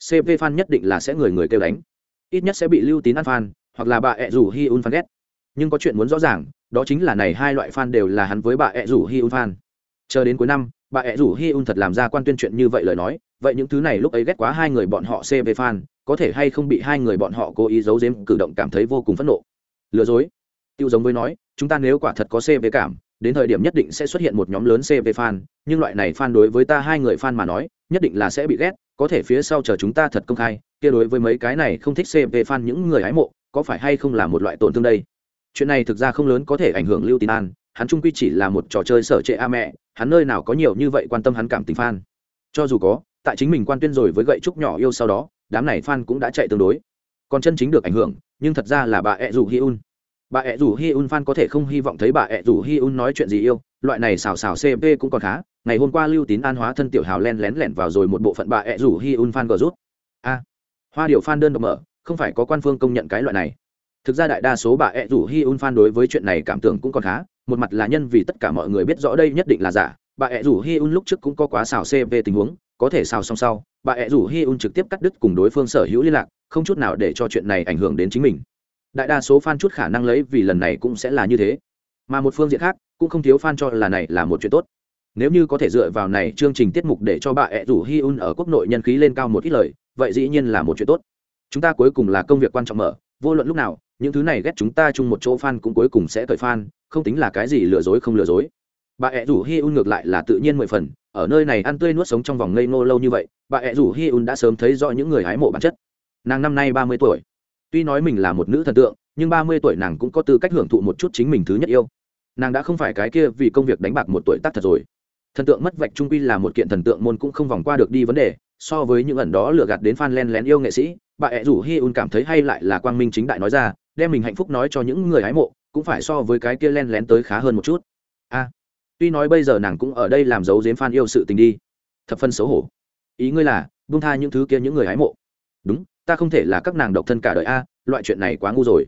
Speaker 1: Cp phan nhất định là sẽ người người kêu đánh. Ít nhất sẽ bị lưu tín ăn phan hoặc là bà ẹ rủ hi un phan ghét. Nhưng có chuyện muốn rõ ràng, đó chính là này hai loại fan đều là hắn với bà ẹ rủ hi un f chờ đến cuối năm, bà ẹ rủ hi un thật làm ra quan tuyên chuyện như vậy lời nói, vậy những thứ này lúc ấy ghét quá hai người bọn họ cp fan có thể hay không bị hai người bọn họ cố ý giấu giếm, cử động cảm thấy vô cùng phẫn nộ. Lừa dối. Tiêu giống với nói, chúng ta nếu quả thật có cv cảm, đến thời điểm nhất định sẽ xuất hiện một nhóm lớn cv fan, nhưng loại này fan đối với ta hai người fan mà nói, nhất định là sẽ bị ghét, có thể phía sau chờ chúng ta thật công khai, kia đối với mấy cái này không thích cv fan những người hái mộ, có phải hay không là một loại tổn thương đây? Chuyện này thực ra không lớn có thể ảnh hưởng lưu tín an, hắn trung quy chỉ là một trò chơi sở trệ a mẹ, hắn nơi nào có nhiều như vậy quan tâm hắn cảm tình fan. Cho dù có, tại chính mình quan tuyên rồi với gậy trúc nhỏ yêu sau đó đám này fan cũng đã chạy tương đối. Còn chân chính được ảnh hưởng, nhưng thật ra là bà ẹ rủ hi un. Bà ẹ rủ hi un fan có thể không hy vọng thấy bà ẹ rủ hi un nói chuyện gì yêu, loại này xào xào cp cũng còn khá. Ngày hôm qua lưu tín an hóa thân tiểu hào len lén lẻn vào rồi một bộ phận bà ẹ rủ hi un fan gờ rút. A, hoa điệu fan đơn độc mở, không phải có quan phương công nhận cái loại này. Thực ra đại đa số bà ẹ rủ hi un fan đối với chuyện này cảm tưởng cũng còn khá. Một mặt là nhân vì tất cả mọi người biết rõ đây nhất định là giả. Bà ẹ rủ hi un lúc trước cũng có quá xào cp tình huống có thể sao song sau, bà ẹ rủ hi un trực tiếp cắt đứt cùng đối phương sở hữu liên lạc, không chút nào để cho chuyện này ảnh hưởng đến chính mình. Đại đa số fan chút khả năng lấy vì lần này cũng sẽ là như thế. Mà một phương diện khác, cũng không thiếu fan cho là này là một chuyện tốt. Nếu như có thể dựa vào này chương trình tiết mục để cho bà ẹ rủ hi un ở quốc nội nhân khí lên cao một ít lời, vậy dĩ nhiên là một chuyện tốt. Chúng ta cuối cùng là công việc quan trọng mở, vô luận lúc nào, những thứ này ghét chúng ta chung một chỗ fan cũng cuối cùng sẽ cởi fan, không tính là cái gì lừa dối không lừa dối bà ẹ rủ hi un ngược lại là tự nhiên mười phần, ở nơi này ăn tươi nuốt sống trong vòng ngây ngô lâu như vậy, bà ẹ rủ hi un đã sớm thấy rõ những người hái mộ bản chất. Nàng năm nay ba mươi tuổi. Tuy nói mình là một nữ thần tượng, nhưng ba mươi tuổi nàng cũng có tư cách hưởng thụ một chút chính mình thứ nhất yêu. Nàng đã không phải cái kia vì công việc đánh bạc một tuổi tác thật rồi. Thần tượng mất vạch trung quy là một kiện thần tượng môn cũng không vòng qua được đi vấn đề, so với những ẩn đó lừa gạt đến fan len lén yêu nghệ sĩ, bà ẹ rủ hi un cảm thấy hay lại là quang minh chính đại nói ra, đem mình hạnh phúc nói cho những người hái mộ, cũng phải so với cái kia len lén tới khá hơn một chút. A tuy nói bây giờ nàng cũng ở đây làm dấu dếm fan yêu sự tình đi. Thập phân xấu hổ. Ý ngươi là, buông tha những thứ kia những người hái mộ. Đúng, ta không thể là các nàng độc thân cả đời a, loại chuyện này quá ngu rồi.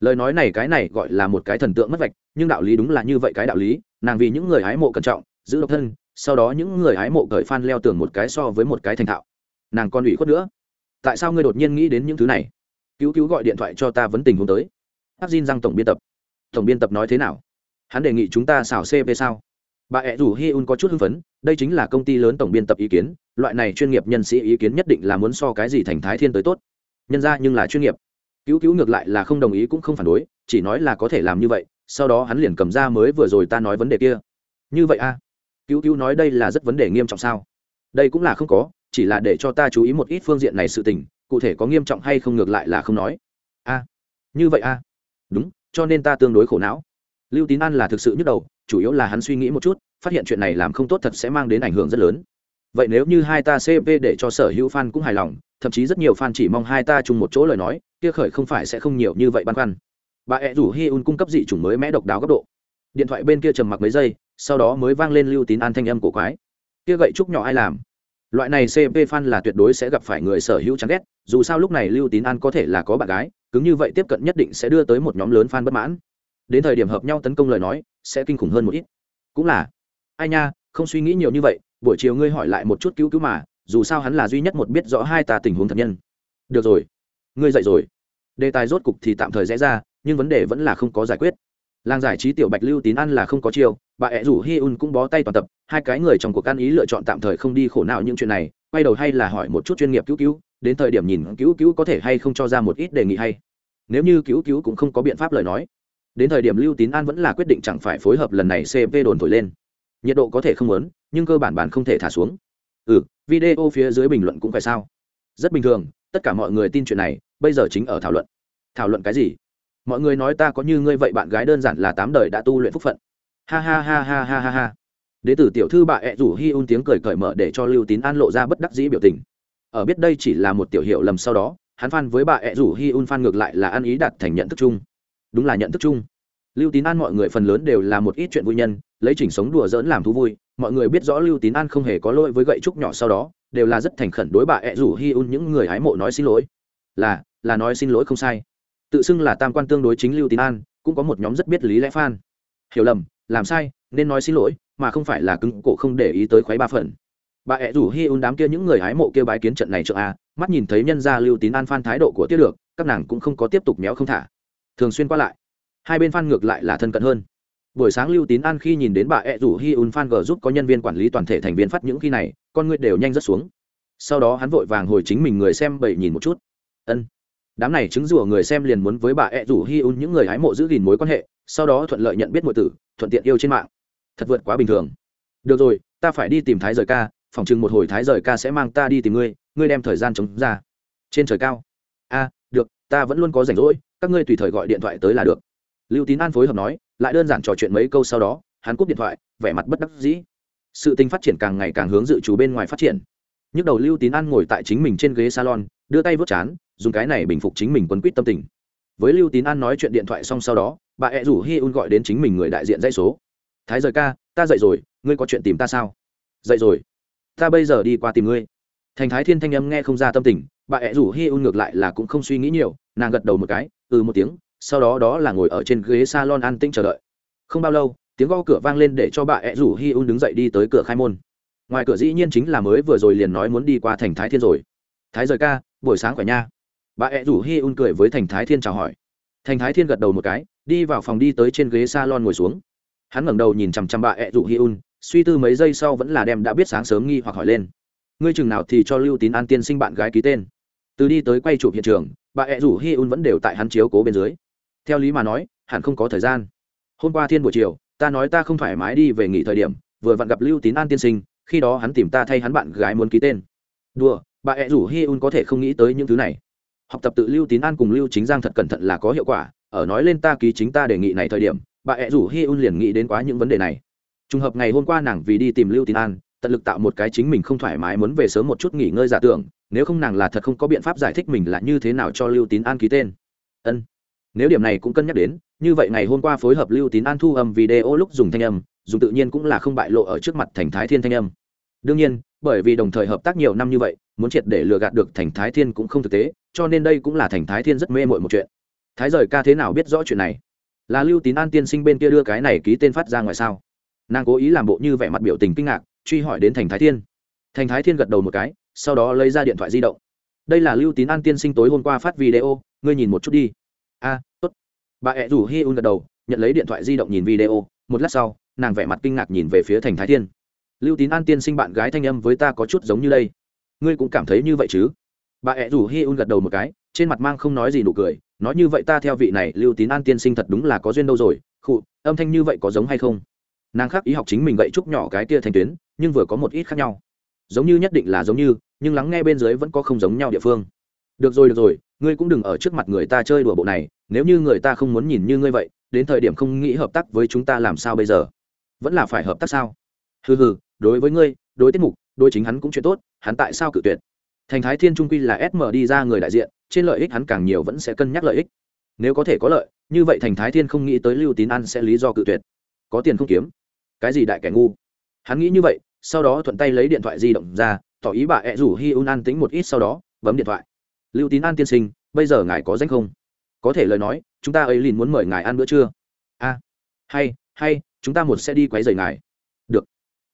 Speaker 1: Lời nói này cái này gọi là một cái thần tượng mất vạch, nhưng đạo lý đúng là như vậy cái đạo lý, nàng vì những người hái mộ cẩn trọng, giữ độc thân, sau đó những người hái mộ cởi phan leo tường một cái so với một cái thành thạo. Nàng còn ủy khuất nữa. Tại sao ngươi đột nhiên nghĩ đến những thứ này? Cứu cứu gọi điện thoại cho ta vấn tình huống tới. Áp xin răng tổng biên tập. Tổng biên tập nói thế nào? Hắn đề nghị chúng ta xảo cp sao? Bà ẹ rủ hi un có chút hưng phấn, đây chính là công ty lớn tổng biên tập ý kiến, loại này chuyên nghiệp nhân sĩ ý kiến nhất định là muốn so cái gì thành thái thiên tới tốt. Nhân ra nhưng là chuyên nghiệp. Cứu cứu ngược lại là không đồng ý cũng không phản đối, chỉ nói là có thể làm như vậy, sau đó hắn liền cầm ra mới vừa rồi ta nói vấn đề kia. Như vậy a à? cứu cứu nói đây là rất vấn đề nghiêm trọng sao? Đây cũng là không có, chỉ là để cho ta chú ý một ít phương diện này sự tình, cụ thể có nghiêm trọng hay không ngược lại là không nói. A như vậy a đúng, cho nên ta tương đối khổ não. Lưu tín an là thực sự nhức đầu chủ yếu là hắn suy nghĩ một chút, phát hiện chuyện này làm không tốt thật sẽ mang đến ảnh hưởng rất lớn. Vậy nếu như hai ta cp để cho sở hữu fan cũng hài lòng, thậm chí rất nhiều fan chỉ mong hai ta chung một chỗ lời nói, kia khởi không phải sẽ không nhiều như vậy băn khoăn. Bà ẹ rủ hi un cung cấp dị chủng mới mẽ độc đáo góc độ. Điện thoại bên kia trầm mặc mấy giây, sau đó mới vang lên lưu tín an thanh âm của quái. Kia gậy trúc nhỏ ai làm? Loại này cp fan là tuyệt đối sẽ gặp phải người sở hữu chán ghét, dù sao lúc này lưu tín an có thể là có bạn gái cứng như vậy tiếp cận nhất định sẽ đưa tới một nhóm lớn fan bất mãn đến thời điểm hợp nhau tấn công lời nói, sẽ kinh khủng hơn một ít. Cũng là, ai nha, không suy nghĩ nhiều như vậy, buổi chiều ngươi hỏi lại một chút cứu cứu mà, dù sao hắn là duy nhất một biết rõ hai ta tình huống thật nhân. Được rồi, ngươi dậy rồi. Đề tài rốt cục thì tạm thời rẽ ra, nhưng vấn đề vẫn là không có giải quyết. Làng giải trí tiểu bạch lưu tín ăn là không có chiêu, bà ẹ rủ hi un cũng bó tay toàn tập, hai cái người trong cuộc ăn ý lựa chọn tạm thời không đi khổ nào những chuyện này, quay đầu hay là hỏi một chút chuyên nghiệp cứu cứu, đến thời điểm nhìn cứu cứu có thể hay không cho ra một ít đề nghị hay. Nếu như cứu cứu cũng không có biện pháp lời nói đến thời điểm lưu tín an vẫn là quyết định chẳng phải phối hợp lần này cp đồn thổi lên. Nhiệt độ có thể không lớn nhưng cơ bản bản không thể thả xuống. Ừ video phía dưới bình luận cũng phải sao? Rất bình thường, tất cả mọi người tin chuyện này, bây giờ chính ở thảo luận. Thảo luận cái gì? Mọi người nói ta có như ngươi vậy bạn gái đơn giản là tám đời đã tu luyện phúc phận. Ha ha ha ha ha ha ha. Đế tử tiểu thư bà ẹ rủ hi un tiếng cười cởi mở để cho lưu tín an lộ ra bất đắc dĩ biểu tình. Ở biết đây chỉ là một tiểu hiệu lầm sau đó, hắn phan với bà ẹ rủ hi un phan ngược lại là ăn ý đặt thành nhận thức chung đúng là nhận thức chung. Lưu tín an mọi người phần lớn đều là một ít chuyện vui nhân, lấy chỉnh sống đùa dỡn làm thú vui, mọi người biết rõ lưu tín an không hề có lỗi với gậy trúc nhỏ sau đó, đều là rất thành khẩn đối bà ẹ rủ hi un những người hái mộ nói xin lỗi. Là là nói xin lỗi không sai. Tự xưng là tam quan tương đối chính lưu tín an, cũng có một nhóm rất biết lý lẽ phan hiểu lầm, làm sai, nên nói xin lỗi, mà không phải là cứng cổ không để ý tới khoái ba phần. Bà ẹ rủ hi un đám kia những người hái mộ kia bái kiến trận này trợ a, mắt nhìn thấy nhân gia lưu tín an phan thái độ của tiết được các nàng cũng không có tiếp tục méo không thả thường xuyên qua lại. Hai bên phan ngược lại là thân cận hơn. Buổi sáng lưu tín an khi nhìn đến bà ẹ rủ hi un phan g giúp có nhân viên quản lý toàn thể thành viên phát những khi này, con người đều nhanh rất xuống. Sau đó hắn vội vàng hồi chính mình người xem bậy nhìn một chút. Ân. Đám này chứng rủa người xem liền muốn với bà ẹ rủ hi un những người hái mộ giữ gìn mối quan hệ, sau đó thuận lợi nhận biết mọi tử, thuận tiện yêu trên mạng. Thật vượt quá bình thường. Được rồi, ta phải đi tìm thái rời ca, phòng chừng một hồi thái rời ca sẽ mang ta đi tìm ngươi ngươi đem thời gian chống ra. Trên trời cao. A được, ta vẫn luôn có rảnh rỗi các ngươi tùy thời gọi điện thoại tới là được. Lưu tín an phối hợp nói, lại đơn giản trò chuyện mấy câu sau đó, hắn cúp điện thoại, vẻ mặt bất đắc dĩ. Sự tình phát triển càng ngày càng hướng dự trù bên ngoài phát triển. Nhức đầu lưu tín an ngồi tại chính mình trên ghế salon, đưa tay vớt chán, dùng cái này bình phục chính mình quấn quýt tâm tình. Với lưu tín an nói chuyện điện thoại xong sau đó, bà ẹ rủ hi un gọi đến chính mình người đại diện dây số. Thái rời ca, ta dậy rồi, ngươi có chuyện tìm ta sao? Dậy rồi, ta bây giờ đi qua tìm ngươi. Thành thái thiên thanh âm nghe không ra tâm tình, bà ẹ rủ hi un ngược lại là cũng không suy nghĩ nhiều, nàng gật đầu một cái ừ một tiếng, sau đó đó là ngồi ở trên ghế salon an tĩnh chờ đợi. Không bao lâu, tiếng gõ cửa vang lên để cho bà ẹ rủ hi un đứng dậy đi tới cửa khai môn. Ngoài cửa dĩ nhiên chính là mới vừa rồi liền nói muốn đi qua thành thái thiên rồi. Thái rời ca, buổi sáng khỏe nha. Bà ẹ rủ hi un cười với thành thái thiên chào hỏi. Thành thái thiên gật đầu một cái, đi vào phòng đi tới trên ghế s a lon ngồi xuống. Hắn ngẩng đầu nhìn chằm chằm bà ẹ rủ hi un suy tư mấy giây sau vẫn là đem đã biết sáng sớm nghi hoặc hỏi lên. Ngươi chừng nào thì cho lưu tín an tiên sinh bạn gái ký tên? Từ đi tới quay chụp hiện trường bà ẹ rủ hi un vẫn đều tại hắn chiếu cố bên dưới. Theo lý mà nói, hẳn không có thời gian. Hôm qua thiên buổi chiều, ta nói ta không thoải mái đi về nghỉ thời điểm, vừa vặn gặp lưu tín an tiên sinh, khi đó hắn tìm ta thay hắn bạn gái muốn ký tên. Đùa, bà ẹ rủ hi un có thể không nghĩ tới những thứ này. Học tập tự lưu tín an cùng lưu chính giang thật cẩn thận là có hiệu quả, ở nói lên ta ký chính ta đề nghị này thời điểm, bà ẹ rủ hi un liền nghĩ đến quá những vấn đề này. Trùng hợp ngày hôm qua nàng vì đi tìm lưu tín an, tận lực tạo một cái chính mình không thoải mái muốn về sớm một chút nghỉ ngơi giả tưởng nếu không nàng là thật không có biện pháp giải thích mình là như thế nào cho lưu tín an ký tên. Ân. Nếu điểm này cũng cân nhắc đến, như vậy ngày hôm qua phối hợp lưu tín an thu âm video lúc dùng thanh âm, dùng tự nhiên cũng là không bại lộ ở trước mặt thành thái thiên thanh âm. Đương nhiên, bởi vì đồng thời hợp tác nhiều năm như vậy, muốn triệt để lừa gạt được thành thái thiên cũng không thực tế, cho nên đây cũng là thành thái thiên rất mê mội một chuyện. Thái rời ca thế nào biết rõ chuyện này? Là lưu tín an tiên sinh bên kia đưa cái này ký tên phát ra ngoài sao? Nàng cố ý làm bộ như vẻ mặt biểu tình kinh ngạc, truy hỏi đến thành thái thiên. Thành thái thiên gật đầu một cái sau đó lấy ra điện thoại di động. Đây là lưu tín an tiên sinh tối hôm qua phát video, ngươi nhìn một chút đi. A, tốt. Bà ẹ rủ hi un gật đầu, nhận lấy điện thoại di động nhìn video, một lát sau, nàng vẻ mặt kinh ngạc nhìn về phía thành thái thiên. Lưu tín an tiên sinh bạn gái thanh âm với ta có chút giống như đây. Ngươi cũng cảm thấy như vậy chứ? Bà ẹ rủ hi un gật đầu một cái, trên mặt mang không nói gì nụ cười, nói như vậy ta theo vị này, lưu tín an tiên sinh thật đúng là có duyên đâu rồi. Khụ, âm thanh như vậy có giống hay không? Nàng khác ý học chính mình gậy trúc nhỏ cái tia thành tuyến, nhưng vừa có một ít khác nhau. Giống như nhất định là giống như nhưng lắng nghe bên dưới vẫn có không giống nhau địa phương. Được rồi được rồi, ngươi cũng đừng ở trước mặt người ta chơi đùa bộ này, nếu như người ta không muốn nhìn như ngươi vậy, đến thời điểm không nghĩ hợp tác với chúng ta làm sao bây giờ? Vẫn là phải hợp tác sao? Hừ hừ, đối với ngươi, đối tiết mục, đối chính hắn cũng chuyện tốt, hắn tại sao cự tuyệt? Thành thái thiên trung quy là sm đi ra người đại diện, trên lợi ích hắn càng nhiều vẫn sẽ cân nhắc lợi ích. Nếu có thể có lợi, như vậy thành thái thiên không nghĩ tới lưu tín ăn sẽ lý do cự tuyệt. Có tiền không kiếm? Cái gì đại kẻ ngu? Hắn nghĩ như vậy, sau đó thuận tay lấy điện thoại di động ra tỏ ý bà ẹ rủ hi un an tính một ít sau đó, bấm điện thoại. Lưu tín an tiên sinh, bây giờ ngài có danh không? Có thể lời nói, chúng ta ấy liền muốn mời ngài ăn bữa trưa. A, hay hay, chúng ta một sẽ đi quấy rầy ngài. Được.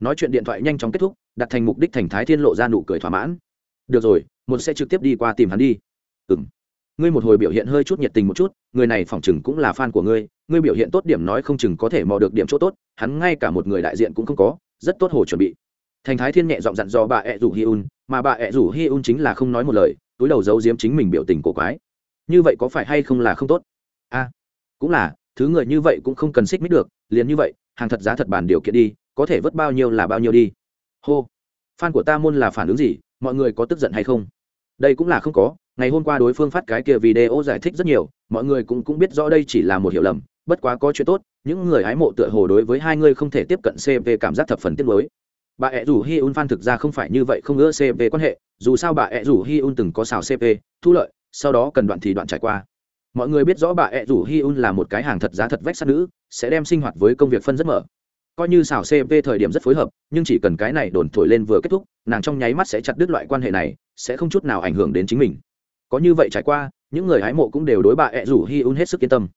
Speaker 1: Nói chuyện điện thoại nhanh chóng kết thúc, đặt thành mục đích thành thái thiên lộ ra nụ cười thỏa mãn. Được rồi, một sẽ trực tiếp đi qua tìm hắn đi. Ừ m ngươi một hồi biểu hiện hơi chút nhiệt tình một chút, người này phỏng chừng cũng là fan của ngươi ngươi biểu hiện tốt điểm nói không chừng có thể mò được điểm chỗ tốt, hắn ngay cả một người đại diện cũng không có, rất tốt hồ chuẩn bị thành thái thiên nhẹ giọng dặn dò bà ẹ rủ hi un mà bà ẹ rủ hi un chính là không nói một lời, túi đầu giấu giếm chính mình biểu tình cổ quái. Như vậy có phải hay không là không tốt? A, cũng là, thứ người như vậy cũng không cần xích mích được, liền như vậy, hàng thật giá thật bàn điều kiện đi, có thể vớt bao nhiêu là bao nhiêu đi. Hô, fan của ta môn là phản ứng gì, mọi người có tức giận hay không? Đây cũng là không có, ngày hôm qua đối phương phát cái kia video giải thích rất nhiều, mọi người cũng cũng biết rõ đây chỉ là một hiểu lầm, bất quá có chuyện tốt, những người hái mộ tựa hồ đối với hai người không thể tiếp cận cp cảm giác thập phần tiết mới bà ẹ rủ hi un phan thực ra không phải như vậy, không ưa cp quan hệ, dù sao bà ẹ rủ hi un từng có xào cp thu lợi, sau đó cần đoạn thì đoạn trải qua. Mọi người biết rõ bà ẹ rủ hi un là một cái hàng thật giá thật vách sát nữ, sẽ đem sinh hoạt với công việc phân rất mở. Coi như xào cp thời điểm rất phối hợp, nhưng chỉ cần cái này đồn thổi lên vừa kết thúc, nàng trong nháy mắt sẽ chặt đứt loại quan hệ này, sẽ không chút nào ảnh hưởng đến chính mình. Có như vậy trải qua, những người hái mộ cũng đều đối bà ẹ rủ hi un hết sức yên tâm.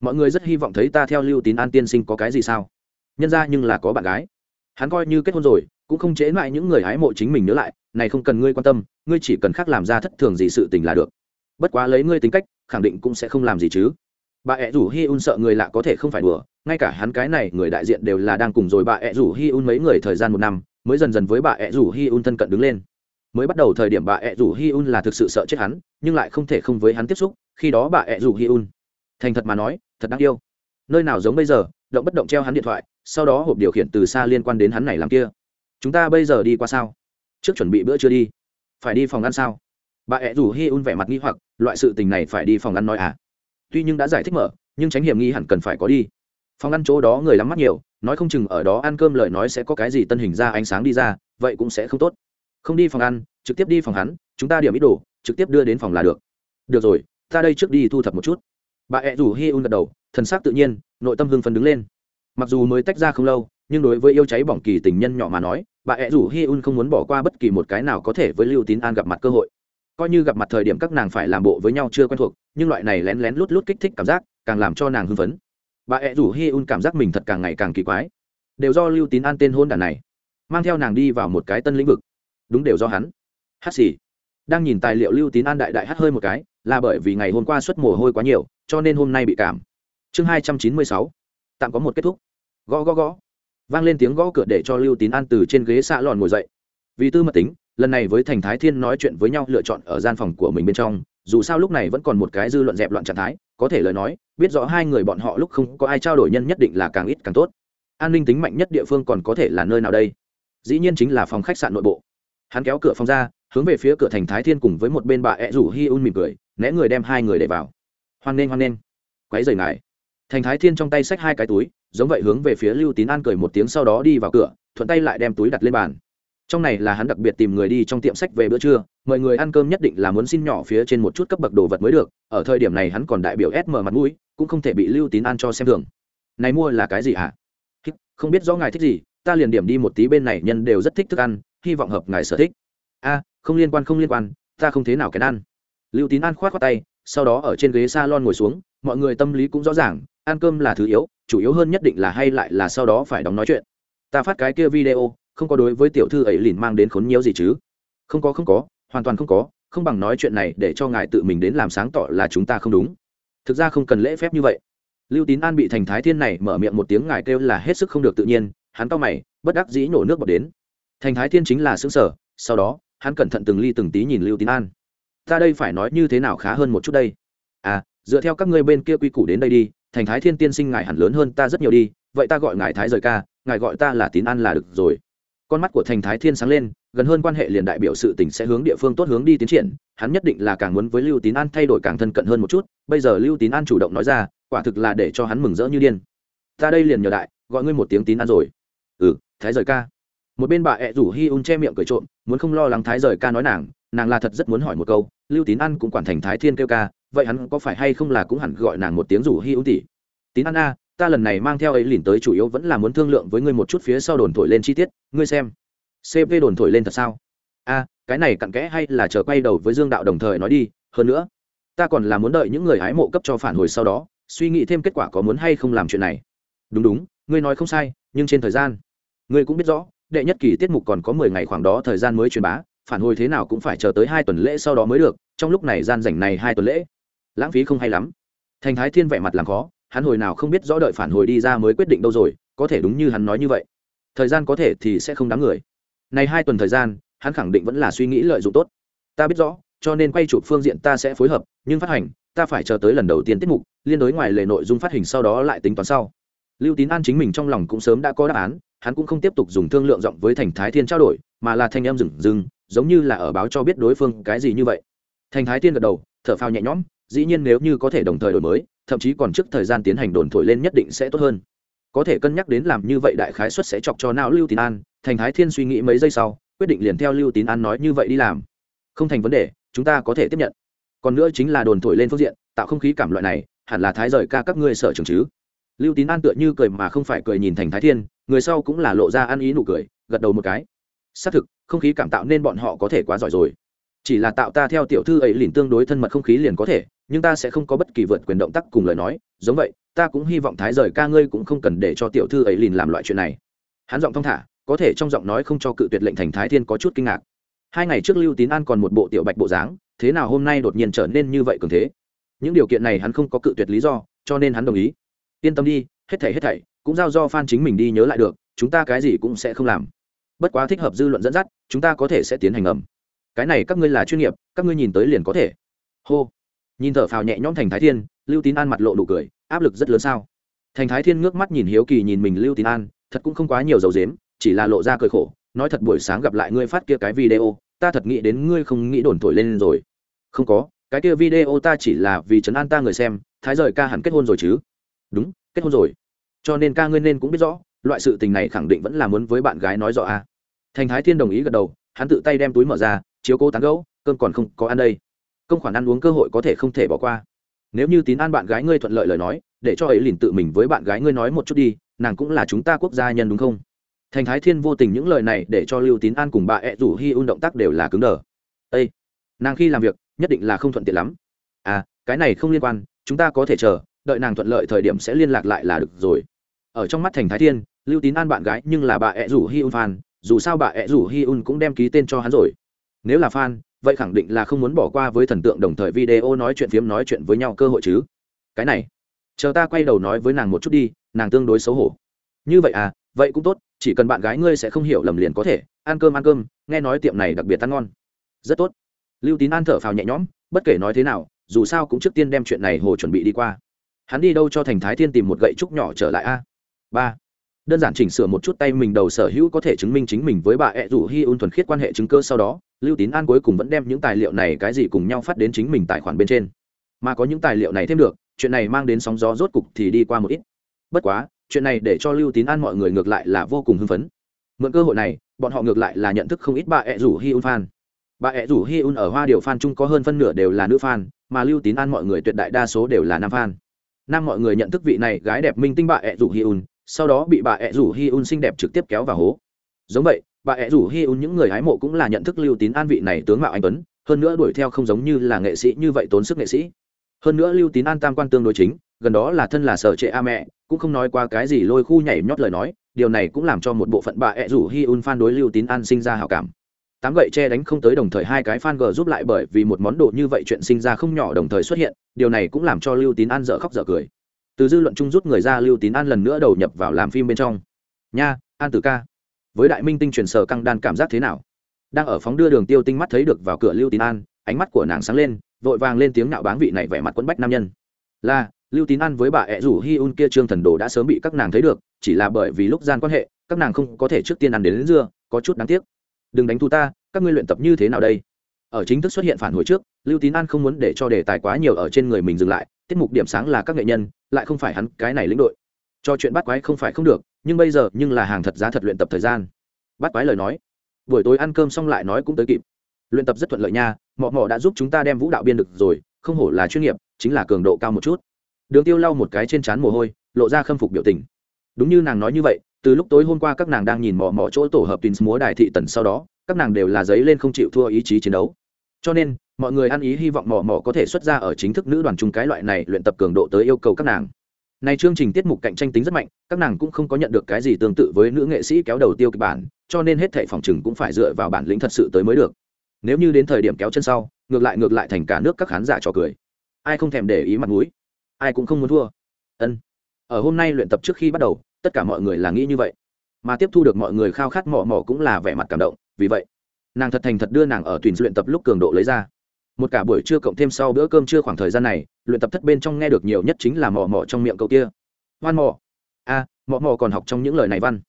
Speaker 1: Mọi người rất hy vọng thấy ta theo lưu tín an tiên sinh có cái gì sao? Nhân ra nhưng là có bạn gái hắn coi như kết hôn rồi, cũng không chế lại những người hái mộ chính mình nhớ lại, này không cần ngươi quan tâm, ngươi chỉ cần khác làm ra thất thường gì sự tình là được. Bất quá lấy ngươi tính cách, khẳng định cũng sẽ không làm gì chứ. Bà ẹ rủ hi un sợ người lạ có thể không phải đùa, ngay cả hắn cái này người đại diện đều là đang cùng rồi bà ẹ rủ hi un mấy người thời gian một năm, mới dần dần với bà ẹ rủ hi un thân cận đứng lên. Mới bắt đầu thời điểm bà ẹ rủ hi un là thực sự sợ chết hắn, nhưng lại không thể không với hắn tiếp xúc, khi đó bà ẹ rủ hi un thành thật mà nói, thật đáng yêu. Nơi nào giống bây giờ, động bất động treo hắn điện thoại sau đó hộp điều khiển từ xa liên quan đến hắn này làm kia. Chúng ta bây giờ đi qua sao? Trước chuẩn bị bữa chưa đi. Phải đi phòng ăn sao? Bà ẹ rủ hi un vẻ mặt nghi hoặc, loại sự tình này phải đi phòng ăn nói à? Tuy nhưng đã giải thích mở, nhưng tránh hiểm nghi hẳn cần phải có đi. Phòng ăn chỗ đó người lắm mắt nhiều, nói không chừng ở đó ăn cơm lời nói sẽ có cái gì tân hình ra ánh sáng đi ra, vậy cũng sẽ không tốt. Không đi phòng ăn, trực tiếp đi phòng hắn, chúng ta điểm ít đồ, trực tiếp đưa đến phòng là được. Được rồi, ta đây trước đi thu thập một chút. Bà ẹ rủ hi un gật đầu, thần sắc tự nhiên, nội tâm hưng phấn đứng lên mặc dù mới tách ra không lâu, nhưng đối với yêu cháy bỏng kỳ tình nhân nhỏ mà nói, bà ẹ rủ hi un không muốn bỏ qua bất kỳ một cái nào có thể với lưu tín an gặp mặt cơ hội. Coi như gặp mặt thời điểm các nàng phải làm bộ với nhau chưa quen thuộc, nhưng loại này lén lén lút lút kích thích cảm giác, càng làm cho nàng hưng phấn. Bà ẹ rủ hi un cảm giác mình thật càng ngày càng kỳ quái. Đều do lưu tín an tên hôn đàn này, mang theo nàng đi vào một cái tân lĩnh vực. Đúng đều do hắn. Hát xì. Đang nhìn tài liệu lưu tín an đại đại hát hơi một cái, là bởi vì ngày hôm qua xuất mồ hôi quá nhiều, cho nên hôm nay bị cảm. Chương hai trăm chín mươi sáu tạm có một kết thúc. Gõ gõ gõ. Vang lên tiếng gõ cửa để cho lưu tín an từ trên ghế xạ lòn ngồi dậy. Vì tư mật tính, lần này với thành thái thiên nói chuyện với nhau lựa chọn ở gian phòng của mình bên trong, dù sao lúc này vẫn còn một cái dư luận dẹp loạn trạng thái, có thể lời nói, biết rõ hai người bọn họ lúc không có ai trao đổi nhân nhất định là càng ít càng tốt. An ninh tính mạnh nhất địa phương còn có thể là nơi nào đây? Dĩ nhiên chính là phòng khách sạn nội bộ. Hắn kéo cửa phòng ra, hướng về phía cửa thành thái thiên cùng với một bên bà ẹ rủ hi un mỉm cười, né người đem hai người để vào. Hoan nghênh hoan nghênh. Quáy rời ngài thành thái thiên trong tay xách hai cái túi, giống vậy hướng về phía lưu tín an cười một tiếng sau đó đi vào cửa, thuận tay lại đem túi đặt lên bàn. Trong này là hắn đặc biệt tìm người đi trong tiệm sách về bữa trưa, mọi người ăn cơm nhất định là muốn xin nhỏ phía trên một chút cấp bậc đồ vật mới được, ở thời điểm này hắn còn đại biểu sm mặt mũi, cũng không thể bị lưu tín an cho xem thường. Này mua là cái gì hả? Không biết rõ ngài thích gì, ta liền điểm đi một tí bên này, nhân đều rất thích thức ăn, hy vọng hợp ngài sở thích. A, không liên quan, không liên quan, ta không thế nào kén ăn. Lưu tín an khoát khoát tay, sau đó ở trên ghế s a lon ngồi xuống, mọi người tâm lý cũng rõ ràng ăn cơm là thứ yếu, chủ yếu hơn nhất định là hay lại là sau đó phải đóng nói chuyện. Ta phát cái kia video, không có đối với tiểu thư ấy liền mang đến khốn nhiễu gì chứ? Không có không có, hoàn toàn không có, không bằng nói chuyện này để cho ngài tự mình đến làm sáng tỏ là chúng ta không đúng. Thực ra không cần lễ phép như vậy. Lưu tín an bị thành thái thiên này mở miệng một tiếng ngài kêu là hết sức không được tự nhiên, hắn to mày, bất đắc dĩ nổ nước bọt đến. Thành thái thiên chính là xứng sở, sau đó, hắn cẩn thận từng ly từng tí nhìn lưu tín an. Ta đây phải nói như thế nào khá hơn một chút đây? À dựa theo các ngươi bên kia quy củ đến đây đi thành thái thiên tiên sinh ngài hẳn lớn hơn ta rất nhiều đi, vậy ta gọi ngài thái rời ca, ngài gọi ta là tín an là được rồi. Con mắt của thành thái thiên sáng lên, gần hơn quan hệ liền đại biểu sự tình sẽ hướng địa phương tốt hướng đi tiến triển, hắn nhất định là càng muốn với lưu tín an thay đổi càng thân cận hơn một chút, bây giờ lưu tín an chủ động nói ra, quả thực là để cho hắn mừng rỡ như điên. Ta đây liền nhờ đại, gọi ngươi một tiếng tín an rồi. Ừ thái rời ca. Một bên bà ẹ rủ hi un che miệng cười trộm, muốn không lo lắng thái rời ca nói nàng nàng là thật rất muốn hỏi một câu, lưu tín an cũng quản thành thái thiên kêu ca, vậy hắn có phải hay không là cũng hẳn gọi nàng một tiếng rủ hi ưu tỷ? Tín an a, ta lần này mang theo ấy lìn tới chủ yếu vẫn là muốn thương lượng với ngươi một chút phía sau đồn thổi lên chi tiết, ngươi xem. Cp đồn thổi lên thật sao? A, cái này cặn kẽ hay là chờ quay đầu với dương đạo đồng thời nói đi, hơn nữa, ta còn là muốn đợi những người hái mộ cấp cho phản hồi sau đó, suy nghĩ thêm kết quả có muốn hay không làm chuyện này. Đúng đúng, ngươi nói không sai, nhưng trên thời gian, ngươi cũng biết rõ, đệ nhất kỳ tiết mục còn có mười ngày khoảng đó thời gian mới truyền bá phản hồi thế nào cũng phải chờ tới hai tuần lễ sau đó mới được, trong lúc này gian rảnh này hai tuần lễ, lãng phí không hay lắm. Thành thái thiên vẻ mặt làm khó, hắn hồi nào không biết rõ đợi phản hồi đi ra mới quyết định đâu rồi, có thể đúng như hắn nói như vậy. Thời gian có thể thì sẽ không đáng người. Này hai tuần thời gian, hắn khẳng định vẫn là suy nghĩ lợi dụng tốt. Ta biết rõ, cho nên quay chụp phương diện ta sẽ phối hợp, nhưng phát hành, ta phải chờ tới lần đầu tiên tiết mục, liên đối ngoài lề nội dung phát hình sau đó lại tính toán sau. Lưu tín an chính mình trong lòng cũng sớm đã có đáp án, hắn cũng không tiếp tục dùng thương lượng giọng với thành thái thiên trao đổi, mà là thanh em dừng dừng giống như là ở báo cho biết đối phương cái gì như vậy. Thành thái thiên gật đầu, thở phào nhẹ nhõm, dĩ nhiên nếu như có thể đồng thời đổi mới, thậm chí còn trước thời gian tiến hành đồn thổi lên nhất định sẽ tốt hơn. Có thể cân nhắc đến làm như vậy đại khái suất sẽ chọc cho não lưu tín an, thành thái thiên suy nghĩ mấy giây sau, quyết định liền theo lưu tín an nói như vậy đi làm. Không thành vấn đề, chúng ta có thể tiếp nhận. Còn nữa chính là đồn thổi lên phương diện, tạo không khí cảm loại này, hẳn là thái rời ca các ngươi sở trường chứ. Lưu tín an tựa như cười mà không phải cười nhìn thành thái thiên, người sau cũng là lộ ra ăn ý nụ cười, gật đầu một cái xác thực, không khí cảm tạo nên bọn họ có thể quá giỏi rồi. Chỉ là tạo ta theo tiểu thư ấy liền tương đối thân mật không khí liền có thể, nhưng ta sẽ không có bất kỳ vượt quyền động tác cùng lời nói. Giống vậy, ta cũng hy vọng thái rời ca ngươi cũng không cần để cho tiểu thư ấy liền làm loại chuyện này. Hắn giọng thong thả, có thể trong giọng nói không cho cự tuyệt lệnh thành thái thiên có chút kinh ngạc. Hai ngày trước lưu tín an còn một bộ tiểu bạch bộ dáng, thế nào hôm nay đột nhiên trở nên như vậy cường thế? Những điều kiện này hắn không có cự tuyệt lý do, cho nên hắn đồng ý. Yên tâm đi, hết thảy hết thảy, cũng giao do phan chính mình đi nhớ lại được, chúng ta cái gì cũng sẽ không làm bất quá thích hợp dư luận dẫn dắt, chúng ta có thể sẽ tiến hành ngầm. Cái này các ngươi là chuyên nghiệp, các ngươi nhìn tới liền có thể. Hô. Nhìn thở phào nhẹ nhõm thành thái thiên, lưu tín an mặt lộ đủ cười, áp lực rất lớn sao? Thành thái thiên ngước mắt nhìn hiếu kỳ nhìn mình lưu tín an, thật cũng không quá nhiều dầu dếm, chỉ là lộ ra cười khổ, nói thật buổi sáng gặp lại ngươi phát kia cái video, ta thật nghĩ đến ngươi không nghĩ đồn thổi lên rồi. Không có, cái kia video ta chỉ là vì trấn an ta người xem, thái rời ca hẳn kết hôn rồi chứ? Đúng, kết hôn rồi. Cho nên ca ngươi nên cũng biết rõ loại sự tình này khẳng định vẫn là muốn với bạn gái nói rõ a. À. thành thái thiên đồng ý gật đầu, hắn tự tay đem túi mở ra, chiếu cố tán gẫu, cơm còn không có ăn đây. Công khoản ăn uống cơ hội có thể không thể bỏ qua. Nếu như tín an bạn gái ngươi thuận lợi lời nói, để cho ấy liền tự mình với bạn gái ngươi nói một chút đi, nàng cũng là chúng ta quốc gia nhân đúng không? Thành thái thiên vô tình những lời này để cho lưu tín an cùng bà ẹ rủ hi un động tác đều là cứng đờ. Â nàng khi làm việc, nhất định là không thuận tiện lắm. À cái này không liên quan, chúng ta có thể chờ, đợi nàng thuận lợi thời điểm sẽ liên lạc lại là được rồi. Ở trong mắt thành thái thiên lưu tín an bạn gái nhưng là bà ẹ rủ hi un fan, dù sao bà ẹ rủ hi un cũng đem ký tên cho hắn rồi. Nếu là fan, vậy khẳng định là không muốn bỏ qua với thần tượng đồng thời video nói chuyện phiếm nói chuyện với nhau cơ hội chứ. Cái này, chờ ta quay đầu nói với nàng một chút đi, nàng tương đối xấu hổ. Như vậy à vậy cũng tốt, chỉ cần bạn gái ngươi sẽ không hiểu lầm liền có thể, ăn cơm ăn cơm, nghe nói tiệm này đặc biệt ăn ngon. Rất tốt. Lưu tín an thở phào nhẹ nhõm, bất kể nói thế nào, dù sao cũng trước tiên đem chuyện này hồ chuẩn bị đi qua. Hắn đi đâu cho thành thái thiên tìm một gậy trúc nhỏ trở lại a? Ba đơn giản chỉnh sửa một chút tay mình đầu sở hữu có thể chứng minh chính mình với bà ẹ rủ hi un thuần khiết quan hệ chứng cơ sau đó, lưu tín an cuối cùng vẫn đem những tài liệu này cái gì cùng nhau phát đến chính mình tài khoản bên trên. Mà có những tài liệu này thêm được, chuyện này mang đến sóng gió rốt cục thì đi qua một ít. Bất quá, chuyện này để cho lưu tín an mọi người ngược lại là vô cùng hưng phấn. Mượn cơ hội này, bọn họ ngược lại là nhận thức không ít bà ẹ rủ hi un fan. Bà ẹ rủ hi un ở hoa điệu fan chung có hơn phân nửa đều là nữ fan, mà lưu tín an mọi người tuyệt đại đa số đều là nam fan. Nam mọi người nhận thức vị này gái đẹp minh tinh bà ẹ rủ hi un sau đó bị bà ẹ rủ hi un xinh đẹp trực tiếp kéo vào hố. Giống vậy, bà ẹ rủ hi un những người hái mộ cũng là nhận thức lưu tín an vị này tướng mạo anh tuấn, hơn nữa đuổi theo không giống như là nghệ sĩ như vậy tốn sức nghệ sĩ. Hơn nữa lưu tín an tam quan tương đối chính, gần đó là thân là sở trệ a mẹ, cũng không nói qua cái gì lôi khu nhảy nhót lời nói, điều này cũng làm cho một bộ phận bà ẹ rủ hi un fan đối lưu tín an sinh ra hào cảm. Tám gậy che đánh không tới đồng thời hai cái fan g giúp lại bởi vì một món đồ như vậy chuyện sinh ra không nhỏ đồng thời xuất hiện, điều này cũng làm cho lưu tín an dở khóc dở cười từ dư luận chung rút người ra lưu tín an lần nữa đầu nhập vào làm phim bên trong. Nha an tử ca. Với đại minh tinh truyền sở căng đan cảm giác thế nào? Đang ở phóng đưa đường tiêu tinh mắt thấy được vào cửa lưu tín an ánh mắt của nàng sáng lên vội vàng lên tiếng nạo báng vị này vẻ mặt quẫn bách nam nhân. Là lưu tín an với bà ẹ rủ hi un kia trương thần đồ đã sớm bị các nàng thấy được chỉ là bởi vì lúc gian quan hệ các nàng không có thể trước tiên ăn đến, đến dưa có chút đáng tiếc. Đừng đánh thu ta các ngươi luyện tập như thế nào đây? Ở chính thức xuất hiện phản hồi trước lưu tín an không muốn để cho đề tài quá nhiều ở trên người mình dừng lại tiết mục điểm sáng là các nghệ nhân, lại không phải hắn, cái này lĩnh đội. Cho chuyện bắt quái không phải không được, nhưng bây giờ, nhưng là hàng thật giá thật luyện tập thời gian. Bắt quái lời nói. Buổi tối ăn cơm xong lại nói cũng tới kịp. Luyện tập rất thuận lợi nha, mọ mọ đã giúp chúng ta đem vũ đạo biên được rồi, không hổ là chuyên nghiệp, chính là cường độ cao một chút. Đường tiêu lau một cái trên trán mồ hôi, lộ ra khâm phục biểu tình. Đúng như nàng nói như vậy, từ lúc tối hôm qua các nàng đang nhìn mò mò chỗ tổ hợp tin múa đài thị tần sau đó, các nàng đều là giấy lên không chịu thua ý chí chiến đấu. Cho nên mọi người ăn ý hy vọng mò mò có thể xuất ra ở chính thức nữ đoàn chung cái loại này luyện tập cường độ tới yêu cầu các nàng. Này chương trình tiết mục cạnh tranh tính rất mạnh, các nàng cũng không có nhận được cái gì tương tự với nữ nghệ sĩ kéo đầu tiêu kịch bản, cho nên hết thảy phòng chừng cũng phải dựa vào bản lĩnh thật sự tới mới được. Nếu như đến thời điểm kéo chân sau, ngược lại ngược lại thành cả nước các khán giả trò cười. Ai không thèm để ý mặt mũi, ai cũng không muốn thua. Ân. Ở hôm nay luyện tập trước khi bắt đầu, tất cả mọi người là nghĩ như vậy. Mà tiếp thu được mọi người khao khát mò mò cũng là vẻ mặt cảm động, vì vậy, nàng thật thành thật đưa nàng ở tuyển luyện tập lúc cường độ lấy ra một cả buổi trưa cộng thêm sau bữa cơm trưa khoảng thời gian này luyện tập thất bên trong nghe được nhiều nhất chính là mò mò trong miệng cậu kia. Hoan mò. A à, mò mò còn học trong những lời này văn.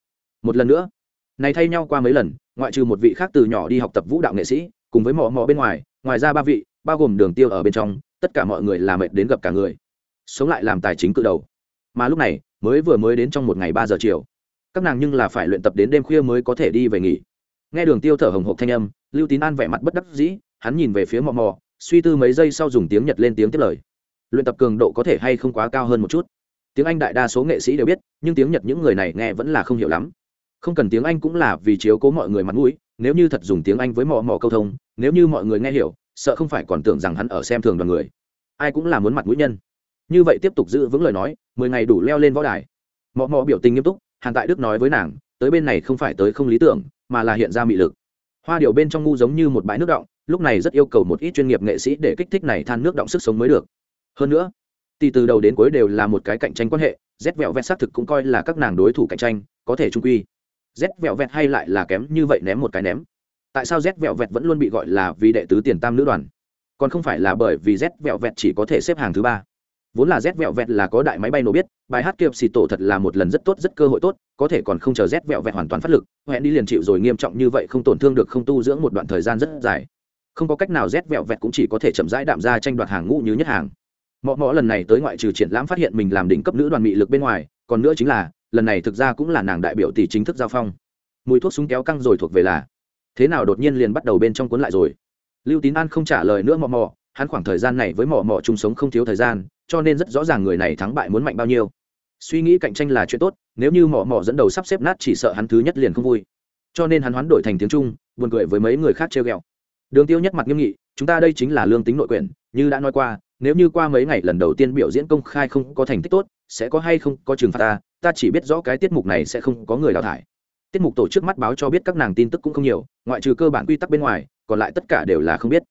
Speaker 1: Một lần nữa. Này thay nhau qua mấy lần ngoại trừ một vị khác từ nhỏ đi học tập vũ đạo nghệ sĩ cùng với mò mò bên ngoài ngoài ra ba vị bao gồm đường tiêu ở bên trong tất cả mọi người là mệt đến gặp cả người. Sống lại làm tài chính cự đầu. Mà lúc này mới vừa mới đến trong một ngày ba giờ chiều. Các nàng nhưng là phải luyện tập đến đêm khuya mới có thể đi về nghỉ. Nghe đường tiêu thở hồng hộc thanh âm lưu tín an vẻ mặt bất đắc dĩ hắn nhìn về phía mò mò, suy tư mấy giây sau dùng tiếng nhật lên tiếng tiếp lời. Luyện tập cường độ có thể hay không quá cao hơn một chút? Tiếng anh đại đa số nghệ sĩ đều biết, nhưng tiếng nhật những người này nghe vẫn là không hiểu lắm. Không cần tiếng anh cũng là vì chiếu cố mọi người mặt mũi, nếu như thật dùng tiếng anh với mò mò câu thông, nếu như mọi người nghe hiểu, sợ không phải còn tưởng rằng hắn ở xem thường đoàn người. Ai cũng là muốn mặt mũi nhân. Như vậy tiếp tục giữ vững lời nói, mười ngày đủ leo lên võ đài. Mò mò biểu tình nghiêm túc, hàn tại đức nói với nàng, tới bên này không phải tới không lý tưởng, mà là hiện ra mị lực. Hoa điệu bên trong ngu giống như một bãi nước động lúc này rất yêu cầu một ít chuyên nghiệp nghệ sĩ để kích thích này than nước động sức sống mới được. Hơn nữa thì từ đầu đến cuối đều là một cái cạnh tranh quan hệ rét vẹo vẹt xác thực cũng coi là các nàng đối thủ cạnh tranh, có thể trung quy. Rét vẹo vẹt hay lại là kém như vậy ném một cái ném. Tại sao rét vẹo vẹt vẫn luôn bị gọi là vì đệ tứ tiền tam nữ đoàn? Còn không phải là bởi vì rét vẹo vẹt chỉ có thể xếp hàng thứ ba. Vốn là rét vẹo vẹt là có đại máy bay nổ biết, bài hát kiệp xì tổ thật là một lần rất tốt, rất cơ hội tốt, có thể còn không chờ rét vẹo vẹt hoàn toàn phát lực hẹn đi liền chịu rồi, nghiêm trọng như vậy không tổn thương được không tu dưỡng một đoạn thời gian rất dài không có cách nào rét vẹo vẹt cũng chỉ có thể chậm rãi đạm ra tranh đoạt hàng ngũ như nhất hàng. Mọ mọ lần này tới ngoại trừ triển lãm phát hiện mình làm đỉnh cấp nữ đoàn mị lực bên ngoài, còn nữa chính là, lần này thực ra cũng là nàng đại biểu tỷ chính thức giao phong. Mùi thuốc súng kéo căng rồi thuộc về là. Thế nào đột nhiên liền bắt đầu bên trong cuốn lại rồi. Lưu tín an không trả lời nữa mọ mọ, hắn khoảng thời gian này với mọ mọ chung sống không thiếu thời gian, cho nên rất rõ ràng người này thắng bại muốn mạnh bao nhiêu. Suy nghĩ cạnh tranh là chuyện tốt, nếu như mọ mọ dẫn đầu sắp xếp nát chỉ sợ hắn thứ nhất liền không vui. Cho nên hắn hoán đổi thành tiếng trung, buồn cười với mấy người khác treo o đường tiêu nhất mặt nghiêm nghị, chúng ta đây chính là lương tính nội quyền, như đã nói qua, nếu như qua mấy ngày lần đầu tiên biểu diễn công khai không có thành tích tốt, sẽ có hay không có trừng phạt ta ta chỉ biết rõ cái tiết mục này sẽ không có người đào thải. Tiết mục tổ chức mắt báo cho biết các nàng tin tức cũng không nhiều, ngoại trừ cơ bản quy tắc bên ngoài, còn lại tất cả đều là không biết.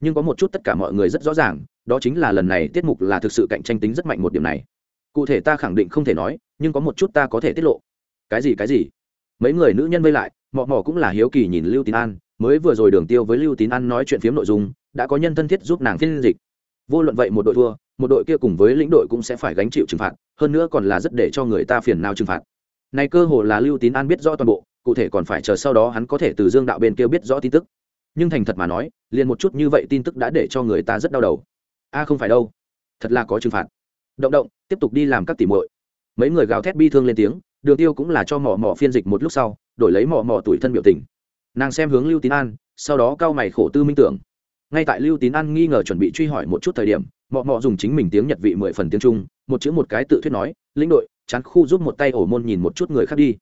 Speaker 1: Nhưng có một chút tất cả mọi người rất rõ ràng, đó chính là lần này tiết mục là thực sự cạnh tranh tính rất mạnh một điểm này. Cụ thể ta khẳng định không thể nói, nhưng có một chút ta có thể tiết lộ. Cái gì cái gì? Mấy người nữ nhân vây lại, mọ mọ cũng là hiếu kỳ nhìn lưu tín an mới vừa rồi đường tiêu với lưu tín an nói chuyện phiếm nội dung, đã có nhân thân thiết giúp nàng phiên dịch. Vô luận vậy một đội thua, một đội kia cùng với lĩnh đội cũng sẽ phải gánh chịu trừng phạt, hơn nữa còn là rất để cho người ta phiền nào trừng phạt. Này cơ hồ là lưu tín an biết rõ toàn bộ, cụ thể còn phải chờ sau đó hắn có thể từ dương đạo bên kia biết rõ tin tức. Nhưng thành thật mà nói, liền một chút như vậy tin tức đã để cho người ta rất đau đầu. A, không phải đâu. Thật là có trừng phạt. Động động, tiếp tục đi làm các tỉ muội. Mấy người gào thét bi thương lên tiếng, đường tiêu cũng là cho mỏ mỏ phiên dịch một lúc sau, đổi lấy mỏ mỏ tuổi thân biểu tình nàng xem hướng lưu tín an, sau đó cao mày khổ tư minh tưởng. Ngay tại lưu tín an nghi ngờ chuẩn bị truy hỏi một chút thời điểm, mọ mọ dùng chính mình tiếng nhật vị mười phần tiếng trung, một chữ một cái tự thuyết nói, lĩnh đội, chán khu giúp một tay ổ môn nhìn một chút người khác đi.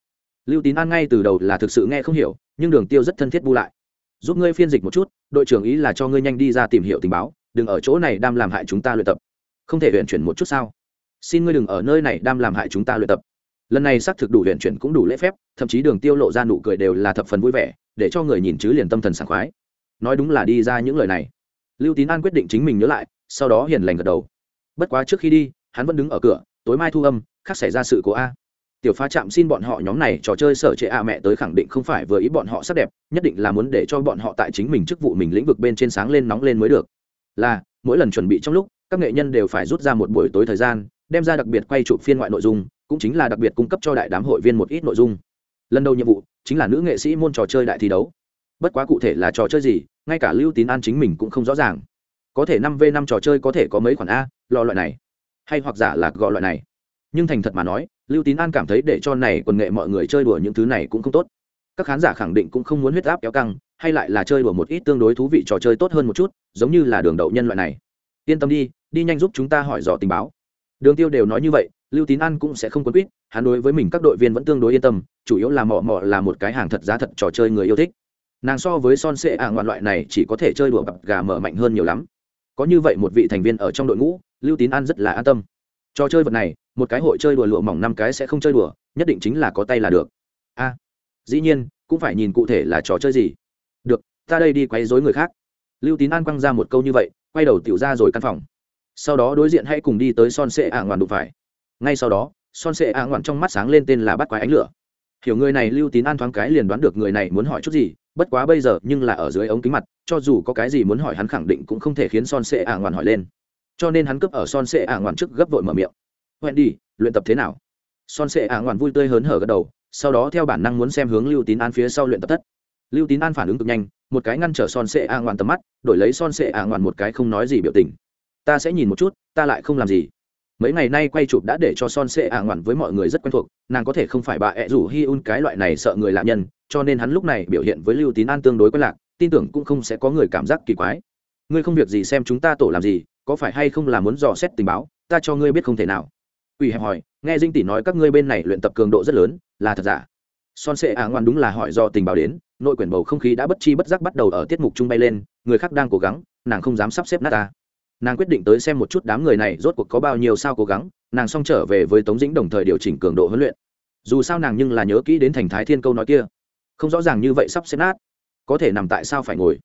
Speaker 1: Lưu tín an ngay từ đầu là thực sự nghe không hiểu, nhưng đường tiêu rất thân thiết bu lại. Giúp ngươi phiên dịch một chút, đội trưởng ý là cho ngươi nhanh đi ra tìm hiểu tình báo, đừng ở chỗ này đam làm hại chúng ta luyện tập. Không thể luyện chuyển một chút sao? Xin ngươi đừng ở nơi này đam làm hại chúng ta luyện tập. Lần này xác thực đủ luyện chuyển cũng đủ lễ phép, thậm chí đường tiêu lộ ra nụ cười đều là thập phần vui vẻ để cho người nhìn chứ liền tâm thần sảng khoái. Nói đúng là đi ra những lời này. Lưu tín an quyết định chính mình nhớ lại, sau đó hiền lành gật đầu. Bất quá trước khi đi, hắn vẫn đứng ở cửa, tối mai thu âm, khác xảy ra sự cố a. Tiểu phá chạm xin bọn họ nhóm này trò chơi sở chế a mẹ tới khẳng định không phải vừa ý bọn họ sắc đẹp, nhất định là muốn để cho bọn họ tại chính mình chức vụ mình lĩnh vực bên trên sáng lên nóng lên mới được. Là, mỗi lần chuẩn bị trong lúc, các nghệ nhân đều phải rút ra một buổi tối thời gian, đem ra đặc biệt quay chụp phiên ngoại nội dung, cũng chính là đặc biệt cung cấp cho đại đám hội viên một ít nội dung lần đầu nhiệm vụ chính là nữ nghệ sĩ môn trò chơi đại thi đấu. Bất quá cụ thể là trò chơi gì, ngay cả lưu tín an chính mình cũng không rõ ràng. Có thể năm v năm trò chơi có thể có mấy khoản a, lò loại này. Hay hoặc giả là gọi loại này. Nhưng thành thật mà nói, lưu tín an cảm thấy để cho này quần nghệ mọi người chơi đùa những thứ này cũng không tốt. Các khán giả khẳng định cũng không muốn huyết áp kéo căng, hay lại là chơi đùa một ít tương đối thú vị trò chơi tốt hơn một chút, giống như là đường đậu nhân loại này. Yên tâm đi đi nhanh giúp chúng ta hỏi dò tình báo. Đường tiêu đều nói như vậy, lưu tín an cũng sẽ không quân quýt, hắn đối với mình các đội viên vẫn tương đối yên tâm chủ yếu là mỏ mỏ là một cái hàng thật giá thật trò chơi người yêu thích. Nàng so với son sệ ạ ngoạn loại này chỉ có thể chơi đùa bập gà mở mạnh hơn nhiều lắm. Có như vậy một vị thành viên ở trong đội ngũ, lưu tín an rất là an tâm. Trò chơi vật này, một cái hội chơi đùa lụa mỏng năm cái sẽ không chơi đùa, nhất định chính là có tay là được. A, dĩ nhiên, cũng phải nhìn cụ thể là trò chơi gì. Được, ta đây đi quấy dối người khác. Lưu tín an quăng ra một câu như vậy, quay đầu tiểu ra rồi căn phòng. Sau đó đối diện hãy cùng đi tới son sệ ạ ngoạn đụng phải. Ngay sau đó, son sệ ạ ngoạn trong mắt sáng lên tên là bắt quái ánh lửa hiểu người này lưu tín an thoáng cái liền đoán được người này muốn hỏi chút gì, bất quá bây giờ nhưng là ở dưới ống kính mặt, cho dù có cái gì muốn hỏi hắn khẳng định cũng không thể khiến son sệ ả ngoạn hỏi lên. Cho nên hắn cướp ở son sệ ả ngoạn trước gấp vội mở miệng. Hẹn đi, luyện tập thế nào? Son sệ ả ngoạn vui tươi hớn hở gật đầu, sau đó theo bản năng muốn xem hướng lưu tín an phía sau luyện tập thất. Lưu tín an phản ứng cực nhanh, một cái ngăn trở son sệ ả ngoạn tầm mắt, đổi lấy son sệ ả ngoạn một cái không nói gì biểu tình. Ta sẽ nhìn một chút, ta lại không làm gì mấy ngày nay quay chụp đã để cho son sệ ả ngoản với mọi người rất quen thuộc, nàng có thể không phải bà ẹ rủ hi un cái loại này sợ người lạ nhân, cho nên hắn lúc này biểu hiện với lưu tín an tương đối quen lạc, tin tưởng cũng không sẽ có người cảm giác kỳ quái. Ngươi không việc gì xem chúng ta tổ làm gì, có phải hay không là muốn dò xét tình báo, ta cho ngươi biết không thể nào. Ủy hẹp hỏi, nghe dinh tỷ nói các ngươi bên này luyện tập cường độ rất lớn, là thật giả? Son sệ ả ngoan đúng là hỏi do tình báo đến, nội quyển bầu không khí đã bất chi bất giác bắt đầu ở tiết mục chung bay lên, người khác đang cố gắng, nàng không dám sắp xếp nát ta nàng quyết định tới xem một chút đám người này rốt cuộc có bao nhiêu sao cố gắng, nàng xong trở về với tống dĩnh đồng thời điều chỉnh cường độ huấn luyện. Dù sao nàng nhưng là nhớ kỹ đến thành thái thiên câu nói kia. Không rõ ràng như vậy sắp xếp nát. Có thể nằm tại sao phải ngồi?